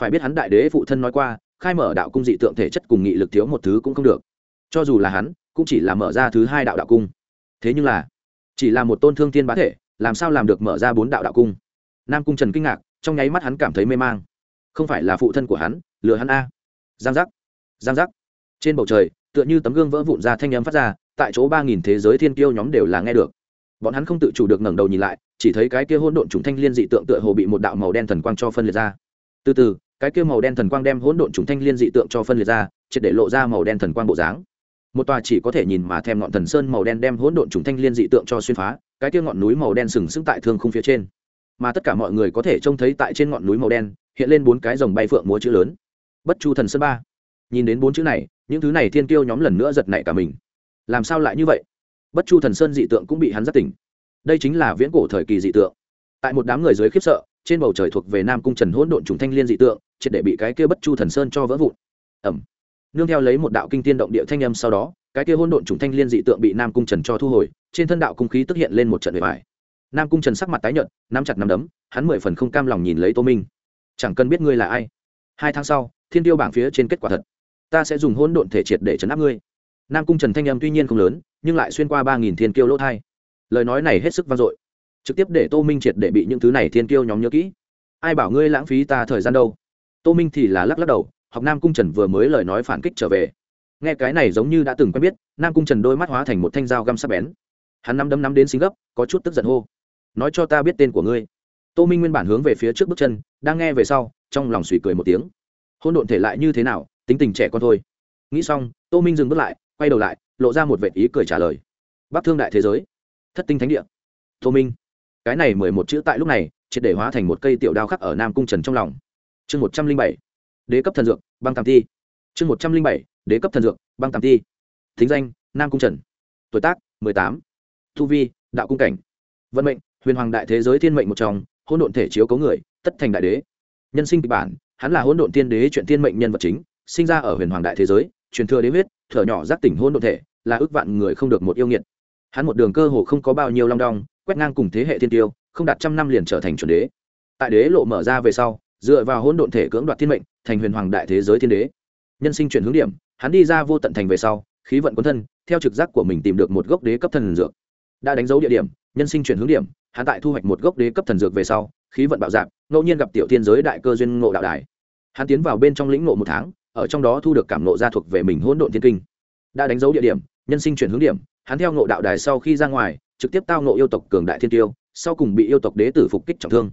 Phải biết hắn đại đế phụ thân nói qua, khai mở đạo cung dị tượng thể chất cùng nghị lực thiếu một thứ cũng không được. Cho dù là hắn cũng chỉ là mở ra thứ hai đạo đạo cung. Thế nhưng là, chỉ là một tôn thương thiên bá thể, làm sao làm được mở ra bốn đạo đạo cung? Nam cung trần kinh ngạc, trong nháy mắt hắn cảm thấy mê mang. Không phải là phụ thân của hắn, lừa hắn a. Giang giác giang giác. Trên bầu trời, tựa như tấm gương vỡ vụn ra thanh â m phát ra, tại chỗ ba nghìn thế giới thiên kiêu nhóm đều là nghe được. Bọn hắn không tự chủ được ngẩng đầu nhìn lại, chỉ thấy cái kia hỗn độn trùng thanh liên dị tượng tựa hồ bị một đạo màu đen thần quang cho phân liệt ra. Từ từ, cái kia màu đen thần quang đem hỗn độn trùng thanh liên dị tượng cho phân liệt ra, triệt để lộ ra màu đen thần quang bộ dáng một tòa chỉ có thể nhìn mà thèm ngọn thần sơn màu đen đem hỗn độn trùng thanh liên dị tượng cho xuyên phá, cái kia ngọn núi màu đen sừng sững tại thương khung phía trên. Mà tất cả mọi người có thể trông thấy tại trên ngọn núi màu đen, hiện lên bốn cái dòng bay phượng múa chữ lớn. Bất chu thần sơn ba. Nhìn đến bốn chữ này, những thứ này thiên tiêu nhóm lần nữa giật nảy cả mình. Làm sao lại như vậy? Bất chu thần sơn dị tượng cũng bị hắn giác tỉnh. Đây chính là viễn cổ thời kỳ dị tượng. Tại một đám người dưới khiếp sợ, trên bầu trời thuộc về nam cung trần hỗn độn trùng thanh liên dị tượng, triệt để bị cái kia bất chu thần sơn cho vỡ vụn. Ẩm nương theo lấy một đạo kinh tiên động địa thanh âm sau đó, cái kia hỗn độn trùng thanh liên dị tượng bị nam cung trần cho thu hồi, trên thân đạo cung khí tức hiện lên một trận bề bài nam cung trần sắc mặt tái nhợt, nắm chặt nắm đấm, hắn mười phần không cam lòng nhìn lấy tô minh. Chẳng cần biết ngươi là ai. Hai tháng sau, thiên tiêu bảng phía trên kết quả thật. Ta sẽ dùng hỗn độn thể triệt để chấn áp ngươi. Nam cung trần thanh âm tuy nhiên không lớn, nhưng lại xuyên qua ba nghìn thiên kiêu lỗ thai. Lời nói này hết sức vang dội. Trực tiếp để tô minh triệt để bị những thứ này thiên kiêu nhóm nhớ kỹ. Ai bảo ngươi lãng phí ta thời gian đâu? Tô minh thì là lắc lắc đầu học nam cung trần vừa mới lời nói phản kích trở về nghe cái này giống như đã từng quen biết nam cung trần đôi mắt hóa thành một thanh dao găm sắc bén hắn nắm đấm nắm đến xính gấp có chút tức giận hô nói cho ta biết tên của ngươi tô minh nguyên bản hướng về phía trước bước chân đang nghe về sau trong lòng suy cười một tiếng hôn độn thể lại như thế nào tính tình trẻ con thôi nghĩ xong tô minh dừng bước lại quay đầu lại lộ ra một vệ ý cười trả lời bắc thương đại thế giới thất tinh thánh địa tô minh cái này mười một chữ tại lúc này triệt để hóa thành một cây tiểu đao khắc ở nam cung trần trong lòng chương một trăm linh bảy đế cấp thần dược, băng tam ti. Chương một trăm linh bảy, đế cấp thần dược, băng tam ti. Thính danh, nam cung trần. Tuổi tác, mười tám. Thu vi, đạo cung cảnh. Vận mệnh, huyền hoàng đại thế giới thiên mệnh một trong, hỗn độn thể chiếu cấu người, tất thành đại đế. Nhân sinh kịch bản, hắn là hỗn độn tiên đế chuyện thiên mệnh nhân vật chính, sinh ra ở huyền hoàng đại thế giới, truyền thừa đế huyết, thở nhỏ giác tỉnh hỗn độn thể, là ước vạn người không được một yêu nghiệt. Hắn một đường cơ hồ không có bao nhiêu long đong, quét ngang cùng thế hệ thiên tiêu, không đạt trăm năm liền trở thành chuẩn đế. Tại đế lộ mở ra về sau, dựa vào hỗn độn thể cưỡng đoạt thiên mệnh thành huyền hoàng đại thế giới thiên đế. Nhân sinh chuyển hướng điểm, hắn đi ra vô tận thành về sau, khí vận quấn thân, theo trực giác của mình tìm được một gốc đế cấp thần dược. Đã đánh dấu địa điểm, nhân sinh chuyển hướng điểm, hắn tại thu hoạch một gốc đế cấp thần dược về sau, khí vận bạo dạp ngẫu nhiên gặp tiểu thiên giới đại cơ duyên ngộ đạo đài. Hắn tiến vào bên trong lĩnh ngộ một tháng, ở trong đó thu được cảm ngộ gia thuộc về mình hỗn độn thiên kinh. Đã đánh dấu địa điểm, nhân sinh chuyển hướng điểm, hắn theo ngộ đạo đài sau khi ra ngoài, trực tiếp tao ngộ yêu tộc cường đại thiên tiêu, sau cùng bị yêu tộc đế tử phục kích trọng thương.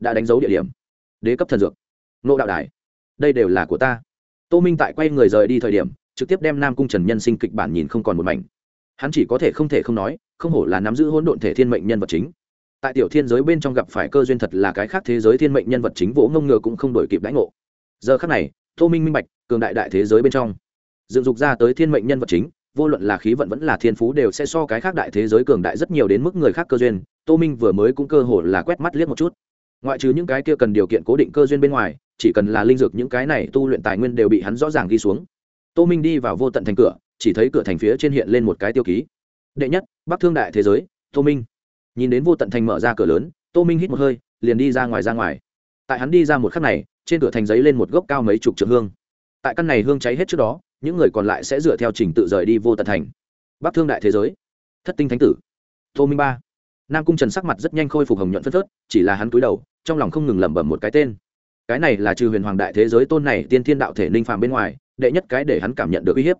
Đã đánh dấu địa điểm, đế cấp thần dược. Ngộ đạo đài đây đều là của ta. Tô minh tại quay người rời đi thời điểm, trực tiếp đem nam cung trần nhân sinh kịch bản nhìn không còn một mảnh. Hắn chỉ có thể không thể không nói, không hổ là nắm giữ hỗn độn thể thiên mệnh nhân vật chính. Tại tiểu thiên giới bên trong gặp phải cơ duyên thật là cái khác thế giới thiên mệnh nhân vật chính vỗ ngông ngừa cũng không đổi kịp đãi ngộ. Giờ khác này, tô minh minh bạch, cường đại đại thế giới bên trong, dựng dục ra tới thiên mệnh nhân vật chính, vô luận là khí vận vẫn là thiên phú đều sẽ so cái khác đại thế giới cường đại rất nhiều đến mức người khác cơ duyên. Tô minh vừa mới cũng cơ hồ là quét mắt liếc một chút. Ngoại trừ những cái kia cần điều kiện cố định cơ duyên bên ngoài chỉ cần là linh dược những cái này tu luyện tài nguyên đều bị hắn rõ ràng ghi xuống. Tô minh đi vào vô tận thành cửa, chỉ thấy cửa thành phía trên hiện lên một cái tiêu ký. Đệ nhất, bắc thương đại thế giới, tô minh. Nhìn đến vô tận thành mở ra cửa lớn, tô minh hít một hơi, liền đi ra ngoài ra ngoài. Tại hắn đi ra một khắc này, trên cửa thành giấy lên một gốc cao mấy chục trượng hương. Tại căn này hương cháy hết trước đó, những người còn lại sẽ dựa theo trình tự rời đi vô tận thành. Bắc thương đại thế giới. Thất tinh thánh tử. Tô minh ba. Nam cung trần sắc mặt rất nhanh khôi phục hồng nhuận phất phớt, chỉ là hắn cúi đầu, trong lòng không ngừng lẩm bẩm một cái tên cái này là trừ huyền hoàng đại thế giới tôn này tiên thiên đạo thể ninh phàm bên ngoài, đệ nhất cái để hắn cảm nhận được uy hiếp.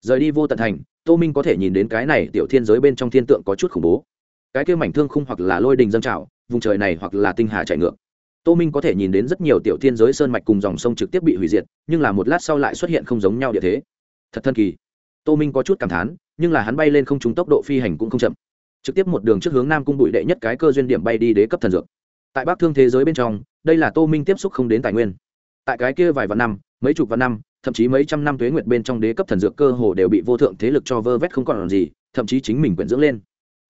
Rời đi vô tận thành, tô minh có thể nhìn đến cái này tiểu thiên giới bên trong thiên tượng có chút khủng bố. Cái kêu mảnh thương khung hoặc là lôi đình dân trào, vùng trời này hoặc là tinh hà chạy ngược. Tô minh có thể nhìn đến rất nhiều tiểu thiên giới sơn mạch cùng dòng sông trực tiếp bị hủy diệt, nhưng là một lát sau lại xuất hiện không giống nhau địa thế. Thật thần kỳ. Tô minh có chút cảm thán, nhưng là hắn bay lên không trúng tốc độ phi hành cũng không chậm. Trực tiếp một đường trước hướng nam cung bụi đệ nhất cái cơ duyên điểm bay đi đế cấp thần dược tại bắc thương thế giới bên trong, đây là tô minh tiếp xúc không đến tài nguyên. Tại cái kia vài vạn năm, mấy chục vạn năm, thậm chí mấy trăm năm tuế nguyệt bên trong đế cấp thần dược cơ hồ đều bị vô thượng thế lực cho vơ vét không còn gì, thậm chí chính mình quyển dưỡng lên.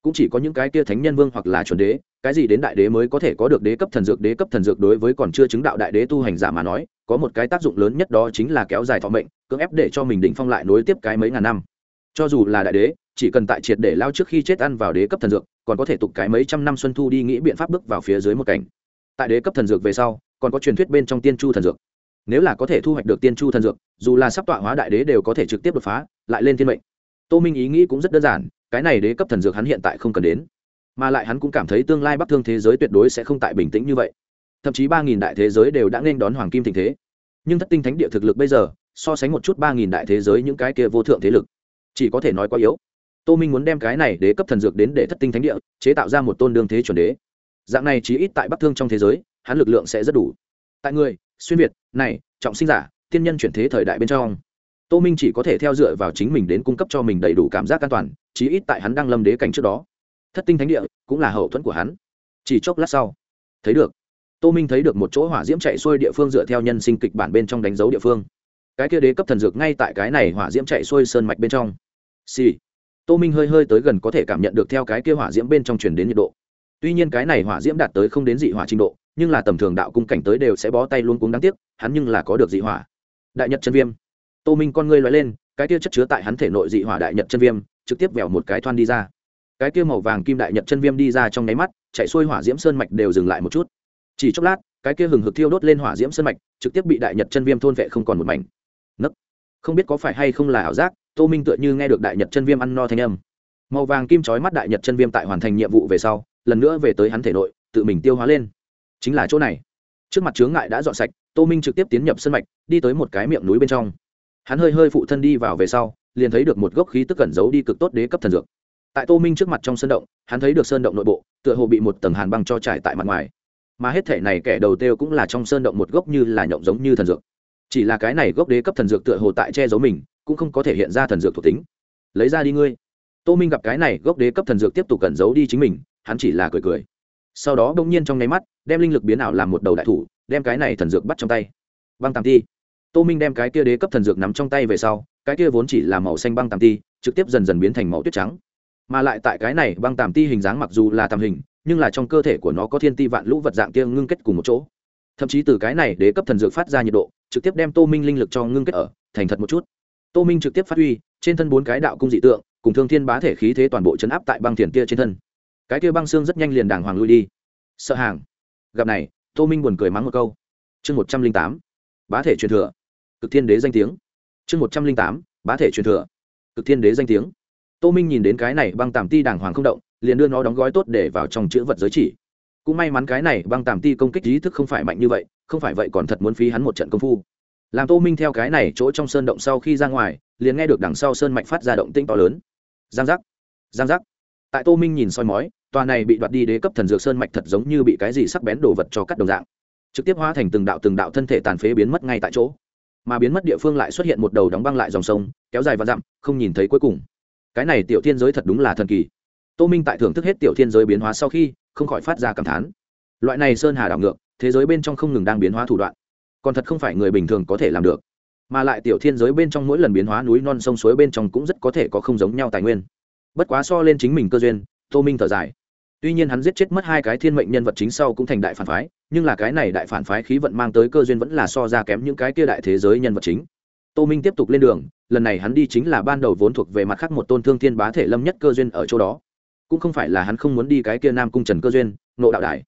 Cũng chỉ có những cái kia thánh nhân vương hoặc là chuẩn đế, cái gì đến đại đế mới có thể có được đế cấp thần dược, đế cấp thần dược đối với còn chưa chứng đạo đại đế tu hành giả mà nói, có một cái tác dụng lớn nhất đó chính là kéo dài thọ mệnh, cưỡng ép để cho mình đỉnh phong lại nối tiếp cái mấy ngàn năm. Cho dù là đại đế chỉ cần tại triệt để lao trước khi chết ăn vào đế cấp thần dược, còn có thể tục cái mấy trăm năm xuân thu đi nghĩ biện pháp bước vào phía dưới một cảnh. Tại đế cấp thần dược về sau, còn có truyền thuyết bên trong tiên chu thần dược. Nếu là có thể thu hoạch được tiên chu thần dược, dù là sắp tọa hóa đại đế đều có thể trực tiếp đột phá, lại lên thiên mệnh. Tô minh ý nghĩ cũng rất đơn giản, cái này đế cấp thần dược hắn hiện tại không cần đến. Mà lại hắn cũng cảm thấy tương lai bắc thương thế giới tuyệt đối sẽ không tại bình tĩnh như vậy. Thậm chí ba nghìn đại thế giới đều đã nên đón hoàng kim tình thế. Nhưng thất tinh thánh địa thực lực bây giờ, so sánh một chút ba nghìn đại thế giới những cái kia vô thượng thế lực, chỉ có thể nói quá yếu tô minh muốn đem cái này đế cấp thần dược đến để thất tinh thánh địa, chế tạo ra một tôn đương thế chuẩn đế. Dạng này chỉ ít tại bắc thương trong thế giới, hắn lực lượng sẽ rất đủ. Tại người, xuyên việt, này, trọng sinh giả, tiên nhân chuyển thế thời đại bên trong, tô minh chỉ có thể theo dựa vào chính mình đến cung cấp cho mình đầy đủ cảm giác an toàn, chí ít tại hắn đang lâm đế cảnh trước đó. Thất tinh thánh địa cũng là hậu thuẫn của hắn. Chỉ chốc lát sau, thấy được, tô minh thấy được một chỗ hỏa diễm chạy xuôi địa phương dựa theo nhân sinh kịch bản bên trong đánh dấu địa phương. Cái kia đế cấp thần dược ngay tại cái này hỏa diễm chạy xuôi sơn mạch bên trong. Xì、sì tô minh hơi hơi tới gần có thể cảm nhận được theo cái kia hỏa diễm bên trong truyền đến nhiệt độ. Tuy nhiên cái này hỏa diễm đạt tới không đến dị hỏa trình độ, nhưng là tầm thường đạo cung cảnh tới đều sẽ bó tay luôn cuống đáng tiếc, hắn nhưng là có được dị hỏa. Đại nhật chân viêm. Tô minh con ngươi loại lên, cái kia chất chứa tại hắn thể nội dị hỏa đại nhật chân viêm, trực tiếp vèo một cái thoan đi ra. Cái kia màu vàng kim đại nhật chân viêm đi ra trong nháy mắt, chạy xuôi hỏa diễm sơn mạch đều dừng lại một chút. Chỉ chốc lát, cái kia hừng hực thiêu đốt lên hỏa diễm sơn mạch, trực tiếp bị đại nhật chân viêm thôn vệ không còn một mảnh. Nấc. Không biết có phải hay không là ảo giác tô minh tựa như nghe được đại nhật chân viêm ăn no thanh âm. Màu vàng kim trói mắt đại nhật chân viêm tại hoàn thành nhiệm vụ về sau, lần nữa về tới hắn thể nội, tự mình tiêu hóa lên. Chính là chỗ này. Trước mặt chướng ngại đã dọn sạch, tô minh trực tiếp tiến nhập sân mạch, đi tới một cái miệng núi bên trong. Hắn hơi hơi phụ thân đi vào về sau, liền thấy được một gốc khí tức cẩn giấu đi cực tốt đế cấp thần dược. Tại tô minh trước mặt trong sơn động, hắn thấy được sơn động nội bộ, tựa hồ bị một tầng hàn băng cho trải tại mặt ngoài. Mà hết thể này kẻ đầu tiêu cũng là trong sơn động một gốc như là nhộng giống như thần dược. Chỉ là cái này gốc đế cấp thần dược tựa hồ tại che giấu mình cũng không có thể hiện ra thần dược thuộc tính. Lấy ra đi ngươi. Tô minh gặp cái này, gốc đế cấp thần dược tiếp tục cẩn giấu đi chính mình, hắn chỉ là cười cười. Sau đó bỗng nhiên trong nháy mắt, đem linh lực biến ảo làm một đầu đại thủ, đem cái này thần dược bắt trong tay. Băng tàm ti. Tô minh đem cái kia đế cấp thần dược nắm trong tay về sau, cái kia vốn chỉ là màu xanh băng tàm ti, trực tiếp dần dần biến thành màu tuyết trắng. Mà lại tại cái này băng tàm ti hình dáng mặc dù là tàm hình, nhưng là trong cơ thể của nó có thiên ti vạn lũ vật dạng kia ngưng kết cùng một chỗ. Thậm chí từ cái này đế cấp thần dược phát ra nhiệt độ, trực tiếp đem tô minh linh lực cho ngưng kết ở, thành thật một chút tô minh trực tiếp phát huy, trên thân bốn cái đạo cung dị tượng, cùng thương thiên bá thể khí thế toàn bộ chấn áp tại băng thiền kia trên thân. Cái kia băng xương rất nhanh liền đàng hoàng lui đi. Sợ hàng. Gặp này, tô minh buồn cười mắng một câu. Chương một trăm linh tám, bá thể truyền thừa. Cực thiên đế danh tiếng. Chương một trăm linh tám, bá thể truyền thừa. Cực thiên đế danh tiếng. Tô minh nhìn đến cái này băng tàm ti đàng hoàng không động, liền đưa nó đóng gói tốt để vào trong chữ vật giới chỉ. Cũng may mắn cái này băng tàm ti công kích ý thức không phải mạnh như vậy, không phải vậy còn thật muốn phí hắn một trận công phu làm tô minh theo cái này chỗ trong sơn động sau khi ra ngoài, liền nghe được đằng sau sơn mạnh phát ra động tinh to lớn. Giang giác giang giác. Tại tô minh nhìn soi mói, tòa này bị đoạt đi đế cấp thần dược sơn mạch thật giống như bị cái gì sắc bén đồ vật cho cắt đồng dạng. Trực tiếp hóa thành từng đạo từng đạo thân thể tàn phế biến mất ngay tại chỗ. Mà biến mất địa phương lại xuất hiện một đầu đóng băng lại dòng sông, kéo dài và dặm, không nhìn thấy cuối cùng. Cái này tiểu thiên giới thật đúng là thần kỳ. Tô minh tại thưởng thức hết tiểu thiên giới biến hóa sau khi, không khỏi phát ra cảm thán. Loại này sơn hà đảo ngược, thế giới bên trong không ngừng đang biến hóa thủ đoạn còn thật không phải người bình thường có thể làm được. Mà lại tiểu thiên giới bên trong mỗi lần biến hóa núi non sông suối bên trong cũng rất có thể có không giống nhau tài nguyên. Bất quá so lên chính mình cơ duyên, tô minh thở dài. Tuy nhiên hắn giết chết mất hai cái thiên mệnh nhân vật chính sau cũng thành đại phản phái, nhưng là cái này đại phản phái khí vận mang tới cơ duyên vẫn là so ra kém những cái kia đại thế giới nhân vật chính. Tô minh tiếp tục lên đường, lần này hắn đi chính là ban đầu vốn thuộc về mặt khác một tôn thương thiên bá thể lâm nhất cơ duyên ở chỗ đó. Cũng không phải là hắn không muốn đi cái kia nam cung trần cơ duyên, nộ đạo đại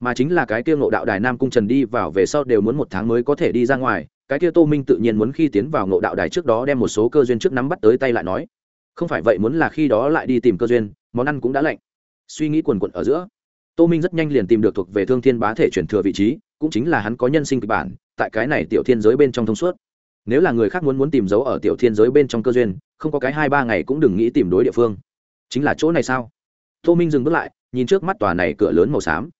mà chính là cái kia ngộ đạo đài nam cung trần đi vào về sau đều muốn một tháng mới có thể đi ra ngoài, cái kia tô minh tự nhiên muốn khi tiến vào ngộ đạo đài trước đó đem một số cơ duyên trước nắm bắt tới tay lại nói. Không phải vậy muốn là khi đó lại đi tìm cơ duyên, món ăn cũng đã lạnh. Suy nghĩ quần quận ở giữa, tô minh rất nhanh liền tìm được thuộc về thương thiên bá thể chuyển thừa vị trí, cũng chính là hắn có nhân sinh kịch bản, tại cái này tiểu thiên giới bên trong thông suốt. Nếu là người khác muốn muốn tìm dấu ở tiểu thiên giới bên trong cơ duyên, không có cái hai ba ngày cũng đừng nghĩ tìm đối địa phương. Chính là chỗ này sao? Tô minh dừng bước lại, nhìn trước mắt tòa này cửa lớn màu xám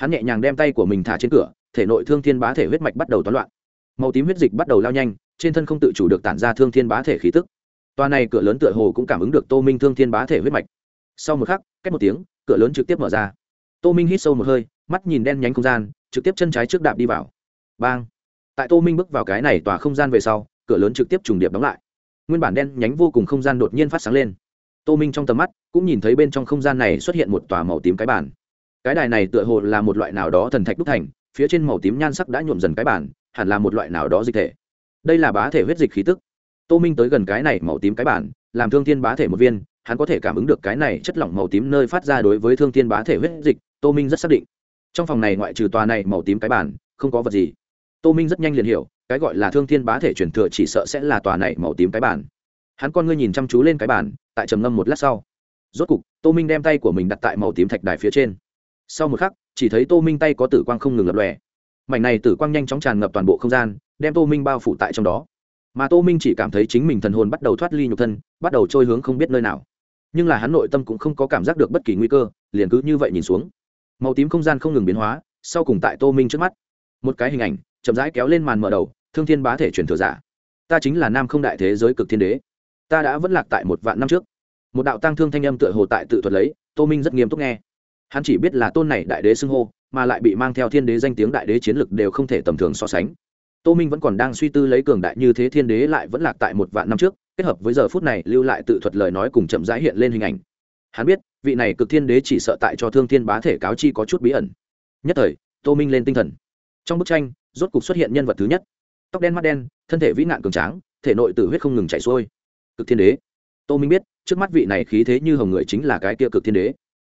hắn nhẹ nhàng đem tay của mình thả trên cửa, thể nội thương thiên bá thể huyết mạch bắt đầu toán loạn. Màu tím huyết dịch bắt đầu lao nhanh, trên thân không tự chủ được tản ra thương thiên bá thể khí tức. Toa này cửa lớn tựa hồ cũng cảm ứng được tô minh thương thiên bá thể huyết mạch. Sau một khắc cách một tiếng, cửa lớn trực tiếp mở ra. Tô minh hít sâu một hơi, mắt nhìn đen nhánh không gian, trực tiếp chân trái trước đạp đi vào. Bang! Tại tô minh bước vào cái này tòa không gian về sau, cửa lớn trực tiếp trùng điệp đóng lại. Nguyên bản đen nhánh vô cùng không gian đột nhiên phát sáng lên. Tô minh trong tầm mắt, cũng nhìn thấy bên trong không gian này xuất hiện một tòa màu tím cái bản cái đài này tựa hồ là một loại nào đó thần thạch đúc thành, phía trên màu tím nhan sắc đã nhuộm dần cái bản, hẳn là một loại nào đó dịch thể. Đây là bá thể huyết dịch khí tức. Tô minh tới gần cái này màu tím cái bản, làm thương thiên bá thể một viên, hắn có thể cảm ứng được cái này chất lỏng màu tím nơi phát ra đối với thương thiên bá thể huyết dịch, tô minh rất xác định. Trong phòng này ngoại trừ tòa này màu tím cái bản, không có vật gì. Tô minh rất nhanh liền hiểu, cái gọi là thương thiên bá thể truyền thừa chỉ sợ sẽ là tòa này màu tím cái bản. Hắn con ngươi nhìn chăm chú lên cái bản, tại trầm ngâm một lát sau. Rốt cục, tô minh đem tay của mình đặt tại màu tím thạch đài phía trên sau một khắc, chỉ thấy tô minh tay có tử quang không ngừng lập lòe. Mảnh này tử quang nhanh chóng tràn ngập toàn bộ không gian, đem tô minh bao phủ tại trong đó. Mà tô minh chỉ cảm thấy chính mình thần hồn bắt đầu thoát ly nhục thân, bắt đầu trôi hướng không biết nơi nào. Nhưng là hắn nội tâm cũng không có cảm giác được bất kỳ nguy cơ, liền cứ như vậy nhìn xuống. Màu tím không gian không ngừng biến hóa, sau cùng tại tô minh trước mắt. Một cái hình ảnh, chậm rãi kéo lên màn mở đầu, thương thiên bá thể truyền thừa giả. Ta chính là nam không đại thế giới cực thiên đế. Ta đã vẫn lạc tại một vạn năm trước. Một đạo tăng thương thanh âm tựa hồ tại tự thuật lấy, tô minh rất nghiêm túc nghe hắn chỉ biết là tôn này đại đế xưng hô, mà lại bị mang theo thiên đế danh tiếng đại đế chiến lực đều không thể tầm thường so sánh. Tô minh vẫn còn đang suy tư lấy cường đại như thế thiên đế lại vẫn lạc tại một vạn năm trước, kết hợp với giờ phút này lưu lại tự thuật lời nói cùng chậm rãi hiện lên hình ảnh. Hắn biết, vị này cực thiên đế chỉ sợ tại cho thương thiên bá thể cáo chi có chút bí ẩn. Nhất thời, tô minh lên tinh thần. Trong bức tranh, rốt cục xuất hiện nhân vật thứ nhất. Tóc đen mắt đen, thân thể vĩ nạn cường tráng, thể nội tử huyết không ngừng chảy xuôi. Cực thiên đế. Tô minh biết, trước mắt vị này khí thế như hồng người chính là cái kia cực thiên đế.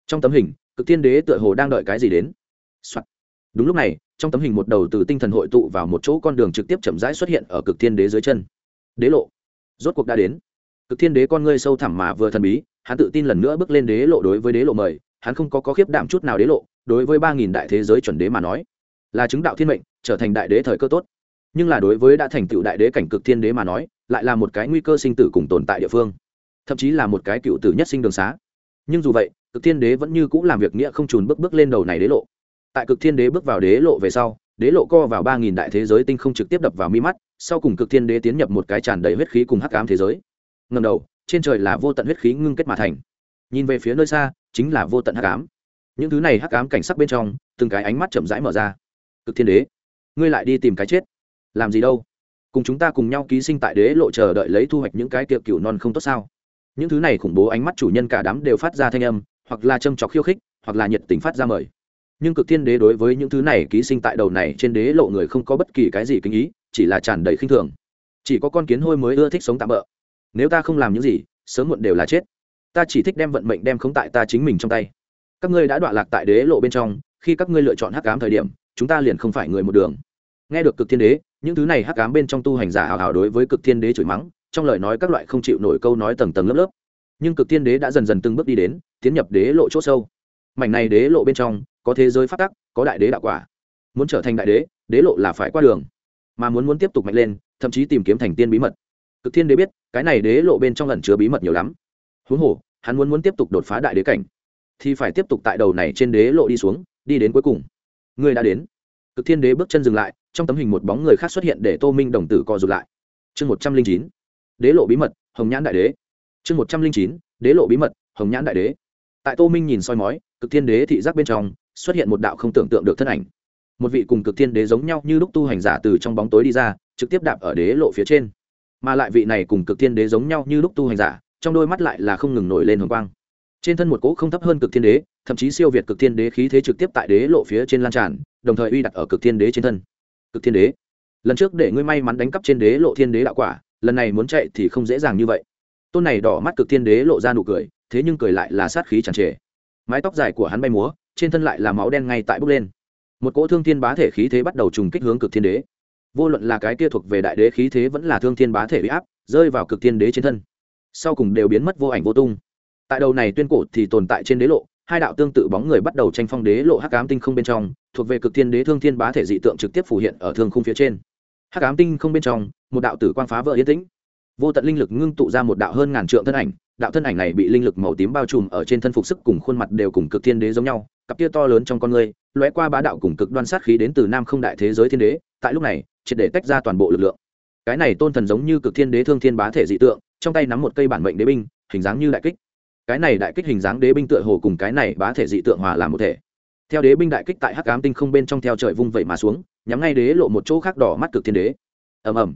Trong tấm hình cực thiên đế tựa hồ đang đợi cái gì đến、Soạn. đúng lúc này, trong tấm hình một đầu từ tinh thần hội tụ vào một chỗ con đường trực tiếp chậm rãi xuất hiện ở cực thiên đế dưới chân. Đế lộ. Rốt cuộc đã đến. Cực thiên đế con ngươi sâu thẳm mà vừa thần bí, hắn tự tin lần nữa bước lên đế lộ đối với đế lộ mời, hắn không có có khiếp đảm chút nào đế lộ, đối với ba nghìn đại thế giới chuẩn đế mà nói, là chứng đạo thiên mệnh, trở thành đại đế thời cơ tốt. Nhưng là đối với đã thành tựu đại đế cảnh cực thiên đế mà nói, lại là một cái nguy cơ sinh tử cùng tồn tại địa phương, thậm chí là một cái cựu tử nhất sinh đường xá. Nhưng dù vậy cực thiên đế vẫn như c ũ làm việc nghĩa không trùn bước bước lên đầu này đế lộ. Tại cực thiên đế bước vào đế lộ về sau, đế lộ co vào ba nghìn đại thế giới tinh không trực tiếp đập vào mi mắt, sau cùng cực thiên đế tiến nhập một cái tràn đầy huyết khí cùng hắc ám thế giới. Ngầm đầu, trên trời là vô tận huyết khí ngưng kết mà thành. Nhìn về phía nơi xa, chính là vô tận hắc ám. Những thứ này hắc ám cảnh sắc bên trong, từng cái ánh mắt chậm rãi mở ra. Cực thiên đế, ngươi lại đi tìm cái chết. Làm gì đâu? Cùng chúng ta cùng nhau ký sinh tại đế lộ chờ đợi lấy thu hoạch những cái kiệu cựu non không tốt sao? Những thứ này khủng bố ánh mắt chủ nhân cả đám đều phát ra thanh âm hoặc là châm trọc khiêu khích, hoặc là nhiệt tình phát ra mời. Nhưng cực thiên đế đối với những thứ này ký sinh tại đầu này trên đế lộ người không có bất kỳ cái gì kinh ý, chỉ là tràn đầy khinh thường. Chỉ có con kiến hôi mới ưa thích sống tạm bỡ nếu ta không làm những gì, sớm muộn đều là chết. Ta chỉ thích đem vận mệnh đem không tại ta chính mình trong tay. Các ngươi đã đọa lạc tại đế lộ bên trong, khi các ngươi lựa chọn hắc ám thời điểm, chúng ta liền không phải người một đường. Nghe được cực thiên đế, những thứ này hắc ám bên trong tu hành giả hào hào đối với cực thiên đế chửi mắng, trong lời nói các loại không chịu nổi câu nói tầng tầng lớp lớp. Nhưng cực thiên đế đã dần dần từng bước đi đến tiến nhập đế lộ c h ỗ sâu. Mảnh này đế lộ bên trong, có thế giới phát tắc, có đại đế đạo quả. Muốn trở thành đại đế đế lộ là phải qua đường. Mà muốn muốn tiếp tục mạnh lên, thậm chí tìm kiếm thành tiên bí mật. Cực thiên đế biết, cái này đế lộ bên trong lần chứa bí mật nhiều lắm. Huống hồ, hắn muốn muốn tiếp tục đột phá đại đế cảnh, thì phải tiếp tục tại đầu này trên đế lộ đi xuống, đi đến cuối cùng. Người đã đến. Cực thiên đế bước chân dừng lại, trong tấm hình một bóng người khác xuất hiện để tô minh đồng tử co rụt lại. Chương một trăm linh chín. Đế lộ bí mật, hồng nhãn đại đế. Chương một trăm linh chín. Đế lộ bí mật, hồng nhãn đại đế tại tô minh nhìn soi mói, cực thiên đế thị giác bên trong, xuất hiện một đạo không tưởng tượng được thân ảnh. Một vị cùng cực thiên đế giống nhau như lúc tu hành giả từ trong bóng tối đi ra, trực tiếp đạp ở đế lộ phía trên. Mà lại vị này cùng cực thiên đế giống nhau như lúc tu hành giả, trong đôi mắt lại là không ngừng nổi lên hồng quang. Trên thân một cỗ không thấp hơn cực thiên đế, thậm chí siêu việt cực thiên đế khí thế trực tiếp tại đế lộ phía trên lan tràn, đồng thời uy đặt ở cực thiên đế trên thân. Cực thiên đế, lần trước để ngươi may mắn đánh cắp trên đế lộ thiên đế đạo quả, lần này muốn chạy thì không dễ dàng như vậy. Tôn này đỏ mắt cực thiên đế lộ ra nụ cười thế nhưng cười lại là sát khí tràn trề. Mái tóc dài của hắn bay múa, trên thân lại là máu đen ngay tại bốc lên. Một cỗ thương thiên bá thể khí thế bắt đầu trùng kích hướng cực thiên đế. Vô luận là cái kia thuộc về đại đế khí thế vẫn là thương thiên bá thể bị áp, rơi vào cực thiên đế trên thân. Sau cùng đều biến mất vô ảnh vô tung. Tại đầu này tuyên cổ thì tồn tại trên đế lộ, hai đạo tương tự bóng người bắt đầu tranh phong đế lộ hắc ám tinh không bên trong, thuộc về cực thiên đế thương thiên bá thể dị tượng trực tiếp phủ hiện ở thương khung phía trên. Hắc ám tinh không bên trong, một đạo tử quang phá vỡ yên tĩnh. Vô tận linh lực ngưng tụ ra một đạo hơn ngàn trượng thân ảnh đạo thân ảnh này bị linh lực màu tím bao trùm ở trên thân phục sức cùng khuôn mặt đều cùng cực thiên đế giống nhau, cặp tia to lớn trong con người, lóe qua bá đạo cùng cực đoan sát khí đến từ nam không đại thế giới thiên đế, tại lúc này, triệt để tách ra toàn bộ lực lượng. Cái này tôn thần giống như cực thiên đế thương thiên bá thể dị tượng, trong tay nắm một cây bản mệnh đế binh, hình dáng như đại kích. Cái này đại kích hình dáng đế binh tựa hồ cùng cái này bá thể dị tượng hòa làm một thể. Theo đế binh đại kích tại hắc ám tinh không bên trong theo trời vung vẩy mà xuống, nhắm ngay đế lộ một chỗ khác đỏ mắt cực thiên đế. Ầm ầm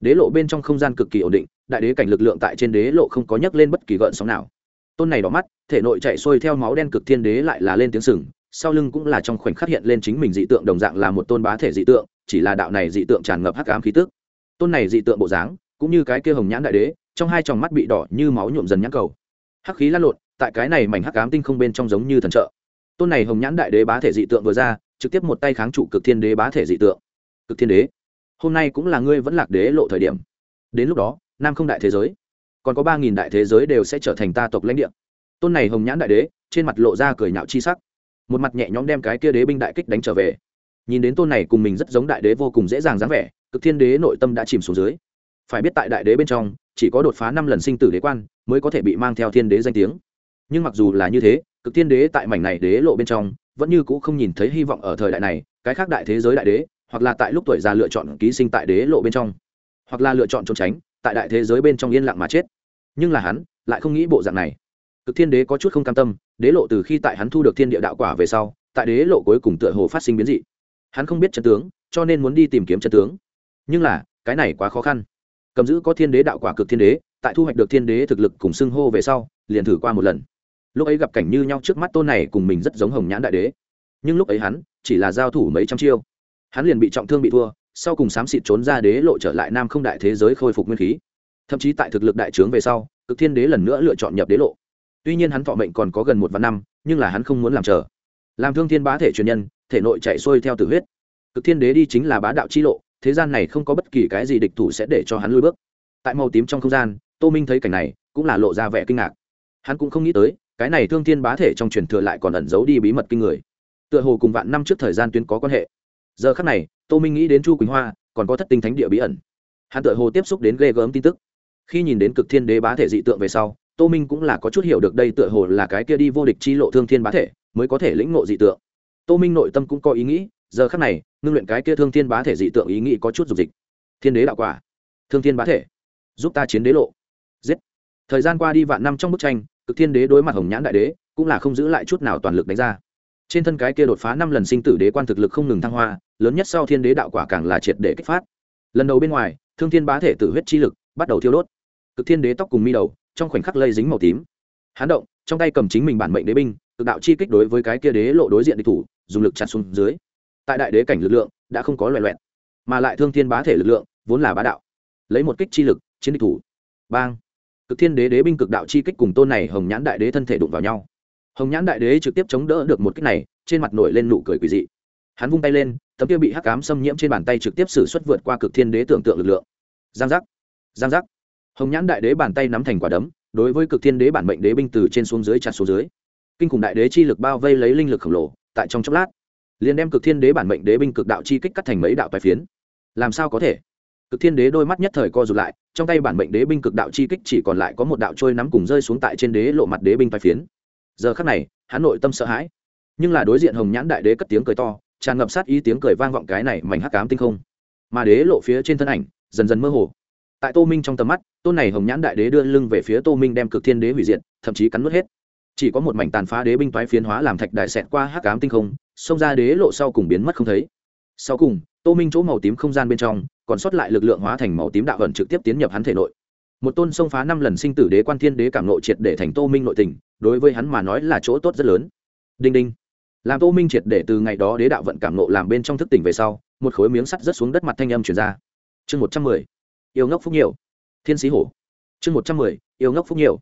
đế lộ bên trong không gian cực kỳ ổn định, đại đế cảnh lực lượng tại trên đế lộ không có nhấc lên bất kỳ gợn sóng nào. Tôn này đỏ mắt, thể nội chạy xuôi theo máu đen cực thiên đế lại là lên tiếng sừng, sau lưng cũng là trong khoảnh khắc hiện lên chính mình dị tượng đồng dạng là một tôn bá thể dị tượng, chỉ là đạo này dị tượng tràn ngập hắc ám khí tức. Tôn này dị tượng bộ dáng, cũng như cái kia hồng nhãn đại đế, trong hai tròng mắt bị đỏ như máu nhuộm dần nhãn cầu. Hắc khí lan lộn, tại cái này mảnh hắc ám tinh không bên trong giống như thần trợ. Tôn này hồng nhãn đại đế bá thể dị tượng vừa ra, trực tiếp một tay kháng trụ cực thiên đế bá thể dị tượng. Cực thiên đế hôm nay cũng là ngươi vẫn lạc đế lộ thời điểm. Đến lúc đó, nam không đại thế giới, còn có ba nghìn đại thế giới đều sẽ trở thành ta tộc lãnh địa. Tôn này hồng nhãn đại đế, trên mặt lộ ra cười nhạo chi sắc. Một mặt nhẹ nhõm đem cái kia đế binh đại kích đánh trở về. Nhìn đến tôn này cùng mình rất giống đại đế vô cùng dễ dàng dáng vẻ, cực thiên đế nội tâm đã chìm xuống dưới. Phải biết tại đại đế bên trong, chỉ có đột phá năm lần sinh tử đế quan, mới có thể bị mang theo thiên đế danh tiếng. Nhưng mặc dù là như thế, cực thiên đế tại mảnh này đế lộ bên trong, vẫn như c ũ không nhìn thấy hy vọng ở thời đại này, cái khác đại thế giới đại đế hoặc là tại lúc tuổi già lựa chọn ký sinh tại đế lộ bên trong, hoặc là lựa chọn trốn tránh tại đại thế giới bên trong yên lặng mà chết. Nhưng là hắn lại không nghĩ bộ dạng này. Cực thiên đế có chút không cam tâm, đế lộ từ khi tại hắn thu được thiên địa đạo quả về sau, tại đế lộ cuối cùng tựa hồ phát sinh biến dị. Hắn không biết chân tướng, cho nên muốn đi tìm kiếm chân tướng. Nhưng là, cái này quá khó khăn. Cầm giữ có thiên đế đạo quả cực thiên đế, tại thu hoạch được thiên đế thực lực cùng xưng hô về sau, liền thử qua một lần. Lúc ấy gặp cảnh như nhau trước mắt tôn này cùng mình rất giống hồng nhãn đại đế. Nhưng lúc ấy hắn chỉ là giao thủ mấy trăm chiêu hắn liền bị trọng thương bị thua, sau cùng xám xịt trốn ra đế lộ trở lại nam không đại thế giới khôi phục nguyên khí. Thậm chí tại thực lực đại trướng về sau, cực thiên đế lần nữa lựa chọn nhập đế lộ. Tuy nhiên hắn thọ mệnh còn có gần một vạn năm, nhưng là hắn không muốn làm chờ. Làm thương thiên bá thể truyền nhân, thể nội chạy xuôi theo tử huyết. Cực thiên đế đi chính là bá đạo chi lộ, thế gian này không có bất kỳ cái gì địch thủ sẽ để cho hắn lui bước. Tại màu tím trong không gian, tô minh thấy cảnh này, cũng là lộ ra vẻ kinh ngạc. Hắn cũng không nghĩ tới, cái này thương thiên bá thể trong truyền thừa lại còn ẩn giấu đi bí mật kinh người. Tựa hồ cùng vạn năm trước thời gian tuyến có quan hệ giờ khắc này, tô minh nghĩ đến chu quỳnh hoa, còn có thất tinh thánh địa bí ẩn. Hắn tựa hồ tiếp xúc đến ghê gớm tin tức. Khi nhìn đến cực thiên đế bá thể dị tượng về sau, tô minh cũng là có chút hiểu được đây tựa hồ là cái kia đi vô địch chi lộ thương thiên bá thể, mới có thể lĩnh ngộ dị tượng. Tô minh nội tâm cũng có ý nghĩ, giờ khắc này, ngưng luyện cái kia thương thiên bá thể dị tượng ý nghĩ có chút dục dịch. Thiên đế đạo quả. Thương thiên bá thể. Giúp ta chiến đế lộ. Giết. Thời gian qua đi vạn năm trong bức tranh, cực thiên đế đối mặt hồng nhãn đại đế, cũng là không giữ lại chút nào toàn lực đánh ra trên thân cái kia đột phá năm lần sinh tử đế quan thực lực không ngừng thăng hoa, lớn nhất sau thiên đế đạo quả càng là triệt để kích phát. Lần đầu bên ngoài, thương thiên bá thể tử huyết chi lực bắt đầu thiêu đốt. Cực thiên đế tóc cùng mi đầu, trong khoảnh khắc lây dính màu tím. Hán động, trong tay cầm chính mình bản mệnh đế binh, cực đạo chi kích đối với cái kia đế lộ đối diện địch thủ, dùng lực chặt xuống dưới. Tại đại đế cảnh lực lượng đã không có loẹ loẹn mà lại thương thiên bá thể lực lượng vốn là bá đạo. Lấy một kích chi lực, chiến địch thủ. Bang! Cực thiên đế đế binh cực đạo chi kích cùng tôn này hồng nhãn đại đế thân thể đụng vào nhau hồng nhãn đại đế trực tiếp chống đỡ được một kích này, trên mặt nổi lên nụ cười quỳ dị. Hắn vung tay lên, tấm kia bị hắc cám xâm nhiễm trên bàn tay trực tiếp xử suất vượt qua cực thiên đế tưởng tượng lực lượng. Giang giác giang giác. Hồng nhãn đại đế bàn tay nắm thành quả đấm, đối với cực thiên đế bản mệnh đế binh từ trên xuống dưới chặt xuống dưới. Kinh khủng đại đế chi lực bao vây lấy linh lực khổng lồ, tại trong chốc lát, liền đem cực thiên đế bản mệnh đế binh cực đạo chi kích cắt thành mấy đạo bài phiến. Làm sao có thể? Cực thiên đế đôi mắt nhất thời co rụt lại, trong tay bản mệnh đế binh cực đạo chi kích chỉ còn lại có một đạo trôi nắm cùng rơi xuống tại trên đế lộ mặt đế binh bài phiến giờ khắc này, hắn nội tâm sợ hãi. Nhưng là đối diện hồng nhãn đại đế cất tiếng cười to, tràn ngập sát ý tiếng cười vang vọng cái này mảnh hắc cám tinh không. Mà đế lộ phía trên thân ảnh, dần dần mơ hồ. Tại tô minh trong tầm mắt, tôn này hồng nhãn đại đế đưa lưng về phía tô minh đem cực thiên đế hủy diệt, thậm chí cắn nuốt hết. Chỉ có một mảnh tàn phá đế binh toái phiến hóa làm thạch đại xẹt qua hắc cám tinh không, xông ra đế lộ sau cùng biến mất không thấy. Sau cùng, tô minh chỗ màu tím không gian bên trong, còn sót lại lực lượng hóa thành màu tím đạo ẩn trực tiếp tiến nhập hắn thể nội một tôn xông phá năm lần sinh tử đế quan thiên đế cảm nộ triệt để thành tô minh nội tình, đối với hắn mà nói là chỗ tốt rất lớn. Đinh đinh. Làm tô minh triệt để từ ngày đó đế đạo vận cảm nộ làm bên trong thức tỉnh về sau, một khối miếng sắt rớt xuống đất mặt thanh âm chuyển ra. Chương một trăm mười. Yêu ngốc phúc nhiều. Thiên sĩ hổ. Chương một trăm mười. Yêu ngốc phúc nhiều.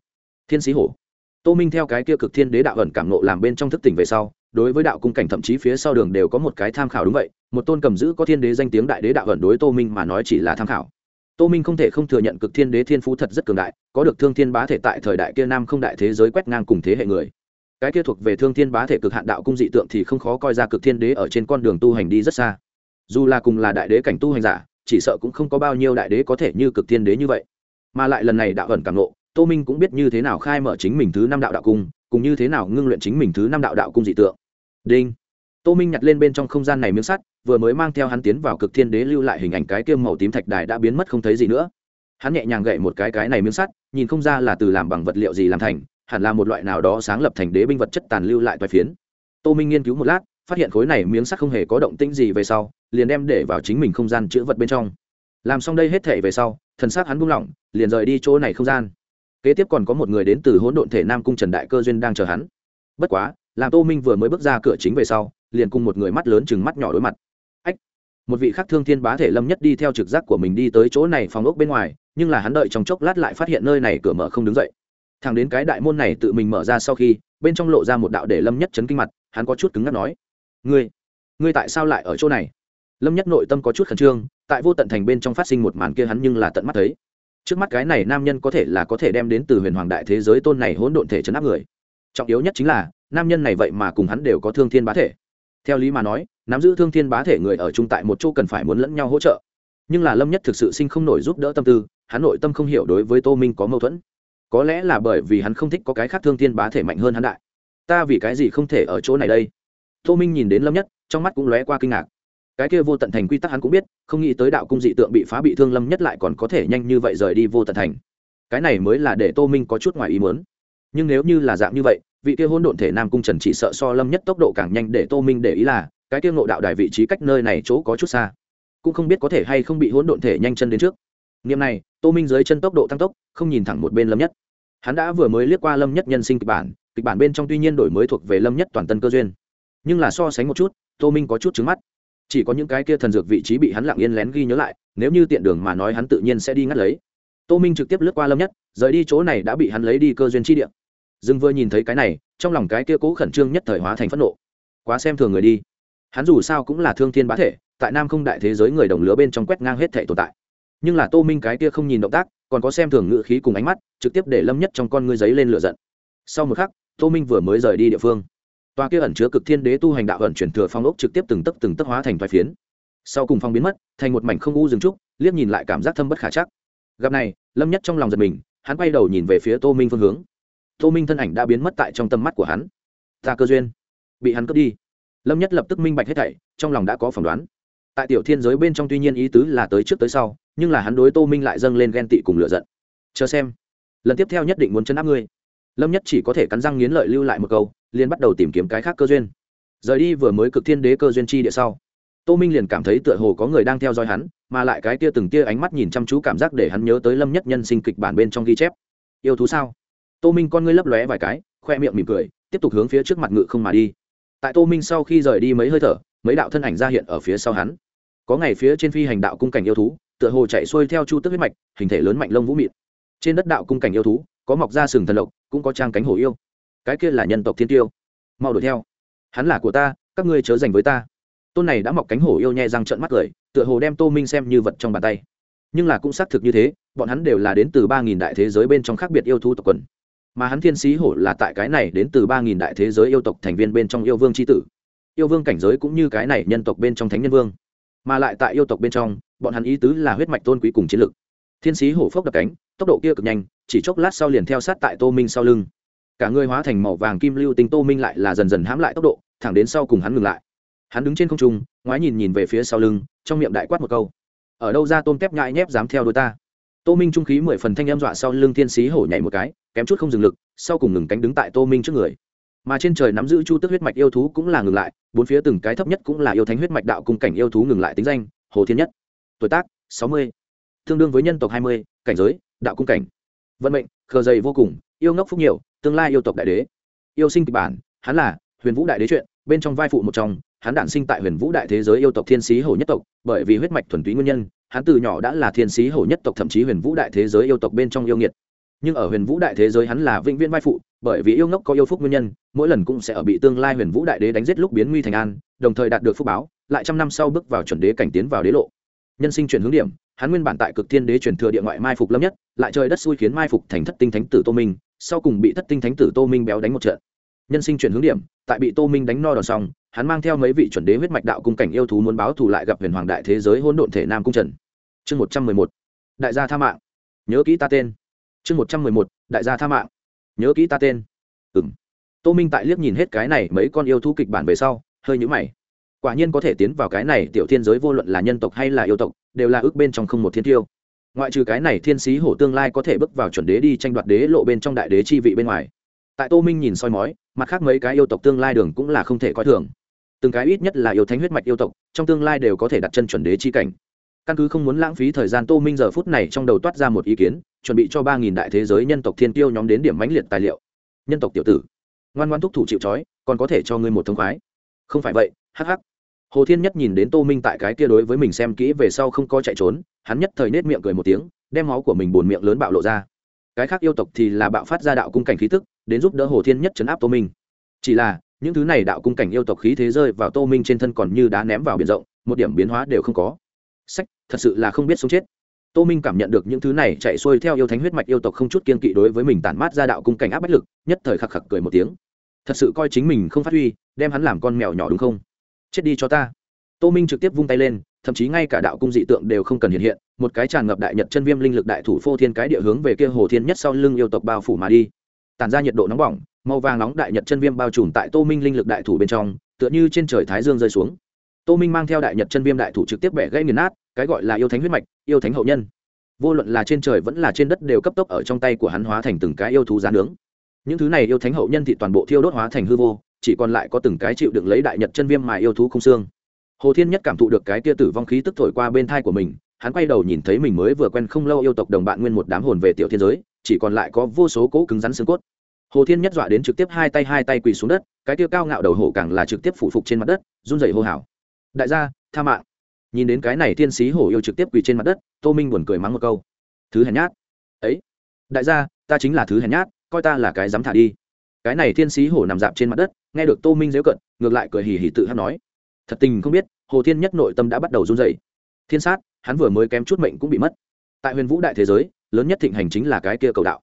Thiên sĩ hổ. Tô minh theo cái kia cực thiên đế đạo ẩn cảm nộ làm bên trong thức tỉnh về sau, đối với đạo cung cảnh thậm chí phía sau đường đều có một cái tham khảo đúng vậy, một tôn cầm giữ có thiên đế danh tiếng đại đế đạo ẩn đối tô minh mà nói chỉ là tham khảo tô minh không thể không thừa nhận cực thiên đế thiên phú thật rất cường đại, có được thương thiên bá thể tại thời đại kia nam không đại thế giới quét ngang cùng thế hệ người. Cái kia thuộc về thương thiên bá thể cực hạn đạo cung dị tượng thì không khó coi ra cực thiên đế ở trên con đường tu hành đi rất xa. Dù là cùng là đại đế cảnh tu hành giả, chỉ sợ cũng không có bao nhiêu đại đế có thể như cực thiên đế như vậy. Mà lại lần này đạo ẩn càng lộ tô minh cũng biết như thế nào khai mở chính mình thứ năm đạo đạo cung cùng như thế nào ngưng luyện chính mình thứ năm đạo đạo cung dị tượng. Đinh tô minh nhặt lên bên trong không gian này miếng sắt, vừa mới mang theo hắn tiến vào cực thiên đế lưu lại hình ảnh cái kiêm màu tím thạch đài đã biến mất không thấy gì nữa. Hắn nhẹ nhàng gậy một cái cái này miếng sắt, nhìn không ra là từ làm bằng vật liệu gì làm thành, hẳn là một loại nào đó sáng lập thành đế binh vật chất tàn lưu lại toài phiến. Tô minh nghiên cứu một lát, phát hiện khối này miếng sắt không hề có động tĩnh gì về sau, liền đem để vào chính mình không gian chữ vật bên trong. Làm xong đây hết thể về sau, thần xác hắn buông lỏng, liền rời đi chỗ này không gian. Kế tiếp còn có một người đến từ hỗn độn thể nam cung trần đại cơ duyên đang chờ hắn. Bất quá, làm tô minh vừa mới bước ra cửa chính về sau liền cùng một người mắt lớn chừng mắt nhỏ đối mặt. Ách, một vị khác thương thiên bá thể lâm nhất đi theo trực giác của mình đi tới chỗ này phòng ốc bên ngoài, nhưng là hắn đợi trong chốc lát lại phát hiện nơi này cửa mở không đứng dậy. Thằng đến cái đại môn này tự mình mở ra sau khi, bên trong lộ ra một đạo để lâm nhất chấn kinh mặt, hắn có chút cứng ngắc nói, ngươi ngươi tại sao lại ở chỗ này? Lâm nhất nội tâm có chút khẩn trương, tại vô tận thành bên trong phát sinh một màn kia hắn nhưng là tận mắt thấy. Trước mắt cái này nam nhân có thể là có thể đem đến từ huyền hoàng đại thế giới tôn này hỗn độn thể chấn áp người. Trọng yếu nhất chính là, nam nhân này vậy mà cùng hắn đều có thương thiên bá thể theo lý mà nói, nắm giữ thương thiên bá thể người ở chung tại một chỗ cần phải muốn lẫn nhau hỗ trợ. Nhưng là lâm nhất thực sự sinh không nổi giúp đỡ tâm tư, hắn nội tâm không hiểu đối với tô minh có mâu thuẫn. Có lẽ là bởi vì hắn không thích có cái khác thương thiên bá thể mạnh hơn hắn đại. Ta vì cái gì không thể ở chỗ này đây? Tô minh nhìn đến lâm nhất, trong mắt cũng lóe qua kinh ngạc. Cái kia vô tận thành quy tắc hắn cũng biết, không nghĩ tới đạo cung dị tượng bị phá bị thương lâm nhất lại còn có thể nhanh như vậy rời đi vô tận thành. Cái này mới là để tô minh có chút ngoài ý muốn. Nhưng nếu như là dạng như vậy vị kia hôn độn thể nam cung trần chỉ sợ so lâm nhất tốc độ càng nhanh để tô minh để ý là, cái kia ngộ đạo đài vị trí cách nơi này chỗ có chút xa. Cũng không biết có thể hay không bị hỗn độn thể nhanh chân đến trước. Nghiệm này, tô minh dưới chân tốc độ tăng tốc, không nhìn thẳng một bên lâm nhất. Hắn đã vừa mới liếc qua lâm nhất nhân sinh kịch bản kịch bản bên trong tuy nhiên đổi mới thuộc về lâm nhất toàn tân cơ duyên. Nhưng là so sánh một chút, tô minh có chút trứng mắt. Chỉ có những cái kia thần dược vị trí bị hắn lặng yên lén ghi nhớ lại, nếu như tiện đường mà nói hắn tự nhiên sẽ đi ngắt lấy. Tô minh trực tiếp lướt qua lâm nhất, rời đi chỗ này đã bị hắn lấy đi cơ duyên chi địa dừng vừa nhìn thấy cái này, trong lòng cái kia cố khẩn trương nhất thời hóa thành phẫn nộ. Quá xem thường người đi. Hắn dù sao cũng là thương thiên bá thể, tại nam không đại thế giới người đồng lứa bên trong quét ngang hết thể tồn tại. Nhưng là tô minh cái kia không nhìn động tác, còn có xem thường ngự khí cùng ánh mắt, trực tiếp để lâm nhất trong con ngươi giấy lên lửa giận. Sau một khắc, tô minh vừa mới rời đi địa phương. Tòa kia ẩn chứa cực thiên đế tu hành đạo ẩn chuyển thừa phong ốc trực tiếp từng tấc từng tấc hóa thành vài phiến. Sau cùng phong biến mất, thành một mảnh không u rừng trúc, liếc nhìn lại cảm giác thâm bất khả chắc. Gặp này, lâm nhất trong lòng giật mình, hắn quay đầu nhìn về phía tô minh phương hướng tô minh thân ảnh đã biến mất tại trong tầm mắt của hắn. Ta cơ duyên. Bị hắn cướp đi. Lâm nhất lập tức minh bạch hết thảy, trong lòng đã có phỏng đoán. Tại tiểu thiên giới bên trong tuy nhiên ý tứ là tới trước tới sau, nhưng là hắn đối tô minh lại dâng lên ghen tị cùng lựa giận. Chờ xem. Lần tiếp theo nhất định muốn chấn áp ngươi. Lâm nhất chỉ có thể cắn răng nghiến lợi lưu lại một câu, liền bắt đầu tìm kiếm cái khác cơ duyên. Rời đi vừa mới cực thiên đế cơ duyên chi địa sau, tô minh liền cảm thấy tựa hồ có người đang theo dõi hắn, mà lại cái tia từng tia ánh mắt nhìn chăm chú cảm giác để hắn nhớ tới lâm nhất nhân sinh kịch bản bên trong ghi chép. Yêu thú sao? Tô minh con ngươi lấp lóe vài cái, khoe miệng mỉm cười, tiếp tục hướng phía trước mặt ngự không mà đi. Tại tô minh sau khi rời đi mấy hơi thở, mấy đạo thân ảnh ra hiện ở phía sau hắn. Có ngày phía trên phi hành đạo cung cảnh yêu thú, tựa hồ chạy xuôi theo chu tức huyết mạch, hình thể lớn mạnh lông vũ mịn. Trên đất đạo cung cảnh yêu thú, có mọc ra sừng thần lộc, cũng có trang cánh hổ yêu. Cái kia là nhân tộc thiên tiêu. Mau đuổi theo. Hắn là của ta, các ngươi chớ dành với ta. Tôn này đã mọc cánh hổ yêu nhẹ răng trợn mắt cười, tựa hồ đem tô minh xem như vật trong bàn tay. Nhưng là cũng xác thực như thế, bọn hắn đều là đến từ ba nghìn đại thế giới bên trong khác biệt yêu thú tộc quần mà hắn thiên sĩ hổ là tại cái này đến từ ba nghìn đại thế giới yêu tộc thành viên bên trong yêu vương c h i tử. Yêu vương cảnh giới cũng như cái này nhân tộc bên trong thánh nhân vương. Mà lại tại yêu tộc bên trong, bọn hắn ý tứ là huyết mạch tôn quý cùng chiến lực. Thiên sĩ hổ phốc đập cánh, tốc độ kia cực nhanh, chỉ chốc lát sau liền theo sát tại tô minh sau lưng. Cả người hóa thành màu vàng kim lưu tính tô minh lại là dần dần hãm lại tốc độ, thẳng đến sau cùng hắn ngừng lại. Hắn đứng trên không trung, ngoái nhìn nhìn về phía sau lưng, trong miệng đại quát một câu. Ở đâu ra tôm tép nhãi nhép dám theo đôi ta? Tô minh trung khí mười phần thanh em dọa sau lưng thiên sĩ hổ nhảy một cái, kém chút không dừng lực, sau cùng ngừng cánh đứng tại tô minh trước người. Mà trên trời nắm giữ chu tức huyết mạch yêu thú cũng là ngừng lại, bốn phía từng cái thấp nhất cũng là yêu thánh huyết mạch đạo cung cảnh yêu thú ngừng lại tính danh, hồ thiên nhất. Tuổi tác, sáu mươi. Tương đương với nhân tộc hai mươi, cảnh giới, đạo cung cảnh. Vận mệnh, khờ dày vô cùng, yêu ngốc phúc nhiều, tương lai yêu tộc đại đế. Yêu sinh kịch bản, hắn là huyền vũ đại đế chuyện bên trong vai phụ một trong, hắn đản sinh tại huyền vũ đại thế giới yêu tộc thiên sĩ hổ nhất tộc, bởi vì huyết mạch thuần túy nguyên nhân hắn từ nhỏ đã là thiên sĩ hổ nhất tộc, thậm chí huyền vũ đại thế giới yêu tộc bên trong yêu nghiệt. Nhưng ở huyền vũ đại thế giới hắn là vĩnh viễn vai phụ, bởi vì yêu ngốc có yêu phúc nguyên nhân, mỗi lần cũng sẽ ở bị tương lai huyền vũ đại đế đánh giết lúc biến nguy thành an, đồng thời đạt được phúc báo, lại trăm năm sau bước vào chuẩn đế cảnh tiến vào đế lộ. Nhân sinh chuyển hướng điểm, hắn nguyên bản tại cực thiên đế truyền thừa địa ngoại mai phục lâm nhất, lại trời đất xui khiến mai phục thành thất tinh thánh tử tô minh, sau cùng bị thất tinh thánh tử tô minh béo đánh một trận nhân sinh chuyển hướng điểm, tại bị tô minh đánh no đòn xong, hắn mang theo mấy vị chuẩn đế huyết mạch đạo cung cảnh yêu thú muốn báo thù lại gặp huyền hoàng đại thế giới hỗn độn thể nam cung trần. Chương một trăm mười một, đại gia tha mạng. Nhớ kỹ ta tên. Chương một trăm mười một, đại gia tha mạng. Nhớ kỹ ta tên. Ừ m tô minh tại liếc nhìn hết cái này mấy con yêu thú kịch bản về sau, hơi nhũ mày. Quả nhiên có thể tiến vào cái này tiểu thiên giới vô luận là nhân tộc hay là yêu tộc, đều là ước bên trong không một thiên tiêu. Ngoại trừ cái này thiên sĩ hổ tương lai có thể bước vào chuẩn đế đi tranh đoạt đế lộ bên trong đại đế chi vị bên ngoài tại tô minh nhìn soi mói, mặt khác mấy cái yêu tộc tương lai đường cũng là không thể coi thường. Từng cái ít nhất là yêu thánh huyết mạch yêu tộc, trong tương lai đều có thể đặt chân chuẩn đế chi cảnh. Căn cứ không muốn lãng phí thời gian tô minh giờ phút này trong đầu toát ra một ý kiến, chuẩn bị cho ba nghìn đại thế giới nhân tộc thiên tiêu nhóm đến điểm mãnh liệt tài liệu. Nhân tộc tiểu tử. Ngoan ngoan thúc thủ chịu trói, còn có thể cho ngươi một thông khoái. Không phải vậy hh hồ thiên nhất nhìn đến tô minh tại cái kia đối với mình xem kỹ về sau không có chạy trốn, hắn nhất thời nết miệng cười một tiếng, đem máu của mình bồn miệng lớn bạo lộ ra. Cái khác yêu tộc thì là bạo phát ra đạo cung cảnh khí tức đến giúp đỡ hồ thiên nhất chấn áp tô minh. Chỉ là, những thứ này đạo cung cảnh yêu tộc khí thế rơi vào tô minh trên thân còn như đá ném vào biển rộng, một điểm biến hóa đều không có. Sách, thật sự là không biết sống chết. Tô minh cảm nhận được những thứ này chạy xuôi theo yêu thánh huyết mạch yêu tộc không chút kiên kỵ đối với mình tản mát ra đạo cung cảnh áp bách lực, nhất thời khắc khắc cười một tiếng. Thật sự coi chính mình không phát huy, đem hắn làm con mèo nhỏ đúng không? Chết đi cho ta. Tô minh trực tiếp vung tay lên, thậm chí ngay cả đạo cung dị tượng đều không cần hiện hiện, một cái tràn ngập đại nhật chân viêm linh lực đại thủ phô thiên cái địa hướng về kia hồ thiên nhất sau lưng yêu tộc bao phủ mà đi tản ra nhiệt độ nóng bỏng, màu vàng nóng đại nhật chân viêm bao trùm tại tô minh linh lực đại thủ bên trong, tựa như trên trời thái dương rơi xuống. Tô minh mang theo đại nhật chân viêm đại thủ trực tiếp bẻ gãy nghiền nát, cái gọi là yêu thánh huyết mạch, yêu thánh hậu nhân. Vô luận là trên trời vẫn là trên đất đều cấp tốc ở trong tay của hắn hóa thành từng cái yêu thú giá nướng. Những thứ này yêu thánh hậu nhân thì toàn bộ thiêu đốt hóa thành hư vô, chỉ còn lại có từng cái chịu đựng lấy đại nhật chân viêm mà yêu thú không xương. Hồ thiên nhất cảm thụ được cái tia tử vong khí tức thổi qua bên thai của mình, hắn quay đầu nhìn thấy mình mới vừa quen không lâu yêu tộc đồng bạn nguyên một đám hồn về tiểu thiên giới chỉ còn lại có vô số cỗ cứng rắn xương cốt. Hồ thiên nhất dọa đến trực tiếp hai tay hai tay quỳ xuống đất, cái tiêu cao ngạo đầu hổ càng là trực tiếp phủ phục trên mặt đất, run rẩy hô hào. Đại gia, tha mạng. Nhìn đến cái này thiên sĩ hổ yêu trực tiếp quỳ trên mặt đất, tô minh buồn cười mắng một câu. Thứ hèn nhát. Ấy, đại gia, ta chính là thứ hèn nhát, coi ta là cái dám thả đi. Cái này thiên sĩ hổ nằm dạp trên mặt đất, nghe được tô minh dễu cận, ngược lại cười hì hì tự hát nói. Thật tình không biết, hồ thiên nhất nội tâm đã bắt đầu run dậy thiên sát, hắn vừa mới kém chút mệnh cũng bị mất. Tại huyền vũ đại thế giới lớn nhất thịnh hành chính là cái kia cầu đạo.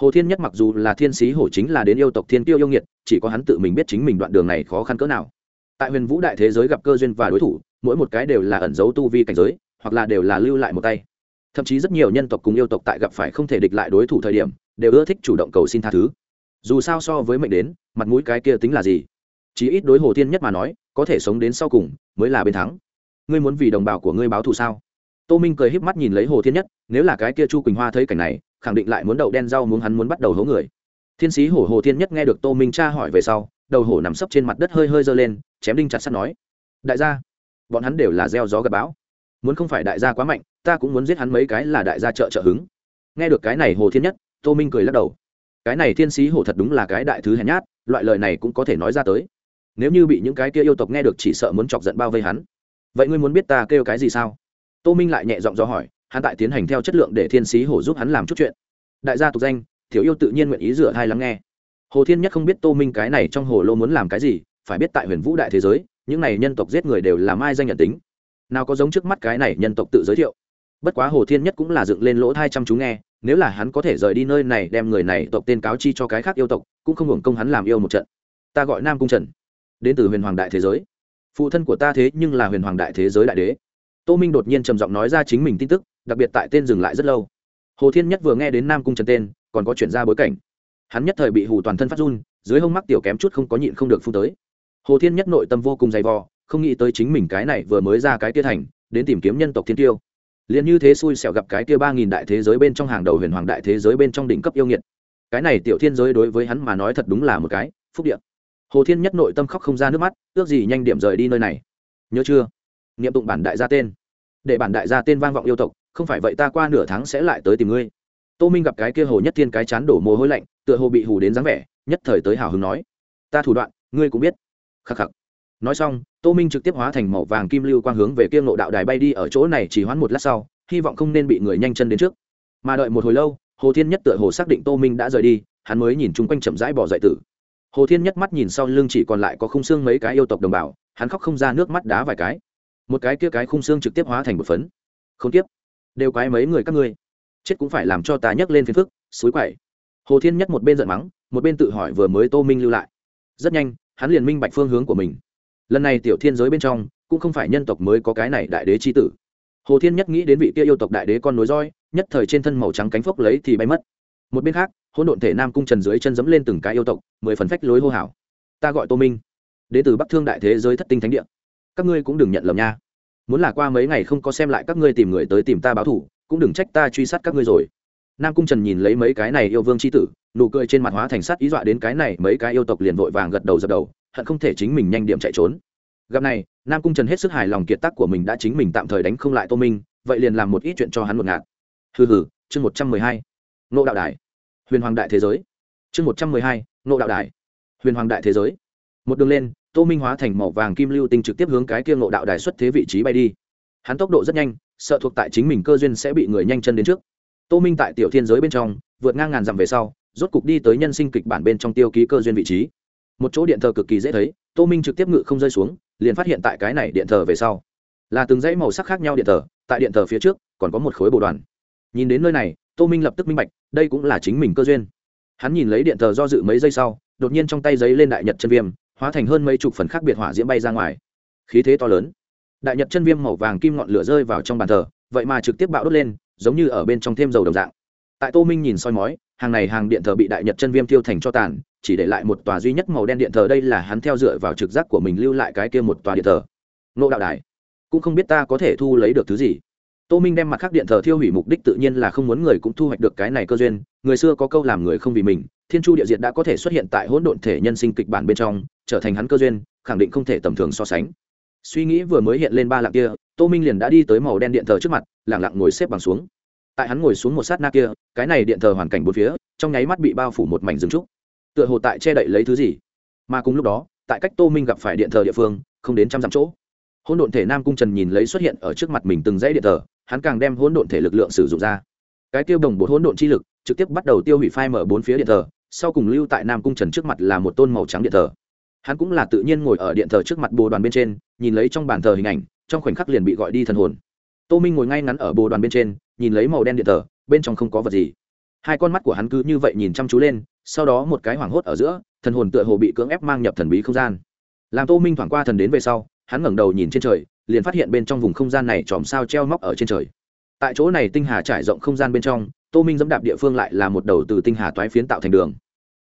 Hồ thiên nhất mặc dù là thiên sĩ hổ chính là đến yêu tộc thiên tiêu yêu nghiệt, chỉ có hắn tự mình biết chính mình đoạn đường này khó khăn cỡ nào. Tại huyền vũ đại thế giới gặp cơ duyên và đối thủ, mỗi một cái đều là ẩn dấu tu vi cảnh giới, hoặc là đều là lưu lại một tay. Thậm chí rất nhiều nhân tộc cùng yêu tộc tại gặp phải không thể địch lại đối thủ thời điểm, đều ưa thích chủ động cầu xin tha thứ. Dù sao so với mệnh đến, mặt mũi cái kia tính là gì? Chí ít đối hồ thiên nhất mà nói, có thể sống đến sau cùng, mới là bên thắng. Ngươi muốn vì đồng bào của ngươi báo thù sao? Tô minh cười híp mắt nhìn lấy hồ thiên nhất, nếu là cái kia chu quỳnh hoa thấy cảnh này, khẳng định lại muốn đậu đen rau muốn hắn muốn bắt đầu hố người. Thiên sĩ hổ hồ thiên nhất nghe được tô minh tra hỏi về sau, đầu hổ nằm sấp trên mặt đất hơi hơi giơ lên, chém đinh chặt sắt nói, đại gia, bọn hắn đều là gieo gió gặp bão. Muốn không phải đại gia quá mạnh, ta cũng muốn giết hắn mấy cái là đại gia trợ trợ hứng. Nghe được cái này hồ thiên nhất, tô minh cười lắc đầu. Cái này thiên sĩ hổ thật đúng là cái đại thứ hèn nhát, loại lời này cũng có thể nói ra tới. Nếu như bị những cái kia yêu tộc nghe được chỉ sợ muốn chọc giận bao vây hắn. Vậy ngươi muốn biết ta kêu cái gì sao? Tô minh lại nhẹ giọng do hỏi, hắn tại tiến hành theo chất lượng để thiên sĩ hổ giúp hắn làm chút chuyện. Đại gia tục danh thiếu yêu tự nhiên nguyện ý rửa thai lắng nghe. Hồ thiên nhất không biết tô minh cái này trong hồ lô muốn làm cái gì, phải biết tại huyền vũ đại thế giới, những này nhân tộc giết người đều là mai danh nhận tính. Nào có giống trước mắt cái này nhân tộc tự giới thiệu. Bất quá hồ thiên nhất cũng là dựng lên lỗ thai chăm chú nghe, nếu là hắn có thể rời đi nơi này đem người này tộc tên cáo chi cho cái khác yêu tộc, cũng không hưởng công hắn làm yêu một trận. Ta gọi nam cung trần, đến từ huyền hoàng đại thế giới. Phụ thân của ta thế nhưng là huyền hoàng đại thế giới đại đế tô minh đột nhiên trầm giọng nói ra chính mình tin tức, đặc biệt tại tên dừng lại rất lâu. Hồ thiên nhất vừa nghe đến nam cung trần tên, còn có chuyển ra bối cảnh. Hắn nhất thời bị hù toàn thân phát run, dưới hông mắc tiểu kém chút không có nhịn không được phun tới. Hồ thiên nhất nội tâm vô cùng dày vò, không nghĩ tới chính mình cái này vừa mới ra cái tia thành, đến tìm kiếm nhân tộc thiên tiêu. Liền như thế xui xẻo gặp cái kia ba nghìn đại thế giới bên trong hàng đầu huyền hoàng đại thế giới bên trong đỉnh cấp yêu nghiệt. Cái này tiểu thiên giới đối với hắn mà nói thật đúng là một cái phúc điện hồ thiên nhất nội tâm khóc không ra nước mắt, ước gì nhanh điểm rời đi nơi này. Nhớ chưa? Niệm tụng bản đại gia tên. Để bản đại gia tên vang vọng yêu tộc, không phải vậy ta qua nửa tháng sẽ lại tới tìm ngươi. Tô minh gặp cái kia hồ nhất thiên cái chán đổ mồ hôi lạnh, tựa hồ bị hù đến dáng vẻ, nhất thời tới hào hứng nói. Ta thủ đoạn, ngươi cũng biết. Khắc khắc. Nói xong, tô minh trực tiếp hóa thành màu vàng kim lưu quang hướng về kia ngộ đạo đài bay đi ở chỗ này chỉ hoãn một lát sau, hy vọng không nên bị người nhanh chân đến trước. Mà đợi một hồi lâu, hồ thiên nhất tựa hồ xác định tô minh đã rời đi, hắn mới nhìn chung quanh chậm rãi bỏ dậy tử. Hồ thiên nhất mắt nhìn sau lưng chỉ còn lại có không xương mấy cái yêu tộc đồng bào, hắn khóc không ra nước mắt đá vài cái một cái kia cái khung xương trực tiếp hóa thành một phấn. Không tiếp đều quái mấy người các ngươi. Chết cũng phải làm cho ta nhấc lên phiền phức suối quậy. Hồ thiên nhất một bên giận mắng, một bên tự hỏi vừa mới tô minh lưu lại. Rất nhanh, hắn liền minh bạch phương hướng của mình. Lần này tiểu thiên giới bên trong, cũng không phải nhân tộc mới có cái này đại đế c h i tử. Hồ thiên nhất nghĩ đến vị kia yêu tộc đại đế con nối roi, nhất thời trên thân màu trắng cánh phốc lấy thì bay mất. Một bên khác, hỗn độn thể nam cung trần dưới chân dẫm lên từng cái yêu tộc, mười phần phách lối hô hào. Ta gọi tô minh, đế từ bắc thương đại thế giới thất tinh thánh địa các ngươi cũng đừng nhận lầm nha. Muốn là qua mấy ngày không có xem lại các ngươi tìm người tới tìm ta báo thủ cũng đừng trách ta truy sát các ngươi rồi. Nam cung trần nhìn lấy mấy cái này yêu vương c h i tử, nụ cười trên mặt hóa thành sắt ý dọa đến cái này mấy cái yêu tộc liền vội vàng gật đầu dập đầu, hận không thể chính mình nhanh điểm chạy trốn. Gặp này, nam cung trần hết sức hài lòng kiệt tác của mình đã chính mình tạm thời đánh không lại tô minh, vậy liền làm một ít chuyện cho hắn một ngạt. Hừ hừ, chương một trăm mười hai nộ đạo đài. Huyền hoàng đại thế giới. Chương một trăm mười hai nộ đạo đài. Huyền hoàng đại thế giới một đường lên, tô minh hóa thành màu vàng kim lưu tinh trực tiếp hướng cái kia ngộ đạo đài xuất thế vị trí bay đi. Hắn tốc độ rất nhanh, sợ thuộc tại chính mình cơ duyên sẽ bị người nhanh chân đến trước. Tô minh tại tiểu thiên giới bên trong, vượt ngang ngàn dặm về sau, rốt cục đi tới nhân sinh kịch bản bên trong tiêu ký cơ duyên vị trí. Một chỗ điện thờ cực kỳ dễ thấy, tô minh trực tiếp ngự không rơi xuống, liền phát hiện tại cái này điện thờ về sau, là từng dãy màu sắc khác nhau điện thờ, tại điện thờ phía trước, còn có một khối bồ đoàn. Nhìn đến nơi này, tô minh lập tức minh bạch, đây cũng là chính mình cơ duyên. Hắn nhìn lấy điện thờ do dự mấy giây sau, đột nhiên trong tay giấy lên đại nhật chân viêm hóa thành hơn mấy chục phần khác biệt hỏa diễm bay ra ngoài. Khí thế to lớn. Đại nhật chân viêm màu vàng kim ngọn lửa rơi vào trong bàn thờ, vậy mà trực tiếp bạo đốt lên, giống như ở bên trong thêm dầu đồng dạng. Tại tô minh nhìn soi mói, hàng này hàng điện thờ bị đại nhật chân viêm tiêu thành cho tàn, chỉ để lại một tòa duy nhất màu đen điện thờ đây là hắn theo dựa vào trực giác của mình lưu lại cái kia một tòa điện thờ. Nộ đạo đài. Cũng không biết ta có thể thu lấy được thứ gì. Tô minh đem mặt khác điện thờ thiêu hủy mục đích tự nhiên là không muốn người cũng thu hoạch được cái này cơ duyên, người xưa có câu làm người không vì mình thiên chu địa diệt đã có thể xuất hiện tại hỗn độn thể nhân sinh kịch bản bên trong, trở thành hắn cơ duyên, khẳng định không thể tầm thường so sánh. Suy nghĩ vừa mới hiện lên ba lạng kia, tô minh liền đã đi tới màu đen điện thờ trước mặt lẳng lặng ngồi xếp bằng xuống. Tại hắn ngồi xuống một sát na kia, cái này điện thờ hoàn cảnh bốn phía, trong nháy mắt bị bao phủ một mảnh rừng trúc. Tựa hồ tại che đậy lấy thứ gì. Mà cùng lúc đó, tại cách tô minh gặp phải điện thờ địa phương, không đến trăm dặm chỗ. Hỗn độn thể nam cung trần nhìn lấy xuất hiện ở trước mặt mình từng dãy điện thờ, hắn càng đem hỗn độn thể lực lượng sử dụng ra. Cái tiêu đồng bột hỗn độn chi lực, trực tiếp bắt đầu tiêu hủy phai mở bốn phía điện thờ sau cùng lưu tại nam cung trần trước mặt là một tôn màu trắng điện thờ. Hắn cũng là tự nhiên ngồi ở điện thờ trước mặt bồ đoàn bên trên, nhìn lấy trong bàn thờ hình ảnh, trong khoảnh khắc liền bị gọi đi thần hồn. Tô minh ngồi ngay ngắn ở bồ đoàn bên trên, nhìn lấy màu đen điện thờ, bên trong không có vật gì. Hai con mắt của hắn cứ như vậy nhìn chăm chú lên, sau đó một cái hoảng hốt ở giữa, thần hồn tựa hồ bị cưỡng ép mang nhập thần bí không gian. Làm tô minh thoảng qua thần đến về sau, hắn ngẩng đầu nhìn trên trời, liền phát hiện bên trong vùng không gian này chòm sao treo móc ở trên trời. Tại chỗ này tinh hà trải rộng không gian bên trong tô minh dẫm đạp địa phương lại là một đầu từ tinh hà toái phiến tạo thành đường.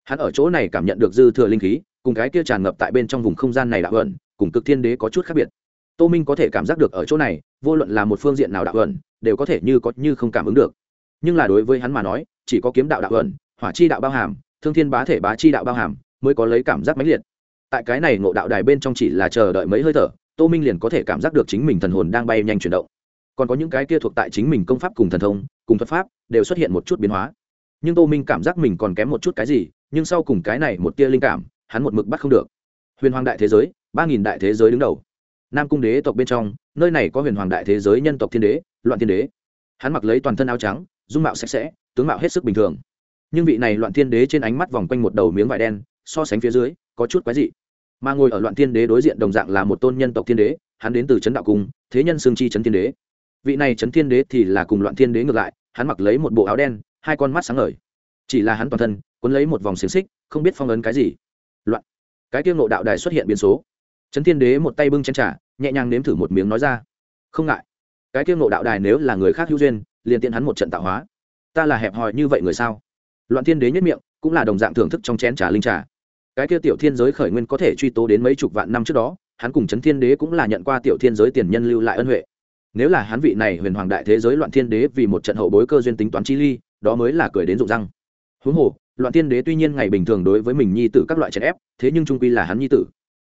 Hắn ở chỗ này cảm nhận được dư thừa linh khí, cùng cái kia tràn ngập tại bên trong vùng không gian này đạo ẩn, cùng cực thiên đế có chút khác biệt. Tô minh có thể cảm giác được ở chỗ này, vô luận là một phương diện nào đạo ẩn, đều có thể như có như không cảm ứng được. Nhưng là đối với hắn mà nói, chỉ có kiếm đạo đạo ẩn, hỏa chi đạo bao hàm, thương thiên bá thể bá chi đạo bao hàm, mới có lấy cảm giác mãnh liệt. Tại cái này ngộ đạo đài bên trong chỉ là chờ đợi mấy hơi thở, tô minh liền có thể cảm giác được chính mình thần hồn đang bay nhanh chuyển động. Còn có những cái kia thuộc tại chính mình công pháp cùng thần thông, cùng thuật pháp đều xuất hiện một chút biến hóa. Nhưng tô minh cảm giác mình còn kém một chút cái gì, nhưng sau cùng cái này một tia linh cảm, hắn một mực bắt không được. Huyền hoàng đại thế giới, ba nghìn đại thế giới đứng đầu. Nam cung đế tộc bên trong, nơi này có huyền hoàng đại thế giới nhân tộc thiên đế, loạn thiên đế. Hắn mặc lấy toàn thân áo trắng, dung mạo sạch sẽ, tướng mạo hết sức bình thường. Nhưng vị này loạn thiên đế trên ánh mắt vòng quanh một đầu miếng vải đen, so sánh phía dưới, có chút quái dị. Mà ngồi ở loạn thiên đế đối diện đồng dạng là một tôn nhân tộc thiên đế, hắn đến từ trấn đạo cung, thế nhân xương chi trấn thiên đế. Vị này trấn thiên đế thì là cùng loạn thiên đế ngược lại hắn mặc lấy một bộ áo đen, hai con mắt sáng ngời. Chỉ là hắn toàn thân quấn lấy một vòng xiềng xích, không biết phong ấn cái gì. Loạn. Cái tiêu ngộ đạo đài xuất hiện biến số. Trấn thiên đế một tay bưng chén trả nhẹ nhàng nếm thử một miếng nói ra. Không ngại. Cái tiêu ngộ đạo đài nếu là người khác hữu duyên, liền tiện hắn một trận tạo hóa. Ta là hẹp hòi như vậy người sao? Loạn thiên đế nhất miệng, cũng là đồng dạng thưởng thức trong chén trà linh trà. Cái kia tiểu thiên giới khởi nguyên có thể truy tố đến mấy chục vạn năm trước đó, hắn cùng trấn thiên đế cũng là nhận qua tiểu thiên giới tiền nhân lưu lại ân huệ nếu là hắn vị này huyền hoàng đại thế giới loạn thiên đế vì một trận hậu bối cơ duyên tính toán chi ly, đó mới là cười đến rụng răng. Huống hồ, loạn thiên đế tuy nhiên ngày bình thường đối với mình nhi tử các loại chèn ép, thế nhưng trung quy là hắn nhi tử.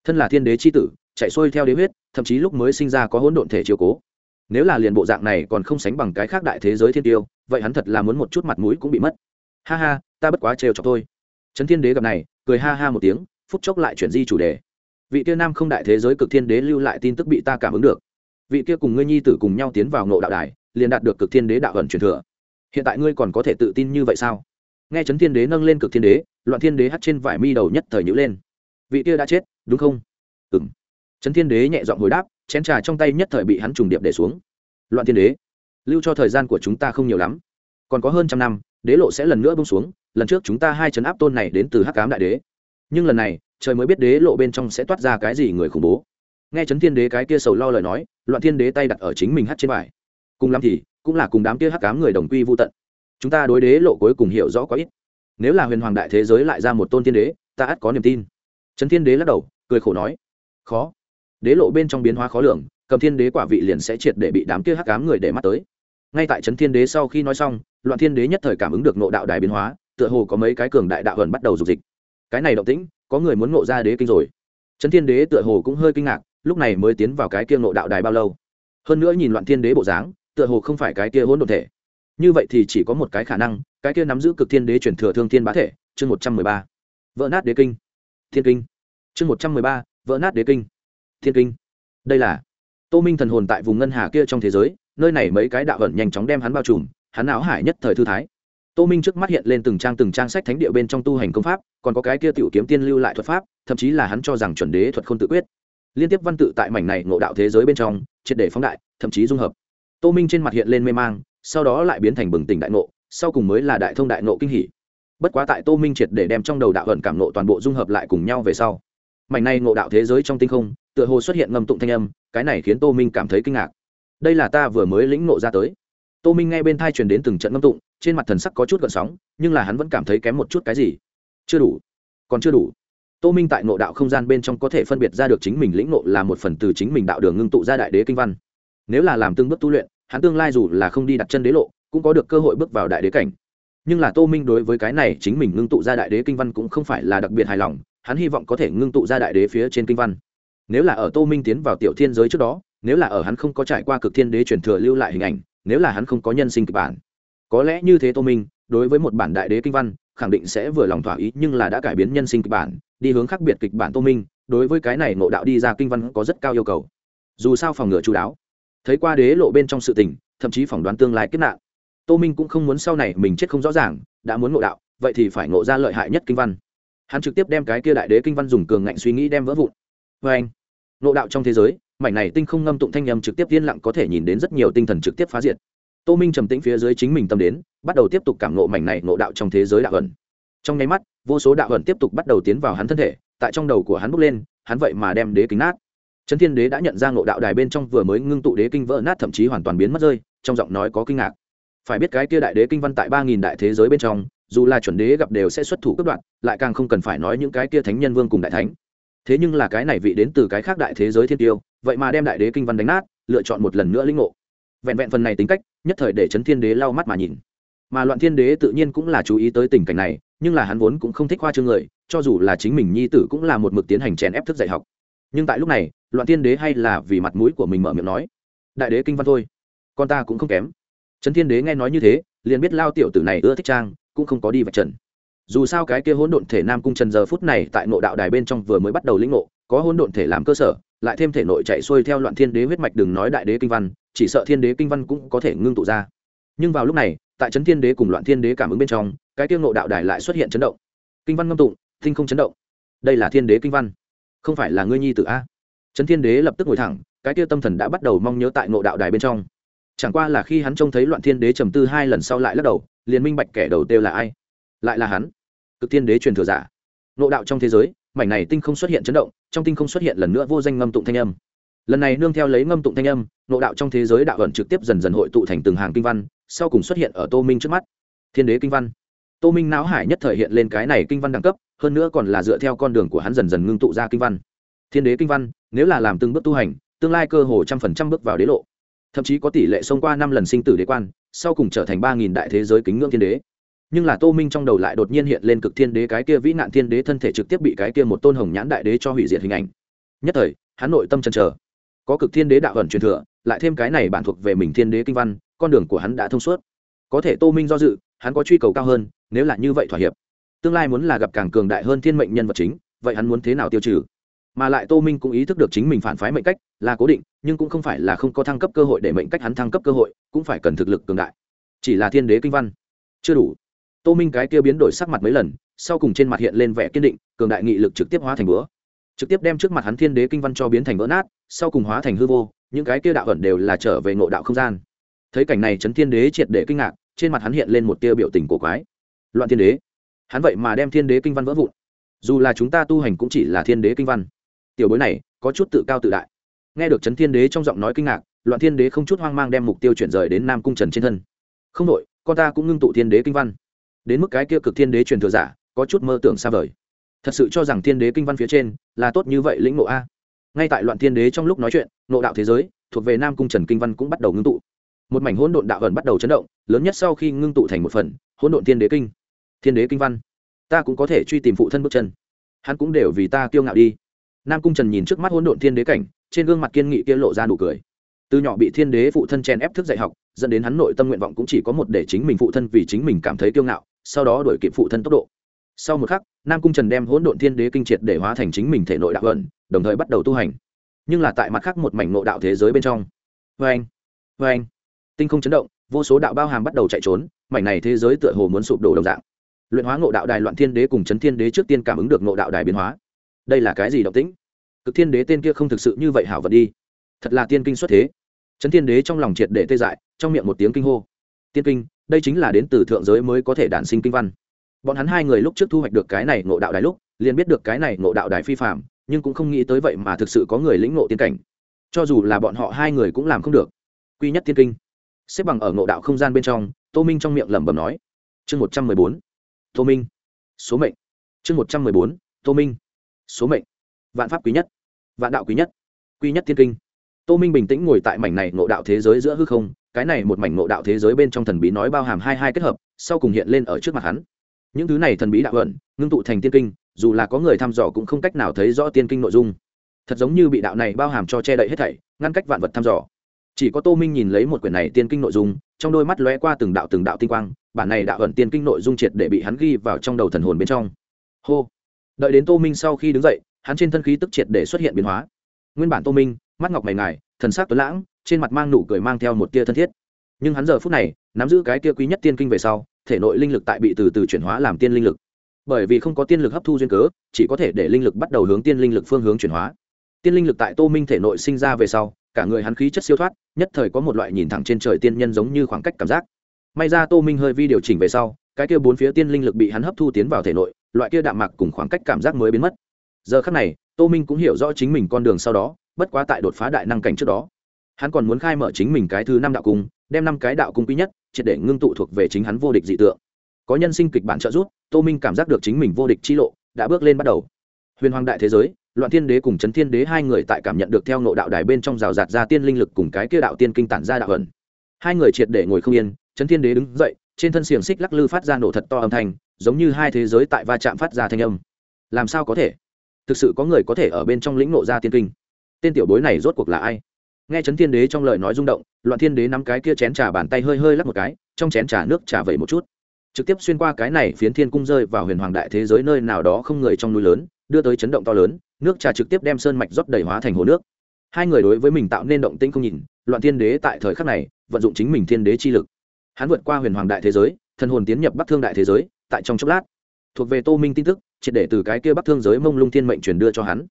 Thân là thiên đế chi tử, chạy xuôi theo đế huyết, thậm chí lúc mới sinh ra có hỗn độn thể chiều cố. Nếu là liền bộ dạng này còn không sánh bằng cái khác đại thế giới thiên tiêu, vậy hắn thật là muốn một chút mặt mũi cũng bị mất. Ha ha, ta bất quá trêu cho tôi trấn thiên đế gặp này, cười ha ha một tiếng, phút chốc lại chuyển di chủ đề. Vị kia nam không đại thế giới cực thiên đế lưu lại tin tức bị ta cảm ứng được vị kia cùng ngươi nhi tử cùng nhau tiến vào ngộ đạo đài, liền đạt được cực thiên đế đạo ẩn truyền thừa. Hiện tại ngươi còn có thể tự tin như vậy sao? Nghe trấn thiên đế nâng lên cực thiên đế, loạn thiên đế hắt trên vải mi đầu nhất thời nhữ lên. Vị kia đã chết, đúng không? Ừ m trấn thiên đế nhẹ giọng hồi đáp, chén trà trong tay nhất thời bị hắn trùng điệp để xuống. Loạn thiên đế, lưu cho thời gian của chúng ta không nhiều lắm. Còn có hơn trăm năm, đế lộ sẽ lần nữa bông xuống, lần trước chúng ta hai chấn áp tôn này đến từ hắc cám đại đế. Nhưng lần này, trời mới biết đế lộ bên trong sẽ toát ra cái gì người khủng bố nghe chấn thiên đế cái kia sầu lo lời nói, loạn thiên đế tay đặt ở chính mình hắt trên bài. Cùng lắm thì, cũng là cùng đám kia hắc cám người đồng quy vô tận. Chúng ta đối đế lộ cuối cùng hiểu rõ có ít. Nếu là huyền hoàng đại thế giới lại ra một tôn thiên đế, ta ắt có niềm tin. Trấn thiên đế lắc đầu, cười khổ nói, khó. Đế lộ bên trong biến hóa khó lường, cầm thiên đế quả vị liền sẽ triệt để bị đám kia hắc cám người để mắt tới. Ngay tại trấn thiên đế sau khi nói xong, loạn thiên đế nhất thời cảm ứng được nộ đạo đài biến hóa, tựa hồ có mấy cái cường đại đạo hờn bắt đầu dục dịch. Cái này động tĩnh, có người muốn ngộ ra đế kinh rồi. Trấn thiên đế tựa hồ cũng hơi kinh ngạc lúc này mới tiến vào cái kia ngộ đạo đài bao lâu. Hơn nữa nhìn loạn thiên đế bộ dáng, tựa hồ không phải cái kia hỗn độn thể. Như vậy thì chỉ có một cái khả năng, cái kia nắm giữ cực thiên đế chuyển thừa thương thiên bá thể, chương một trăm mười ba. Vỡ nát đế kinh. Thiên kinh. Chương một trăm mười ba, vỡ nát đế kinh. Thiên kinh. Đây là tô minh thần hồn tại vùng ngân hà kia trong thế giới, nơi này mấy cái đạo vận nhanh chóng đem hắn bao trùm, hắn áo hải nhất thời thư thái. Tô minh trước mắt hiện lên từng trang từng trang sách thánh địa bên trong tu hành công pháp, còn có cái kia tiểu kiếm tiên lưu lại thuật pháp, thậm chí là hắn cho rằng chuẩn đế thuật không tự quyết liên tiếp văn tự tại mảnh này ngộ đạo thế giới bên trong, triệt để phóng đại, thậm chí dung hợp. Tô minh trên mặt hiện lên mê mang, sau đó lại biến thành bừng tỉnh đại ngộ, sau cùng mới là đại thông đại ngộ kinh hỷ bất quá tại tô minh triệt để đem trong đầu đạo ẩn cảm ngộ toàn bộ dung hợp lại cùng nhau về sau, mảnh này ngộ đạo thế giới trong tinh không, tựa hồ xuất hiện ngâm tụng thanh âm, cái này khiến tô minh cảm thấy kinh ngạc. Đây là ta vừa mới lĩnh ngộ ra tới. Tô minh nghe bên thai truyền đến từng trận ngâm tụng, trên mặt thần sắc có chút gợn sóng, nhưng là hắn vẫn cảm thấy kém một chút cái gì. Chưa đủ. Còn chưa đủ tô minh tại ngộ đạo không gian bên trong có thể phân biệt ra được chính mình lĩnh ngộ là một phần từ chính mình đạo đường ngưng tụ ra đại đế kinh văn. Nếu là làm từng bước tu luyện, hắn tương lai dù là không đi đặt chân đế lộ, cũng có được cơ hội bước vào đại đế cảnh. Nhưng là tô minh đối với cái này chính mình ngưng tụ ra đại đế kinh văn cũng không phải là đặc biệt hài lòng, hắn hy vọng có thể ngưng tụ ra đại đế phía trên kinh văn. Nếu là ở tô minh tiến vào tiểu thiên giới trước đó, nếu là ở hắn không có trải qua cực thiên đế truyền thừa lưu lại hình ảnh, nếu là hắn không có nhân sinh kịch bản. Có lẽ như thế tô minh, đối với một bản đại đế kinh văn khẳng định sẽ vừa lòng thỏa ý, nhưng là đã cải biến nhân sinh kịch bản, đi hướng khác biệt kịch bản tô minh, đối với cái này ngộ đạo đi ra kinh văn có rất cao yêu cầu. Dù sao phòng ngừa chú đáo. Thấy qua đế lộ bên trong sự tình, thậm chí phỏng đoán tương lai kết nạn. Tô minh cũng không muốn sau này mình chết không rõ ràng, đã muốn ngộ đạo, vậy thì phải ngộ ra lợi hại nhất kinh văn. Hắn trực tiếp đem cái kia đại đế kinh văn dùng cường ngạnh suy nghĩ đem vỡ vụn. Vê anh, ngộ đạo trong thế giới, mảnh này tinh không ngâm tụng thanh nhầm trực tiếp yên lặng có thể nhìn đến rất nhiều tinh thần trực tiếp phá diệt tô minh trầm tĩnh phía dưới chính mình tâm đến, bắt đầu tiếp tục cảm ngộ mảnh này ngộ đạo trong thế giới đạo ẩn. Trong nháy mắt, vô số đạo ẩn tiếp tục bắt đầu tiến vào hắn thân thể, tại trong đầu của hắn bốc lên, hắn vậy mà đem đế kính nát. Trấn thiên đế đã nhận ra ngộ đạo đài bên trong vừa mới ngưng tụ đế kinh vỡ nát thậm chí hoàn toàn biến mất rơi, trong giọng nói có kinh ngạc. Phải biết cái kia đại đế kinh văn tại ba nghìn đại thế giới bên trong, dù là chuẩn đế gặp đều sẽ xuất thủ cấp đoạn lại càng không cần phải nói những cái kia thánh nhân vương cùng đại thánh. Thế nhưng là cái này vị đến từ cái khác đại thế giới thiên tiêu, vậy mà đem đại đế kinh văn đánh nát, lựa chọn một lần nữa linh ngộ vẹn vẹn phần này tính cách, nhất thời để trấn thiên đế lau mắt mà nhìn. Mà loạn thiên đế tự nhiên cũng là chú ý tới tình cảnh này, nhưng là hắn vốn cũng không thích hoa chương người, cho dù là chính mình nhi tử cũng là một mực tiến hành chèn ép thức dạy học. Nhưng tại lúc này, loạn thiên đế hay là vì mặt mũi của mình mở miệng nói, đại đế kinh văn thôi, con ta cũng không kém. Trấn thiên đế nghe nói như thế, liền biết lao tiểu tử này ưa thích trang, cũng không có đi vạch trần. Dù sao cái kia hỗn độn thể nam cung trần giờ phút này tại nội đạo đài bên trong vừa mới bắt đầu lĩnh ngộ có hỗn độn thể làm cơ sở, lại thêm thể nội chạy xuôi theo loạn thiên đế huyết mạch đừng nói đại đế kinh văn, chỉ sợ thiên đế kinh văn cũng có thể ngưng tụ ra. Nhưng vào lúc này, tại trấn thiên đế cùng loạn thiên đế cảm ứng bên trong, cái tiêu ngộ đạo đài lại xuất hiện chấn động. Kinh văn ngâm tụng, tinh không chấn động. Đây là thiên đế kinh văn. Không phải là ngươi nhi tử a? Trấn thiên đế lập tức ngồi thẳng, cái tiêu tâm thần đã bắt đầu mong nhớ tại ngộ đạo đài bên trong. Chẳng qua là khi hắn trông thấy loạn thiên đế trầm tư hai lần sau lại lắc đầu, liền minh bạch kẻ đầu tiêu là ai. Lại là hắn, cực thiên đế truyền thừa giả. Ngộ đạo trong thế giới mảnh này tinh không xuất hiện chấn động, trong tinh không xuất hiện lần nữa vô danh ngâm tụng thanh âm. Lần này nương theo lấy ngâm tụng thanh âm nội đạo trong thế giới đạo ẩn trực tiếp dần dần hội tụ thành từng hàng kinh văn, sau cùng xuất hiện ở tô minh trước mắt. Thiên đế kinh văn. Tô minh não hải nhất thời hiện lên cái này kinh văn đẳng cấp, hơn nữa còn là dựa theo con đường của hắn dần dần ngưng tụ ra kinh văn. Thiên đế kinh văn, nếu là làm từng bước tu hành, tương lai cơ hồ trăm phần trăm bước vào đế lộ. Thậm chí có tỷ lệ xông qua năm lần sinh tử đế quan, sau cùng trở thành ba nghìn đại thế giới kính ngưỡng thiên đế nhưng là tô minh trong đầu lại đột nhiên hiện lên cực thiên đế cái kia vĩ nạn thiên đế thân thể trực tiếp bị cái kia một tôn hồng nhãn đại đế cho hủy diệt hình ảnh. Nhất thời, hắn nội tâm chân chờ. Có cực thiên đế đạo ẩn truyền thừa, lại thêm cái này bản thuộc về mình thiên đế kinh văn, con đường của hắn đã thông suốt. Có thể tô minh do dự, hắn có truy cầu cao hơn, nếu là như vậy thỏa hiệp. Tương lai muốn là gặp càng cường đại hơn thiên mệnh nhân vật chính, vậy hắn muốn thế nào tiêu trừ? Mà lại tô minh cũng ý thức được chính mình phản phái mệnh cách là cố định, nhưng cũng không phải là không có thăng cấp cơ hội để mệnh cách hắn thăng cấp cơ hội, cũng phải cần thực lực cường đại. Chỉ là thiên đế kinh văn. Chưa đủ tô minh cái kia biến đổi sắc mặt mấy lần, sau cùng trên mặt hiện lên vẻ kiên định, cường đại nghị lực trực tiếp hóa thành búa. Trực tiếp đem trước mặt hắn thiên đế kinh văn cho biến thành vỡ nát, sau cùng hóa thành hư vô, những cái kia đạo ẩn đều là trở về ngộ đạo không gian. Thấy cảnh này trấn thiên đế triệt để kinh ngạc, trên mặt hắn hiện lên một tia biểu tình cổ quái. Loạn thiên đế. Hắn vậy mà đem thiên đế kinh văn vỡ vụn. Dù là chúng ta tu hành cũng chỉ là thiên đế kinh văn. Tiểu bối này, có chút tự cao tự đại. Nghe được trấn thiên đế trong giọng nói kinh ngạc, loạn thiên đế không chút hoang mang đem mục tiêu chuyển rời đến nam cung trần trên thân. Không đội con ta cũng ngưng tụ thiên đế kinh văn đến mức cái kia cực thiên đế truyền thừa giả, có chút mơ tưởng xa vời. Thật sự cho rằng thiên đế kinh văn phía trên là tốt như vậy lĩnh ngộ a. Ngay tại loạn thiên đế trong lúc nói chuyện nộ đạo thế giới, thuộc về nam cung trần kinh văn cũng bắt đầu ngưng tụ. Một mảnh hỗn độn đạo ẩn bắt đầu chấn động, lớn nhất sau khi ngưng tụ thành một phần, hỗn độn thiên đế kinh. Thiên đế kinh văn. Ta cũng có thể truy tìm phụ thân bước chân. Hắn cũng đều vì ta kiêu ngạo đi. Nam cung trần nhìn trước mắt hỗn độn thiên đế cảnh, trên gương mặt kiên nghị kia lộ ra nụ cười. Từ nhỏ bị thiên đế phụ thân chen ép thức dạy học, dẫn đến hắn nội tâm nguyện vọng cũng chỉ có một để chính mình phụ thân vì chính mình cảm thấy kiêu ngạo sau đó đuổi kịp phụ thân tốc độ. Sau một khắc, nam cung trần đem hỗn độn thiên đế kinh triệt để hóa thành chính mình thể nội đạo ẩn đồng thời bắt đầu tu hành. Nhưng là tại mặt khác một mảnh nội đạo thế giới bên trong. Vê anh vê anh tinh không chấn động, vô số đạo bao hàm bắt đầu chạy trốn, mảnh này thế giới tựa hồ muốn sụp đổ đồng dạng. Luyện hóa ngộ đạo đài loạn thiên đế cùng chấn thiên đế trước tiên cảm ứng được ngộ đạo đài biến hóa. Đây là cái gì động tĩnh? Cực thiên đế tên kia không thực sự như vậy hảo vật đi. Thật là tiên kinh xuất thế. Chấn thiên đế trong lòng triệt để tê dại, trong miệng một tiếng kinh hô. Tiên kinh đây chính là đến từ thượng giới mới có thể đản sinh kinh văn. Bọn hắn hai người lúc trước thu hoạch được cái này ngộ đạo đài lúc, liền biết được cái này ngộ đạo đài phi phạm nhưng cũng không nghĩ tới vậy mà thực sự có người lĩnh ngộ tiên cảnh. Cho dù là bọn họ hai người cũng làm không được. Quy nhất tiên kinh. Xếp bằng ở ngộ đạo không gian bên trong, tô minh trong miệng lẩm bẩm nói. Chương một trăm mười bốn. Tô minh. Số mệnh. Chương một trăm mười bốn. Tô minh. Số mệnh. Vạn pháp quý nhất. Vạn đạo quý nhất. Quy nhất tiên kinh. Tô minh bình tĩnh ngồi tại mảnh này ngộ đạo thế giới giữa hư không cái này một mảnh ngộ đạo thế giới bên trong thần bí nói bao hàm hai hai kết hợp, sau cùng hiện lên ở trước mặt hắn. Những thứ này thần bí đạo ẩn ngưng tụ thành tiên kinh, dù là có người thăm dò cũng không cách nào thấy rõ tiên kinh nội dung. Thật giống như bị đạo này bao hàm cho che đậy hết thảy, ngăn cách vạn vật thăm dò. Chỉ có tô minh nhìn lấy một quyển này tiên kinh nội dung, trong đôi mắt lóe qua từng đạo từng đạo tinh quang, bản này đạo ẩn tiên kinh nội dung triệt để bị hắn ghi vào trong đầu thần hồn bên trong. Hô! Đợi đến tô minh sau khi đứng dậy, hắn trên thân khí tức triệt để xuất hiện biến hóa. Nguyên bản tô minh, mắt ngọc mày ngài, thần sắc tuấn lãng trên mặt mang nụ cười mang theo một tia thân thiết. Nhưng hắn giờ phút này, nắm giữ cái tia quý nhất tiên kinh về sau, thể nội linh lực tại bị từ từ chuyển hóa làm tiên linh lực. Bởi vì không có tiên lực hấp thu duyên cớ, chỉ có thể để linh lực bắt đầu hướng tiên linh lực phương hướng chuyển hóa. Tiên linh lực tại tô minh thể nội sinh ra về sau, cả người hắn khí chất siêu thoát, nhất thời có một loại nhìn thẳng trên trời tiên nhân giống như khoảng cách cảm giác. May ra tô minh hơi vi điều chỉnh về sau, cái kia bốn phía tiên linh lực bị hắn hấp thu tiến vào thể nội, loại kia đạm mạc cùng khoảng cách cảm giác mới biến mất. Giờ khắc này, tô minh cũng hiểu rõ chính mình con đường sau đó, bất quá tại đột phá đại năng cảnh trước đó hắn còn muốn khai mở chính mình cái thứ năm đạo cung, đem năm cái đạo cung quý nhất, triệt để ngưng tụ thuộc về chính hắn vô địch dị tượng. Có nhân sinh kịch bản trợ giúp, tô minh cảm giác được chính mình vô địch chi lộ, đã bước lên bắt đầu. Huyền hoàng đại thế giới, loạn thiên đế cùng trấn thiên đế hai người tại cảm nhận được theo nộ đạo đài bên trong rào rạt ra tiên linh lực cùng cái kia đạo tiên kinh tản ra đạo ẩn. Hai người triệt để ngồi không yên trấn thiên đế đứng dậy, trên thân xiềng xích lắc lư phát ra nổ thật to âm thanh, giống như hai thế giới tại va chạm phát ra thanh âm. Làm sao có thể? Thực sự có người có thể ở bên trong lĩnh nộ ra tiên kinh? Tên tiểu bối này rốt cuộc là ai? Nghe trấn thiên đế trong lời nói rung động, loạn thiên đế nắm cái kia chén trà bàn tay hơi hơi lắc một cái, trong chén trà nước trà vẩy một chút. Trực tiếp xuyên qua cái này phiến thiên cung rơi vào huyền hoàng đại thế giới nơi nào đó không người trong núi lớn, đưa tới chấn động to lớn, nước trà trực tiếp đem sơn mạch rót đầy hóa thành hồ nước. Hai người đối với mình tạo nên động tĩnh không nhìn, loạn thiên đế tại thời khắc này, vận dụng chính mình thiên đế chi lực. Hắn vượt qua huyền hoàng đại thế giới, thần hồn tiến nhập bắc thương đại thế giới, tại trong chốc lát, thuộc về tô minh tin tức, triệt để từ cái kia bắc thương giới mông lung thiên mệnh truyền đưa cho hắn.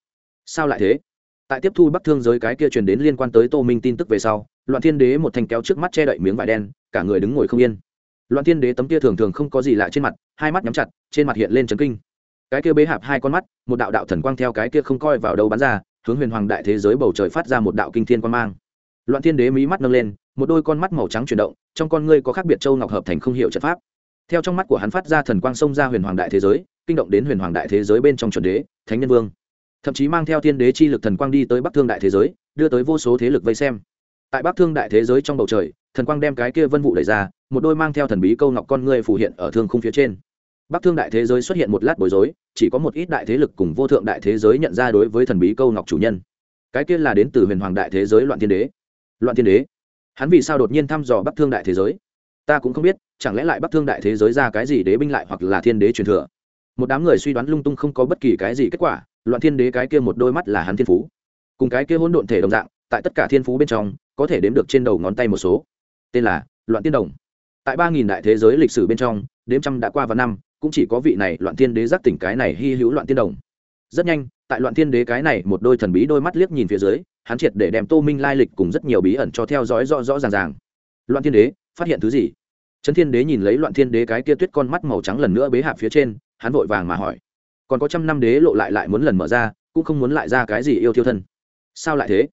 Sao lại thế? Tại tiếp thu bắc thương giới cái kia truyền đến liên quan tới tô minh tin tức về sau, loạn thiên đế một thanh kéo trước mắt che đậy miếng vải đen, cả người đứng ngồi không yên. Loạn thiên đế tấm kia thường thường không có gì lạ trên mặt, hai mắt nhắm chặt, trên mặt hiện lên trấn kinh. Cái kia bế hạp hai con mắt, một đạo đạo thần quang theo cái kia không coi vào đâu bắn ra, hướng huyền hoàng đại thế giới bầu trời phát ra một đạo kinh thiên quang mang. Loạn thiên đế mí mắt nâng lên, một đôi con mắt màu trắng chuyển động, trong con ngươi có khác biệt châu ngọc hợp thành không hiệu trận pháp. Theo trong mắt của hắn phát ra thần quang xông ra huyền hoàng đại thế giới, kinh động đến huyền hoàng đại thế giới bên trong chuẩn đế, thánh nhân vương thậm chí mang theo thiên đế chi lực thần quang đi tới bắc thương đại thế giới, đưa tới vô số thế lực vây xem. Tại bắc thương đại thế giới trong bầu trời, thần quang đem cái kia vân vụ đẩy ra, một đôi mang theo thần bí câu ngọc con Người phủ hiện ở thương khung phía trên. Bắc thương đại thế giới xuất hiện một lát bối rối, chỉ có một ít đại thế lực cùng vô thượng đại thế giới nhận ra đối với thần bí câu ngọc chủ nhân. Cái kia là đến từ huyền hoàng đại thế giới loạn thiên đế. Loạn thiên đế? Hắn vì sao đột nhiên thăm dò bắc thương đại thế giới? Ta cũng không biết, chẳng lẽ lại bắc thương đại thế giới ra cái gì đế binh lại hoặc là thiên đế truyền thừa? Một đám người suy đoán lung tung không có bất kỳ cái gì kết quả loạn thiên đế cái kia một đôi mắt là hắn thiên phú. Cùng cái kia hỗn độn thể đồng dạng, tại tất cả thiên phú bên trong, có thể đếm được trên đầu ngón tay một số. Tên là loạn tiên đồng. Tại ba nghìn đại thế giới lịch sử bên trong, đếm trăm đã qua và năm, cũng chỉ có vị này loạn Thiên đế giác tỉnh cái này hy hữu loạn tiên đồng. Rất nhanh, tại loạn Thiên đế cái này một đôi thần bí đôi mắt liếc nhìn phía dưới, hắn triệt để đem tô minh lai lịch cùng rất nhiều bí ẩn cho theo dõi rõ rõ ràng ràng. Loạn Thiên đế, phát hiện thứ gì? Trấn thiên đế nhìn lấy loạn thiên đế cái kia tuyết con mắt màu trắng lần nữa bế hạp phía trên, hắn vội vàng mà hỏi còn có trăm năm đế lộ lại lại muốn lần mở ra, cũng không muốn lại ra cái gì yêu thiêu thân. Sao lại thế?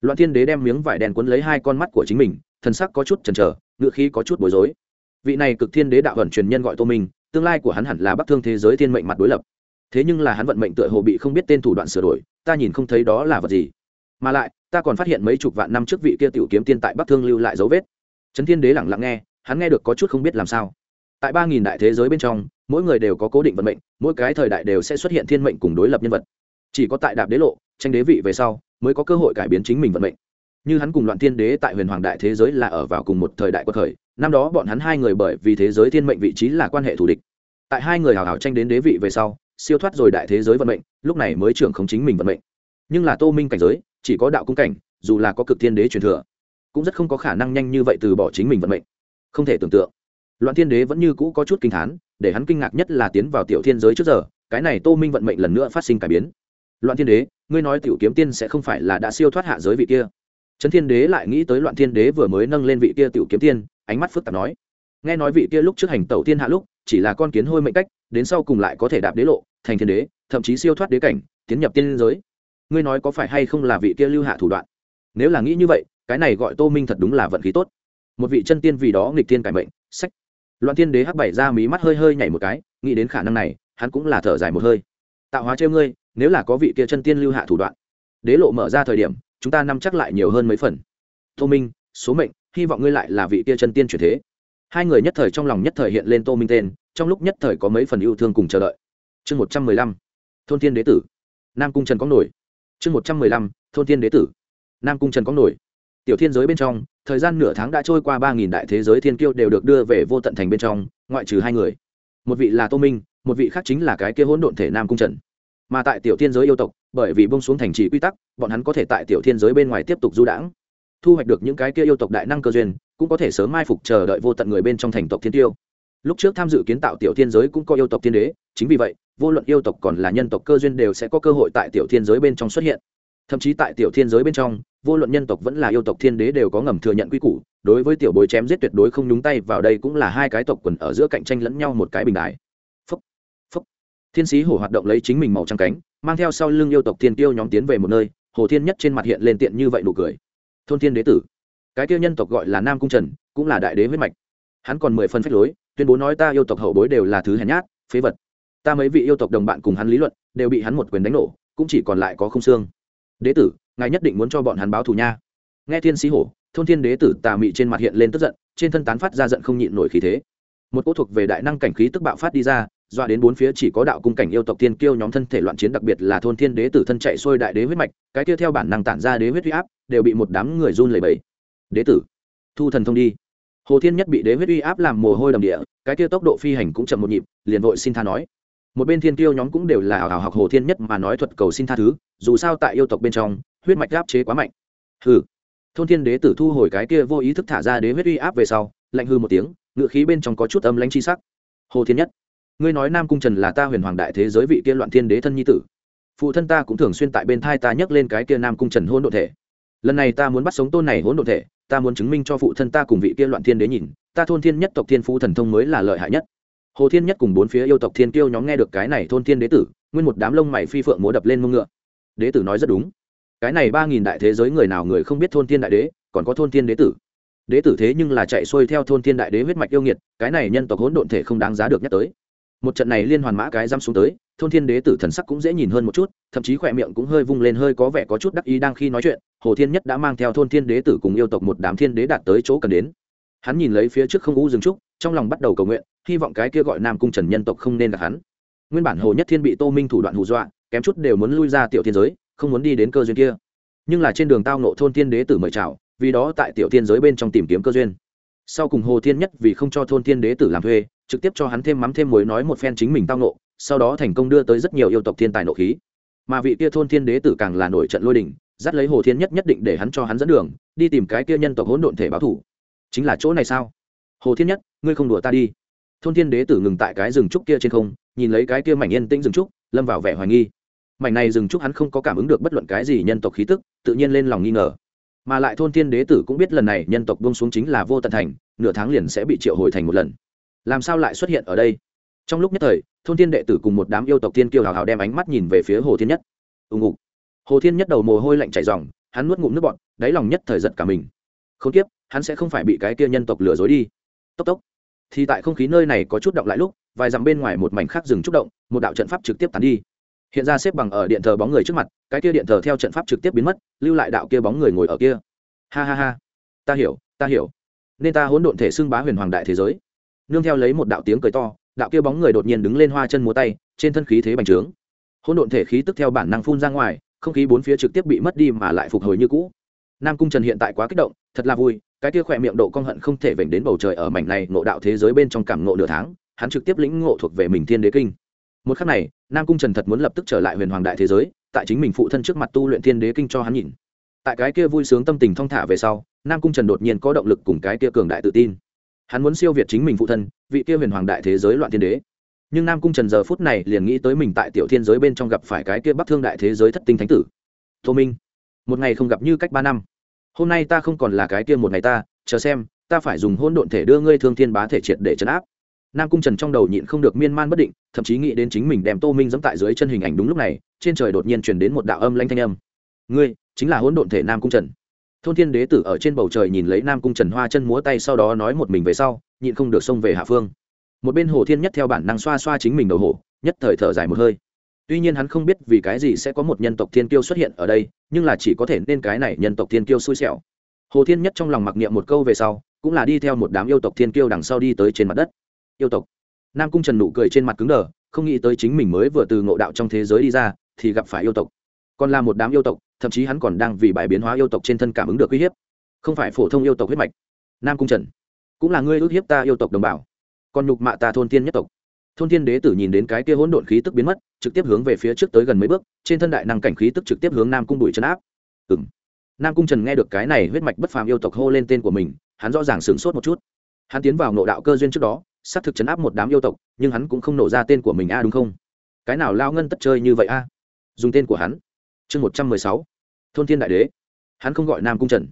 Loạn thiên đế đem miếng vải đen cuốn lấy hai con mắt của chính mình, thần sắc có chút chần chờ, ngựa khí có chút bối rối. Vị này cực thiên đế đạo vận truyền nhân gọi tô minh, tương lai của hắn hẳn là bắc thương thế giới thiên mệnh mặt đối lập. Thế nhưng là hắn vận mệnh tựa hồ bị không biết tên thủ đoạn sửa đổi, ta nhìn không thấy đó là vật gì. Mà lại, ta còn phát hiện mấy chục vạn năm trước vị kia tiểu kiếm tiên tại bắc thương lưu lại dấu vết. Trấn thiên đế lẳng lặng nghe, hắn nghe được có chút không biết làm sao tại ba nghìn đại thế giới bên trong, mỗi người đều có cố định vận mệnh, mỗi cái thời đại đều sẽ xuất hiện thiên mệnh cùng đối lập nhân vật. Chỉ có tại đạp đế lộ, tranh đế vị về sau, mới có cơ hội cải biến chính mình vận mệnh. Như hắn cùng loạn thiên đế tại huyền hoàng đại thế giới là ở vào cùng một thời đại của thời, năm đó bọn hắn hai người bởi vì thế giới thiên mệnh vị trí là quan hệ thù địch. Tại hai người hào hào tranh đến đế vị về sau, siêu thoát rồi đại thế giới vận mệnh, lúc này mới trưởng không chính mình vận mệnh. Nhưng là tô minh cảnh giới, chỉ có đạo cung cảnh, dù là có cực thiên đế truyền thừa, cũng rất không có khả năng nhanh như vậy từ bỏ chính mình vận mệnh. Không thể tưởng tượng loạn thiên đế vẫn như cũ có chút kinh thán, để hắn kinh ngạc nhất là tiến vào tiểu thiên giới trước giờ, cái này tô minh vận mệnh lần nữa phát sinh cải biến. Loạn thiên đế, ngươi nói tiểu kiếm tiên sẽ không phải là đã siêu thoát hạ giới vị kia. Trấn thiên đế lại nghĩ tới loạn thiên đế vừa mới nâng lên vị kia tiểu kiếm tiên, ánh mắt phức tạp nói. Nghe nói vị kia lúc trước hành tẩu thiên hạ lúc, chỉ là con kiến hôi mệnh cách, đến sau cùng lại có thể đạp đế lộ, thành thiên đế, thậm chí siêu thoát đế cảnh, tiến nhập tiên giới. Ngươi nói có phải hay không là vị kia lưu hạ thủ đoạn? Nếu là nghĩ như vậy, cái này gọi tô minh thật đúng là vận khí tốt. Một vị chân tiên vì đó nghịch tiên cải mệnh, sách loạn Thiên đế hắc bảy ra mí mắt hơi hơi nhảy một cái, nghĩ đến khả năng này, hắn cũng là thở dài một hơi. Tạo hóa trêu ngươi, nếu là có vị kia chân tiên lưu hạ thủ đoạn. Đế lộ mở ra thời điểm, chúng ta nắm chắc lại nhiều hơn mấy phần. Tô minh, số mệnh, hy vọng ngươi lại là vị kia chân tiên chuyển thế. Hai người nhất thời trong lòng nhất thời hiện lên tô minh tên, trong lúc nhất thời có mấy phần yêu thương cùng chờ đợi. Chương một trăm mười lăm, thôn thiên đế tử. Nam cung trần có nổi. Chương một trăm mười lăm, thôn thiên đế tử. Nam cung trần có nổi. Tiểu thiên giới bên trong thời gian nửa tháng đã trôi qua, ba nghìn đại thế giới thiên kiêu đều được đưa về vô tận thành bên trong, ngoại trừ hai người. Một vị là tô minh, một vị khác chính là cái kia hỗn độn thể nam cung trần. Mà tại tiểu thiên giới yêu tộc, bởi vì bông xuống thành trì quy tắc, bọn hắn có thể tại tiểu thiên giới bên ngoài tiếp tục du đãng, thu hoạch được những cái kia yêu tộc đại năng cơ duyên, cũng có thể sớm mai phục chờ đợi vô tận người bên trong thành tộc thiên tiêu. Lúc trước tham dự kiến tạo tiểu thiên giới cũng có yêu tộc thiên đế, chính vì vậy, vô luận yêu tộc còn là nhân tộc cơ duyên đều sẽ có cơ hội tại tiểu thiên giới bên trong xuất hiện. Thậm chí tại tiểu thiên giới bên trong vô luận nhân tộc vẫn là yêu tộc thiên đế đều có ngầm thừa nhận quy củ, đối với tiểu bối chém giết tuyệt đối không nhúng tay vào đây cũng là hai cái tộc quần ở giữa cạnh tranh lẫn nhau một cái bình đại. Phúc phúc. Thiên sĩ hổ hoạt động lấy chính mình màu trắng cánh, mang theo sau lưng yêu tộc thiên tiêu nhóm tiến về một nơi, hồ thiên nhất trên mặt hiện lên tiện như vậy nụ cười. Thôn thiên đế tử. Cái tiêu nhân tộc gọi là nam cung trần, cũng là đại đế huyết mạch. Hắn còn mười phân phách lối, tuyên bố nói ta yêu tộc hậu bối đều là thứ hèn nhát, phế vật. Ta mấy vị yêu tộc đồng bạn cùng hắn lý luận, đều bị hắn một quyền đánh nổ, cũng chỉ còn lại có không xương. Đế tử ngài nhất định muốn cho bọn hắn báo thù nha. Nghe thiên sĩ hổ, thôn thiên đế tử tà mị trên mặt hiện lên tức giận, trên thân tán phát ra giận không nhịn nổi khí thế. Một cỗ thuộc về đại năng cảnh khí tức bạo phát đi ra, dọa đến bốn phía chỉ có đạo cung cảnh yêu tộc tiên kiêu nhóm thân thể loạn chiến, đặc biệt là thôn thiên đế tử thân chạy xuôi đại đế huyết mạch, cái kia theo bản năng tản ra đế huyết huy áp, đều bị một đám người run lẩy bẩy. Đế tử, thu thần thông đi. Hồ thiên nhất bị đế huyết uy áp làm mồ hôi đầm địa, cái kia tốc độ phi hành cũng chậm một nhịp, liền vội xin tha nói một bên thiên kiêu nhóm cũng đều là hào ảo học hồ thiên nhất mà nói thuật cầu xin tha thứ, dù sao tại yêu tộc bên trong, huyết mạch áp chế quá mạnh. Hừ. Thôn thiên đế tử thu hồi cái kia vô ý thức thả ra đế huyết uy áp về sau, lạnh hư một tiếng ngựa khí bên trong có chút âm lãnh chi sắc. Hồ thiên nhất, ngươi nói nam cung trần là ta huyền hoàng đại thế giới vị kia loạn thiên đế thân nhi tử. Phụ thân ta cũng thường xuyên tại bên thai ta nhắc lên cái kia nam cung trần hôn độ thể. Lần này ta muốn bắt sống tôn này hỗn độ thể, ta muốn chứng minh cho phụ thân ta cùng vị kia loạn thiên đế nhìn, ta thôn thiên nhất tộc thiên phú thần thông mới là lợi hại nhất hồ thiên nhất cùng bốn phía yêu tộc thiên kiêu nhóm nghe được cái này thôn thiên đế tử, nguyên một đám lông mày phi phượng múa đập lên mông ngựa. Đế tử nói rất đúng. Cái này ba nghìn đại thế giới người nào người không biết thôn thiên đại đế, còn có thôn thiên đế tử. Đế tử thế nhưng là chạy xuôi theo thôn thiên đại đế huyết mạch yêu nghiệt, cái này nhân tộc hỗn độn thể không đáng giá được nhắc tới. Một trận này liên hoàn mã cái dăm xuống tới, thôn thiên đế tử thần sắc cũng dễ nhìn hơn một chút, thậm chí khỏe miệng cũng hơi vung lên hơi có vẻ có chút đắc ý đang khi nói chuyện, hồ thiên nhất đã mang theo thôn thiên đế tử cùng yêu tộc một đám thiên đế đạt tới chỗ cần đến hắn nhìn lấy phía trước không u dừng trúc, trong lòng bắt đầu cầu nguyện, hy vọng cái kia gọi nam cung trần nhân tộc không nên gặp hắn. Nguyên bản hồ nhất thiên bị tô minh thủ đoạn hù dọa, kém chút đều muốn lui ra tiểu thiên giới, không muốn đi đến cơ duyên kia. Nhưng là trên đường tao nộ thôn thiên đế tử mời chào, vì đó tại tiểu thiên giới bên trong tìm kiếm cơ duyên. Sau cùng hồ thiên nhất vì không cho thôn thiên đế tử làm thuê, trực tiếp cho hắn thêm mắm thêm muối nói một phen chính mình tao nộ sau đó thành công đưa tới rất nhiều yêu tộc thiên tài nộ khí. Mà vị kia thôn thiên đế tử càng là nổi trận lôi đình, dắt lấy hồ thiên nhất nhất định để hắn cho hắn dẫn đường, đi tìm cái kia nhân tộc hỗn độn thể báo thủ chính là chỗ này sao? Hồ thiên nhất, ngươi không đùa ta đi. Thôn thiên đế tử ngừng tại cái rừng trúc kia trên không, nhìn lấy cái kia mảnh yên tĩnh rừng trúc, lâm vào vẻ hoài nghi. Mảnh này rừng trúc hắn không có cảm ứng được bất luận cái gì nhân tộc khí tức, tự nhiên lên lòng nghi ngờ. Mà lại thôn thiên đế tử cũng biết lần này nhân tộc bông xuống chính là vô tận thành, nửa tháng liền sẽ bị triệu hồi thành một lần. Làm sao lại xuất hiện ở đây? Trong lúc nhất thời, thôn thiên đệ tử cùng một đám yêu tộc tiên kiêu hào hào đem ánh mắt nhìn về phía hồ thiên nhất. Ưng ngục. Hồ thiên nhất đầu mồ hôi lạnh chảy dòng hắn nuốt ngụm nước bọt, đáy lòng nhất thời giật cả mình. Không tiếp hắn sẽ không phải bị cái kia nhân tộc lừa dối đi. Tốc tốc. Thì tại không khí nơi này có chút động lại lúc, vài dặm bên ngoài một mảnh khác dừng chút động, một đạo trận pháp trực tiếp tán đi. Hiện ra xếp bằng ở điện thờ bóng người trước mặt, cái kia điện thờ theo trận pháp trực tiếp biến mất, lưu lại đạo kia bóng người ngồi ở kia. Ha ha ha. Ta hiểu ta hiểu. Nên ta hỗn độn thể xưng bá huyền hoàng đại thế giới. Nương theo lấy một đạo tiếng cười to, đạo kia bóng người đột nhiên đứng lên hoa chân múa tay, trên thân khí thế bành trướng. Hỗn độn thể khí tức theo bản năng phun ra ngoài, không khí bốn phía trực tiếp bị mất đi mà lại phục hồi như cũ. Nam cung trần hiện tại quá kích động, thật là vui cái kia khỏe miệng độ con hận không thể vểnh đến bầu trời ở mảnh này ngộ đạo thế giới bên trong cảm ngộ nửa tháng, hắn trực tiếp lĩnh ngộ thuộc về mình thiên đế kinh. Một khắc này, nam cung trần thật muốn lập tức trở lại huyền hoàng đại thế giới, tại chính mình phụ thân trước mặt tu luyện thiên đế kinh cho hắn nhìn. Tại cái kia vui sướng tâm tình thong thả về sau, nam cung trần đột nhiên có động lực cùng cái kia cường đại tự tin. Hắn muốn siêu việt chính mình phụ thân, vị kia huyền hoàng đại thế giới loạn thiên đế. Nhưng nam cung trần giờ phút này liền nghĩ tới mình tại tiểu thiên giới bên trong gặp phải cái kia bắc thương đại thế giới thất tinh thánh tử. Tô minh, một ngày không gặp như cách ba năm hôm nay ta không còn là cái kia một ngày ta, chờ xem, ta phải dùng hôn độn thể đưa ngươi thương thiên bá thể triệt để chấn áp. Nam cung trần trong đầu nhịn không được miên man bất định, thậm chí nghĩ đến chính mình đem tô minh dẫm tại dưới chân hình ảnh đúng lúc này, trên trời đột nhiên chuyển đến một đạo âm lanh thanh âm. Ngươi, chính là hôn độn thể nam cung trần. Thôn thiên đế tử ở trên bầu trời nhìn lấy nam cung trần hoa chân múa tay sau đó nói một mình về sau, nhịn không được xông về hạ phương. Một bên hồ thiên nhất theo bản năng xoa xoa chính mình đầu hổ, nhất thời thở dài một hơi tuy nhiên hắn không biết vì cái gì sẽ có một nhân tộc thiên kiêu xuất hiện ở đây, nhưng là chỉ có thể nên cái này nhân tộc thiên kiêu xui xẻo. Hồ thiên nhất trong lòng mặc niệm một câu về sau, cũng là đi theo một đám yêu tộc thiên kiêu đằng sau đi tới trên mặt đất. Yêu tộc. Nam cung trần nụ cười trên mặt cứng đờ, không nghĩ tới chính mình mới vừa từ ngộ đạo trong thế giới đi ra, thì gặp phải yêu tộc. Còn là một đám yêu tộc, thậm chí hắn còn đang vì bài biến hóa yêu tộc trên thân cảm ứng được uy hiếp. Không phải phổ thông yêu tộc huyết mạch. Nam cung trần. Cũng là ngươi ước hiếp ta yêu tộc đồng bào. Còn nhục mạ ta thôn tiên nhất tộc thôn Thiên đế tử nhìn đến cái kia hỗn độn khí tức biến mất, trực tiếp hướng về phía trước tới gần mấy bước, trên thân đại năng cảnh khí tức trực tiếp hướng nam cung đuổi chân áp. Ừm. nam cung trần nghe được cái này huyết mạch bất phàm yêu tộc hô lên tên của mình, hắn rõ ràng sửng sốt một chút. Hắn tiến vào nộ đạo cơ duyên trước đó, xác thực chấn áp một đám yêu tộc, nhưng hắn cũng không nổ ra tên của mình a, đúng không? Cái nào lao ngân tất chơi như vậy a? Dùng tên của hắn. Chương một trăm mười sáu. Thôn thiên đại đế. Hắn không gọi nam cung trần.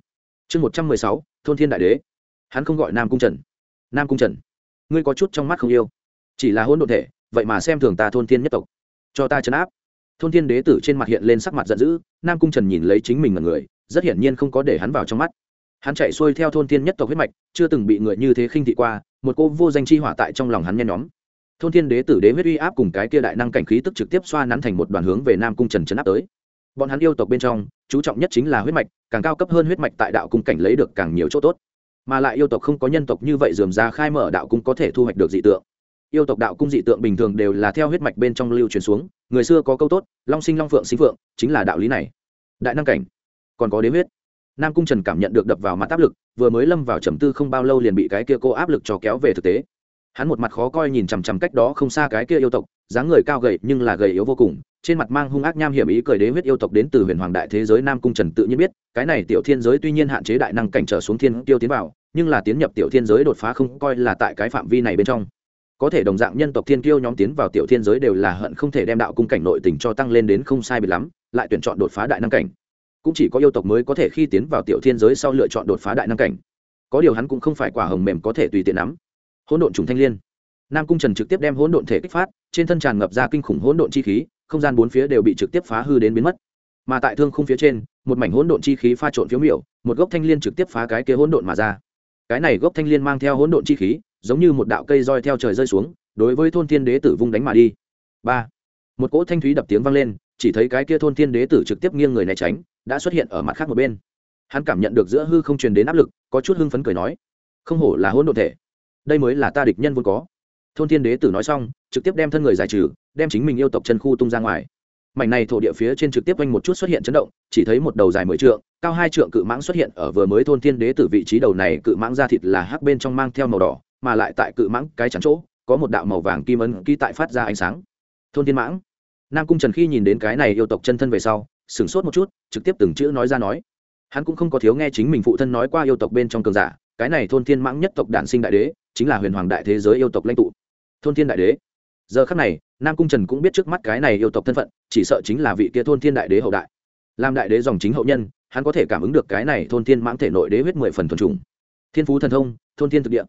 Chương một trăm mười sáu. Thôn thiên đại đế. Hắn không gọi nam cung trần. Nam cung trần. Ngươi có chút trong mắt không yêu chỉ là hôn độn thể, vậy mà xem thường ta thôn thiên nhất tộc. Cho ta chấn áp. Thôn thiên đế tử trên mặt hiện lên sắc mặt giận dữ, nam cung trần nhìn lấy chính mình là người, rất hiển nhiên không có để hắn vào trong mắt. Hắn chạy xuôi theo thôn thiên nhất tộc huyết mạch, chưa từng bị người như thế khinh thị qua, một cô vô danh chi hỏa tại trong lòng hắn nhen nhóm. Thôn thiên đế tử đế huyết uy áp cùng cái kia đại năng cảnh khí tức trực tiếp xoa nắn thành một đoàn hướng về nam cung trần chấn áp tới. Bọn hắn yêu tộc bên trong, chú trọng nhất chính là huyết mạch, càng cao cấp hơn huyết mạch tại đạo cung cảnh lấy được càng nhiều chỗ tốt. Mà lại yêu tộc không có nhân tộc như vậy dườm ra khai mở đạo cung có thể thu hoạch được dị tượng yêu tộc đạo cung dị tượng bình thường đều là theo huyết mạch bên trong lưu truyền xuống, người xưa có câu tốt, long sinh long phượng sinh phượng chính là đạo lý này. Đại năng cảnh, còn có đế huyết. Nam cung trần cảm nhận được đập vào mặt áp lực, vừa mới lâm vào trầm tư không bao lâu liền bị cái kia cô áp lực cho kéo về thực tế. Hắn một mặt khó coi nhìn chằm chằm cách đó không xa cái kia yêu tộc, dáng người cao gầy nhưng là gầy yếu vô cùng, trên mặt mang hung ác nham hiểm ý cười đế huyết yêu tộc đến từ huyền hoàng đại thế giới nam cung trần tự nhiên biết, cái này tiểu thiên giới tuy nhiên hạn chế đại năng cảnh trở xuống thiên tiêu tiến vào, nhưng là tiến nhập tiểu thiên giới đột phá không coi là tại cái phạm vi này bên trong có thể đồng dạng nhân tộc thiên kiêu nhóm tiến vào tiểu thiên giới đều là hận không thể đem đạo cung cảnh nội tình cho tăng lên đến không sai biệt lắm, lại tuyển chọn đột phá đại năng cảnh. Cũng chỉ có yêu tộc mới có thể khi tiến vào tiểu thiên giới sau lựa chọn đột phá đại năng cảnh. Có điều hắn cũng không phải quả hồng mềm có thể tùy tiện nắm. Hỗn độn trùng thanh liên. Nam cung trần trực tiếp đem hỗn độn thể kích phát, trên thân tràn ngập ra kinh khủng hỗn độn chi khí, không gian bốn phía đều bị trực tiếp phá hư đến biến mất. Mà tại thương khung phía trên, một mảnh hỗn độn chi khí pha trộn phiếu miểu, một gốc thanh liên trực tiếp phá cái kia hỗn độn mà ra. Cái này gốc thanh liên mang theo hỗn độn chi khí giống như một đạo cây roi theo trời rơi xuống, đối với thôn thiên đế tử vung đánh mà đi. Ba. Một cỗ thanh thúy đập tiếng vang lên, chỉ thấy cái kia thôn thiên đế tử trực tiếp nghiêng người né tránh, đã xuất hiện ở mặt khác một bên. Hắn cảm nhận được giữa hư không truyền đến áp lực, có chút hưng phấn cười nói, không hổ là hỗn độn thể. Đây mới là ta địch nhân vốn có. Thôn thiên đế tử nói xong, trực tiếp đem thân người giải trừ, đem chính mình yêu tộc chân khu tung ra ngoài. Mảnh này thổ địa phía trên trực tiếp quanh một chút xuất hiện chấn động, chỉ thấy một đầu dài mười trượng, cao hai trượng cự mãng xuất hiện ở vừa mới thôn thiên đế tử vị trí đầu này, cự mãng ra thịt là hắc bên trong mang theo màu đỏ mà lại tại cự mãng cái chắn chỗ, có một đạo màu vàng kim ấn ký tại phát ra ánh sáng. Thôn thiên mãng. Nam cung trần khi nhìn đến cái này yêu tộc chân thân về sau, sửng sốt một chút, trực tiếp từng chữ nói ra nói. Hắn cũng không có thiếu nghe chính mình phụ thân nói qua yêu tộc bên trong cường giả, cái này thôn thiên mãng nhất tộc đản sinh đại đế, chính là huyền hoàng đại thế giới yêu tộc lãnh tụ. Thôn thiên đại đế. Giờ khắc này, nam cung trần cũng biết trước mắt cái này yêu tộc thân phận, chỉ sợ chính là vị kia thôn thiên đại đế hậu đại. Làm đại đế dòng chính hậu nhân, hắn có thể cảm ứng được cái này thôn thiên mãng thể nội đế huyết mười phần thuần trùng thiên phú thần thông, thôn thiên thực địa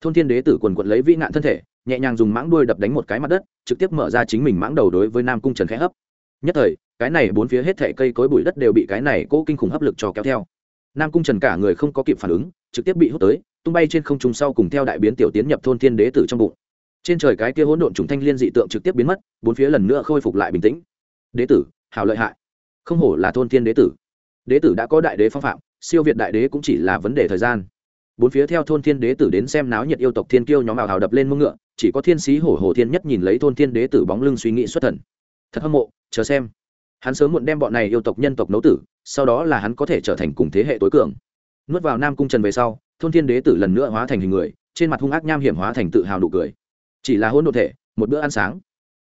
thôn thiên đế tử quần quận lấy vĩ nạn thân thể, nhẹ nhàng dùng mãng đuôi đập đánh một cái mặt đất, trực tiếp mở ra chính mình mãng đầu đối với nam cung trần khẽ hấp. Nhất thời, cái này bốn phía hết thảy cây cối bụi đất đều bị cái này cố kinh khủng hấp lực cho kéo theo. Nam cung trần cả người không có kịp phản ứng, trực tiếp bị hút tới, tung bay trên không trung sau cùng theo đại biến tiểu tiến nhập thôn thiên đế tử trong bụng. Trên trời cái kia hỗn độn trùng thanh liên dị tượng trực tiếp biến mất, bốn phía lần nữa khôi phục lại bình tĩnh. Đế tử hào lợi hại. Không hổ là thôn thiên đế tử. Đế tử đã có đại đế phong phạm, siêu việt đại đế cũng chỉ là vấn đề thời gian bốn phía theo thôn thiên đế tử đến xem náo nhiệt yêu tộc thiên kiêu nhóm ảo hào đập lên mông ngựa, chỉ có thiên sĩ hổ hổ thiên nhất nhìn lấy thôn thiên đế tử bóng lưng suy nghĩ xuất thần. Thật hâm mộ, chờ xem. Hắn sớm muộn đem bọn này yêu tộc nhân tộc nấu tử, sau đó là hắn có thể trở thành cùng thế hệ tối cường. Nuốt vào nam cung trần về sau, thôn thiên đế tử lần nữa hóa thành hình người, trên mặt hung ác nham hiểm hóa thành tự hào nụ cười. Chỉ là hôn đ ộ thể, một bữa ăn sáng,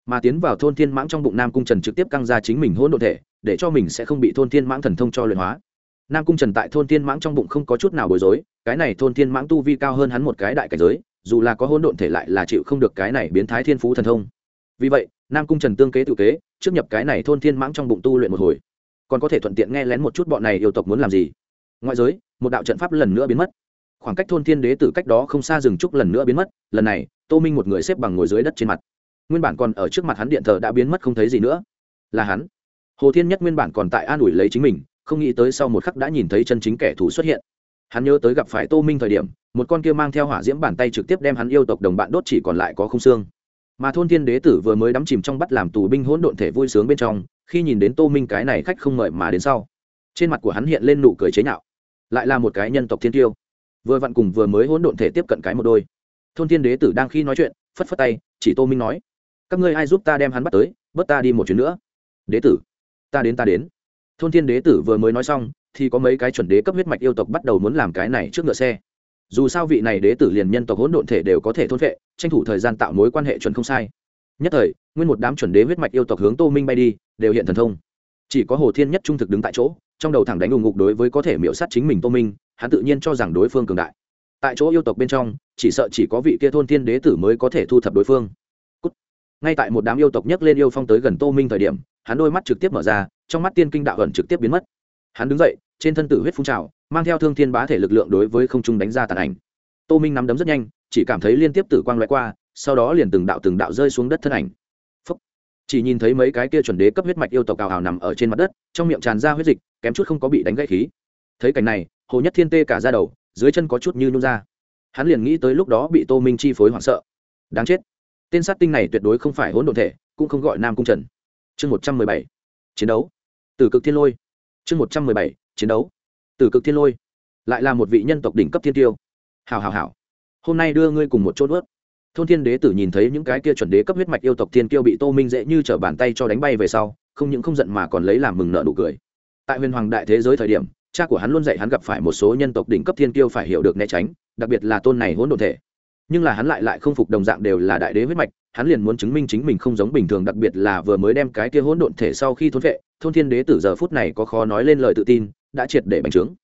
mà tiến vào thôn thiên mãng trong bụng nam cung trần trực tiếp căng ra chính mình hôn đ ộ thể, để cho mình sẽ không bị thôn thiên mãng thần thông cho luyện hóa nam cung trần tại thôn thiên mãng trong bụng không có chút nào bối rối, cái này thôn thiên mãng tu vi cao hơn hắn một cái đại cảnh giới, dù là có hôn độn thể lại là chịu không được cái này biến thái thiên phú thần thông. Vì vậy, nam cung trần tương kế tự kế, trước nhập cái này thôn thiên mãng trong bụng tu luyện một hồi. Còn có thể thuận tiện nghe lén một chút bọn này yêu tộc muốn làm gì. Ngoại giới, một đạo trận pháp lần nữa biến mất. Khoảng cách thôn thiên đế tử cách đó không xa rừng trúc lần nữa biến mất, lần này, tô minh một người xếp bằng ngồi dưới đất trên mặt. Nguyên bản còn ở trước mặt hắn điện thờ đã biến mất không thấy gì nữa. Là hắn. Hồ thiên nhất nguyên bản còn tại an ủi lấy chính mình không nghĩ tới sau một khắc đã nhìn thấy chân chính kẻ thù xuất hiện. Hắn nhớ tới gặp phải tô minh thời điểm, một con kia mang theo hỏa diễm bàn tay trực tiếp đem hắn yêu tộc đồng bạn đốt chỉ còn lại có không xương. Mà thôn thiên đế tử vừa mới đắm chìm trong bắt làm tù binh hỗn độn thể vui sướng bên trong, khi nhìn đến tô minh cái này khách không mời mà đến sau, trên mặt của hắn hiện lên nụ cười chế nhạo. Lại là một cái nhân tộc thiên tiêu. Vừa vặn cùng vừa mới hỗn độn thể tiếp cận cái một đôi. Thôn thiên đế tử đang khi nói chuyện, phất phất tay, chỉ tô minh nói, các ngươi ai giúp ta đem hắn bắt tới, bớt ta đi một chuyến nữa. Đế tử, ta đến ta đến thôn thiên đế tử vừa mới nói xong, thì có mấy cái chuẩn đế cấp huyết mạch yêu tộc bắt đầu muốn làm cái này trước ngựa xe. Dù sao vị này đế tử liền nhân tộc hỗn độn thể đều có thể thôn vệ, tranh thủ thời gian tạo mối quan hệ chuẩn không sai. Nhất thời, nguyên một đám chuẩn đế huyết mạch yêu tộc hướng tô minh bay đi, đều hiện thần thông. Chỉ có hồ thiên nhất trung thực đứng tại chỗ, trong đầu thẳng đánh ủng ngục đối với có thể miễu sát chính mình tô minh, hắn tự nhiên cho rằng đối phương cường đại. Tại chỗ yêu tộc bên trong, chỉ sợ chỉ có vị kia thôn thiên đế tử mới có thể thu thập đối phương. Ngay tại một đám yêu tộc nhấc lên yêu phong tới gần tô minh thời điểm, hắn đôi mắt trực tiếp mở ra trong mắt tiên kinh đạo ẩn trực tiếp biến mất. Hắn đứng dậy, trên thân tử huyết phun trào, mang theo thương thiên bá thể lực lượng đối với không trung đánh ra tàn ảnh. Tô minh nắm đấm rất nhanh, chỉ cảm thấy liên tiếp tử quang loại qua, sau đó liền từng đạo từng đạo rơi xuống đất thân ảnh. Phúc. chỉ nhìn thấy mấy cái kia chuẩn đế cấp huyết mạch yêu tộc cào hào nằm ở trên mặt đất, trong miệng tràn ra huyết dịch, kém chút không có bị đánh gãy khí. Thấy cảnh này, hồ nhất thiên tê cả ra đầu, dưới chân có chút như nhung ra. Hắn liền nghĩ tới lúc đó bị tô minh chi phối hoảng sợ. Đáng chết. Tên sát tinh này tuyệt đối không phải hỗn độn thể, cũng không gọi nam cung trần. Chương một trăm mười bảy chiến đấu. Từ cực thiên lôi. Chương một trăm mười bảy, chiến đấu. Từ cực thiên lôi. Lại là một vị nhân tộc đỉnh cấp thiên tiêu. Hào hào hào hôm nay đưa ngươi cùng một chỗ ướt thôn thiên đế tử nhìn thấy những cái kia chuẩn đế cấp huyết mạch yêu tộc thiên kiêu bị tô minh dễ như t r ở bàn tay cho đánh bay về sau, không những không giận mà còn lấy làm mừng nợ nụ cười. Tại huyền hoàng đại thế giới thời điểm, cha của hắn luôn dạy hắn gặp phải một số nhân tộc đỉnh cấp thiên kiêu phải hiểu được né tránh, đặc biệt là tôn này hỗn độn thể nhưng là hắn lại lại không phục đồng dạng đều là đại đế huyết mạch, hắn liền muốn chứng minh chính mình không giống bình thường, đặc biệt là vừa mới đem cái kia hỗn độn thể sau khi thôn vệ, thôn thiên đế tử giờ phút này có khó nói lên lời tự tin, đã triệt để bành trướng.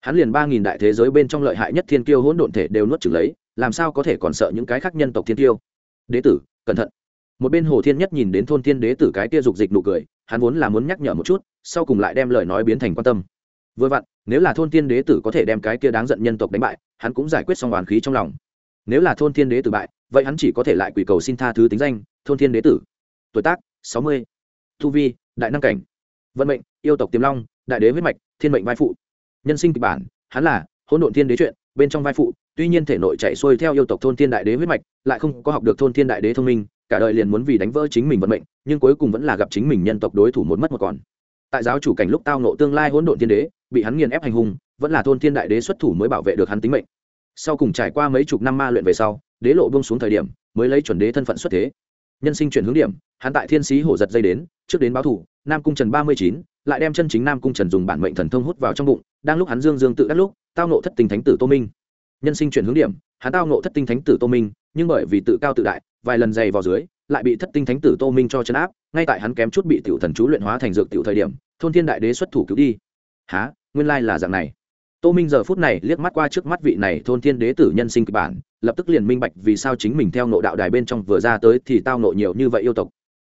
Hắn liền ba nghìn đại thế giới bên trong lợi hại nhất thiên kiêu hỗn độn thể đều nuốt trừng lấy, làm sao có thể còn sợ những cái khác nhân tộc thiên kiêu? Đế tử, cẩn thận. Một bên hồ thiên nhất nhìn đến thôn thiên đế tử cái kia dục dịch nụ cười, hắn vốn là muốn nhắc nhở một chút, sau cùng lại đem lời nói biến thành quan tâm. Vừa vặn, nếu là thôn thiên đế tử có thể đem cái kia đáng giận nhân tộc đánh bại, hắn cũng giải quyết xong hoàn khí trong lòng nếu là thôn thiên đế tử bại, vậy hắn chỉ có thể lại quỷ cầu xin tha thứ tính danh, thôn thiên đế tử. Tuổi tác, sáu mươi. Thu vi, đại năng cảnh. Vận mệnh, yêu tộc tiềm long, đại đế huyết mạch, thiên mệnh vai phụ. Nhân sinh kịch bản, hắn là hỗn độn thiên đế chuyện bên trong vai phụ, tuy nhiên thể nội chạy xuôi theo yêu tộc thôn thiên đại đế huyết mạch, lại không có học được thôn thiên đại đế thông minh, cả đời liền muốn vì đánh vỡ chính mình vận mệnh, nhưng cuối cùng vẫn là gặp chính mình nhân tộc đối thủ một mất một còn. Tại giáo chủ cảnh lúc tao nộ tương lai hỗn độn thiên đế, bị hắn nghiền ép hành hung, vẫn là thôn thiên đại đế xuất thủ mới bảo vệ được hắn tính mệnh sau cùng trải qua mấy chục năm ma luyện về sau, đế lộ bông xuống thời điểm, mới lấy chuẩn đế thân phận xuất thế. Nhân sinh chuyển hướng điểm, hắn tại thiên sĩ hổ giật dây đến, trước đến báo thủ, nam cung trần ba mươi chín, lại đem chân chính nam cung trần dùng bản mệnh thần thông hút vào trong bụng, đang lúc hắn dương dương tự đắc lúc, tao nộ thất tình thánh tử tô minh. Nhân sinh chuyển hướng điểm, hắn tao nộ thất tinh thánh tử tô minh, nhưng bởi vì tự cao tự đại, vài lần dày vào dưới, lại bị thất tinh thánh tử tô minh cho chấn áp, ngay tại hắn kém chút bị tiểu thần chú luyện hóa thành dược tiểu thời điểm, thôn thiên đại đế xuất thủ cứu đi. Há nguyên lai là dạng này tô minh giờ phút này liếc mắt qua trước mắt vị này thôn thiên đế tử nhân sinh kịch bản, lập tức liền minh bạch vì sao chính mình theo nộ đạo đài bên trong vừa ra tới thì tao nộ nhiều như vậy yêu tộc.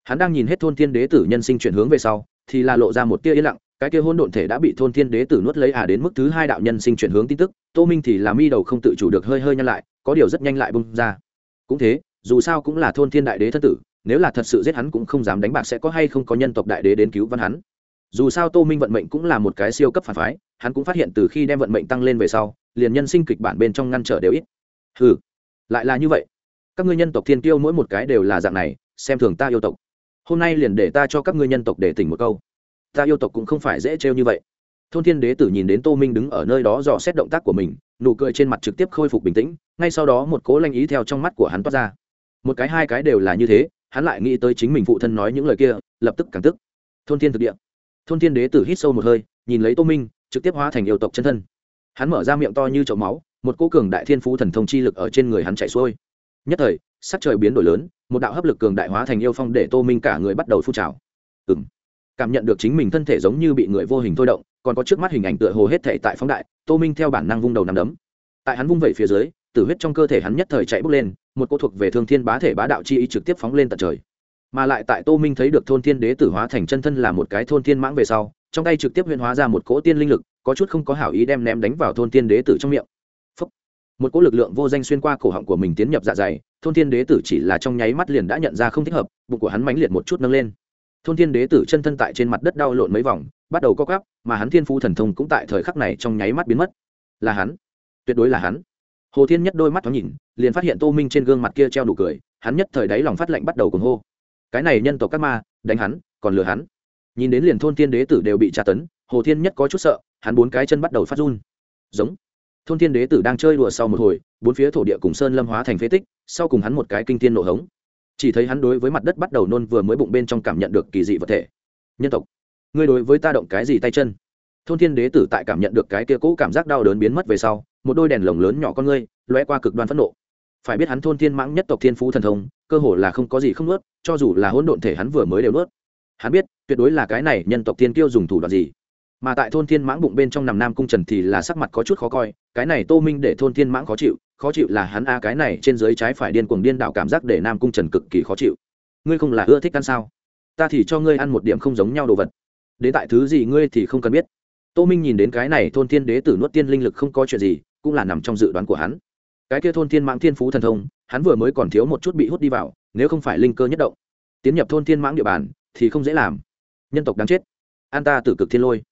Hắn đang nhìn hết thôn thiên đế tử nhân sinh chuyển hướng về sau, thì là lộ ra một tia yên lặng, cái kia hôn độn thể đã bị thôn thiên đế tử nuốt lấy à đến mức thứ hai đạo nhân sinh chuyển hướng tin tức, tô minh thì là mi đầu không tự chủ được hơi hơi nhăn lại, có điều rất nhanh lại bung ra. Cũng thế, dù sao cũng là thôn thiên đại đế thân tử, nếu là thật sự giết hắn cũng không dám đánh bạc sẽ có hay không có nhân tộc đại đế đến cứu văn hắn dù sao tô minh vận mệnh cũng là một cái siêu cấp phản phái, hắn cũng phát hiện từ khi đem vận mệnh tăng lên về sau, liền nhân sinh kịch bản bên trong ngăn trở đều ít. Ừ lại là như vậy. Các ngươi nhân tộc thiên tiêu mỗi một cái đều là dạng này, xem thường ta yêu tộc. Hôm nay liền để ta cho các ngươi nhân tộc để tỉnh một câu. Ta yêu tộc cũng không phải dễ trêu như vậy. Thôn thiên đế tử nhìn đến tô minh đứng ở nơi đó dò xét động tác của mình, nụ cười trên mặt trực tiếp khôi phục bình tĩnh, ngay sau đó một cố lanh ý theo trong mắt của hắn toát ra. Một cái hai cái đều là như thế, hắn lại nghĩ tới chính mình phụ thân nói những lời kia, lập tức càng tức. Thôn thiên thực địa thôn thiên đế tử hít sâu một hơi, nhìn lấy tô minh, trực tiếp hóa thành yêu tộc chân thân. Hắn mở ra miệng to như chậu máu, một cô cường đại thiên phú thần thông chi lực ở trên người hắn chạy xuôi. Nhất thời, sắc trời biến đổi lớn, một đạo hấp lực cường đại hóa thành yêu phong để tô minh cả người bắt đầu phun trào. Ừng cảm nhận được chính mình thân thể giống như bị người vô hình thôi động, còn có trước mắt hình ảnh tựa hồ hết thể tại phóng đại, tô minh theo bản năng vung đầu nằm đấm. Tại hắn vung vẩy phía dưới, tử huyết trong cơ thể hắn nhất thời chạy bốc lên, một cô thuộc về thương thiên bá thể bá đạo chi ý trực tiếp phóng lên tận trời mà lại tại tô minh thấy được thôn thiên đế tử hóa thành chân thân là một cái thôn thiên mãng về sau, trong tay trực tiếp huyện hóa ra một cỗ tiên linh lực, có chút không có hảo ý đem ném đánh vào thôn thiên đế tử trong miệng. Phúc. một cỗ lực lượng vô danh xuyên qua cổ họng của mình tiến nhập dạ dày, thôn thiên đế tử chỉ là trong nháy mắt liền đã nhận ra không thích hợp, bụng của hắn mãnh liệt một chút nâng lên. Thôn thiên đế tử chân thân tại trên mặt đất đau lộn mấy vòng, bắt đầu co cắp mà hắn thiên phu thần thông cũng tại thời khắc này trong nháy mắt biến mất. Là hắn. Tuyệt đối là hắn. Hồ thiên nhất đôi mắt thoáng nhìn, liền phát hiện tô minh trên gương mặt kia treo đủ cười, hắn nhất thời đáy lòng phát lạnh bắt đầu cùng hô cái này nhân tộc các ma, đánh hắn, còn lừa hắn. Nhìn đến liền thôn thiên đế tử đều bị tra tấn, hồ thiên nhất có chút sợ, hắn bốn cái chân bắt đầu phát run. Giống. Thôn thiên đế tử đang chơi đùa sau một hồi, bốn phía thổ địa cùng sơn lâm hóa thành phế tích, sau cùng hắn một cái kinh thiên nổ hống. Chỉ thấy hắn đối với mặt đất bắt đầu nôn vừa mới bụng bên trong cảm nhận được kỳ dị vật thể. Nhân tộc. Ngươi đối với ta động cái gì tay chân? Thôn thiên đế tử tại cảm nhận được cái kia cũ cảm giác đau đớn biến mất về sau, một đôi đèn lồng lớn nhỏ con ngươi loe qua cực đoan phẫn nộ phải biết hắn thôn thiên mãng nhất tộc thiên phú thần thông, cơ hồ là không có gì không nuốt, cho dù là hỗn độn thể hắn vừa mới đều nuốt. Hắn biết, tuyệt đối là cái này nhân tộc tiên kiêu dùng thủ đoạn gì. Mà tại thôn thiên mãng bụng bên trong nằm nam cung trần thì là sắc mặt có chút khó coi, cái này tô minh để thôn thiên mãng khó chịu khó chịu là hắn a, cái này trên dưới trái phải điên cuồng điên đạo cảm giác để nam cung trần cực kỳ khó chịu. Ngươi không là ưa thích ăn sao? Ta thì cho ngươi ăn một điểm không giống nhau đồ vật. Đến tại thứ gì ngươi thì không cần biết. Tô minh nhìn đến cái này thôn thiên đế tử nuốt tiên linh lực không có chuyện gì, cũng là nằm trong dự đoán của hắn cái kia thôn thiên mãng thiên phú thần thông, hắn vừa mới còn thiếu một chút bị hút đi vào, nếu không phải linh cơ nhất động, tiến nhập thôn thiên mãng địa bàn thì không dễ làm. Nhân tộc đáng chết. An ta tử cực thiên lôi.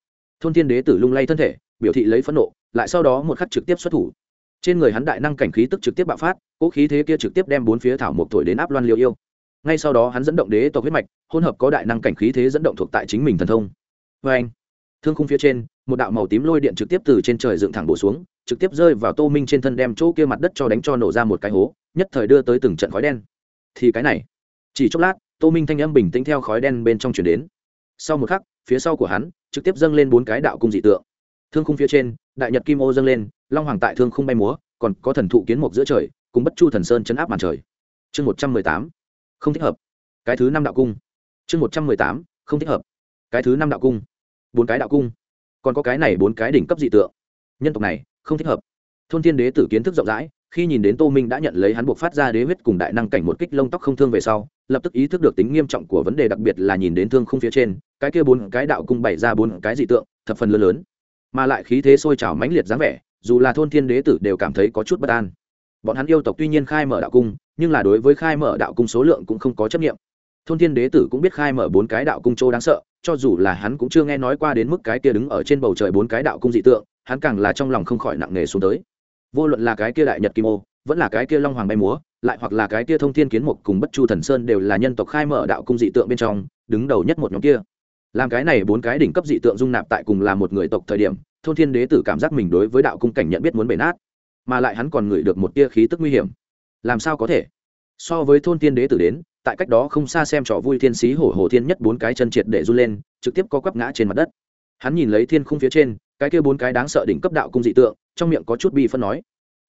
Thôn thiên đế tử lung lay thân thể, biểu thị lấy phẫn nộ, lại sau đó một khắc trực tiếp xuất thủ. Trên người hắn đại năng cảnh khí tức trực tiếp bạo phát cỗ khí thế kia trực tiếp đem bốn phía thảo mộc thổi đến áp loan liêu yêu. Ngay sau đó hắn dẫn động đế tộc huyết mạch, hỗn hợp có đại năng cảnh khí thế dẫn động thuộc tại chính mình thần thông. Vê anh thương khung phía trên, một đạo màu tím lôi điện trực tiếp từ trên trời dựng thẳng bổ xuống trực tiếp rơi vào tô minh trên thân đem chỗ kia mặt đất cho đánh cho nổ ra một cái hố, nhất thời đưa tới từng trận khói đen. Thì cái này, chỉ chốc lát, tô minh thanh âm bình tĩnh theo khói đen bên trong chuyển đến. Sau một khắc, phía sau của hắn, trực tiếp dâng lên bốn cái đạo cung dị tượng. Thương khung phía trên, đại nhật kim ô dâng lên, long hoàng tại thương khung bay múa, còn có thần thụ kiến mộc giữa trời, cùng bất chu thần sơn chấn áp màn trời. Chương một trăm mười tám, không thích hợp. Cái thứ năm đạo cung. Chương một trăm mười tám, không thích hợp. Cái thứ năm đạo cung. Bốn cái đạo cung. Còn có cái này bốn cái đỉnh cấp dị tượng. Nhân tộc này không thích hợp. Thôn thiên đế tử kiến thức rộng rãi, khi nhìn đến tô minh đã nhận lấy hắn buộc phát ra đế huyết cùng đại năng cảnh một kích lông tóc không thương về sau, lập tức ý thức được tính nghiêm trọng của vấn đề đặc biệt là nhìn đến thương không phía trên, cái kia bốn cái đạo cung bày ra bốn cái dị tượng, thập phần lớn lớn. Mà lại khí thế sôi trào mãnh liệt dáng vẻ, dù là thôn thiên đế tử đều cảm thấy có chút bất an. Bọn hắn yêu tộc tuy nhiên khai mở đạo cung, nhưng là đối với khai mở đạo cung số lượng cũng không có chấp nghiệm thôn thiên đế tử cũng biết khai mở bốn cái đạo cung châu đáng sợ, cho dù là hắn cũng chưa nghe nói qua đến mức cái kia đứng ở trên bầu trời bốn cái đạo cung dị tượng hắn càng là trong lòng không khỏi nặng nề xuống tới. Vô luận là cái kia đại nhật kim ô, vẫn là cái kia long hoàng bay múa, lại hoặc là cái kia thông thiên kiến mục cùng bất chu thần sơn đều là nhân tộc khai mở đạo cung dị tượng bên trong, đứng đầu nhất một nhóm kia. Làm cái này bốn cái đỉnh cấp dị tượng dung nạp tại cùng là một người tộc thời điểm, thôn thiên đế tử cảm giác mình đối với đạo cung cảnh nhận biết muốn bể nát. Mà lại hắn còn ngửi được một tia khí tức nguy hiểm. Làm sao có thể? So với thôn thiên đế tử đến, tại cách đó không xa xem trò vui thiên sĩ hổ hồ thiên nhất bốn cái chân triệt để run lên, trực tiếp có quắp ngã trên mặt đất. Hắn nhìn lấy thiên khung phía trên cái kia bốn cái đáng sợ đỉnh cấp đạo cung dị tượng, trong miệng có chút bi phân nói,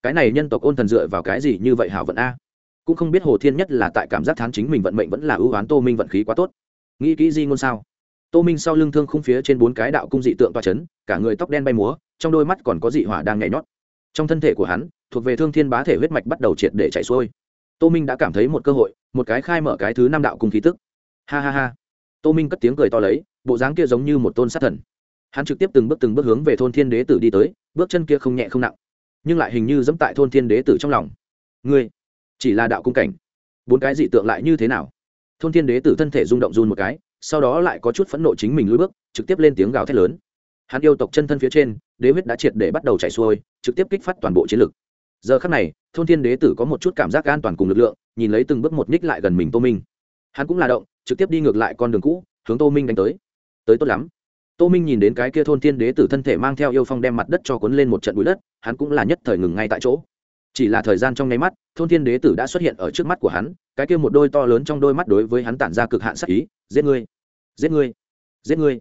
cái này nhân tộc ôn thần dựa vào cái gì như vậy hảo vận a? Cũng không biết hồ thiên nhất là tại cảm giác thán chính mình vận mệnh vẫn là ưu oán tô minh vận khí quá tốt. Nghĩ kỹ gì ngôn sao? Tô minh sau lưng thương khung phía trên bốn cái đạo cung dị tượng toa c h ấ n cả người tóc đen bay múa, trong đôi mắt còn có dị hỏa đang nhảy nhót. Trong thân thể của hắn, thuộc về thương thiên bá thể huyết mạch bắt đầu triệt để chạy xuôi. Tô minh đã cảm thấy một cơ hội, một cái khai mở cái thứ năm đạo cung khí tức. Ha ha ha. Tô minh cất tiếng cười to lấy, bộ dáng kia giống như một tôn sát thần hắn trực tiếp từng bước từng bước hướng về thôn thiên đế tử đi tới, bước chân kia không nhẹ không nặng, nhưng lại hình như dẫm tại thôn thiên đế tử trong lòng. Ngươi, chỉ là đạo cung cảnh, bốn cái dị tượng lại như thế nào? Thôn thiên đế tử thân thể rung động run một cái, sau đó lại có chút phẫn nộ chính mình lùi bước, trực tiếp lên tiếng gào thét lớn. Hắn yêu tộc chân thân phía trên, đế huyết đã triệt để bắt đầu chảy xuôi, trực tiếp kích phát toàn bộ chiến lực. Giờ khắc này, thôn thiên đế tử có một chút cảm giác an toàn cùng lực lượng, nhìn lấy từng bước một ních lại gần mình tô minh. Hắn cũng là động, trực tiếp đi ngược lại con đường cũ, hướng tô minh đánh tới. Tới tốt lắm tô minh nhìn đến cái kia thôn thiên đế tử thân thể mang theo yêu phong đem mặt đất cho cuốn lên một trận bụi đất, hắn cũng là nhất thời ngừng ngay tại chỗ. Chỉ là thời gian trong nháy mắt, thôn thiên đế tử đã xuất hiện ở trước mắt của hắn, cái kia một đôi to lớn trong đôi mắt đối với hắn tản ra cực hạn sắc ý, giết ngươi! Giết ngươi! Giết ngươi!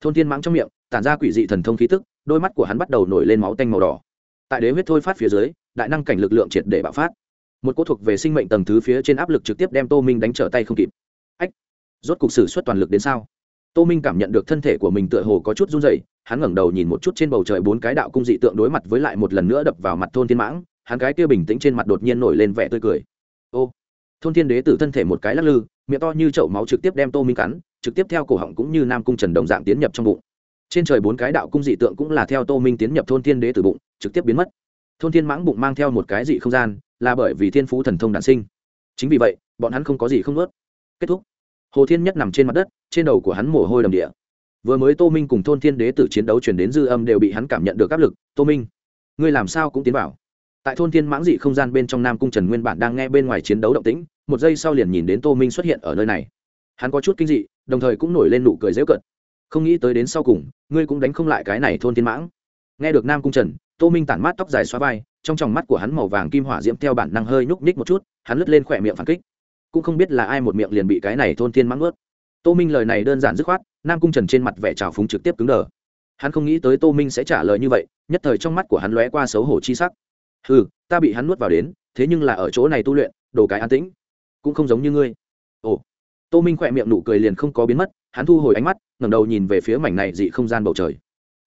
Thôn thiên mãng trong miệng, tản ra quỷ dị thần thông khí tức, đôi mắt của hắn bắt đầu nổi lên máu tanh màu đỏ. Tại đế huyết thôi phát phía dưới, đại năng cảnh lực lượng triệt để bạo phát. Một cỗ thuộc về sinh mệnh tầng thứ phía trên áp lực trực tiếp đem tô minh đánh trở tay không kịp. Ách! Rốt cục sử xuất toàn lực đến sao? Tô minh cảm nhận được thân thể của mình tựa hồ có chút run dày hắn ngẩng đầu nhìn một chút trên bầu trời bốn cái đạo cung dị tượng đối mặt với lại một lần nữa đập vào mặt thôn thiên mãng, hắn cái kia bình tĩnh trên mặt đột nhiên nổi lên vẻ tươi cười. Ô! Thôn thiên đế tử thân thể một cái lắc lư, miệng to như chậu máu trực tiếp đem tô minh cắn, trực tiếp theo cổ họng cũng như nam cung trần đồng dạng tiến nhập trong bụng. Trên trời bốn cái đạo cung dị tượng cũng là theo tô minh tiến nhập thôn thiên đế tử bụng, trực tiếp biến mất. Thôn thiên mãng bụng mang theo một cái dị không gian, là bởi vì thiên phú thần thông đản sinh. Chính vì vậy, bọn hắn không có gì không ướt kết thúc hồ thiên nhất nằm trên mặt đất, trên đầu của hắn mồ hôi đầm địa. Vừa mới tô minh cùng thôn thiên đế tử chiến đấu chuyển đến dư âm đều bị hắn cảm nhận được áp lực. Tô minh, ngươi làm sao cũng tiến vào. Tại thôn thiên mãng dị không gian bên trong nam cung trần nguyên bản đang nghe bên ngoài chiến đấu động tĩnh, một giây sau liền nhìn đến tô minh xuất hiện ở nơi này. Hắn có chút kinh dị, đồng thời cũng nổi lên nụ cười dễu cận không nghĩ tới đến sau cùng, ngươi cũng đánh không lại cái này thôn thiên mãng. Nghe được nam cung trần, tô minh tản mát tóc dài xóa vai, trong tròng mắt của hắn màu vàng kim hỏa diễm theo bản năng hơi nhúc nhích một chút, hắn lướt lên khỏe miệng phản kích cũng không biết là ai một miệng liền bị cái này thôn thiên mắng ướt tô minh lời này đơn giản dứt khoát, nam cung trần trên mặt vẻ trào phúng trực tiếp cứng đờ. Hắn không nghĩ tới tô minh sẽ trả lời như vậy, nhất thời trong mắt của hắn lóe qua xấu hổ chi sắc. Ừ ta bị hắn nuốt vào đến, thế nhưng là ở chỗ này tu luyện, đồ cái an tĩnh, cũng không giống như ngươi. Ồ. Tô minh khỏe miệng nụ cười liền không có biến mất, hắn thu hồi ánh mắt, ngẩng đầu nhìn về phía mảnh này dị không gian bầu trời.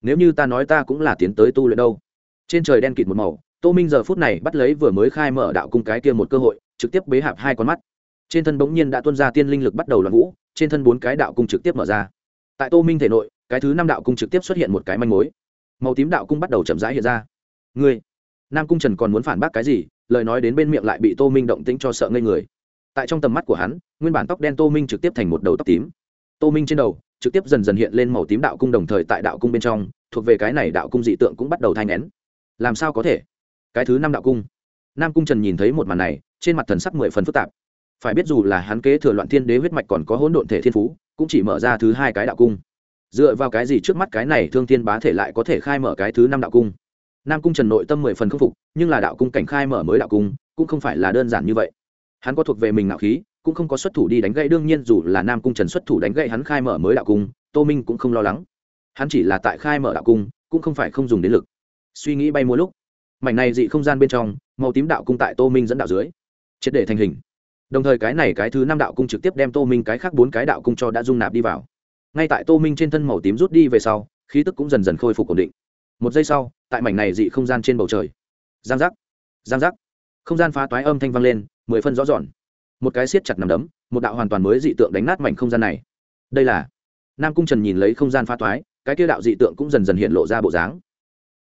Nếu như ta nói ta cũng là tiến tới tu luyện đâu? Trên trời đen kịt một màu, tô minh giờ phút này bắt lấy vừa mới khai mở đạo cung cái kia một cơ hội, trực tiếp bế hạp hai con mắt trên thân bỗng nhiên đã tuân ra tiên linh lực bắt đầu loạn vũ, trên thân bốn cái đạo cung trực tiếp mở ra. Tại tô minh thể nội, cái thứ năm đạo cung trực tiếp xuất hiện một cái manh mối. Màu tím đạo cung bắt đầu chậm rãi hiện ra. Ngươi, nam cung trần còn muốn phản bác cái gì? Lời nói đến bên miệng lại bị tô minh động tĩnh cho sợ ngây người. Tại trong tầm mắt của hắn, nguyên bản tóc đen tô minh trực tiếp thành một đầu tóc tím. Tô minh trên đầu trực tiếp dần dần hiện lên màu tím đạo cung đồng thời tại đạo cung bên trong, thuộc về cái này đạo cung dị tượng cũng bắt đầu thai n làm sao có thể? Cái thứ năm đạo cung. Nam cung trần nhìn thấy một màn này, trên mặt thần sắc mười phần phức tạp phải biết dù là hắn kế thừa loạn thiên đế huyết mạch còn có hỗn độn thể thiên phú, cũng chỉ mở ra thứ hai cái đạo cung. Dựa vào cái gì trước mắt cái này thương thiên bá thể lại có thể khai mở cái thứ năm đạo cung? Nam cung trần nội tâm mười phần khâm phục, nhưng là đạo cung cảnh khai mở mới đạo cung, cũng không phải là đơn giản như vậy. Hắn có thuộc về mình ngạo khí, cũng không có xuất thủ đi đánh gậy đương nhiên dù là nam cung trần xuất thủ đánh gậy hắn khai mở mới đạo cung, tô minh cũng không lo lắng. Hắn chỉ là tại khai mở đạo cung, cũng không phải không dùng đến lực. Suy nghĩ bay mua lúc, mảnh này dị không gian bên trong, màu tím đạo cung tại tô minh dẫn đạo dưới, triệt để thành hình đồng thời cái này cái thứ năm đạo cung trực tiếp đem tô minh cái khác bốn cái đạo cung cho đã dung nạp đi vào ngay tại tô minh trên thân màu tím rút đi về sau khí tức cũng dần dần khôi phục ổn định một giây sau tại mảnh này dị không gian trên bầu trời giang giác giang giác. không gian phá toái âm thanh vang lên mười phân rõ ròn một cái siết chặt nằm đấm một đạo hoàn toàn mới dị tượng đánh nát mảnh không gian này đây là nam cung trần nhìn lấy không gian phá toái cái kia đạo dị tượng cũng dần dần hiện lộ ra bộ dáng